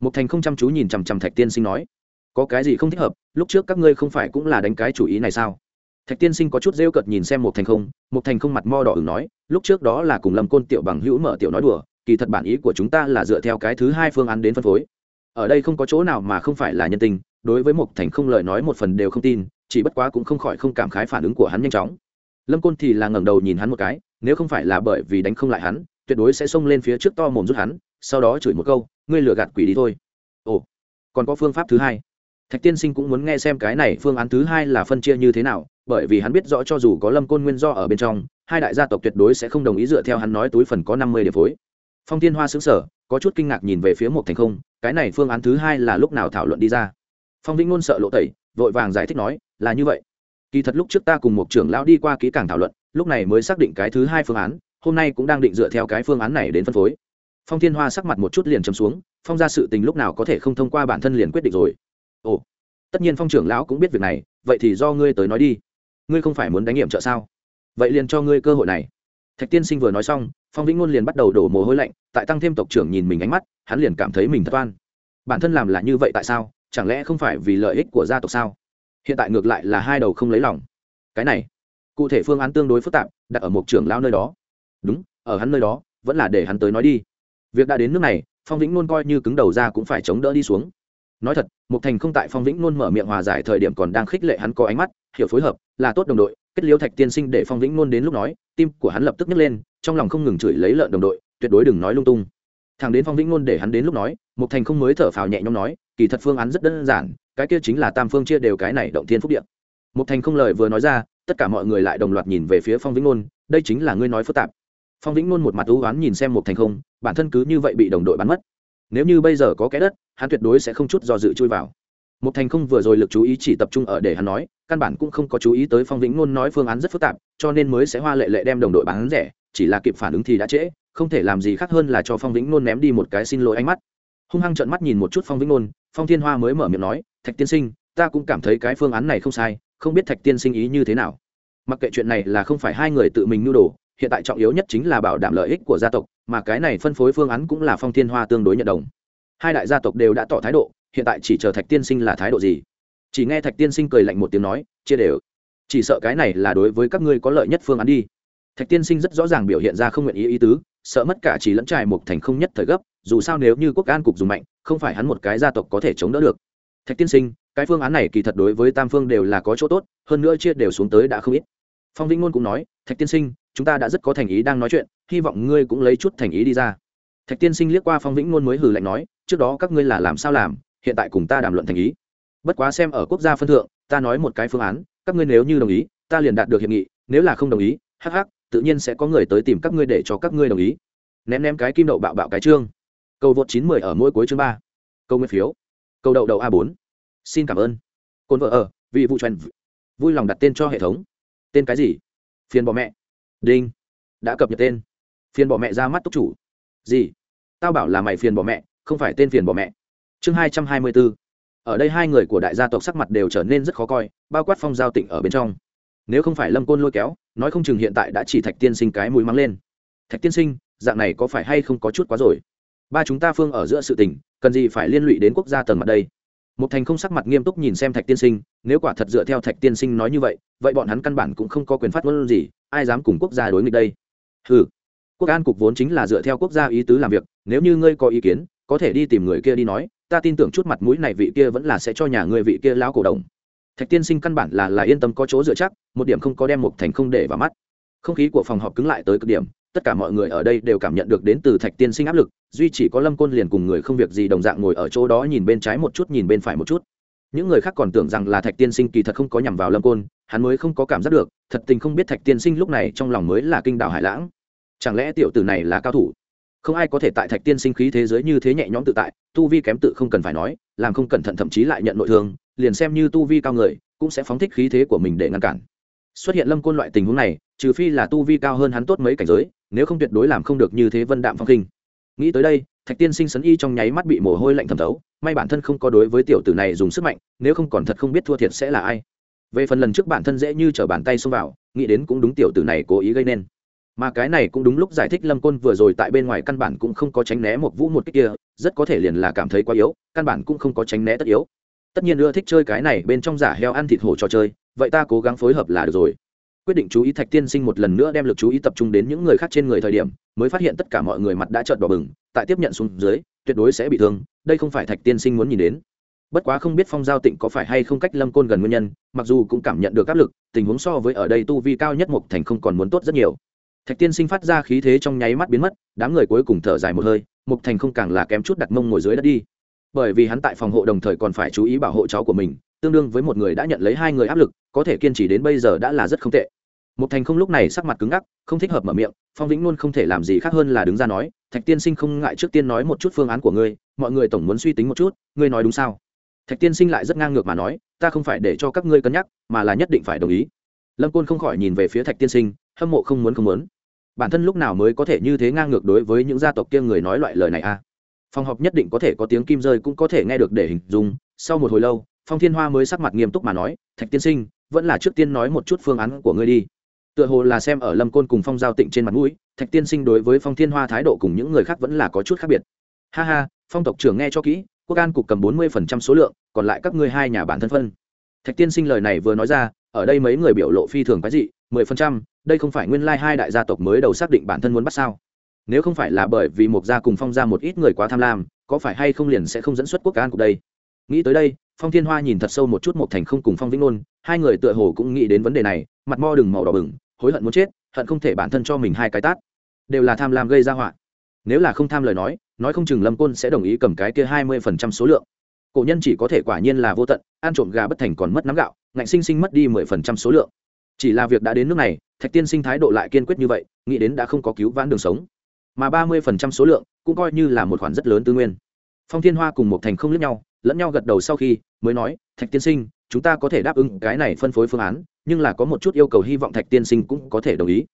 Mục thành không chăm chú nhìn chằm chằm thạch tiên sinh nói. Có cái gì không thích hợp? Lúc trước các ngươi không phải cũng là đánh cái chủ ý này sao? Thạch tiên sinh có chút rêu cợt nhìn xem mộc thành không. Mộc thành không mặt mo đỏ ửng nói, lúc trước đó là cùng lâm côn tiểu bằng hữu mở tiểu nói đùa, kỳ thật bản ý của chúng ta là dựa theo cái thứ hai phương án đến phân phối. Ở đây không có chỗ nào mà không phải là nhân tình, đối với mục thành không lời nói một phần đều không tin chỉ bất quá cũng không khỏi không cảm khái phản ứng của hắn nhanh chóng. Lâm côn thì là ngẩng đầu nhìn hắn một cái, nếu không phải là bởi vì đánh không lại hắn, tuyệt đối sẽ xông lên phía trước to mồm rút hắn, sau đó chửi một câu, ngươi lừa gạt quỷ đi thôi. Ồ, còn có phương pháp thứ hai. Thạch tiên sinh cũng muốn nghe xem cái này phương án thứ hai là phân chia như thế nào, bởi vì hắn biết rõ cho dù có lâm côn nguyên do ở bên trong, hai đại gia tộc tuyệt đối sẽ không đồng ý dựa theo hắn nói túi phần có năm mươi điểm phối. Phong tiên hoa xứng sở có chút kinh ngạc nhìn về phía một thành không, cái này phương án thứ hai là lúc nào thảo luận đi ra. Phong vĩnh ngôn sợ lộ tẩy, vội vàng giải thích nói là như vậy. Kỳ thật lúc trước ta cùng một trưởng lão đi qua kỹ càng thảo luận, lúc này mới xác định cái thứ hai phương án, hôm nay cũng đang định dựa theo cái phương án này đến phân phối. Phong thiên hoa sắc mặt một chút liền chấm xuống, phong ra sự tình lúc nào có thể không thông qua bản thân liền quyết định rồi. Ồ, tất nhiên phong trưởng lão cũng biết việc này, vậy thì do ngươi tới nói đi. Ngươi không phải muốn đánh nghiệm trợ sao? Vậy liền cho ngươi cơ hội này. Thạch tiên sinh vừa nói xong, phong vĩnh ngôn liền bắt đầu đổ mồ hôi lạnh, tại tăng thêm tộc trưởng nhìn mình ánh mắt, hắn liền cảm thấy mình thất oan. Bản thân làm là như vậy tại sao? Chẳng lẽ không phải vì lợi ích của gia tộc sao? Hiện tại ngược lại là hai đầu không lấy lòng. Cái này, cụ thể phương án tương đối phức tạp, đặt ở một trưởng lao nơi đó. Đúng, ở hắn nơi đó, vẫn là để hắn tới nói đi. Việc đã đến nước này, phong vĩnh luôn coi như cứng đầu ra cũng phải chống đỡ đi xuống. Nói thật, mục thành không tại phong vĩnh luôn mở miệng hòa giải thời điểm còn đang khích lệ hắn có ánh mắt, hiểu phối hợp, là tốt đồng đội, kết liễu thạch tiên sinh để phong vĩnh luôn đến lúc nói, tim của hắn lập tức nhấc lên, trong lòng không ngừng chửi lấy lợn đồng đội, tuyệt đối đừng nói lung tung. Thằng đến phong vĩnh luôn để hắn đến lúc nói, mục thành không mới thở phào nhẹ nhõm nói, kỳ thật phương án rất đơn giản cái kia chính là tam phương chia đều cái này động thiên phúc điện một thành không lời vừa nói ra tất cả mọi người lại đồng loạt nhìn về phía phong vĩnh ngôn đây chính là ngươi nói phức tạp. Phong vĩnh ngôn một mặt ưu oán nhìn xem một thành không bản thân cứ như vậy bị đồng đội bắn mất. Nếu như bây giờ có cái đất hắn tuyệt đối sẽ không chút do dự chui vào. Một Thành không vừa rồi lực chú ý chỉ tập trung ở để hắn nói, căn bản cũng không có chú ý tới Phong Vĩnh ngôn nói phương án rất phức tạp, cho nên mới sẽ hoa lệ lệ đem đồng đội bán rẻ, chỉ là kịp phản ứng thì đã trễ, không thể làm gì khác hơn là cho Phong Vĩnh ngôn ném đi một cái xin lỗi ánh mắt. Hung hăng trợn mắt nhìn một chút Phong Vĩnh ngôn Phong Thiên Hoa mới mở miệng nói, "Thạch tiên sinh, ta cũng cảm thấy cái phương án này không sai, không biết Thạch tiên sinh ý như thế nào." Mặc kệ chuyện này là không phải hai người tự mình nhu đồ, hiện tại trọng yếu nhất chính là bảo đảm lợi ích của gia tộc, mà cái này phân phối phương án cũng là Phong Thiên Hoa tương đối nhận đồng. Hai đại gia tộc đều đã tỏ thái độ, hiện tại chỉ chờ Thạch tiên sinh là thái độ gì chỉ nghe thạch tiên sinh cười lạnh một tiếng nói chia đều chỉ sợ cái này là đối với các ngươi có lợi nhất phương án đi thạch tiên sinh rất rõ ràng biểu hiện ra không nguyện ý ý tứ sợ mất cả chỉ lẫn trải một thành không nhất thời gấp dù sao nếu như quốc an cục dùng mạnh không phải hắn một cái gia tộc có thể chống đỡ được thạch tiên sinh, cái phương án này kỳ thật đối với tam phương đều là có chỗ tốt, hơn nữa chia đều xuống tới đã không ít. Phong vĩnh ngôn cũng nói, thạch tiên sinh, chúng ta đã rất có thành ý đang nói chuyện, hy vọng ngươi cũng lấy chút thành ý đi ra. Thạch tiên sinh liếc qua phong vĩnh ngôn mới hử lạnh nói, trước đó các ngươi là làm sao làm, hiện tại cùng ta đàm luận thành ý. Bất quá xem ở quốc gia phân thượng, ta nói một cái phương án, các ngươi nếu như đồng ý, ta liền đạt được hiệp nghị, nếu là không đồng ý, hắc hắc, tự nhiên sẽ có người tới tìm các ngươi để cho các ngươi đồng ý. Ném ném cái kim đậu bạo bạo cái chương câu vượt chín mười ở mỗi cuối chương ba. Câu nguyên phiếu câu đậu đậu a bốn. Xin cảm ơn. Cồn vợ ở, Vì vụ truyền vui lòng đặt tên cho hệ thống. Tên cái gì? Phiền bỏ mẹ. Đinh. Đã cập nhật tên. Phiền bỏ mẹ ra mắt túc chủ. Gì? Tao bảo là mày phiền bỏ mẹ, không phải tên phiền bỏ mẹ. Chương hai trăm hai mươi bốn ở đây hai người của đại gia tộc sắc mặt đều trở nên rất khó coi, bao quát phong giao tịnh ở bên trong. Nếu không phải lâm côn lôi kéo, nói không chừng hiện tại đã chỉ thạch tiên sinh cái mũi mắng lên. Thạch tiên sinh, dạng này có phải hay không có chút quá rồi? Ba chúng ta phương ở giữa sự tình cần gì phải liên lụy đến quốc gia tầng mặt đây? Một thành không sắc mặt nghiêm túc nhìn xem thạch tiên sinh, nếu quả thật dựa theo thạch tiên sinh nói như vậy vậy bọn hắn căn bản cũng không có quyền phát ngôn gì, ai dám cùng quốc gia đối nghịch đây? Ừ quốc an cục vốn chính là dựa theo quốc gia ý tứ làm việc, nếu như ngươi có ý kiến, có thể đi tìm người kia đi nói, ta tin tưởng chút mặt mũi này vị kia vẫn là sẽ cho nhà ngươi vị kia lão cổ đồng. Thạch tiên sinh căn bản là là yên tâm có chỗ dựa chắc, một điểm không có đem một thành không để vào mắt. Không khí của phòng họp cứng lại tới cực điểm tất cả mọi người ở đây đều cảm nhận được đến từ thạch tiên sinh áp lực, duy chỉ có lâm côn liền cùng người không việc gì đồng dạng ngồi ở chỗ đó nhìn bên trái một chút, nhìn bên phải một chút. Những người khác còn tưởng rằng là thạch tiên sinh kỳ thật không có nhằm vào lâm côn, hắn mới không có cảm giác được, thật tình không biết thạch tiên sinh lúc này trong lòng mới là kinh đảo hải lãng. Chẳng lẽ tiểu tử này là cao thủ? Không ai có thể tại thạch tiên sinh khí thế giới như thế nhẹ nhõm tự tại, tu vi kém tự không cần phải nói, làm không cẩn thận thậm chí lại nhận nội thương, liền xem như tu vi cao người, cũng sẽ phóng thích khí thế của mình để ngăn cản. Xuất hiện lâm côn loại tình huống này, trừ phi là tu vi cao hơn hắn tốt mấy cảnh giới nếu không tuyệt đối làm không được như thế vân đạm phong kinh nghĩ tới đây, thạch tiên sinh sấn y trong nháy mắt bị mồ hôi lạnh thẩm thấu, may bản thân không có đối với tiểu tử này dùng sức mạnh, nếu không còn thật không biết thua thiệt sẽ là ai. Về phần lần trước bản thân dễ như t bàn tay xông vào, nghĩ đến cũng đúng tiểu tử này cố ý gây nên. Mà cái này cũng đúng lúc giải thích lâm côn vừa rồi tại bên ngoài căn bản cũng không có tránh né một vũ một cách kia, rất có thể liền là cảm thấy quá yếu, căn bản cũng không có tránh né tất yếu. Tất nhiên ưa thích chơi cái này bên trong giả heo ăn thịt hổ trò chơi, vậy ta cố gắng phối hợp là được rồi quyết định chú ý thạch tiên sinh một lần nữa đem lực chú ý tập trung đến những người khác trên người thời điểm, mới phát hiện tất cả mọi người mặt đã trợn đỏ bừng, tại tiếp nhận xuống dưới, tuyệt đối sẽ bị thương, đây không phải thạch tiên sinh muốn nhìn đến. Bất quá không biết phong giao tịnh có phải hay không cách lâm côn gần nguyên nhân, mặc dù cũng cảm nhận được áp lực, tình huống so với ở đây tu vi cao nhất mục thành không còn muốn tốt rất nhiều. Thạch tiên sinh phát ra khí thế trong nháy mắt biến mất, đám người cuối cùng thở dài một hơi mục thành không càng là kém chút đặt mông ngồi dưới đất đi. Bởi vì hắn tại phòng hộ đồng thời còn phải chú ý bảo hộ cháu của mình tương đương với một người đã nhận lấy hai người áp lực, có thể kiên trì đến bây giờ đã là rất không tệ. Một thành không lúc này sắc mặt cứng ngắc, không thích hợp mở miệng, phong vĩnh luôn không thể làm gì khác hơn là đứng ra nói, thạch tiên sinh không ngại trước tiên nói một chút phương án của ngươi, mọi người tổng muốn suy tính một chút, ngươi nói đúng sao? Thạch tiên sinh lại rất ngang ngược mà nói, ta không phải để cho các ngươi cân nhắc, mà là nhất định phải đồng ý. Lâm côn không khỏi nhìn về phía thạch tiên sinh, hâm mộ không muốn không muốn. Bản thân lúc nào mới có thể như thế ngang ngược đối với những gia tộc kia người nói loại lời này a à? phòng họp nhất định có thể có tiếng kim rơi cũng có thể nghe được để hình dung, sau một hồi lâu phong thiên hoa mới sắc mặt nghiêm túc mà nói, thạch tiên sinh, vẫn là trước tiên nói một chút phương án của ngươi đi. Tựa hồ là xem ở lâm côn cùng phong giao tịnh trên mặt mũi, thạch tiên sinh đối với phong thiên hoa thái độ cùng những người khác vẫn là có chút khác biệt. Ha ha, phong tộc trưởng nghe cho kỹ, quốc an cục cầm bốn mươi phần trăm số lượng, còn lại các ngươi hai nhà bản thân phân. Thạch tiên sinh lời này vừa nói ra, ở đây mấy người biểu lộ phi thường cái gì mười phần trăm, đây không phải nguyên lai hai đại gia tộc mới đầu xác định bản thân muốn bắt sao? Nếu không phải là bởi vì một gia cùng phong gia một ít người quá tham lam, có phải hay không liền sẽ không dẫn xuất quốc an cục đây? Nghĩ tới đây phong thiên hoa nhìn thật sâu một chút một thành không cùng phong vĩnh nôn, hai người tựa hồ cũng nghĩ đến vấn đề này, mặt mo đừng màu đỏ bừng, hối hận muốn chết, hận không thể bản thân cho mình hai cái tát. Đều là tham lam gây ra họa. Nếu là không tham lời nói nói không chừng lâm côn sẽ đồng ý cầm cái kia hai mươi phần trăm số lượng. Cổ nhân chỉ có thể quả nhiên là vô tận, ăn trộm gà bất thành còn mất nắm gạo, ngạnh sinh sinh mất đi mười phần trăm số lượng. Chỉ là việc đã đến nước này, thạch tiên sinh thái độ lại kiên quyết như vậy, nghĩ đến đã không có cứu vãn đường sống. Mà ba mươi phần trăm số lượng cũng coi như là một khoản rất lớn tư nguyên. Phong thiên hoa cùng một thành không lướt nhau lẫn nhau gật đầu sau khi, mới nói, thạch tiên sinh, chúng ta có thể đáp ứng cái này phân phối phương án, nhưng là có một chút yêu cầu hy vọng thạch tiên sinh cũng có thể đồng ý.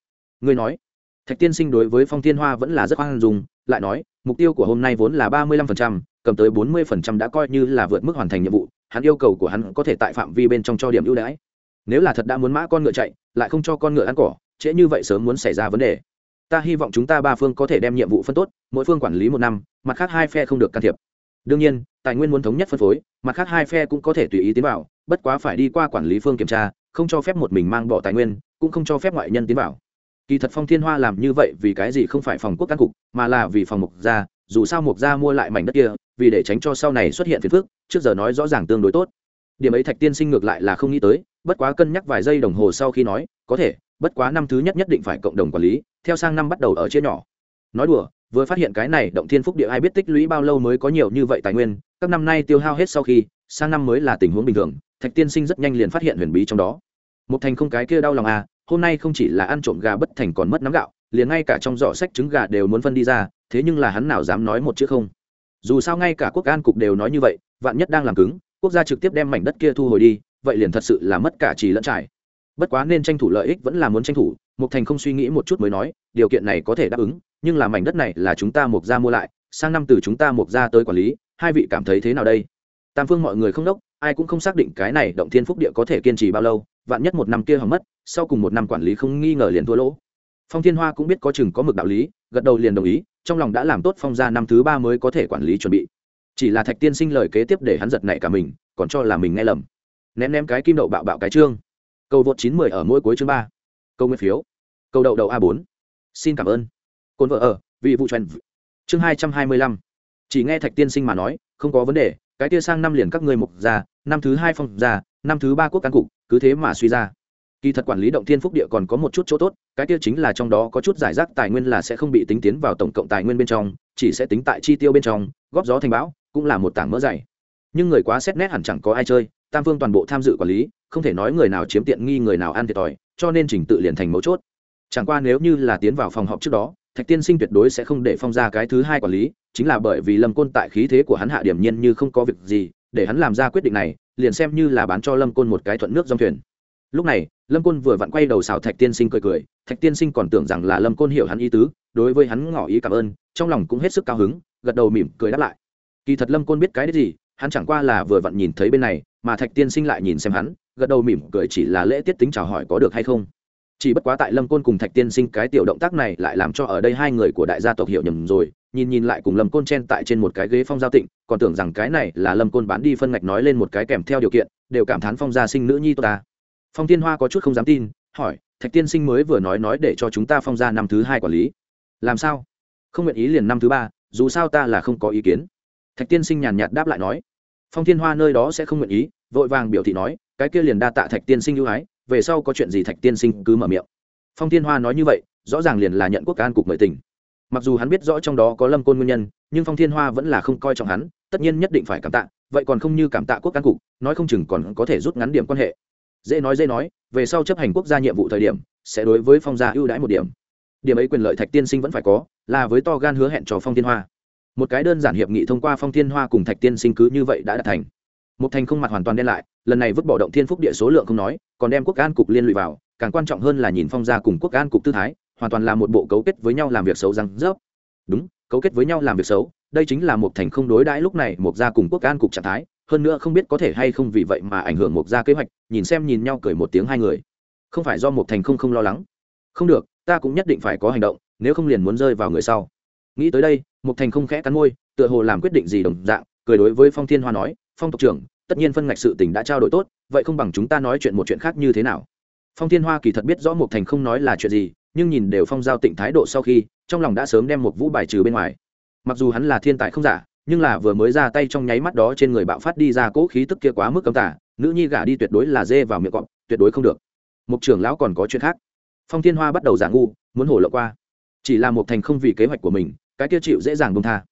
Ngươi nói, thạch tiên sinh đối với phong thiên hoa vẫn là rất hoang dung, lại nói, mục tiêu của hôm nay vốn là ba mươi lăm phần trăm, cầm tới bốn mươi phần trăm đã coi như là vượt mức hoàn thành nhiệm vụ, hắn yêu cầu của hắn có thể tại phạm vi bên trong cho điểm ưu đãi. Nếu là thật đã muốn mã con ngựa chạy, lại không cho con ngựa ăn cỏ, trễ như vậy sớm muốn xảy ra vấn đề. Ta hy vọng chúng ta ba phương có thể đem nhiệm vụ phân tốt, mỗi phương quản lý một năm, mặt khác hai phe không được can thiệp. Đương nhiên tài nguyên muốn thống nhất phân phối, mặt khác hai phe cũng có thể tùy ý tiến vào, bất quá phải đi qua quản lý phương kiểm tra, không cho phép một mình mang bỏ tài nguyên, cũng không cho phép ngoại nhân tiến vào. Kỳ thật phong thiên hoa làm như vậy vì cái gì không phải phòng quốc căn cục, mà là vì phòng mục gia, dù sao mục gia mua lại mảnh đất kia, vì để tránh cho sau này xuất hiện phiền phức, trước giờ nói rõ ràng tương đối tốt. Điểm ấy thạch tiên sinh ngược lại là không nghĩ tới, bất quá cân nhắc vài giây đồng hồ sau khi nói, có thể, bất quá năm thứ nhất nhất định phải cộng đồng quản lý, theo sang năm bắt đầu ở chia nhỏ. Nói đùa vừa phát hiện cái này động thiên phúc địa ai biết tích lũy bao lâu mới có nhiều như vậy tài nguyên, các năm nay tiêu hao hết sau khi, sang năm mới là tình huống bình thường, thạch tiên sinh rất nhanh liền phát hiện huyền bí trong đó. Một thành không cái kia đau lòng à hôm nay không chỉ là ăn trộm gà bất thành còn mất nắm gạo, liền ngay cả trong giỏ sách trứng gà đều muốn phân đi ra, thế nhưng là hắn nào dám nói một chữ không? Dù sao ngay cả quốc an cục đều nói như vậy, vạn nhất đang làm cứng, quốc gia trực tiếp đem mảnh đất kia thu hồi đi, vậy liền thật sự là mất cả trì lẫn trải bất quá nên tranh thủ lợi ích vẫn là muốn tranh thủ, mục thành không suy nghĩ một chút mới nói, điều kiện này có thể đáp ứng, nhưng là mảnh đất này là chúng ta mục ra mua lại, sang năm từ chúng ta mục ra tới quản lý, hai vị cảm thấy thế nào đây? Tam phương mọi người không đốc, ai cũng không xác định cái này động thiên phúc địa có thể kiên trì bao lâu, vạn nhất một năm kia hỏng mất, sau cùng một năm quản lý không nghi ngờ liền thua lỗ. Phong thiên hoa cũng biết có chừng có mực đạo lý, gật đầu liền đồng ý, trong lòng đã làm tốt phong gia năm thứ ba mới có thể quản lý chuẩn bị. Chỉ là thạch tiên sinh lời kế tiếp để hắn giật nảy cả mình, còn cho là mình nghe lầm. Ném ném cái kim đậu bạo bạo cái trương cầu vượt chín mười ở mỗi cuối chương ba. Câu nguyên phiếu. Câu đậu đầu a bốn. Xin cảm ơn. Côn vợ ở vì vụ truyền chương hai trăm hai mươi lăm. Chỉ nghe thạch tiên sinh mà nói, không có vấn đề, cái kia sang năm liền các ngươi mục ra, năm thứ hai phong ra, năm thứ ba quốc cán cục, cứ thế mà suy ra. Kỳ thật quản lý động thiên phúc địa còn có một chút chỗ tốt, cái kia chính là trong đó có chút giải rác tài nguyên là sẽ không bị tính tiến vào tổng cộng tài nguyên bên trong, chỉ sẽ tính tại chi tiêu bên trong, góp gió thành bão, cũng là một tảng mỡ dày. Nhưng người quá xét nét hẳn chẳng có ai chơi, tam vương toàn bộ tham dự quản lý không thể nói người nào chiếm tiện nghi, người nào ăn thiệt thòi, cho nên trình tự liền thành mấu chốt. Chẳng qua nếu như là tiến vào phòng họp trước đó, thạch tiên sinh tuyệt đối sẽ không để phong ra cái thứ hai quản lý, chính là bởi vì lâm côn tại khí thế của hắn hạ điểm nhiên như không có việc gì, để hắn làm ra quyết định này, liền xem như là bán cho lâm côn một cái thuận nước dòng thuyền. Lúc này, lâm côn vừa vặn quay đầu xào thạch tiên sinh cười cười, thạch tiên sinh còn tưởng rằng là lâm côn hiểu hắn ý tứ, đối với hắn ngỏ ý cảm ơn, trong lòng cũng hết sức cao hứng, gật đầu mỉm cười đáp lại. Kỳ thật lâm côn biết cái đấy gì, hắn chẳng qua là vừa vặn nhìn thấy bên này, mà thạch tiên sinh lại nhìn xem hắn gật đầu mỉm cười chỉ là lễ tiết tính chào hỏi có được hay không. Chỉ bất quá tại lâm côn cùng thạch tiên sinh cái tiểu động tác này lại làm cho ở đây hai người của đại gia tộc hiểu nhầm rồi, nhìn nhìn lại cùng lâm côn chen tại trên một cái ghế phong giao tịnh, còn tưởng rằng cái này là lâm côn bán đi phân ngạch nói lên một cái kèm theo điều kiện, đều cảm thán phong gia sinh nữ nhi tốt ta. Phong tiên hoa có chút không dám tin, hỏi, thạch tiên sinh mới vừa nói nói để cho chúng ta phong gia năm thứ hai quản lý. Làm sao? Không nguyện ý liền năm thứ ba, dù sao ta là không có ý kiến. Thạch tiên sinh nhàn nhạt đáp lại nói, phong thiên hoa nơi đó sẽ không nguyện ý vội vàng biểu thị nói, cái kia liền đa tạ thạch tiên sinh ưu ái, về sau có chuyện gì thạch tiên sinh cứ mở miệng. Phong thiên hoa nói như vậy, rõ ràng liền là nhận quốc an cục mời tình. Mặc dù hắn biết rõ trong đó có lâm côn nguyên nhân, nhưng phong thiên hoa vẫn là không coi trọng hắn, tất nhiên nhất định phải cảm tạ, vậy còn không như cảm tạ quốc an cục, nói không chừng còn có thể rút ngắn điểm quan hệ. Dễ nói dễ nói, về sau chấp hành quốc gia nhiệm vụ thời điểm, sẽ đối với phong gia ưu đãi một điểm. Điểm ấy quyền lợi thạch tiên sinh vẫn phải có, là với to gan hứa hẹn cho phong thiên hoa. Một cái đơn giản hiệp nghị thông qua phong thiên hoa cùng thạch tiên sinh cứ như vậy đã đạt thành một thành không mặt hoàn toàn đen lại, lần này vứt bỏ động thiên phúc địa số lượng không nói, còn đem quốc an cục liên lụy vào, càng quan trọng hơn là nhìn phong gia cùng quốc an cục tư thái, hoàn toàn là một bộ cấu kết với nhau làm việc xấu răng rớp. Đúng, cấu kết với nhau làm việc xấu, đây chính là một thành không đối đãi lúc này một gia cùng quốc an cục trạng thái, hơn nữa không biết có thể hay không vì vậy mà ảnh hưởng một gia kế hoạch, nhìn xem nhìn nhau cười một tiếng hai người. Không phải do một thành không không lo lắng. Không được, ta cũng nhất định phải có hành động, nếu không liền muốn rơi vào người sau. Nghĩ tới đây một thành không khẽ cắn môi, tựa hồ làm quyết định gì đồng dạng, cười đối với phong thiên hoa nói, phong tộc trưởng tất nhiên phân ngạch sự tình đã trao đổi tốt, vậy không bằng chúng ta nói chuyện một chuyện khác như thế nào? Phong thiên hoa kỳ thật biết rõ Mục thành không nói là chuyện gì, nhưng nhìn đều phong giao tịnh thái độ sau khi, trong lòng đã sớm đem một vũ bài trừ bên ngoài. Mặc dù hắn là thiên tài không giả, nhưng là vừa mới ra tay trong nháy mắt đó trên người bạo phát đi ra cỗ khí tức kia quá mức cấm tả nữ nhi gả đi tuyệt đối là dê vào miệng cọp, tuyệt đối không được. Mục trưởng lão còn có chuyện khác. Phong thiên hoa bắt đầu giả ngu, muốn hổ lộ qua. Chỉ là một thành không vì kế hoạch của mình, cái kia chịu dễ dàng bông tha.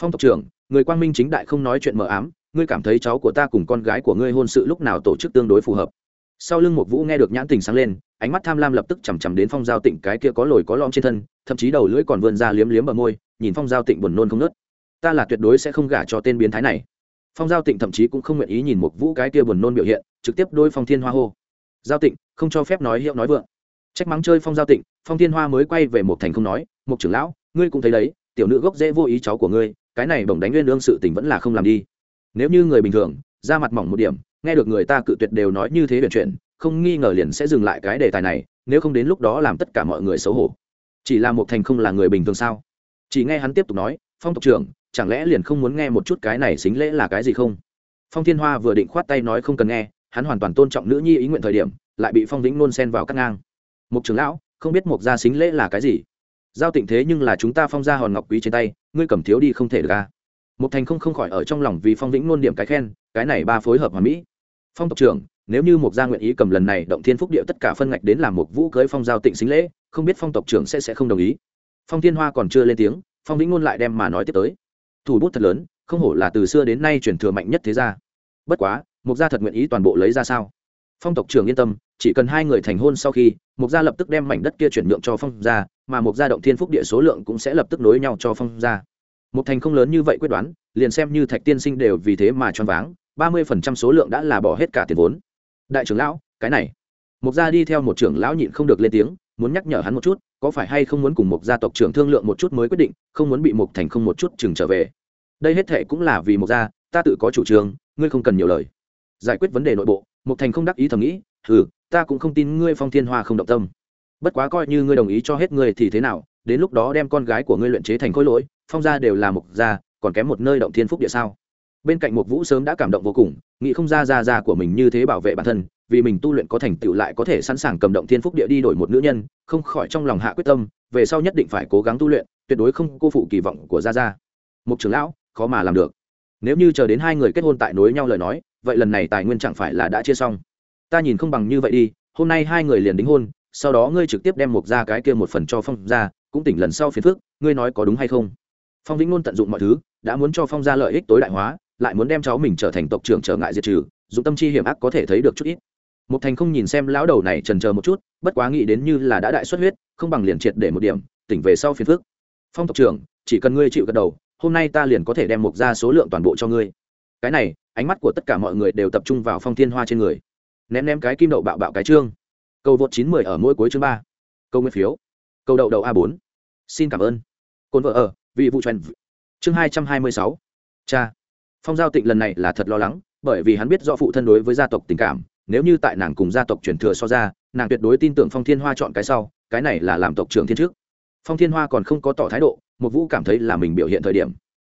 Phong tộc trưởng, người quang minh chính đại không nói chuyện mờ ám ngươi cảm thấy cháu của ta cùng con gái của ngươi hôn sự lúc nào tổ chức tương đối phù hợp. Sau lưng một vũ nghe được nhãn tình sáng lên, ánh mắt tham lam lập tức chằm chằm đến phong giao tịnh cái kia có lồi có lõm trên thân, thậm chí đầu lưỡi còn vươn ra liếm liếm bờ môi, nhìn phong giao tịnh buồn nôn không nớt ta là tuyệt đối sẽ không gả cho tên biến thái này. Phong giao tịnh thậm chí cũng không nguyện ý nhìn một vũ cái kia buồn nôn biểu hiện, trực tiếp đôi phong thiên hoa hô. Giao tịnh, không cho phép nói hiệu nói vượng. Trách mắng chơi phong giao tịnh, phong thiên hoa mới quay về một thành không nói một trưởng lão, ngươi cũng thấy đấy, tiểu nữ gốc dễ vô ý cháu của ngươi, cái này bổng đánh nguyên lương sự tình vẫn là không làm đi nếu như người bình thường ra mặt mỏng một điểm, nghe được người ta cự tuyệt đều nói như thế huyền chuyện không nghi ngờ liền sẽ dừng lại cái đề tài này, nếu không đến lúc đó làm tất cả mọi người xấu hổ. Chỉ là một thành không là người bình thường sao? Chỉ nghe hắn tiếp tục nói, phong tộc trưởng, chẳng lẽ liền không muốn nghe một chút cái này xính lễ là cái gì không? Phong thiên hoa vừa định khoát tay nói không cần nghe, hắn hoàn toàn tôn trọng nữ nhi ý nguyện thời điểm, lại bị phong vĩnh nôn xen vào cắt ngang. Mục trưởng lão, không biết mục gia xính lễ là cái gì? Giao tịnh thế nhưng là chúng ta phong gia hòn ngọc quý trên tay, ngươi cầm thiếu đi không thể được ca một thành không không khỏi ở trong lòng vì phong vĩnh nôn điểm cái khen, cái này ba phối hợp hoàn mỹ. Phong tộc trưởng, nếu như một gia nguyện ý cầm lần này động thiên phúc địa tất cả phân ngạch đến làm một vũ cưới phong giao tịnh xính lễ, không biết phong tộc trưởng sẽ sẽ không đồng ý. Phong thiên hoa còn chưa lên tiếng, phong vĩnh ngôn lại đem mà nói tiếp tới. Thủ bút thật lớn, không hổ là từ xưa đến nay truyền thừa mạnh nhất thế gia. Bất quá một gia thật nguyện ý toàn bộ lấy ra sao? Phong tộc trưởng yên tâm, chỉ cần hai người thành hôn sau khi một gia lập tức đem mảnh đất kia chuyển nhượng cho phong gia, mà một gia động thiên phúc địa số lượng cũng sẽ lập tức nối nhau cho phong gia một thành không lớn như vậy quyết đoán, liền xem như thạch tiên sinh đều vì thế mà choáng váng, ba mươi phần trăm số lượng đã là bỏ hết cả tiền vốn. Đại trưởng lão, cái này. Mục gia đi theo một trưởng lão nhịn không được lên tiếng, muốn nhắc nhở hắn một chút, có phải hay không muốn cùng một gia tộc trưởng thương lượng một chút mới quyết định, không muốn bị mục thành không một chút chừng trở về. Đây hết thệ cũng là vì mục gia, ta tự có chủ trương, ngươi không cần nhiều lời. Giải quyết vấn đề nội bộ mục thành không đắc ý thầm nghĩ ừ ta cũng không tin ngươi phong thiên hoa không động tâm. Bất quá coi như ngươi đồng ý cho hết ngươi thì thế nào, đến lúc đó đem con gái của ngươi luyện chế thành khối lỗi phong gia đều là mục gia, còn kém một nơi động thiên phúc địa sao? Bên cạnh một vũ sớm đã cảm động vô cùng, nghĩ không ra ra ra của mình như thế bảo vệ bản thân, vì mình tu luyện có thành tựu lại có thể sẵn sàng cầm động thiên phúc địa đi đổi một nữ nhân, không khỏi trong lòng hạ quyết tâm, về sau nhất định phải cố gắng tu luyện, tuyệt đối không cô phụ kỳ vọng của gia gia. Một trưởng lão, khó mà làm được. Nếu như chờ đến hai người kết hôn tại nối nhau lời nói, vậy lần này tài nguyên chẳng phải là đã chia xong. Ta nhìn không bằng như vậy đi, hôm nay hai người liền đính hôn, sau đó ngươi trực tiếp đem một ra cái kia một phần cho phong ra cũng tỉnh lần sau phiền phước ngươi nói có đúng hay không? Phong vĩnh luôn tận dụng mọi thứ, đã muốn cho phong ra lợi ích tối đại hóa, lại muốn đem cháu mình trở thành tộc trưởng trở ngại diệt trừ, dụng tâm chi hiểm ác có thể thấy được chút ít. Một thành không nhìn xem lão đầu này trần chờ một chút, bất quá nghĩ đến như là đã đại xuất huyết, không bằng liền triệt để một điểm, tỉnh về sau phiền phước phong tộc trưởng, chỉ cần ngươi chịu gật đầu, hôm nay ta liền có thể đem mục ra số lượng toàn bộ cho ngươi. Cái này, ánh mắt của tất cả mọi người đều tập trung vào phong thiên hoa trên người. Ném ném cái kim đậu bạo bạo cái trương. câu vượt chín mười ở mỗi cuối chương ba. Câu nguyên phiếu. Câu đậu đậu a bốn. Xin cảm ơn. Cồn vợ ở vì vụ truyền chương hai trăm hai mươi sáu. Cha. Phong giao tịnh lần này là thật lo lắng, bởi vì hắn biết do phụ thân đối với gia tộc tình cảm, nếu như tại nàng cùng gia tộc truyền thừa so ra, nàng tuyệt đối tin tưởng phong thiên hoa chọn cái sau, cái này là làm tộc trưởng thiên trước. Phong thiên hoa còn không có tỏ thái độ một vũ cảm thấy là mình biểu hiện thời điểm.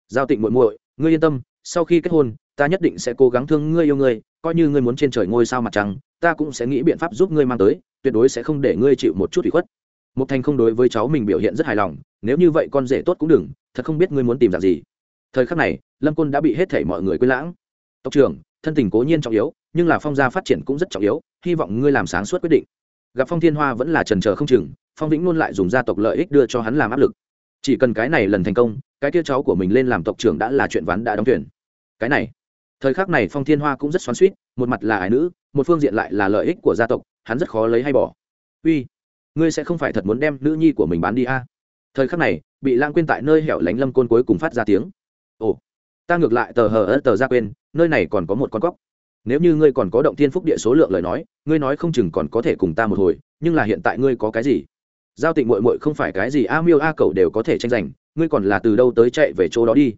Giao tịnh muội muội, ngươi yên tâm, sau khi kết hôn, ta nhất định sẽ cố gắng thương ngươi yêu ngươi, coi như ngươi muốn trên trời ngôi sao mặt trăng, ta cũng sẽ nghĩ biện pháp giúp ngươi mang tới, tuyệt đối sẽ không để ngươi chịu một chút ủy khuất một thành không đối với cháu mình biểu hiện rất hài lòng, nếu như vậy con rể tốt cũng đừng, thật không biết ngươi muốn tìm dạng gì. Thời khắc này, lâm côn đã bị hết thảy mọi người quên lãng. Tộc trưởng, thân tình cố nhiên trọng yếu, nhưng là phong gia phát triển cũng rất trọng yếu, hy vọng ngươi làm sáng suốt quyết định. Gặp phong thiên hoa vẫn là trần trờ không chừng, phong vĩnh luôn lại dùng gia tộc lợi ích đưa cho hắn làm áp lực. Chỉ cần cái này lần thành công, cái kia cháu của mình lên làm tộc trưởng đã là chuyện ván đã đóng tuyển cái này, thời khắc này phong thiên hoa cũng rất xoắn suýt một mặt là ái nữ, một phương diện lại là lợi ích của gia tộc, hắn rất khó lấy hay bỏ. Uy ngươi sẽ không phải thật muốn đem nữ nhi của mình bán đi a? Thời khắc này, bị lãng quên tại nơi hẻo lánh lâm côn cuối cùng phát ra tiếng. Ồ, ta ngược lại tờ hờ ớt tờ ra quên, nơi này còn có một con cóc. Nếu như ngươi còn có động thiên phúc địa số lượng lời nói, ngươi nói không chừng còn có thể cùng ta một hồi, nhưng là hiện tại ngươi có cái gì? Giao tịnh mội mội không phải cái gì, a miêu a cầu đều có thể tranh giành, ngươi còn là từ đâu tới chạy về chỗ đó đi?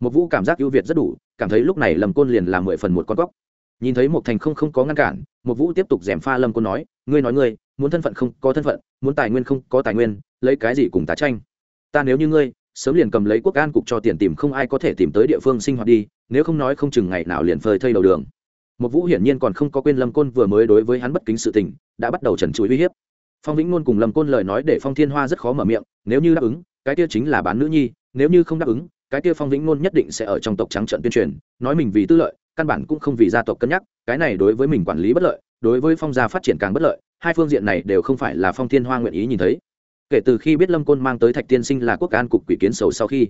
Một vũ cảm giác ưu việt rất đủ, cảm thấy lúc này lầm côn liền là mười phần một con cóc. Nhìn thấy một thành không không có ngăn cản một vũ tiếp tục gièm pha lâm côn nói, ngươi nói ngươi muốn thân phận không có thân phận, muốn tài nguyên không có tài nguyên, lấy cái gì cùng tá tranh? Ta nếu như ngươi, sớm liền cầm lấy quốc an cục cho tiền tìm không ai có thể tìm tới địa phương sinh hoạt đi, nếu không nói không chừng ngày nào liền phơi thây đầu đường. Một vũ hiển nhiên còn không có quên lâm côn vừa mới đối với hắn bất kính sự tình, đã bắt đầu trần trụi uy hiếp. Phong vĩnh luôn cùng lâm côn lời nói để phong thiên hoa rất khó mở miệng, nếu như đáp ứng, cái kia chính là bán nữ nhi, nếu như không đáp ứng, cái kia phong vĩnh luôn nhất định sẽ ở trong tộc trắng trận tuyên truyền, nói mình vì tư lợi, căn bản cũng không vì gia tộc cân nhắc, cái này đối với mình quản lý bất lợi, đối với phong gia phát triển càng bất lợi hai phương diện này đều không phải là phong thiên hoa nguyện ý nhìn thấy. Kể từ khi biết lâm côn mang tới thạch tiên sinh là quốc an cục quỷ kiến sầu sau khi,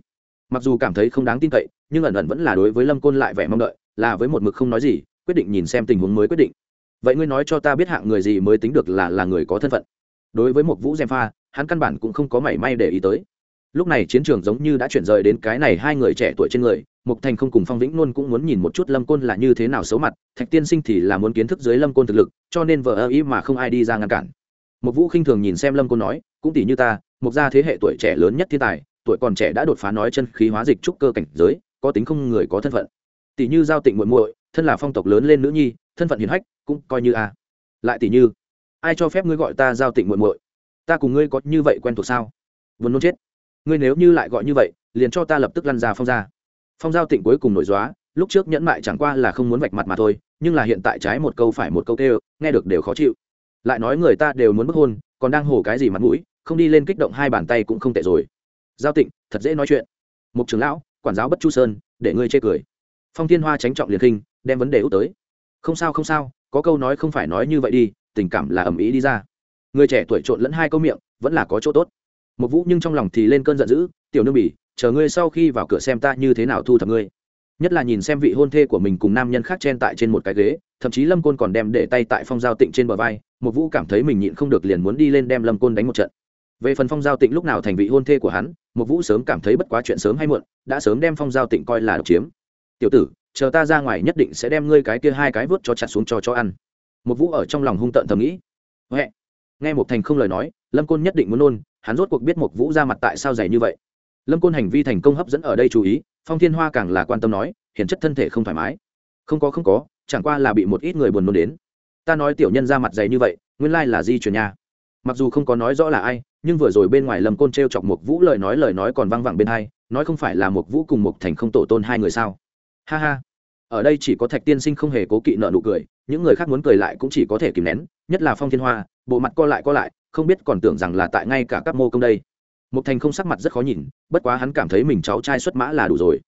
mặc dù cảm thấy không đáng tin cậy, nhưng ẩn ẩn vẫn là đối với lâm côn lại vẻ mong đợi, là với một mực không nói gì, quyết định nhìn xem tình huống mới quyết định. Vậy ngươi nói cho ta biết hạng người gì mới tính được là là người có thân phận? Đối với một vũ gièm pha, hắn căn bản cũng không có mảy may để ý tới. Lúc này chiến trường giống như đã chuyển rời đến cái này hai người trẻ tuổi trên người mục thành không cùng phong vĩnh luôn cũng muốn nhìn một chút lâm côn là như thế nào xấu mặt, thạch tiên sinh thì là muốn kiến thức dưới lâm côn thực lực, cho nên vợ ơ ý mà không ai đi ra ngăn cản. Một vũ khinh thường nhìn xem lâm côn nói, cũng tỷ như ta một gia thế hệ tuổi trẻ lớn nhất thiên tài, tuổi còn trẻ đã đột phá nói chân khí hóa dịch trúc cơ cảnh giới, có tính không người có thân phận. Tỷ như giao tịnh muội muội, thân là phong tộc lớn lên nữ nhi, thân phận hiền hách, cũng coi như a. Lại tỷ như, ai cho phép ngươi gọi ta giao tịnh muội muội? Ta cùng ngươi có như vậy quen thuộc sao? Vốn nôn chết. Ngươi nếu như lại gọi như vậy, liền cho ta lập tức lăn ra phong ra phong giao tịnh cuối cùng nổi dóa, lúc trước nhẫn mại chẳng qua là không muốn vạch mặt mà thôi, nhưng là hiện tại trái một câu phải một câu tê nghe được đều khó chịu. Lại nói người ta đều muốn bức hôn, còn đang hổ cái gì mặt mũi, không đi lên kích động hai bàn tay cũng không tệ rồi. Giao tịnh, thật dễ nói chuyện. Mục trưởng lão, quản giáo bất chu sơn, để ngươi chê cười. Phong thiên hoa tránh trọng liền khinh, đem vấn đề út tới. Không sao không sao, có câu nói không phải nói như vậy đi, tình cảm là ầm ĩ đi ra. Người trẻ tuổi trộn lẫn hai câu miệng, vẫn là có chỗ tốt một vũ nhưng trong lòng thì lên cơn giận dữ, tiểu nương bỉ, chờ ngươi sau khi vào cửa xem ta như thế nào thu thập ngươi. Nhất là nhìn xem vị hôn thê của mình cùng nam nhân khác chen tại trên một cái ghế, thậm chí lâm côn còn đem để tay tại phong giao tịnh trên bờ vai một vũ cảm thấy mình nhịn không được liền muốn đi lên đem lâm côn đánh một trận. Về phần phong giao tịnh lúc nào thành vị hôn thê của hắn một vũ sớm cảm thấy bất quá chuyện sớm hay muộn, đã sớm đem phong giao tịnh coi là độc chiếm. Tiểu tử, chờ ta ra ngoài nhất định sẽ đem ngươi cái kia hai cái vớt cho chặt xuống cho cho ăn. Một vũ ở trong lòng hung tợn thầm nghĩ. Huệ. nghe một thành không lời nói, lâm côn nhất định muốn nôn hắn rốt cuộc biết một vũ ra mặt tại sao dày như vậy. Lâm côn hành vi thành công hấp dẫn ở đây chú ý, phong thiên hoa càng là quan tâm nói hiện chất thân thể không thoải mái. Không có không có, chẳng qua là bị một ít người buồn nôn đến. Ta nói tiểu nhân ra mặt dày như vậy, nguyên lai là di chuyển nhà. mặc dù không có nói rõ là ai, nhưng vừa rồi bên ngoài Lâm côn t r e o chọc một vũ lời nói lời nói còn văng vẳng bên hai, nói không phải là một vũ cùng một thành không tổ tôn hai người sao? Ha ha. Ở đây chỉ có thạch tiên sinh không hề cố kỵ nợ nụ cười, những người khác muốn cười lại cũng chỉ có thể kìm nén, nhất là phong thiên hoa, bộ mặt co lại co lại không biết còn tưởng rằng là tại ngay cả các mô công đây. Một thành không sắc mặt rất khó nhìn, bất quá hắn cảm thấy mình cháu trai xuất mã là đủ rồi.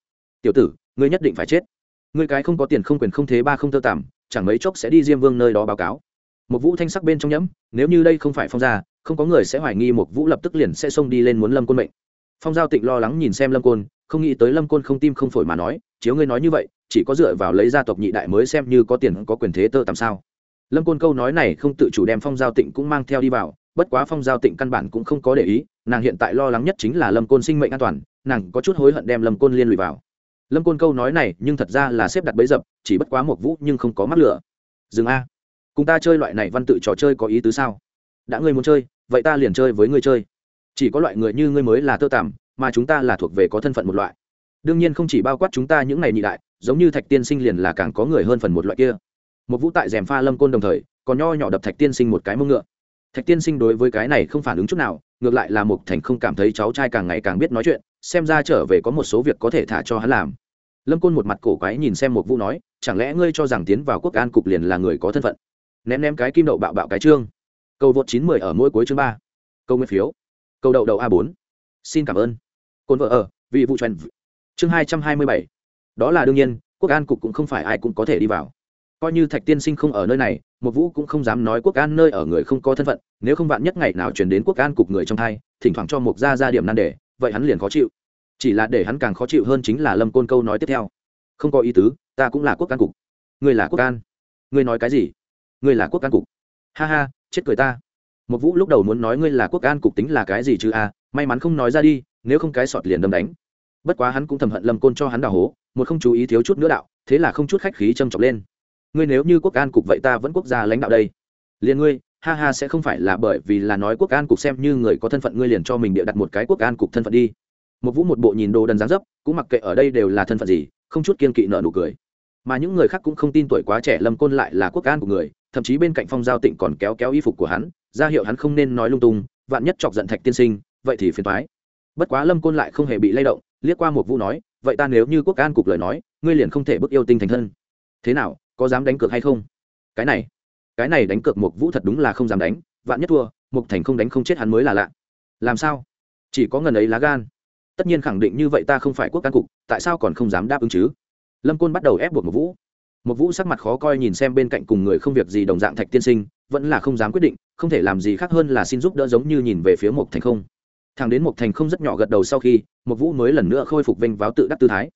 Tiểu tử, ngươi nhất định phải chết. Ngươi cái không có tiền không quyền không thế ba không tơ tảm chẳng mấy chốc sẽ đi diêm vương nơi đó báo cáo. Một vũ thanh sắc bên trong nhẫm, nếu như đây không phải phong gia, không có người sẽ hoài nghi một vũ lập tức liền sẽ xông đi lên muốn lâm côn mệnh. Phong giao tịnh lo lắng nhìn xem lâm côn, không nghĩ tới lâm côn không tim không phổi mà nói, chiếu ngươi nói như vậy, chỉ có dựa vào lấy gia tộc nhị đại mới xem như có tiền có quyền thế tơ tạm sao? Lâm côn câu nói này không tự chủ đem phong giao tịnh cũng mang theo đi vào bất quá phong giao tịnh căn bản cũng không có để ý, nàng hiện tại lo lắng nhất chính là lâm côn sinh mệnh an toàn, nàng có chút hối hận đem lâm côn liên lụy vào. Lâm côn câu nói này nhưng thật ra là xếp đặt bẫy dập, chỉ bất quá một vũ nhưng không có mắt lửa. Dừng a. Cùng ta chơi loại này văn tự trò chơi có ý tứ sao? Đã ngươi muốn chơi, vậy ta liền chơi với ngươi chơi. Chỉ có loại người như ngươi mới là tơ tằm, mà chúng ta là thuộc về có thân phận một loại. Đương nhiên không chỉ bao quát chúng ta những này nhị đại, giống như thạch tiên sinh liền là càng có người hơn phần một loại kia. Một vũ tại rèm pha lâm côn đồng thời, còn nho nhỏ đập thạch tiên sinh một cái mông ngựa thạch tiên sinh đối với cái này không phản ứng chút nào, ngược lại là mục thành không cảm thấy cháu trai càng ngày càng biết nói chuyện, xem ra trở về có một số việc có thể thả cho hắn làm. Lâm côn một mặt cổ quái nhìn xem một vũ nói, chẳng lẽ ngươi cho rằng tiến vào quốc an cục liền là người có thân phận? Ném ném cái kim đậu bạo bạo cái chương cầu vượt chín mười ở mỗi cuối chương ba. Câu nguyên phiếu. Câu đậu đậu a bốn. Xin cảm ơn. Côn vợ ở, vị vụ truyền chương hai trăm hai mươi bảy. Đó là đương nhiên, quốc an cục cũng không phải ai cũng có thể đi vào coi như thạch tiên sinh không ở nơi này, một vũ cũng không dám nói quốc an nơi ở người không có thân phận, nếu không bạn nhất ngày nào chuyển đến quốc an cục người trong thai, thỉnh thoảng cho mục gia ra điểm nan đề vậy hắn liền khó chịu. Chỉ là để hắn càng khó chịu hơn chính là lâm côn câu nói tiếp theo. Không có ý tứ, ta cũng là quốc an cục. Người là quốc an. Người nói cái gì? Người là quốc an cục. Ha ha, chết cười ta. Một vũ lúc đầu muốn nói ngươi là quốc an cục tính là cái gì chứ a à, may mắn không nói ra đi, nếu không cái sọt liền đâm đánh. Bất quá hắn cũng thầm hận lâm côn cho hắn đào hố, một không chú ý thiếu chút nữa đạo, thế là không chút khách khí châm chọc lên ngươi nếu như quốc an cục vậy ta vẫn quốc gia lãnh đạo đây. Liền ngươi, ha ha sẽ không phải là bởi vì là nói quốc an cục xem như người có thân phận ngươi liền cho mình địa đặt một cái quốc an cục thân phận đi. Một vũ một bộ nhìn đồ đần dáng dấp, cũng mặc kệ ở đây đều là thân phận gì, không chút kiên kỵ nợ nụ cười. Mà những người khác cũng không tin tuổi quá trẻ lâm côn lại là quốc an của người, thậm chí bên cạnh phong giao tịnh còn kéo kéo y phục của hắn, ra hiệu hắn không nên nói lung tung, vạn nhất chọc giận thạch tiên sinh, vậy thì phiền thoái bất quá lâm côn lại không hề bị lay động, liếc qua một vũ nói, vậy ta nếu như quốc an cục lời nói, ngươi liền không thể bức yêu tinh thành thân. Thế nào có dám đánh cược hay không? Cái này cái này đánh cược một vũ thật đúng là không dám đánh, vạn nhất thua, mục thành không đánh không chết hắn mới là lạ. Làm sao? Chỉ có ngần ấy lá gan. Tất nhiên khẳng định như vậy ta không phải quốc can cục, tại sao còn không dám đáp ứng chứ? Lâm côn bắt đầu ép buộc một vũ. Một vũ sắc mặt khó coi nhìn xem bên cạnh cùng người không việc gì đồng dạng thạch tiên sinh, vẫn là không dám quyết định, không thể làm gì khác hơn là xin giúp đỡ giống như nhìn về phía một thành không. Thằng đến một thành không rất nhỏ gật đầu sau khi một vũ mới lần nữa khôi phục vinh váo tự đắc tư thái.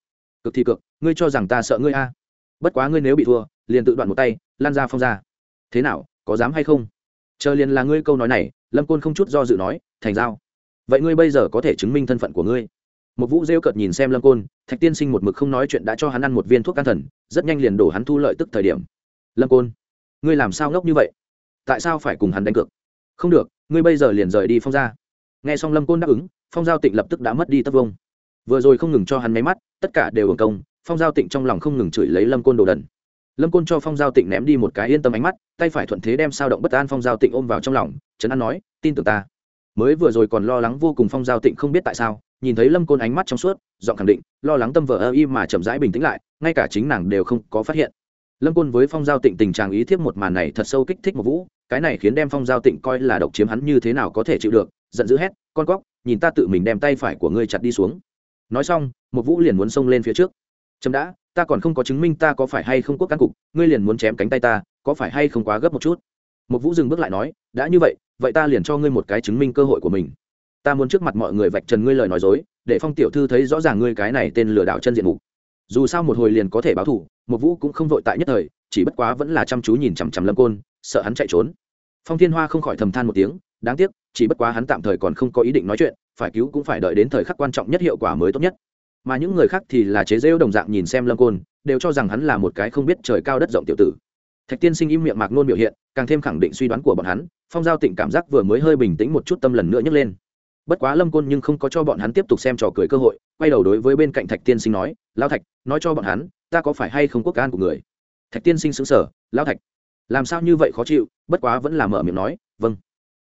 Cực thì cực ngươi cho rằng ta sợ ngươi a? Bất quá ngươi nếu bị thua liền tự đoạn một tay, lan ra phong ra. Thế nào, có dám hay không? Chờ liền là ngươi câu nói này, lâm côn không chút do dự nói, thành giao. Vậy ngươi bây giờ có thể chứng minh thân phận của ngươi. Một vũ rêu cợt nhìn xem lâm côn, thạch tiên sinh một mực không nói chuyện đã cho hắn ăn một viên thuốc can thần, rất nhanh liền đổ hắn thu lợi tức thời điểm. Lâm côn, ngươi làm sao ngốc như vậy? Tại sao phải cùng hắn đánh cược? Không được, ngươi bây giờ liền rời đi phong ra nghe xong lâm côn đáp ứng, phong giao tịnh lập tức đã mất đi tất vông vừa rồi không ngừng cho hắn máy mắt, tất cả đều hưởng công, phong giao tịnh trong lòng không ngừng chửi lấy lâm côn đồ đần lâm côn cho phong giao tịnh ném đi một cái yên tâm ánh mắt, tay phải thuận thế đem sao động bất an phong giao tịnh ôm vào trong lòng, trấn an nói, tin tưởng ta. Mới vừa rồi còn lo lắng vô cùng phong giao tịnh không biết tại sao, nhìn thấy lâm côn ánh mắt trong suốt, giọng khẳng định, lo lắng tâm vợ ơ y mà chậm rãi bình tĩnh lại, ngay cả chính nàng đều không có phát hiện. Lâm côn với phong giao tịnh tình trạng ý thiếp một màn này thật sâu kích thích một vũ, cái này khiến đem phong giao tịnh coi là độc chiếm hắn như thế nào có thể chịu được, giận dữ hét, con cóc, nhìn ta tự mình đem tay phải của ngươi chặt đi xuống. Nói xong, một vũ liền muốn xông lên phía trước. Chậm đã ta còn không có chứng minh ta có phải hay không quốc cán cục, ngươi liền muốn chém cánh tay ta, có phải hay không quá gấp một chút? Một vũ dừng bước lại nói, đã như vậy vậy ta liền cho ngươi một cái chứng minh cơ hội của mình. Ta muốn trước mặt mọi người vạch trần ngươi lời nói dối, để phong tiểu thư thấy rõ ràng ngươi cái này tên lừa đảo chân diện mục. Dù sao một hồi liền có thể báo thủ một vũ cũng không vội tại nhất thời, chỉ bất quá vẫn là chăm chú nhìn chằm chằm lâm côn, sợ hắn chạy trốn. Phong thiên hoa không khỏi thầm than một tiếng, đáng tiếc, chỉ bất quá hắn tạm thời còn không có ý định nói chuyện, phải cứu cũng phải đợi đến thời khắc quan trọng nhất hiệu quả mới tốt nhất mà những người khác thì là chế rêu đồng dạng nhìn xem lâm côn, đều cho rằng hắn là một cái không biết trời cao đất rộng tiểu tử. Thạch tiên sinh im miệng mạc nôn biểu hiện, càng thêm khẳng định suy đoán của bọn hắn, phong giao tịnh cảm giác vừa mới hơi bình tĩnh một chút tâm lần nữa nhấc lên. Bất quá lâm côn nhưng không có cho bọn hắn tiếp tục xem trò cười cơ hội, quay đầu đối với bên cạnh thạch tiên sinh nói lao thạch, nói cho bọn hắn, ta có phải hay không quốc an của người? Thạch tiên sinh xứng sở lao thạch, làm sao như vậy khó chịu? Bất quá vẫn là mở miệng nói vâng.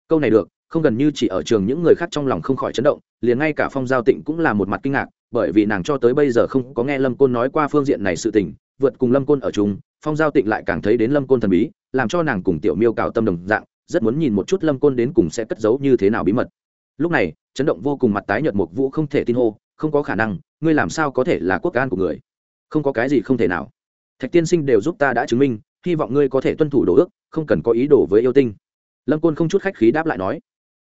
Câu này được, không gần như chỉ ở trường những người khác trong lòng không khỏi chấn động, liền ngay cả phong giao tịnh cũng là một mặt kinh ngạc bởi vì nàng cho tới bây giờ không có nghe lâm côn nói qua phương diện này sự tình, vượt cùng lâm côn ở chung, phong giao tịnh lại càng thấy đến lâm côn thần bí, làm cho nàng cùng tiểu miêu cào tâm đồng dạng, rất muốn nhìn một chút lâm côn đến cùng sẽ cất giấu như thế nào bí mật. Lúc này, chấn động vô cùng mặt tái nhợt một vũ không thể tin hô, không có khả năng, ngươi làm sao có thể là quốc an của người? Không có cái gì không thể nào. Thạch tiên sinh đều giúp ta đã chứng minh, hy vọng ngươi có thể tuân thủ đồ ước, không cần có ý đồ với yêu tinh. Lâm côn không chút khách khí đáp lại nói,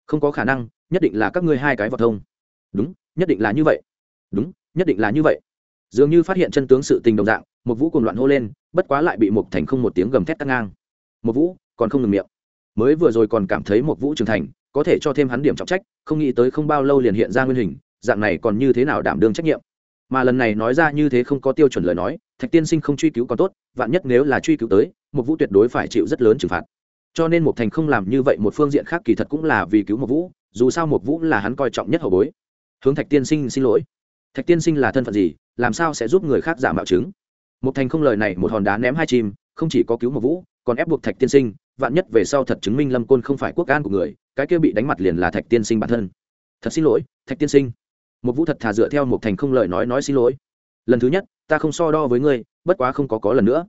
không có khả năng, nhất định là các ngươi hai cái vào thông. Đúng, nhất định là như vậy đúng, nhất định là như vậy. Dường như phát hiện chân tướng sự tình đồng dạng, một vũ cùng loạn hô lên, bất quá lại bị một thành không một tiếng gầm thét tăng ngang. Một vũ, còn không ngừng miệng. Mới vừa rồi còn cảm thấy một vũ trưởng thành, có thể cho thêm hắn điểm trọng trách, không nghĩ tới không bao lâu liền hiện ra nguyên hình, dạng này còn như thế nào đảm đương trách nhiệm? Mà lần này nói ra như thế không có tiêu chuẩn lời nói, thạch tiên sinh không truy cứu còn tốt, vạn nhất nếu là truy cứu tới một vũ tuyệt đối phải chịu rất lớn trừng phạt. Cho nên một thành không làm như vậy một phương diện khác kỳ thật cũng là vì cứu một vũ, dù sao một vũ là hắn coi trọng nhất hậu bối. Hướng thạch tiên sinh xin lỗi thạch tiên sinh là thân phận gì, làm sao sẽ giúp người khác giả mạo chứng? Một thành không lời này, một hòn đá ném hai chim, không chỉ có cứu một vũ, còn ép buộc thạch tiên sinh, vạn nhất về sau thật chứng minh lâm côn không phải quốc an của người, cái kia bị đánh mặt liền là thạch tiên sinh bản thân. Thật xin lỗi, thạch tiên sinh. Một vũ thật thà dựa theo một thành không lời nói nói xin lỗi. Lần thứ nhất, ta không so đo với ngươi, bất quá không có có lần nữa.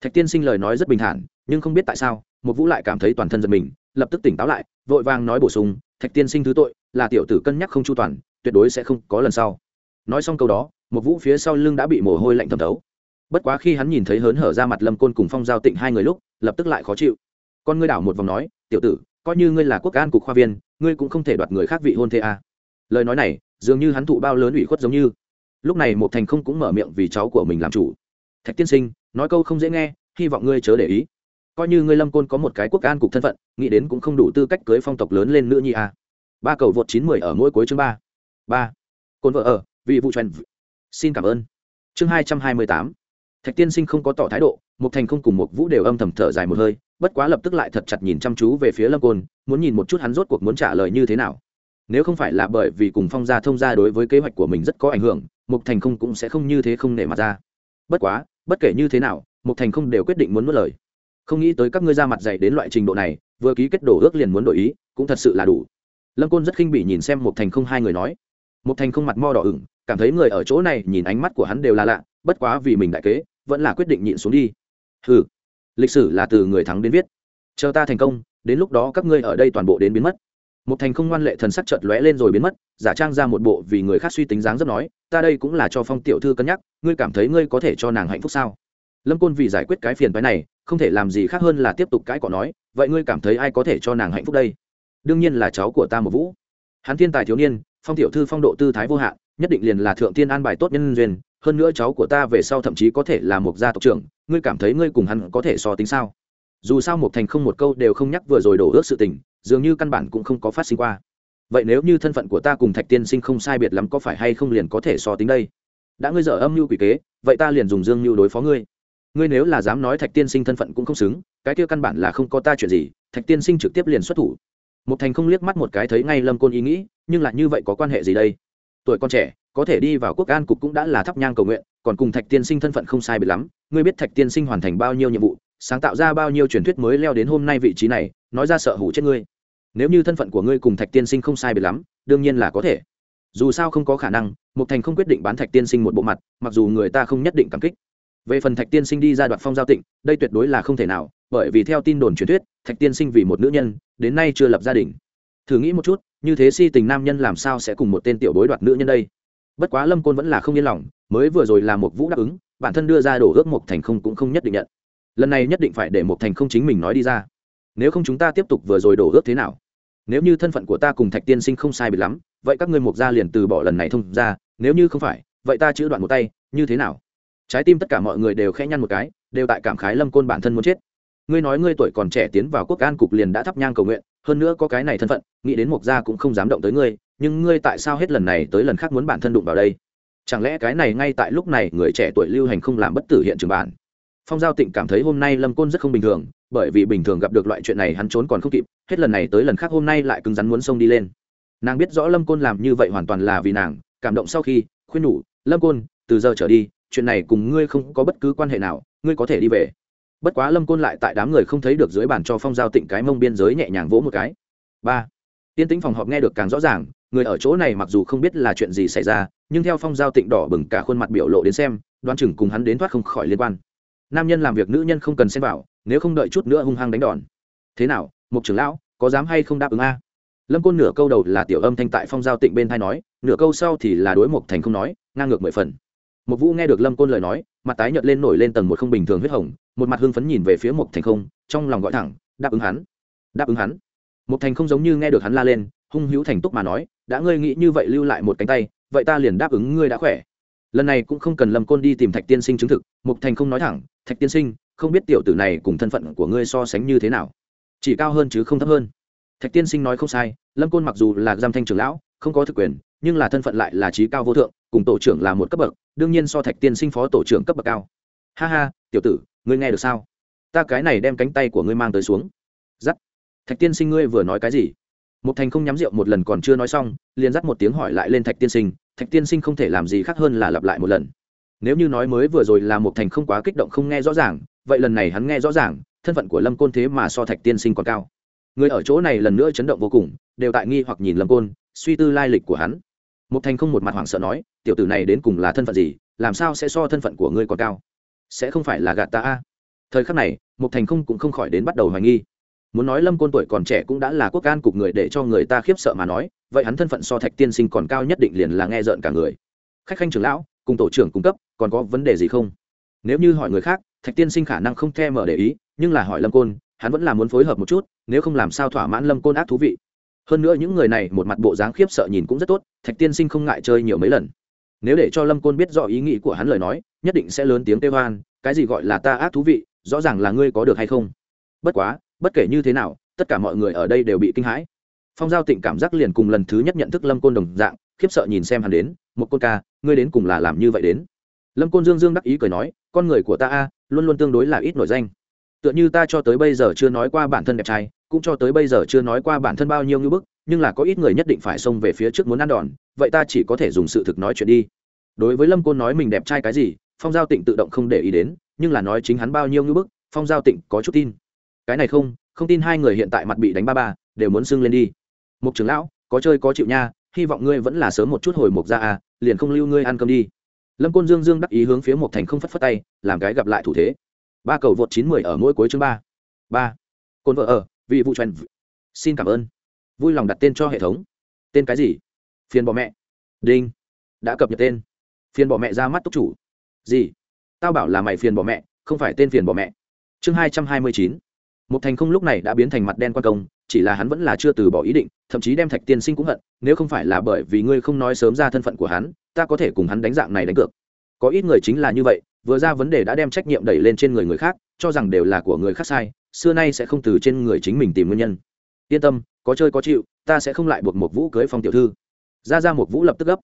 Thạch tiên sinh lời nói rất bình thản, nhưng không biết tại sao một vũ lại cảm thấy toàn thân giật mình, lập tức tỉnh táo lại, vội vàng nói bổ sung, thạch tiên sinh thứ tội, là tiểu tử cân nhắc không chu toàn, tuyệt đối sẽ không có lần sau nói xong câu đó, một vũ phía sau lưng đã bị mồ hôi lạnh thẩm thấu. Bất quá khi hắn nhìn thấy hớn hở ra mặt lâm côn cùng phong giao tịnh hai người lúc, lập tức lại khó chịu. Con ngươi đảo một vòng nói, tiểu tử, coi như ngươi là quốc an cục khoa viên, ngươi cũng không thể đoạt người khác vị hôn thê à. lời nói này, dường như hắn thụ bao lớn ủy khuất giống như. Lúc này một thành không cũng mở miệng vì cháu của mình làm chủ. Thạch tiên sinh, nói câu không dễ nghe, hy vọng ngươi chớ để ý. Coi như ngươi lâm côn có một cái quốc an cục thân phận, nghĩ đến cũng không đủ tư cách cưới phong tộc lớn lên nữa nhi à. ba cầu vượt chín mười ở mỗi cuối chương ba. Ba. Côn vợ ở vì vụ truyền xin cảm ơn. Chương hai trăm hai mươi tám. Thạch tiên sinh không có tỏ thái độ một thành không cùng một vũ đều âm thầm thở dài một hơi, bất quá lập tức lại thật chặt nhìn chăm chú về phía lâm côn, muốn nhìn một chút hắn rốt cuộc muốn trả lời như thế nào. Nếu không phải là bởi vì cùng phong gia thông gia đối với kế hoạch của mình rất có ảnh hưởng mục thành không cũng sẽ không như thế không nể mặt ra. Bất quá, bất kể như thế nào mục thành không đều quyết định muốn mất lời. Không nghĩ tới các ngươi ra mặt dạy đến loại trình độ này, vừa ký kết đổ ước liền muốn đổi ý, cũng thật sự là đủ. Lâm côn rất khinh bỉ nhìn xem mục thành không hai người nói. Mục thành không mặt mo đỏ ửng cảm thấy người ở chỗ này nhìn ánh mắt của hắn đều là lạ, bất quá vì mình đại kế, vẫn là quyết định nhịn xuống đi. Ừ lịch sử là từ người thắng đến viết. Chờ ta thành công, đến lúc đó các ngươi ở đây toàn bộ đến biến mất. Một thành không ngoan lệ thần sắc chợt lóe lên rồi biến mất, giả trang ra một bộ vì người khác suy tính dáng rất nói, ta đây cũng là cho phong tiểu thư cân nhắc, ngươi cảm thấy ngươi có thể cho nàng hạnh phúc sao? Lâm côn vì giải quyết cái phiền phái này, không thể làm gì khác hơn là tiếp tục cãi cọ nói, vậy ngươi cảm thấy ai có thể cho nàng hạnh phúc đây? Đương nhiên là cháu của ta một vũ. Hắn thiên tài thiếu niên, phong tiểu thư phong độ tư thái vô hạn nhất định liền là thượng tiên an bài tốt nhân duyên, hơn nữa cháu của ta về sau thậm chí có thể là một gia tộc trưởng, ngươi cảm thấy ngươi cùng hắn có thể so tính sao? Dù sao một thành không một câu đều không nhắc vừa rồi đổ ước sự tình, dường như căn bản cũng không có phát sinh qua. Vậy nếu như thân phận của ta cùng thạch tiên sinh không sai biệt lắm có phải hay không liền có thể so tính đây? Đã ngươi dở âm mưu quỷ kế, vậy ta liền dùng dương mưu đối phó ngươi. Ngươi nếu là dám nói thạch tiên sinh thân phận cũng không xứng, cái kia căn bản là không có ta chuyện gì, thạch tiên sinh trực tiếp liền xuất thủ. Một thành không liếc mắt một cái thấy ngay lâm côn ý nghĩ, nhưng là như vậy có quan hệ gì đây? Tuổi con trẻ, có thể đi vào quốc an cục cũng đã là thắp nhang cầu nguyện, còn cùng thạch tiên sinh thân phận không sai biệt lắm. Ngươi biết thạch tiên sinh hoàn thành bao nhiêu nhiệm vụ, sáng tạo ra bao nhiêu truyền thuyết mới leo đến hôm nay vị trí này, nói ra sợ hủ chết ngươi. Nếu như thân phận của ngươi cùng thạch tiên sinh không sai biệt lắm, đương nhiên là có thể. Dù sao không có khả năng, mục thành không quyết định bán thạch tiên sinh một bộ mặt, mặc dù người ta không nhất định cảm kích. Về phần thạch tiên sinh đi ra đoạt phong giao tịnh, đây tuyệt đối là không thể nào, bởi vì theo tin đồn truyền thuyết, thạch tiên sinh vì một nữ nhân, đến nay chưa lập gia đình. Thử nghĩ một chút như thế si tình nam nhân làm sao sẽ cùng một tên tiểu bối đoạt nữ nhân đây? Bất quá lâm côn vẫn là không yên lòng, mới vừa rồi là một vũ đáp ứng, bản thân đưa ra đổ ước một thành không cũng không nhất định nhận. Lần này nhất định phải để một thành không chính mình nói đi ra. Nếu không chúng ta tiếp tục vừa rồi đổ ước thế nào? Nếu như thân phận của ta cùng thạch tiên sinh không sai biệt lắm, vậy các ngươi Mục gia liền từ bỏ lần này thông ra, nếu như không phải, vậy ta chữ đoạn một tay, như thế nào? Trái tim tất cả mọi người đều khẽ nhăn một cái, đều tại cảm khái lâm côn bản thân muốn chết ngươi nói ngươi tuổi còn trẻ tiến vào quốc an cục liền đã thắp nhang cầu nguyện, hơn nữa có cái này thân phận, nghĩ đến mộc gia cũng không dám động tới ngươi, nhưng ngươi tại sao hết lần này tới lần khác muốn bản thân đụng vào đây? Chẳng lẽ cái này ngay tại lúc này người trẻ tuổi lưu hành không làm bất tử hiện trường bản? Phong giao tịnh cảm thấy hôm nay lâm côn rất không bình thường, bởi vì bình thường gặp được loại chuyện này hắn trốn còn không kịp, hết lần này tới lần khác hôm nay lại cứng rắn muốn xông đi lên. Nàng biết rõ lâm côn làm như vậy hoàn toàn là vì nàng, cảm động sau khi, khuyên nhủ, lâm côn, từ giờ trở đi, chuyện này cùng ngươi không có bất cứ quan hệ nào, ngươi có thể đi về bất quá lâm côn lại tại đám người không thấy được dưới bàn cho phong giao tịnh cái mông biên giới nhẹ nhàng vỗ một cái. Ba. Tiên tĩnh phòng họp nghe được càng rõ ràng, người ở chỗ này mặc dù không biết là chuyện gì xảy ra, nhưng theo phong giao tịnh đỏ bừng cả khuôn mặt biểu lộ đến xem, đoán chừng cùng hắn đến thoát không khỏi liên quan. Nam nhân làm việc nữ nhân không cần xem vào, nếu không đợi chút nữa hung hăng đánh đòn. Thế nào mục trưởng lão, có dám hay không đáp ứng a? Lâm côn nửa câu đầu là tiểu âm thanh tại phong giao tịnh bên thai nói, nửa câu sau thì là đối mục thành không nói, ngang ngược mười phần. Một vũ nghe được lâm côn lời nói, mặt tái nhợt lên nổi lên tầng một không bình thường huyết hồng một mặt hưng phấn nhìn về phía mục thành không, trong lòng gọi thẳng, đáp ứng hắn. Đáp ứng hắn. Mục thành không giống như nghe được hắn la lên, hung hữu thành túc mà nói, đã ngươi nghĩ như vậy lưu lại một cánh tay, vậy ta liền đáp ứng ngươi đã khỏe. Lần này cũng không cần lâm côn đi tìm thạch tiên sinh chứng thực mục thành không nói thẳng, thạch tiên sinh, không biết tiểu tử này cùng thân phận của ngươi so sánh như thế nào? Chỉ cao hơn chứ không thấp hơn. Thạch tiên sinh nói không sai, lâm côn mặc dù là giam thanh trưởng lão, không có thực quyền, nhưng là thân phận lại là trí cao vô thượng, cùng tổ trưởng là một cấp bậc, đương nhiên so thạch tiên sinh phó tổ trưởng cấp bậc cao. Ha ha tiểu tử, ngươi nghe được sao? Ta cái này đem cánh tay của ngươi mang tới xuống. Giắt. Thạch tiên sinh ngươi vừa nói cái gì? Một thành không nhắm rượu một lần còn chưa nói xong, liền dắt một tiếng hỏi lại lên thạch tiên sinh, thạch tiên sinh không thể làm gì khác hơn là lặp lại một lần. Nếu như nói mới vừa rồi là một thành không quá kích động không nghe rõ ràng, vậy lần này hắn nghe rõ ràng, thân phận của lâm côn thế mà so thạch tiên sinh còn cao. Người ở chỗ này lần nữa chấn động vô cùng, đều tại nghi hoặc nhìn lâm côn, suy tư lai lịch của hắn. Một thành không một mặt hoảng sợ nói, tiểu tử này đến cùng là thân phận gì, làm sao sẽ so thân phận của ngươi còn cao? Sẽ không phải là gạt ta a. Thời khắc này một thành không cũng không khỏi đến bắt đầu hoài nghi. Muốn nói lâm côn tuổi còn trẻ cũng đã là quốc can cục người để cho người ta khiếp sợ mà nói, vậy hắn thân phận so thạch tiên sinh còn cao nhất định liền là nghe rợn cả người. Khách khanh trưởng lão, cùng tổ trưởng cung cấp, còn có vấn đề gì không? Nếu như hỏi người khác, thạch tiên sinh khả năng không thèm mở để ý, nhưng là hỏi lâm côn, hắn vẫn là muốn phối hợp một chút, nếu không làm sao thỏa mãn lâm côn ác thú vị. Hơn nữa những người này một mặt bộ dáng khiếp sợ nhìn cũng rất tốt, thạch tiên sinh không ngại chơi nhiều mấy lần. Nếu để cho lâm côn biết rõ ý nghĩ của hắn lời nói nhất định sẽ lớn tiếng kêu hoan cái gì gọi là ta ác thú vị, rõ ràng là ngươi có được hay không? Bất quá, bất kể như thế nào, tất cả mọi người ở đây đều bị kinh hãi. Phong giao tịnh cảm giác liền cùng lần thứ nhất nhận thức lâm côn đồng dạng, khiếp sợ nhìn xem hắn đến, một côn ca, ngươi đến cùng là làm như vậy đến? Lâm côn dương dương đắc ý cười nói, con người của ta a, luôn luôn tương đối là ít nổi danh. Tựa như ta cho tới bây giờ chưa nói qua bản thân đẹp trai, cũng cho tới bây giờ chưa nói qua bản thân bao nhiêu ngưỡng bức, nhưng là có ít người nhất định phải xông về phía trước muốn ăn đòn, vậy ta chỉ có thể dùng sự thực nói chuyện đi. Đối với lâm côn nói mình đẹp trai cái gì phong giao tịnh tự động không để ý đến, nhưng là nói chính hắn bao nhiêu ngưỡng bức, phong giao tịnh có chút tin. Cái này không không tin hai người hiện tại mặt bị đánh ba ba, đều muốn sưng lên đi. Mục trưởng lão, có chơi có chịu nha, hy vọng ngươi vẫn là sớm một chút hồi mục ra à liền không lưu ngươi ăn cơm đi. Lâm côn dương dương đắc ý hướng phía một thành không phất phất tay, làm cái gặp lại thủ thế. Ba cầu vượt chín mười ở mỗi cuối chương ba. Ba. Côn vợ ở, vị vụ truyền xin cảm ơn. Vui lòng đặt tên cho hệ thống. Tên cái gì? Phiền bỏ mẹ. Đinh. Đã cập nhật tên. Phiền bỏ mẹ ra mắt túc chủ gì? Tao bảo là mày phiền bỏ mẹ, không phải tên phiền bỏ mẹ. Chương hai trăm hai mươi chín. Một thành không lúc này đã biến thành mặt đen quan công, chỉ là hắn vẫn là chưa từ bỏ ý định, thậm chí đem thạch tiên sinh cũng hận, nếu không phải là bởi vì ngươi không nói sớm ra thân phận của hắn, ta có thể cùng hắn đánh dạng này đánh cược. Có ít người chính là như vậy, vừa ra vấn đề đã đem trách nhiệm đẩy lên trên người người khác, cho rằng đều là của người khác sai, xưa nay sẽ không từ trên người chính mình tìm nguyên nhân. Yên tâm, có chơi có chịu, ta sẽ không lại buộc một vũ cưới phong tiểu thư. Ra ra một vũ lập tức gấp.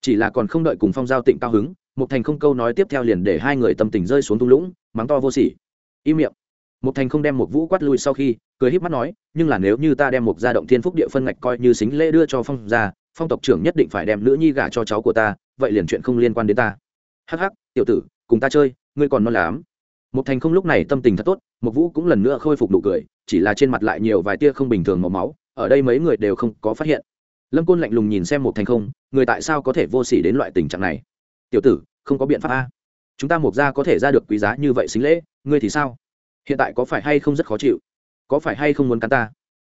Chỉ là còn không đợi cùng phong giao tịnh cao hứng một thành không câu nói tiếp theo liền để hai người tâm tình rơi xuống thung lũng, mắng to vô sỉ. Im miệng. Một thành không đem một vũ quát lui sau khi, cười híp mắt nói, nhưng là nếu như ta đem một gia động thiên phúc địa phân ngạch coi như xính lễ đưa cho phong gia, phong tộc trưởng nhất định phải đem nữ nhi gả cho cháu của ta, vậy liền chuyện không liên quan đến ta. Hắc hắc, tiểu tử, cùng ta chơi, ngươi còn non lắm. Một thành không lúc này tâm tình thật tốt một vũ cũng lần nữa khôi phục nụ cười, chỉ là trên mặt lại nhiều vài tia không bình thường màu máu, ở đây mấy người đều không có phát hiện. Lâm côn lạnh lùng nhìn xem một thành không, người tại sao có thể vô s ỉ đến loại tình trạng này? Tiểu tử, không có biện pháp a. Chúng ta Mục ra có thể ra được quý giá như vậy xính lễ, ngươi thì sao? Hiện tại có phải hay không rất khó chịu? Có phải hay không muốn cắn ta?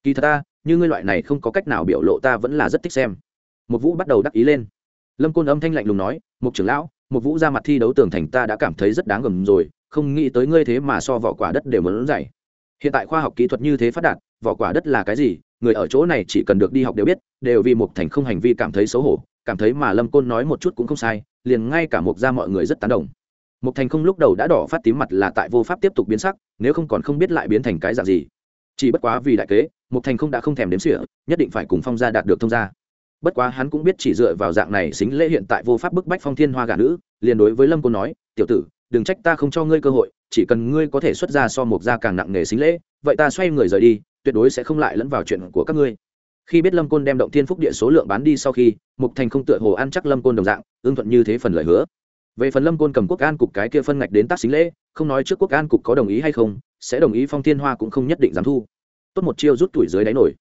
Kỳ thật ta, như ngươi loại này không có cách nào biểu lộ ta vẫn là rất thích xem. Một vũ bắt đầu đắc ý lên. Lâm côn âm thanh lạnh lùng nói, Mục trưởng lão một vũ ra mặt thi đấu tường thành ta đã cảm thấy rất đáng gầm rồi, không nghĩ tới ngươi thế mà so vỏ quả đất đều muốn dạy hiện tại khoa học kỹ thuật như thế phát đạt, vỏ quả đất là cái gì? Người ở chỗ này chỉ cần được đi học đều biết, đều vì một thành không hành vi cảm thấy xấu hổ. Cảm thấy mà lâm côn nói một chút cũng không sai liền ngay cả Mục ra mọi người rất tán đồng. Mục thành không lúc đầu đã đỏ phát tím mặt là tại vô pháp tiếp tục biến sắc, nếu không còn không biết lại biến thành cái dạng gì. Chỉ bất quá vì đại kế, Mục thành không đã không thèm đếm sỉa nhất định phải cùng phong gia đạt được thông gia. Bất quá hắn cũng biết chỉ dựa vào dạng này xính lễ hiện tại vô pháp bức bách phong thiên hoa gà nữ, liền đối với lâm côn nói, tiểu tử, đừng trách ta không cho ngươi cơ hội, chỉ cần ngươi có thể xuất ra so Mục gia càng nặng nề xính lễ, vậy ta xoay người rời đi, tuyệt đối sẽ không lại lẫn vào chuyện của các ngươi khi biết lâm côn đem động thiên phúc địa số lượng bán đi sau khi, mục thành không tựa hồ ăn chắc lâm côn đồng dạng, ưng thuận như thế phần lời hứa. Về phần lâm côn cầm quốc an cục cái kia phân ngạch đến tác xính lễ, không nói trước quốc an cục có đồng ý hay không, sẽ đồng ý phong thiên hoa cũng không nhất định dám thu. Tốt một chiêu rút tuổi dưới đáy nổi.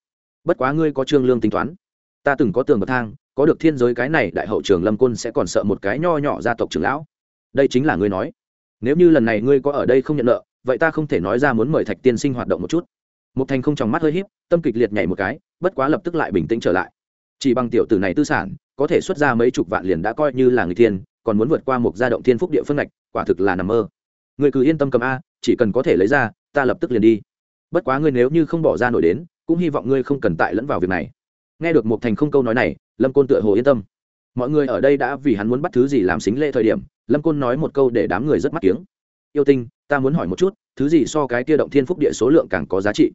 Bất quá ngươi có trương lương tính toán. Ta từng có tường bậc thang, có được thiên giới cái này, đại hậu trường lâm côn sẽ còn sợ một cái nho nhỏ gia tộc trưởng lão. Đây chính là ngươi nói. Nếu như lần này ngươi có ở đây không nhận nợ, vậy ta không thể nói ra muốn mời thạch tiên sinh hoạt động một chút một thành không trong mắt hơi híp, tâm kịch liệt nhảy một cái, bất quá lập tức lại bình tĩnh trở lại. Chỉ bằng tiểu tử này tư sản, có thể xuất ra mấy chục vạn liền đã coi như là người thiên, còn muốn vượt qua một gia động thiên phúc địa phân ngạch quả thực là nằm mơ. Người cứ yên tâm cầm a, chỉ cần có thể lấy ra, ta lập tức liền đi. Bất quá ngươi nếu như không bỏ ra nổi đến, cũng hy vọng ngươi không cần tại lẫn vào việc này. Nghe được một thành không câu nói này, lâm côn tựa hồ yên tâm. Mọi người ở đây đã vì hắn muốn bắt thứ gì làm xính lễ thời điểm, lâm côn nói một câu để đám người rất mắt tiếng. yêu tinh, ta muốn hỏi một chút, thứ gì so cái kia động thiên phúc địa số lượng càng có giá trị?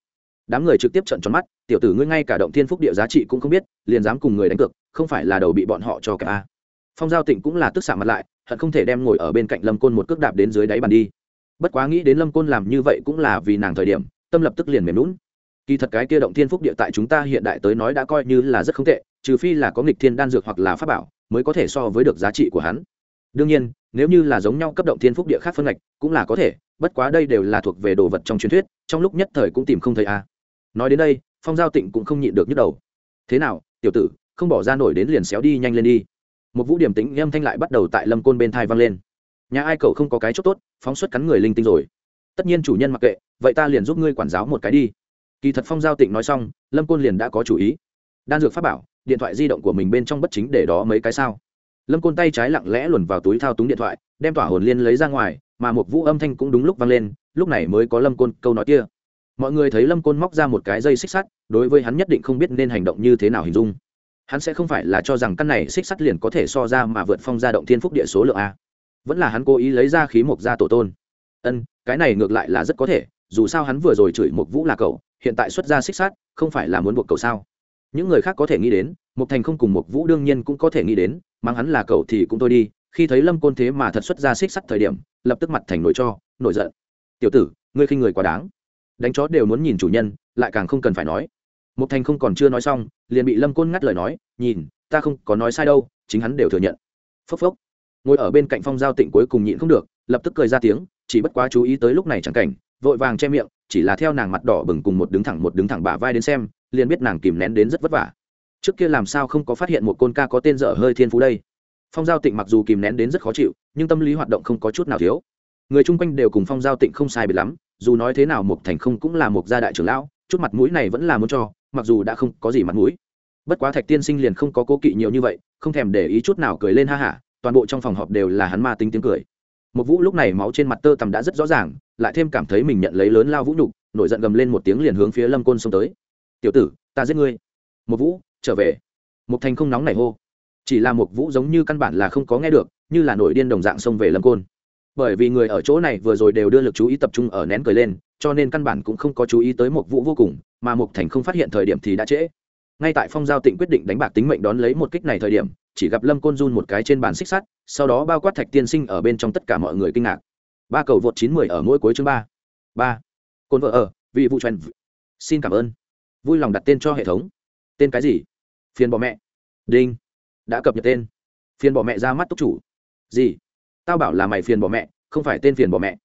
Đám người trực tiếp trận tròn mắt, tiểu tử ngươi ngay cả động thiên phúc địa giá trị cũng không biết, liền dám cùng người đánh cược, không phải là đầu bị bọn họ cho cả a. Phong giao tịnh cũng là tức xạ mặt lại, hận không thể đem ngồi ở bên cạnh lâm côn một cước đạp đến dưới đáy bàn đi. Bất quá nghĩ đến lâm côn làm như vậy cũng là vì nàng thời điểm, tâm lập tức liền mềm lún kỳ thật cái kia động thiên phúc địa tại chúng ta hiện đại tới nói đã coi như là rất không tệ, trừ phi là có nghịch thiên đan dược hoặc là pháp bảo, mới có thể so với được giá trị của hắn. Đương nhiên, nếu như là giống nhau cấp động thiên phúc địa khác phân ngạch, cũng là có thể, bất quá đây đều là thuộc về đồ vật trong truyền thuyết, trong lúc nhất thời cũng tìm không thấy a nói đến đây, phong giao tịnh cũng không nhịn được nhức đầu. Thế nào, tiểu tử, không bỏ ra nổi đến liền xéo đi nhanh lên đi. Một vũ điểm tính âm thanh lại bắt đầu tại lâm côn bên thai vang lên. Nhà ai cậu không có cái chốt tốt, phóng xuất cắn người linh tinh rồi. Tất nhiên chủ nhân mặc kệ, vậy ta liền giúp ngươi quản giáo một cái đi. Kỳ thật phong giao tịnh nói xong, lâm côn liền đã có chủ ý. Đan dược pháp bảo, điện thoại di động của mình bên trong bất chính để đó mấy cái sao. Lâm côn tay trái lặng lẽ luồn vào túi thao túng điện thoại, đem tỏa hồn liên lấy ra ngoài, mà một vũ âm thanh cũng đúng lúc vang lên, lúc này mới có lâm côn câu nói kia mọi người thấy lâm côn móc ra một cái dây xích sắt, đối với hắn nhất định không biết nên hành động như thế nào hình dung. Hắn sẽ không phải là cho rằng căn này xích sắt liền có thể so ra mà vượt phong ra động thiên phúc địa số lượng a. Vẫn là hắn cố ý lấy ra khí mộc ra tổ tôn. Ân, cái này ngược lại là rất có thể, dù sao hắn vừa rồi chửi một vũ là cậu, hiện tại xuất ra xích sắt, không phải là muốn buộc cậu sao? Những người khác có thể nghĩ đến một thành không cùng một vũ đương nhiên cũng có thể nghĩ đến, mang hắn là cậu thì cũng thôi đi, khi thấy lâm côn thế mà thật xuất ra xích sắt thời điểm, lập tức mặt thành nổi cho, nổi giận. Tiểu tử, ngươi khinh người quá đáng đánh chó đều muốn nhìn chủ nhân, lại càng không cần phải nói. Một thành không còn chưa nói xong, liền bị lâm côn ngắt lời nói, nhìn, ta không có nói sai đâu, chính hắn đều thừa nhận. Phốc phốc. Ngồi ở bên cạnh phong giao tịnh cuối cùng nhịn không được, lập tức cười ra tiếng, chỉ bất quá chú ý tới lúc này chẳng cảnh, vội vàng che miệng, chỉ là theo nàng mặt đỏ bừng cùng một đứng thẳng một đứng thẳng bả vai đến xem, liền biết nàng kìm nén đến rất vất vả. Trước kia làm sao không có phát hiện một côn ca có tên dở hơi thiên phú đây? Phong giao tịnh mặc dù kìm nén đến rất khó chịu, nhưng tâm lý hoạt động không có chút nào thiếu. Người chung quanh đều cùng phong giao tịnh không sai bị lắm dù nói thế nào một thành không cũng là một gia đại trưởng lão, chút mặt mũi này vẫn là muốn cho, mặc dù đã không có gì mặt mũi. Bất quá thạch tiên sinh liền không có cố kỵ nhiều như vậy, không thèm để ý chút nào cười lên ha hả, toàn bộ trong phòng họp đều là hắn ma tính tiếng cười. Một vũ lúc này máu trên mặt tơ tằm đã rất rõ ràng, lại thêm cảm thấy mình nhận lấy lớn lao vũ nhục, nổi giận gầm lên một tiếng liền hướng phía lâm côn xông tới. Tiểu tử, ta giết ngươi. Một vũ, trở về. Một thành không nóng nảy hô. Chỉ là một vũ giống như căn bản là không có nghe được, như là nổi điên đồng dạng xông về lâm côn bởi vì người ở chỗ này vừa rồi đều đưa lực chú ý tập trung ở nén cười lên, cho nên căn bản cũng không có chú ý tới một vụ vô cùng, mà mục thành không phát hiện thời điểm thì đã trễ. Ngay tại phong giao tịnh quyết định đánh bạc tính mệnh đón lấy một kích này thời điểm, chỉ gặp lâm côn run một cái trên bàn xích sắt, sau đó bao quát thạch tiên sinh ở bên trong tất cả mọi người kinh ngạc. Ba cầu vượt chín mười ở mỗi cuối chương ba. Ba. Côn vợ ở, vị vụ truyền xin cảm ơn. Vui lòng đặt tên cho hệ thống. Tên cái gì? Phiền bỏ mẹ. Đinh. Đã cập nhật tên. Phiền bỏ mẹ ra mắt túc chủ. Gì? Tao bảo là mày phiền bỏ mẹ không phải tên phiền bỏ mẹ.